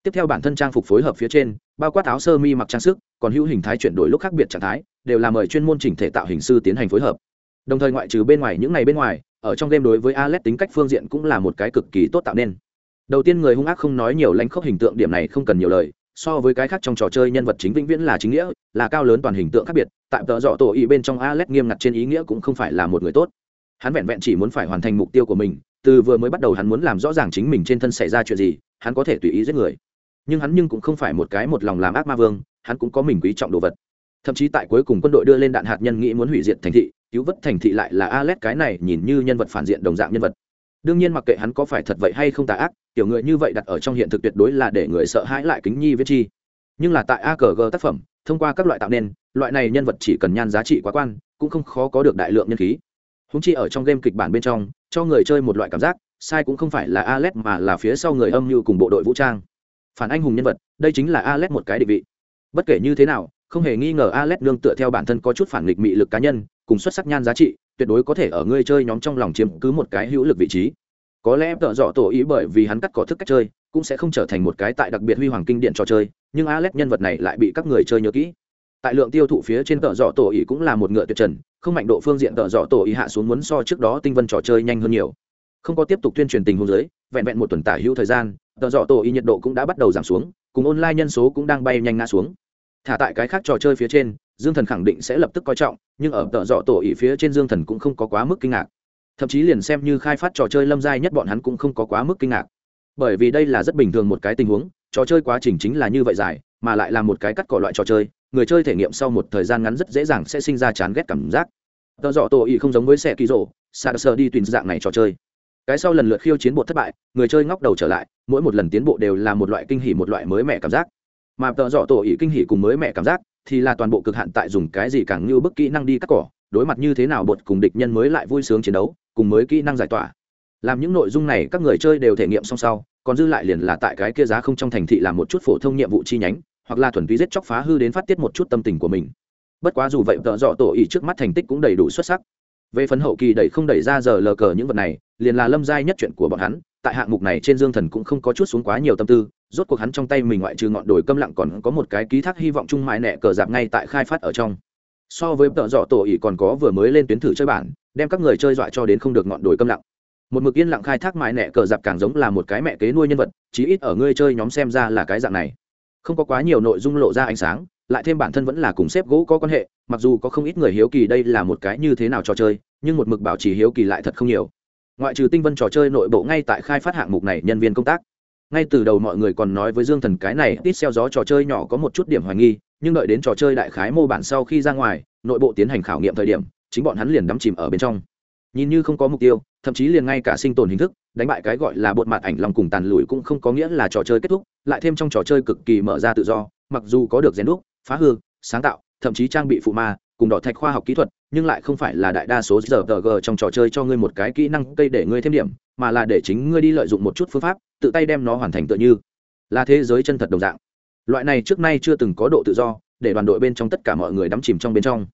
S1: Tiếp theo bản thân trang phục phối hợp phía trên bao quát áo sơ mi mặc trang sức còn hữu hình thái chuyển đổi lúc khác biệt trạng thái đều là mời chuyên môn chỉnh thể tạo hình sư tiến hành phối hợp. Đồng thời ngoại trừ bên ngoài những ngày bên ngoài ở trong game đối với Alex tính cách phương diện cũng là một cái cực kỳ tốt tạo nên. Đầu tiên người hung ác không nói nhiều lãnh khốc hình tượng điểm này không cần nhiều lời, so với cái khác trong trò chơi nhân vật chính vĩnh viễn là chính nghĩa, là cao lớn toàn hình tượng khác biệt, tại tợ dọ tổ ý bên trong Alex nghiêm ngặt trên ý nghĩa cũng không phải là một người tốt. Hắn vẹn vẹn chỉ muốn phải hoàn thành mục tiêu của mình, từ vừa mới bắt đầu hắn muốn làm rõ ràng chính mình trên thân xảy ra chuyện gì, hắn có thể tùy ý giết người. Nhưng hắn nhưng cũng không phải một cái một lòng làm ác ma vương, hắn cũng có mình quý trọng đồ vật. Thậm chí tại cuối cùng quân đội đưa lên đạn hạt nhân nghĩ muốn hủy diệt thành thị, cứu vớt thành thị lại là Alex cái này nhìn như nhân vật phản diện đồng dạng nhân vật. Đương nhiên mặc kệ hắn có phải thật vậy hay không tà ác, tiểu người như vậy đặt ở trong hiện thực tuyệt đối là để người sợ hãi lại kính nhi viết chi. Nhưng là tại AKG tác phẩm, thông qua các loại tạo nên, loại này nhân vật chỉ cần nhan giá trị quá quan, cũng không khó có được đại lượng nhân khí. Húng chi ở trong game kịch bản bên trong, cho người chơi một loại cảm giác sai cũng không phải là alex mà là phía sau người âm mưu cùng bộ đội vũ trang phản anh hùng nhân vật đây chính là alex một cái định vị bất kể như thế nào không hề nghi ngờ alex nương tựa theo bản thân có chút phản nghịch mị lực cá nhân cùng xuất sắc nhan giá trị tuyệt đối có thể ở người chơi nhóm trong lòng chiếm cứ một cái hữu lực vị trí có lẽ tợ dọ tổ ý bởi vì hắn cắt cỏ thức cách chơi, cũng sẽ không trở thành một cái tại đặc biệt huy hoàng kinh điển trò chơi, nhưng alex nhân vật này lại bị các người chơi nhớ kỹ. Tại lượng tiêu thụ phía trên tợ dọ tổ ý cũng là một ngựa tuyệt trần, không mạnh độ phương diện tợ dọ tổ ý hạ xuống muốn so trước đó tinh vân trò chơi nhanh hơn nhiều. Không có tiếp tục tuyên truyền tình huống giới vẹn vẹn một tuần tả hữu thời gian, tợ dọ tổ ý nhiệt độ cũng đã bắt đầu giảm xuống, cùng online nhân số cũng đang bay nhanh ngã xuống. Thả tại cái khác trò chơi phía trên, dương thần khẳng định sẽ lập tức coi trọng, nhưng ở tợ dọ tổ ý phía trên dương thần cũng không có quá mức kinh ngạc thậm chí liền xem như khai phát trò chơi lâm giai nhất bọn hắn cũng không có quá mức kinh ngạc. Bởi vì đây là rất bình thường một cái tình huống, trò chơi quá trình chính là như vậy dài, mà lại là một cái cắt cỏ loại trò chơi, người chơi thể nghiệm sau một thời gian ngắn rất dễ dàng sẽ sinh ra chán ghét cảm giác. Tợ dọ tổ ý không giống với xe kỳ rộ xa sơ đi tùy dạng này trò chơi. Cái sau lần lượt khiêu chiến bột thất bại, người chơi ngóc đầu trở lại, mỗi một lần tiến bộ đều là một loại kinh hỉ, một loại mới mẻ cảm giác. Mà tợ dọ tổ ý kinh hỉ cùng mới mẻ cảm giác thì là toàn bộ cực hạn tại dùng cái gì càng như bức kỹ năng đi cắt cỏ, đối mặt như thế nào bột cùng địch nhân mới lại vui sướng chiến đấu cùng mới kỹ năng giải tỏa. Làm những nội dung này các người chơi đều thể nghiệm song sau, còn dư lại liền là tại cái kia giá không trong thành thị làm một chút phổ thông nhiệm vụ chi nhánh, hoặc là thuần túy giết chóc phá hư đến phát tiết một chút tâm tình của mình. Bất quá dù vậy, tợ dọ tổ ý trước mắt thành tích cũng đầy đủ xuất sắc. Về phần hậu kỳ đẩy không đẩy ra giờ lờ cờ những vật này, liền là lâm giai nhất chuyện của bọn hắn, tại hạng mục này trên dương thần cũng không có chút xuống quá nhiều tâm tư, rốt cuộc hắn trong tay mình ngoại trừ ngọn đồi câm lặng còn có một cái ký thác hy vọng chung mãi nẹ cờ dạp ngay tại khai phát ở trong. So với tợ dọ tổ ý còn có vừa mới lên tuyến thử chơi bản đem các người chơi dọa cho đến không được ngọn đồi câm lặng. Một mực yên lặng khai thác mãi nẹ cờ dạp càng giống là một cái mẹ kế nuôi nhân vật, chí ít ở ngươi chơi nhóm xem ra là cái dạng này. Không có quá nhiều nội dung lộ ra ánh sáng, lại thêm bản thân vẫn là cùng xếp gỗ có quan hệ, mặc dù có không ít người hiếu kỳ đây là một cái như thế nào trò chơi, nhưng một mực bảo trì hiếu kỳ lại thật không nhiều. Ngoại trừ tinh vân trò chơi nội bộ ngay tại khai phát hạng mục này nhân viên công tác. Ngay từ đầu mọi người còn nói với dương thần cái này tít xeo gió trò chơi nhỏ có một chút điểm hoài nghi, nhưng đợi đến trò chơi đại khái mô bản sau khi ra ngoài, nội bộ tiến hành khảo nghiệm thời điểm chính bọn hắn liền đắm chìm ở bên trong. Nhìn như không có mục tiêu, thậm chí liền ngay cả sinh tồn hình thức, đánh bại cái gọi là bột mặt ảnh lòng cùng tàn lùi cũng không có nghĩa là trò chơi kết thúc, lại thêm trong trò chơi cực kỳ mở ra tự do, mặc dù có được rèn đúc, phá hư, sáng tạo, thậm chí trang bị phụ ma, cùng đỏ thạch khoa học kỹ thuật, nhưng lại không phải là đại đa số giờ g trong trò chơi cho ngươi một cái kỹ năng cây để ngươi thêm điểm, mà là để chính ngươi đi lợi dụng một chút phương pháp, tự tay đem nó hoàn thành tựa như là thế giới chân thật đồng dạng. Loại này trước nay chưa từng có độ tự do, để đoàn đội bên trong tất cả mọi người đắm chìm trong bên trong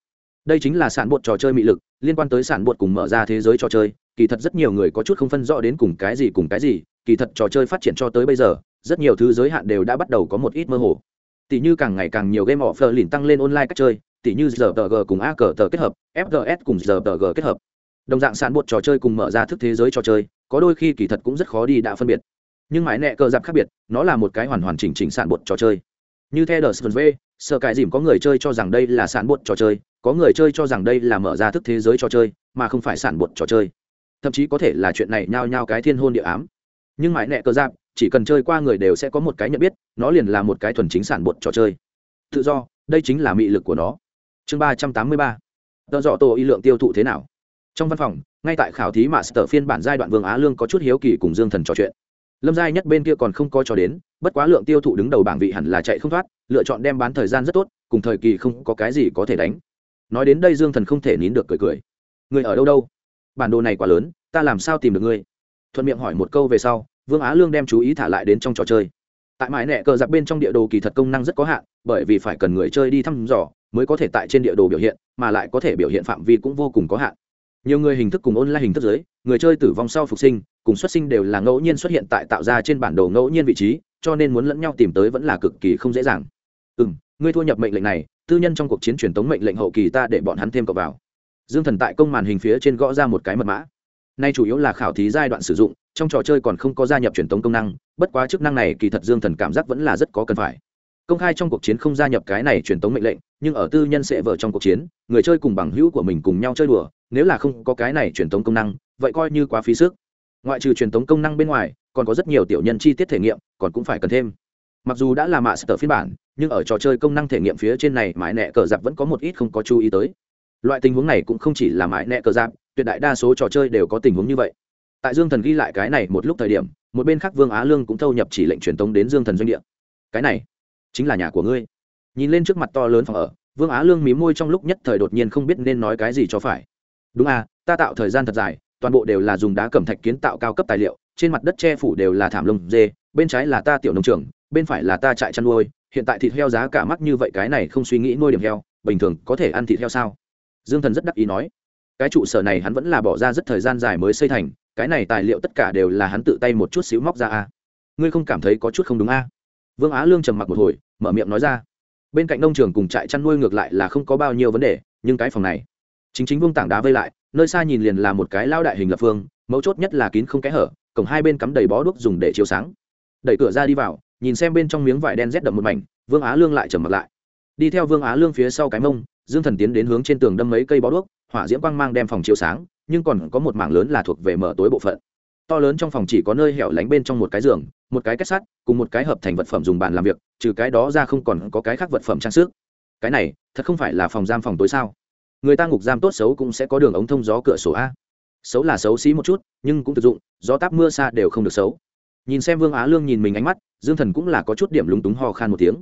S1: đây chính là sản bột trò chơi mị lực, liên quan tới sản bột cùng mở ra thế giới trò chơi, kỳ thật rất nhiều người có chút không phân rõ đến cùng cái gì cùng cái gì, kỳ thật trò chơi phát triển cho tới bây giờ, rất nhiều thứ giới hạn đều đã bắt đầu có một ít mơ hồ. Tỷ như càng ngày càng nhiều game offer lìn tăng lên online cách chơi, tỷ như giờ tờ g cùng a cờ tờ kết hợp fgs cùng giờ tờ g kết hợp. Đồng dạng sản bột trò chơi cùng mở ra thức thế giới trò chơi, có đôi khi kỳ thật cũng rất khó đi đã phân biệt. Nhưng mãi nẹ cờ giặc khác biệt, nó là một cái hoàn hoàn chỉnh chỉnh sản bột trò chơi như theo the v sợ cải dìm có người chơi cho rằng đây là sản bột trò chơi có người chơi cho rằng đây là mở ra thức thế giới trò chơi mà không phải sản bột trò chơi. Thậm chí có thể là chuyện này nhao nhao cái thiên hôn địa ám. Nhưng mãi nẹ cờ giáp, chỉ cần chơi qua người đều sẽ có một cái nhận biết nó liền là một cái thuần chính sản bột trò chơi. Tự do đây chính là mị lực của nó. Chương ba trăm tám mươi ba. Tợ dọ tổ y lượng tiêu thụ thế nào? Trong văn phòng ngay tại khảo thí mạ sở phiên bản giai đoạn vương á lương có chút hiếu kỳ cùng dương thần trò chuyện lâm giai nhất bên kia còn không có cho đến, bất quá lượng tiêu thụ đứng đầu bảng vị hẳn là chạy không thoát, lựa chọn đem bán thời gian rất tốt, cùng thời kỳ không có cái gì có thể đánh. Nói đến đây dương thần không thể nín được cười cười. Người ở đâu đâu? Bản đồ này quá lớn, ta làm sao tìm được ngươi? Thuận miệng hỏi một câu về sau, vương á lương đem chú ý thả lại đến trong trò chơi. Tại mãi nẹ cờ giặc bên trong địa đồ kỳ thật công năng rất có hạn, bởi vì phải cần người chơi đi thăm dò, mới có thể tại trên địa đồ biểu hiện, mà lại có thể biểu hiện phạm vi cũng vô cùng có hạn nhiều người hình thức cùng ôn lại hình thức giới, người chơi tử vong sau phục sinh, cùng xuất sinh đều là ngẫu nhiên xuất hiện tại tạo ra trên bản đồ ngẫu nhiên vị trí, cho nên muốn lẫn nhau tìm tới vẫn là cực kỳ không dễ dàng. Ừ m ngươi thua nhập mệnh lệnh này, tư nhân trong cuộc chiến truyền tống mệnh lệnh hậu kỳ ta để bọn hắn thêm cậu vào. Dương thần tại công màn hình phía trên gõ ra một cái mật mã. Nay chủ yếu là khảo thí giai đoạn sử dụng, trong trò chơi còn không có gia nhập truyền tống công năng, bất quá chức năng này kỳ thật dương thần cảm giác vẫn là rất có cần phải. Công khai trong cuộc chiến không gia nhập cái này truyền tống mệnh lệnh, nhưng ở tư nhân sẽ vợ trong cuộc chiến, người chơi cùng bằng hữu của mình cùng nhau chơi đùa nếu là không có cái này truyền tống công năng, vậy coi như quá phí sức. Ngoại trừ truyền tống công năng bên ngoài, còn có rất nhiều tiểu nhân chi tiết thể nghiệm, còn cũng phải cần thêm. Mặc dù đã là mạ sở phiên bản, nhưng ở trò chơi công năng thể nghiệm phía trên này mãi nẹ cờ giặc vẫn có một ít không có chú ý tới. Loại tình huống này cũng không chỉ là mãi nẹ cờ giặc, tuyệt đại đa số trò chơi đều có tình huống như vậy. Tại dương thần ghi lại cái này một lúc thời điểm, một bên khác vương á lương cũng thâu nhập chỉ lệnh truyền tống đến dương thần doanh địa. Cái này, chính là nhà của ngươi. Nhìn lên trước mặt to lớn phòng ở, vương á lương mí môi trong lúc nhất thời đột nhiên không biết nên nói cái gì cho phải đúng à ta tạo thời gian thật dài, toàn bộ đều là dùng đá cẩm thạch kiến tạo cao cấp tài liệu, trên mặt đất che phủ đều là thảm lông dê, bên trái là ta tiểu nông trường, bên phải là ta trại chăn nuôi, hiện tại thịt heo giá cả mắc như vậy cái này không suy nghĩ nuôi điểm heo, bình thường có thể ăn thịt heo sao? Dương thần rất đắc ý nói. Cái trụ sở này hắn vẫn là bỏ ra rất thời gian dài mới xây thành, cái này tài liệu tất cả đều là hắn tự tay một chút xíu móc ra a ngươi không cảm thấy có chút không đúng a vương á lương trầm mặc một hồi, mở miệng nói ra. Bên cạnh nông trường cùng trại chăn nuôi ngược lại là không có bao nhiêu vấn đề, nhưng cái phòng này chính chính vương tảng đá vây lại, nơi xa nhìn liền là một cái lao đại hình lập phương, mấu chốt nhất là kín không kẽ hở, cổng hai bên cắm đầy bó đuốc dùng để chiếu sáng. Đẩy cửa ra đi vào, nhìn xem bên trong miếng vải đen rét đậm một mảnh, vương á lương lại trầm mặt lại. Đi theo vương á lương phía sau cái mông, dương thần tiến đến hướng trên tường đâm mấy cây bó đuốc, hỏa diễm quang mang đem phòng chiếu sáng, nhưng còn có một mảng lớn là thuộc về mở tối bộ phận. To lớn trong phòng chỉ có nơi hẻo lánh bên trong một cái giường, một cái kết sắt, cùng một cái hợp thành vật phẩm dùng bàn làm việc, trừ cái đó ra không còn có cái khác vật phẩm trang sức. Cái này, thật không phải là phòng giam phòng tối sao? Người ta ngục giam tốt xấu cũng sẽ có đường ống thông gió cửa sổ a. Xấu là xấu xí một chút, nhưng cũng thực dụng, gió táp mưa xa đều không được xấu. Nhìn xem vương á lương nhìn mình ánh mắt, dương thần cũng là có chút điểm lúng túng ho khan một tiếng.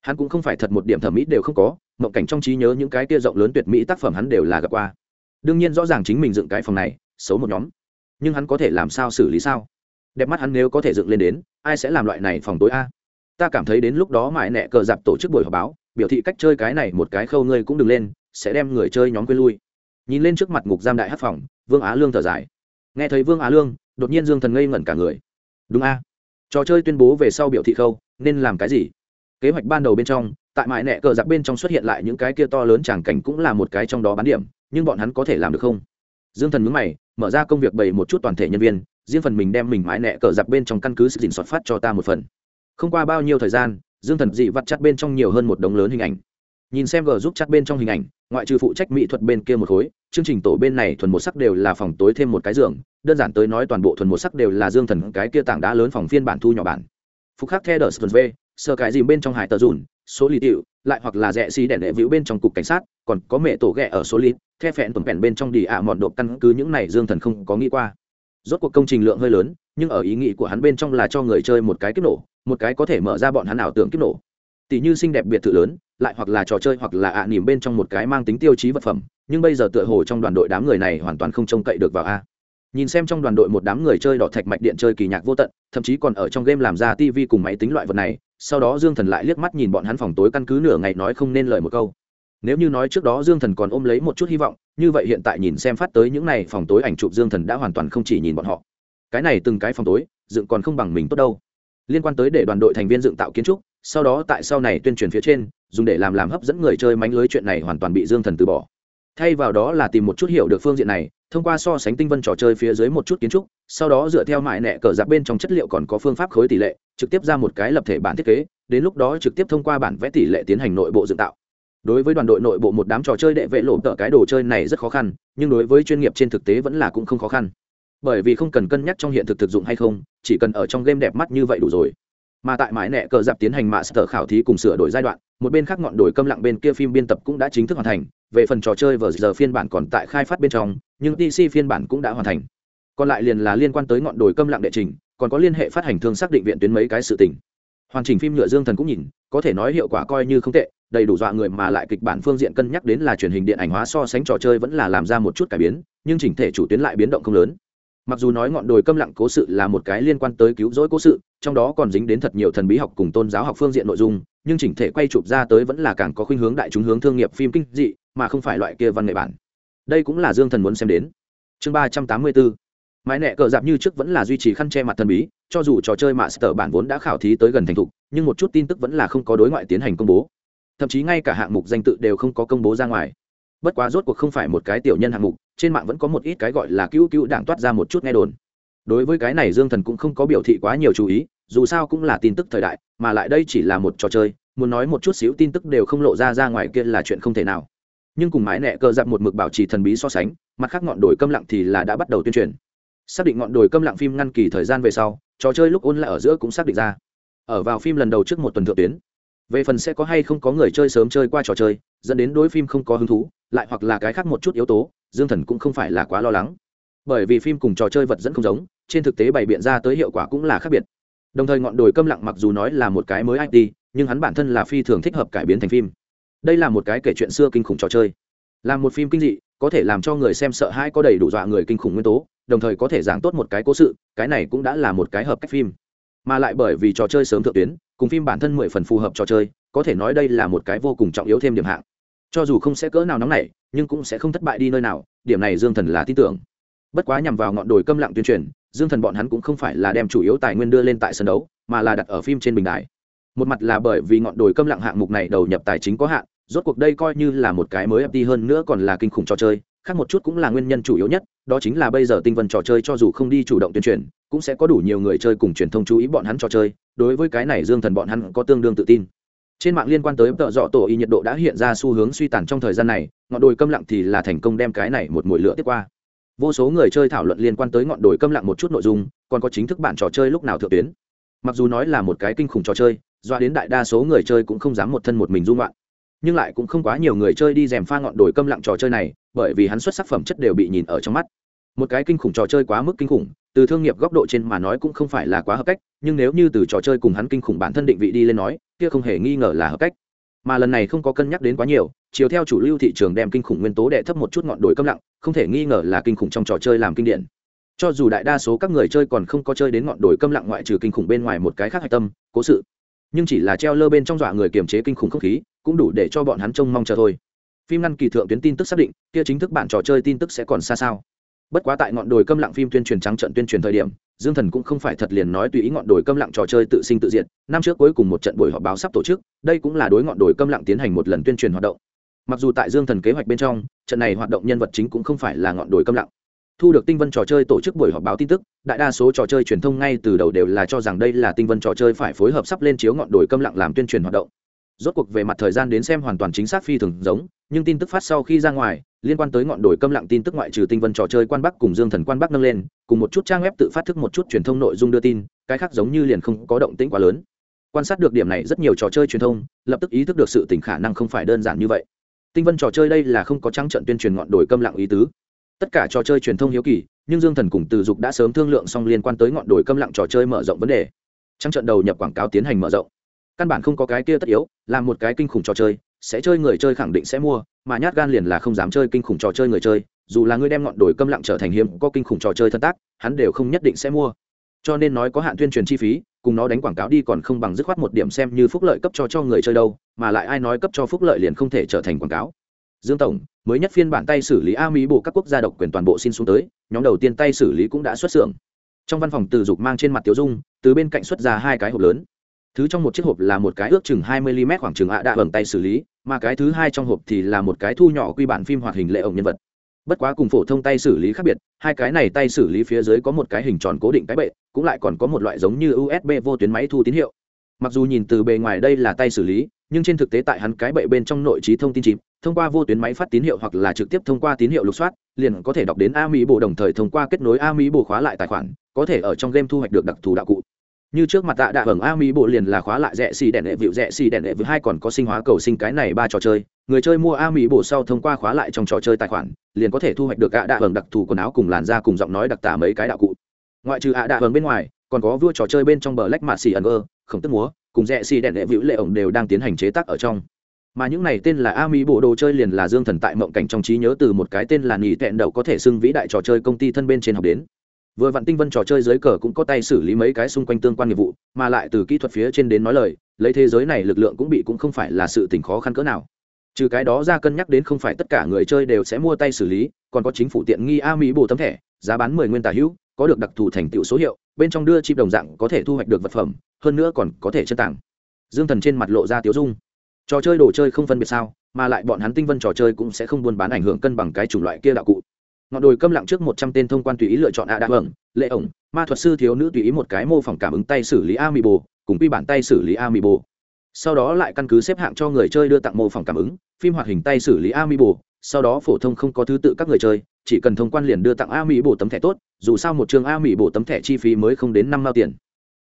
S1: Hắn cũng không phải thật một điểm thẩm mỹ đều không có, mộng cảnh trong trí nhớ những cái kia rộng lớn tuyệt mỹ tác phẩm hắn đều là gặp qua. Đương nhiên rõ ràng chính mình dựng cái phòng này, xấu một nhóm. Nhưng hắn có thể làm sao xử lý sao? Đẹp mắt hắn nếu có thể dựng lên đến, ai sẽ làm loại này phòng tối a? Ta cảm thấy đến lúc đó mãi nẹ cờ dạp tổ chức buổi họp báo, biểu thị cách chơi cái này một cái khâu ngươi cũng đừng lên sẽ đem người chơi nhóm quên lui. Nhìn lên trước mặt ngục giam đại hát phòng, vương á lương thở dài. Nghe thấy vương á lương, đột nhiên dương thần ngây ngẩn cả người. Đúng a. Trò chơi tuyên bố về sau biểu thị khâu, nên làm cái gì? Kế hoạch ban đầu bên trong, tại mãi nẹ cờ giặc bên trong xuất hiện lại những cái kia to lớn tràng cảnh cũng là một cái trong đó bán điểm, nhưng bọn hắn có thể làm được không? Dương thần mướn mày, mở ra công việc bày một chút toàn thể nhân viên, riêng phần mình đem mình mãi nẹ cờ giặc bên trong căn cứ sự dình soát phát cho ta một phần. Không qua bao nhiêu thời gian, dương thần dị vặt chặt bên trong nhiều hơn một đống lớn hình ảnh nhìn xem g giúp chắc bên trong hình ảnh, ngoại trừ phụ trách mỹ thuật bên kia một khối, chương trình tổ bên này thuần một sắc đều là phòng tối thêm một cái giường, đơn giản tới nói toàn bộ thuần một sắc đều là dương thần cái kia tảng đá lớn phòng phiên bản thu nhỏ bản. Phục khắc theo đờ sơn v, sơ cái gì bên trong hải tờ dùn, số lì tiệu lại hoặc là rẽ xi đèn đệ vĩu bên trong cục cảnh sát, còn có mẹ tổ ghẹ ở số lít the phẹn tuần phẹn bên trong đi ạ à mọn độ căn cứ những này dương thần không có nghĩ qua. Rốt cuộc công trình lượng hơi lớn, nhưng ở ý nghĩ của hắn bên trong là cho người chơi một cái kiếp nổ, một cái có thể mở ra bọn hắn ảo tưởng kiếp nổ. Tỷ như xinh đẹp biệt thự lớn lại hoặc là trò chơi hoặc là ạ à nỉm bên trong một cái mang tính tiêu chí vật phẩm, nhưng bây giờ tựa hồ trong đoàn đội đám người này hoàn toàn không trông cậy được vào a. Nhìn xem trong đoàn đội một đám người chơi đỏ thạch mạch điện chơi kỳ nhạc vô tận, thậm chí còn ở trong game làm ra tv cùng máy tính loại vật này, sau đó dương thần lại liếc mắt nhìn bọn hắn phòng tối căn cứ nửa ngày nói không nên lời một câu. Nếu như nói trước đó dương thần còn ôm lấy một chút hy vọng, như vậy hiện tại nhìn xem phát tới những này phòng tối ảnh chụp dương thần đã hoàn toàn không chỉ nhìn bọn họ. Cái này từng cái phòng tối, dựng còn không bằng mình tốt đâu. Liên quan tới để đoàn đội thành viên dựng tạo kiến trúc, sau đó tại sau này tuyên truyền phía trên dùng để làm làm hấp dẫn người chơi mánh lưới chuyện này hoàn toàn bị dương thần từ bỏ. Thay vào đó là tìm một chút hiểu được phương diện này, thông qua so sánh tinh vân trò chơi phía dưới một chút kiến trúc, sau đó dựa theo mại nẹ cờ giặc bên trong chất liệu còn có phương pháp khối tỷ lệ, trực tiếp ra một cái lập thể bản thiết kế, đến lúc đó trực tiếp thông qua bản vẽ tỷ lệ tiến hành nội bộ dựng tạo. Đối với đoàn đội nội bộ một đám trò chơi đệ vệ lộ tợ cái đồ chơi này rất khó khăn, nhưng đối với chuyên nghiệp trên thực tế vẫn là cũng không khó khăn. Bởi vì không cần cân nhắc trong hiện thực thực dụng hay không, chỉ cần ở trong game đẹp mắt như vậy đủ rồi mà tại mãi nẹ cờ dạp tiến hành master khảo thí cùng sửa đổi giai đoạn, một bên khác ngọn đổi câm lặng bên kia phim biên tập cũng đã chính thức hoàn thành, về phần trò chơi vờ giờ phiên bản còn tại khai phát bên trong, nhưng tc phiên bản cũng đã hoàn thành. Còn lại liền là liên quan tới ngọn đồi câm lặng đệ trình, còn có liên hệ phát hành thương xác định viện tuyến mấy cái sự tình. Hoàn chỉnh phim nhựa dương thần cũng nhìn, có thể nói hiệu quả coi như không tệ, đầy đủ dọa người mà lại kịch bản phương diện cân nhắc đến là truyền hình điện ảnh hóa so sánh trò chơi vẫn là làm ra một chút cải biến, nhưng chỉnh thể chủ tuyến lại biến động không lớn mặc dù nói ngọn đồi câm lặng cố sự là một cái liên quan tới cứu rỗi cố sự, trong đó còn dính đến thật nhiều thần bí học cùng tôn giáo học phương diện nội dung, nhưng chỉnh thể quay chụp ra tới vẫn là càng có khuynh hướng đại chúng hướng thương nghiệp phim kinh dị, mà không phải loại kia văn nghệ bản. Đây cũng là dương thần muốn xem đến. Chương ba trăm tám mươi bốn. Mãi nẹ cờ dạp như trước vẫn là duy trì khăn che mặt thần bí, cho dù trò chơi mạ sở bản vốn đã khảo thí tới gần thành thục, nhưng một chút tin tức vẫn là không có đối ngoại tiến hành công bố. Thậm chí ngay cả hạng mục danh tự đều không có công bố ra ngoài bất quá rốt cuộc không phải một cái tiểu nhân hạng mục, trên mạng vẫn có một ít cái gọi là cứu cứu đảng toát ra một chút nghe đồn. Đối với cái này dương thần cũng không có biểu thị quá nhiều chú ý, dù sao cũng là tin tức thời đại, mà lại đây chỉ là một trò chơi, muốn nói một chút xíu tin tức đều không lộ ra ra ngoài kia là chuyện không thể nào. Nhưng cùng mái nẹ cơ dặm một mực bảo trì thần bí so sánh, mặt khác ngọn đồi câm lặng thì là đã bắt đầu tuyên truyền. Xác định ngọn đồi câm lặng phim ngăn kỳ thời gian về sau, trò chơi lúc ôn lại ở giữa cũng xác định ra. Ở vào phim lần đầu trước một tuần thượng tuyến. Về phần sẽ có hay không có người chơi sớm chơi qua trò chơi dẫn đến đối phim không có hứng thú, lại hoặc là cái khác một chút yếu tố, dương thần cũng không phải là quá lo lắng. Bởi vì phim cùng trò chơi vật dẫn không giống, trên thực tế bày biện ra tới hiệu quả cũng là khác biệt. Đồng thời ngọn đồi câm lặng mặc dù nói là một cái mới it nhưng hắn bản thân là phi thường thích hợp cải biến thành phim. Đây là một cái kể chuyện xưa kinh khủng trò chơi. Là một phim kinh dị, có thể làm cho người xem sợ hãi có đầy đủ dọa người kinh khủng nguyên tố, đồng thời có thể giảng tốt một cái cố sự, cái này cũng đã là một cái hợp cách phim. Mà lại bởi vì trò chơi sớm thượng tuyến, cùng phim bản thân mười phần phù hợp trò chơi, có thể nói đây là một cái vô cùng trọng yếu thêm điểm hạng cho dù không sẽ cỡ nào nóng nảy, nhưng cũng sẽ không thất bại đi nơi nào, điểm này dương thần là tin tưởng. Bất quá nhằm vào ngọn đồi câm lặng tuyên truyền, dương thần bọn hắn cũng không phải là đem chủ yếu tài nguyên đưa lên tại sân đấu, mà là đặt ở phim trên bình đài. Một mặt là bởi vì ngọn đồi câm lặng hạng mục này đầu nhập tài chính có hạn, rốt cuộc đây coi như là một cái mới FT hơn nữa còn là kinh khủng trò chơi, khác một chút cũng là nguyên nhân chủ yếu nhất, đó chính là bây giờ tinh vân trò chơi cho dù không đi chủ động tuyên truyền, cũng sẽ có đủ nhiều người chơi cùng truyền thông chú ý bọn hắn trò chơi, đối với cái này dương thần bọn hắn có tương đương tự tin trên mạng liên quan tới tợ dọ tổ y nhiệt độ đã hiện ra xu hướng suy tàn trong thời gian này, ngọn đồi câm lặng thì là thành công đem cái này một mùi lửa tiếp qua. Vô số người chơi thảo luận liên quan tới ngọn đồi câm lặng một chút nội dung, còn có chính thức bản trò chơi lúc nào thượng tuyến. Mặc dù nói là một cái kinh khủng trò chơi, doa đến đại đa số người chơi cũng không dám một thân một mình dung loạn. Nhưng lại cũng không quá nhiều người chơi đi dèm pha ngọn đồi câm lặng trò chơi này, bởi vì hắn xuất sắc phẩm chất đều bị nhìn ở trong mắt một cái kinh khủng trò chơi quá mức kinh khủng, từ thương nghiệp góc độ trên mà nói cũng không phải là quá hợp cách, nhưng nếu như từ trò chơi cùng hắn kinh khủng bản thân định vị đi lên nói, kia không hề nghi ngờ là hợp cách. Mà lần này không có cân nhắc đến quá nhiều, chiều theo chủ lưu thị trường đem kinh khủng nguyên tố đệ thấp một chút ngọn đồi câm lặng, không thể nghi ngờ là kinh khủng trong trò chơi làm kinh điển. Cho dù đại đa số các người chơi còn không có chơi đến ngọn đồi câm lặng ngoại trừ kinh khủng bên ngoài một cái khác hạch tâm, cố sự. Nhưng chỉ là treo lơ bên trong dọa người kiềm chế kinh khủng không khí, cũng đủ để cho bọn hắn trông mong chờ thôi. Phim ngăn kỳ thượng tuyến tin tức xác định, kia chính thức bản trò chơi tin tức sẽ còn xa sao bất quá tại ngọn đồi câm lặng phim tuyên truyền trắng trận tuyên truyền thời điểm, dương thần cũng không phải thật liền nói tùy ý ngọn đồi câm lặng trò chơi tự sinh tự diệt, năm trước cuối cùng một trận buổi họp báo sắp tổ chức, đây cũng là đối ngọn đồi câm lặng tiến hành một lần tuyên truyền hoạt động. Mặc dù tại dương thần kế hoạch bên trong, trận này hoạt động nhân vật chính cũng không phải là ngọn đồi câm lặng. Thu được tinh vân trò chơi tổ chức buổi họp báo tin tức, đại đa số trò chơi truyền thông ngay từ đầu đều là cho rằng đây là tinh vân trò chơi phải phối hợp sắp lên chiếu ngọn đồi câm lặng làm tuyên truyền hoạt động rốt cuộc về mặt thời gian đến xem hoàn toàn chính xác phi thường giống, nhưng tin tức phát sau khi ra ngoài, liên quan tới ngọn đồi câm lặng tin tức ngoại trừ tinh vân trò chơi quan bắc cùng dương thần quan bắc nâng lên, cùng một chút trang web tự phát thức một chút truyền thông nội dung đưa tin, cái khác giống như liền không có động tĩnh quá lớn. Quan sát được điểm này, rất nhiều trò chơi truyền thông lập tức ý thức được sự tỉnh khả năng không phải đơn giản như vậy. Tinh vân trò chơi đây là không có trắng trận tuyên truyền ngọn đồi câm lặng ý tứ. Tất cả trò chơi truyền thông hiếu kỳ, nhưng dương thần cùng từ dục đã sớm thương lượng xong liên quan tới ngọn đồi câm lặng trò chơi mở rộng vấn đề. Trắng trận đầu nhập quảng cáo tiến hành mở rộng căn bản không có cái kia tất yếu, làm một cái kinh khủng trò chơi, sẽ chơi người chơi khẳng định sẽ mua, mà nhát gan liền là không dám chơi kinh khủng trò chơi người chơi, dù là ngươi đem ngọn đồi câm lặng trở thành hiếm, có kinh khủng trò chơi thân tác, hắn đều không nhất định sẽ mua. Cho nên nói có hạn tuyên truyền chi phí, cùng nó đánh quảng cáo đi còn không bằng dứt khoát một điểm xem như phúc lợi cấp cho cho người chơi đâu, mà lại ai nói cấp cho phúc lợi liền không thể trở thành quảng cáo. Dương tổng, mới nhất phiên bản tay xử lý a mỹ bộ các quốc gia độc quyền toàn bộ xin xuống tới, nhóm đầu tiên tay xử lý cũng đã xuất xưởng. Trong văn phòng từ dục mang trên mặt tiểu dung, từ bên cạnh xuất ra hai cái hộp lớn thứ trong một chiếc hộp là một cái ước chừng hai mươi mm khoảng chừng ạ đã bằng tay xử lý, mà cái thứ hai trong hộp thì là một cái thu nhỏ quy bản phim hoạt hình lệ ổng nhân vật. Bất quá cùng phổ thông tay xử lý khác biệt, hai cái này tay xử lý phía dưới có một cái hình tròn cố định cái bệ, cũng lại còn có một loại giống như usb vô tuyến máy thu tín hiệu. Mặc dù nhìn từ bề ngoài đây là tay xử lý, nhưng trên thực tế tại hắn cái bệ bên trong nội trí thông tin chìm, thông qua vô tuyến máy phát tín hiệu hoặc là trực tiếp thông qua tín hiệu lục soát, liền có thể đọc đến a mỹ bộ đồng thời thông qua kết nối a mỹ bộ khóa lại tài khoản, có thể ở trong game thu hoạch được đặc thù đạo cụ như trước mặt tạ đạ hưởng a mỹ bộ liền là khóa lại rẽ xì đèn đệ vịu rẽ xì đèn đệ vừa hai còn có sinh hóa cầu sinh cái này ba trò chơi. Người chơi mua a mỹ bộ sau thông qua khóa lại trong trò chơi tài khoản, liền có thể thu hoạch được ạ đạ hưởng đặc thù quần áo cùng làn da cùng giọng nói đặc tả mấy cái đạo cụ. Ngoại trừ ạ đạ hưởng bên ngoài, còn có vua trò chơi bên trong bờ lách mạ xì ẩn ơ, khổng tức múa, cùng rẽ xì đèn đệ vịu lệ ổng đều đang tiến hành chế tác ở trong. Mà những này tên là a mỹ bộ đồ chơi liền là dương thần tại mộng cảnh trong trí nhớ từ một cái tên là nhì tẹn đầu có thể xưng vĩ đại trò chơi công ty thân bên trên học đến vừa vạn tinh vân trò chơi dưới cờ cũng có tay xử lý mấy cái xung quanh tương quan nghiệp vụ, mà lại từ kỹ thuật phía trên đến nói lời, lấy thế giới này lực lượng cũng bị cũng không phải là sự tình khó khăn cỡ nào. Trừ cái đó ra cân nhắc đến không phải tất cả người chơi đều sẽ mua tay xử lý, còn có chính phủ tiện nghi a mỹ bồ tấm thẻ, giá bán mười nguyên tà hữu, có được đặc thù thành tựu số hiệu, bên trong đưa chip đồng dạng có thể thu hoạch được vật phẩm, hơn nữa còn có thể chân tặng. Dương thần trên mặt lộ ra tiếu dung. Trò chơi đồ chơi không phân biệt sao, mà lại bọn hắn tinh vân trò chơi cũng sẽ không buôn bán ảnh hưởng cân bằng cái chủng loại kia đạo cụ ngọn đồi câm lặng trước một trăm tên thông quan tùy ý lựa chọn ạ đạ vâng lệ ổng, ma thuật sư thiếu nữ tùy ý một cái mô phỏng cảm ứng tay xử lý a mì bồ cùng quy bản tay xử lý a mì bồ sau đó lại căn cứ xếp hạng cho người chơi đưa tặng mô phỏng cảm ứng, phim hoạt hình tay xử lý a mì bồ sau đó phổ thông không có thứ tự các người chơi, chỉ cần thông quan liền đưa tặng a mỹ bồ tấm thẻ tốt, dù sao một trường a mỹ bồ tấm thẻ chi phí mới không đến năm mao tiền.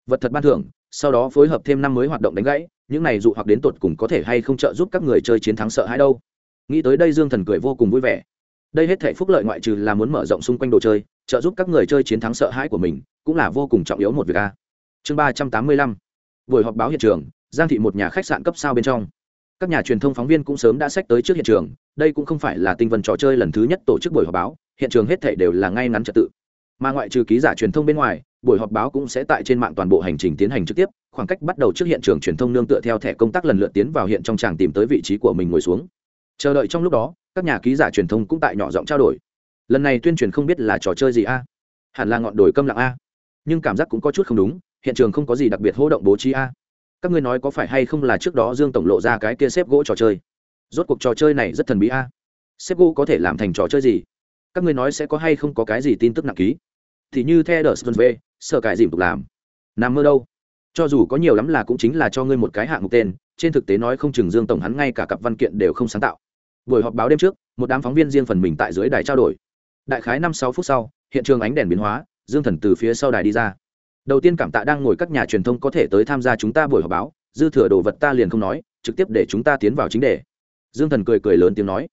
S1: Vật thật ban thưởng, sau đó phối hợp thêm năm mới hoạt động đánh gãy, những này dụ hoặc đến tột cùng có thể hay không trợ giúp các người chơi chiến thắng sợ hãi đâu. Nghĩ tới đây dương thần cười vô cùng vui vẻ đây hết thể phúc lợi ngoại trừ là muốn mở rộng xung quanh đồ chơi, trợ giúp các người chơi chiến thắng sợ hãi của mình, cũng là vô cùng trọng yếu một việc a. Chương ba trăm tám mươi lăm. Buổi họp báo hiện trường, giang thị một nhà khách sạn cấp sao bên trong. Các nhà truyền thông phóng viên cũng sớm đã sách tới trước hiện trường, đây cũng không phải là tinh vần trò chơi lần thứ nhất tổ chức buổi họp báo, hiện trường hết thể đều là ngay ngắn trật tự. Mà ngoại trừ ký giả truyền thông bên ngoài, buổi họp báo cũng sẽ tại trên mạng toàn bộ hành trình tiến hành trực tiếp, khoảng cách bắt đầu trước hiện trường truyền thông nương tựa theo thẻ công tác lần lượt tiến vào hiện trong tràng tìm tới vị trí của mình ngồi xuống chờ đợi trong lúc đó các nhà ký giả truyền thông cũng tại nhỏ giọng trao đổi lần này tuyên truyền không biết là trò chơi gì a hẳn là ngọn đồi câm lặng a nhưng cảm giác cũng có chút không đúng hiện trường không có gì đặc biệt hỗ động bố trí a các ngươi nói có phải hay không là trước đó dương tổng lộ ra cái kia xếp gỗ trò chơi rốt cuộc trò chơi này rất thần bí a xếp gỗ có thể làm thành trò chơi gì các ngươi nói sẽ có hay không có cái gì tin tức nặng ký thì như theo đờ sơn v sợ cải dìm tục làm nằm mơ đâu cho dù có nhiều lắm là cũng chính là cho ngươi một cái hạng mục tên trên thực tế nói không chừng dương tổng hắn ngay cả cặp văn kiện đều không sáng tạo buổi họp báo đêm trước, một đám phóng viên riêng phần mình tại dưới đài trao đổi. Đại khái năm sáu phút sau, hiện trường ánh đèn biến hóa, dương thần từ phía sau đài đi ra. Đầu tiên cảm tạ đang ngồi các nhà truyền thông có thể tới tham gia chúng ta buổi họp báo, dư thừa đồ vật ta liền không nói, trực tiếp để chúng ta tiến vào chính đề. Dương thần cười cười lớn tiếng nói.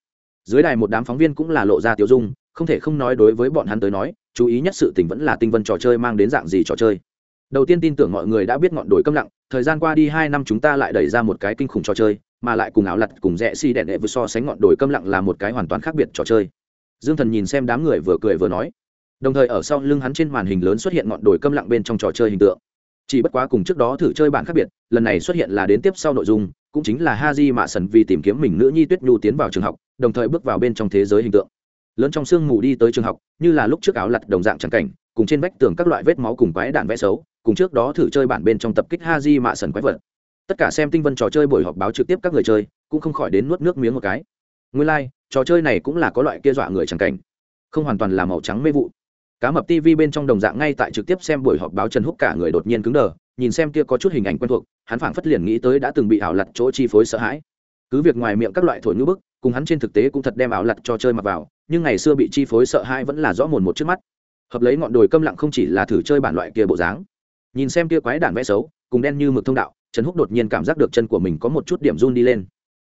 S1: Dưới đài một đám phóng viên cũng là lộ ra tiêu dung, không thể không nói đối với bọn hắn tới nói, chú ý nhất sự tình vẫn là tinh vân trò chơi mang đến dạng gì trò chơi. Đầu tiên tin tưởng mọi người đã biết ngọn đồi câm lặng, thời gian qua đi hai năm chúng ta lại đẩy ra một cái kinh khủng trò chơi mà lại cùng áo lặt, cùng rẽ xi si đẹn đệ vừa so sánh ngọn đồi câm lặng là một cái hoàn toàn khác biệt trò chơi. Dương thần nhìn xem đám người vừa cười vừa nói. Đồng thời ở sau lưng hắn trên màn hình lớn xuất hiện ngọn đồi câm lặng bên trong trò chơi hình tượng. Chỉ bất quá cùng trước đó thử chơi bản khác biệt, lần này xuất hiện là đến tiếp sau nội dung, cũng chính là ha di mạ sần vì tìm kiếm mình nữ nhi tuyết nhu tiến vào trường học, đồng thời bước vào bên trong thế giới hình tượng. Lớn trong sương mù đi tới trường học, như là lúc trước áo lặt đồng dạng trắng cảnh, cùng trên vách tường các loại vết máu cùng quái đạn vẽ xấu, cùng trước đó thử chơi bản bên trong tập kích ha di mạ sần quái vật tất cả xem tinh vân trò chơi buổi họp báo trực tiếp các người chơi cũng không khỏi đến nuốt nước miếng một cái. Nguyên lai、like, trò chơi này cũng là có loại kia dọa người trắng cảnh. Không hoàn toàn là màu trắng mê vụ. Cá mập tv bên trong đồng dạng ngay tại trực tiếp xem buổi họp báo trần húc cả người đột nhiên cứng đờ nhìn xem kia có chút hình ảnh quen thuộc hắn phảng phất liền nghĩ tới đã từng bị ảo lặt chỗ chi phối sợ hãi. Cứ việc ngoài miệng các loại thổi ngữ bức cùng hắn trên thực tế cũng thật đem ảo lặt cho chơi mặc vào nhưng ngày xưa bị chi phối sợ hãi vẫn là rõ mồn một trước mắt. Hợp lấy ngọn đồi câm lặng không chỉ là thử chơi bản loại kia bộ dáng nhìn xem kia quái đản vẽ xấu cùng đen như mực thông đạo trần húc đột nhiên cảm giác được chân của mình có một chút điểm run đi lên.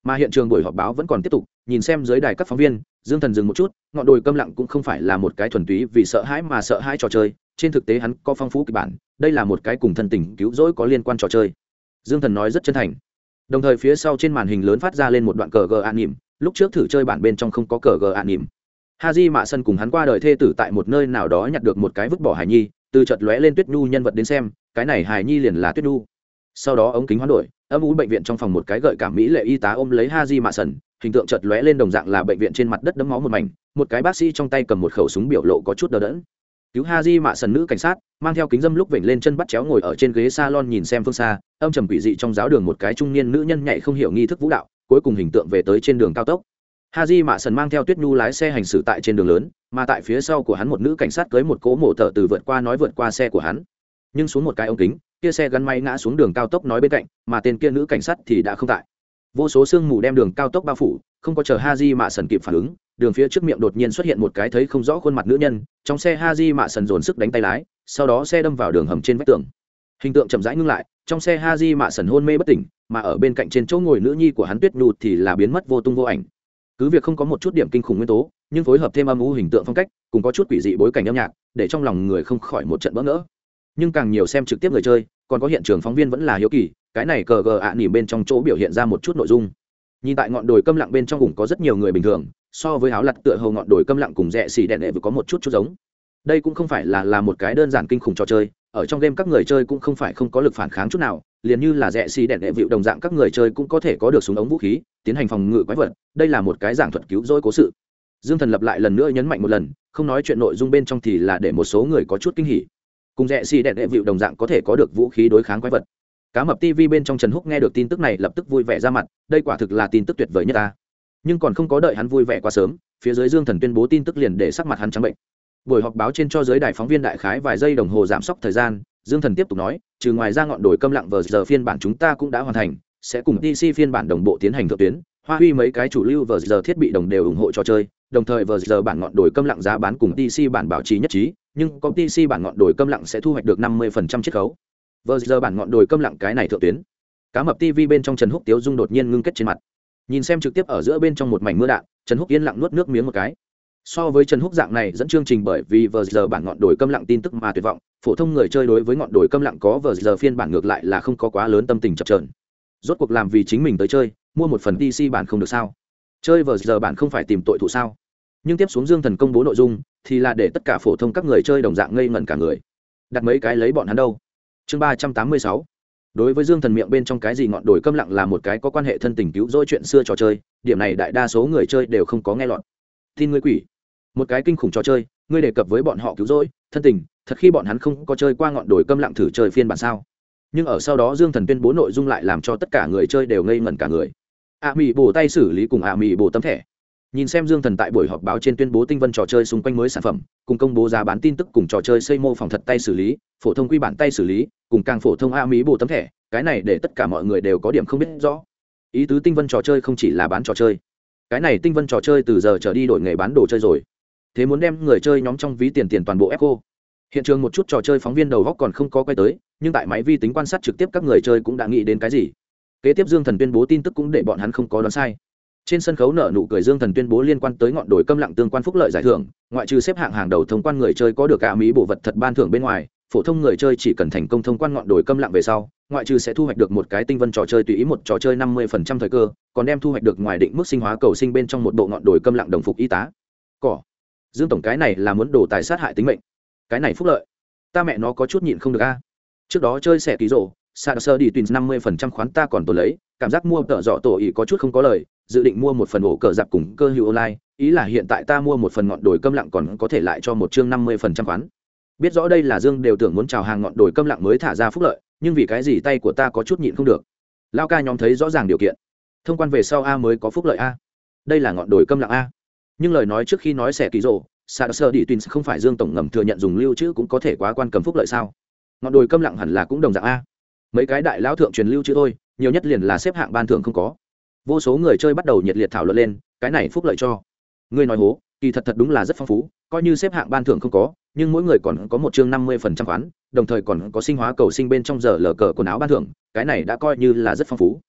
S1: Mà hiện trường buổi họp báo vẫn còn tiếp tục, nhìn xem dưới đài các phóng viên, dương thần dừng một chút, ngọn đồi câm lặng cũng không phải là một cái thuần túy vì sợ hãi mà sợ hãi trò chơi, trên thực tế hắn có phong phú kịch bản, đây là một cái cùng thân tình cứu rỗi có liên quan trò chơi. Dương thần nói rất chân thành. Đồng thời phía sau trên màn hình lớn phát ra lên một đoạn cờ gờ an nỉm, lúc trước thử chơi bản bên trong không có cờ gờ an nỉm. Ha di mạ sân cùng hắn qua đời thê tử tại một nơi nào đó nhặt được một cái vứt bỏ Hải nhi, từ chợt lóe lên tuyết nhu nhân vật đến xem, cái này Hải nhi liền là tuyết nhu sau đó ống kính hoán đổi, âm ú bệnh viện trong phòng một cái gợi cảm mỹ lệ y tá ôm lấy ha di mạ sần, hình tượng chợt lóe lên đồng dạng là bệnh viện trên mặt đất đấm máu một mảnh, một cái bác sĩ trong tay cầm một khẩu súng biểu lộ có chút đờ đẫn. Cứu ha di mạ sần nữ cảnh sát, mang theo kính dâm lúc vểnh lên chân bắt chéo ngồi ở trên ghế salon nhìn xem phương xa, âm trầm quỷ dị trong giáo đường một cái trung niên nữ nhân nhảy không hiểu nghi thức vũ đạo, cuối cùng hình tượng về tới trên đường cao tốc. Ha di mạ sần mang theo tuyết nhu lái xe hành xử tại trên đường lớn, mà tại phía sau của hắn một nữ cảnh sát cưới một cỗ mổ thợ từ vượt qua nói vượt qua xe của hắn. Nhưng xuống một cái ống kính kia xe gắn máy ngã xuống đường cao tốc nói bên cạnh, mà tên kia nữ cảnh sát thì đã không tại. Vô số sương mù đem đường cao tốc bao phủ, không có chờ ha di mạ sần kịp phản ứng, đường phía trước miệng đột nhiên xuất hiện một cái thấy không rõ khuôn mặt nữ nhân, trong xe ha di mạ sần dồn sức đánh tay lái, sau đó xe đâm vào đường hầm trên vách tường. Hình tượng chậm rãi ngưng lại, trong xe ha di mạ sần hôn mê bất tỉnh, mà ở bên cạnh trên chỗ ngồi nữ nhi của hắn tuyết nhu thì là biến mất vô tung vô ảnh. Cứ việc không có một chút điểm kinh khủng nguyên tố, nhưng phối hợp thêm âm u hình tượng phong cách, cùng có chút quỷ dị bối cảnh âm nhạc, để trong lòng người không khỏi một trận bỡ ngỡ nhưng càng nhiều xem trực tiếp người chơi, còn có hiện trường phóng viên vẫn là hiếu kỳ, cái này cờ gờ ạ nỉ bên trong chỗ biểu hiện ra một chút nội dung. Nhìn tại ngọn đồi câm lặng bên trong vùng có rất nhiều người bình thường, so với áo lặt tựa hầu ngọn đồi câm lặng cùng rẽ xì đèn đệ vừa có một chút chút giống. Đây cũng không phải là là một cái đơn giản kinh khủng trò chơi, ở trong game các người chơi cũng không phải không có lực phản kháng chút nào, liền như là rẽ xì đèn đệ vịu đồng dạng các người chơi cũng có thể có được súng ống vũ khí, tiến hành phòng ngự quái vật, đây là một cái giảng thuật cứu rỗi cố sự. Dương thần lập lại lần nữa nhấn mạnh một lần, không nói chuyện nội dung bên trong thì là để một số người có chút kinh hỉ cùng rẽ xì đẹp đệ vịu đồng dạng có thể có được vũ khí đối kháng quái vật. Cá mập tv bên trong trần húc nghe được tin tức này lập tức vui vẻ ra mặt, đây quả thực là tin tức tuyệt vời nhất ta. Nhưng còn không có đợi hắn vui vẻ quá sớm, phía dưới dương thần tuyên bố tin tức liền để sắc mặt hắn trắng bệnh. Buổi họp báo trên cho giới đài phóng viên đại khái vài giây đồng hồ giảm sốc thời gian, dương thần tiếp tục nói, trừ ngoài ra ngọn đồi câm lặng vờ giờ phiên bản chúng ta cũng đã hoàn thành, sẽ cùng dc phiên bản đồng bộ tiến hành thượng tuyến, hoa huy mấy cái chủ lưu vờ giờ thiết bị đồng đều ủng hộ cho chơi đồng thời vờ giờ bản ngọn đồi câm lặng giá bán cùng TC bản bảo trì nhất trí, nhưng có TC bản ngọn đồi câm lặng sẽ thu hoạch được năm mươi chiết khấu. Vờ giờ bản ngọn đồi câm lặng cái này thượng tuyến. Cá mập tv bên trong trần húc tiếu dung đột nhiên ngưng kết trên mặt. Nhìn xem trực tiếp ở giữa bên trong một mảnh mưa đạn, trần húc yên lặng nuốt nước miếng một cái. So với trần húc dạng này dẫn chương trình bởi vì vờ giờ bản ngọn đồi câm lặng tin tức mà tuyệt vọng, phổ thông người chơi đối với ngọn đồi câm lặng có vờ giờ phiên bản ngược lại là không có quá lớn tâm tình chập chờn. rốt cuộc làm vì chính mình tới chơi, mua một phần TC bản không được sao? Chơi vờ giờ bản không phải tìm tội thủ sao? Nhưng tiếp xuống dương thần công bố nội dung, thì là để tất cả phổ thông các người chơi đồng dạng ngây ngẩn cả người. Đặt mấy cái lấy bọn hắn đâu? Chương ba trăm tám mươi sáu. Đối với dương thần miệng bên trong cái gì ngọn đồi câm lặng là một cái có quan hệ thân tình cứu rỗi chuyện xưa trò chơi, điểm này đại đa số người chơi đều không có nghe lọt. Tin ngươi quỷ. Một cái kinh khủng trò chơi, ngươi đề cập với bọn họ cứu rỗi, thân tình, thật khi bọn hắn không có chơi qua ngọn đồi câm lặng thử chơi phiên bản sao? Nhưng ở sau đó dương thần tuyên bố nội dung lại làm cho tất cả người chơi đều ngây ngẩn cả người ạ à, mỹ bổ tay xử lý cùng ạ à, mỹ bổ tấm thẻ. Nhìn xem dương thần tại buổi họp báo trên tuyên bố tinh vân trò chơi xung quanh mới sản phẩm cùng công bố giá bán tin tức cùng trò chơi xây mô phòng thật tay xử lý phổ thông quy bản tay xử lý cùng càng phổ thông a mỹ bổ tấm thẻ cái này để tất cả mọi người đều có điểm không biết rõ. Ý tứ tinh vân trò chơi không chỉ là bán trò chơi cái này tinh vân trò chơi từ giờ trở đi đổi nghề bán đồ chơi rồi. Thế muốn đem người chơi nhóm trong ví tiền tiền toàn bộ echo hiện trường một chút trò chơi phóng viên đầu góc còn không có quay tới nhưng tại máy vi tính quan sát trực tiếp các người chơi cũng đã nghĩ đến cái gì kế tiếp dương thần tuyên bố tin tức cũng để bọn hắn không có đoán sai. Trên sân khấu nợ nụ cười dương thần tuyên bố liên quan tới ngọn đồi câm lặng tương quan phúc lợi giải thưởng, ngoại trừ xếp hạng hàng đầu thông quan người chơi có được cả mỹ bộ vật thật ban thưởng bên ngoài, phổ thông người chơi chỉ cần thành công thông quan ngọn đồi câm lặng về sau, ngoại trừ sẽ thu hoạch được một cái tinh vân trò chơi tùy ý một trò chơi năm mươi phần trăm thời cơ, còn đem thu hoạch được ngoài định mức sinh hóa cầu sinh bên trong một bộ ngọn đồi câm lặng đồng phục y tá. Cỏ. Dương tổng cái này là muốn đổ tài sát hại tính mệnh. Cái này phúc lợi. Ta mẹ nó có chút nhịn không được a. Trước đó chơi xẻ ký rộ sa sơ đi tùy năm mươi phần trăm khoán ta còn tổ lấy, cảm giác mua tợ dọ tổ ý có chút không có lời, dự định mua một phần ổ cờ giặc cùng cơ hữu online, ý là hiện tại ta mua một phần ngọn đồi câm lặng còn có thể lại cho một chương năm mươi phần trăm khoán. Biết rõ đây là dương đều tưởng muốn chào hàng ngọn đồi câm lặng mới thả ra phúc lợi, nhưng vì cái gì tay của ta có chút nhịn không được. Lao ca nhóm thấy rõ ràng điều kiện. Thông quan về sau a mới có phúc lợi a. Đây là ngọn đồi câm lặng a. Nhưng lời nói trước khi nói sẽ ký rộ sa sơ đi tuyến không phải dương tổng ngầm thừa nhận dùng lưu trữ cũng có thể quá quan cầm phúc lợi sao? Ngọn đồi câm lặng hẳn là cũng đồng dạng a mấy cái đại lão thượng truyền lưu chữ thôi, nhiều nhất liền là xếp hạng ban thưởng không có. Vô số người chơi bắt đầu nhiệt liệt thảo luận lên, cái này phúc lợi cho. Ngươi nói hố, kỳ thật thật đúng là rất phong phú, coi như xếp hạng ban thưởng không có, nhưng mỗi người còn có một chương năm mươi phần trăm khoán, đồng thời còn có sinh hóa cầu sinh bên trong giờ lờ cờ quần áo ban thưởng, cái này đã coi như là rất phong phú.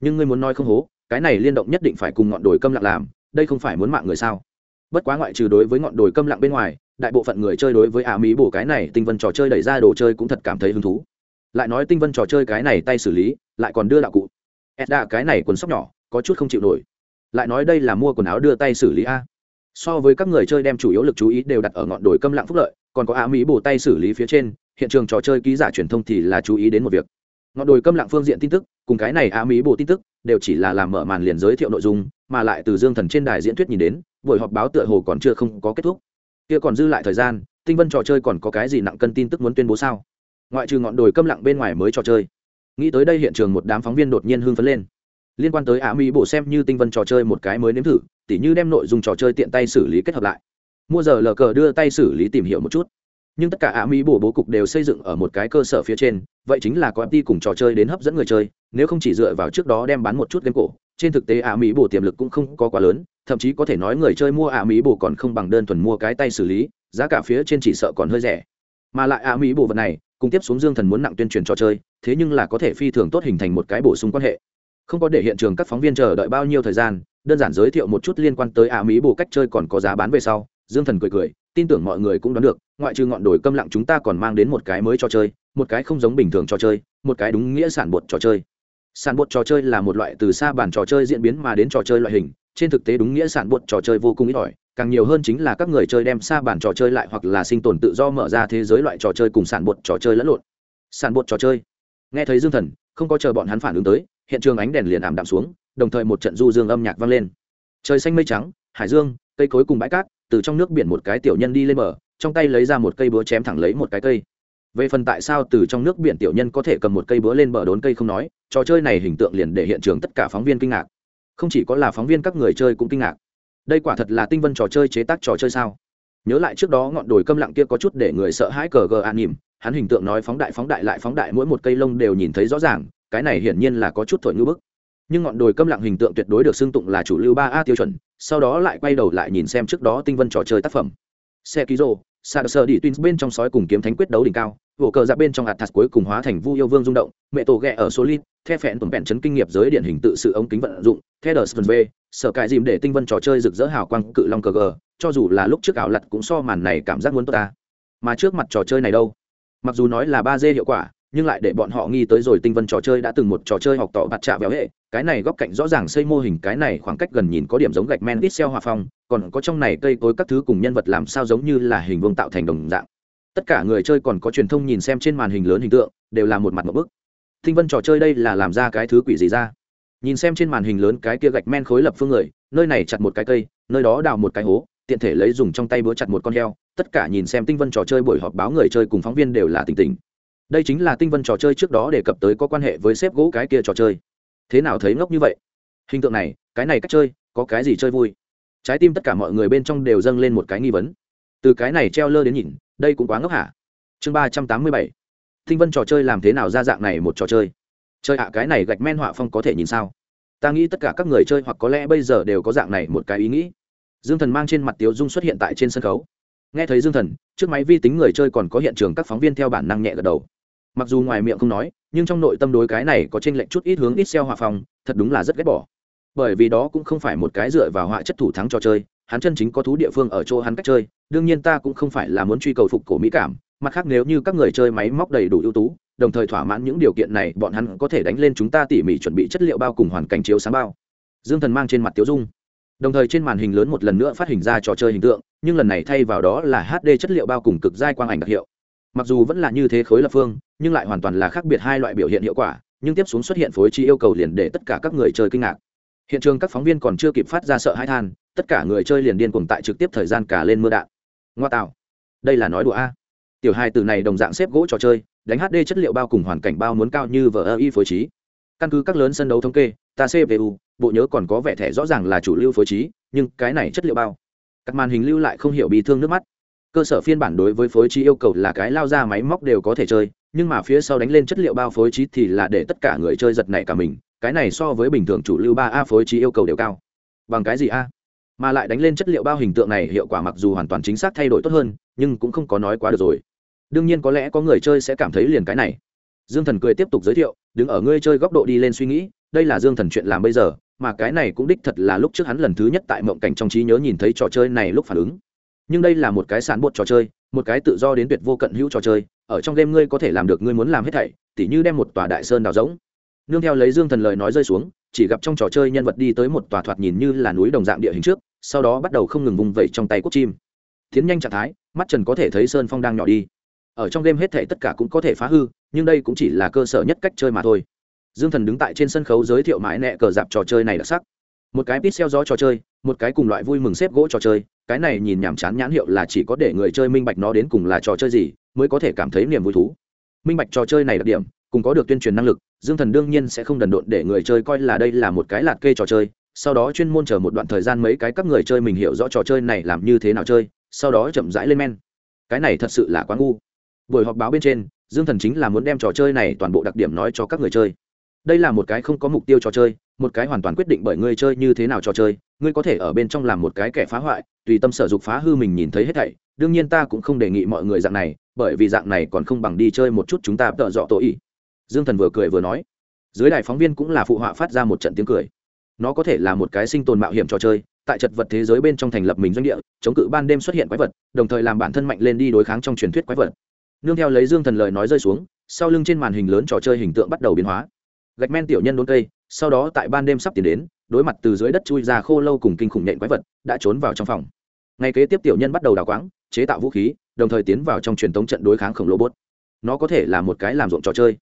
S1: Nhưng ngươi muốn nói không hố, cái này liên động nhất định phải cùng ngọn đồi câm lặng làm, đây không phải muốn mạng người sao? Bất quá ngoại trừ đối với ngọn đồi câm lặng bên ngoài, đại bộ phận người chơi đối với ả mỹ bổ cái này tinh vân trò chơi đẩy ra đồ chơi cũng thật cảm thấy hứng thú lại nói tinh vân trò chơi cái này tay xử lý, lại còn đưa đạo cụ. Edda, cái này quần sóc nhỏ, có chút không chịu nổi. Lại nói đây là mua quần áo đưa tay xử lý a. So với các người chơi đem chủ yếu lực chú ý đều đặt ở ngọn đồi câm lặng phúc lợi, còn có á mỹ bổ tay xử lý phía trên, hiện trường trò chơi ký giả truyền thông thì là chú ý đến một việc. Ngọn đồi câm lặng phương diện tin tức, cùng cái này á mỹ bổ tin tức, đều chỉ là làm mở màn liền giới thiệu nội dung, mà lại từ dương thần trên đài diễn thuyết nhìn đến, buổi họp báo tựa hồ còn chưa không có kết thúc. Kia còn dư lại thời gian, tinh vân trò chơi còn có cái gì nặng cân tin tức muốn tuyên bố sao? Ngoại trừ ngọn đồi câm lặng bên ngoài mới trò chơi. Nghĩ tới đây hiện trường một đám phóng viên đột nhiên hưng phấn lên. Liên quan tới ả mỹ bộ xem như tinh vân trò chơi một cái mới nếm thử, tỉ như đem nội dung trò chơi tiện tay xử lý kết hợp lại. Mua giờ lờ cờ đưa tay xử lý tìm hiểu một chút. Nhưng tất cả ả mỹ bộ bố cục đều xây dựng ở một cái cơ sở phía trên, vậy chính là có đi cùng trò chơi đến hấp dẫn người chơi, nếu không chỉ dựa vào trước đó đem bán một chút game cổ, trên thực tế ả mỹ bộ tiềm lực cũng không có quá lớn, thậm chí có thể nói người chơi mua ả mỹ bộ còn không bằng đơn thuần mua cái tay xử lý, giá cả phía trên chỉ sợ còn hơi rẻ. Mà lại ả mỹ bộ vật này cùng tiếp xuống dương thần muốn nặng tuyên truyền trò chơi, thế nhưng là có thể phi thường tốt hình thành một cái bổ sung quan hệ. Không có để hiện trường các phóng viên chờ đợi bao nhiêu thời gian, đơn giản giới thiệu một chút liên quan tới ả mỹ bồ cách chơi còn có giá bán về sau, dương thần cười cười, tin tưởng mọi người cũng đoán được, ngoại trừ ngọn đồi câm lặng chúng ta còn mang đến một cái mới trò chơi, một cái không giống bình thường trò chơi, một cái đúng nghĩa sản bột trò chơi. Sản bột trò chơi là một loại từ xa bản trò chơi diễn biến mà đến trò chơi loại hình trên thực tế đúng nghĩa sản bột trò chơi vô cùng ít ỏi, càng nhiều hơn chính là các người chơi đem xa bản trò chơi lại hoặc là sinh tồn tự do mở ra thế giới loại trò chơi cùng sản bột trò chơi lẫn lộn. Sản bột trò chơi. Nghe thấy dương thần, không có chờ bọn hắn phản ứng tới, hiện trường ánh đèn liền ảm đạm xuống, đồng thời một trận du dương âm nhạc vang lên. Trời xanh mây trắng, hải dương, cây cối cùng bãi cát, từ trong nước biển một cái tiểu nhân đi lên bờ, trong tay lấy ra một cây búa chém thẳng lấy một cái cây. Về phần tại sao từ trong nước biển tiểu nhân có thể cầm một cây búa lên bờ đốn cây không nói, trò chơi này hình tượng liền để hiện trường tất cả phóng viên kinh ngạc không chỉ có là phóng viên các người chơi cũng kinh ngạc. Đây quả thật là tinh vân trò chơi chế tác trò chơi sao? Nhớ lại trước đó ngọn đồi câm lặng kia có chút để người sợ hãi cờ gờ an nỉm hắn hình tượng nói phóng đại phóng đại lại phóng đại, mỗi một cây lông đều nhìn thấy rõ ràng, cái này hiển nhiên là có chút thổi ngữ bức. Nhưng ngọn đồi câm lặng hình tượng tuyệt đối được xưng tụng là chủ lưu ba a tiêu chuẩn, sau đó lại quay đầu lại nhìn xem trước đó tinh vân trò chơi tác phẩm. Xe ký rô sa sơ đi twins bên trong sói cùng kiếm thánh quyết đấu đỉnh cao, vỗ cờ ra bên trong hạt thạch cuối cùng hóa thành vu yêu vương rung động, mẹ tổ ghẹ ở solid the phẹn tuần vẹn chấn kinh nghiệp giới điển hình tự sự ống kính vận dụng the đờ v, sở cải dìm để tinh vân trò chơi rực rỡ hào quang cự long cờ gờ, cho dù là lúc trước ảo lặt cũng so màn này cảm giác muốn tốt ta. Mà trước mặt trò chơi này đâu? Mặc dù nói là ba d hiệu quả, nhưng lại để bọn họ nghi tới rồi tinh vân trò chơi đã từng một trò chơi học tỏ bạt trạ véo hệ, cái này góc cạnh rõ ràng xây mô hình, cái này khoảng cách gần nhìn có điểm giống gạch men ít xeo hòa phong, còn có trong này cây cối các thứ cùng nhân vật làm sao giống như là hình vuông tạo thành đồng dạng. Tất cả người chơi còn có truyền thông nhìn xem trên màn hình lớn hình tượng, đều là một mặt một bức tinh vân trò chơi đây là làm ra cái thứ quỷ gì ra? Nhìn xem trên màn hình lớn cái kia gạch men khối lập phương người, nơi này chặt một cái cây, nơi đó đào một cái hố, tiện thể lấy dùng trong tay búa chặt một con heo. Tất cả nhìn xem tinh vân trò chơi buổi họp báo người chơi cùng phóng viên đều là tỉnh tỉnh. Đây chính là tinh vân trò chơi trước đó đề cập tới có quan hệ với xếp gỗ cái kia trò chơi. Thế nào thấy ngốc như vậy? Hình tượng này, cái này cách chơi, có cái gì chơi vui? Trái tim tất cả mọi người bên trong đều dâng lên một cái nghi vấn. Từ cái này treo lơ đến nhìn, đây cũng quá ngốc hả? Chương ba trăm tám mươi bảy tinh vân trò chơi làm thế nào ra dạng này một trò chơi? Chơi ạ, cái này gạch men họa phong có thể nhìn sao? Ta nghĩ tất cả các người chơi hoặc có lẽ bây giờ đều có dạng này một cái ý nghĩ. Dương thần mang trên mặt tiếu dung xuất hiện tại trên sân khấu. Nghe thấy dương thần, trước máy vi tính người chơi còn có hiện trường các phóng viên theo bản năng nhẹ gật đầu. Mặc dù ngoài miệng không nói, nhưng trong nội tâm đối cái này có trên lệnh chút ít hướng ít xeo hòa phong, thật đúng là rất ghét bỏ. Bởi vì đó cũng không phải một cái dựa vào họa chất thủ thắng trò chơi, hắn chân chính có thú địa phương ở chỗ hắn cách chơi, đương nhiên ta cũng không phải là muốn truy cầu phục cổ mỹ cảm mặt khác nếu như các người chơi máy móc đầy đủ ưu tú, đồng thời thỏa mãn những điều kiện này, bọn hắn có thể đánh lên chúng ta tỉ mỉ chuẩn bị chất liệu bao cùng hoàn cảnh chiếu sáng bao. Dương thần mang trên mặt tiếu dung. Đồng thời trên màn hình lớn một lần nữa phát hình ra trò chơi hình tượng, nhưng lần này thay vào đó là hd chất liệu bao cùng cực giai quang ảnh đặc hiệu. Mặc dù vẫn là như thế khối lập phương, nhưng lại hoàn toàn là khác biệt hai loại biểu hiện hiệu quả, nhưng tiếp xuống xuất hiện phối trí yêu cầu liền để tất cả các người chơi kinh ngạc. Hiện trường các phóng viên còn chưa kịp phát ra sợ hãi than, tất cả người chơi liền điên cuồng tại trực tiếp thời gian cả lên mưa đạn. Ngoa tạo. Đây là nói đùa a tiểu hai từ này đồng dạng xếp gỗ trò chơi, đánh hd chất liệu bao cùng hoàn cảnh bao muốn cao như vờ ơ y phối trí. Căn cứ các lớn sân đấu thống kê, ta cpu bộ nhớ còn có vẻ thẻ rõ ràng là chủ lưu phối trí, nhưng cái này chất liệu bao. Các màn hình lưu lại không hiểu bị thương nước mắt. Cơ sở phiên bản đối với phối trí yêu cầu là cái lao ra máy móc đều có thể chơi, nhưng mà phía sau đánh lên chất liệu bao phối trí thì là để tất cả người chơi giật này cả mình, cái này so với bình thường chủ lưu ba a phối trí yêu cầu đều cao. Bằng cái gì a? Mà lại đánh lên chất liệu bao hình tượng này hiệu quả mặc dù hoàn toàn chính xác thay đổi tốt hơn, nhưng cũng không có nói quá được rồi đương nhiên có lẽ có người chơi sẽ cảm thấy liền cái này. Dương thần cười tiếp tục giới thiệu, đứng ở ngươi chơi góc độ đi lên suy nghĩ, đây là dương thần chuyện làm bây giờ, mà cái này cũng đích thật là lúc trước hắn lần thứ nhất tại mộng cảnh trong trí nhớ nhìn thấy trò chơi này lúc phản ứng. Nhưng đây là một cái sản bột trò chơi, một cái tự do đến tuyệt vô cận hữu trò chơi, ở trong game ngươi có thể làm được ngươi muốn làm hết thảy, tỉ như đem một tòa đại sơn đào rỗng. Nương theo lấy dương thần lời nói rơi xuống, chỉ gặp trong trò chơi nhân vật đi tới một tòa thoạt nhìn như là núi đồng dạng địa hình trước, sau đó bắt đầu không ngừng vùng vẩy trong tay cốt chim. Tiến nhanh trạng thái, mắt trần có thể thấy sơn phong đang nhỏ đi ở trong game hết thể tất cả cũng có thể phá hư, nhưng đây cũng chỉ là cơ sở nhất cách chơi mà thôi. Dương thần đứng tại trên sân khấu giới thiệu mãi nẹ cờ dạp trò chơi này đặc sắc. Một cái pít xeo gió trò chơi, một cái cùng loại vui mừng xếp gỗ trò chơi, cái này nhìn nhàm chán nhãn hiệu là chỉ có để người chơi minh bạch nó đến cùng là trò chơi gì mới có thể cảm thấy niềm vui thú. Minh bạch trò chơi này đặc điểm, cùng có được tuyên truyền năng lực, dương thần đương nhiên sẽ không đần độn để người chơi coi là đây là một cái lạt kê trò chơi, sau đó chuyên môn chờ một đoạn thời gian mấy cái các người chơi mình hiểu rõ trò chơi này làm như thế nào chơi, sau đó chậm rãi lên men. Cái này thật sự là quá ngu buổi họp báo bên trên, dương thần chính là muốn đem trò chơi này toàn bộ đặc điểm nói cho các người chơi. Đây là một cái không có mục tiêu trò chơi, một cái hoàn toàn quyết định bởi người chơi như thế nào trò chơi ngươi có thể ở bên trong làm một cái kẻ phá hoại, tùy tâm sở dục phá hư mình nhìn thấy hết thảy. Đương nhiên ta cũng không đề nghị mọi người dạng này, bởi vì dạng này còn không bằng đi chơi một chút chúng ta tợ dọ tội ý dương thần vừa cười vừa nói. Dưới đài phóng viên cũng là phụ họa phát ra một trận tiếng cười. Nó có thể là một cái sinh tồn mạo hiểm trò chơi, tại chật vật thế giới bên trong thành lập mình doanh địa, chống cự ban đêm xuất hiện quái vật, đồng thời làm bản thân mạnh lên đi đối kháng trong truyền thuyết quái vật nương theo lấy dương thần lời nói rơi xuống, sau lưng trên màn hình lớn trò chơi hình tượng bắt đầu biến hóa. Gạch men tiểu nhân đốn cây, sau đó tại ban đêm sắp tiến đến, đối mặt từ dưới đất chui ra khô lâu cùng kinh khủng nhện quái vật, đã trốn vào trong phòng. Ngay kế tiếp tiểu nhân bắt đầu đào quáng, chế tạo vũ khí, đồng thời tiến vào trong truyền thống trận đối kháng khổng lồ bốt. Nó có thể là một cái làm ruộng trò chơi.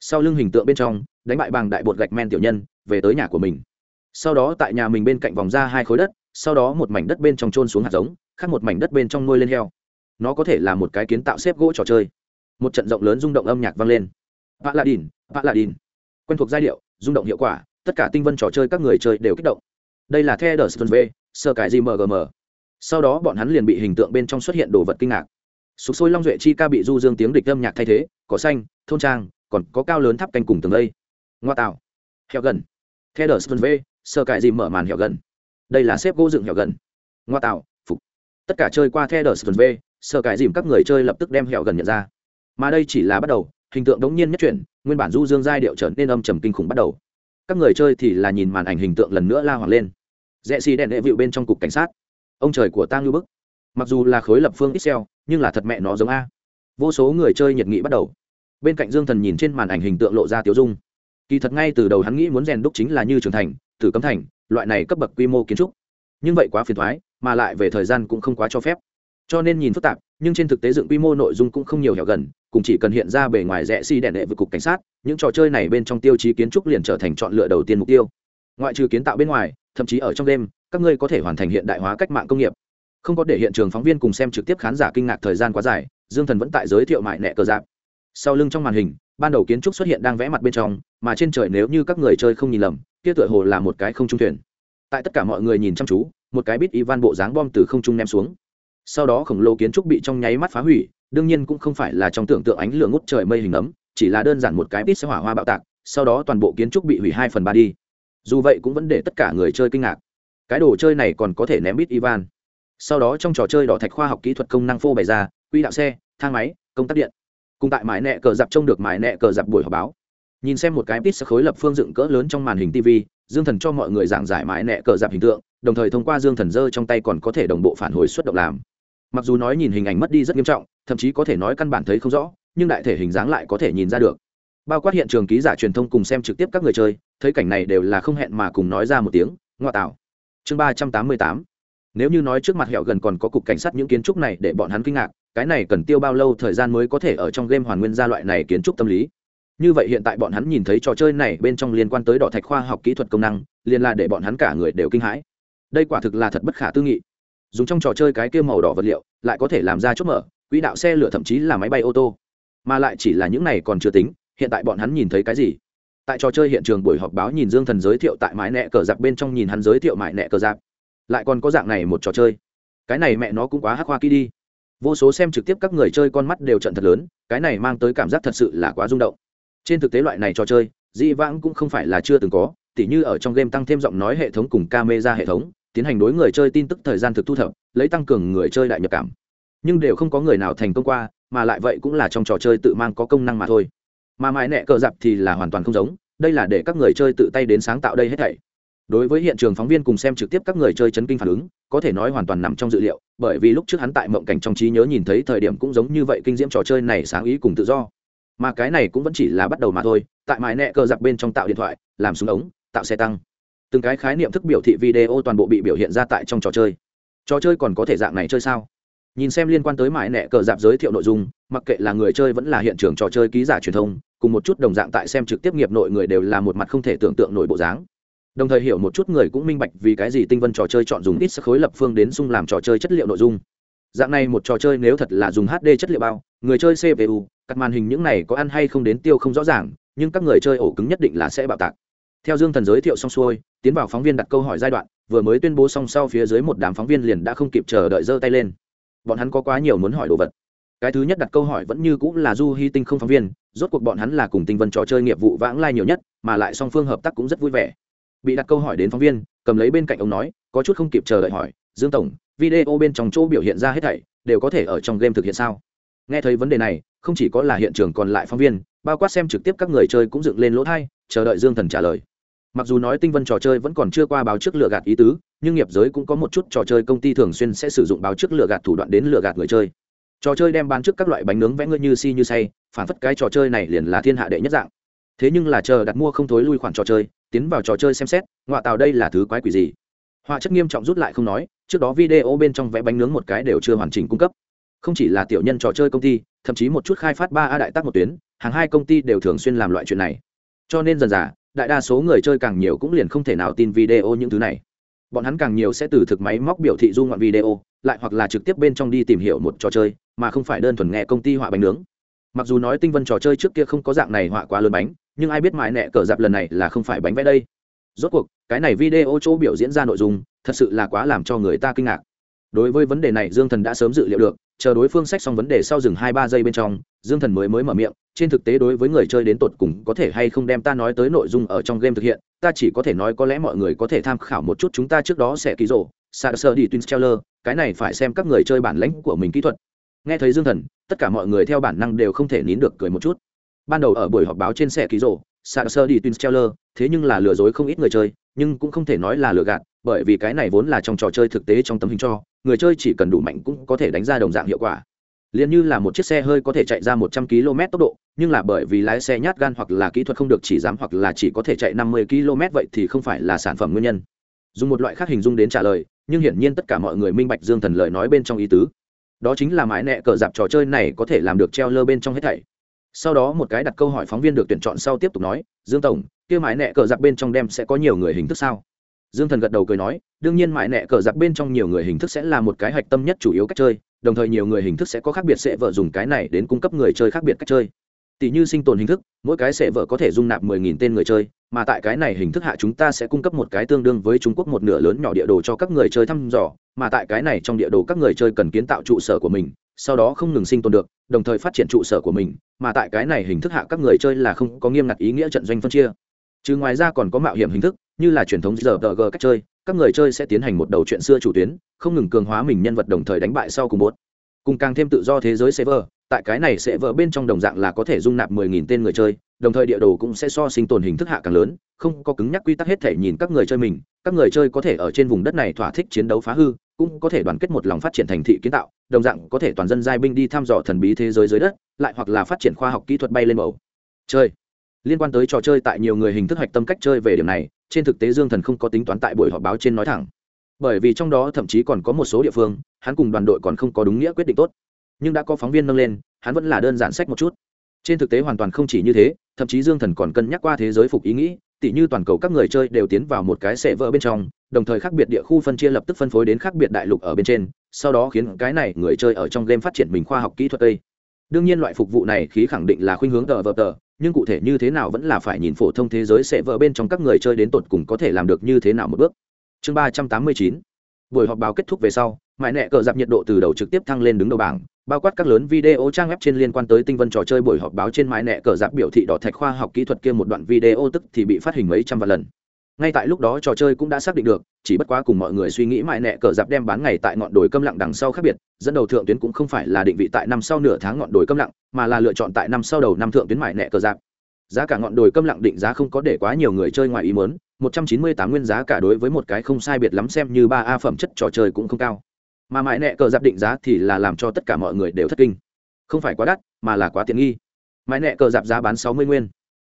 S1: Sau lưng hình tượng bên trong, đánh bại bằng đại bột gạch men tiểu nhân, về tới nhà của mình. Sau đó tại nhà mình bên cạnh vòng ra hai khối đất, sau đó một mảnh đất bên trong trôn xuống hạt giống, khác một mảnh đất bên trong nuôi lên heo nó có thể là một cái kiến tạo xếp gỗ trò chơi. Một trận rộng lớn rung động âm nhạc vang lên. Vạ lạ đìn vạ lạ đìn quen thuộc giai điệu, rung động hiệu quả, tất cả tinh vân trò chơi các người chơi đều kích động. Đây là the đờ v sơ cải gmgm sau đó bọn hắn liền bị hình tượng bên trong xuất hiện đồ vật kinh ngạc. Sục sôi long duệ chi ca bị du dương tiếng địch âm nhạc thay thế, cỏ xanh, thôn trang, còn có cao lớn tháp canh cùng tường đây ngoa tạo. Hẹo gần. The đờ v sơ cải dìm mở màn hẹo gần. Đây là xếp gỗ dựng hẹo gần. Ngoa tạo, phục. Tất cả chơi qua the đờ v sợ cải dìm các người chơi lập tức đem hẹo gần nhận ra. Mà đây chỉ là bắt đầu, hình tượng đống nhiên nhất chuyển, nguyên bản du dương giai điệu trở nên âm trầm kinh khủng bắt đầu. Các người chơi thì là nhìn màn ảnh hình tượng lần nữa la hoàng lên. Rẽ xì đèn đệ vịu bên trong cục cảnh sát. Ông trời của ta ngư bức. Mặc dù là khối lập phương ít nhưng là thật mẹ nó giống a. Vô số người chơi nhiệt nghị bắt đầu. Bên cạnh dương thần nhìn trên màn ảnh hình tượng lộ ra tiểu dung. Kỳ thật ngay từ đầu hắn nghĩ muốn rèn đúc chính là như trường thành, tử cấm thành, loại này cấp bậc quy mô kiến trúc. Nhưng vậy quá phiền thoái, mà lại về thời gian cũng không quá cho phép cho nên nhìn phức tạp, nhưng trên thực tế dựng quy mô nội dung cũng không nhiều hẻo gần, cùng chỉ cần hiện ra bề ngoài rẽ si đèn đệ vượt cục cảnh sát, những trò chơi này bên trong tiêu chí kiến trúc liền trở thành chọn lựa đầu tiên mục tiêu. Ngoại trừ kiến tạo bên ngoài, thậm chí ở trong đêm, các ngươi có thể hoàn thành hiện đại hóa cách mạng công nghiệp. Không có để hiện trường phóng viên cùng xem trực tiếp khán giả kinh ngạc thời gian quá dài, dương thần vẫn tại giới thiệu mại nẹ cờ dạp sau lưng trong màn hình, ban đầu kiến trúc xuất hiện đang vẽ mặt bên trong, mà trên trời nếu như các người chơi không nhìn lầm, kia tựa hồ là một cái không trung thuyền. Tại tất cả mọi người nhìn chăm chú, một cái bít ivan bộ dáng bom từ không trung ném xuống sau đó khổng lồ kiến trúc bị trong nháy mắt phá hủy, đương nhiên cũng không phải là trong tưởng tượng ánh lửa ngút trời mây hình ấm, chỉ là đơn giản một cái bít sẽ hỏa hoa bạo tạc, sau đó toàn bộ kiến trúc bị hủy hai phần ba đi. Dù vậy cũng vẫn để tất cả người chơi kinh ngạc. Cái đồ chơi này còn có thể ném bít ivan. Sau đó trong trò chơi đỏ thạch khoa học kỹ thuật công năng phô bày ra quỹ đạo xe, thang máy, công tắc điện. Cùng tại mãi nẹ cờ dạp trông được mãi nẹ cờ dạp buổi họp báo. Nhìn xem một cái ít sẽ khối lập phương dựng cỡ lớn trong màn hình tv dương thần cho mọi người giảng giải mãi nẹ cờ dạp hình tượng, đồng thời thông qua dương thần dơ trong tay còn có thể đồng bộ phản hồi xuất động làm mặc dù nói nhìn hình ảnh mất đi rất nghiêm trọng, thậm chí có thể nói căn bản thấy không rõ, nhưng đại thể hình dáng lại có thể nhìn ra được. Bao quát hiện trường ký giả truyền thông cùng xem trực tiếp các người chơi, thấy cảnh này đều là không hẹn mà cùng nói ra một tiếng, ngoa tạo. Chương ba trăm tám mươi tám. Nếu như nói trước mặt hẹo gần còn có cục cảnh sát những kiến trúc này để bọn hắn kinh ngạc, cái này cần tiêu bao lâu thời gian mới có thể ở trong game hoàn nguyên ra loại này kiến trúc tâm lý? Như vậy hiện tại bọn hắn nhìn thấy trò chơi này bên trong liên quan tới đỏ thạch khoa học kỹ thuật công năng, liền là để bọn hắn cả người đều kinh hãi. Đây quả thực là thật bất khả tư nghị dùng trong trò chơi cái kia màu đỏ vật liệu, lại có thể làm ra chốt mở, quỹ đạo xe lửa thậm chí là máy bay ô tô. Mà lại chỉ là những này còn chưa tính, hiện tại bọn hắn nhìn thấy cái gì? Tại trò chơi hiện trường buổi họp báo nhìn dương thần giới thiệu tại mái nẹ cờ giặc bên trong nhìn hắn giới thiệu mái nẹ cờ giặc. Lại còn có dạng này một trò chơi. Cái này mẹ nó cũng quá hắc hoa kỹ đi. Vô số xem trực tiếp các người chơi con mắt đều trận thật lớn, cái này mang tới cảm giác thật sự là quá rung động. Trên thực tế loại này trò chơi, dĩ vãng cũng không phải là chưa từng có, tỉ như ở trong game tăng thêm giọng nói hệ thống cùng camera hệ thống tiến hành đối người chơi tin tức thời gian thực thu thập, lấy tăng cường người chơi đại nhập cảm. Nhưng đều không có người nào thành công qua, mà lại vậy cũng là trong trò chơi tự mang có công năng mà thôi. Mà mãi nẹ cờ dạp thì là hoàn toàn không giống, đây là để các người chơi tự tay đến sáng tạo đây hết thảy. Đối với hiện trường phóng viên cùng xem trực tiếp các người chơi chấn kinh phản ứng, có thể nói hoàn toàn nằm trong dự liệu, bởi vì lúc trước hắn tại mộng cảnh trong trí nhớ nhìn thấy thời điểm cũng giống như vậy kinh diễm trò chơi này sáng ý cùng tự do. Mà cái này cũng vẫn chỉ là bắt đầu mà thôi, tại mãi nẹ cờ giặc bên trong tạo điện thoại, làm súng ống, tạo xe tăng từng cái khái niệm thức biểu thị video toàn bộ bị biểu hiện ra tại trong trò chơi. Trò chơi còn có thể dạng này chơi sao? Nhìn xem liên quan tới mãi nẹ cờ dạp giới thiệu nội dung, mặc kệ là người chơi vẫn là hiện trường trò chơi ký giả truyền thông, cùng một chút đồng dạng tại xem trực tiếp nghiệp nội người đều là một mặt không thể tưởng tượng nổi bộ dáng. Đồng thời hiểu một chút người cũng minh bạch vì cái gì tinh vân trò chơi chọn dùng ít khối lập phương đến sung làm trò chơi chất liệu nội dung. Dạng này một trò chơi nếu thật là dùng hd chất liệu bao, người chơi cpu các màn hình những này có ăn hay không đến tiêu không rõ ràng, nhưng các người chơi ổ cứng nhất định là sẽ bạo tạc theo dương thần giới thiệu xong xuôi, tiến vào phóng viên đặt câu hỏi giai đoạn, vừa mới tuyên bố xong sau phía dưới một đám phóng viên liền đã không kịp chờ đợi giơ tay lên. Bọn hắn có quá nhiều muốn hỏi đồ vật. Cái thứ nhất đặt câu hỏi vẫn như cũng là du hy tinh không phóng viên, rốt cuộc bọn hắn là cùng tinh vân trò chơi nghiệp vụ vãng lai nhiều nhất, mà lại song phương hợp tác cũng rất vui vẻ. Bị đặt câu hỏi đến phóng viên, cầm lấy bên cạnh ông nói, có chút không kịp chờ đợi hỏi, dương tổng, video bên trong chỗ biểu hiện ra hết thảy đều có thể ở trong game thực hiện sao? Nghe thấy vấn đề này, không chỉ có là hiện trường còn lại phóng viên, bao quát xem trực tiếp các người chơi cũng dựng lên lỗ thai chờ đợi dương thần trả lời mặc dù nói tinh vân trò chơi vẫn còn chưa qua báo trước lừa gạt ý tứ, nhưng nghiệp giới cũng có một chút trò chơi công ty thường xuyên sẽ sử dụng báo trước lừa gạt thủ đoạn đến lừa gạt người chơi. Trò chơi đem bán trước các loại bánh nướng vẽ ngươi như si như say, phản phất cái trò chơi này liền là thiên hạ đệ nhất dạng. Thế nhưng là chờ đặt mua không thối lui khoản trò chơi, tiến vào trò chơi xem xét ngoạ tạo đây là thứ quái quỷ gì? Họa chất nghiêm trọng rút lại không nói, trước đó video bên trong vẽ bánh nướng một cái đều chưa hoàn chỉnh cung cấp. Không chỉ là tiểu nhân trò chơi công ty, thậm chí một chút khai phát ba a đại tác một tuyến, hàng hai công ty đều thường xuyên làm loại chuyện này. Cho nên dần dà đại đa số người chơi càng nhiều cũng liền không thể nào tin video những thứ này. Bọn hắn càng nhiều sẽ từ thực máy móc biểu thị du ngoạn video, lại hoặc là trực tiếp bên trong đi tìm hiểu một trò chơi, mà không phải đơn thuần nghe công ty họa bánh nướng. Mặc dù nói tinh vân trò chơi trước kia không có dạng này họa quá lớn bánh, nhưng ai biết mãi nẹ cờ dạp lần này là không phải bánh vẽ đây. Rốt cuộc, cái này video chỗ biểu diễn ra nội dung, thật sự là quá làm cho người ta kinh ngạc. Đối với vấn đề này dương thần đã sớm dự liệu được, chờ đối phương sách xong vấn đề sau dừng hai ba giây bên trong, dương thần mới mới mở miệng trên thực tế đối với người chơi đến tột cùng có thể hay không đem ta nói tới nội dung ở trong game thực hiện, ta chỉ có thể nói có lẽ mọi người có thể tham khảo một chút chúng ta trước đó sẽ ký rổ sa sơ đi twin trailer, cái này phải xem các người chơi bản lãnh của mình kỹ thuật. Nghe thấy dương thần, tất cả mọi người theo bản năng đều không thể nín được cười một chút. Ban đầu ở buổi họp báo trên xe ký rổ sa sơ đi twin trailer, thế nhưng là lừa dối không ít người chơi, nhưng cũng không thể nói là lừa gạt, bởi vì cái này vốn là trong trò chơi thực tế trong tấm hình cho, người chơi chỉ cần đủ mạnh cũng có thể đánh ra đồng dạng hiệu quả liền như là một chiếc xe hơi có thể chạy ra một trăm km tốc độ, nhưng là bởi vì lái xe nhát gan hoặc là kỹ thuật không được chỉ dám hoặc là chỉ có thể chạy năm mươi km vậy thì không phải là sản phẩm nguyên nhân. Dùng một loại khác hình dung đến trả lời, nhưng hiển nhiên tất cả mọi người minh bạch dương thần lời nói bên trong ý tứ. Đó chính là mãi nẹ cờ dạp trò chơi này có thể làm được treo lơ bên trong hết thảy. Sau đó một cái đặt câu hỏi phóng viên được tuyển chọn sau tiếp tục nói, dương tổng, kia mãi nẹ cờ dạp bên trong đem sẽ có nhiều người hình thức sao? Dương thần gật đầu cười nói, đương nhiên mãi nẹ cờ dạp bên trong nhiều người hình thức sẽ là một cái hạch tâm nhất chủ yếu cách chơi đồng thời nhiều người hình thức sẽ có khác biệt sẽ vợ dùng cái này đến cung cấp người chơi khác biệt cách chơi. Tỷ như sinh tồn hình thức, mỗi cái sẽ vợ có thể dung nạp 10.000 tên người chơi, mà tại cái này hình thức hạ chúng ta sẽ cung cấp một cái tương đương với trung quốc một nửa lớn nhỏ địa đồ cho các người chơi thăm dò, mà tại cái này trong địa đồ các người chơi cần kiến tạo trụ sở của mình, sau đó không ngừng sinh tồn được, đồng thời phát triển trụ sở của mình, mà tại cái này hình thức hạ các người chơi là không có nghiêm ngặt ý nghĩa trận doanh phân chia. Chứ ngoài ra còn có mạo hiểm hình thức, như là truyền thống giờ g cách chơi các người chơi sẽ tiến hành một đầu chuyện xưa chủ tuyến, không ngừng cường hóa mình nhân vật đồng thời đánh bại sau cùng bốt cùng càng thêm tự do thế giới server, tại cái này sẽ vỡ bên trong đồng dạng là có thể dung nạp 10.000 tên người chơi, đồng thời địa đồ cũng sẽ so sinh tồn hình thức hạ càng lớn, không có cứng nhắc quy tắc hết thể nhìn các người chơi mình, các người chơi có thể ở trên vùng đất này thỏa thích chiến đấu phá hư, cũng có thể đoàn kết một lòng phát triển thành thị kiến tạo, đồng dạng có thể toàn dân giai binh đi thăm dò thần bí thế giới dưới đất, lại hoặc là phát triển khoa học kỹ thuật bay lên bầu. Chơi. Liên quan tới trò chơi tại nhiều người hình thức hạch tâm cách chơi về điểm này trên thực tế dương thần không có tính toán tại buổi họp báo trên nói thẳng. Bởi vì trong đó thậm chí còn có một số địa phương, hắn cùng đoàn đội còn không có đúng nghĩa quyết định tốt. Nhưng đã có phóng viên nâng lên, hắn vẫn là đơn giản sách một chút. Trên thực tế hoàn toàn không chỉ như thế, thậm chí dương thần còn cân nhắc qua thế giới phục ý nghĩ, tỉ như toàn cầu các người chơi đều tiến vào một cái sệ vỡ bên trong, đồng thời khác biệt địa khu phân chia lập tức phân phối đến khác biệt đại lục ở bên trên, sau đó khiến cái này người chơi ở trong game phát triển mình khoa học kỹ thuật tây đương nhiên loại phục vụ này khí khẳng định là khuynh hướng tờ vờ tờ nhưng cụ thể như thế nào vẫn là phải nhìn phổ thông thế giới sẽ vỡ bên trong các người chơi đến tột cùng có thể làm được như thế nào một bước. Chương ba trăm tám mươi chín. Buổi họp báo kết thúc về sau, mãi nẹ cờ dạp nhiệt độ từ đầu trực tiếp thăng lên đứng đầu bảng, bao quát các lớn video trang web trên liên quan tới tinh vân trò chơi buổi họp báo trên mái nẹ cờ giáp biểu thị đỏ thạch khoa học kỹ thuật kia một đoạn video tức thì bị phát hình mấy trăm vạn lần ngay tại lúc đó trò chơi cũng đã xác định được, chỉ bất quá cùng mọi người suy nghĩ mãi nẹ cờ giáp đem bán ngày tại ngọn đồi câm lặng đằng sau khác biệt, dẫn đầu thượng tuyến cũng không phải là định vị tại năm sau nửa tháng ngọn đồi câm lặng, mà là lựa chọn tại năm sau đầu năm thượng tuyến mãi nẹ cờ giáp. Giá cả ngọn đồi câm lặng định giá không có để quá nhiều người chơi ngoài ý muốn, một trăm chín mươi tám nguyên giá cả đối với một cái không sai biệt lắm xem như ba a phẩm chất trò chơi cũng không cao. Mà mãi nẹ cờ giáp định giá thì là làm cho tất cả mọi người đều thất kinh. Không phải quá đắt, mà là quá tiện nghi. Mại nẹ cờ giáp giá bán sáu mươi nguyên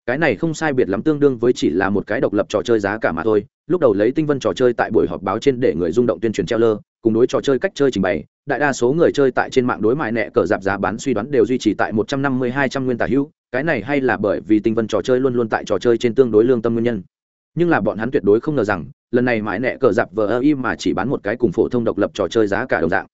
S1: cái này không sai biệt lắm tương đương với chỉ là một cái độc lập trò chơi giá cả mà thôi. Lúc đầu lấy tinh vân trò chơi tại buổi họp báo trên để người rung động tuyên truyền treo lơ, cùng đối trò chơi cách chơi trình bày, đại đa số người chơi tại trên mạng đối mại nẹ cờ dạp giá bán suy đoán đều duy trì tại một trăm năm mươi hai trăm nguyên tả hữu. Cái này hay là bởi vì tinh vân trò chơi luôn luôn tại trò chơi trên tương đối lương tâm nguyên nhân. Nhưng là bọn hắn tuyệt đối không ngờ rằng, lần này mãi nẹ cờ dạp vờ ơ y mà chỉ bán một cái cùng phổ thông độc lập trò chơi giá cả đồng dạng.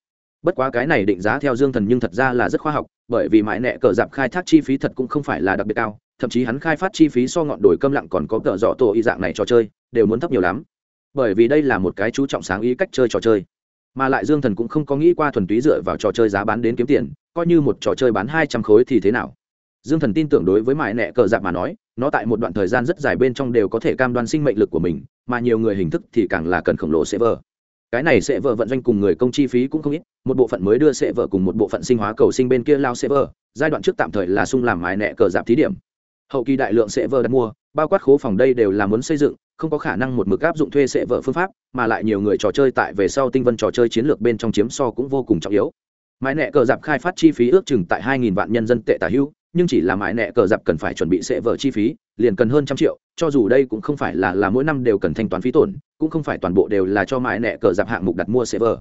S1: Bất quá cái này định giá theo dương thần nhưng thật ra là rất khoa học, bởi vì mãi nẹ cờ dạp khai thác chi phí thật cũng không phải là đặc biệt cao thậm chí hắn khai phát chi phí so ngọn đồi câm lặng còn có tợ dọ tổ y dạng này trò chơi, đều muốn thấp nhiều lắm. Bởi vì đây là một cái chú trọng sáng ý cách chơi trò chơi. Mà lại dương thần cũng không có nghĩ qua thuần túy dựa vào trò chơi giá bán đến kiếm tiền, coi như một trò chơi bán hai trăm khối thì thế nào? Dương thần tin tưởng đối với mại nẹ cờ dạp mà nói, nó tại một đoạn thời gian rất dài bên trong đều có thể cam đoan sinh mệnh lực của mình, mà nhiều người hình thức thì càng là cần khổng lồ sẽ vờ. Cái này sẽ vợ vận doanh cùng người công chi phí cũng không ít, một bộ phận mới đưa sẽ vợ cùng một bộ phận sinh hóa cầu sinh bên kia lao sẽ vợ giai đoạn trước tạm thời là sung làm mái nẹ cờ dạp thí điểm hậu kỳ đại lượng sẽ vợ đặt mua, bao quát khố phòng đây đều là muốn xây dựng, không có khả năng một mực áp dụng thuê sẽ vợ phương pháp, mà lại nhiều người trò chơi tại về sau tinh vân trò chơi chiến lược bên trong chiếm so cũng vô cùng trọng yếu. Mãi nẹ cờ dạp khai phát chi phí ước chừng tại hai nghìn vạn nhân dân tệ tả hữu, nhưng chỉ là mãi nẹ cờ dạp cần phải chuẩn bị sẽ vợ chi phí, liền cần hơn trăm triệu, cho dù đây cũng không phải là là mỗi năm đều cần thanh toán phí tổn, cũng không phải toàn bộ đều là cho mãi nẹ cờ dạp hạng mục đặt mua sẽ vợ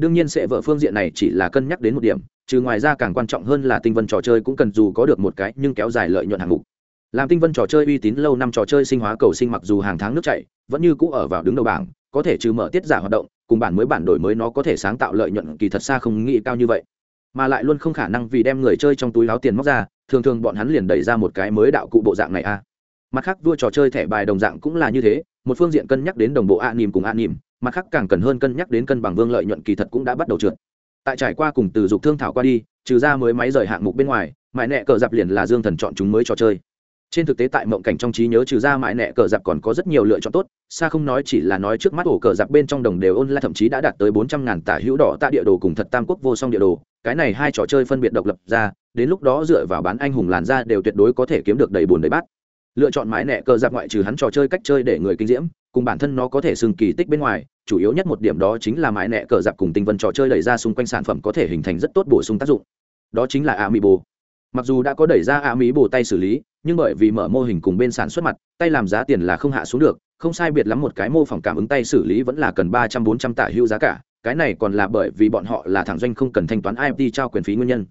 S1: đương nhiên sẽ vợ phương diện này chỉ là cân nhắc đến một điểm, trừ ngoài ra càng quan trọng hơn là tinh vân trò chơi cũng cần dù có được một cái, nhưng kéo dài lợi nhuận hạng mục làm tinh vân trò chơi uy tín lâu năm trò chơi sinh hóa cầu sinh mặc dù hàng tháng nước chạy vẫn như cũ ở vào đứng đầu bảng, có thể trừ mở tiết giả hoạt động, cùng bản mới bản đổi mới nó có thể sáng tạo lợi nhuận kỳ thật xa không nghĩ cao như vậy. Mà lại luôn không khả năng vì đem người chơi trong túi láo tiền móc ra, thường thường bọn hắn liền đẩy ra một cái mới đạo cụ bộ dạng này a. Mặt khác, vua trò chơi thẻ bài đồng dạng cũng là như thế, một phương diện cân nhắc đến đồng bộ a nìm cùng a nìm mặt khác càng cần hơn cân nhắc đến cân bằng vương lợi nhuận kỳ thật cũng đã bắt đầu trượt. Tại trải qua cùng từ dục thương thảo qua đi, trừ ra mới máy rời hạng mục bên ngoài, mãi nẹ cờ dạp liền là dương thần chọn chúng mới trò chơi trên thực tế tại mộng cảnh trong trí nhớ trừ ra mãi nẹ cờ giặc còn có rất nhiều lựa chọn tốt. Xa không nói chỉ là nói trước mắt ổ cờ giặc bên trong đồng đều ôn lại thậm chí đã đạt tới bốn trăm ngàn tả hữu đỏ tạ địa đồ cùng thật tam quốc vô song địa đồ. Cái này hai trò chơi phân biệt độc lập ra, đến lúc đó dựa vào bán anh hùng làn ra đều tuyệt đối có thể kiếm được đầy bùn đầy bát. Lựa chọn mãi nẹ cờ giặc ngoại trừ hắn trò chơi cách chơi để người kinh diễm, cùng bản thân nó có thể xưng kỳ tích bên ngoài, chủ yếu nhất một điểm đó chính là mãi nẹ cờ giặc cùng tinh vân trò chơi đẩy ra xung quanh sản phẩm có thể hình thành rất tốt bổ sung tác dụng. Đó chính là a mỹ bồ mặc dù đã có đẩy ra a mỹ bồ tay xử lý nhưng bởi vì mở mô hình cùng bên sản xuất mặt, tay làm giá tiền là không hạ xuống được, không sai biệt lắm một cái mô phỏng cảm ứng tay xử lý vẫn là cần ba trăm bốn trăm tả hữu giá cả, cái này còn là bởi vì bọn họ là thẳng doanh không cần thanh toán imt trao quyền phí nguyên nhân.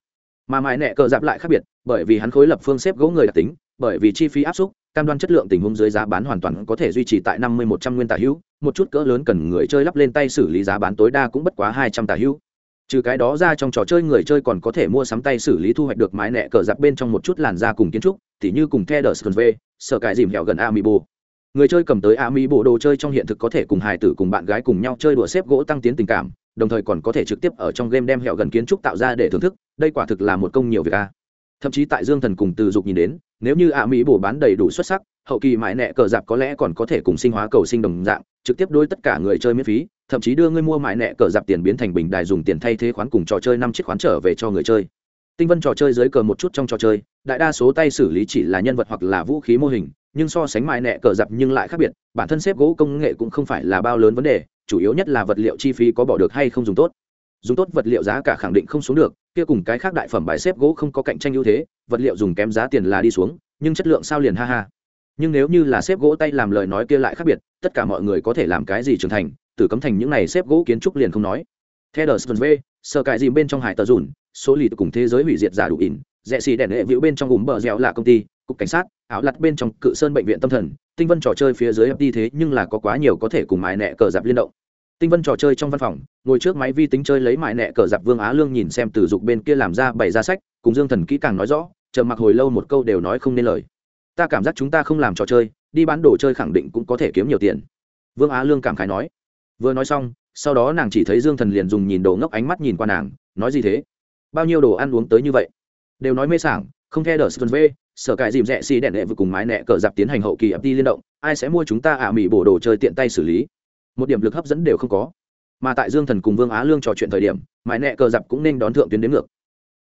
S1: Mà mãi nẹ cờ dạp lại khác biệt, bởi vì hắn khối lập phương xếp gỗ người đặc tính, bởi vì chi phí áp suất, cam đoan chất lượng tình huống dưới giá bán hoàn toàn có thể duy trì tại năm mươi một trăm nguyên tả hữu một chút cỡ lớn cần người chơi lắp lên tay xử lý giá bán tối đa cũng bất quá hai trăm tả hữu trừ cái đó ra trong trò chơi người chơi còn có thể mua sắm tay xử lý thu hoạch được mái nẹ cờ giặc bên trong một chút làn da cùng kiến trúc, tỉ như cùng the đờ sơn v sợ cãi dìm hẹo gần amiibo. Người chơi cầm tới amiibo đồ chơi trong hiện thực có thể cùng hài tử cùng bạn gái cùng nhau chơi đùa xếp gỗ tăng tiến tình cảm, đồng thời còn có thể trực tiếp ở trong game đem hẹo gần kiến trúc tạo ra để thưởng thức, đây quả thực là một công nhiều việc a. Thậm chí tại dương thần cùng từ dục nhìn đến, nếu như ạ mỹ bổ bán đầy đủ xuất sắc hậu kỳ mãi nẹ cờ dạp có lẽ còn có thể cùng sinh hóa cầu sinh đồng dạng, trực tiếp đối tất cả người chơi miễn phí, thậm chí đưa ngươi mua mãi nẹ cờ dạp tiền biến thành bình đài dùng tiền thay thế khoán cùng trò chơi năm chiếc khoán trở về cho người chơi. Tinh vân trò chơi dưới cờ một chút trong trò chơi, đại đa số tay xử lý chỉ là nhân vật hoặc là vũ khí mô hình, nhưng so sánh mãi nẹ cờ dạp nhưng lại khác biệt, bản thân xếp gỗ công nghệ cũng không phải là bao lớn vấn đề, chủ yếu nhất là vật liệu chi phí có bỏ được hay không dùng tốt. Dùng tốt vật liệu giá cả khẳng định không xuống được, kia cùng cái khác đại phẩm bài xếp gỗ không có cạnh tranh ưu thế, vật liệu dùng kém giá tiền là đi xuống, nhưng chất lượng sao liền ha ha nhưng nếu như là xếp gỗ tay làm lời nói kia lại khác biệt, tất cả mọi người có thể làm cái gì trưởng thành? Từ cấm thành những này xếp gỗ kiến trúc liền không nói. Theo đờ sơn v sợ cãi dìm bên trong hải tờ dùn, số lì cùng thế giới hủy diệt giả đủ ỉn, rẽ xì đèn hệ vĩu bên trong ùm bờ dẻo là công ty, cục cảnh sát áo lặt bên trong cự sơn bệnh viện tâm thần, tinh vân trò chơi phía dưới đi thế nhưng là có quá nhiều có thể cùng mái nẹ cờ dạp liên động. Tinh vân trò chơi trong văn phòng, ngồi trước máy vi tính chơi lấy mại nẹ cờ dạp vương á lương nhìn xem từ dục bên kia làm ra bày ra sách, cùng dương thần kỹ càng nói rõ, chờ mặc hồi lâu một câu đều nói không nên lời ta cảm giác chúng ta không làm trò chơi, đi bán đồ chơi khẳng định cũng có thể kiếm nhiều tiền. Vương á lương cảm khái nói. Vừa nói xong, sau đó nàng chỉ thấy dương thần liền dùng nhìn đồ ngốc ánh mắt nhìn qua nàng, nói gì thế? Bao nhiêu đồ ăn uống tới như vậy? Đều nói mê sảng, không theo đờ sơn v sở cải dìm rẽ xì đèn đệ vừa cùng mái nẹ cờ dạp tiến hành hậu kỳ ập đi liên động, ai sẽ mua chúng ta ả à mỹ bổ đồ chơi tiện tay xử lý? Một điểm lực hấp dẫn đều không có. Mà tại dương thần cùng vương á lương trò chuyện thời điểm mãi nẹ cờ dạp cũng nên đón thượng tuyến đến ngược.